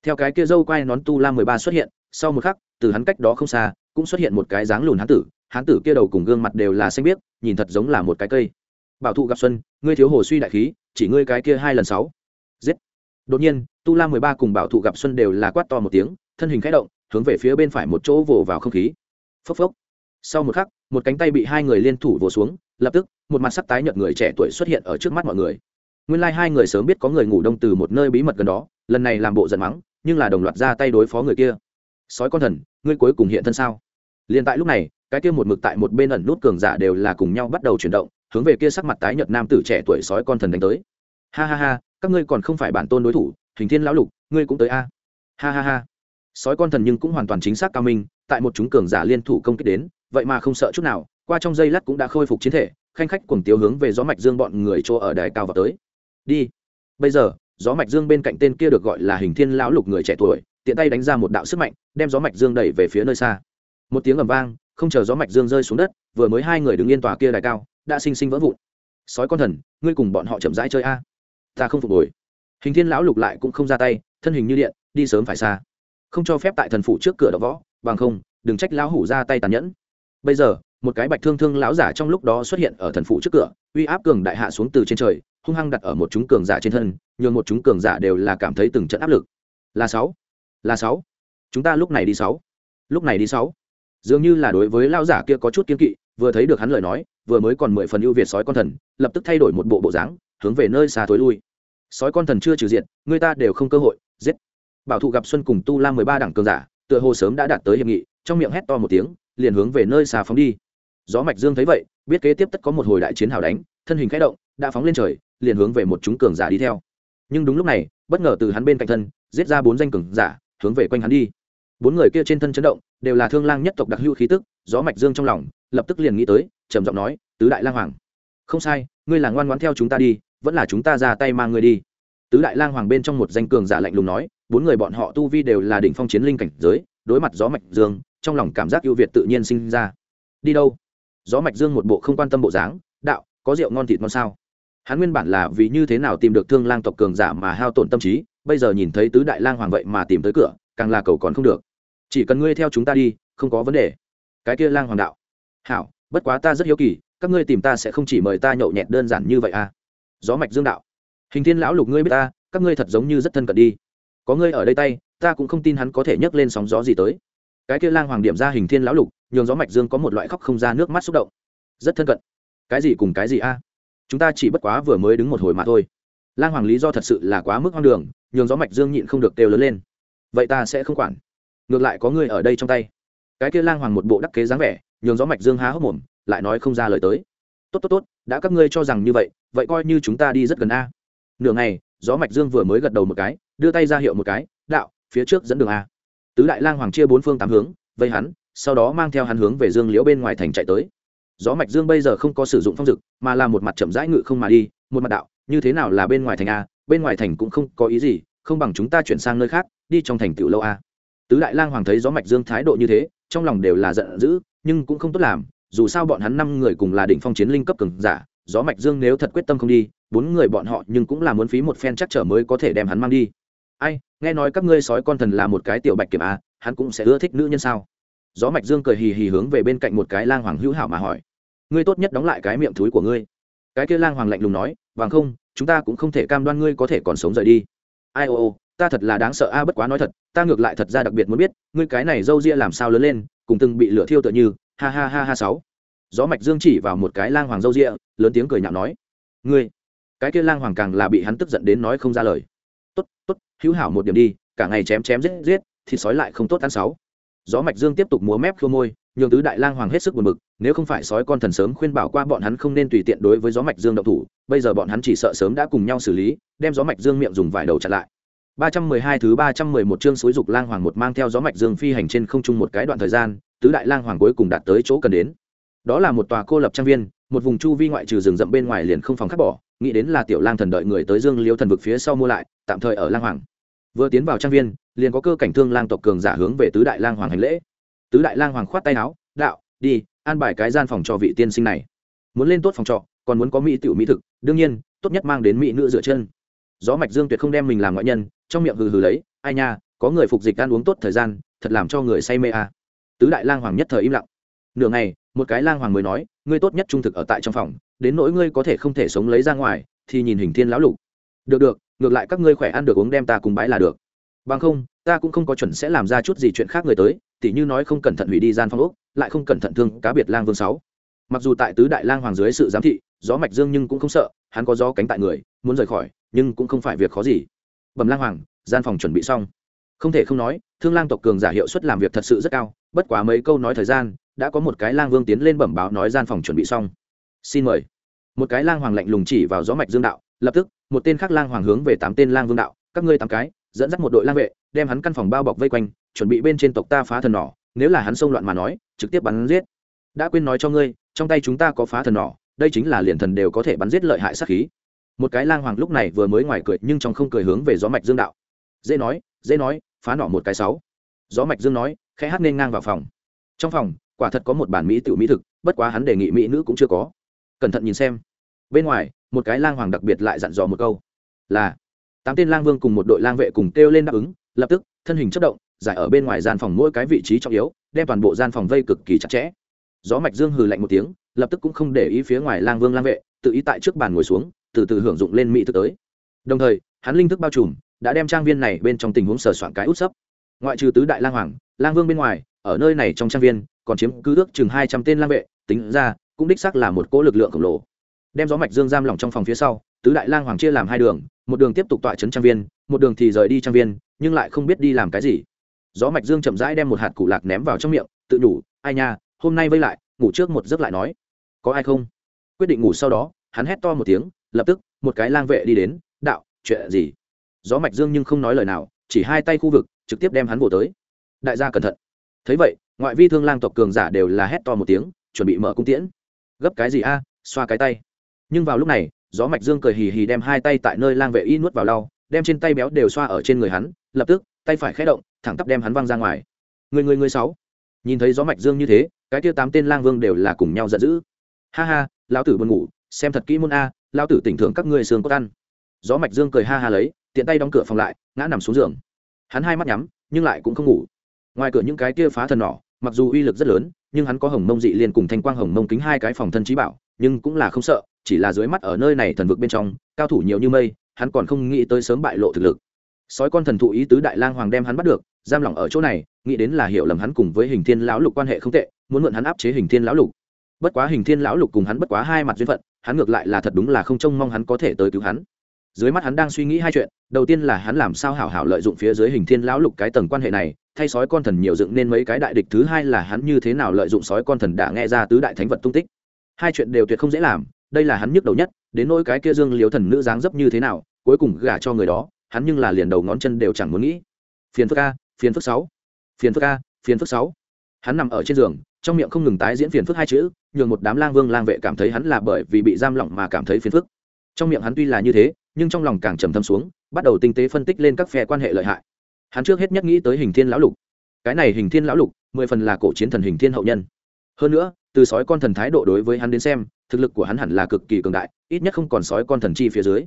theo cái kia dâu quai nón tu la mười ba xuất hiện, sau một khắc, từ hắn cách đó không xa, cũng xuất hiện một cái dáng lùn hán tử. Hán tử kia đầu cùng gương mặt đều là xanh biếc, nhìn thật giống là một cái cây. Bảo thụ gặp xuân, ngươi thiếu hồ suy đại khí, chỉ ngươi cái kia hai lần sáu. Giết. Đột nhiên, tu la mười ba cùng bảo thụ gặp xuân đều là quát to một tiếng, thân hình khẽ động, hướng về phía bên phải một chỗ vồ vào không khí. Phốc phốc. Sau một khắc, một cánh tay bị hai người liên thủ vồ xuống, lập tức, một mặt sắc tái nhợt người trẻ tuổi xuất hiện ở trước mắt mọi người nguyên lai hai người sớm biết có người ngủ đông từ một nơi bí mật gần đó, lần này làm bộ giận mắng, nhưng là đồng loạt ra tay đối phó người kia. Sói con thần, ngươi cuối cùng hiện thân sao? Liền tại lúc này, cái kia một mực tại một bên ẩn nút cường giả đều là cùng nhau bắt đầu chuyển động, hướng về kia sắc mặt tái nhợt nam tử trẻ tuổi sói con thần đánh tới. Ha ha ha, các ngươi còn không phải bản tôn đối thủ, hình thiên lão lục, ngươi cũng tới a. Ha ha ha. Sói con thần nhưng cũng hoàn toàn chính xác cao minh, tại một chúng cường giả liên thủ công kích đến, vậy mà không sợ chút nào, qua trong giây lát cũng đã khôi phục chiến thể, khanh khách cuồng tiêu hướng về gió mạch dương bọn người chỗ ở đài cao vào tới đi. Bây giờ, gió mạch dương bên cạnh tên kia được gọi là hình thiên lão lục người trẻ tuổi, tiện tay đánh ra một đạo sức mạnh, đem gió mạch dương đẩy về phía nơi xa. Một tiếng ầm vang, không chờ gió mạch dương rơi xuống đất, vừa mới hai người đứng yên tòa kia đài cao, đã sinh sinh vỡ vụn. Sói con thần, ngươi cùng bọn họ chậm rãi chơi a. Ta không phục hồi. Hình thiên lão lục lại cũng không ra tay, thân hình như điện, đi sớm phải xa. Không cho phép tại thần phủ trước cửa đ võ, bằng không, đừng trách lão hủ ra tay tàn nhẫn. Bây giờ một cái bạch thương thương lão giả trong lúc đó xuất hiện ở thần phủ trước cửa, uy áp cường đại hạ xuống từ trên trời, hung hăng đặt ở một chúng cường giả trên thân, nhường một chúng cường giả đều là cảm thấy từng trận áp lực. Là sáu là sáu. Chúng ta lúc này đi sáu. Lúc này đi sáu. Dường như là đối với lão giả kia có chút kiên kỵ, vừa thấy được hắn lời nói, vừa mới còn mười phần ưu việt sói con thần, lập tức thay đổi một bộ bộ dáng, hướng về nơi xa tối lui. Sói con thần chưa trừ diện, người ta đều không cơ hội, giết. Bảo thụ gặp xuân cùng tu la mười ba đảng cường giả, tựa hồ sớm đã đạt tới hiệp nghị, trong miệng hét to một tiếng, liền hướng về nơi xa phóng đi gió mạch dương thấy vậy, biết kế tiếp tất có một hồi đại chiến hào đánh, thân hình khẽ động, đã phóng lên trời, liền hướng về một chúng cường giả đi theo. Nhưng đúng lúc này, bất ngờ từ hắn bên cạnh thân, giết ra bốn danh cường giả, hướng về quanh hắn đi. Bốn người kia trên thân chấn động, đều là thương lang nhất tộc đặc hữu khí tức, gió mạch dương trong lòng, lập tức liền nghĩ tới, trầm giọng nói, tứ đại lang hoàng. Không sai, ngươi là ngoan ngoãn theo chúng ta đi, vẫn là chúng ta ra tay mang ngươi đi. Tứ đại lang hoàng bên trong một danh cường giả lạnh lùng nói, bốn người bọn họ tu vi đều là đỉnh phong chiến linh cảnh giới, đối mặt gió mạch dương, trong lòng cảm giác ưu việt tự nhiên sinh ra. Đi đâu? Gió mạch dương một bộ không quan tâm bộ dáng, đạo, có rượu ngon thịt ngon sao? Hắn nguyên bản là vì như thế nào tìm được thương lang tộc cường giả mà hao tổn tâm trí, bây giờ nhìn thấy tứ đại lang hoàng vậy mà tìm tới cửa, càng là cầu còn không được. Chỉ cần ngươi theo chúng ta đi, không có vấn đề. Cái kia lang hoàng đạo. Hảo, bất quá ta rất hiếu kỳ, các ngươi tìm ta sẽ không chỉ mời ta nhậu nhẹt đơn giản như vậy à? Gió mạch dương đạo. Hình thiên lão lục ngươi biết ta, các ngươi thật giống như rất thân cận đi. Có ngươi ở đây tay, ta cũng không tin hắn có thể nhấc lên sóng gió gì tới. Cái kia lang hoàng điểm ra hình thiên lão lục nhường gió mạch dương có một loại khóc không ra nước mắt xúc động. Rất thân cận. Cái gì cùng cái gì a? Chúng ta chỉ bất quá vừa mới đứng một hồi mà thôi. Lang hoàng lý do thật sự là quá mức hoang đường, nhường gió mạch dương nhịn không được kêu lớn lên. Vậy ta sẽ không quản. Ngược lại có người ở đây trong tay. Cái kia lang hoàng một bộ đắc kế dáng vẻ, nhường gió mạch dương há hốc mồm, lại nói không ra lời tới. Tốt tốt tốt, đã các ngươi cho rằng như vậy vậy coi như chúng ta đi rất gần a. Nửa ngày, gió mạch dương vừa mới gật đầu một cái, đưa tay ra hiệu một cái, đạo, phía trước dẫn đường a. Tứ đại lang hoàng chia bốn phương tám hướng, vây hắn sau đó mang theo hắn hướng về dương liễu bên ngoài thành chạy tới. Gió mạch dương bây giờ không có sử dụng phong dực, mà là một mặt chậm rãi ngự không mà đi, một mặt đạo, như thế nào là bên ngoài thành a, bên ngoài thành cũng không có ý gì, không bằng chúng ta chuyển sang nơi khác, đi trong thành tiểu lâu a. Tứ đại lang hoàng thấy gió mạch dương thái độ như thế, trong lòng đều là giận dữ, nhưng cũng không tốt làm, dù sao bọn hắn năm người cùng là đỉnh phong chiến linh cấp cường giả, gió mạch dương nếu thật quyết tâm không đi, bốn người bọn họ nhưng cũng là muốn phí một phen chắc trở mới có thể đem hắn mang đi. Ai, nghe nói các ngươi sói con thần là một cái tiểu bạch kiểm a, hắn cũng sẽ ưa thích nữ nhân sao? Gió mạch dương cười hì hì hướng về bên cạnh một cái lang hoàng hữu hảo mà hỏi, ngươi tốt nhất đóng lại cái miệng thúi của ngươi. Cái kia lang hoàng lạnh lùng nói bằng không, chúng ta cũng không thể cam đoan ngươi có thể còn sống rời đi. Ai ô ô, ta thật là đáng sợ a, bất quá nói thật, ta ngược lại thật ra đặc biệt muốn biết, ngươi cái này dâu ria làm sao lớn lên, cùng từng bị lửa thiêu tựa như, ha ha ha ha sáu. Gió mạch dương chỉ vào một cái lang hoàng dâu ria, lớn tiếng cười nhạo nói, ngươi. Cái kia lang hoàng càng là bị hắn tức giận đến nói không ra lời. Tốt tốt, hữu hảo một điểm đi, cả ngày chém chém giết giết thì sói lại không tốt ăn sáu gió mạch dương tiếp tục múa mép khô môi, nhường tứ đại lang hoàng hết sức buồn bực, nếu không phải sói con thần sớm khuyên bảo qua bọn hắn không nên tùy tiện đối với gió mạch dương động thủ, bây giờ bọn hắn chỉ sợ sớm đã cùng nhau xử lý, đem gió mạch dương miệng dùng vải đầu chặn lại. 312 thứ 311 chương suối dục lang hoàng một mang theo gió mạch dương phi hành trên không trung một cái đoạn thời gian, tứ đại lang hoàng cuối cùng đạt tới chỗ cần đến. Đó là một tòa cô lập trang viên, một vùng chu vi ngoại trừ rừng rậm bên ngoài liền không phòng khắc bỏ, nghĩ đến là tiểu lang thần đợi người tới dương liêu thần vực phía sau mua lại, tạm thời ở lang hoàng vừa tiến vào trang viên, liền có cơ cảnh thương lang tộc cường giả hướng về tứ đại lang hoàng hành lễ. Tứ đại lang hoàng khoát tay áo, đạo, đi, an bài cái gian phòng cho vị tiên sinh này. Muốn lên tốt phòng trọ, còn muốn có mỹ tiểu mỹ thực, đương nhiên, tốt nhất mang đến mỹ nữ dựa chân. Gió mạch dương tuyệt không đem mình làm ngoại nhân, trong miệng hừ hừ lấy, ai nha, có người phục dịch ăn uống tốt thời gian, thật làm cho người say mê à. tứ đại lang hoàng nhất thời im lặng. Nửa ngày, một cái lang hoàng mới nói, ngươi tốt nhất trung thực ở tại trong phòng, đến nỗi ngươi có thể không thể sống lấy ra ngoài, thì nhìn hình thiên lão lục. Được được ngược lại các ngươi khỏe ăn được uống đem ta cùng bãi là được. Bằng không, ta cũng không có chuẩn sẽ làm ra chút gì chuyện khác người tới, tỉ như nói không cẩn thận hủy đi gian phong ốc, lại không cẩn thận thương cá biệt lang vương sáu. Mặc dù tại tứ đại lang hoàng dưới sự giám thị, gió mạch dương nhưng cũng không sợ, hắn có gió cánh tại người, muốn rời khỏi, nhưng cũng không phải việc khó gì. Bẩm lang hoàng, gian phòng chuẩn bị xong. Không thể không nói, thương lang tộc cường giả hiệu suất làm việc thật sự rất cao, bất quá mấy câu nói thời gian, đã có một cái lang vương tiến lên bẩm báo nói gian phòng chuẩn bị xong. Xin mời. Một cái lang hoàng lạnh lùng chỉ vào gió mạch dương đạo lập tức, một tên khác lang hoàng hướng về tám tên lang vương đạo, các ngươi tám cái, dẫn dắt một đội lang vệ, đem hắn căn phòng bao bọc vây quanh, chuẩn bị bên trên tộc ta phá thần nỏ, nếu là hắn xông loạn mà nói, trực tiếp bắn giết. Đã quên nói cho ngươi, trong tay chúng ta có phá thần nỏ, đây chính là liền thần đều có thể bắn giết lợi hại sát khí. Một cái lang hoàng lúc này vừa mới ngoài cười, nhưng trong không cười hướng về gió mạch dương đạo. Dễ nói dễ nói, phá nỏ một cái sáu. Gió mạch dương nói, khẽ hát nên ngang vào phòng. Trong phòng, quả thật có một bản mỹ tiểu mỹ thực, bất quá hắn đề nghị mỹ nữ cũng chưa có. Cẩn thận nhìn xem. Bên ngoài một cái lang hoàng đặc biệt lại dặn dò một câu, là, tám tên lang vương cùng một đội lang vệ cùng kêu lên đáp ứng, lập tức, thân hình chất động, giải ở bên ngoài gian phòng mỗi cái vị trí trọng yếu, đem toàn bộ gian phòng vây cực kỳ chặt chẽ. Gió mạch dương hừ lạnh một tiếng, lập tức cũng không để ý phía ngoài lang vương lang vệ, tự ý tại trước bàn ngồi xuống, từ từ hưởng dụng lên mỹ thực tới. Đồng thời, hắn linh thức bao trùm, đã đem trang viên này bên trong tình huống sờ soạn cái út sấp. Ngoại trừ tứ đại lang hoàng, lang vương bên ngoài, ở nơi này trong trang viên, còn chiếm cứ ước chừng hai trăm tên lang vệ, tính ra, cũng đích xác là một cỗ lực lượng khổng lồ đem gió mạch dương giam lỏng trong phòng phía sau, tứ đại lang hoàng chia làm hai đường, một đường tiếp tục tọa trấn trang viên, một đường thì rời đi trang viên, nhưng lại không biết đi làm cái gì. Gió mạch dương chậm rãi đem một hạt củ lạc ném vào trong miệng, tự nhủ, ai nha, hôm nay vây lại, ngủ trước một giấc lại nói. Có ai không? Quyết định ngủ sau đó, hắn hét to một tiếng, lập tức, một cái lang vệ đi đến, đạo, chuyện gì? Gió mạch dương nhưng không nói lời nào, chỉ hai tay khu vực, trực tiếp đem hắn vỗ tới. Đại gia cẩn thận. Thấy vậy, ngoại vi thương lang tộc cường giả đều là hét to một tiếng, chuẩn bị mở cung tiễn. Gấp cái gì a, xoa cái tay nhưng vào lúc này, gió mạch dương cười hì hì đem hai tay tại nơi lang vệ y nuốt vào lau, đem trên tay béo đều xoa ở trên người hắn, lập tức, tay phải khẽ động, thẳng tắp đem hắn văng ra ngoài. Người người người sáu. Nhìn thấy gió mạch dương như thế, cái tiêu tám tên lang vương đều là cùng nhau giận dữ. Ha ha, lão tử buồn ngủ, xem thật kỹ môn a, lão tử tỉnh thưởng các ngươi xương có ăn. Gió mạch dương cười ha ha lấy, tiện tay đóng cửa phòng lại, ngã nằm xuống giường. Hắn hai mắt nhắm, nhưng lại cũng không ngủ. Ngoài cửa những cái kia phá thần nỏ, mặc dù uy lực rất lớn, nhưng hắn có hồng mông dị liền cùng thanh quang hồng mông kính hai cái phòng thân trí bảo nhưng cũng là không sợ, chỉ là dưới mắt ở nơi này thần vực bên trong, cao thủ nhiều như mây, hắn còn không nghĩ tới sớm bại lộ thực lực. Sói con thần thụ ý tứ đại lang hoàng đem hắn bắt được, giam lỏng ở chỗ này, nghĩ đến là hiểu lầm hắn cùng với hình thiên lão lục quan hệ không tệ, muốn mượn hắn áp chế hình thiên lão lục. Bất quá hình thiên lão lục cùng hắn bất quá hai mặt duyên phận, hắn ngược lại là thật đúng là không trông mong hắn có thể tới cứu hắn. Dưới mắt hắn đang suy nghĩ hai chuyện, đầu tiên là hắn làm sao hảo hảo lợi dụng phía dưới hình thiên lão lục cái tầng quan hệ này, thay sói con thần nhiều dựng nên mấy cái đại địch, thứ hai là hắn như thế nào lợi dụng sói con thần đã nghe ra tứ đại thánh vật tung tích hai chuyện đều tuyệt không dễ làm, đây là hắn nhức đầu nhất, đến nỗi cái kia dương liếu thần nữ dáng dấp như thế nào, cuối cùng gả cho người đó, hắn nhưng là liền đầu ngón chân đều chẳng muốn nghĩ. Phiền phức a, phiền phức sáu, phiền phức a, phiền phức sáu. Hắn nằm ở trên giường, trong miệng không ngừng tái diễn phiền phức hai chữ, nhường một đám lang vương lang vệ cảm thấy hắn là bởi vì bị giam lỏng mà cảm thấy phiền phức. Trong miệng hắn tuy là như thế, nhưng trong lòng càng trầm thâm xuống, bắt đầu tinh tế phân tích lên các phe quan hệ lợi hại. Hắn trước hết nhất nghĩ tới hình thiên lão lục. Cái này hình thiên lão lục, mười phần là cổ chiến thần hình thiên hậu nhân hơn nữa, từ sói con thần thái độ đối với hắn đến xem, thực lực của hắn hẳn là cực kỳ cường đại, ít nhất không còn sói con thần chi phía dưới.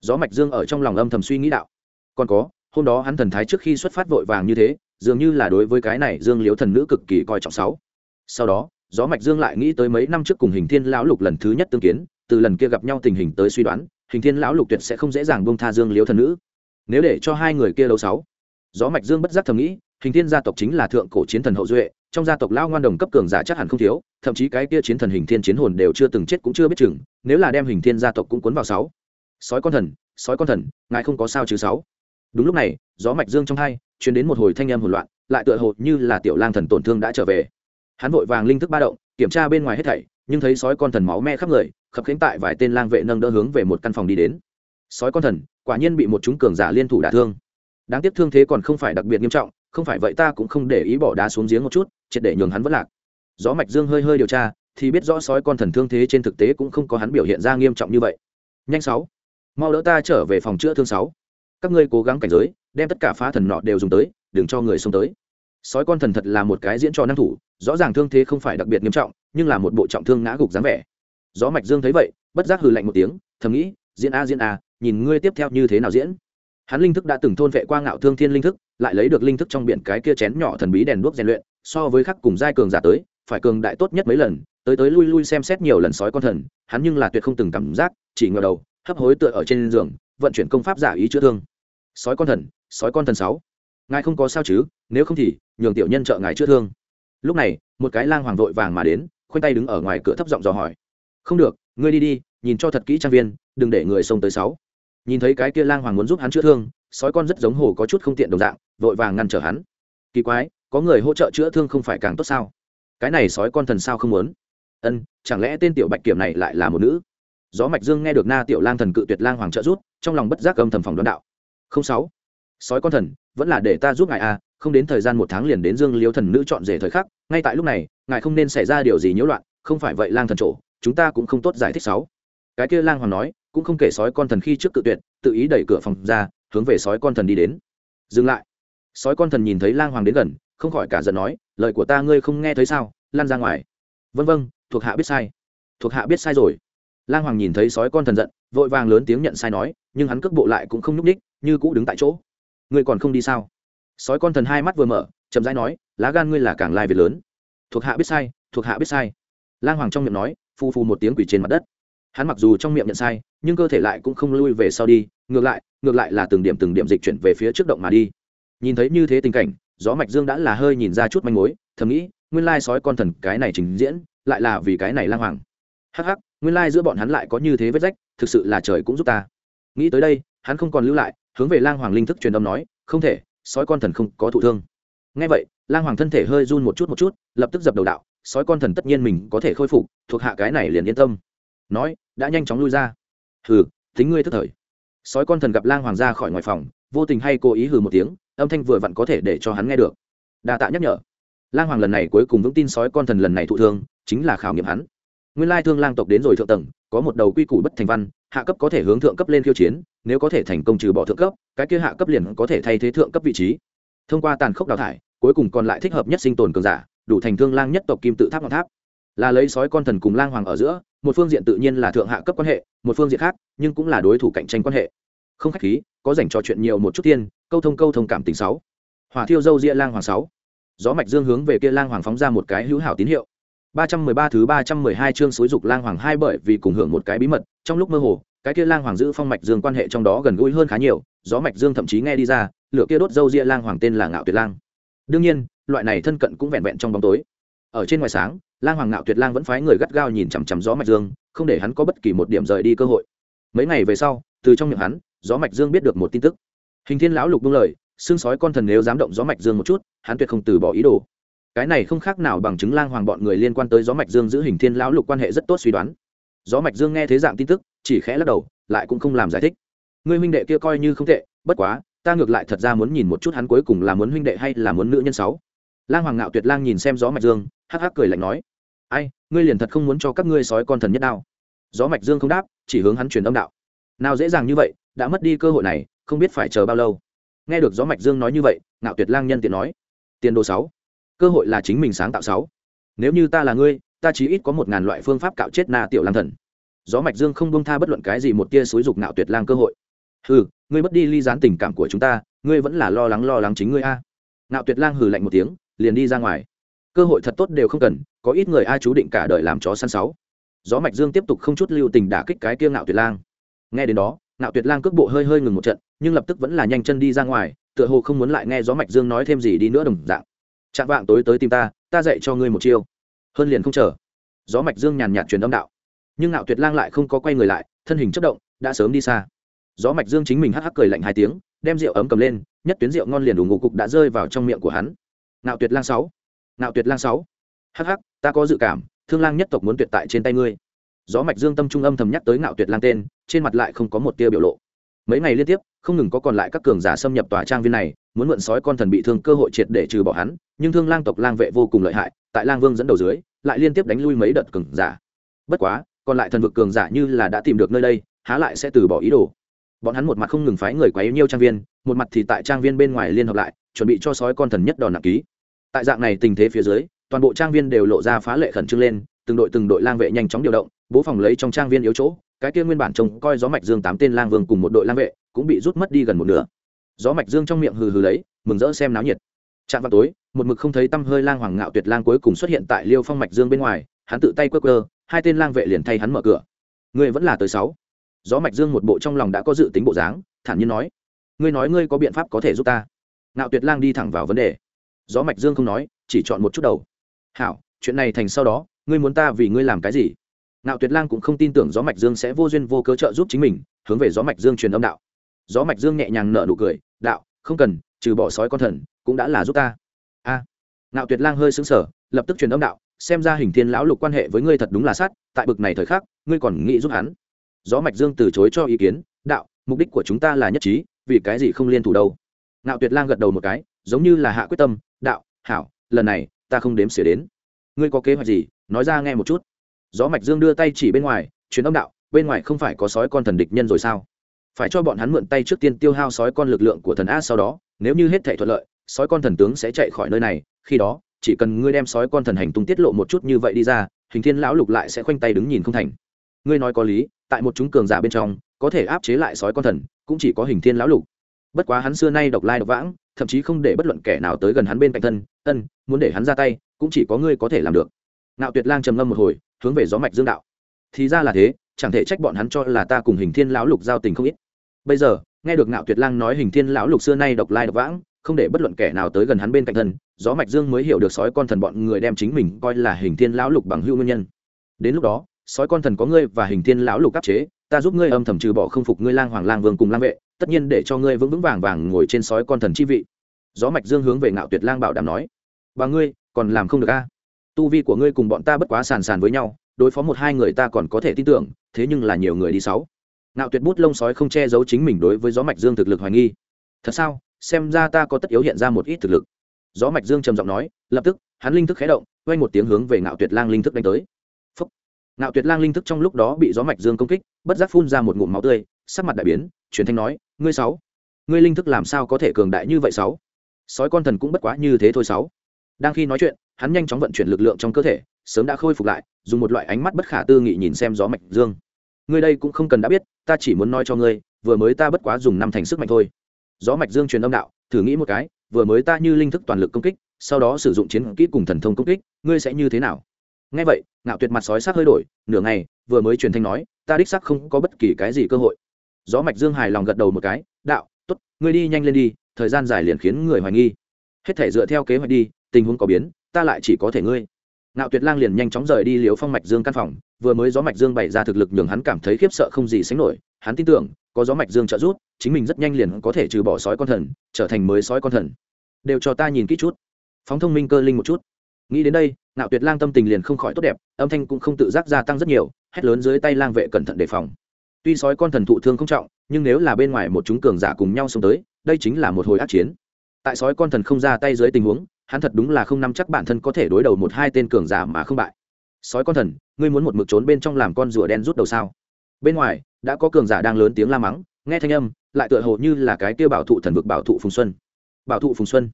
Gió mạch dương ở trong lòng âm thầm suy nghĩ đạo. Còn có, hôm đó hắn thần thái trước khi xuất phát vội vàng như thế, dường như là đối với cái này dương liễu thần nữ cực kỳ coi trọng sáu. Sau đó, gió mạch dương lại nghĩ tới mấy năm trước cùng hình thiên lão lục lần thứ nhất tương kiến, từ lần kia gặp nhau tình hình tới suy đoán, hình thiên lão lục tuyệt sẽ không dễ dàng buông tha dương liễu thần nữ. Nếu để cho hai người kia đấu sáu, gió mạch dương bất giác thầm nghĩ, hình thiên gia tộc chính là thượng cổ chiến thần hậu duệ trong gia tộc lao ngoan đồng cấp cường giả chắc hẳn không thiếu, thậm chí cái kia chiến thần hình thiên chiến hồn đều chưa từng chết cũng chưa biết chừng, nếu là đem hình thiên gia tộc cũng cuốn vào sáu. Sói con thần, sói con thần, ngài không có sao chứ sáu. Đúng lúc này, gió mạch dương trong hai, truyền đến một hồi thanh âm hỗn loạn, lại tựa hồ như là tiểu lang thần tổn thương đã trở về. Hắn vội vàng linh thức ba động, kiểm tra bên ngoài hết thảy, nhưng thấy sói con thần máu me khắp người, khập khiễng tại vài tên lang vệ nâng đỡ hướng về một căn phòng đi đến. Sói con thần, quả nhiên bị một chúng cường giả liên thủ đả thương. Đáng tiếc thương thế còn không phải đặc biệt nghiêm trọng, không phải vậy ta cũng không để ý bỏ đá xuống giếng một chút triệt để nhường hắn vẫn lạc. Gió mạch dương hơi hơi điều tra, thì biết rõ sói con thần thương thế trên thực tế cũng không có hắn biểu hiện ra nghiêm trọng như vậy. Nhanh sáu. Mau đỡ ta trở về phòng chữa thương sáu. Các ngươi cố gắng cảnh giới, đem tất cả phá thần nọ đều dùng tới, đừng cho người xông tới. Sói con thần thật là một cái diễn trò năng thủ, rõ ràng thương thế không phải đặc biệt nghiêm trọng, nhưng là một bộ trọng thương ngã gục dáng vẻ. Gió mạch dương thấy vậy, bất giác hừ lạnh một tiếng, thầm nghĩ, diễn a diễn a, nhìn ngươi tiếp theo như thế nào diễn hắn linh thức đã từng thôn vệ qua ngạo thương thiên linh thức, lại lấy được linh thức trong biển cái kia chén nhỏ thần bí đèn đuốc rèn luyện, so với khắc cùng giai cường giả tới, phải cường đại tốt nhất mấy lần, tới tới lui lui xem xét nhiều lần sói con thần, hắn nhưng là tuyệt không từng cảm giác, chỉ ngờ đầu, hấp hối tựa ở trên giường, vận chuyển công pháp giả ý chữa thương. Sói con thần, sói con thần sáu. Ngài không có sao chứ, nếu không thì, nhường tiểu nhân trợ ngài chữa thương. Lúc này, một cái lang hoàng vội vàng mà đến, khoanh tay đứng ở ngoài cửa thấp giọng dò hỏi. Không được, ngươi đi đi, nhìn cho thật kỹ trang viên, đừng để người xông tới sáu nhìn thấy cái kia lang hoàng muốn giúp hắn chữa thương, sói con rất giống hồ có chút không tiện đồng dạng, vội vàng ngăn trở hắn. Kỳ quái, có người hỗ trợ chữa thương không phải càng tốt sao? Cái này sói con thần sao không muốn? Ân, chẳng lẽ tên tiểu bạch kiểm này lại là một nữ? Gió mạch dương nghe được na tiểu lang thần cự tuyệt lang hoàng trợ rút trong lòng bất giác âm thầm phòng đoán đạo. Không sáu. Sói con thần, vẫn là để ta giúp ngài a không đến thời gian một tháng liền đến dương liêu thần nữ chọn rể thời khắc, ngay tại lúc này, ngài không nên xảy ra điều gì nhiễu loạn, không phải vậy lang thần trổ chúng ta cũng không tốt giải thích sáu. Cái kia lang hoàng nói cũng không kể sói con thần khi trước cự tuyệt, tự ý đẩy cửa phòng ra, hướng về sói con thần đi đến. Dừng lại. Sói con thần nhìn thấy lang hoàng đến gần, không khỏi cả giận nói, lời của ta ngươi không nghe thấy sao? Lan ra ngoài. Vân vân thuộc hạ biết sai. Thuộc hạ biết sai rồi. Lang hoàng nhìn thấy sói con thần giận, vội vàng lớn tiếng nhận sai nói, nhưng hắn cước bộ lại cũng không nhúc ních như cũ đứng tại chỗ. Ngươi còn không đi sao? Sói con thần hai mắt vừa mở, chậm rãi nói, lá gan ngươi là càng lai việc lớn. Thuộc hạ biết sai, thuộc hạ biết sai. Lang hoàng trong miệng nói phu phu một tiếng quỷ trên mặt đất hắn mặc dù trong miệng nhận sai, nhưng cơ thể lại cũng không lui về sau đi, ngược lại ngược lại là từng điểm từng điểm dịch chuyển về phía trước động mà đi. Nhìn thấy như thế tình cảnh, gió mạch dương đã là hơi nhìn ra chút manh mối, thầm nghĩ, nguyên lai sói con thần cái này trình diễn, lại là vì cái này lang hoàng. Hắc hắc, nguyên lai giữa bọn hắn lại có như thế vết rách, thực sự là trời cũng giúp ta. Nghĩ tới đây, hắn không còn lưu lại, hướng về lang hoàng linh thức truyền âm nói, không thể, sói con thần không có thụ thương. Ngay vậy, lang hoàng thân thể hơi run một chút một chút, lập tức dập đầu đạo, sói con thần tất nhiên mình có thể khôi phục, thuộc hạ cái này liền yên tâm. Nói đã nhanh chóng lui ra. Hừ tính ngươi tức thời. Sói con thần gặp lang hoàng ra khỏi ngoài phòng, vô tình hay cố ý hừ một tiếng, âm thanh vừa vặn có thể để cho hắn nghe được. Đa tạ nhắc nhở. Lang hoàng lần này cuối cùng vững tin sói con thần lần này thụ thương, chính là khảo nghiệm hắn. Nguyên lai thương lang tộc đến rồi thượng tầng, có một đầu quy củ bất thành văn, hạ cấp có thể hướng thượng cấp lên khiêu chiến, nếu có thể thành công trừ bỏ thượng cấp, cái kia hạ cấp liền có thể thay thế thượng cấp vị trí. Thông qua tàn khốc đào thải, cuối cùng còn lại thích hợp nhất sinh tồn cường giả, đủ thành thương lang nhất tộc kim tự tháp ngọn tháp. Là lấy sói con thần cùng lang hoàng ở giữa một phương diện tự nhiên là thượng hạ cấp quan hệ một phương diện khác nhưng cũng là đối thủ cạnh tranh quan hệ. Không khách khí có dành trò chuyện nhiều một chút tiên câu thông câu thông cảm tình sáu. Hỏa thiêu dâu ria lang hoàng sáu. Gió mạch dương hướng về kia lang hoàng phóng ra một cái hữu hảo tín hiệu. 313 thứ 312 chương suối dục lang hoàng hai bởi vì cùng hưởng một cái bí mật, trong lúc mơ hồ, cái kia lang hoàng giữ phong mạch dương quan hệ trong đó gần gũi hơn khá nhiều gió mạch dương thậm chí nghe đi ra lửa kia đốt dâu ria lang hoàng tên là ngạo tuyệt lang. Đương nhiên loại này thân cận cũng vẹn vẹn trong bóng tối. Ở trên ngoài sáng lang hoàng ngạo tuyệt lang vẫn phái người gắt gao nhìn chằm chằm gió mạch dương, không để hắn có bất kỳ một điểm rời đi cơ hội. Mấy ngày về sau, từ trong miệng hắn, gió mạch dương biết được một tin tức. Hình thiên lão lục buông lời, xương sói con thần nếu dám động gió mạch dương một chút, hắn tuyệt không từ bỏ ý đồ. Cái này không khác nào bằng chứng lang hoàng bọn người liên quan tới gió mạch dương giữ hình thiên lão lục quan hệ rất tốt suy đoán. Gió mạch dương nghe thế dạng tin tức, chỉ khẽ lắc đầu, lại cũng không làm giải thích. Người huynh đệ kia coi như không tệ, bất quá, ta ngược lại thật ra muốn nhìn một chút hắn cuối cùng là muốn huynh đệ hay là muốn nữ nhân sáu. Lang hoàng ngạo tuyệt lang nhìn xem gió mạch dương, hắc hắc cười lạnh nói ai, ngươi liền thật không muốn cho các ngươi sói con thần nhất đao. Gió mạch dương không đáp, chỉ hướng hắn truyền âm đạo. Nào dễ dàng như vậy, đã mất đi cơ hội này, không biết phải chờ bao lâu. Nghe được gió mạch dương nói như vậy, ngạo tuyệt lang nhân tiện nói, tiền đồ sáu, cơ hội là chính mình sáng tạo sáu. Nếu như ta là ngươi, ta chỉ ít có một ngàn loại phương pháp cạo chết na tiểu lang thần. Gió mạch dương không buông tha bất luận cái gì một tia xúi dục ngạo tuyệt lang cơ hội. Hừ, ngươi mất đi ly gián tình cảm của chúng ta, ngươi vẫn là lo lắng lo lắng chính ngươi a. Ngạo tuyệt lang hừ lạnh một tiếng, liền đi ra ngoài cơ hội thật tốt đều không cần, có ít người ai chú định cả đời làm chó săn sáu. Gió mạch dương tiếp tục không chút lưu tình đả kích cái kia ngạo tuyệt lang. Nghe đến đó, ngạo tuyệt lang cước bộ hơi hơi ngừng một trận, nhưng lập tức vẫn là nhanh chân đi ra ngoài, tựa hồ không muốn lại nghe gió mạch dương nói thêm gì đi nữa đồng dạng. Chạm vạng tối tới tìm ta ta dạy cho ngươi một chiêu. Hơn liền không chờ. Gió mạch dương nhàn nhạt truyền âm đạo. Nhưng ngạo tuyệt lang lại không có quay người lại, thân hình chất động, đã sớm đi xa. Gió mạch dương chính mình hắc hắc cười lạnh hai tiếng, đem rượu ấm cầm lên, nhất tuyến rượu ngon liền đủ ngụ cục đã rơi vào trong miệng của hắn. Ngạo tuyệt lang sáu nạo tuyệt lang sáu. Hắc hắc, ta có dự cảm, thương lang nhất tộc muốn tuyệt tại trên tay ngươi. Gió mạch dương tâm trung âm thầm nhắc tới nạo tuyệt lang tên, trên mặt lại không có một tia biểu lộ. Mấy ngày liên tiếp, không ngừng có còn lại các cường giả xâm nhập tòa trang viên này, muốn mượn sói con thần bị thương cơ hội triệt để trừ bỏ hắn, nhưng thương lang tộc lang vệ vô cùng lợi hại, tại lang vương dẫn đầu dưới, lại liên tiếp đánh lui mấy đợt cường giả. Bất quá, còn lại thần vực cường giả như là đã tìm được nơi đây, há lại sẽ từ bỏ ý đồ. Bọn hắn một mặt không ngừng phái người quấy nhiêu trang viên, một mặt thì tại trang viên bên ngoài liên hợp lại, chuẩn bị cho sói con thần nhất đòn nặng ký tại dạng này tình thế phía dưới, toàn bộ trang viên đều lộ ra phá lệ khẩn trương lên, từng đội từng đội lang vệ nhanh chóng điều động, bố phòng lấy trong trang viên yếu chỗ, cái kia nguyên bản trông coi gió mạch dương tám tên lang vương cùng một đội lang vệ cũng bị rút mất đi gần một nửa. Gió mạch dương trong miệng hừ hừ lấy, mừng rỡ xem náo nhiệt. Chạm vào tối, một mực không thấy tăm hơi lang hoàng ngạo tuyệt lang cuối cùng xuất hiện tại liêu phong mạch dương bên ngoài, hắn tự tay quất cơ hai tên lang vệ liền thay hắn mở cửa. Ngươi vẫn là tới sáu. Gió mạch dương một bộ trong lòng đã có dự tính bộ dáng, thản nhiên nói. Ngươi nói ngươi có biện pháp có thể giúp ta. Ngạo tuyệt lang đi thẳng vào vấn đề gió mạch dương không nói chỉ chọn một chút đầu. Hảo chuyện này thành sau đó ngươi muốn ta vì ngươi làm cái gì? Ngạo tuyệt lang cũng không tin tưởng gió mạch dương sẽ vô duyên vô cớ trợ giúp chính mình hướng về gió mạch dương truyền âm đạo. Gió mạch dương nhẹ nhàng nở nụ cười đạo không cần trừ bỏ sói con thần cũng đã là giúp ta. A. À, ngạo tuyệt lang hơi sững sờ lập tức truyền âm đạo xem ra hình thiên lão lục quan hệ với ngươi thật đúng là sát tại bực này thời khắc ngươi còn nghĩ giúp hắn. Gió mạch dương từ chối cho ý kiến đạo mục đích của chúng ta là nhất trí vì cái gì không liên thủ đâu? Ngạo tuyệt lang gật đầu một cái giống như là hạ quyết tâm đạo, hảo, lần này, ta không đếm xỉa đến. Ngươi có kế hoạch gì? Nói ra nghe một chút. Gió mạch dương đưa tay chỉ bên ngoài, truyền âm đạo, bên ngoài không phải có sói con thần địch nhân rồi sao? Phải cho bọn hắn mượn tay trước tiên tiêu hao sói con lực lượng của thần a sau đó, nếu như hết thể thuận lợi, sói con thần tướng sẽ chạy khỏi nơi này, khi đó, chỉ cần ngươi đem sói con thần hành tung tiết lộ một chút như vậy đi ra, hình thiên lão lục lại sẽ khoanh tay đứng nhìn không thành. Ngươi nói có lý, tại một chúng cường giả bên trong, có thể áp chế lại sói con thần, cũng chỉ có hình thiên lão lục. Bất quá hắn xưa nay độc lai độc vãng thậm chí không để bất luận kẻ nào tới gần hắn bên cạnh thân, ân, muốn để hắn ra tay, cũng chỉ có ngươi có thể làm được. Nạo tuyệt lang trầm ngâm một hồi, hướng về gió mạch dương đạo. Thì ra là thế, chẳng thể trách bọn hắn cho là ta cùng hình thiên lão lục giao tình không ít. Bây giờ, nghe được nạo tuyệt lang nói hình thiên lão lục xưa nay độc lai độc vãng, không để bất luận kẻ nào tới gần hắn bên cạnh thân, gió mạch dương mới hiểu được sói con thần bọn người đem chính mình coi là hình thiên lão lục bằng hữu nguyên nhân. Đến lúc đó, sói con thần có ngươi và hình thiên lão lục áp chế, ta giúp ngươi âm thầm trừ bỏ không phục ngươi lang hoàng lang vương cùng lang vệ tất nhiên để cho ngươi vững vững vàng vàng ngồi trên sói con thần chi vị. Gió mạch dương hướng về ngạo tuyệt lang bảo đảm nói và ngươi, còn làm không được a tu vi của ngươi cùng bọn ta bất quá sàn sàn với nhau, đối phó một hai người ta còn có thể tin tưởng, thế nhưng là nhiều người đi sáu. Ngạo tuyệt bút lông sói không che giấu chính mình đối với gió mạch dương thực lực hoài nghi. Thật sao? Xem ra ta có tất yếu hiện ra một ít thực lực. Gió mạch dương trầm giọng nói, lập tức, hắn linh thức khé động, quay một tiếng hướng về ngạo tuyệt lang linh thức đánh tới. Phúc. ngạo tuyệt lang linh thức trong lúc đó bị gió mạch dương công kích, bất giác phun ra một ngụm máu tươi sắc mặt đại biến, truyền thanh nói, ngươi sáu, ngươi linh thức làm sao có thể cường đại như vậy sáu? Sói con thần cũng bất quá như thế thôi sáu. Đang khi nói chuyện, hắn nhanh chóng vận chuyển lực lượng trong cơ thể, sớm đã khôi phục lại, dùng một loại ánh mắt bất khả tư nghị nhìn xem gió mạch dương. Ngươi đây cũng không cần đã biết, ta chỉ muốn nói cho ngươi, vừa mới ta bất quá dùng năm thành sức mạnh thôi. Gió mạch dương truyền âm đạo, thử nghĩ một cái, vừa mới ta như linh thức toàn lực công kích, sau đó sử dụng chiến kỹ cùng thần thông công kích, ngươi sẽ như thế nào? Ngay vậy, ngạo tuyệt mặt sói sắc hơi đổi, nửa ngày, vừa mới truyền thanh nói, ta đích sắc không có bất kỳ cái gì cơ hội gió mạch dương hài lòng gật đầu một cái, đạo, tốt, ngươi đi nhanh lên đi, thời gian dài liền khiến người hoài nghi. Hết thể dựa theo kế hoạch đi, tình huống có biến, ta lại chỉ có thể ngươi. Ngạo tuyệt lang liền nhanh chóng rời đi liếu phong mạch dương căn phòng, vừa mới gió mạch dương bày ra thực lực nhường hắn cảm thấy khiếp sợ không gì sánh nổi, hắn tin tưởng, có gió mạch dương trợ giúp, chính mình rất nhanh liền có thể trừ bỏ sói con thần, trở thành mới sói con thần. Đều cho ta nhìn kỹ chút. Phóng thông minh cơ linh một chút. Nghĩ đến đây, ngạo tuyệt lang tâm tình liền không khỏi tốt đẹp, âm thanh cũng không tự giác gia tăng rất nhiều, hét lớn dưới tay lang vệ cẩn thận đề phòng tuy sói con thần thụ thương không trọng, nhưng nếu là bên ngoài một chúng cường giả cùng nhau xông tới, đây chính là một hồi ác chiến. Tại sói con thần không ra tay dưới tình huống, hắn thật đúng là không nắm chắc bản thân có thể đối đầu một hai tên cường giả mà không bại. Sói con thần, ngươi muốn một mực trốn bên trong làm con rùa đen rút đầu sao? Bên ngoài, đã có cường giả đang lớn tiếng la mắng, nghe thanh âm, lại tựa hồ như là cái kia bảo thụ thần vực bảo thụ phùng xuân. Bảo thụ phùng xuân,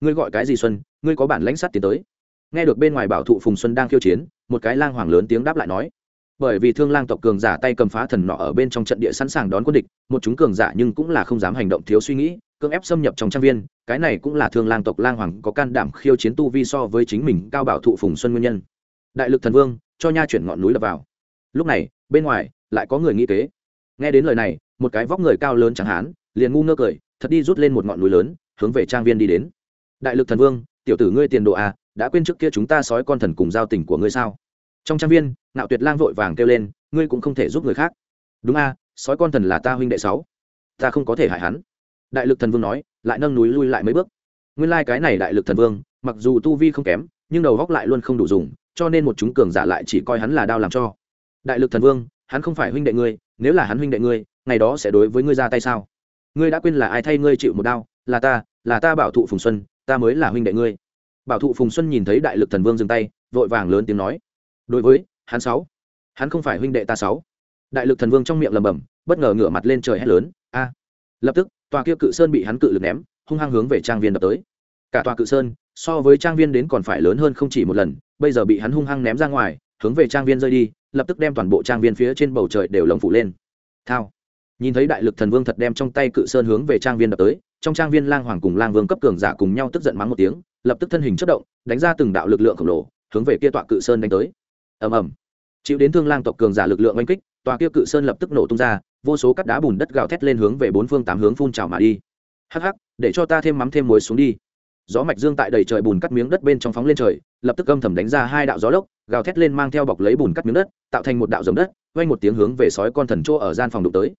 ngươi gọi cái gì xuân, ngươi có bản lãnh sắt tiến tới. Nghe được bên ngoài bảo thụ phùng xuân đang khiêu chiến, một cái lang hoàng lớn tiếng đáp lại nói bởi vì thương lang tộc cường giả tay cầm phá thần nọ ở bên trong trận địa sẵn sàng đón quân địch, một chúng cường giả nhưng cũng là không dám hành động thiếu suy nghĩ, cưỡng ép xâm nhập trong trang viên. Cái này cũng là thương lang tộc lang hoàng có can đảm khiêu chiến tu vi so với chính mình cao bảo thụ phùng xuân nguyên nhân. Đại lực thần vương, cho nha chuyển ngọn núi đập vào. Lúc này, bên ngoài, lại có người nghĩ kế. Nghe đến lời này, một cái vóc người cao lớn chẳng hán, liền ngu ngơ cười, thật đi rút lên một ngọn núi lớn, hướng về trang viên đi đến. Đại lực thần vương, tiểu tử ngươi tiền độ à đã quên trước kia chúng ta sói con thần cùng giao tình của ngươi sao? Trong trang viên nạo tuyệt lang vội vàng kêu lên, ngươi cũng không thể giúp người khác. Đúng a, sói con thần là ta huynh đệ sáu. Ta không có thể hại hắn. Đại lực thần vương nói, lại nâng núi lui lại mấy bước. Nguyên lai、like、cái này đại lực thần vương, mặc dù tu vi không kém, nhưng đầu góc lại luôn không đủ dùng, cho nên một chúng cường giả lại chỉ coi hắn là đao làm cho. Đại lực thần vương, hắn không phải huynh đệ ngươi, nếu là hắn huynh đệ ngươi, ngày đó sẽ đối với ngươi ra tay sao? Ngươi đã quên là ai thay ngươi chịu một đao, là ta là ta bảo thụ phùng xuân, ta mới là huynh đệ ngươi. Bảo thụ phùng xuân nhìn thấy đại lực thần vương dừng tay, vội vàng lớn tiếng nói, đối với hắn sáu. Hắn không phải huynh đệ ta sáu. Đại lực thần vương trong miệng lầm bầm bất ngờ ngửa mặt lên trời hét lớn, a! Lập tức, tòa kia cự sơn bị hắn cự lực ném, hung hăng hướng về trang viên đập tới. Cả tòa cự sơn, so với trang viên đến còn phải lớn hơn không chỉ một lần, bây giờ bị hắn hung hăng ném ra ngoài, hướng về trang viên rơi đi, lập tức đem toàn bộ trang viên phía trên bầu trời đều lồng phủ lên. Thao. Nhìn thấy đại lực thần vương thật đem trong tay cự sơn hướng về trang viên đập tới, trong trang viên lang hoàng cùng lang vương cấp cường giả cùng nhau tức giận mắng một tiếng, lập tức thân hình chất động, đánh ra từng đạo lực lượng khổng lồ, hướng về kia tọa cự sơn đánh tới ầm ầm. Chịu đến thương lang tộc cường giả lực lượng oanh kích, tòa kia cự sơn lập tức nổ tung ra, vô số cắt đá bùn đất gào thét lên hướng về bốn phương tám hướng phun trào mà đi. Hắc hắc, để cho ta thêm mắm thêm muối xuống đi. Gió mạch dương tại đầy trời bùn cắt miếng đất bên trong phóng lên trời, lập tức âm thầm đánh ra hai đạo gió lốc, gào thét lên mang theo bọc lấy bùn cắt miếng đất, tạo thành một đạo giống đất, vang một tiếng hướng về sói con thần chỗ ở gian phòng đụng tới.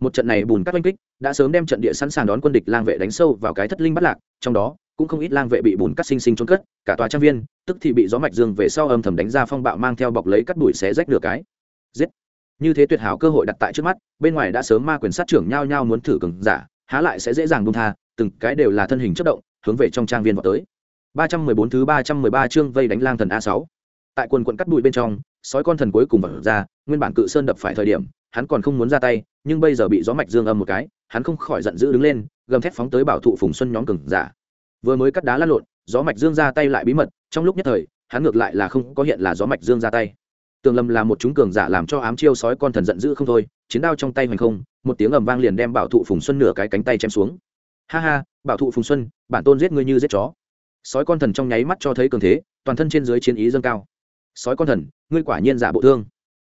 Một trận này bùn cắt oanh kích, đã sớm đem trận địa sẵn sàng đón quân địch lang vệ đánh sâu vào cái thất linh bắt lạc, trong đó cũng không ít lang vệ bị bùn cắt sinh sinh trốn cất, cả tòa trang viên, tức thì bị gió mạch dương về sau âm thầm đánh ra phong bạo mang theo bọc lấy cắt đuổi xé rách nửa cái. Giết! Như thế tuyệt hảo cơ hội đặt tại trước mắt, bên ngoài đã sớm ma quyền sát trưởng nhau nhau muốn thử cường giả, há lại sẽ dễ dàng buông tha, từng cái đều là thân hình chất động, hướng về trong trang viên vào tới. 314 thứ 313 chương vây đánh lang thần a 6 tại quần quận cắt bụi bên trong, sói con thần cuối cùng vỡ ra, nguyên bản cự sơn đập phải thời điểm, hắn còn không muốn ra tay, nhưng bây giờ bị gió mạch dương âm một cái, hắn không khỏi giận dữ đứng lên, gầm thét phóng tới bảo thụ phùng xuân nhóm cường giả vừa mới cắt đá lăn lộn, gió mạch dương ra tay lại bí mật, trong lúc nhất thời, hắn ngược lại là không có hiện là gió mạch dương ra tay. Tường lâm là một chúng cường giả làm cho ám chiêu sói con thần giận dữ không thôi, chiến đao trong tay hoành không, một tiếng ầm vang liền đem bảo thụ phùng xuân nửa cái cánh tay chém xuống. Ha ha, bảo thụ phùng xuân, bản tôn giết ngươi như giết chó. Sói con thần trong nháy mắt cho thấy cường thế, toàn thân trên dưới chiến ý dâng cao. Sói con thần, ngươi quả nhiên giả bộ thương.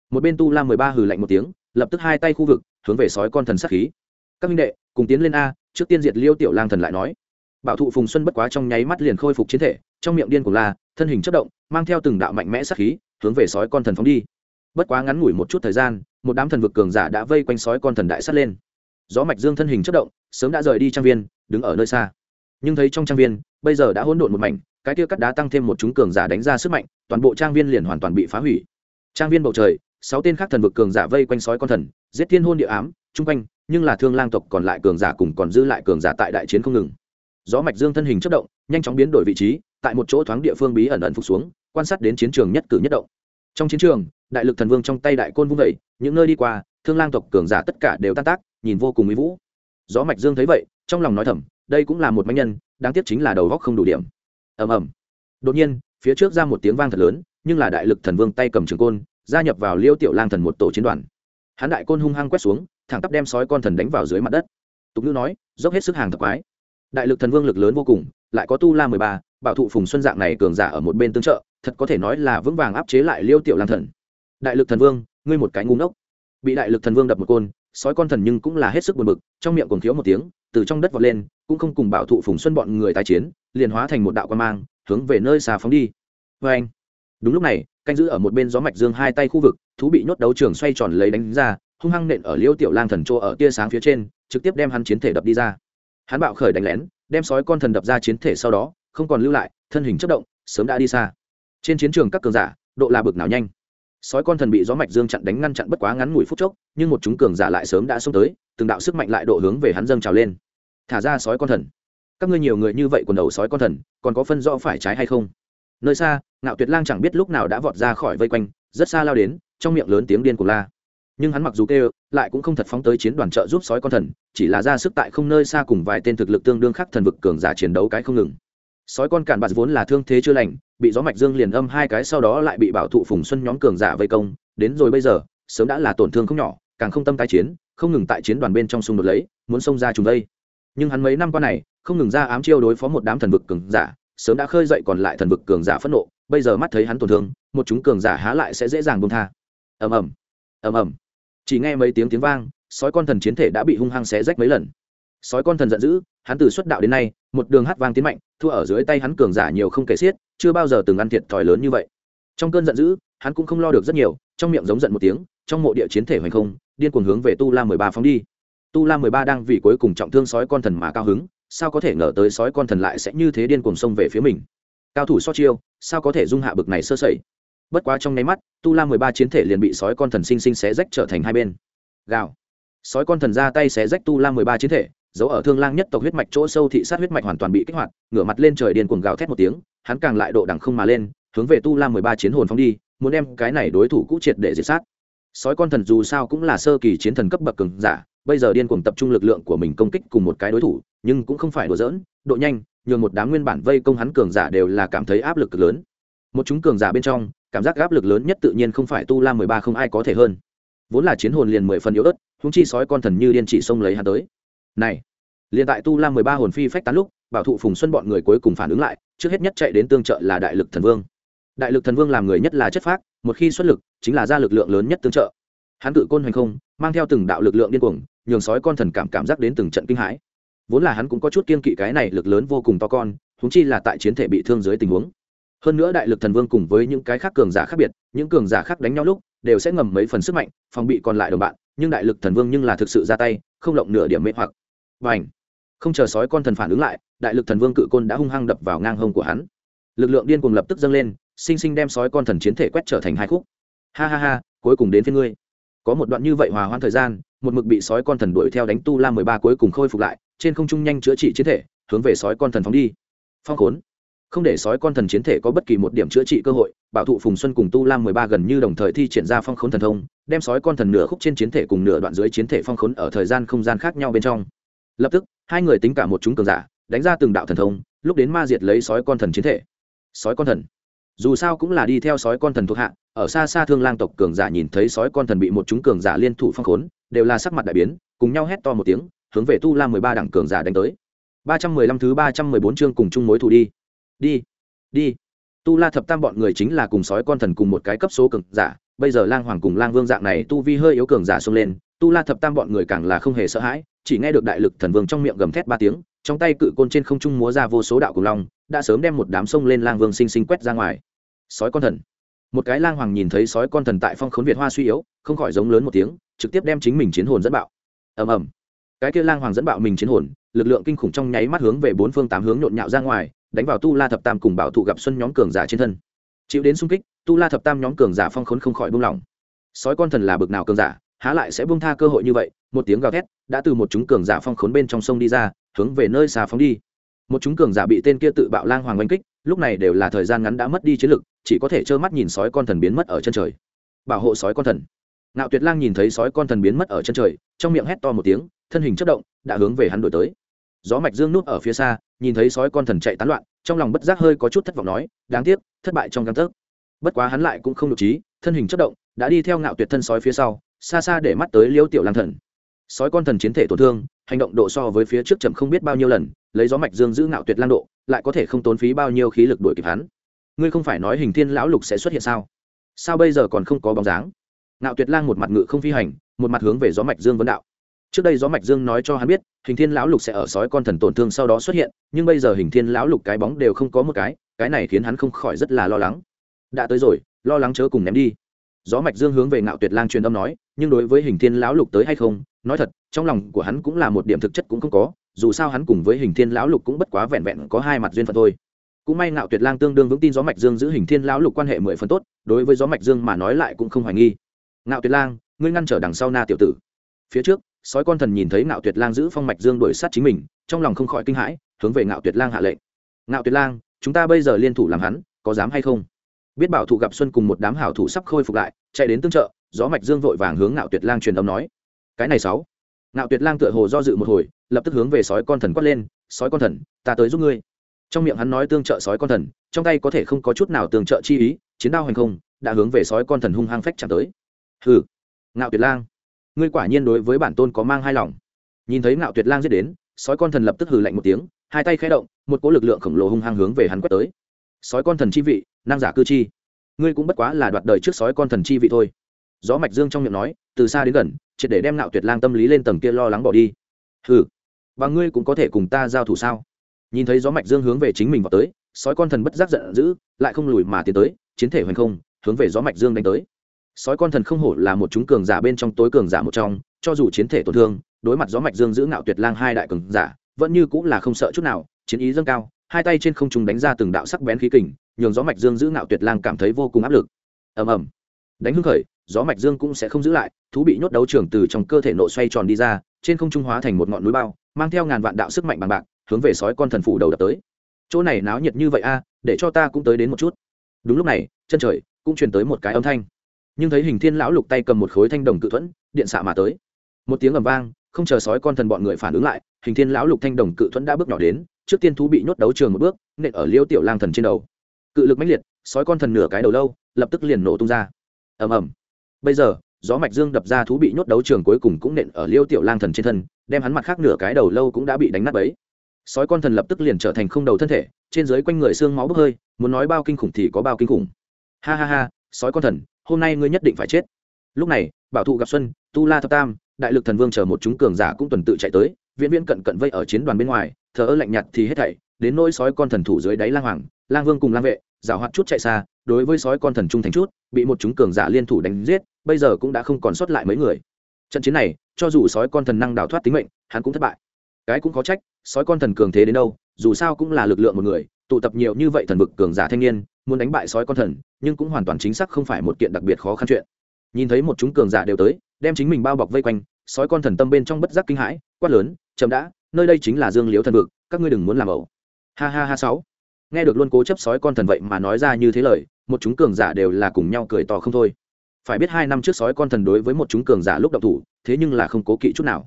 Một bên tu la mười ba hừ lạnh một tiếng, lập tức hai tay khu vực, hướng về sói con thần sát khí. Các minh đệ, cùng tiến lên a, trước tiên diệt liêu tiểu lang thần lại nói bảo thụ phùng xuân bất quá trong nháy mắt liền khôi phục chiến thể, trong miệng điên của la, thân hình chất động, mang theo từng đạo mạnh mẽ sát khí, hướng về sói con thần phóng đi. Bất quá ngắn ngủi một chút thời gian, một đám thần vực cường giả đã vây quanh sói con thần đại sát lên. Gió mạch dương thân hình chất động, sớm đã rời đi trang viên, đứng ở nơi xa. Nhưng thấy trong trang viên, bây giờ đã hỗn độn một mảnh, cái kia cắt đá tăng thêm một chúng cường giả đánh ra sức mạnh, toàn bộ trang viên liền hoàn toàn bị phá hủy. Trang viên bầu trời, sáu tên khác thần vực cường giả vây quanh sói con thần, giết thiên hôn địa ám, chung quanh, nhưng là thương lang tộc còn lại cường giả cùng còn giữ lại cường giả tại đại chiến không ngừng gió mạch dương thân hình chất động, nhanh chóng biến đổi vị trí, tại một chỗ thoáng địa phương bí ẩn ẩn phục xuống, quan sát đến chiến trường nhất cử nhất động. Trong chiến trường, đại lực thần vương trong tay đại côn vung vẩy những nơi đi qua, thương lang tộc cường giả tất cả đều tan tác, nhìn vô cùng mỹ vũ. Gió mạch dương thấy vậy, trong lòng nói thầm, đây cũng là một manh nhân, đáng tiếc chính là đầu góc không đủ điểm. Ầm ầm. Đột nhiên, phía trước ra một tiếng vang thật lớn, nhưng là đại lực thần vương tay cầm trường côn, gia nhập vào liêu tiểu lang thần một tổ chiến đoàn. Hắn đại côn hung hăng quét xuống, thẳng tắp đem sói con thần đánh vào dưới mặt đất. Tục ngữ nói, dốc hết sức hàng thập quái đại lực thần vương lực lớn vô cùng, lại có tu la mười ba, bảo thụ phùng xuân dạng này cường giả ở một bên tương trợ, thật có thể nói là vững vàng áp chế lại liêu tiểu lang thần. Đại lực thần vương, ngươi một cái ngu ngốc. Bị đại lực thần vương đập một côn, sói con thần nhưng cũng là hết sức buồn bực, trong miệng còn thiếu một tiếng, từ trong đất vọt lên, cũng không cùng bảo thụ phùng xuân bọn người tái chiến, liền hóa thành một đạo quan mang, hướng về nơi xà phóng đi. Vê anh, đúng lúc này, canh giữ ở một bên gió mạch dương hai tay khu vực, thú bị nhốt đấu trường xoay tròn lấy đánh ra, hung hăng nện ở liêu tiểu lang thần chỗ ở tia sáng phía trên, trực tiếp đem hắn chiến thể đập đi ra hắn bạo khởi đánh lén, đem sói con thần đập ra chiến thể sau đó, không còn lưu lại, thân hình chất động, sớm đã đi xa. Trên chiến trường các cường giả, độ là bực nào nhanh. Sói con thần bị gió mạch dương chặn đánh ngăn chặn bất quá ngắn ngủi phút chốc, nhưng một chúng cường giả lại sớm đã xông tới, từng đạo sức mạnh lại độ hướng về hắn dâng trào lên. Thả ra sói con thần. Các ngươi nhiều người như vậy quần đầu sói con thần, còn có phân rõ phải trái hay không? Nơi xa, ngạo tuyệt lang chẳng biết lúc nào đã vọt ra khỏi vây quanh, rất xa lao đến, trong miệng lớn tiếng điên của la nhưng hắn mặc dù kêu, lại cũng không thật phóng tới chiến đoàn trợ giúp sói con thần, chỉ là ra sức tại không nơi xa cùng vài tên thực lực tương đương khắc thần vực cường giả chiến đấu cái không ngừng. Sói con cản bạt vốn là thương thế chưa lành, bị gió mạch dương liền âm hai cái sau đó lại bị bảo thụ phùng xuân nhóm cường giả vây công, đến rồi bây giờ, sớm đã là tổn thương không nhỏ, càng không tâm tái chiến, không ngừng tại chiến đoàn bên trong xung đột lấy, muốn xông ra trùng đây nhưng hắn mấy năm qua này, không ngừng ra ám chiêu đối phó một đám thần vực cường giả, sớm đã khơi dậy còn lại thần vực cường giả phẫn nộ, bây giờ mắt thấy hắn tổn thương, một chúng cường giả há lại sẽ dễ dàng buông tha. Ầm ầm ầm ầm. Chỉ nghe mấy tiếng tiếng vang, sói con thần chiến thể đã bị hung hăng xé rách mấy lần. Sói con thần giận dữ, hắn từ xuất đạo đến nay, một đường hát vang tiến mạnh, thua ở dưới tay hắn cường giả nhiều không kể xiết, chưa bao giờ từng ăn thiệt thòi lớn như vậy. Trong cơn giận dữ, hắn cũng không lo được rất nhiều, trong miệng giống giận một tiếng, trong mộ địa chiến thể hoành không, điên cuồng hướng về tu la mười ba phóng đi. Tu la mười ba đang vì cuối cùng trọng thương sói con thần mà cao hứng, sao có thể ngờ tới sói con thần lại sẽ như thế điên cuồng xông về phía mình? Cao thủ so chiêu, sao có thể dung hạ bực này sơ sẩy? Bất quá trong nháy mắt, tu la mười ba chiến thể liền bị sói con thần sinh sinh xé rách trở thành hai bên. Gào. Sói con thần ra tay xé rách tu la mười ba chiến thể, giấu ở thương lang nhất tộc huyết mạch chỗ sâu thị sát huyết mạch hoàn toàn bị kích hoạt, ngửa mặt lên trời điên cuồng gào thét một tiếng, hắn càng lại độ đẳng không mà lên, hướng về tu la mười ba chiến hồn phóng đi, muốn đem cái này đối thủ cũ triệt để diệt sát. Sói con thần dù sao cũng là sơ kỳ chiến thần cấp bậc cường giả, bây giờ điên cuồng tập trung lực lượng của mình công kích cùng một cái đối thủ, nhưng cũng không phải đùa giỡn, độ nhanh, nhường một đám nguyên bản vây công hắn cường giả đều là cảm thấy áp lực lớn một chúng cường giả bên trong, cảm giác áp lực lớn nhất tự nhiên không phải tu la mười ba không ai có thể hơn. Vốn là chiến hồn liền mười phần yếu ớt húng chi sói con thần như điên chỉ xông lấy hắn tới. Này, liền tại tu la mười ba hồn phi phách tán lúc, bảo thụ phùng xuân bọn người cuối cùng phản ứng lại, trước hết nhất chạy đến tương trợ là đại lực thần vương. Đại lực thần vương làm người nhất là chất phác, một khi xuất lực, chính là ra lực lượng lớn nhất tương trợ. Hắn tự côn hoành không, mang theo từng đạo lực lượng điên cuồng, nhường sói con thần cảm cảm giác đến từng trận kinh hãi. Vốn là hắn cũng có chút kiên kỵ cái này lực lớn vô cùng to con húng chi là tại chiến thể bị thương dưới tình huống hơn nữa đại lực thần vương cùng với những cái khác cường giả khác biệt, những cường giả khác đánh nhau lúc, đều sẽ ngầm mấy phần sức mạnh, phòng bị còn lại đồng bạn, nhưng đại lực thần vương nhưng là thực sự ra tay, không lộng nửa điểm mê hoặc. Và ảnh không chờ sói con thần phản ứng lại, đại lực thần vương cự côn đã hung hăng đập vào ngang hông của hắn. Lực lượng điên cùng lập tức dâng lên, sinh sinh đem sói con thần chiến thể quét trở thành hai khúc. Ha ha ha, cuối cùng đến phía ngươi. Có một đoạn như vậy hòa hoãn thời gian, một mực bị sói con thần đuổi theo đánh tu la mười ba cuối cùng khôi phục lại, trên không trung nhanh chữa trị chiến thể, hướng về sói con thần phóng đi. Phong khốn! Không để sói con thần chiến thể có bất kỳ một điểm chữa trị cơ hội, bảo thụ phùng xuân cùng tu lam mười ba gần như đồng thời thi triển ra phong khốn thần thông, đem sói con thần nửa khúc trên chiến thể cùng nửa đoạn dưới chiến thể phong khốn ở thời gian không gian khác nhau bên trong. Lập tức, hai người tính cả một chúng cường giả, đánh ra từng đạo thần thông, lúc đến ma diệt lấy sói con thần chiến thể. Sói con thần. Dù sao cũng là đi theo sói con thần thuộc hạ, ở xa xa thương lang tộc cường giả nhìn thấy sói con thần bị một chúng cường giả liên thủ phong khốn, đều là sắc mặt đại biến, cùng nhau hét to một tiếng, hướng về tu lam mười ba đẳng cường giả đánh tới. Ba trăm mười lăm thứ ba trăm mười bốn chương cùng chung mối thủ đi đi đi. Tu la thập tam bọn người chính là cùng sói con thần cùng một cái cấp số cường giả, bây giờ lang hoàng cùng lang vương dạng này tu vi hơi yếu cường giả xông lên, tu la thập tam bọn người càng là không hề sợ hãi, chỉ nghe được đại lực thần vương trong miệng gầm thét ba tiếng, trong tay cự côn trên không trung múa ra vô số đạo cùng long, đã sớm đem một đám sông lên lang vương xinh xinh quét ra ngoài. Sói con thần. Một cái lang hoàng nhìn thấy sói con thần tại phong khốn việt hoa suy yếu, không khỏi giống lớn một tiếng, trực tiếp đem chính mình chiến hồn dẫn bạo. Ầm ầm. Cái kia lang hoàng dẫn bạo mình chiến hồn, lực lượng kinh khủng trong nháy mắt hướng về bốn phương tám hướng nhộn nhạo ra ngoài đánh vào tu la thập tam cùng bảo thụ gặp xuân nhóm cường giả trên thân. Chịu đến sung kích, tu la thập tam nhóm cường giả phong khốn không khỏi buông lỏng. Sói con thần là bực nào cường giả, há lại sẽ buông tha cơ hội như vậy, một tiếng gào thét đã từ một chúng cường giả phong khốn bên trong sông đi ra, hướng về nơi xà phóng đi. Một chúng cường giả bị tên kia tự bạo lang hoàng oanh kích, lúc này đều là thời gian ngắn đã mất đi chiến lực, chỉ có thể trơ mắt nhìn sói con thần biến mất ở chân trời. Bảo hộ sói con thần. Ngạo tuyệt lang nhìn thấy sói con thần biến mất ở chân trời, trong miệng hét to một tiếng, thân hình chất động, đã hướng về hắn đổi tới gió mạch dương núp ở phía xa, nhìn thấy sói con thần chạy tán loạn, trong lòng bất giác hơi có chút thất vọng nói, đáng tiếc, thất bại trong găng tấc. Bất quá hắn lại cũng không được trí thân hình chất động, đã đi theo ngạo tuyệt thân sói phía sau, xa xa để mắt tới liêu tiểu lang thần. Sói con thần chiến thể tổn thương, hành động độ so với phía trước chậm không biết bao nhiêu lần, lấy gió mạch dương giữ ngạo tuyệt lang độ, lại có thể không tốn phí bao nhiêu khí lực đuổi kịp hắn. Ngươi không phải nói hình thiên lão lục sẽ xuất hiện sao? Sao bây giờ còn không có bóng dáng? Ngạo tuyệt lang một mặt ngự không phi hành, một mặt hướng về gió mạch dương vấn đạo trước đây gió mạch dương nói cho hắn biết, hình thiên lão lục sẽ ở sói con thần tổn thương sau đó xuất hiện, nhưng bây giờ hình thiên lão lục cái bóng đều không có một cái cái này khiến hắn không khỏi rất là lo lắng. Đã tới rồi, lo lắng chớ cùng ném đi. Gió mạch dương hướng về ngạo tuyệt lang truyền âm nói, nhưng đối với hình thiên lão lục tới hay không, nói thật, trong lòng của hắn cũng là một điểm thực chất cũng không có, dù sao hắn cùng với hình thiên lão lục cũng bất quá vẹn vẹn có hai mặt duyên phận thôi. Cũng may ngạo tuyệt lang tương đương vững tin gió mạch dương giữ hình thiên lão lục quan hệ mười phần tốt, đối với gió mạch dương mà nói lại cũng không hoài nghi. Ngạo tuyệt lang, ngươi ngăn trở đằng sau na tiểu tử. Phía trước sói con thần nhìn thấy ngạo tuyệt lang giữ phong mạch dương đuổi sát chính mình, trong lòng không khỏi kinh hãi, hướng về ngạo tuyệt lang hạ lệnh. Ngạo tuyệt lang, chúng ta bây giờ liên thủ làm hắn, có dám hay không? Biết bảo thủ gặp xuân cùng một đám hảo thủ sắp khôi phục lại, chạy đến tương trợ, gió mạch dương vội vàng hướng ngạo tuyệt lang truyền âm nói. Cái này sáu. Ngạo tuyệt lang tựa hồ do dự một hồi, lập tức hướng về sói con thần quát lên, sói con thần, ta tới giúp ngươi. Trong miệng hắn nói tương trợ sói con thần, trong tay có thể không có chút nào tương trợ chi ý, chiến đao hành không, đã hướng về sói con thần hung hăng phách chạm tới. Hừ. Ngạo tuyệt lang ngươi quả nhiên đối với bản tôn có mang hai lòng. Nhìn thấy ngạo tuyệt lang giết đến, sói con thần lập tức hừ lạnh một tiếng, hai tay khẽ động, một cỗ lực lượng khổng lồ hung hăng hướng về hắn quét tới. Sói con thần chi vị, năng giả cư chi. Ngươi cũng bất quá là đoạt đời trước sói con thần chi vị thôi. Gió mạch dương trong miệng nói, từ xa đến gần, triệt để đem ngạo tuyệt lang tâm lý lên tầng kia lo lắng bỏ đi. Hừ, và ngươi cũng có thể cùng ta giao thủ sao? Nhìn thấy gió mạch dương hướng về chính mình vào tới, sói con thần bất giác giận dữ, lại không lùi mà tiến tới, chiến thể hoành không, hướng về gió mạch dương đánh tới sói con thần không hổ là một chúng cường giả bên trong tối cường giả một trong, cho dù chiến thể tổn thương, đối mặt gió mạch dương giữ ngạo tuyệt lang hai đại cường giả, vẫn như cũng là không sợ chút nào, chiến ý dâng cao, hai tay trên không trung đánh ra từng đạo sắc bén khí kình, nhường gió mạch dương giữ ngạo tuyệt lang cảm thấy vô cùng áp lực. Ầm ầm. Đánh hưng khởi, gió mạch dương cũng sẽ không giữ lại, thú bị nhốt đấu trường từ trong cơ thể nộ xoay tròn đi ra, trên không trung hóa thành một ngọn núi bao, mang theo ngàn vạn đạo sức mạnh bằng bạc, hướng về sói con thần phủ đầu đập tới. Chỗ này náo nhiệt như vậy a, để cho ta cũng tới đến một chút. Đúng lúc này, chân trời cũng truyền tới một cái âm thanh nhưng thấy hình thiên lão lục tay cầm một khối thanh đồng cự thuẫn, điện xạ mà tới. Một tiếng ầm vang, không chờ sói con thần bọn người phản ứng lại, hình thiên lão lục thanh đồng cự thuẫn đã bước nhỏ đến, trước tiên thú bị nhốt đấu trường một bước, nện ở liêu tiểu lang thần trên đầu. Cự lực mãnh liệt, sói con thần nửa cái đầu lâu, lập tức liền nổ tung ra. Ầm ầm. Bây giờ, gió mạch dương đập ra thú bị nhốt đấu trường cuối cùng cũng nện ở liêu tiểu lang thần trên thân, đem hắn mặt khác nửa cái đầu lâu cũng đã bị đánh nát bấy. Sói con thần lập tức liền trở thành không đầu thân thể, trên dưới quanh người xương máu bốc hơi, muốn nói bao kinh khủng thì có bao kinh khủng. Ha ha ha sói con thần, hôm nay ngươi nhất định phải chết. Lúc này, bảo thụ gặp xuân, tu la thập tam, đại lực thần vương chờ một chúng cường giả cũng tuần tự chạy tới, viễn viễn cận cận vây ở chiến đoàn bên ngoài, thờ ơ lạnh nhạt thì hết thảy, đến nỗi sói con thần thủ dưới đáy lang hoàng, lang vương cùng lang vệ giảo hoạt chút chạy xa, đối với sói con thần trung thành chút, bị một chúng cường giả liên thủ đánh giết, bây giờ cũng đã không còn sót lại mấy người. Trận chiến này, cho dù sói con thần năng đào thoát tính mệnh, hắn cũng thất bại. Cái cũng có trách, sói con thần cường thế đến đâu, dù sao cũng là lực lượng một người, tụ tập nhiều như vậy thần vực cường giả thanh niên muốn đánh bại sói con thần, nhưng cũng hoàn toàn chính xác không phải một kiện đặc biệt khó khăn chuyện. Nhìn thấy một chúng cường giả đều tới, đem chính mình bao bọc vây quanh, sói con thần tâm bên trong bất giác kinh hãi, quát lớn, chậm đã, nơi đây chính là dương liếu thần vực, các ngươi đừng muốn làm ẩu. Ha ha ha sáu. Nghe được luôn cố chấp sói con thần vậy mà nói ra như thế lời, một chúng cường giả đều là cùng nhau cười to không thôi. Phải biết hai năm trước sói con thần đối với một chúng cường giả lúc độc thủ, thế nhưng là không cố kỵ chút nào.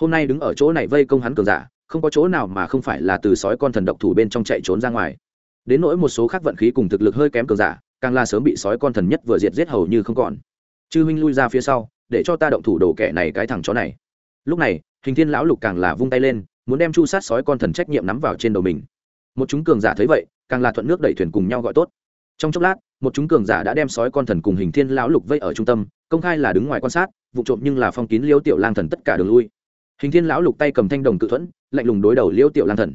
Hôm nay đứng ở chỗ này vây công hắn cường giả, không có chỗ nào mà không phải là từ sói con thần độc thủ bên trong chạy trốn ra ngoài đến nỗi một số khác vận khí cùng thực lực hơi kém cường giả, càng là sớm bị sói con thần nhất vừa diệt giết hầu như không còn. Chư huynh lui ra phía sau, để cho ta động thủ đồ kẻ này cái thằng chó này. Lúc này, hình thiên lão lục càng là vung tay lên, muốn đem chu sát sói con thần trách nhiệm nắm vào trên đầu mình. Một chúng cường giả thấy vậy, càng là thuận nước đẩy thuyền cùng nhau gọi tốt. Trong chốc lát, một chúng cường giả đã đem sói con thần cùng hình thiên lão lục vây ở trung tâm, công khai là đứng ngoài quan sát, vụ trộm nhưng là phong kín liêu tiểu lang thần tất cả đường lui. Hình thiên lão lục tay cầm thanh đồng cự thuẫn, lạnh lùng đối đầu liêu tiểu lang thần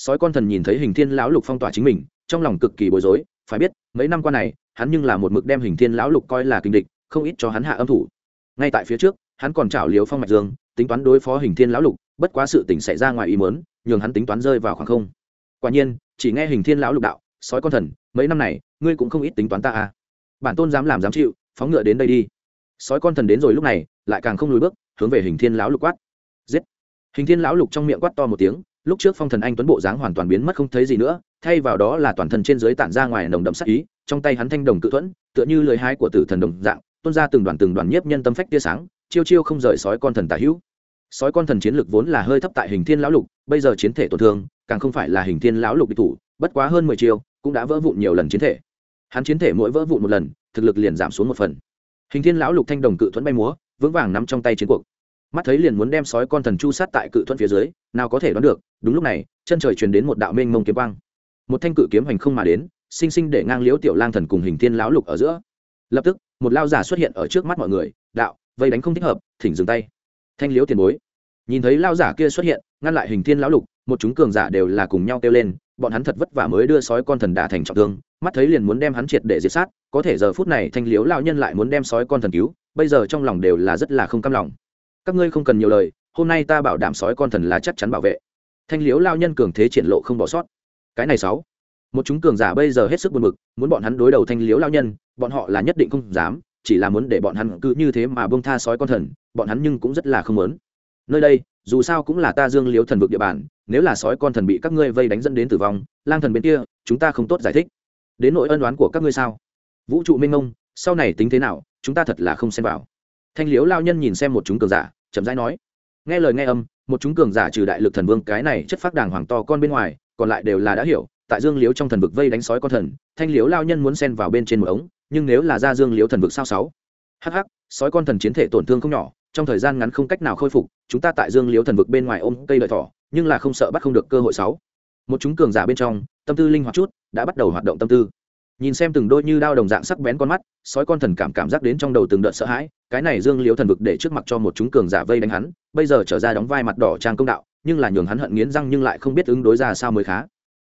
sói con thần nhìn thấy hình thiên lão lục phong tỏa chính mình, trong lòng cực kỳ bối rối, phải biết, mấy năm qua này, hắn nhưng là một mực đem hình thiên lão lục coi là kinh địch, không ít cho hắn hạ âm thủ. Ngay tại phía trước, hắn còn chảo liếu phong mạch dương, tính toán đối phó hình thiên lão lục, bất quá sự tình xảy ra ngoài ý mớn nhường hắn tính toán rơi vào khoảng không. Quả nhiên, chỉ nghe hình thiên lão lục đạo, sói con thần, mấy năm này, ngươi cũng không ít tính toán ta à. Bản tôn dám làm dám chịu, phóng ngựa đến đây đi. Sói con thần đến rồi lúc này, lại càng không lùi bước, hướng về hình thiên lão lục quát. Giết! Hình thiên lão lục trong miệng quát to một tiếng lúc trước phong thần anh tuấn bộ dáng hoàn toàn biến mất không thấy gì nữa, thay vào đó là toàn thân trên dưới tản ra ngoài nồng đậm sắc ý, trong tay hắn thanh đồng cự thuẫn, tựa như lời hái của tử thần đồng dạng, tuôn ra từng đoàn từng đoàn nhiếp nhân tâm phách tia sáng, chiêu chiêu không rời sói con thần tả hữu. Sói con thần chiến lực vốn là hơi thấp tại hình thiên lão lục, bây giờ chiến thể tổn thương, càng không phải là hình thiên lão lục địch thủ, bất quá hơn mười chiêu, cũng đã vỡ vụn nhiều lần chiến thể. Hắn chiến thể mỗi vỡ vụn một lần, thực lực liền giảm xuống một phần. Hình thiên lão lục thanh đồng cự thuẫn bay múa, vững vàng nắm trong tay chiến cuộc mắt thấy liền muốn đem sói con thần chu sát tại cự thuẫn phía dưới, nào có thể đoán được, đúng lúc này, chân trời truyền đến một đạo mênh mông kiếm quang. Một thanh cự kiếm hành không mà đến, sinh sinh để ngang liếu tiểu lang thần cùng hình thiên lão lục ở giữa. Lập tức, một lao giả xuất hiện ở trước mắt mọi người, đạo, vây đánh không thích hợp, thỉnh dừng tay. Thanh liếu tiền bối. Nhìn thấy lao giả kia xuất hiện, ngăn lại hình thiên lão lục, một chúng cường giả đều là cùng nhau kêu lên, bọn hắn thật vất vả mới đưa sói con thần đả thành trọng thương, mắt thấy liền muốn đem hắn triệt để diệt sát, có thể giờ phút này thanh liếu lao nhân lại muốn đem sói con thần cứu, bây giờ trong lòng đều là rất là không cam lòng các ngươi không cần nhiều lời, hôm nay ta bảo đảm sói con thần là chắc chắn bảo vệ. Thanh liếu lao nhân cường thế triển lộ không bỏ sót. Cái này sáu. Một chúng cường giả bây giờ hết sức buồn bực, muốn bọn hắn đối đầu thanh liếu lao nhân, bọn họ là nhất định không dám, chỉ là muốn để bọn hắn cứ như thế mà bông tha sói con thần, bọn hắn nhưng cũng rất là không muốn. Nơi đây, dù sao cũng là ta dương liếu thần vực địa bàn, nếu là sói con thần bị các ngươi vây đánh dẫn đến tử vong, lang thần bên kia, chúng ta không tốt giải thích. Đến nỗi ân đoán của các ngươi sao? Vũ trụ minh ông sau này tính thế nào, chúng ta thật là không xem vào thanh liếu lao nhân nhìn xem một chúng cường giả, chậm rãi nói, nghe lời nghe âm, một chúng cường giả trừ đại lực thần vương, cái này chất phác đàng hoàng to con bên ngoài, còn lại đều là đã hiểu, tại dương liếu trong thần vực vây đánh sói con thần, thanh liếu lao nhân muốn xen vào bên trên một ống, nhưng nếu là ra dương liếu thần vực sao sáu? Hh sói con thần chiến thể tổn thương không nhỏ, trong thời gian ngắn không cách nào khôi phục, chúng ta tại dương liếu thần vực bên ngoài ôm cây lợi thỏ, nhưng là không sợ bắt không được cơ hội sáu. Một chúng cường giả bên trong, tâm tư linh hoạt chút, đã bắt đầu hoạt động tâm tư nhìn xem từng đôi như đao đồng dạng sắc bén con mắt, sói con thần cảm cảm giác đến trong đầu từng đợt sợ hãi, cái này dương liếu thần vực để trước mặt cho một chúng cường giả vây đánh hắn, bây giờ trở ra đóng vai mặt đỏ trang công đạo, nhưng là nhường hắn hận nghiến răng nhưng lại không biết ứng đối ra sao mới khá.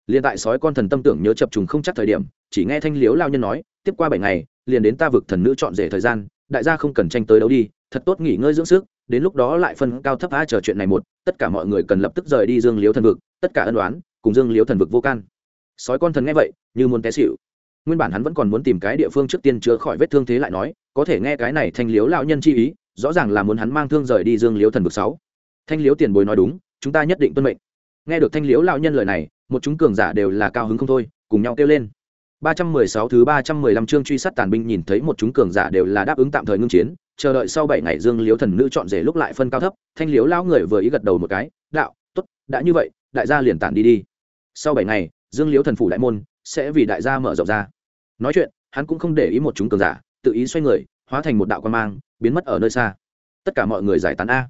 Liền tại sói con thần tâm tưởng nhớ chập trùng không chắc thời điểm, chỉ nghe thanh liếu lao nhân nói, tiếp qua bảy ngày, liền đến ta vực thần nữ chọn rể thời gian, đại gia không cần tranh tới đấu đi, thật tốt nghỉ ngơi dưỡng sức, đến lúc đó lại phân cao thấp a chờ chuyện này một, tất cả mọi người cần lập tức rời đi dương liếu thần vực, tất cả ân đoán cùng dương liếu thần vực vô can. Sói con thần nghe vậy, như muốn té xịu nguyên bản hắn vẫn còn muốn tìm cái địa phương trước tiên chữa khỏi vết thương thế lại nói có thể nghe cái này thanh liếu lão nhân chi ý rõ ràng là muốn hắn mang thương rời đi dương liếu thần vực sáu thanh liếu tiền bối nói đúng chúng ta nhất định tuân mệnh nghe được thanh liếu lão nhân lời này một chúng cường giả đều là cao hứng không thôi cùng nhau kêu lên 316 thứ 315 chương truy sát tàn binh nhìn thấy một chúng cường giả đều là đáp ứng tạm thời ngưng chiến, chờ đợi sau 7 ngày Dương Liễu thần nữ chọn rể lúc lại phân cao thấp, Thanh Liễu lão người vừa ý gật đầu một cái, "Đạo, tốt, đã như vậy, đại gia liền tản đi đi." Sau 7 ngày, Dương Liễu thần phủ đại môn sẽ vì đại gia mở rộng ra. Nói chuyện, hắn cũng không để ý một chúng cường giả, tự ý xoay người, hóa thành một đạo quang mang, biến mất ở nơi xa. Tất cả mọi người giải tán a.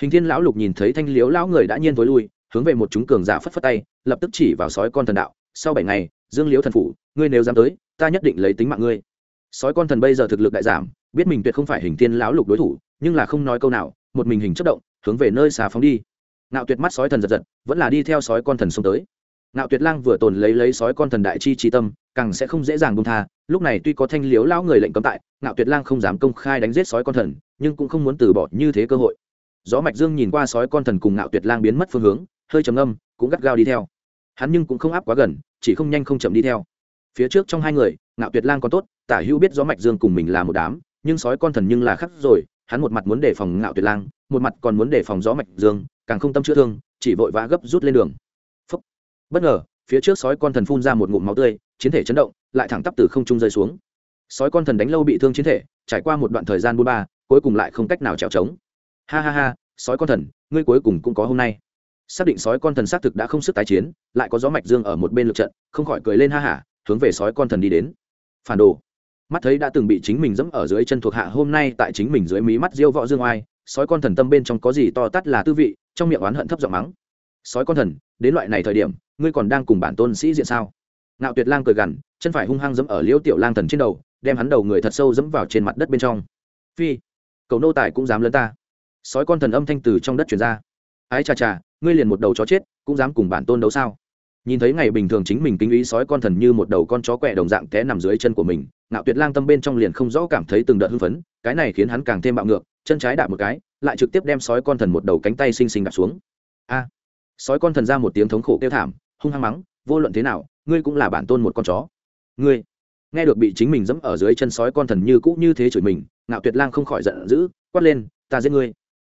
Hình Thiên lão lục nhìn thấy Thanh liếu lão người đã nhiên tối lui, hướng về một chúng cường giả phất phất tay, lập tức chỉ vào sói con thần đạo, sau bảy ngày, Dương liếu thần phủ, ngươi nếu dám tới ta nhất định lấy tính mạng ngươi sói con thần bây giờ thực lực đại giảm biết mình tuyệt không phải hình tiên lão lục đối thủ nhưng là không nói câu nào một mình hình chất động hướng về nơi xà phóng đi nạo tuyệt mắt sói thần giật giật vẫn là đi theo sói con thần xông tới ngạo tuyệt lang vừa tồn lấy lấy sói con thần đại chi trí tâm, càng sẽ không dễ dàng bông tha. Lúc này tuy có thanh liếu lão người lệnh cấm tại, ngạo tuyệt lang không dám công khai đánh giết sói con thần, nhưng cũng không muốn từ bỏ như thế cơ hội. Gió mạch dương nhìn qua sói con thần cùng ngạo tuyệt lang biến mất phương hướng, hơi trầm âm cũng gắt gao đi theo. Hắn nhưng cũng không áp quá gần, chỉ không nhanh không chậm đi theo. Phía trước trong hai người, ngạo tuyệt lang còn tốt, tả hữu biết gió mạch dương cùng mình là một đám, nhưng sói con thần nhưng là khắc rồi, hắn một mặt muốn đề phòng ngạo tuyệt lang, một mặt còn muốn đề phòng gió mạch dương, càng không tâm chữa thương, chỉ vội vã gấp rút lên đường bất ngờ, phía trước sói con thần phun ra một ngụm máu tươi, chiến thể chấn động, lại thẳng tắp từ không trung rơi xuống. Sói con thần đánh lâu bị thương chiến thể, trải qua một đoạn thời gian buôn ba, cuối cùng lại không cách nào trèo trống ha ha ha, sói con thần, ngươi cuối cùng cũng có hôm nay. Xác định sói con thần xác thực đã không sức tái chiến, lại có gió mạch dương ở một bên lực trận, không khỏi cười lên ha hả, hướng về sói con thần đi đến. Phản đồ. Mắt thấy đã từng bị chính mình dẫm ở dưới chân thuộc hạ hôm nay tại chính mình dưới mí mắt diêu võ dương oai, sói con thần tâm bên trong có gì to tát là tư vị, trong miệng oán hận thấp giọng mắng. Sói con thần, đến loại này thời điểm ngươi còn đang cùng bản tôn sĩ diện sao? Ngạo tuyệt lang cười gằn, chân phải hung hăng dẫm ở liễu tiểu lang thần trên đầu, đem hắn đầu người thật sâu dẫm vào trên mặt đất bên trong. Phi, cầu nô tài cũng dám lớn ta. Sói con thần âm thanh từ trong đất chuyển ra. Ái chà chà, ngươi liền một đầu chó chết, cũng dám cùng bản tôn đấu sao? Nhìn thấy ngày bình thường chính mình kinh ý sói con thần như một đầu con chó quẹ đồng dạng té nằm dưới chân của mình, ngạo tuyệt lang tâm bên trong liền không rõ cảm thấy từng đợt hưng phấn, cái này khiến hắn càng thêm bạo ngược, chân trái đạp một cái, lại trực tiếp đem sói con thần một đầu cánh tay xinh xinh đạp xuống. A! Sói con thần ra một tiếng thống khổ kêu thảm hung hăng mắng, vô luận thế nào, ngươi cũng là bản tôn một con chó. Ngươi? Nghe được bị chính mình dẫm ở dưới chân sói con thần như cũ như thế chửi mình, ngạo tuyệt lang không khỏi giận dữ, quát lên, ta giết ngươi.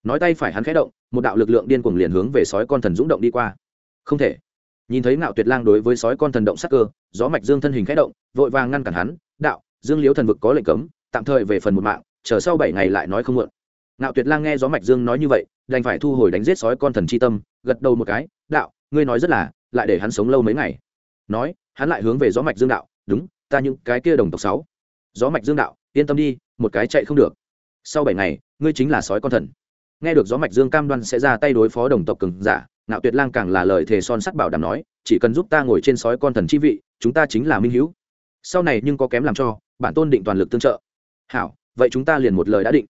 Nói tay phải hắn khẽ động, một đạo lực lượng điên cuồng liền hướng về sói con thần dũng động đi qua. Không thể. Nhìn thấy ngạo tuyệt lang đối với sói con thần động sắc cơ, gió mạch dương thân hình khẽ động, vội vàng ngăn cản hắn, đạo, dương liếu thần vực có lệnh cấm, tạm thời về phần một mạng, chờ sau bảy ngày lại nói không muộn. Ngạo tuyệt lang nghe gió mạch dương nói như vậy, đành phải thu hồi đánh giết sói con thần chi tâm, gật đầu một cái, đạo, ngươi nói rất là lại để hắn sống lâu mấy ngày. Nói, hắn lại hướng về gió mạch dương đạo, đúng, ta những cái kia đồng tộc sáu. Gió mạch dương đạo, yên tâm đi, một cái chạy không được. Sau bảy ngày, ngươi chính là sói con thần. Nghe được gió mạch dương cam đoan sẽ ra tay đối phó đồng tộc cường giả, ngạo tuyệt lang càng là lời thề son sắt bảo đảm nói, chỉ cần giúp ta ngồi trên sói con thần chi vị, chúng ta chính là minh hữu. Sau này nhưng có kém làm cho, bản tôn định toàn lực tương trợ. Hảo, vậy chúng ta liền một lời đã định.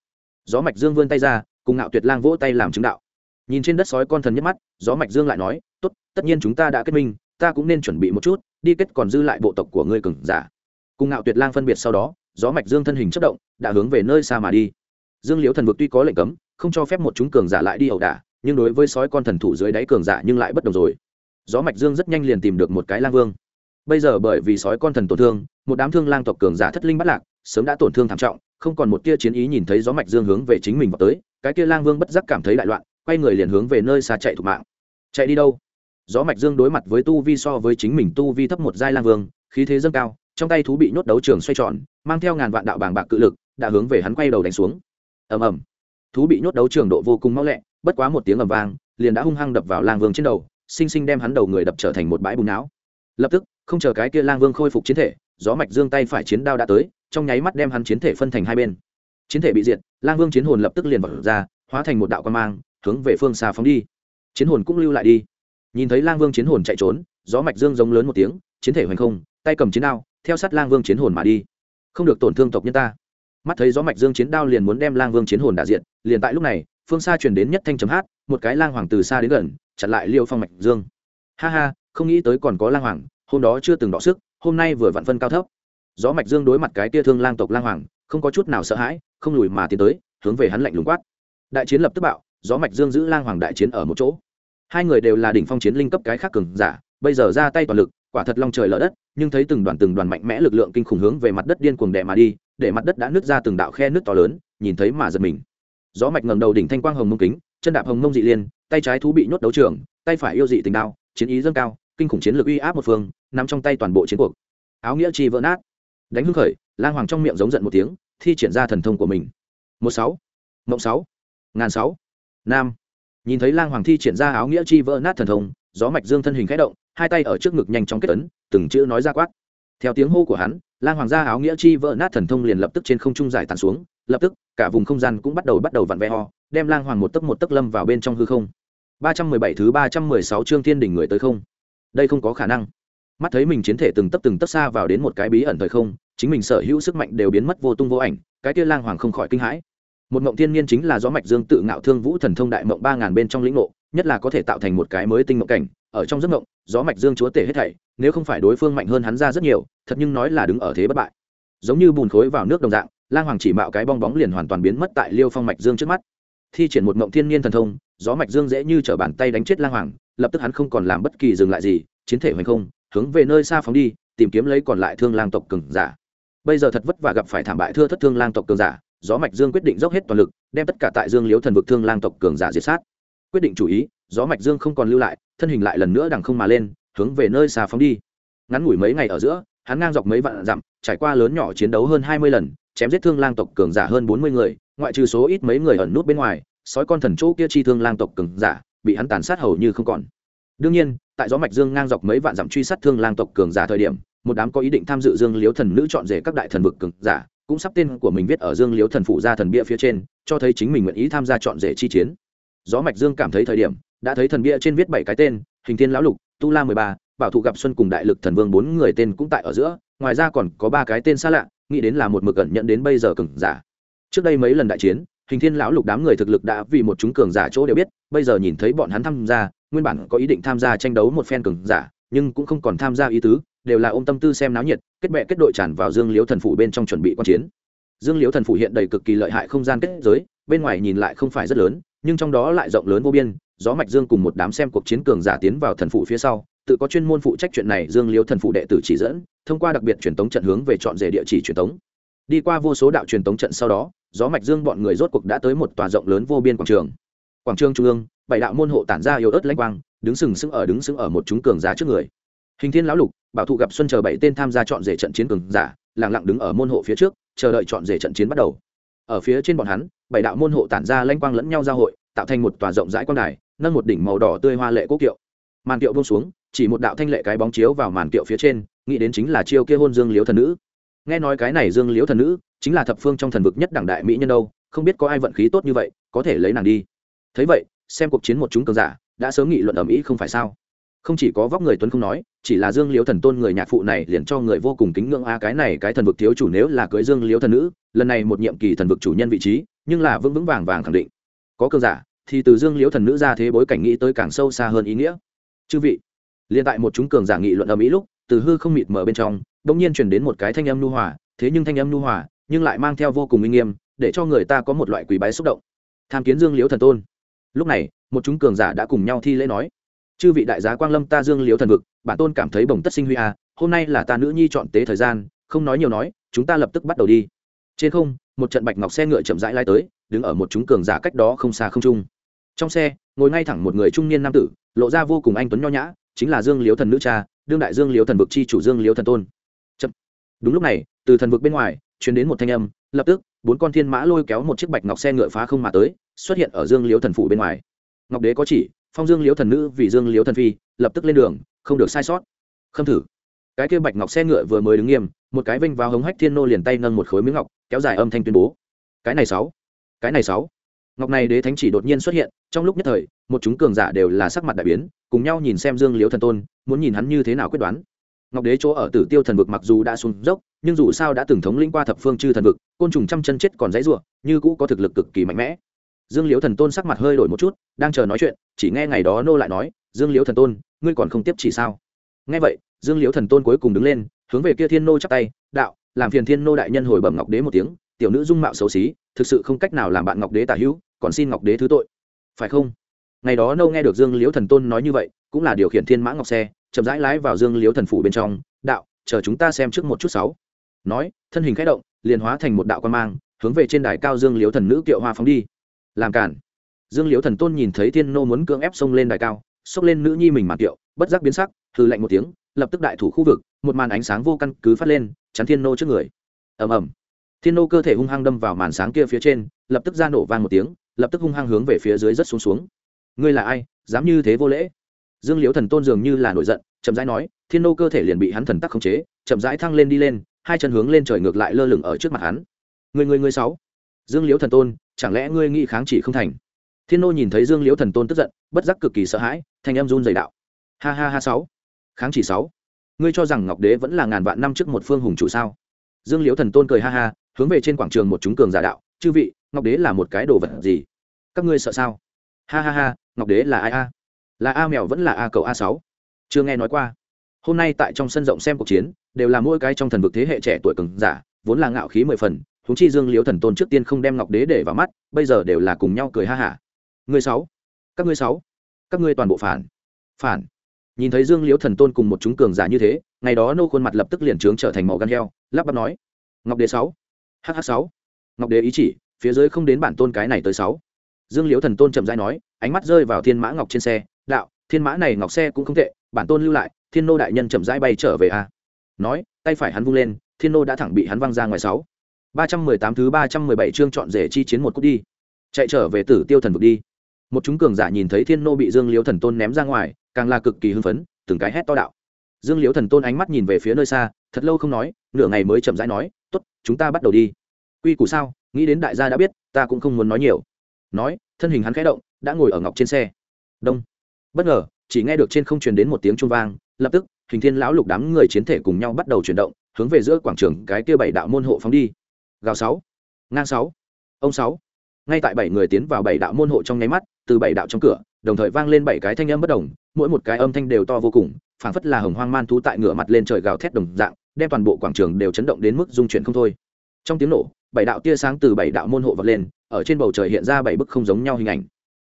Gió mạch dương vươn tay ra, cùng ngạo tuyệt lang vỗ tay làm chứng đạo. Nhìn trên đất sói con thần nhất mắt, gió mạch dương lại nói, tốt tất nhiên chúng ta đã kết minh, ta cũng nên chuẩn bị một chút, đi kết còn dư lại bộ tộc của ngươi cừng giả. Cùng ngạo tuyệt lang phân biệt sau đó, gió mạch dương thân hình chất động, đã hướng về nơi xa mà đi. Dương liễu thần vực tuy có lệnh cấm, không cho phép một chúng cường giả lại đi ẩu đả, nhưng đối với sói con thần thủ dưới đáy cường giả nhưng lại bất đồng rồi. Gió mạch dương rất nhanh liền tìm được một cái lang vương. Bây giờ bởi vì sói con thần tổn thương, một đám thương lang tộc cường giả thất linh bắt lạc, sớm đã tổn thương thảm trọng, không còn một tia chiến ý nhìn thấy gió mạch dương hướng về chính mình vào tới, cái kia lang vương bất giác cảm thấy đại loạn, quay người liền hướng về nơi xa chạy thủ mạng. Chạy đi đâu? Gió mạch dương đối mặt với tu vi so với chính mình tu vi thấp một giai lang vương, khí thế dâng cao, trong tay thú bị nhốt đấu trường xoay tròn, mang theo ngàn vạn đạo bàng bạc cự lực, đã hướng về hắn quay đầu đánh xuống. Ầm ầm. Thú bị nhốt đấu trường độ vô cùng mau lẹ, bất quá một tiếng ầm vang, liền đã hung hăng đập vào lang vương trên đầu, sinh sinh đem hắn đầu người đập trở thành một bãi bùn não. Lập tức, không chờ cái kia lang vương khôi phục chiến thể, gió mạch dương tay phải chiến đao đã tới, trong nháy mắt đem hắn chiến thể phân thành hai bên. Chiến thể bị diệt, lang vương chiến hồn lập tức liền vọt ra, hóa thành một đạo quan mang, hướng về phương xa phóng đi. Chiến hồn cũng lưu lại đi nhìn thấy lang vương chiến hồn chạy trốn, gió mạch dương giống lớn một tiếng, chiến thể hoành không, tay cầm chiến đao, theo sát lang vương chiến hồn mà đi. Không được tổn thương tộc nhân ta. Mắt thấy gió mạch dương chiến đao liền muốn đem lang vương chiến hồn đả diện liền tại lúc này, phương xa truyền đến nhất thanh chấm hát, một cái lang hoàng từ xa đến gần, chặn lại liêu phong mạch dương. Ha ha, không nghĩ tới còn có lang hoàng, hôm đó chưa từng đọ sức, hôm nay vừa vặn phân cao thấp. Gió mạch dương đối mặt cái tia thương lang tộc lang hoàng, không có chút nào sợ hãi, không lùi mà tiến tới, hướng về hắn lạnh lùng quát. Đại chiến lập tức bạo, gió mạch dương giữ lang hoàng đại chiến ở một chỗ hai người đều là đỉnh phong chiến linh cấp cái khác cường giả, bây giờ ra tay toàn lực, quả thật long trời lở đất, nhưng thấy từng đoàn từng đoàn mạnh mẽ lực lượng kinh khủng hướng về mặt đất điên cuồng đè mà đi, để mặt đất đã nứt ra từng đạo khe nứt to lớn, nhìn thấy mà giật mình. Gió mạch ngẩng đầu đỉnh thanh quang hồng mông kính, chân đạp hồng mông dị liên, tay trái thú bị nhốt đấu trường, tay phải yêu dị tình đao, chiến ý dâng cao, kinh khủng chiến lược uy áp một phương, nằm trong tay toàn bộ chiến cuộc. Áo nghĩa chi vỡ nát. Đánh hưng khởi, lang hoàng trong miệng giống giận một tiếng, thi triển ra thần thông của mình. Một sáu, mộng sáu, ngàn sáu, nam nhìn thấy lang hoàng thi triển ra áo nghĩa chi vỡ nát thần thông, gió mạch dương thân hình khẽ động, hai tay ở trước ngực nhanh chóng kết ấn, từng chữ nói ra quát. Theo tiếng hô của hắn, lang hoàng gia áo nghĩa chi vỡ nát thần thông liền lập tức trên không trung giải tàn xuống, lập tức, cả vùng không gian cũng bắt đầu bắt đầu vặn vẹ ho đem lang hoàng một tấc một tấc lâm vào bên trong hư không. Ba trăm mười bảy thứ ba trăm mười sáu chương thiên đỉnh người tới không? Đây không có khả năng. Mắt thấy mình chiến thể từng tấc từng tấc xa vào đến một cái bí ẩn thời không, chính mình sở hữu sức mạnh đều biến mất vô tung vô ảnh, cái kia lang hoàng không khỏi kinh hãi một mộng thiên nhiên chính là gió mạch dương tự ngạo thương vũ thần thông đại mộng ba ngàn bên trong lĩnh ngộ, nhất là có thể tạo thành một cái mới tinh mộng cảnh. Ở trong giấc mộng, gió mạch dương chúa tể hết thảy, nếu không phải đối phương mạnh hơn hắn ra rất nhiều, thật nhưng nói là đứng ở thế bất bại. Giống như bùn khối vào nước đồng dạng, lang hoàng chỉ mạo cái bong bóng liền hoàn toàn biến mất tại liêu phong mạch dương trước mắt. Thi triển một mộng thiên nhiên thần thông, gió mạch dương dễ như t bàn tay đánh chết lang hoàng, lập tức hắn không còn làm bất kỳ dừng lại gì, chiến thể hoành không, hướng về nơi xa phóng đi, tìm kiếm lấy còn lại thương lang tộc cường giả. Bây giờ thật vất vả gặp phải thảm bại thưa thất thương lang tộc cường giả gió mạch dương quyết định dốc hết toàn lực, đem tất cả tại dương liếu thần vực thương lang tộc cường giả diệt sát. Quyết định chủ ý, gió mạch dương không còn lưu lại, thân hình lại lần nữa đằng không mà lên, hướng về nơi xa phóng đi. Ngắn ngủi mấy ngày ở giữa, hắn ngang dọc mấy vạn dặm, trải qua lớn nhỏ chiến đấu hơn hai mươi lần, chém giết thương lang tộc cường giả hơn bốn mươi người, ngoại trừ số ít mấy người ẩn nút bên ngoài, sói con thần chỗ kia chi thương lang tộc cường giả, bị hắn tàn sát hầu như không còn. Đương nhiên, tại gió mạch dương ngang dọc mấy vạn dặm truy sát thương lang tộc cường giả thời điểm, một đám có ý định tham dự dương liếu thần nữ chọn rể các đại thần vực cường giả cũng sắp tên của mình viết ở dương liếu thần phụ gia thần bia phía trên, cho thấy chính mình nguyện ý tham gia chọn rể chi chiến. Gió mạch dương cảm thấy thời điểm, đã thấy thần bia trên viết bảy cái tên, hình thiên lão lục, tu la mười ba, bảo thụ gặp xuân cùng đại lực thần vương bốn người tên cũng tại ở giữa, ngoài ra còn có ba cái tên xa lạ, nghĩ đến là một mực cẩn nhận đến bây giờ cường giả. Trước đây mấy lần đại chiến, hình thiên lão lục đám người thực lực đã vì một chúng cường giả chỗ đều biết, bây giờ nhìn thấy bọn hắn tham gia, nguyên bản có ý định tham gia tranh đấu một phen cường giả, nhưng cũng không còn tham gia ý tứ đều là ôm tâm tư xem náo nhiệt, kết bệ kết đội tràn vào dương liễu thần phủ bên trong chuẩn bị quan chiến. Dương liễu thần phủ hiện đầy cực kỳ lợi hại không gian kết giới, bên ngoài nhìn lại không phải rất lớn, nhưng trong đó lại rộng lớn vô biên, gió mạch dương cùng một đám xem cuộc chiến cường giả tiến vào thần phủ phía sau, tự có chuyên môn phụ trách chuyện này dương liễu thần phủ đệ tử chỉ dẫn, thông qua đặc biệt truyền tống trận hướng về chọn rể địa chỉ truyền tống. Đi qua vô số đạo truyền tống trận sau đó, gió mạch dương bọn người rốt cuộc đã tới một tòa rộng lớn vô biên quảng trường. Quảng trường trung ương, bảy đạo môn hộ tản ra yếu ớt lãnh quang, đứng sừng sững ở đứng sững ở một chúng cường giả trước người hình thiên lão lục, bảo thụ gặp xuân chờ bảy tên tham gia chọn rể trận chiến cường giả, lặng lặng đứng ở môn hộ phía trước, chờ đợi chọn rể trận chiến bắt đầu. Ở phía trên bọn hắn, bảy đạo môn hộ tản ra lanh quang lẫn nhau giao hội, tạo thành một tòa rộng rãi quang đài, nâng một đỉnh màu đỏ tươi hoa lệ quốc kiệu. Màn kiệu buông xuống, chỉ một đạo thanh lệ cái bóng chiếu vào màn kiệu phía trên, nghĩ đến chính là chiêu kia hôn dương liếu thần nữ. Nghe nói cái này dương liếu thần nữ, chính là thập phương trong thần vực nhất đẳng đại mỹ nhân đâu, không biết có ai vận khí tốt như vậy, có thể lấy nàng đi. Thấy vậy, xem cuộc chiến một chúng cường giả, đã sớm nghị luận ầm ĩ không phải sao không chỉ có vóc người tuấn không nói, chỉ là dương Liễu thần tôn người nhạc phụ này liền cho người vô cùng kính ngưỡng a, cái này cái thần vực thiếu chủ nếu là cưới dương Liễu thần nữ, lần này một nhiệm kỳ thần vực chủ nhân vị trí, nhưng là vững vững vàng vàng khẳng định. Có cơn giả, thì từ dương Liễu thần nữ ra thế bối cảnh nghĩ tới càng sâu xa hơn ý nghĩa. Chư vị liên tại một chúng cường giả nghị luận ở mỹ lúc, từ hư không mịt mở bên trong đông nhiên chuyển đến một cái thanh âm nu hòa, thế nhưng thanh âm nu hòa, nhưng lại mang theo vô cùng uy nghiêm, để cho người ta có một loại quý bái xúc động. Tham kiến dương Liễu thần tôn. Lúc này, một chúng cường giả đã cùng nhau thi lễ nói chư vị đại giá quang lâm ta dương liếu thần vực, bản tôn cảm thấy bồng tất sinh huy a, hôm nay là ta nữ nhi chọn tế thời gian, không nói nhiều nói, chúng ta lập tức bắt đầu đi. Trên không, một trận bạch ngọc xe ngựa chậm rãi lai tới, đứng ở một chúng cường giả cách đó không xa không trung. Trong xe, ngồi ngay thẳng một người trung niên nam tử, lộ ra vô cùng anh tuấn nho nhã, chính là dương liếu thần nữ cha, đương đại dương liếu thần vực chi chủ dương liếu thần tôn. Chậm. Đúng lúc này, từ thần vực bên ngoài chuyển đến một thanh âm, lập tức, bốn con thiên mã lôi kéo một chiếc bạch ngọc xe ngựa phá không mà tới, xuất hiện ở dương liếu thần phủ bên ngoài. Ngọc đế có chỉ phong dương liếu thần nữ vì dương liếu thần phi, lập tức lên đường, không được sai sót. Khâm thử. Cái kia bạch ngọc xe ngựa vừa mới đứng nghiêm, một cái vinh vào hống hách thiên nô liền tay nâng một khối miếng ngọc, kéo dài âm thanh tuyên bố. Cái này sáu. Cái này sáu. Ngọc này đế thánh chỉ đột nhiên xuất hiện, trong lúc nhất thời, một chúng cường giả đều là sắc mặt đại biến, cùng nhau nhìn xem dương liếu thần tôn, muốn nhìn hắn như thế nào quyết đoán. Ngọc đế chỗ ở tử tiêu thần vực mặc dù đã xuống dốc, nhưng dù sao đã từng thống lĩnh qua thập phương chư thần vực, côn trùng trăm chân chết còn dãy ruộng như cũ có thực lực cực kỳ mạnh mẽ dương liễu thần tôn sắc mặt hơi đổi một chút, đang chờ nói chuyện, chỉ nghe ngày đó nô lại nói, dương liễu thần tôn, ngươi còn không tiếp chỉ sao? Nghe vậy, dương liễu thần tôn cuối cùng đứng lên, hướng về kia thiên nô chắp tay, đạo, làm phiền thiên nô đại nhân hồi bẩm ngọc đế một tiếng, tiểu nữ dung mạo xấu xí, thực sự không cách nào làm bạn ngọc đế tả hữu, còn xin ngọc đế thứ tội. Phải không? Ngày đó nô nghe được dương liễu thần tôn nói như vậy, cũng là điều khiển thiên mã ngọc xe, chậm rãi lái vào dương liễu thần phủ bên trong, đạo, chờ chúng ta xem trước một chút sáu. Nói, thân hình khẽ động, liền hóa thành một đạo quan mang, hướng về trên đài cao dương liễu thần nữ kiệu hoa phóng đi làm cản dương liễu thần tôn nhìn thấy thiên nô muốn cưỡng ép xông lên đài cao, xốc lên nữ nhi mình màn kiệu, bất giác biến sắc, hừ lạnh một tiếng, lập tức đại thủ khu vực, một màn ánh sáng vô căn cứ phát lên, chắn thiên nô trước người. Ầm ầm. Thiên nô cơ thể hung hăng đâm vào màn sáng kia phía trên, lập tức ra nổ vang một tiếng, lập tức hung hăng hướng về phía dưới rất xuống xuống. Ngươi là ai, dám như thế vô lễ? Dương liễu thần tôn dường như là nổi giận, chậm rãi nói, thiên nô cơ thể liền bị hắn thần tắc khống chế, chậm rãi thăng lên đi lên, hai chân hướng lên trời ngược lại lơ lửng ở trước mặt hắn. Người người người sáu. Dương liễu thần tôn chẳng lẽ ngươi nghĩ kháng chỉ không thành? Thiên nô nhìn thấy dương liễu thần tôn tức giận, bất giác cực kỳ sợ hãi, thanh em run dày đạo. Ha ha ha sáu. Kháng chỉ sáu. Ngươi cho rằng ngọc đế vẫn là ngàn vạn năm trước một phương hùng chủ sao? Dương liễu thần tôn cười ha ha, hướng về trên quảng trường một chúng cường giả đạo, chư vị, ngọc đế là một cái đồ vật gì? Các ngươi sợ sao? Ha ha ha, ngọc đế là ai a? Là a mèo vẫn là a cầu a sáu. Chưa nghe nói qua. Hôm nay tại trong sân rộng xem cuộc chiến, đều là mỗi cái trong thần vực thế hệ trẻ tuổi cường giả, vốn là ngạo khí mười phần huống chi dương liễu thần tôn trước tiên không đem ngọc đế để vào mắt, bây giờ đều là cùng nhau cười ha hả. Người sáu, các ngươi sáu, các ngươi toàn bộ phản phản. Nhìn thấy dương liễu thần tôn cùng một chúng cường giả như thế, ngày đó nô khuôn mặt lập tức liền trướng trở thành màu gan heo, lắp bắp nói. Ngọc đế sáu hh sáu. Ngọc đế ý chỉ, phía dưới không đến bản tôn cái này tới sáu. Dương liễu thần tôn chậm rãi nói, ánh mắt rơi vào thiên mã ngọc trên xe, đạo, thiên mã này ngọc xe cũng không tệ, bản tôn lưu lại, thiên nô đại nhân chậm rãi bay trở về a. Nói, tay phải hắn vung lên, thiên nô đã thẳng bị hắn văng ra ngoài sáu ba trăm mười tám thứ ba trăm mười bảy chương chọn rể chi chiến một cút đi. Chạy trở về tử tiêu thần vực đi. Một chúng cường giả nhìn thấy thiên nô bị dương liễu thần tôn ném ra ngoài, càng là cực kỳ hưng phấn, từng cái hét to đạo. Dương liễu thần tôn ánh mắt nhìn về phía nơi xa, thật lâu không nói, nửa ngày mới chậm rãi nói, tốt, chúng ta bắt đầu đi. Quy củ sao? Nghĩ đến đại gia đã biết, ta cũng không muốn nói nhiều. Nói, thân hình hắn khẽ động, đã ngồi ở ngọc trên xe. Đông. Bất ngờ, chỉ nghe được trên không truyền đến một tiếng trung vang, lập tức, hình thiên lão lục đám người chiến thể cùng nhau bắt đầu chuyển động, hướng về giữa quảng trường cái kia bảy đạo môn hộ phóng đi gào sáu, ngang sáu, ông sáu. Ngay tại bảy người tiến vào bảy đạo môn hộ trong nháy mắt, từ bảy đạo trong cửa, đồng thời vang lên bảy cái thanh âm bất đồng, mỗi một cái âm thanh đều to vô cùng, phảng phất là hồng hoang man thú tại ngửa mặt lên trời gào thét đồng dạng, đem toàn bộ quảng trường đều chấn động đến mức dung chuyển không thôi. Trong tiếng nổ, bảy đạo tia sáng từ bảy đạo môn hộ vật lên, ở trên bầu trời hiện ra bảy bức không giống nhau hình ảnh.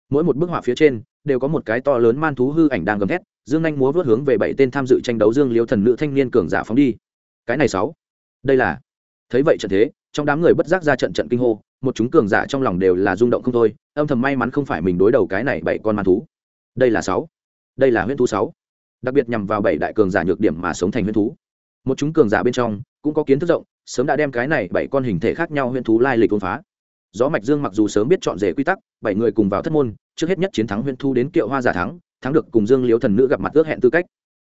Mỗi một bức họa phía trên, đều có một cái to lớn man thú hư ảnh đang gầm thét, dương anh múa vớt hướng về bảy tên tham dự tranh đấu dương liêu thần nữ thanh niên cường giả phóng đi. Cái này sáu, đây là, thấy vậy trận thế trong đám người bất giác ra trận trận kinh hô, một chúng cường giả trong lòng đều là rung động không thôi, âm thầm may mắn không phải mình đối đầu cái này bảy con man thú. Đây là sáu. Đây là huyễn thú sáu. Đặc biệt nhằm vào bảy đại cường giả nhược điểm mà sống thành huyễn thú. Một chúng cường giả bên trong, cũng có kiến thức rộng, sớm đã đem cái này bảy con hình thể khác nhau huyễn thú lai lịch ôn phá. Gió mạch dương mặc dù sớm biết chọn rể quy tắc, bảy người cùng vào thất môn, trước hết nhất chiến thắng huyễn thú đến kiệu hoa giả thắng thắng được cùng dương liễu thần nữ gặp mặt ước hẹn tư cách.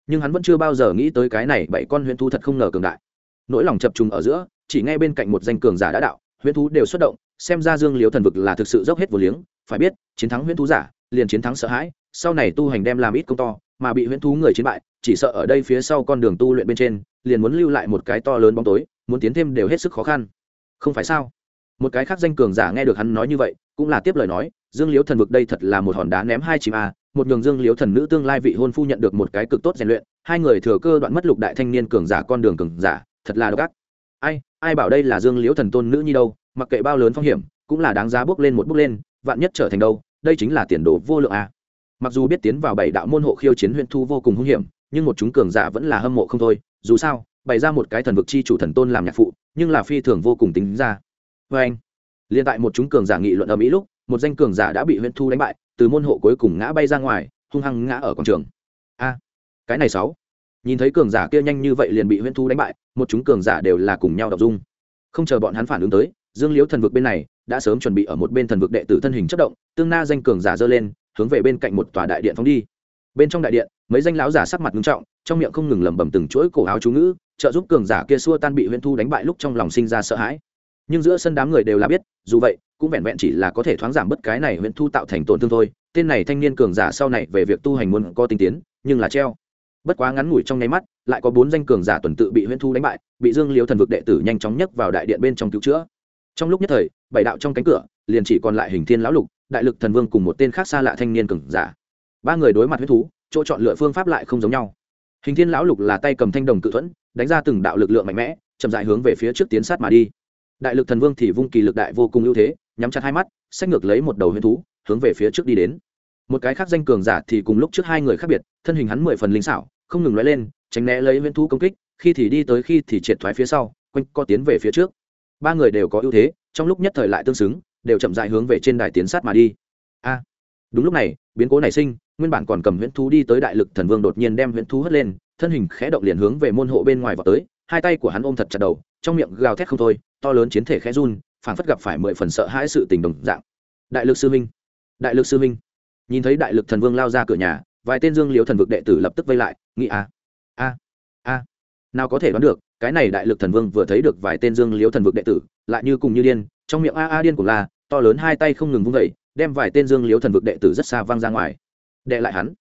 Nhưng hắn vẫn chưa bao giờ nghĩ tới cái này bảy con huyễn thú thật không ngờ cường đại. Nỗi lòng chập trùng ở giữa chỉ nghe bên cạnh một danh cường giả đã đạo, huyễn thú đều xuất động, xem ra dương liễu thần vực là thực sự dốc hết vô liếng, phải biết, chiến thắng huyễn thú giả, liền chiến thắng sợ hãi, sau này tu hành đem làm ít công to, mà bị huyễn thú người chiến bại, chỉ sợ ở đây phía sau con đường tu luyện bên trên, liền muốn lưu lại một cái to lớn bóng tối, muốn tiến thêm đều hết sức khó khăn. Không phải sao? Một cái khác danh cường giả nghe được hắn nói như vậy, cũng là tiếp lời nói, dương liếu thần vực đây thật là một hòn đá ném hai chìm a, một nhường dương liếu thần nữ tương lai vị hôn phu nhận được một cái cực tốt rèn luyện, hai người thừa cơ đoạn mất lục đại thanh niên cường giả con đường cường giả, thật là độc ác. Ai ai bảo đây là dương Liễu thần tôn nữ nhi đâu, mặc kệ bao lớn phong hiểm, cũng là đáng giá bước lên một bước lên, vạn nhất trở thành đâu, đây chính là tiền đồ vô lượng a. Mặc dù biết tiến vào bảy đạo môn hộ khiêu chiến huyện thu vô cùng hung hiểm, nhưng một chúng cường giả vẫn là hâm mộ không thôi, dù sao, bày ra một cái thần vực chi chủ thần tôn làm nhạc phụ, nhưng là phi thường vô cùng tính ra. Vê anh, liên tại một chúng cường giả nghị luận ở mỹ lúc, một danh cường giả đã bị huyện thu đánh bại, từ môn hộ cuối cùng ngã bay ra ngoài, hung hăng ngã ở quảng trường. A, cái này sáu nhìn thấy cường giả kia nhanh như vậy liền bị huyễn thu đánh bại, một chúng cường giả đều là cùng nhau đọc dung. Không chờ bọn hắn phản ứng tới, dương liễu thần vực bên này đã sớm chuẩn bị ở một bên thần vực đệ tử thân hình chất động, tương na danh cường giả dơ lên, hướng về bên cạnh một tòa đại điện phóng đi. Bên trong đại điện, mấy danh lão giả sắc mặt nghiêm trọng, trong miệng không ngừng lẩm bẩm từng chuỗi cổ áo chú ngữ, trợ giúp cường giả kia xua tan bị huyễn thu đánh bại lúc trong lòng sinh ra sợ hãi. Nhưng giữa sân đám người đều là biết, dù vậy, cũng vẹn vẹn chỉ là có thể thoáng giảm bất cái này huyễn thu tạo thành tổn thương thôi. Tên này thanh niên cường giả sau này về việc tu hành muốn có tinh tiến, nhưng là treo bất quá ngắn ngủi trong nháy mắt, lại có bốn danh cường giả tuần tự bị Huyễn thu đánh bại, bị dương liếu thần vực đệ tử nhanh chóng nhấc vào đại điện bên trong cứu chữa. Trong lúc nhất thời, bảy đạo trong cánh cửa, liền chỉ còn lại hình thiên lão lục, đại lực thần vương cùng một tên khác xa lạ thanh niên cường giả. Ba người đối mặt huyễn thú, chỗ chọn lựa phương pháp lại không giống nhau. Hình thiên lão lục là tay cầm thanh đồng cự thuẫn, đánh ra từng đạo lực lượng mạnh mẽ, chậm dại hướng về phía trước tiến sát mà đi. Đại lực thần vương thì vung kỳ lực đại vô cùng ưu thế, nhắm chặt hai mắt, xách ngược lấy một đầu huyết thú, hướng về phía trước đi đến. Một cái khác danh cường giả thì cùng lúc trước hai người khác biệt, thân hình hắn mười phần linh xảo không ngừng lóe lên, tránh né lấy Nguyên thú công kích, khi thì đi tới khi thì triệt thoái phía sau, quanh co tiến về phía trước. Ba người đều có ưu thế, trong lúc nhất thời lại tương xứng, đều chậm dại hướng về trên đài tiến sát mà đi. A, đúng lúc này, biến cố nảy sinh, nguyên bản còn cầm huyễn thú đi tới đại lực thần vương đột nhiên đem huyễn thú hất lên, thân hình khẽ động liền hướng về môn hộ bên ngoài vào tới, hai tay của hắn ôm thật chặt đầu, trong miệng gào thét không thôi, to lớn chiến thể khẽ run, phảng phất gặp phải mười phần sợ hãi sự tình đồng dạng. Đại lực sư minh đại lực sư minh nhìn thấy đại lực thần vương lao ra cửa nhà vài tên dương liếu thần vực đệ tử lập tức vây lại, nghĩ a a a nào có thể đoán được, cái này đại lực thần vương vừa thấy được vài tên dương liếu thần vực đệ tử, lại như cùng như điên, trong miệng a a điên của la, to lớn hai tay không ngừng vung vẩy đem vài tên dương liếu thần vực đệ tử rất xa văng ra ngoài. Đệ lại hắn.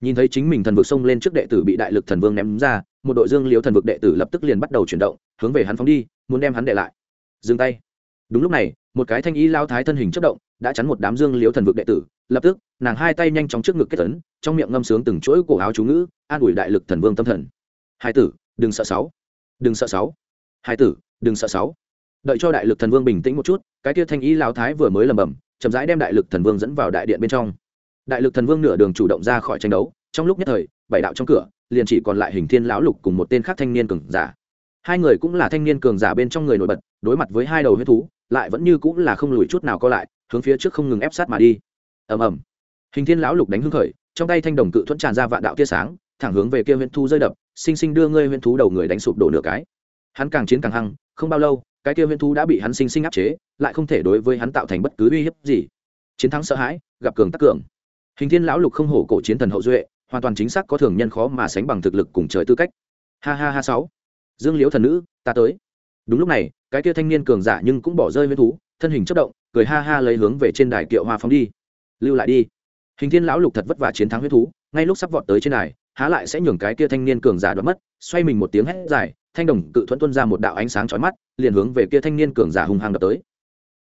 Nhìn thấy chính mình thần vực xông lên trước đệ tử bị đại lực thần vương ném ra, một đội dương liếu thần vực đệ tử lập tức liền bắt đầu chuyển động, hướng về hắn phóng đi, muốn đem hắn đệ lại. Dừng tay. Đúng lúc này, một cái thanh ý lao thái thân hình chất động đã chắn một đám dương liếu thần vực đệ tử, lập tức, nàng hai tay nhanh chóng trước ngực kết tấn trong miệng ngâm sướng từng chuỗi cổ áo chú ngữ, an ủi đại lực thần vương tâm thần. Hai tử, đừng sợ sáu. Đừng sợ sáu. Hai tử, đừng sợ sáu. Đợi cho đại lực thần vương bình tĩnh một chút, cái kia thanh ý lao thái vừa mới lầm bầm, chậm rãi đem đại lực thần vương dẫn vào đại điện bên trong. Đại lực thần vương nửa đường chủ động ra khỏi tranh đấu, trong lúc nhất thời, bảy đạo trong cửa, liền chỉ còn lại hình thiên lão lục cùng một tên khác thanh niên cường giả. Hai người cũng là thanh niên cường giả bên trong người nổi bật, đối mặt với hai đầu huyết thú, lại vẫn như cũng là không lùi chút nào co lại hướng phía trước không ngừng ép sát mà đi. Ầm ầm. Hình thiên lão lục đánh hưng khởi, trong tay thanh đồng cự thuẫn tràn ra vạn đạo tia sáng, thẳng hướng về kia huyễn thú rơi đập, sinh sinh đưa ngươi huyễn thú đầu người đánh sụp đổ nửa cái. Hắn càng chiến càng hăng, không bao lâu, cái kia huyễn thú đã bị hắn sinh sinh áp chế, lại không thể đối với hắn tạo thành bất cứ uy hiếp gì. Chiến thắng sợ hãi, gặp cường tắc cường. Hình thiên lão lục không hổ cổ chiến thần hậu duệ, hoàn toàn chính xác có thường nhân khó mà sánh bằng thực lực cùng trời tư cách. Ha ha ha sáu. Dương liễu thần nữ, ta tới. Đúng lúc này, cái kia thanh niên cường giả nhưng cũng bỏ rơi với thú thân hình chất động, cười ha ha lấy hướng về trên đài kiệu hoa phóng đi. Lưu lại đi. Hình thiên lão lục thật vất vả chiến thắng huyết thú, ngay lúc sắp vọt tới trên đài, há lại sẽ nhường cái kia thanh niên cường giả đoạt mất, xoay mình một tiếng hét dài, thanh đồng cự thuẫn tuân ra một đạo ánh sáng chói mắt, liền hướng về kia thanh niên cường giả hung hăng đập tới.